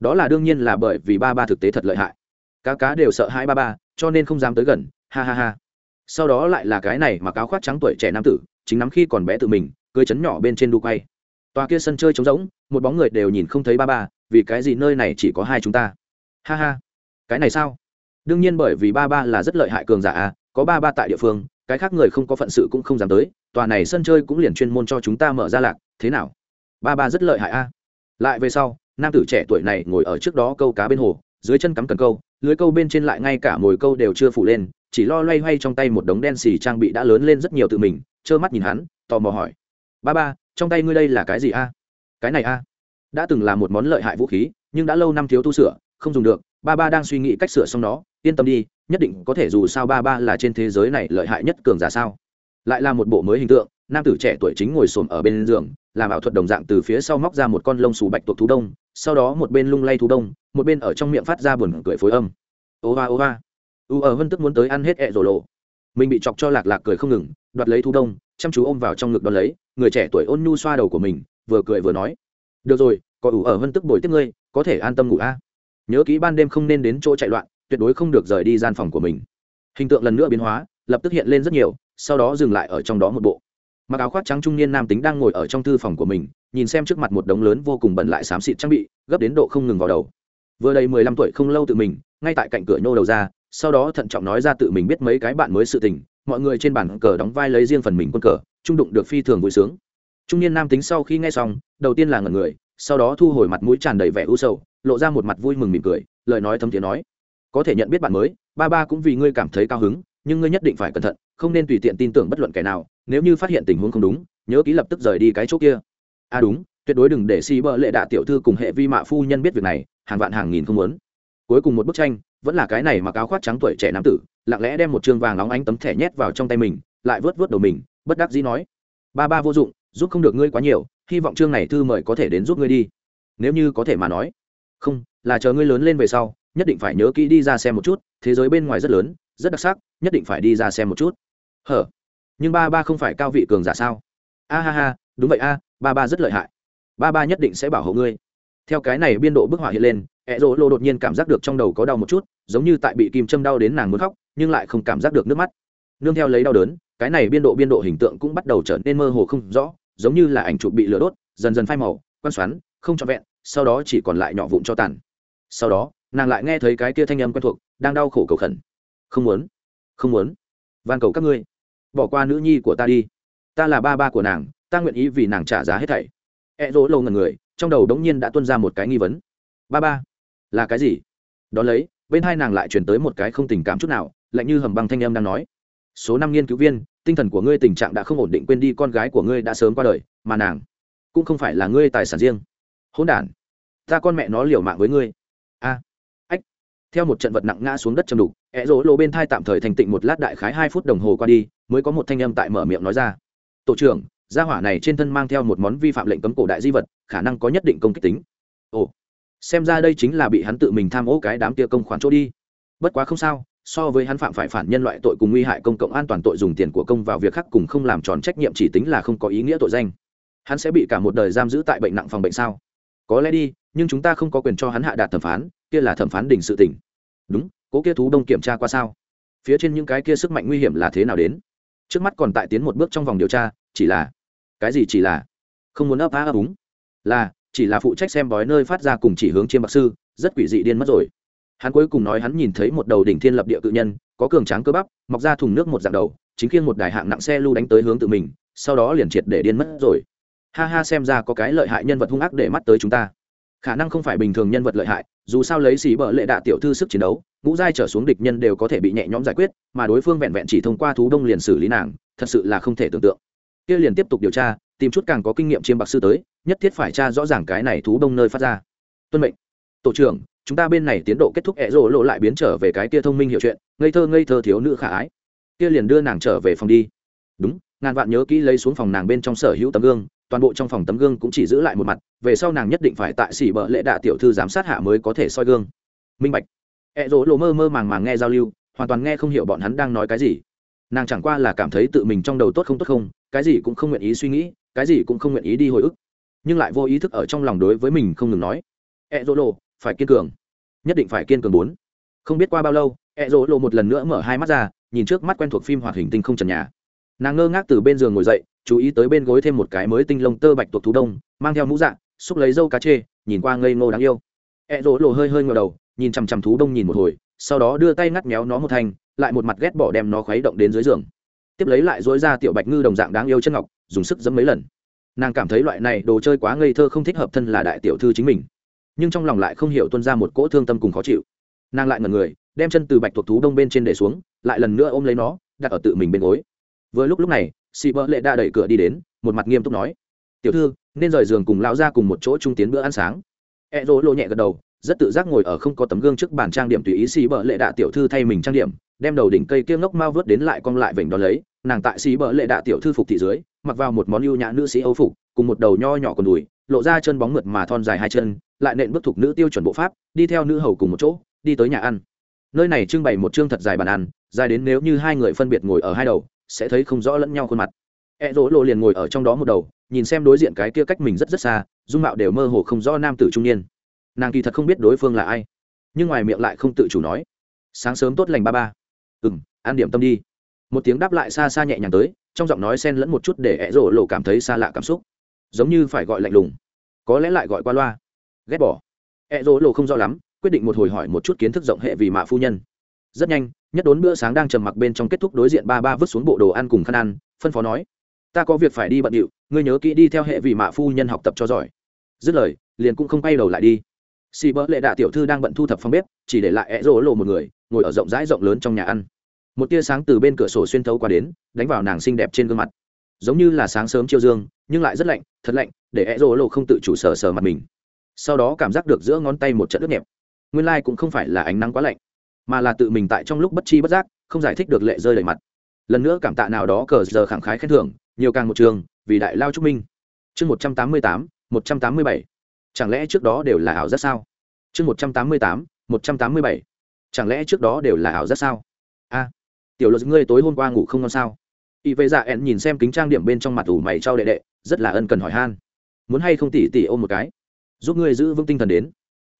Đó là đương nhiên là bởi vì ba ba thực tế thật lợi hại cá cá đều sợ hai ba ba, cho nên không dám tới gần, ha ha ha. Sau đó lại là cái này mà cáo khoác trắng tuổi trẻ nam tử, chính nắm khi còn bé tự mình, cưới chấn nhỏ bên trên đu quay. Tòa kia sân chơi trống rỗng, một bóng người đều nhìn không thấy ba ba, vì cái gì nơi này chỉ có hai chúng ta? Ha ha. Cái này sao? Đương nhiên bởi vì ba ba là rất lợi hại cường giả à có ba ba tại địa phương, cái khác người không có phận sự cũng không dám tới, tòa này sân chơi cũng liền chuyên môn cho chúng ta mở ra lạc, thế nào? Ba ba rất lợi hại a lại về sau, nam tử trẻ tuổi này ngồi ở trước đó câu cá bên hồ, dưới chân cắm cần câu lưới câu bên trên lại ngay cả mồi câu đều chưa phủ lên, chỉ lo loay hoay trong tay một đống đen xì trang bị đã lớn lên rất nhiều tự mình, trơ mắt nhìn hắn, tò mò hỏi. Ba ba, trong tay ngươi đây là cái gì a? Cái này a. Đã từng là một món lợi hại vũ khí, nhưng đã lâu năm thiếu tu sửa, không dùng được. Ba ba đang suy nghĩ cách sửa xong nó. Yên tâm đi, nhất định có thể dù sao ba ba là trên thế giới này lợi hại nhất cường giả sao? Lại là một bộ mới hình tượng, nam tử trẻ tuổi chính ngồi xổm ở bên giường, làm ảo thuật đồng dạng từ phía sau móc ra một con lông xù bạch tuộc thú đông sau đó một bên lung lay thú đông, một bên ở trong miệng phát ra buồn cười phối âm. Ô va ô va. U ở vân tức muốn tới ăn hết ẹ rổ lộ. Mình bị chọc cho lạc lạc cười không ngừng, đoạt lấy thú đông, chăm chú ôm vào trong ngực đón lấy, người trẻ tuổi ôn nhu xoa đầu của mình, vừa cười vừa nói. Được rồi, có ủ ở vân tức bồi tiếp ngươi, có thể an tâm ngủ a. Nhớ kỹ ban đêm không nên đến chỗ chạy loạn, tuyệt đối không được rời đi gian phòng của mình. Hình tượng lần nữa biến hóa, lập tức hiện lên rất nhiều, sau đó dừng lại ở trong đó một bộ mặc áo khoác trắng trung niên nam tính đang ngồi ở trong thư phòng của mình, nhìn xem trước mặt một đống lớn vô cùng bẩn lại xám xịt trang bị, gấp đến độ không ngừng vào đầu. Vừa đầy mười lăm tuổi không lâu tự mình, ngay tại cạnh cửa nhô đầu ra, sau đó thận trọng nói ra tự mình biết mấy cái bạn mới sự tình, mọi người trên bàn cờ đóng vai lấy riêng phần mình quân cờ, trung đụng được phi thường vui sướng. Trung niên nam tính sau khi nghe xong, đầu tiên là ngẩn người, sau đó thu hồi mặt mũi tràn đầy vẻ u sầu, lộ ra một mặt vui mừng mỉm cười, lời nói thấm tiếng nói, có thể nhận biết bạn mới, ba ba cũng vì ngươi cảm thấy cao hứng, nhưng ngươi nhất định phải cẩn thận không nên tùy tiện tin tưởng bất luận kẻ nào, nếu như phát hiện tình huống không đúng, nhớ ký lập tức rời đi cái chỗ kia. À đúng, tuyệt đối đừng để xì bợ lệ đạ tiểu thư cùng hệ vi mạ phu nhân biết việc này, hàng vạn hàng nghìn không muốn. Cuối cùng một bức tranh, vẫn là cái này mặc áo khoác trắng tuổi trẻ nam tử, lặng lẽ đem một chương vàng nóng ánh tấm thẻ nhét vào trong tay mình, lại vớt vớt đầu mình, bất đắc dĩ nói, ba ba vô dụng, giúp không được ngươi quá nhiều, hy vọng chương này thư mời có thể đến giúp ngươi đi. Nếu như có thể mà nói, không, là chờ ngươi lớn lên về sau, nhất định phải nhớ kỹ đi ra xem một chút, thế giới bên ngoài rất lớn rất đặc sắc, nhất định phải đi ra xem một chút. Hở? Nhưng ba ba không phải cao vị cường giả sao? A ha ha, đúng vậy a, ba ba rất lợi hại. Ba ba nhất định sẽ bảo hộ ngươi. Theo cái này biên độ bức họa hiện lên ẹ rỗ lộ đột nhiên cảm giác được trong đầu có đau một chút, giống như tại bị kim châm đau đến nàng muốn khóc, nhưng lại không cảm giác được nước mắt. Nương theo lấy đau đớn, cái này biên độ biên độ hình tượng cũng bắt đầu trở nên mơ hồ không rõ, giống như là ảnh chụp bị lửa đốt, dần dần phai màu quan xoắn, không trọn vẹn, sau đó chỉ còn lại nhỏ vụn cho tàn. Sau đó, nàng lại nghe thấy cái kia thanh âm quen thuộc, đang đau khổ cầu khẩn không muốn. Không muốn. Van cầu các ngươi. Bỏ qua nữ nhi của ta đi. Ta là ba ba của nàng, ta nguyện ý vì nàng trả giá hết thảy. E dỗ lâu ngần người, trong đầu đống nhiên đã tuân ra một cái nghi vấn. Ba ba, là cái gì? Đón lấy, bên hai nàng lại chuyển tới một cái không tình cảm chút nào, lạnh như hầm băng thanh em đang nói. Số năm nghiên cứu viên, tinh thần của ngươi tình trạng đã không ổn định quên đi con gái của ngươi đã sớm qua đời, mà nàng cũng không phải là ngươi tài sản riêng. Hỗn đản, ta con mẹ nó liều mạng với ngươi. A theo một trận vật nặng ngã xuống đất châm đục ẹ rỗ lộ bên thai tạm thời thành tịnh một lát đại khái hai phút đồng hồ qua đi, mới có một thanh âm tại mở miệng nói ra. Tổ trưởng, gia hỏa này trên thân mang theo một món vi phạm lệnh cấm cổ đại di vật, khả năng có nhất định công kích tính. Ồ, xem ra đây chính là bị hắn tự mình tham ô cái đám tia công khoản chỗ đi. Bất quá không sao, so với hắn phạm phải phản nhân loại tội cùng nguy hại công cộng an toàn tội dùng tiền của công vào việc khác cùng không làm tròn trách nhiệm chỉ tính là không có ý nghĩa tội danh. Hắn sẽ bị cả một đời giam giữ tại bệnh nặng phòng bệnh sao? Có lẽ đi, nhưng chúng ta không có quyền cho hắn hạ đạt thẩm phán kia là thẩm phán đình sự tỉnh đúng, cố kia thú đông kiểm tra qua sao? Phía trên những cái kia sức mạnh nguy hiểm là thế nào đến? Trước mắt còn tại tiến một bước trong vòng điều tra, chỉ là cái gì chỉ là? Không muốn ấp á ấp úng. Là, chỉ là phụ trách xem bói nơi phát ra cùng chỉ hướng chiêm bạc sư, rất quỷ dị điên mất rồi. Hắn cuối cùng nói hắn nhìn thấy một đầu đỉnh thiên lập địa cự nhân, có cường tráng cơ bắp, mọc ra thùng nước một dạng đầu, chính khiêng một đài hạng nặng xe lưu đánh tới hướng tự mình, sau đó liền triệt để điên mất rồi. Ha ha, xem ra có cái lợi hại nhân vật hung ác để mắt tới chúng ta khả năng không phải bình thường nhân vật lợi hại, dù sao lấy xì bợ lệ đạ tiểu thư sức chiến đấu, ngũ giai trở xuống địch nhân đều có thể bị nhẹ nhõm giải quyết, mà đối phương vẹn vẹn chỉ thông qua thú đông liền xử lý nàng, thật sự là không thể tưởng tượng. Kia liền tiếp tục điều tra, tìm chút càng có kinh nghiệm chiêm bạc sư tới, nhất thiết phải tra rõ ràng cái này thú đông nơi phát ra. Tuân mệnh. Tổ trưởng, chúng ta bên này tiến độ kết thúc ẹ rộ lộ lại biến trở về cái kia thông minh hiểu chuyện, ngây thơ ngây thơ thiếu nữ khả ái. Kia liền đưa nàng trở về phòng đi. Đúng, ngàn vạn nhớ kỹ lấy xuống phòng nàng bên trong sở hữu tấm gương toàn bộ trong phòng tấm gương cũng chỉ giữ lại một mặt, về sau nàng nhất định phải tại xỉ bợ lệ đạ tiểu thư giám sát hạ mới có thể soi gương. Minh bạch. E ẹ rỗ lộ mơ mơ màng màng nghe giao lưu, hoàn toàn nghe không hiểu bọn hắn đang nói cái gì. Nàng chẳng qua là cảm thấy tự mình trong đầu tốt không tốt không, cái gì cũng không nguyện ý suy nghĩ, cái gì cũng không nguyện ý đi hồi ức. Nhưng lại vô ý thức ở trong lòng đối với mình không ngừng nói. E ẹ rỗ lộ, phải kiên cường. Nhất định phải kiên cường bốn. Không biết qua bao lâu e ẹ rỗ lộ một lần nữa mở hai mắt ra, nhìn trước mắt quen thuộc phim hoạt hình tinh không trần nhà nàng ngơ ngác từ bên giường ngồi dậy, chú ý tới bên gối thêm một cái mới tinh lông tơ bạch tuộc thú đông, mang theo mũ dạng xúc lấy dâu cá chê, nhìn qua ngây ngô đáng yêu. Ẹ rỗ lộ hơi hơi ngờ đầu, nhìn chằm chằm thú đông nhìn một hồi, sau đó đưa tay ngắt méo nó một thanh, lại một mặt ghét bỏ đem nó khuấy động đến dưới giường. Tiếp lấy lại dối ra tiểu bạch ngư đồng dạng đáng yêu chân ngọc, dùng sức dẫm mấy lần. Nàng cảm thấy loại này đồ chơi quá ngây thơ không thích hợp thân là đại tiểu thư chính mình. Nhưng trong lòng lại không hiểu tuân ra một cỗ thương tâm cùng khó chịu. Nàng lại ngần người, đem chân từ bạch thuộc thú đông bên trên để xuống, lại lần nữa ôm lấy nó, đặt ở tự mình bên gối vừa lúc lúc này, sĩ bỡ lệ đã đẩy cửa đi đến, một mặt nghiêm túc nói, tiểu thư, nên rời giường cùng lão ra cùng một chỗ trung tiến bữa ăn sáng. E rỗ lộ nhẹ gật đầu, rất tự giác ngồi ở không có tấm gương trước bàn trang điểm tùy ý xì bợ lệ đạ tiểu thư thay mình trang điểm, đem đầu đỉnh cây kia ngốc mau vớt đến lại cong lại vểnh đón lấy, nàng tại xì bợ lệ đạ tiểu thư phục thị dưới, mặc vào một món ưu nhã nữ sĩ âu phục, cùng một đầu nho nhỏ còn đùi, lộ ra chân bóng mượt mà thon dài hai chân, lại nện bước thuộc nữ tiêu chuẩn bộ pháp, đi theo nữ hầu cùng một chỗ, đi tới nhà ăn. Nơi này trưng bày một chương thật dài bàn ăn, dài đến nếu như hai người phân biệt ngồi ở hai đầu sẽ thấy không rõ lẫn nhau khuôn mặt. E rỗ lộ liền ngồi ở trong đó một đầu, nhìn xem đối diện cái kia cách mình rất rất xa, dung mạo đều mơ hồ không rõ nam tử trung niên. Nàng kỳ thật không biết đối phương là ai, nhưng ngoài miệng lại không tự chủ nói, sáng sớm tốt lành ba ba. Ừ m ăn điểm tâm đi. Một tiếng đáp lại xa xa nhẹ nhàng tới, trong giọng nói xen lẫn một chút để e ẹ rổ lộ cảm thấy xa lạ cảm xúc. Giống như phải gọi lạnh lùng, có lẽ lại gọi qua loa. Ghét bỏ. E ẹ rổ lộ không rõ lắm, quyết định một hồi hỏi một chút kiến thức rộng hệ vì mạ phu nhân rất nhanh, nhất đốn bữa sáng đang trầm mặc bên trong kết thúc đối diện ba ba vứt xuống bộ đồ ăn cùng khăn ăn, phân phó nói, ta có việc phải đi bận điệu, ngươi nhớ kỹ đi theo hệ vì mạ phu nhân học tập cho giỏi. Dứt lời, liền cũng không quay đầu lại đi. Xì bỡ lệ đạ tiểu thư đang bận thu thập phòng bếp, chỉ để lại ẹ rỗ lộ một người, ngồi ở rộng rãi rộng lớn trong nhà ăn. Một tia sáng từ bên cửa sổ xuyên thấu qua đến, đánh vào nàng xinh đẹp trên gương mặt. Giống như là sáng sớm chiều dương, nhưng lại rất lạnh, thật lạnh, để ẹ rỗ lộ không tự chủ sờ sờ mặt mình. Sau đó cảm giác được giữa ngón tay một trận ướt nhẹp. Nguyên lai、like、cũng không phải là ánh nắng quá lạnh mà là tự mình tại trong lúc bất chi bất giác, không giải thích được lệ rơi đầy mặt. Lần nữa cảm tạ nào đó cờ giờ khẳng khái khen thưởng, nhiều càng một trường, vì đại lao trúc minh. Chương một trăm tám mươi tám, một trăm tám mươi bảy. Chẳng lẽ trước đó đều là ảo giác sao? Chương một trăm tám mươi tám, một trăm tám mươi bảy. Chẳng lẽ trước đó đều là ảo giác sao? A, tiểu luật ngươi tối hôm qua ngủ không ngon sao? Y vệ dạ ẹn nhìn xem kính trang điểm bên trong mặt ủ mày trao đệ đệ, rất là ân cần hỏi han. Muốn hay không tỉ tỉ ôm một cái? Giúp ngươi giữ vững tinh thần đến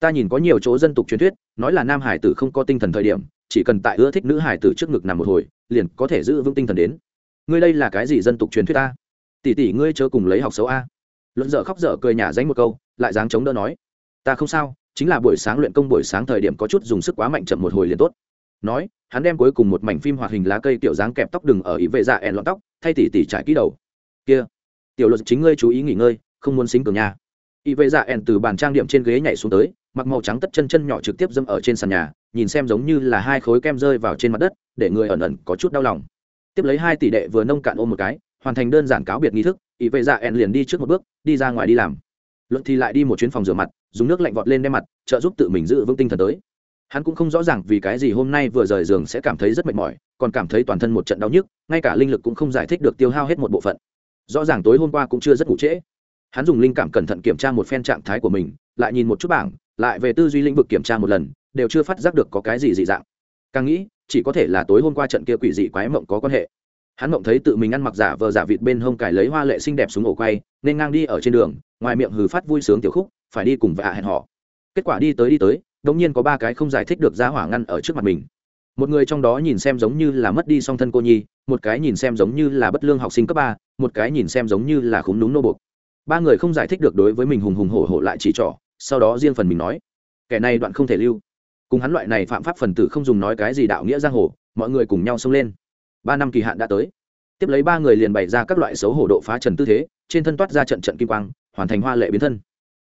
ta nhìn có nhiều chỗ dân tục truyền thuyết, nói là nam hải tử không có tinh thần thời điểm, chỉ cần tại ưa thích nữ hải tử trước ngực nằm một hồi, liền có thể giữ vững tinh thần đến. Ngươi đây là cái gì dân tục truyền thuyết ta? Tỷ tỷ ngươi chớ cùng lấy học xấu a. Luận dở khóc dở cười nhả danh một câu, lại dáng chống đỡ nói, ta không sao, chính là buổi sáng luyện công buổi sáng thời điểm có chút dùng sức quá mạnh chậm một hồi liền tốt. Nói, hắn đem cuối cùng một mảnh phim hoạt hình lá cây tiểu dáng kẹp tóc đừng ở ý vệ dạ ẻn lọn tóc, thay tỉ tỉ trải ký đầu. Kia, tiểu luật chính ngươi chú ý nghỉ ngơi, không muốn xính cường nhà. Ý vệ dạ ẻn từ bàn trang điểm trên ghế nhảy xuống tới mặc màu trắng tất chân chân nhỏ trực tiếp dâm ở trên sàn nhà, nhìn xem giống như là hai khối kem rơi vào trên mặt đất, để người ẩn ẩn có chút đau lòng. Tiếp lấy hai tỷ đệ vừa nông cạn ôm một cái, hoàn thành đơn giản cáo biệt nghi thức ý vệ dạ ẹn liền đi trước một bước, đi ra ngoài đi làm. Luận thì lại đi một chuyến phòng rửa mặt, dùng nước lạnh vọt lên đem mặt, trợ giúp tự mình giữ vững tinh thần tới. Hắn cũng không rõ ràng vì cái gì hôm nay vừa rời giường sẽ cảm thấy rất mệt mỏi, còn cảm thấy toàn thân một trận đau nhức, ngay cả linh lực cũng không giải thích được tiêu hao hết một bộ phận. Rõ ràng tối hôm qua cũng chưa rất ngủ trễ. Hắn dùng linh cảm cẩn thận kiểm tra một phen trạng thái của mình, lại nhìn một chút bảng lại về tư duy lĩnh vực kiểm tra một lần, đều chưa phát giác được có cái gì dị dạng. Càng nghĩ, chỉ có thể là tối hôm qua trận kia quỷ dị quái mộng có quan hệ. Hắn mộng thấy tự mình ăn mặc giả vờ giả vịt bên hông cải lấy hoa lệ xinh đẹp xuống ổ quay, nên ngang đi ở trên đường, ngoài miệng hừ phát vui sướng tiểu khúc, phải đi cùng vạ hẹn họ. Kết quả đi tới đi tới đống nhiên có ba cái không giải thích được ra hỏa ngăn ở trước mặt mình. Một người trong đó nhìn xem giống như là mất đi song thân cô nhi, một cái nhìn xem giống như là bất lương học sinh cấp ba, một cái nhìn xem giống như là khúng đúng nô buộc. Ba người không giải thích được đối với mình hùng hùng hổ hổ lại chỉ trỏ sau đó riêng phần mình nói, kẻ này đoạn không thể lưu. Cùng hắn loại này phạm pháp phần tử không dùng nói cái gì đạo nghĩa giang hồ, mọi người cùng nhau xông lên. Ba năm kỳ hạn đã tới. Tiếp lấy ba người liền bày ra các loại xấu hổ độ phá trần tư thế, trên thân toát ra trận trận kim quang, hoàn thành hoa lệ biến thân.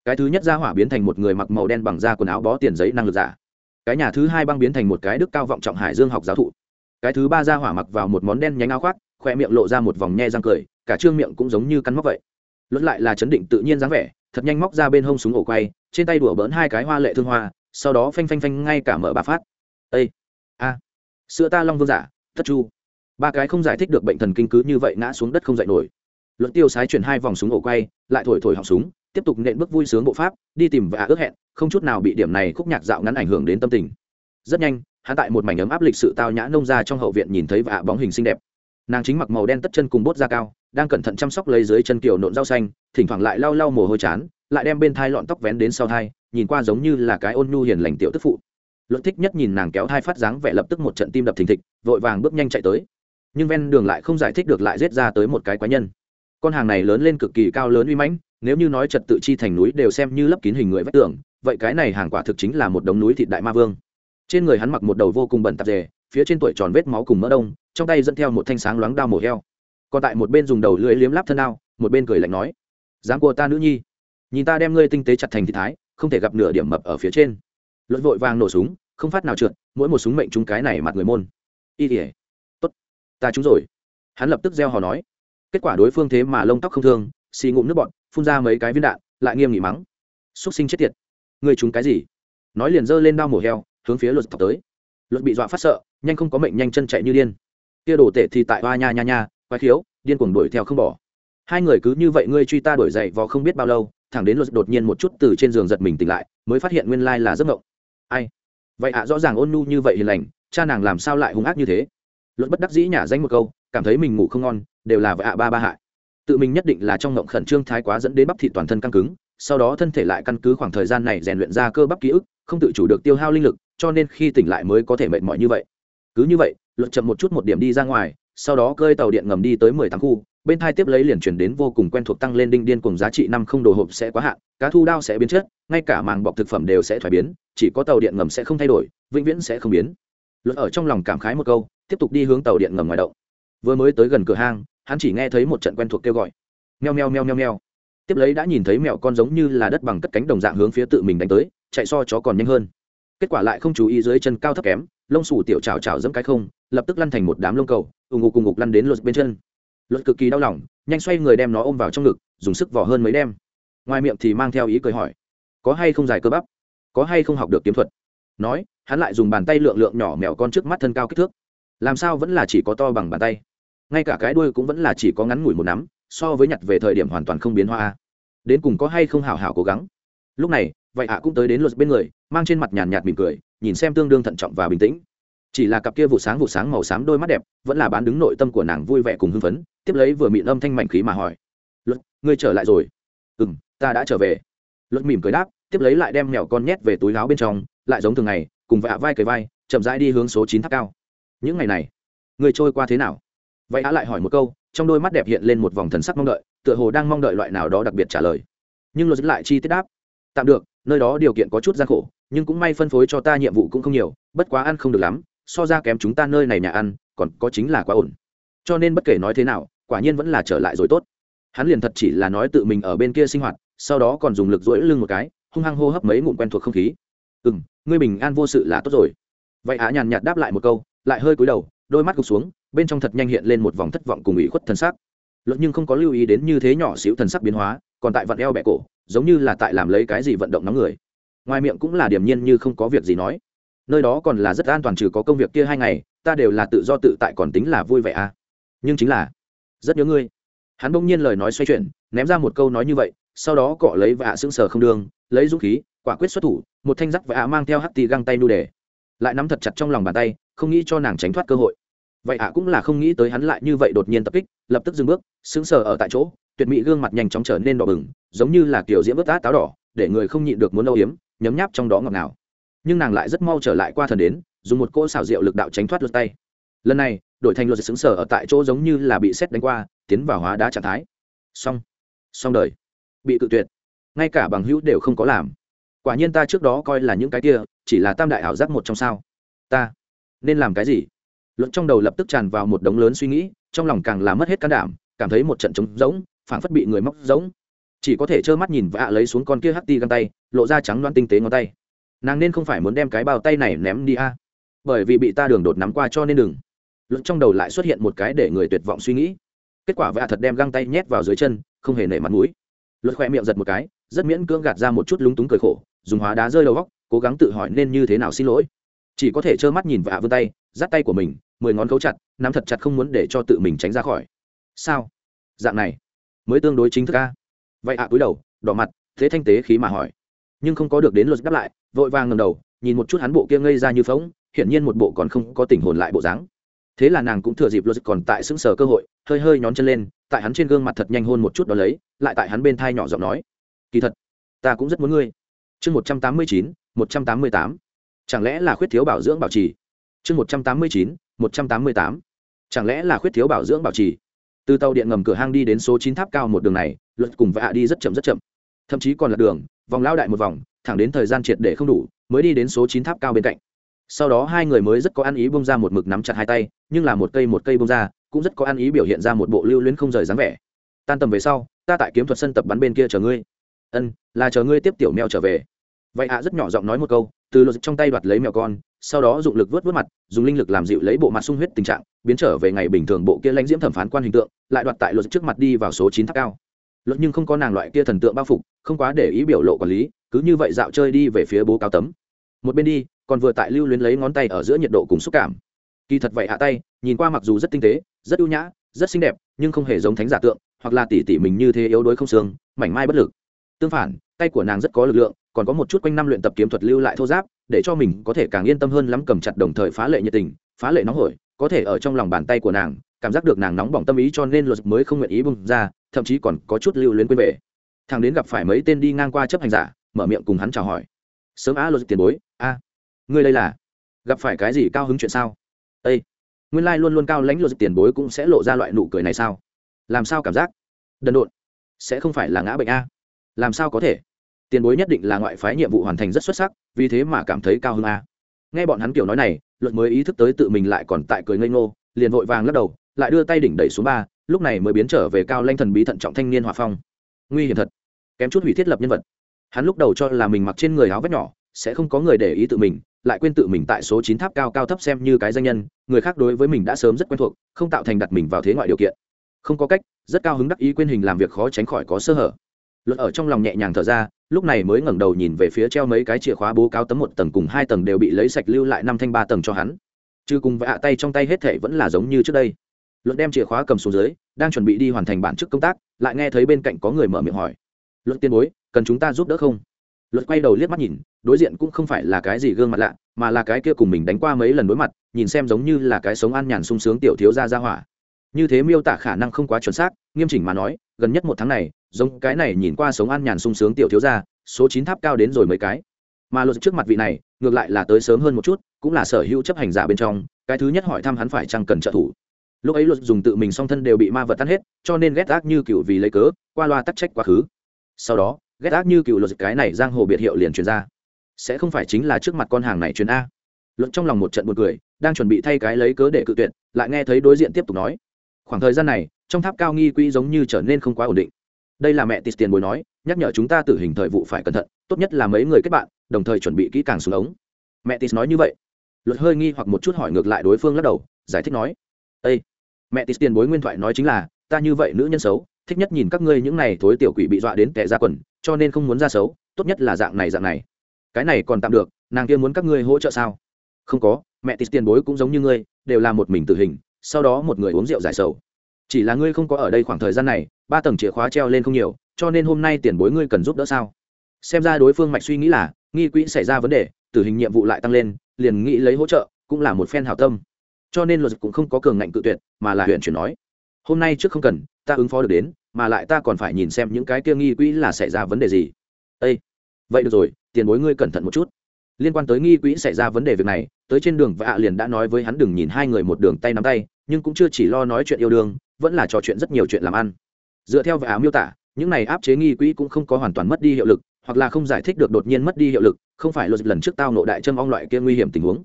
Cái thứ nhất ra hỏa biến thành một người mặc màu đen bằng da quần áo bó tiền giấy năng lực giả. Cái nhà thứ hai băng biến thành một cái đức cao vọng trọng hải dương học giáo thụ. Cái thứ ba ra hỏa mặc vào một món đen nhánh áo khoác, khoe miệng lộ ra một vòng nhe răng cười, cả trương miệng cũng giống như cắn móc vậy. Luận lại là chấn định tự nhiên dáng vẻ thật nhanh móc ra bên hông súng ổ quay, trên tay đùa bỡn hai cái hoa lệ thương hoa, sau đó phanh phanh phanh ngay cả mở bà phát. Ây a, sữa ta long vương giả, thất chu. Ba cái không giải thích được bệnh thần kinh cứ như vậy ngã xuống đất không dậy nổi. Luận tiêu sái chuyển hai vòng súng ổ quay, lại thổi thổi họng súng, tiếp tục nện bước vui sướng bộ pháp, đi tìm và ước hẹn, không chút nào bị điểm này khúc nhạc dạo ngắn ảnh hưởng đến tâm tình. Rất nhanh, hắn tại một mảnh ấm áp lịch sự tao nhã nông ra trong hậu viện nhìn thấy vạ bóng hình xinh đẹp. Nàng chính mặc màu đen tất chân cùng bốt da cao đang cẩn thận chăm sóc lấy dưới chân kiểu nộn rau xanh, thỉnh thoảng lại lau lau mồ hôi chán, lại đem bên thai lọn tóc vén đến sau thai, nhìn qua giống như là cái ôn nhu hiền lành tiểu tức phụ. Luận thích nhất nhìn nàng kéo thai phát dáng vẻ lập tức một trận tim đập thình thịch, vội vàng bước nhanh chạy tới. Nhưng ven đường lại không giải thích được lại rết ra tới một cái quái nhân. Con hàng này lớn lên cực kỳ cao lớn uy mãnh, nếu như nói trật tự chi thành núi đều xem như lấp kín hình người vách tường, vậy cái này hàng quả thực chính là một đống núi thịt đại ma vương. Trên người hắn mặc một đầu vô cùng bẩn tạp dề, phía trên tuổi tròn vết máu cùng mỡ đông, trong tay dẫn theo một thanh sáng loáng đao mổ heo còn tại một bên dùng đầu lưỡi liếm láp thân ao, một bên cười lạnh nói dáng của ta nữ nhi nhìn ta đem ngươi tinh tế chặt thành thị thái không thể gặp nửa điểm mập ở phía trên. Luận vội vàng nổ súng không phát nào trượt mỗi một súng mệnh trúng cái này mặt người môn. Y tỉa tốt ta trúng rồi. Hắn lập tức gieo hò nói. Kết quả đối phương thế mà lông tóc không thương xì ngụm nước bọn phun ra mấy cái viên đạn lại nghiêm nghị mắng. Xúc sinh chết tiệt người trúng cái gì? Nói liền giơ lên đao mổ heo hướng phía luật thọc tới. Luật bị dọa phát sợ nhanh không có mệnh nhanh chân chạy như điên. Kia đổ tệ thì tại hoa nha nha nha quái khiếu, điên cuồng đuổi theo không bỏ. Hai người cứ như vậy ngươi truy ta đuổi dậy vò không biết bao lâu, thẳng đến luật đột nhiên một chút từ trên giường giật mình tỉnh lại, mới phát hiện nguyên lai là giấc mộng. Ai? Vậy ạ, rõ ràng ôn nhu như vậy hiền lành, cha nàng làm sao lại hung ác như thế? Luật bất đắc dĩ nhả danh một câu, cảm thấy mình ngủ không ngon, đều là vợ ạ, ba ba hại. Tự mình nhất định là trong ngộng khẩn trương thái quá dẫn đến bắp thịt toàn thân căng cứng, sau đó thân thể lại căn cứ khoảng thời gian này rèn luyện ra cơ bắp ký ức, không tự chủ được tiêu hao linh lực, cho nên khi tỉnh lại mới có thể mệt mỏi như vậy. Cứ như vậy, luật chậm một chút một điểm đi ra ngoài sau đó cơi tàu điện ngầm đi tới mười tháng khu, bên thai tiếp lấy liền chuyển đến vô cùng quen thuộc tăng lên đinh điên cùng giá trị năm không đồ hộp sẽ quá hạn, cá thu đao sẽ biến chất, ngay cả màng bọc thực phẩm đều sẽ thoái biến, chỉ có tàu điện ngầm sẽ không thay đổi, vĩnh viễn sẽ không biến. Luật ở trong lòng cảm khái một câu, tiếp tục đi hướng tàu điện ngầm ngoài động. Vừa mới tới gần cửa hang, hắn chỉ nghe thấy một trận quen thuộc kêu gọi. Meo meo meo meo meo. Tiếp lấy đã nhìn thấy mèo con giống như là đất bằng cất cánh đồng dạng hướng phía tự mình đánh tới, chạy so chó còn nhanh hơn. Kết quả lại không chú ý dưới chân cao thấp kém, lông xù tiểu trào trào dẫm cái không lập tức lăn thành một đám lông cầu, ù ngục cùng ngục lăn đến luật bên chân. Luật cực kỳ đau lòng, nhanh xoay người đem nó ôm vào trong ngực, dùng sức vỏ hơn mấy đem ngoài miệng thì mang theo ý cười hỏi, có hay không dài cơ bắp? Có hay không học được kiếm thuật? Nói, hắn lại dùng bàn tay lượng lượng nhỏ mèo con trước mắt thân cao kích thước. Làm sao vẫn là chỉ có to bằng bàn tay? Ngay cả cái đuôi cũng vẫn là chỉ có ngắn ngủi một nắm, so với nhặt về thời điểm hoàn toàn không biến hoa đến cùng có hay không hảo hảo cố gắng? Lúc này, vậy ạ cũng tới đến luật bên người, mang trên mặt nhàn nhạt mỉm cười, nhìn xem tương đương thận trọng và bình tĩnh chỉ là cặp kia vụ sáng vụ sáng màu xám đôi mắt đẹp, vẫn là bán đứng nội tâm của nàng vui vẻ cùng hưng phấn, tiếp lấy vừa mịn âm thanh mạnh khí mà hỏi. Luật, ngươi trở lại rồi? Ừ m ta đã trở về. Luật mỉm cười đáp, tiếp lấy lại đem mèo con nhét về túi láo bên trong, lại giống thường ngày, cùng vạ vai cầy vai, chậm rãi đi hướng số chín tháp cao. Những ngày này người trôi qua thế nào? Vậy á lại hỏi một câu, trong đôi mắt đẹp hiện lên một vòng thần sắc mong đợi, tựa hồ đang mong đợi loại nào đó đặc biệt trả lời. Nhưng luật lại chi tiết đáp. Tạm được, nơi đó điều kiện có chút gian khổ, nhưng cũng may phân phối cho ta nhiệm vụ cũng không nhiều, bất quá ăn không được lắm so ra kém chúng ta nơi này nhà ăn, còn có chính là quá ổn. Cho nên bất kể nói thế nào, quả nhiên vẫn là trở lại rồi tốt. Hắn liền thật chỉ là nói tự mình ở bên kia sinh hoạt, sau đó còn dùng lực dỗi lưng một cái, hung hăng hô hấp mấy ngụm quen thuộc không khí. Ừ m ngươi bình an vô sự là tốt rồi. Vậy á nhàn nhạt đáp lại một câu, lại hơi cúi đầu, đôi mắt gục xuống, bên trong thật nhanh hiện lên một vòng thất vọng cùng ủy khuất thần sắc. Luật nhưng không có lưu ý đến như thế nhỏ xíu thần sắc biến hóa, còn tại vặn eo bẹ cổ, giống như là tại làm lấy cái gì vận động nóng người. Ngoài miệng cũng là điềm nhiên như không có việc gì nói nơi đó còn là rất an toàn trừ có công việc kia hai ngày, ta đều là tự do tự tại còn tính là vui vẻ à. Nhưng chính là, rất nhớ ngươi. Hắn bỗng nhiên lời nói xoay chuyển, ném ra một câu nói như vậy, sau đó cọ lấy vạ sững sờ không đường, lấy dũng khí, quả quyết xuất thủ, một thanh rắc vạ mang theo hắt tì găng tay nu đề. Lại nắm thật chặt trong lòng bàn tay, không nghĩ cho nàng tránh thoát cơ hội. Vậy ạ cũng là không nghĩ tới hắn lại như vậy đột nhiên tập kích, lập tức dừng bước, sững sờ ở tại chỗ, tuyệt mỹ gương mặt nhanh chóng trở nên đỏ bừng, giống như là kiểu diễm ướt át táo đỏ, để người không nhịn được muốn âu yếm, nhấm nháp trong đó ngọt ngào nhưng nàng lại rất mau trở lại qua thần đến, dùng một cỗ xảo diệu lực đạo tránh thoát lượt tay. Lần này đổi thành luật xứng sở ở tại chỗ giống như là bị xét đánh qua, tiến vào hóa đá trạng thái. Xong. Xong đời. Bị cự tuyệt. Ngay cả bằng hữu đều không có làm. Quả nhiên ta trước đó coi là những cái kia, chỉ là tam đại ảo giác một trong sao. Ta nên làm cái gì? Luận trong đầu lập tức tràn vào một đống lớn suy nghĩ, trong lòng càng là mất hết can đảm, cảm thấy một trận trống rỗng, phảng phất bị người móc rỗng. Chỉ có thể trơ mắt nhìn vạ lấy xuống con kia hắt ti găng tay, lộ ra trắng loan tinh tế ngón tay nàng nên không phải muốn đem cái bao tay này ném đi a. Bởi vì bị ta đường đột nắm qua cho nên đừng. Luật trong đầu lại xuất hiện một cái để người tuyệt vọng suy nghĩ. Kết quả vạ thật đem găng tay nhét vào dưới chân, không hề nể mặt mũi. Luật khoe miệng giật một cái, rất miễn cưỡng gạt ra một chút lúng túng cười khổ, dùng hóa đá rơi đầu góc, cố gắng tự hỏi nên như thế nào xin lỗi. Chỉ có thể trơ mắt nhìn vạ vươn tay dắt tay của mình, mười ngón cấu chặt, nắm thật chặt không muốn để cho tự mình tránh ra khỏi. Sao? Dạng này, mới tương đối chính thức ca vậy ạ, cúi đầu, đỏ mặt, thế thanh tế khí mà hỏi nhưng không có được đến luật đáp lại, vội vàng ngầm đầu, nhìn một chút hắn bộ kia ngây ra như phóng hiển nhiên một bộ còn không có tình hồn lại bộ dáng. Thế là nàng cũng thừa dịp luật còn tại sững sờ cơ hội, hơi hơi nhón chân lên, tại hắn trên gương mặt thật nhanh hôn một chút đó lấy, lại tại hắn bên thai nhỏ giọng nói, kỳ thật, ta cũng rất muốn ngươi. Chương một trăm tám mươi chín, một trăm tám mươi tám. Chẳng lẽ là khuyết thiếu bảo dưỡng bảo trì? Chương một trăm tám mươi chín, một trăm tám mươi tám. Chẳng lẽ là khuyết thiếu bảo dưỡng bảo trì? Từ tàu điện ngầm cửa hang đi đến số chín tháp cao một đường này, luật cùng vạ đi rất chậm rất chậm. Thậm chí còn là đường vòng lao đại một vòng, thẳng đến thời gian triệt để không đủ, mới đi đến số chín tháp cao bên cạnh. Sau đó hai người mới rất có ăn ý bông ra một mực nắm chặt hai tay, nhưng là một cây một cây bông ra, cũng rất có ăn ý biểu hiện ra một bộ lưu luyến không rời dáng vẻ. Tan tầm về sau, ta tại kiếm thuật sân tập bắn bên kia chờ ngươi. Ân, là chờ ngươi tiếp tiểu mèo trở về. Vậy ạ rất nhỏ giọng nói một câu, từ luật trong tay đoạt lấy mèo con, sau đó dụng lực vớt vớt mặt, dùng linh lực làm dịu lấy bộ mặt sung huyết tình trạng, biến trở về ngày bình thường bộ kia lãnh diễm thẩm phán quan hình tượng, lại đoạt tại luật trước mặt đi vào số chín tháp cao luật nhưng không có nàng loại kia thần tượng bao phục, không quá để ý biểu lộ quản lý, cứ như vậy dạo chơi đi về phía bố cao tấm. Một bên đi, còn vừa tại lưu luyến lấy ngón tay ở giữa nhiệt độ cùng xúc cảm. Kỳ thật vậy hạ tay, nhìn qua mặc dù rất tinh tế, rất ưu nhã, rất xinh đẹp, nhưng không hề giống thánh giả tượng, hoặc là tỉ tỉ mình như thế yếu đuối không xương, mảnh mai bất lực. Tương phản, tay của nàng rất có lực lượng, còn có một chút quanh năm luyện tập kiếm thuật lưu lại thô giáp, để cho mình có thể càng yên tâm hơn lắm cầm chặt đồng thời phá lệ nhiệt tình, phá lệ nóng hổi, có thể ở trong lòng bàn tay của nàng cảm giác được nàng nóng bỏng tâm ý cho nên luật mới không nguyện ý bung ra, thậm chí còn có chút lưu luyến quên về. Thằng đến gặp phải mấy tên đi ngang qua chấp hành giả, mở miệng cùng hắn chào hỏi. Sớm a luật tiền bối, a, ngươi đây là, gặp phải cái gì cao hứng chuyện sao? Ây nguyên lai luôn luôn cao lãnh luật tiền bối cũng sẽ lộ ra loại nụ cười này sao? Làm sao cảm giác đần độn, sẽ không phải là ngã bệnh a? Làm sao có thể? Tiền bối nhất định là ngoại phái nhiệm vụ hoàn thành rất xuất sắc, vì thế mà cảm thấy cao hơn a. Nghe bọn hắn kiểu nói này, luật mới ý thức tới tự mình lại còn tại cười ngây ngô, liền vội vàng lắc đầu lại đưa tay đỉnh đẩy xuống ba, lúc này mới biến trở về cao lanh thần bí thận trọng thanh niên hòa phong. Nguy hiểm thật. Kém chút hủy thiết lập nhân vật. Hắn lúc đầu cho là mình mặc trên người áo vét nhỏ, sẽ không có người để ý tự mình, lại quên tự mình tại số chín tháp cao cao thấp xem như cái danh nhân, người khác đối với mình đã sớm rất quen thuộc, không tạo thành đặt mình vào thế ngoại điều kiện. Không có cách, rất cao hứng đắc ý quên hình làm việc khó tránh khỏi có sơ hở. Luật ở trong lòng nhẹ nhàng thở ra, lúc này mới ngẩng đầu nhìn về phía treo mấy cái chìa khóa bố cáo tấm một tầng cùng hai tầng đều bị lấy sạch lưu lại năm thanh ba tầng cho hắn. Chứ cùng vạ tay trong tay hết thể vẫn là giống như trước đây. Luận đem chìa khóa cầm xuống dưới, đang chuẩn bị đi hoàn thành bản chức công tác, lại nghe thấy bên cạnh có người mở miệng hỏi. Luận tiên bối, cần chúng ta giúp đỡ không? Luật quay đầu liếc mắt nhìn, đối diện cũng không phải là cái gì gương mặt lạ, mà là cái kia cùng mình đánh qua mấy lần đối mặt, nhìn xem giống như là cái sống an nhàn sung sướng tiểu thiếu gia gia hỏa. Như thế miêu tả khả năng không quá chuẩn xác, nghiêm chỉnh mà nói, gần nhất một tháng này, giống cái này nhìn qua sống an nhàn sung sướng tiểu thiếu gia, số chín tháp cao đến rồi mấy cái. Mà luật trước mặt vị này, ngược lại là tới sớm hơn một chút, cũng là sở hữu chấp hành giả bên trong, cái thứ nhất hỏi thăm hắn phải chăng cần trợ thủ lúc ấy luật dùng tự mình song thân đều bị ma vật tan hết, cho nên ghét ác như cựu vì lấy cớ, qua loa tắc trách quá khứ. Sau đó, ghét ác như cựu luật cái này giang hồ biệt hiệu liền truyền ra. Sẽ không phải chính là trước mặt con hàng này truyền a. Luận trong lòng một trận buồn cười, đang chuẩn bị thay cái lấy cớ để cự tuyệt, lại nghe thấy đối diện tiếp tục nói. Khoảng thời gian này, trong tháp cao nghi quỹ giống như trở nên không quá ổn định. Đây là mẹ tis tiền bối nói, nhắc nhở chúng ta tử hình thời vụ phải cẩn thận, tốt nhất là mấy người kết bạn, đồng thời chuẩn bị kỹ càng xuống ống. Mẹ tis nói như vậy. Luật hơi nghi hoặc một chút hỏi ngược lại đối phương lắc đầu, giải thích nói. Ây mẹ tis tiền bối nguyên thoại nói chính là, ta như vậy nữ nhân xấu, thích nhất nhìn các ngươi những này thối tiểu quỷ bị dọa đến tệ ra quần, cho nên không muốn ra xấu, tốt nhất là dạng này dạng này. Cái này còn tạm được, nàng kia muốn các ngươi hỗ trợ sao? Không có, mẹ tis tiền bối cũng giống như ngươi, đều là một mình tử hình, sau đó một người uống rượu giải sầu. Chỉ là ngươi không có ở đây khoảng thời gian này, ba tầng chìa khóa treo lên không nhiều, cho nên hôm nay tiền bối ngươi cần giúp đỡ sao? Xem ra đối phương mạch suy nghĩ là, nghi quỹ xảy ra vấn đề, tử hình nhiệm vụ lại tăng lên, liền nghĩ lấy hỗ trợ, cũng là một phen hảo tâm cho nên luật cũng không có cường ngạnh cự tuyệt, mà là huyện chuyển nói, hôm nay trước không cần, ta ứng phó được đến, mà lại ta còn phải nhìn xem những cái kia nghi quỹ là xảy ra vấn đề gì. Ê, vậy được rồi, tiền bối ngươi cẩn thận một chút. Liên quan tới nghi quỹ xảy ra vấn đề việc này, tới trên đường vạ liền đã nói với hắn đừng nhìn hai người một đường tay nắm tay, nhưng cũng chưa chỉ lo nói chuyện yêu đương, vẫn là trò chuyện rất nhiều chuyện làm ăn. Dựa theo vạ miêu tả, những này áp chế nghi quỹ cũng không có hoàn toàn mất đi hiệu lực, hoặc là không giải thích được đột nhiên mất đi hiệu lực, không phải luật lần trước tao nộ đại châm ong loại kia nguy hiểm tình huống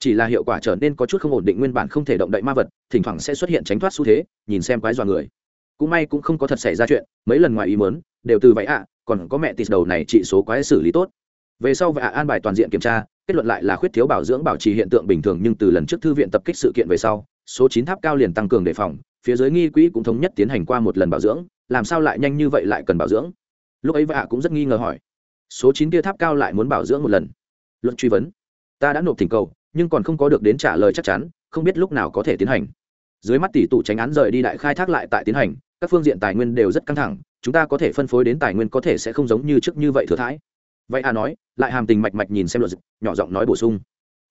chỉ là hiệu quả trở nên có chút không ổn định, nguyên bản không thể động đậy ma vật, thỉnh thoảng sẽ xuất hiện tránh thoát xu thế, nhìn xem quái dọa người. Cũng may cũng không có thật xảy ra chuyện, mấy lần ngoài ý mớn đều từ vậy ạ, còn có mẹ tịt đầu này trị số quái xử lý tốt. Về sau vậy ạ an bài toàn diện kiểm tra, kết luận lại là khuyết thiếu bảo dưỡng bảo trì hiện tượng bình thường, nhưng từ lần trước thư viện tập kích sự kiện về sau, số chín tháp cao liền tăng cường đề phòng, phía dưới nghi quỹ cũng thống nhất tiến hành qua một lần bảo dưỡng, làm sao lại nhanh như vậy lại cần bảo dưỡng? Lúc ấy vạ cũng rất nghi ngờ hỏi. Số chín kia tháp cao lại muốn bảo dưỡng một lần. Luận truy vấn. Ta đã nộp thỉnh cầu nhưng còn không có được đến trả lời chắc chắn, không biết lúc nào có thể tiến hành. Dưới mắt tỷ tụ tránh án rời đi đại khai thác lại tại tiến hành, các phương diện tài nguyên đều rất căng thẳng, chúng ta có thể phân phối đến tài nguyên có thể sẽ không giống như trước như vậy thừa thãi. Vậy à nói, lại hàm tình mạch mạch nhìn xem luật nhỏ giọng nói bổ sung.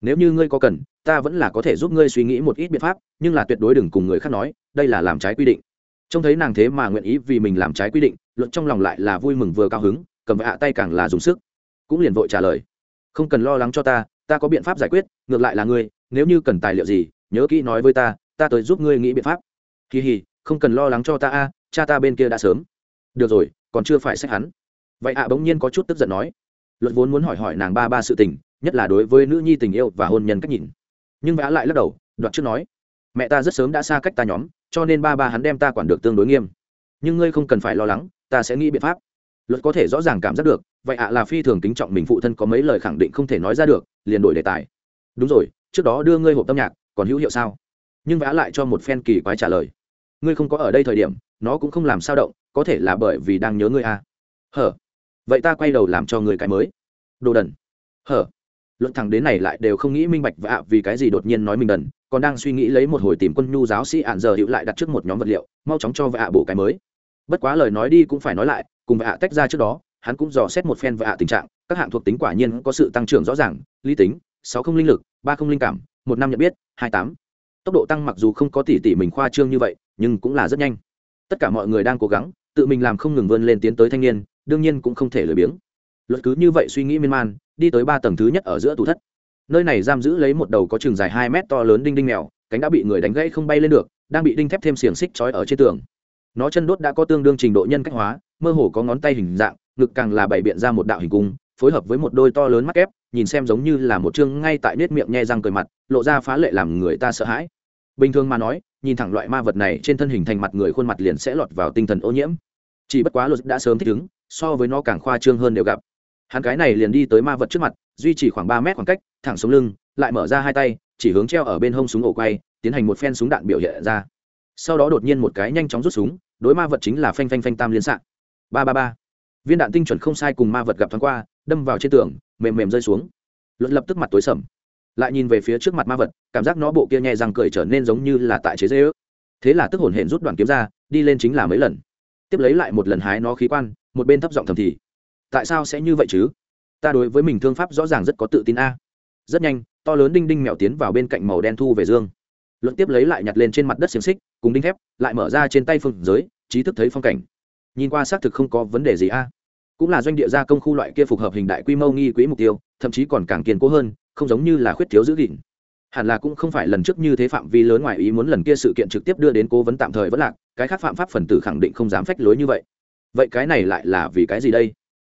Nếu như ngươi có cần, ta vẫn là có thể giúp ngươi suy nghĩ một ít biện pháp, nhưng là tuyệt đối đừng cùng người khác nói, đây là làm trái quy định. Trông thấy nàng thế mà nguyện ý vì mình làm trái quy định luận trong lòng lại là vui mừng vừa cao hứng, cầm vạ tay càng là dùng sức. Cũng liền vội trả lời. Không cần lo lắng cho ta ta có biện pháp giải quyết, ngược lại là ngươi, nếu như cần tài liệu gì, nhớ kỹ nói với ta ta tới giúp ngươi nghĩ biện pháp. Kỳ hì không cần lo lắng cho ta a, cha ta bên kia đã sớm. Được rồi, còn chưa phải xét hắn. Vậy ạ bỗng nhiên có chút tức giận nói. Luật vốn muốn hỏi hỏi nàng ba ba sự tình, nhất là đối với nữ nhi tình yêu và hôn nhân cách nhìn. Nhưng vã lại lắc đầu đoạt trước nói. Mẹ ta rất sớm đã xa cách ta nhóm, cho nên ba ba hắn đem ta quản được tương đối nghiêm. Nhưng ngươi không cần phải lo lắng, ta sẽ nghĩ biện pháp luật có thể rõ ràng cảm giác được, vậy ạ là phi thường kính trọng mình phụ thân có mấy lời khẳng định không thể nói ra được, liền đổi đề tài. Đúng rồi, trước đó đưa ngươi hộp tâm nhạc, còn hữu hiệu sao? Nhưng vã lại cho một phen kỳ quái trả lời. Ngươi không có ở đây thời điểm, nó cũng không làm sao động, có thể là bởi vì đang nhớ ngươi à. hở. Vậy ta quay đầu làm cho người cái mới. Đồ đần. Hở. Luận thẳng đến này lại đều không nghĩ minh bạch và vì cái gì đột nhiên nói mình đần, còn đang suy nghĩ lấy một hồi tìm quân nhu giáo sĩ ạn giờ hữu lại đặt trước một nhóm vật liệu, mau chóng cho vạ bổ cái mới. Bất quá lời nói đi cũng phải nói lại cùng với vạ tách ra trước đó, hắn cũng dò xét một phen vạ tình trạng, các hạng thuộc tính quả nhiên có sự tăng trưởng rõ ràng, lý tính, sáu không linh lực, ba không linh cảm, một năm nhận biết, hai tám. Tốc độ tăng mặc dù không có tỷ tỷ mình khoa trương như vậy, nhưng cũng là rất nhanh. Tất cả mọi người đang cố gắng, tự mình làm không ngừng vươn lên tiến tới thanh niên, đương nhiên cũng không thể lười biếng. Luật cứ như vậy suy nghĩ miên man, đi tới ba tầng thứ nhất ở giữa tủ thất. Nơi này giam giữ lấy một đầu có chừng dài hai mét to lớn đinh đinh mèo, cánh đã bị người đánh gãy không bay lên được, đang bị đinh thép thêm xiềng xích trói ở trên tường nó chân đốt đã có tương đương trình độ nhân cách hóa, mơ hồ có ngón tay hình dạng, ngực càng là bày biện ra một đạo hình cung, phối hợp với một đôi to lớn mắt ép nhìn xem giống như là một chương ngay tại nết miệng nhe răng cười mặt, lộ ra phá lệ làm người ta sợ hãi. Bình thường mà nói, nhìn thẳng loại ma vật này trên thân hình thành mặt người khuôn mặt liền sẽ lọt vào tinh thần ô nhiễm. Chỉ bất quá luật đã sớm thích ứng, so với nó càng khoa trương hơn đều gặp. Hắn cái này liền đi tới ma vật trước mặt, duy trì khoảng ba mét khoảng cách, thẳng xuống lưng, lại mở ra hai tay, chỉ hướng treo ở bên hông súng ổ quay, tiến hành một phen súng đạn biểu hiện ra sau đó đột nhiên một cái nhanh chóng rút súng, đối ma vật chính là phanh phanh phanh tam liên s ba ba ba. Viên đạn tinh chuẩn không sai cùng ma vật gặp thoáng qua, đâm vào trên tường, mềm mềm rơi xuống. Luận lập tức mặt tối sầm. Lại nhìn về phía trước mặt ma vật, cảm giác nó bộ kia nhẹ răng cười trở nên giống như là tại chế dây ước thế là tức hổn hển rút đoàn kiếm ra, đi lên chính là mấy lần. Tiếp lấy lại một lần hái nó khí quan, một bên thấp giọng thầm thì, tại sao sẽ như vậy chứ? Ta đối với mình thương pháp rõ ràng rất có tự tin a. Rất nhanh, to lớn đinh đinh mèo tiến vào bên cạnh màu đen thu về dương luận tiếp lấy lại nhặt lên trên mặt đất xiềng xích cùng đinh thép lại mở ra trên tay phương giới trí thức thấy phong cảnh. Nhìn qua xác thực không có vấn đề gì a. À. Cũng là doanh địa gia công khu loại kia phục hợp hình đại quy mô nghi quỹ mục tiêu thậm chí còn càng kiên cố hơn không giống như là khuyết thiếu giữ gìn. Hẳn là cũng không phải lần trước như thế phạm vi lớn ngoài ý muốn lần kia sự kiện trực tiếp đưa đến cố vấn tạm thời vẫn lạc cái khác phạm pháp phần tử khẳng định không dám phách lối như vậy. Vậy cái này lại là vì cái gì đây?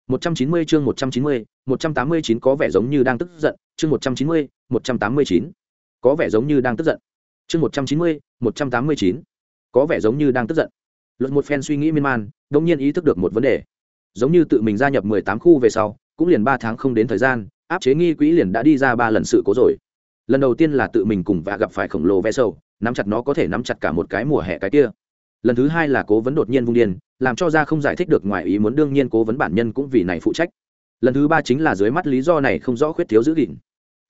190 chương 190, 189 có vẻ giống như đang tức giận, chương 190, 189. Có vẻ giống như đang tức giận. Chương 190, 189. Có vẻ giống như đang tức giận. Luật một phen suy nghĩ miên man, đột nhiên ý thức được một vấn đề. Giống như tự mình gia nhập 18 khu về sau, cũng liền ba tháng không đến thời gian, áp chế nghi quỹ liền đã đi ra ba lần sự cố rồi. Lần đầu tiên là tự mình cùng và gặp phải khổng lồ ve sầu, nắm chặt nó có thể nắm chặt cả một cái mùa hè cái kia. Lần thứ hai là cố vấn đột nhiên vung điên, làm cho ra không giải thích được ngoài ý muốn đương nhiên cố vấn bản nhân cũng vì này phụ trách lần thứ ba chính là dưới mắt lý do này không rõ khuyết thiếu giữ gìn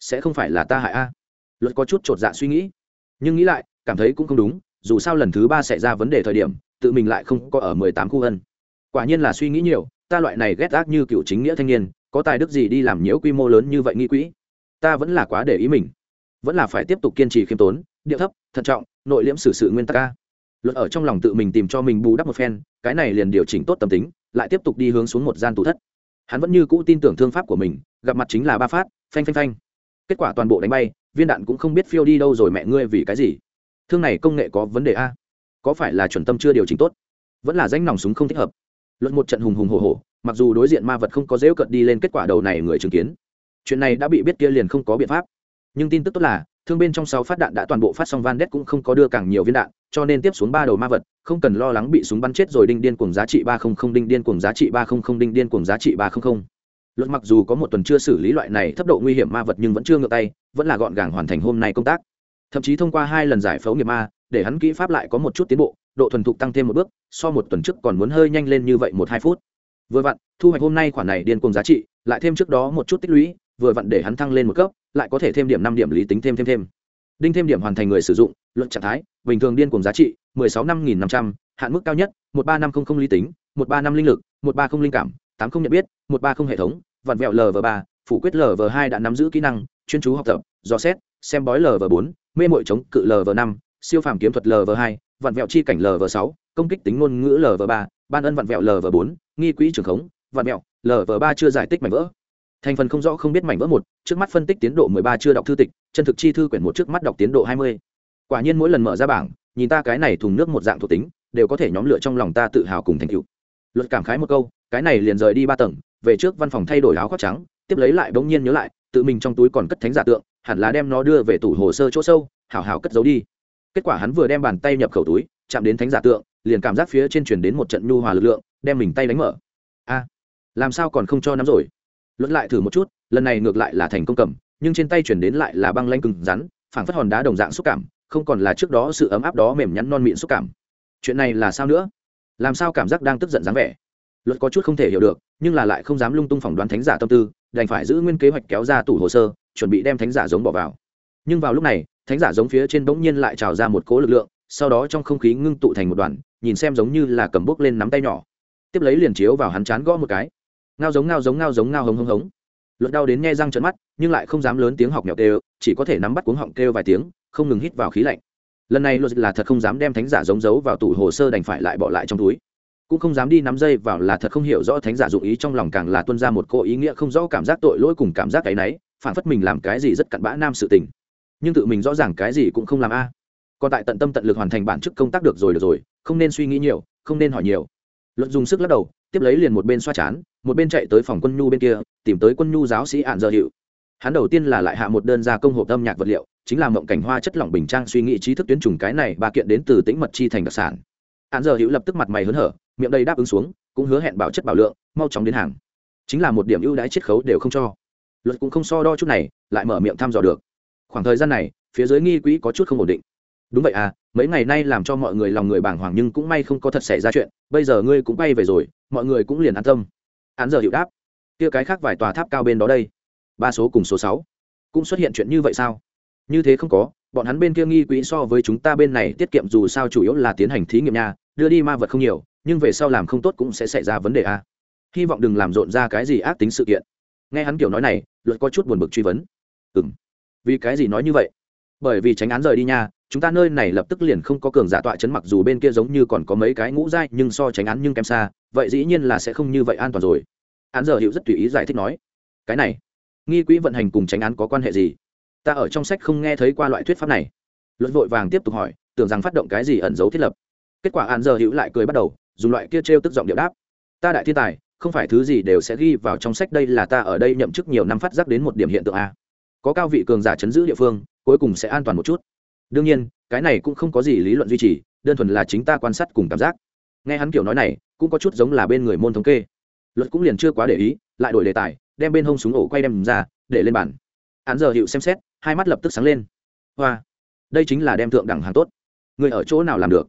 sẽ không phải là ta hại a luật có chút t r ộ t dạ suy nghĩ nhưng nghĩ lại, cảm thấy cũng không đúng, dù sao lần thứ ba xảy ra vấn đề thời điểm, tự mình lại không có ở mười tám khu ân. Quả nhiên là suy nghĩ nhiều, ta loại này ghét ác như cựu chính nghĩa thanh niên, có tài đức gì đi làm nhiễu quy mô lớn như vậy nghi quỹ? Ta vẫn là quá để ý mình. Vẫn là phải tiếp tục kiên trì khiêm tốn, điệu thấp, thận trọng, nội liễm xử sự nguyên tắc ca luật ở trong lòng tự mình tìm cho mình bù đắp một phen, cái này liền điều chỉnh tốt tâm tính, lại tiếp tục đi hướng xuống một gian tủ thất. Hắn vẫn như cũ tin tưởng thương pháp của mình, gặp mặt chính là ba phát, phanh phanh phanh. Kết quả toàn bộ đánh bay viên đạn cũng không biết phiêu đi đâu rồi mẹ ngươi vì cái gì? Thương này công nghệ có vấn đề a? Có phải là chuẩn tâm chưa điều chỉnh tốt? Vẫn là danh nòng súng không thích hợp. Luận một trận hùng hùng hồ hồ mặc dù đối diện ma vật không có dễu cận đi lên kết quả đầu này người chứng kiến. Chuyện này đã bị biết kia liền không có biện pháp. Nhưng tin tức tốt là, thương bên trong sáu phát đạn đã toàn bộ phát xong van đét cũng không có đưa càng nhiều viên đạn, cho nên tiếp xuống ba đầu ma vật, không cần lo lắng bị súng bắn chết rồi đinh điên cùng giá trị ba không không, đinh điên cùng giá trị ba không không, đinh điên cùng giá trị ba không không luật mặc dù có một tuần chưa xử lý loại này thấp độ nguy hiểm ma vật nhưng vẫn chưa ngựa tay, vẫn là gọn gàng hoàn thành hôm nay công tác. Thậm chí thông qua hai lần giải phẫu nghiệp ma, để hắn kỹ pháp lại có một chút tiến bộ, độ thuần thục tăng thêm một bước, so một tuần trước còn muốn hơi nhanh lên như vậy một hai phút. Vừa vặn, thu hoạch hôm nay khoản này điên cùng giá trị, lại thêm trước đó một chút tích lũy, vừa vặn để hắn thăng lên một cấp, lại có thể thêm điểm năm điểm lý tính thêm thêm thêm. Đinh thêm điểm hoàn thành người sử dụng, luận trạng thái, bình thường điên cùng giá trị, mười sáu năm nghìn năm trăm, hạn mức cao nhất, một ba năm không không lý tính, một ba năm linh lực, một ba không linh cảm tám không nhận biết, một ba không hệ thống, vặn vẹo lv ba, phủ quyết lv hai đã nắm giữ kỹ năng, chuyên chú học tập, dò xét, xem bói lv bốn, mê mội chống cự lv năm, siêu phàm kiếm thuật lv hai, vặn vẹo chi cảnh lv sáu, công kích tính ngôn ngữ lv ba, ban ân vặn vẹo lv bốn, nghi quỹ trường khống, vặn vẹo lv ba chưa giải tích mảnh vỡ. Thành phần không rõ không biết mảnh vỡ một, trước mắt phân tích tiến độ mười ba chưa đọc thư tịch, chân thực chi thư quyển một trước mắt đọc tiến độ hai mươi. Quả nhiên mỗi lần mở ra bảng, nhìn ta cái này thùng nước một dạng thuộc tính, đều có thể nhóm lựa trong lòng ta tự hào cùng thành tựu. Luật cảm khái một câu cái này liền rời đi ba tầng, về trước văn phòng thay đổi áo khoác trắng, tiếp lấy lại bỗng nhiên nhớ lại, tự mình trong túi còn cất thánh giả tượng, hẳn là đem nó đưa về tủ hồ sơ chỗ sâu, hảo hảo cất giấu đi. Kết quả hắn vừa đem bàn tay nhập khẩu túi, chạm đến thánh giả tượng, liền cảm giác phía trên chuyển đến một trận nhu hòa lực lượng, đem mình tay đánh mở. A, làm sao còn không cho nắm rồi? Luận lại thử một chút, lần này ngược lại là thành công cầm, nhưng trên tay chuyển đến lại là băng lanh cứng rắn, phảng phất hòn đá đồng dạng xúc cảm, không còn là trước đó sự ấm áp đó mềm nhắn non mịn xúc cảm. Chuyện này là sao nữa? Làm sao cảm giác đang tức giận dáng vẻ? Luật có chút không thể hiểu được, nhưng là lại không dám lung tung phỏng đoán thánh giả tâm tư, đành phải giữ nguyên kế hoạch kéo ra tủ hồ sơ, chuẩn bị đem thánh giả giống bỏ vào. Nhưng vào lúc này, thánh giả giống phía trên bỗng nhiên lại trào ra một cố lực lượng, sau đó trong không khí ngưng tụ thành một đoàn, nhìn xem giống như là cầm bốc lên nắm tay nhỏ. Tiếp lấy liền chiếu vào hắn chán gõ một cái. Ngao giống ngao giống ngao giống, ngao hống hống hống. Luật đau đến nghe răng trận mắt, nhưng lại không dám lớn tiếng học nhọc kêu, chỉ có thể nắm bắt cuống họng kêu vài tiếng, không ngừng hít vào khí lạnh. Lần này luật là thật không dám đem thánh giả giống giấu vào tủ hồ sơ đành phải lại bỏ lại trong túi cũng không dám đi nắm dây vào là thật không hiểu rõ thánh giả dụng ý trong lòng càng là tuân ra một cô ý nghĩa không rõ cảm giác tội lỗi cùng cảm giác cái náy phản phất mình làm cái gì rất cặn bã nam sự tình. Nhưng tự mình rõ ràng cái gì cũng không làm a. Còn tại tận tâm tận lực hoàn thành bản chức công tác được rồi được rồi, không nên suy nghĩ nhiều, không nên hỏi nhiều. Luật dùng sức lắc đầu, tiếp lấy liền một bên xoa chán, một bên chạy tới phòng quân nhu bên kia, tìm tới quân nhu giáo sĩ ạn giờ hiệu hắn đầu tiên là lại hạ một đơn gia công hộp âm nhạc vật liệu, chính là mộng cảnh hoa chất lỏng bình trang suy nghĩ trí thức tuyến trùng cái này ba kiện đến từ tĩnh mật chi thành đặc sản ạn giờ hữu lập tức mặt mày hớn hở, miệng đầy đáp ứng xuống, cũng hứa hẹn bảo chất bảo lượng, mau chóng đến hàng. Chính là một điểm ưu đãi chiết khấu đều không cho. Luật cũng không so đo chút này, lại mở miệng thăm dò được. Khoảng thời gian này, phía dưới nghi quỹ có chút không ổn định. Đúng vậy à mấy ngày nay làm cho mọi người lòng người bàng hoàng nhưng cũng may không có thật xảy ra chuyện, bây giờ ngươi cũng bay về rồi, mọi người cũng liền an tâm. Hắn giờ hiệu đáp. Kia cái khác vài tòa tháp cao bên đó đây. Ba số cùng số sáu. Cũng xuất hiện chuyện như vậy sao? Như thế không có, bọn hắn bên kia nghi quỹ so với chúng ta bên này tiết kiệm dù sao chủ yếu là tiến hành thí nghiệm nha đưa đi ma vật không nhiều, nhưng về sau làm không tốt cũng sẽ xảy ra vấn đề a. Hy vọng đừng làm rộn ra cái gì ác tính sự kiện. Nghe hắn kiểu nói này, luật có chút buồn bực truy vấn. Ừ m vì cái gì nói như vậy? Bởi vì tránh án rời đi nha, chúng ta nơi này lập tức liền không có cường giả tọa chấn mặc dù bên kia giống như còn có mấy cái ngũ dai nhưng so tránh án nhưng kém xa, vậy dĩ nhiên là sẽ không như vậy an toàn rồi. Án giờ hiệu rất tùy ý giải thích nói, cái này, nghi quỹ vận hành cùng tránh án có quan hệ gì? Ta ở trong sách không nghe thấy qua loại thuyết pháp này. Luật vội vàng tiếp tục hỏi, tưởng rằng phát động cái gì ẩn dấu thiết lập kết quả án giờ hữu lại cười bắt đầu, dùng loại kia trêu tức giọng điệu đáp. Ta đại thiên tài, không phải thứ gì đều sẽ ghi vào trong sách đây là ta ở đây nhậm chức nhiều năm phát giác đến một điểm hiện tượng a. Có cao vị cường giả chấn giữ địa phương, cuối cùng sẽ an toàn một chút. Đương nhiên, cái này cũng không có gì lý luận duy trì, đơn thuần là chính ta quan sát cùng cảm giác. Nghe hắn kiểu nói này, cũng có chút giống là bên người môn thống kê. Luật cũng liền chưa quá để ý, lại đổi đề tài, đem bên hông súng ổ quay đem ra, để lên bàn. Hắn giờ hiệu xem xét, hai mắt lập tức sáng lên. Hoa, đây chính là đem thượng đẳng hàng tốt. Người ở chỗ nào làm được?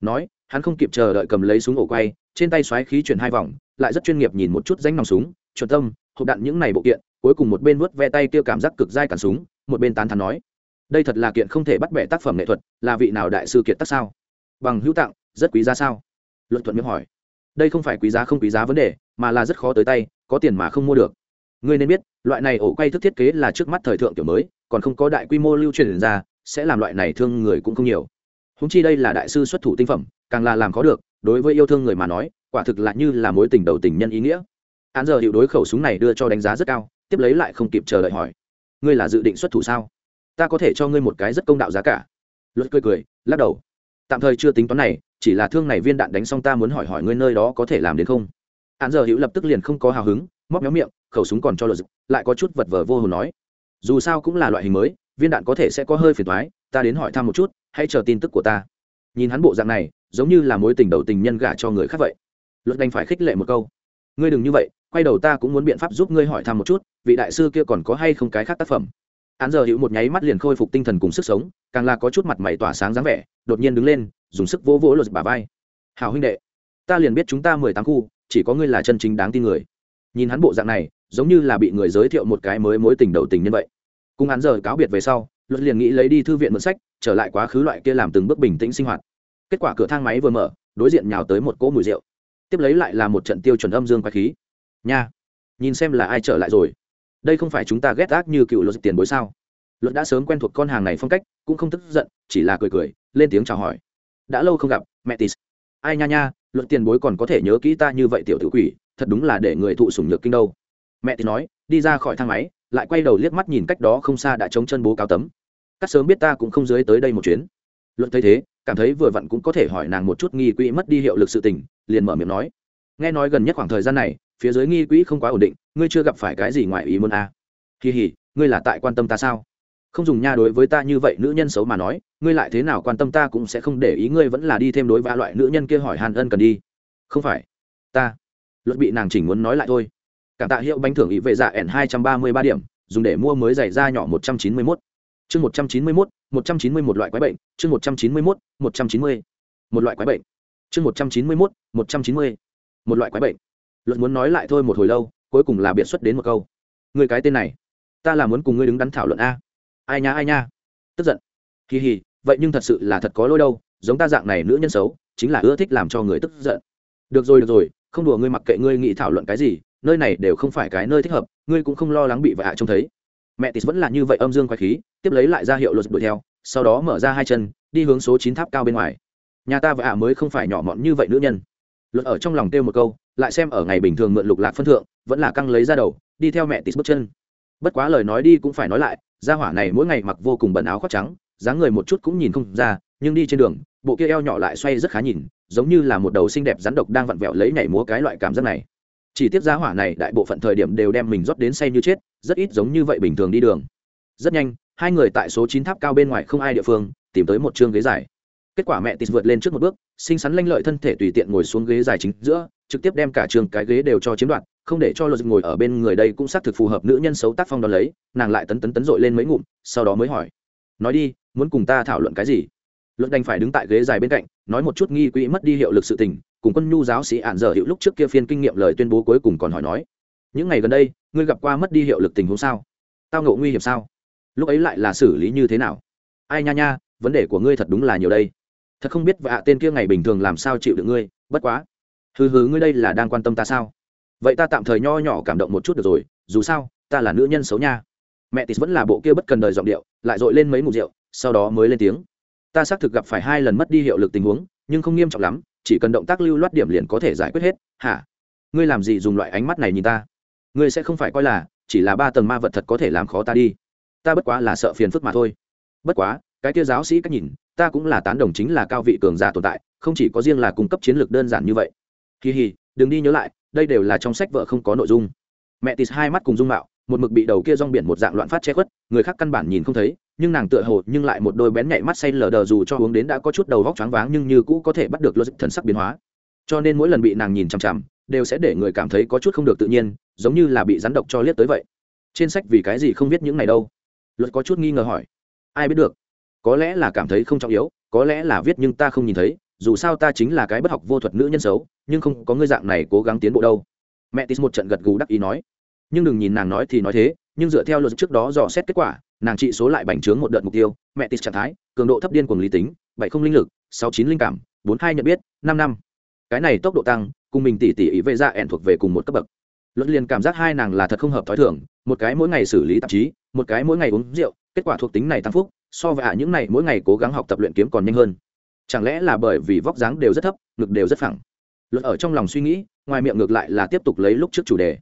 Nói, hắn không kịp chờ đợi cầm lấy súng ổ quay, trên tay xoáy khí chuyển hai vòng, lại rất chuyên nghiệp nhìn một chút danh nòng súng, chuẩn tâm, hộp đạn những này bộ kiện, cuối cùng một bên vớt ve tay kia cảm giác cực dai cản súng, một bên tán thắn nói, đây thật là kiện không thể bắt bẻ tác phẩm nghệ thuật, là vị nào đại sư kiệt tác sao? Bằng hữu tặng, rất quý giá sao? Luận thuận miệng hỏi, đây không phải quý giá không quý giá vấn đề, mà là rất khó tới tay, có tiền mà không mua được. Ngươi nên biết, loại này ổ quay thức thiết kế là trước mắt thời thượng kiểu mới, còn không có đại quy mô lưu truyền ra, sẽ làm loại này thương người cũng không nhiều húng chi đây là đại sư xuất thủ tinh phẩm, càng là làm khó được, đối với yêu thương người mà nói, quả thực là như là mối tình đầu tình nhân ý nghĩa. Án giờ hiệu đối khẩu súng này đưa cho đánh giá rất cao, tiếp lấy lại không kịp chờ đợi hỏi. Ngươi là dự định xuất thủ sao? Ta có thể cho ngươi một cái rất công đạo giá cả. Luật cười cười, lắc đầu. Tạm thời chưa tính toán này, chỉ là thương này viên đạn đánh xong ta muốn hỏi hỏi ngươi nơi đó có thể làm đến không? Án giờ hữu lập tức liền không có hào hứng, móc méo miệng, khẩu súng còn cho luật lại có chút vật vờ vô hồn nói. Dù sao cũng là loại hình mới, viên đạn có thể sẽ có hơi phiền thoái ta đến hỏi thăm một chút hãy chờ tin tức của ta. Nhìn hắn bộ dạng này, giống như là mối tình đầu tình nhân gả cho người khác vậy. Luật đành phải khích lệ một câu. Ngươi đừng như vậy, quay đầu ta cũng muốn biện pháp giúp ngươi hỏi thăm một chút, vị đại sư kia còn có hay không cái khác tác phẩm. Hắn giờ hữu một nháy mắt liền khôi phục tinh thần cùng sức sống, càng là có chút mặt mày tỏa sáng dáng vẻ, đột nhiên đứng lên, dùng sức vỗ vỗ lột bà vai. Hào huynh đệ, ta liền biết chúng ta mười tám khu, chỉ có ngươi là chân chính đáng tin người. Nhìn hắn bộ dạng này, giống như là bị người giới thiệu một cái mới mối tình đầu tình nhân vậy. Cùng hắn giờ cáo biệt về sau, luật liền nghĩ lấy đi thư viện mượn sách trở lại quá khứ loại kia làm từng bước bình tĩnh sinh hoạt. Kết quả cửa thang máy vừa mở, đối diện nhào tới một cỗ mùi rượu. Tiếp lấy lại là một trận tiêu chuẩn âm dương quái khí. Nha, nhìn xem là ai trở lại rồi. Đây không phải chúng ta ghét ác như cựu luật tiền bối sao? Luật đã sớm quen thuộc con hàng này phong cách, cũng không tức giận, chỉ là cười cười, lên tiếng chào hỏi. Đã lâu không gặp, mẹ tis ai nha nha, luật tiền bối còn có thể nhớ kỹ ta như vậy tiểu tử quỷ, thật đúng là để người thụ sủng nhược kinh đâu. Mẹ tis nói, đi ra khỏi thang máy, lại quay đầu liếc mắt nhìn cách đó không xa đã chống chân bố cáo tấm cắt sớm biết ta cũng không dưới tới đây một chuyến. Luận thấy thế, cảm thấy vừa vặn cũng có thể hỏi nàng một chút nghi quỹ mất đi hiệu lực sự tình, liền mở miệng nói. Nghe nói gần nhất khoảng thời gian này, phía dưới nghi quỹ không quá ổn định, ngươi chưa gặp phải cái gì ngoài ý muốn à. kỳ hỉ ngươi là tại quan tâm ta sao? Không dùng nha đối với ta như vậy nữ nhân xấu mà nói, ngươi lại thế nào quan tâm ta cũng sẽ không để ý, ngươi vẫn là đi thêm đối vã loại nữ nhân kia hỏi hàn ân cần đi. Không phải. Ta. Luật bị nàng chỉnh muốn nói lại thôi. Cảm tạ hiệu bánh thưởng ý vệ dạ ẻn hai trăm ba mươi ba điểm, dùng để mua mới giày da nhỏ một trăm chín mươi mốt chương một trăm chín mươi mốt, một trăm chín mươi một loại quái bệnh. Chương một trăm chín mươi mốt, một trăm chín mươi. Một loại quái bệnh. Chương một trăm chín mươi mốt, một trăm chín mươi. Một loại quái bệnh. Luận muốn nói lại thôi một hồi lâu, cuối cùng là biện xuất đến một câu. Người cái tên này, ta là muốn cùng ngươi đứng đắn thảo luận a. Ai nha ai nha. Tức giận. Kỳ hì, vậy nhưng thật sự là thật có lỗi đâu, giống ta dạng này nữ nhân xấu, chính là ưa thích làm cho người tức giận. Được rồi được rồi, không đùa ngươi mặc kệ ngươi nghĩ thảo luận cái gì, nơi này đều không phải cái nơi thích hợp, ngươi cũng không lo lắng bị vạ trông thấy mẹ tis vẫn là như vậy âm dương quái khí, tiếp lấy lại ra hiệu luật đuổi theo, sau đó mở ra hai chân, đi hướng số chín tháp cao bên ngoài. Nhà ta và ạ mới không phải nhỏ mọn như vậy nữ nhân. Luật ở trong lòng kêu một câu, lại xem ở ngày bình thường mượn lục lạc phân thượng, vẫn là căng lấy ra đầu, đi theo mẹ tis bước chân. Bất quá lời nói đi cũng phải nói lại, gia hỏa này mỗi ngày mặc vô cùng bẩn áo khoác trắng, dáng người một chút cũng nhìn không ra, nhưng đi trên đường, bộ kia eo nhỏ lại xoay rất khá nhìn, giống như là một đầu xinh đẹp rắn độc đang vặn vẹo lấy nhảy múa cái loại cảm giác này chỉ tiếp giá hỏa này đại bộ phận thời điểm đều đem mình rót đến say như chết, rất ít giống như vậy bình thường đi đường. Rất nhanh, hai người tại số chín tháp cao bên ngoài không ai địa phương, tìm tới một chương ghế dài. Kết quả mẹ tịt vượt lên trước một bước, xinh xắn lanh lợi thân thể tùy tiện ngồi xuống ghế dài chính giữa, trực tiếp đem cả trường cái ghế đều cho chiếm đoạt, không để cho luật ngồi ở bên người đây cũng xác thực phù hợp nữ nhân xấu tác phong đón lấy, nàng lại tấn tấn tấn dội lên mấy ngụm, sau đó mới hỏi, nói đi, muốn cùng ta thảo luận cái gì? Luận đành phải đứng tại ghế dài bên cạnh, nói một chút nghi quỹ mất đi hiệu lực sự tình, cùng quân nhu giáo sĩ ạn dở hiệu lúc trước kia phiên kinh nghiệm lời tuyên bố cuối cùng còn hỏi nói. Những ngày gần đây, ngươi gặp qua mất đi hiệu lực tình huống sao? Tao ngộ nguy hiểm sao? Lúc ấy lại là xử lý như thế nào? Ai nha nha, vấn đề của ngươi thật đúng là nhiều đây. Thật không biết vạ tên kia ngày bình thường làm sao chịu được ngươi, bất quá. Hừ hừ, ngươi đây là đang quan tâm ta sao? Vậy ta tạm thời nho nhỏ cảm động một chút được rồi, dù sao, ta là nữ nhân xấu nha. Mẹ tis vẫn là bộ kia bất cần đời giọng điệu, lại dội lên mấy mục rượu, sau đó mới lên tiếng ta xác thực gặp phải hai lần mất đi hiệu lực tình huống, nhưng không nghiêm trọng lắm, chỉ cần động tác lưu loát điểm liền có thể giải quyết hết. Hả? Ngươi làm gì dùng loại ánh mắt này nhìn ta? Ngươi sẽ không phải coi là, chỉ là ba tầng ma vật thật có thể làm khó ta đi. Ta bất quá là sợ phiền phức mà thôi. Bất quá, cái kia giáo sĩ cách nhìn, ta cũng là tán đồng chính là cao vị cường giả tồn tại, không chỉ có riêng là cung cấp chiến lược đơn giản như vậy. Kỳ hì, đừng đi nhớ lại, đây đều là trong sách vợ không có nội dung. Mẹ tis hai mắt cùng dung mạo, một mực bị đầu kia rong biển một dạng loạn phát che khuất, người khác căn bản nhìn không thấy nhưng nàng tựa hồ nhưng lại một đôi bén nhạy mắt say lờ đờ dù cho uống đến đã có chút đầu vóc choáng váng nhưng như cũ có thể bắt được logic thần sắc biến hóa. Cho nên mỗi lần bị nàng nhìn chằm chằm, đều sẽ để người cảm thấy có chút không được tự nhiên, giống như là bị rắn độc cho liếc tới vậy. Trên sách vì cái gì không biết những này đâu? Luật có chút nghi ngờ hỏi. Ai biết được? Có lẽ là cảm thấy không trọng yếu, có lẽ là viết nhưng ta không nhìn thấy, dù sao ta chính là cái bất học vô thuật nữ nhân xấu, nhưng không có ngươi dạng này cố gắng tiến bộ đâu. Mẹ tis một trận gật gù đắc ý nói. Nhưng đừng nhìn nàng nói thì nói thế nhưng dựa theo luật trước đó dò xét kết quả, nàng trị số lại bành trướng một đợt mục tiêu, mẹ tis trạng thái, cường độ thấp điên cuồng lý tính, bảy không linh lực, sáu chín linh cảm, bốn hai nhận biết, năm năm. Cái này tốc độ tăng, cùng mình tỉ tỉ ý vệ dạ ra ẻn thuộc về cùng một cấp bậc. Luật liền cảm giác hai nàng là thật không hợp t h ó i thường, một cái mỗi ngày xử lý tạp chí, một cái mỗi ngày uống rượu, kết quả thuộc tính này tăng phúc, so với ạ, những này mỗi ngày cố gắng học tập luyện kiếm còn nhanh hơn. Chẳng lẽ là bởi vì vóc dáng đều rất thấp, ngực đều rất phẳng? Luật ở trong lòng suy nghĩ, ngoài miệng ngược lại là tiếp tục lấy lúc trước chủ đề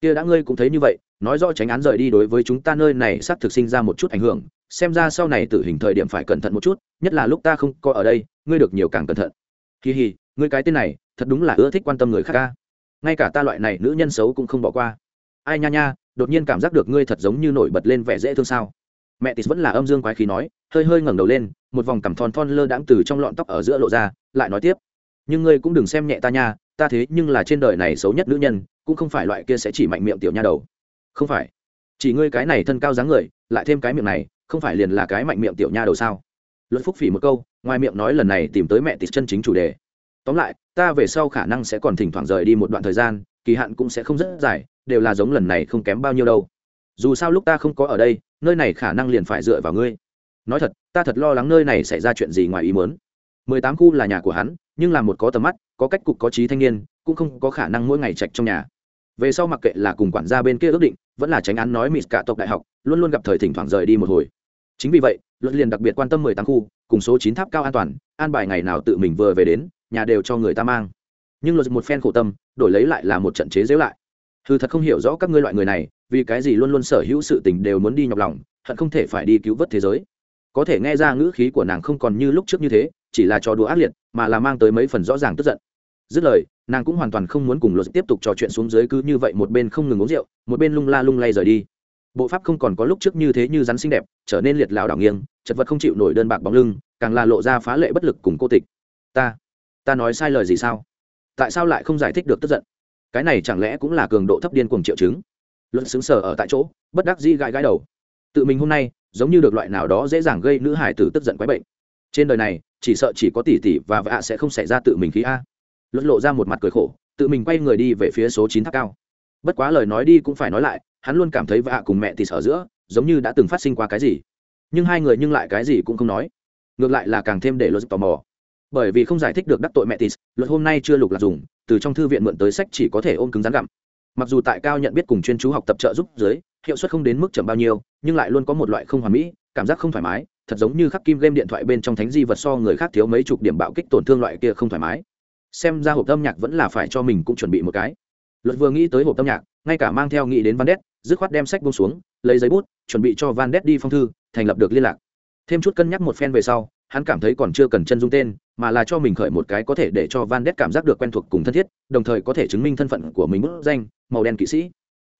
kia đã ngươi cũng thấy như vậy, nói rõ tránh án rời đi đối với chúng ta nơi này xác thực sinh ra một chút ảnh hưởng, xem ra sau này tử hình thời điểm phải cẩn thận một chút, nhất là lúc ta không có ở đây, ngươi được nhiều càng cẩn thận. Kỳ hì, ngươi cái tên này, thật đúng là ưa thích quan tâm người khác ca. Ngay cả ta loại này nữ nhân xấu cũng không bỏ qua. Ai nha nha, đột nhiên cảm giác được ngươi thật giống như nổi bật lên vẻ dễ thương sao. Mẹ tis vẫn là âm dương quái khí nói, hơi hơi ngẩng đầu lên, một vòng cằm thon thon lơ đãng từ trong lọn tóc ở giữa lộ ra, lại nói tiếp. Nhưng ngươi cũng đừng xem nhẹ ta nha, ta thế nhưng là trên đời này xấu nhất nữ nhân cũng không phải loại kia sẽ chỉ mạnh miệng tiểu nha đầu. Không phải. Chỉ ngươi cái này thân cao dáng người, lại thêm cái miệng này, không phải liền là cái mạnh miệng tiểu nha đầu sao? Luật phúc phỉ một câu, ngoài miệng nói lần này tìm tới mẹ tịt chân chính chủ đề. Tóm lại, ta về sau khả năng sẽ còn thỉnh thoảng rời đi một đoạn thời gian, kỳ hạn cũng sẽ không rất dài, đều là giống lần này không kém bao nhiêu đâu. Dù sao lúc ta không có ở đây, nơi này khả năng liền phải dựa vào ngươi. Nói thật, ta thật lo lắng nơi này xảy ra chuyện gì ngoài ý muốn. Mười tám khu là nhà của hắn, nhưng là một có tầm mắt, có cách cục có trí thanh niên cũng không có khả năng mỗi ngày trạch trong nhà. Về sau mặc kệ là cùng quản gia bên kia ước định, vẫn là tránh án nói mịt cả tộc đại học, luôn luôn gặp thời thỉnh thoảng rời đi một hồi. Chính vì vậy, luật liền đặc biệt quan tâm mười tám khu, cùng số chín tháp cao an toàn, an bài ngày nào tự mình vừa về đến, nhà đều cho người ta mang. Nhưng luật một phen khổ tâm, đổi lấy lại là một trận chế dễu lại. Hư thật không hiểu rõ các ngươi loại người này, vì cái gì luôn luôn sở hữu sự tình đều muốn đi nhọc lòng, hận không thể phải đi cứu vớt thế giới. Có thể nghe ra ngữ khí của nàng không còn như lúc trước như thế, chỉ là trò đùa ác liệt, mà là mang tới mấy phần rõ ràng tức giận. Dứt lời nàng cũng hoàn toàn không muốn cùng luật tiếp tục trò chuyện xuống dưới cứ như vậy một bên không ngừng uống rượu, một bên lung la lung lay rời đi. Bộ pháp không còn có lúc trước như thế như rắn xinh đẹp, trở nên liệt lào đảo nghiêng, chật vật không chịu nổi đơn bạc bóng lưng, càng là lộ ra phá lệ bất lực cùng cô tịch. Ta ta nói sai lời gì sao? Tại sao lại không giải thích được tức giận? Cái này chẳng lẽ cũng là cường độ thấp điên cuồng triệu chứng? Luận xứng sở ở tại chỗ, bất đắc dĩ gãi gãi đầu. Tự mình hôm nay, giống như được loại nào đó dễ dàng gây nữ hải tử tức giận quái bệnh. Trên đời này, chỉ sợ chỉ có tỷ tỷ và vạ sẽ không xảy ra tự mình khí a luật lộ ra một mặt cười khổ, tự mình quay người đi về phía số chín tháp cao. Bất quá lời nói đi cũng phải nói lại, hắn luôn cảm thấy vạ cùng mẹ thì sở giữa, giống như đã từng phát sinh qua cái gì. Nhưng hai người nhưng lại cái gì cũng không nói. Ngược lại là càng thêm để luật tò mò. Bởi vì không giải thích được đắc tội mẹ tis luật hôm nay chưa lục lạc dùng, từ trong thư viện mượn tới sách chỉ có thể ôm cứng rắn gặm. Mặc dù tại cao nhận biết cùng chuyên chú học tập trợ giúp dưới, hiệu suất không đến mức chậm bao nhiêu, nhưng lại luôn có một loại không hoàn mỹ, cảm giác không thoải mái, thật giống như khắc kim game điện thoại bên trong thánh di vật so người khác thiếu mấy chục điểm bạo kích tổn thương loại kia không thoải mái xem ra hộp âm nhạc vẫn là phải cho mình cũng chuẩn bị một cái. Luật vừa nghĩ tới hộp âm nhạc, ngay cả mang theo nghĩ đến van đét dứt khoát đem sách bông xuống, lấy giấy bút, chuẩn bị cho van đét đi phong thư, thành lập được liên lạc. Thêm chút cân nhắc một phen về sau, hắn cảm thấy còn chưa cần chân dung tên, mà là cho mình khởi một cái có thể để cho van đét cảm giác được quen thuộc cùng thân thiết, đồng thời có thể chứng minh thân phận của mình bút danh, màu đen kỵ sĩ.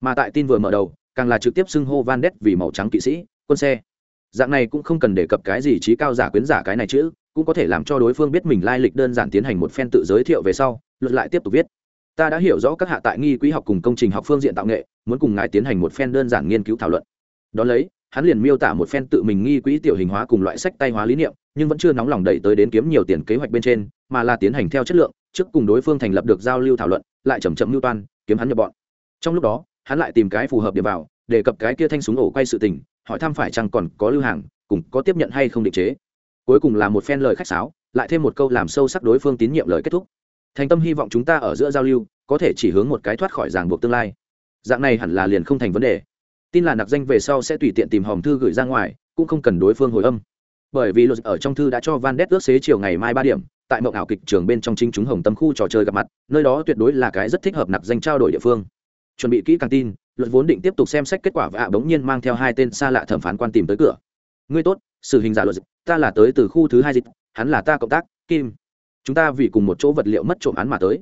Mà tại tin vừa mở đầu, càng là trực tiếp xưng hô van đét vì màu trắng kỵ sĩ, quân xe. Dạng này cũng không cần đề cập cái gì trí cao giả quyến giả cái này chứ cũng có thể làm cho đối phương biết mình lai lịch đơn giản tiến hành một phen tự giới thiệu về sau luận lại tiếp tục viết. Ta đã hiểu rõ các hạ tại nghi quỹ học cùng công trình học phương diện tạo nghệ, muốn cùng ngài tiến hành một phen đơn giản nghiên cứu thảo luận. Đón lấy, hắn liền miêu tả một phen tự mình nghi quỹ tiểu hình hóa cùng loại sách tay hóa lý niệm, nhưng vẫn chưa nóng lòng đẩy tới đến kiếm nhiều tiền kế hoạch bên trên, mà là tiến hành theo chất lượng, trước cùng đối phương thành lập được giao lưu thảo luận, lại chầm chậm mưu toan, kiếm hắn nhập bọn. Trong lúc đó, hắn lại tìm cái phù hợp điểm vào, đề cập cái kia thanh súng ổ quay sự tình, hỏi thăm phải chăng còn có lưu hàng, cùng có tiếp nhận hay không định chế cuối cùng là một phen lời khách sáo, lại thêm một câu làm sâu sắc đối phương tín nhiệm lời kết thúc. Thành tâm hy vọng chúng ta ở giữa giao lưu, có thể chỉ hướng một cái thoát khỏi ràng buộc tương lai. Dạng này hẳn là liền không thành vấn đề. Tin là nặc danh về sau sẽ tùy tiện tìm hòm thư gửi ra ngoài, cũng không cần đối phương hồi âm. Bởi vì luật ở trong thư đã cho van đét ước xế chiều ngày mai ba điểm, tại mộng ảo kịch trường bên trong chính chúng hồng tâm khu trò chơi gặp mặt, nơi đó tuyệt đối là cái rất thích hợp nặc danh trao đổi địa phương. Chuẩn bị kỹ càng tin, luật vốn định tiếp tục xem xét kết quả và bỗng nhiên mang theo hai tên xa lạ thẩm phán quan tìm tới cửa. Ngươi tốt sự hình giả luật ta là tới từ khu thứ hai dịch, hắn là ta cộng tác, kim. Chúng ta vì cùng một chỗ vật liệu mất trộm án mà tới.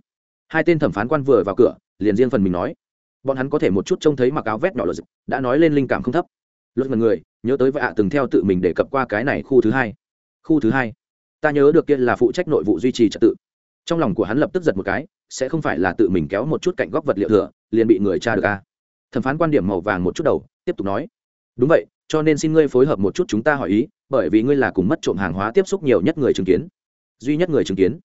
Hai tên thẩm phán quan vừa vào cửa, liền riêng phần mình nói. Bọn hắn có thể một chút trông thấy mặc áo vét nhỏ luật đã nói lên linh cảm không thấp. Luật mật người, nhớ tới vạ từng theo tự mình đề cập qua cái này khu thứ hai. Khu thứ hai. Ta nhớ được kia là phụ trách nội vụ duy trì trật tự. Trong lòng của hắn lập tức giật một cái, sẽ không phải là tự mình kéo một chút cạnh góc vật liệu thừa, liền bị người tra được a à? thẩm phán quan điểm màu vàng một chút đầu, tiếp tục nói. Đúng vậy cho nên xin ngươi phối hợp một chút chúng ta hỏi ý bởi vì ngươi là cùng mất trộm hàng hóa tiếp xúc nhiều nhất người chứng kiến. Duy nhất người chứng kiến.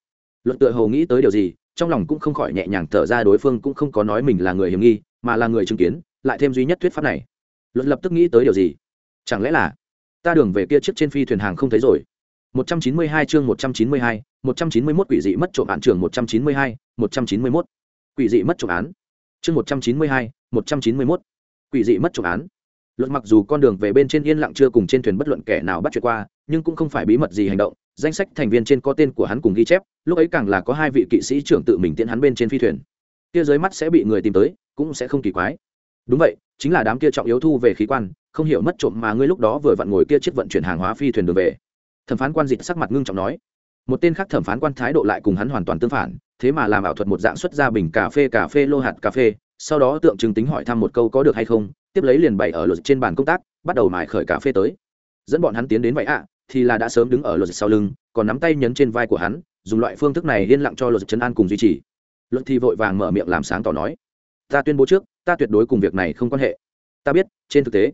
Luận tựa hồ nghĩ tới điều gì trong lòng cũng không khỏi nhẹ nhàng thở ra đối phương cũng không có nói mình là người hiểm nghi mà là người chứng kiến lại thêm duy nhất thuyết pháp này. Luận lập tức nghĩ tới điều gì? Chẳng lẽ là ta đường về kia chiếc trên phi thuyền hàng không thấy rồi? 192 chương 192, 191 quỷ dị mất trộm án trường 192, 191. Quỷ dị mất trộm án. chương một trăm chín mươi hai một trăm chín mươi mốt. Quỷ dị mất trộm án luật mặc dù con đường về bên trên yên lặng chưa cùng trên thuyền bất luận kẻ nào bắt chuyện qua, nhưng cũng không phải bí mật gì hành động. Danh sách thành viên trên có tên của hắn cùng ghi chép, lúc ấy càng là có hai vị kỵ sĩ trưởng tự mình tiễn hắn bên trên phi thuyền. Kia dưới mắt sẽ bị người tìm tới, cũng sẽ không kỳ quái. Đúng vậy, chính là đám kia trọng yếu thu về khí quan, không hiểu mất trộm mà ngươi lúc đó vừa vặn ngồi kia chiếc vận chuyển hàng hóa phi thuyền đường về. Thẩm phán quan dịch sắc mặt ngưng trọng nói. Một tên khác thẩm phán quan thái độ lại cùng hắn hoàn toàn tương phản, thế mà làm ảo thuật một dạng xuất ra bình cà phê cà phê, lô hạt cà phê, sau đó tượng trưng tính hỏi thăm một câu có được hay không tiếp lấy liền bày ở luật trên bàn công tác, bắt đầu mài khởi cà phê tới. Dẫn bọn hắn tiến đến vậy ạ, thì là đã sớm đứng ở luật sau lưng, còn nắm tay nhấn trên vai của hắn, dùng loại phương thức này yên lặng cho luật chân an cùng duy trì. Luật thì vội vàng mở miệng làm sáng tỏ nói, ta tuyên bố trước, ta tuyệt đối cùng việc này không quan hệ. Ta biết, trên thực tế,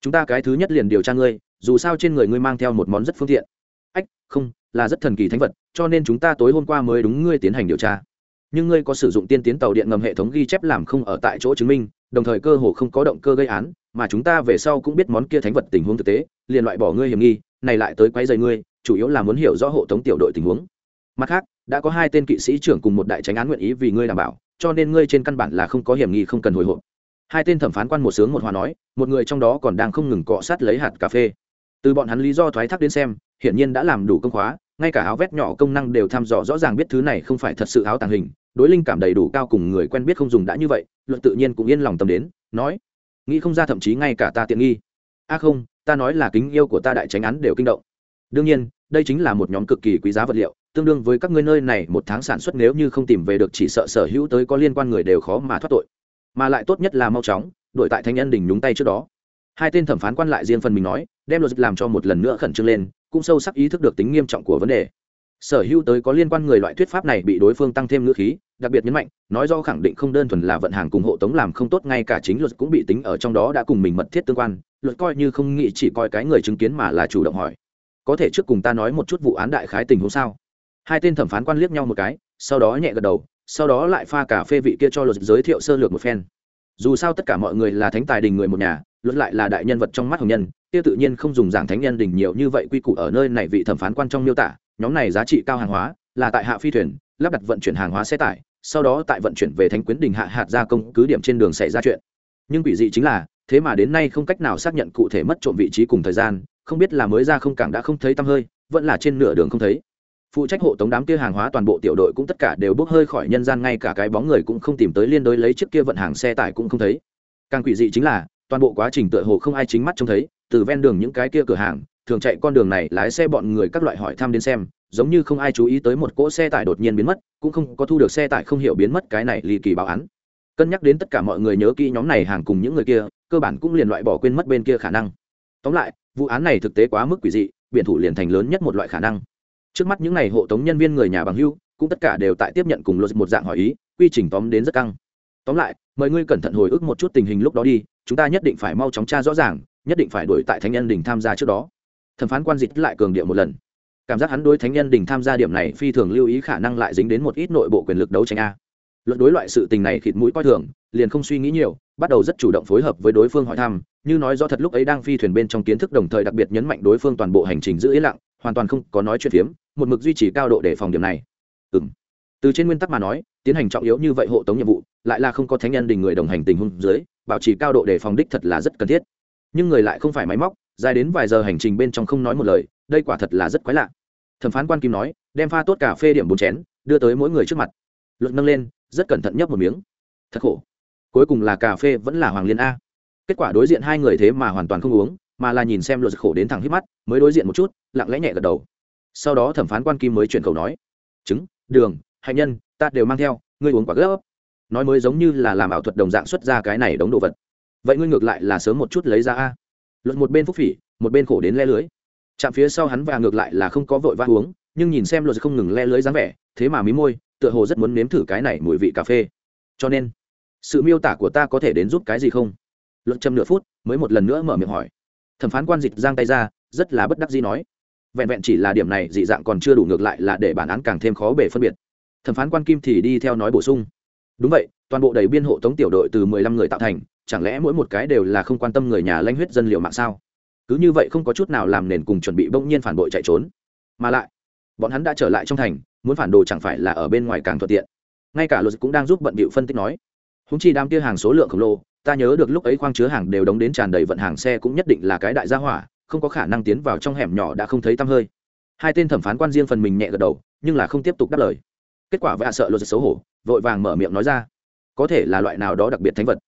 chúng ta cái thứ nhất liền điều tra ngươi, dù sao trên người ngươi mang theo một món rất phương tiện. Ách, không, là rất thần kỳ thánh vật, cho nên chúng ta tối hôm qua mới đúng ngươi tiến hành điều tra. Nhưng ngươi có sử dụng tiên tiến tàu điện ngầm hệ thống ghi chép làm không ở tại chỗ chứng minh đồng thời cơ hồ không có động cơ gây án, mà chúng ta về sau cũng biết món kia thánh vật tình huống thực tế, liền loại bỏ ngươi hiểm nghi, này lại tới quấy rầy ngươi, chủ yếu là muốn hiểu rõ hộ tống tiểu đội tình huống. Mặt khác, đã có hai tên kỵ sĩ trưởng cùng một đại tránh án nguyện ý vì ngươi đảm bảo, cho nên ngươi trên căn bản là không có hiểm nghi không cần hồi hộp. Hai tên thẩm phán quan một sướng một hòa nói, một người trong đó còn đang không ngừng cọ sát lấy hạt cà phê. Từ bọn hắn lý do thoái thác đến xem, hiển nhiên đã làm đủ công khóa, ngay cả áo vét nhỏ công năng đều thăm dò rõ ràng biết thứ này không phải thật sự áo tàng hình, đối linh cảm đầy đủ cao cùng người quen biết không dùng đã như vậy luận tự nhiên cũng yên lòng tâm đến, nói, nghĩ không ra thậm chí ngay cả ta tiện nghi. A không, ta nói là kính yêu của ta đại tránh án đều kinh động. Đương nhiên, đây chính là một nhóm cực kỳ quý giá vật liệu, tương đương với các ngươi nơi này một tháng sản xuất nếu như không tìm về được chỉ sợ sở hữu tới có liên quan người đều khó mà thoát tội. Mà lại tốt nhất là mau chóng, đổi tại thanh nhân đình nhúng tay trước đó. Hai tên thẩm phán quan lại riêng phần mình nói, đem luật làm cho một lần nữa khẩn trương lên, cũng sâu sắc ý thức được tính nghiêm trọng của vấn đề. Sở hữu tới có liên quan người loại thuyết pháp này bị đối phương tăng thêm ngữ khí đặc biệt nhấn mạnh, nói do khẳng định không đơn thuần là vận hàng cùng hộ tống làm không tốt, ngay cả chính luật cũng bị tính ở trong đó đã cùng mình mật thiết tương quan, luật coi như không nghĩ chỉ coi cái người chứng kiến mà là chủ động hỏi. Có thể trước cùng ta nói một chút vụ án đại khái tình huống sao? Hai tên thẩm phán quan liếc nhau một cái, sau đó nhẹ gật đầu, sau đó lại pha cà phê vị kia cho luật giới thiệu sơ lược một phen. Dù sao tất cả mọi người là thánh tài đình người một nhà, luật lại là đại nhân vật trong mắt hồng nhân, kia tự nhiên không dùng giảng thánh nhân đình nhiều như vậy quy củ ở nơi này vị thẩm phán quan trong miêu tả, nhóm này giá trị cao hàng hóa, là tại hạ phi thuyền, lắp đặt vận chuyển hàng hóa xe tải sau đó tại vận chuyển về thánh quyến đình hạ hạt gia công, cứ điểm trên đường xảy ra chuyện. Nhưng quỷ dị chính là, thế mà đến nay không cách nào xác nhận cụ thể mất trộm vị trí cùng thời gian, không biết là mới ra không cảng đã không thấy tăm hơi, vẫn là trên nửa đường không thấy. Phụ trách hộ tống đám kia hàng hóa toàn bộ tiểu đội cũng tất cả đều bốc hơi khỏi nhân gian, ngay cả cái bóng người cũng không tìm tới liên đối lấy chiếc kia vận hàng xe tải cũng không thấy. Càng quỷ dị chính là, toàn bộ quá trình tựa hồ không ai chính mắt trông thấy, từ ven đường những cái kia cửa hàng, thường chạy con đường này lái xe bọn người các loại hỏi thăm đến xem giống như không ai chú ý tới một cỗ xe tải đột nhiên biến mất, cũng không có thu được xe tải không hiểu biến mất cái này ly kỳ báo án. Cân nhắc đến tất cả mọi người nhớ kỹ nhóm này hàng cùng những người kia, cơ bản cũng liền loại bỏ quên mất bên kia khả năng. Tóm lại, vụ án này thực tế quá mức quỷ dị, biển thủ liền thành lớn nhất một loại khả năng. Trước mắt những n à y hộ tống nhân viên người nhà bằng hưu, cũng tất cả đều tại tiếp nhận cùng luật một dạng hỏi ý, quy trình tóm đến rất căng. Tóm lại, mời ngươi cẩn thận hồi ức một chút tình hình lúc đó đi, chúng ta nhất định phải mau chóng tra rõ ràng, nhất định phải đuổi tại thánh nhân đình tham gia trước đó. Thẩm phán quan dịch lại cường điệu một lần cảm giác hắn đối thánh nhân đình tham gia điểm này phi thường lưu ý khả năng lại dính đến một ít nội bộ quyền lực đấu tranh a. Luật đối loại sự tình này khịt mũi coi thường, liền không suy nghĩ nhiều, bắt đầu rất chủ động phối hợp với đối phương hỏi thăm, như nói do thật lúc ấy đang phi thuyền bên trong kiến thức đồng thời đặc biệt nhấn mạnh đối phương toàn bộ hành trình giữ yên lặng, hoàn toàn không có nói chuyện phiếm, một mực duy trì cao độ để phòng điểm này. Ừ m từ trên nguyên tắc mà nói, tiến hành trọng yếu như vậy hộ tống nhiệm vụ, lại là không có thánh nhân đình người đồng hành tình huống dưới, bảo trì cao độ để phòng đích thật là rất cần thiết. Nhưng người lại không phải máy móc dài đến vài giờ hành trình bên trong không nói một lời, đây quả thật là rất quái lạ. Thẩm phán quan kim nói, đem pha tốt cà phê điểm bốn chén, đưa tới mỗi người trước mặt. Luận nâng lên, rất cẩn thận nhấp một miếng. Thật khổ. Cuối cùng là cà phê vẫn là hoàng liên a. Kết quả đối diện hai người thế mà hoàn toàn không uống, mà là nhìn xem luật khổ đến thẳng hít mắt, mới đối diện một chút, lặng lẽ nhẹ gật đầu. Sau đó thẩm phán quan kim mới chuyển khẩu nói, trứng, đường, hạnh nhân, ta đều mang theo, ngươi uống quả gấp. Nói mới giống như là làm ảo thuật đồng dạng xuất ra cái này đống đồ vật. Vậy ngươi ngược lại là sớm một chút lấy ra a luật một bên phúc phỉ, một bên khổ đến le lưới. Chạm phía sau hắn và ngược lại là không có vội vã uống, nhưng nhìn xem luật không ngừng le lưới dáng vẻ, thế mà mí môi, tựa hồ rất muốn nếm thử cái này mùi vị cà phê. Cho nên, sự miêu tả của ta có thể đến giúp cái gì không? Luật châm nửa phút, mới một lần nữa mở miệng hỏi. Thẩm phán quan dịch giang tay ra, rất là bất đắc dĩ nói. Vẹn vẹn chỉ là điểm này, dị dạng còn chưa đủ ngược lại là để bản án càng thêm khó bể phân biệt. Thẩm phán quan kim thì đi theo nói bổ sung. Đúng vậy, toàn bộ đầy biên hộ tống tiểu đội từ mười lăm người tạo thành chẳng lẽ mỗi một cái đều là không quan tâm người nhà lanh huyết dân liệu mạng sao? Cứ như vậy không có chút nào làm nền cùng chuẩn bị bỗng nhiên phản bội chạy trốn. Mà lại, bọn hắn đã trở lại trong thành, muốn phản đồ chẳng phải là ở bên ngoài càng thuận tiện. Ngay cả luật cũng đang giúp bận bịu phân tích nói húng chi đám kia hàng số lượng khổng lồ, ta nhớ được lúc ấy khoang chứa hàng đều đóng đến tràn đầy vận hàng xe cũng nhất định là cái đại gia hỏa, không có khả năng tiến vào trong hẻm nhỏ đã không thấy tăm hơi. Hai tên thẩm phán quan riêng phần mình nhẹ gật đầu, nhưng là không tiếp tục đáp lời. Kết quả vạ sợ luật xấu hổ, vội vàng mở miệng nói ra, có thể là loại nào đó đặc biệt thánh vật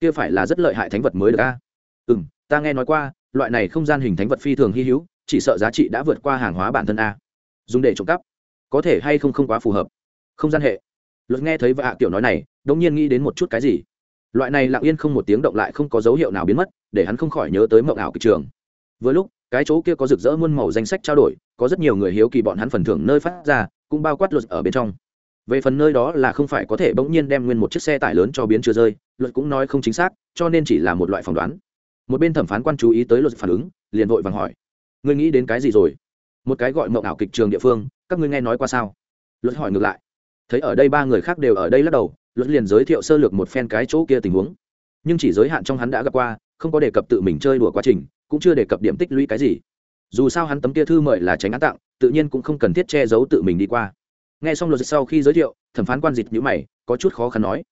kia phải là rất lợi hại thánh vật mới được a. Ừ m ta nghe nói qua, loại này không gian hình thánh vật phi thường hy hữu, chỉ sợ giá trị đã vượt qua hàng hóa bản thân a. Dùng để trộm cắp, có thể hay không không quá phù hợp. Không gian hệ. Luật nghe thấy vạ kiểu nói này đ nhiên nghĩ đến một chút cái gì. Loại này lặng yên không một tiếng động lại không có dấu hiệu nào biến mất, để hắn không khỏi nhớ tới mộng ảo kịch trường. Vừa lúc, cái chỗ kia có rực rỡ muôn màu danh sách trao đổi, có rất nhiều người hiếu kỳ bọn hắn phần thưởng nơi phát ra, cũng bao quát luật ở bên trong về phần nơi đó là không phải có thể bỗng nhiên đem nguyên một chiếc xe tải lớn cho biến chưa rơi, luật cũng nói không chính xác, cho nên chỉ là một loại phỏng đoán. Một bên thẩm phán quan chú ý tới luật phản ứng, liền vội vàng hỏi, ngươi nghĩ đến cái gì rồi? Một cái gọi mộng ảo kịch trường địa phương, các ngươi nghe nói qua sao? Luật hỏi ngược lại, thấy ở đây ba người khác đều ở đây lắc đầu, luật liền giới thiệu sơ lược một phen cái chỗ kia tình huống. Nhưng chỉ giới hạn trong hắn đã gặp qua, không có đề cập tự mình chơi đùa quá trình, cũng chưa đề cập điểm tích lũy cái gì. Dù sao hắn tấm kia thư mời là tránh án tặng, tự nhiên cũng không cần thiết che giấu tự mình đi qua nghe xong luật sau khi giới thiệu, thẩm phán quan dịch nhữ mày, có chút khó khăn nói.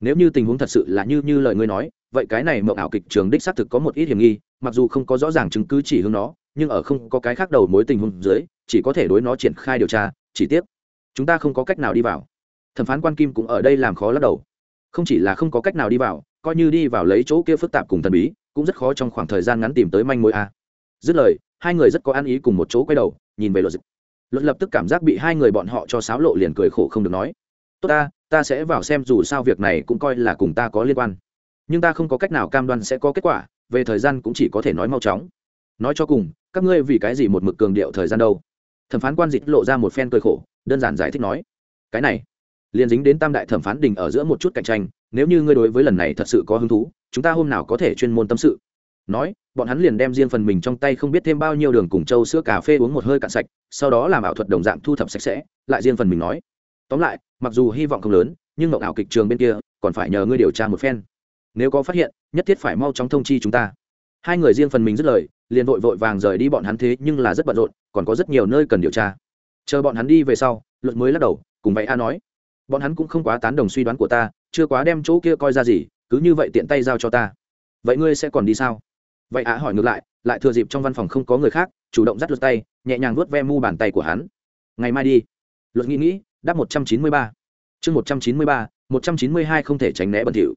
Nếu như tình huống thật sự là như như lời ngươi nói, vậy cái này mộng ảo kịch trường đích xác thực có một ít hiểm nghi, mặc dù không có rõ ràng chứng cứ chỉ hướng nó, nhưng ở không có cái khác đầu mối tình huống dưới, chỉ có thể đối nó triển khai điều tra, chỉ tiếp chúng ta không có cách nào đi vào. Thẩm phán quan kim cũng ở đây làm khó lắc đầu. Không chỉ là không có cách nào đi vào, coi như đi vào lấy chỗ kia phức tạp cùng thần bí, cũng rất khó trong khoảng thời gian ngắn tìm tới manh mối a. Dứt lời, hai người rất có ăn ý cùng một chỗ quay đầu, nhìn về luật dịch luật lập tức cảm giác bị hai người bọn họ cho sáo lộ liền cười khổ không được nói. Tốt ta ta sẽ vào xem dù sao việc này cũng coi là cùng ta có liên quan. Nhưng ta không có cách nào cam đoan sẽ có kết quả, về thời gian cũng chỉ có thể nói mau chóng. Nói cho cùng, các ngươi vì cái gì một mực cường điệu thời gian đâu? Thẩm phán quan dịch lộ ra một phen cười khổ, đơn giản giải thích nói. Cái này, liền dính đến tam đại thẩm phán đình ở giữa một chút cạnh tranh, nếu như ngươi đối với lần này thật sự có hứng thú, chúng ta hôm nào có thể chuyên môn tâm sự? Nói, bọn hắn liền đem riêng phần mình trong tay không biết thêm bao nhiêu đường cùng châu sữa cà phê uống một hơi cạn sạch, sau đó làm ảo thuật đồng dạng thu thập sạch sẽ, lại riêng phần mình nói. Tóm lại, mặc dù hy vọng không lớn, nhưng mộng ảo kịch trường bên kia, còn phải nhờ ngươi điều tra một phen. Nếu có phát hiện, nhất thiết phải mau chóng thông chi chúng ta. Hai người riêng phần mình dứt lời, liền vội vội vàng rời đi bọn hắn thế nhưng là rất bận rộn, còn có rất nhiều nơi cần điều tra. Chờ bọn hắn đi về sau luật mới lắc đầu, cùng vậy a nói. Bọn hắn cũng không quá tán đồng suy đoán của ta, chưa quá đem chỗ kia coi ra gì, cứ như vậy tiện tay giao cho ta. Vậy ngươi sẽ còn đi sao? Vậy á hỏi ngược lại lại thừa dịp trong văn phòng không có người khác, chủ động dắt luật tay, nhẹ nhàng vuốt ve mu bàn tay của hắn. Ngày mai đi. Luật nghĩ nghĩ, đáp một trăm chín mươi ba. Chương một trăm chín mươi ba, một trăm chín mươi hai không thể tránh né bẩn thỉu.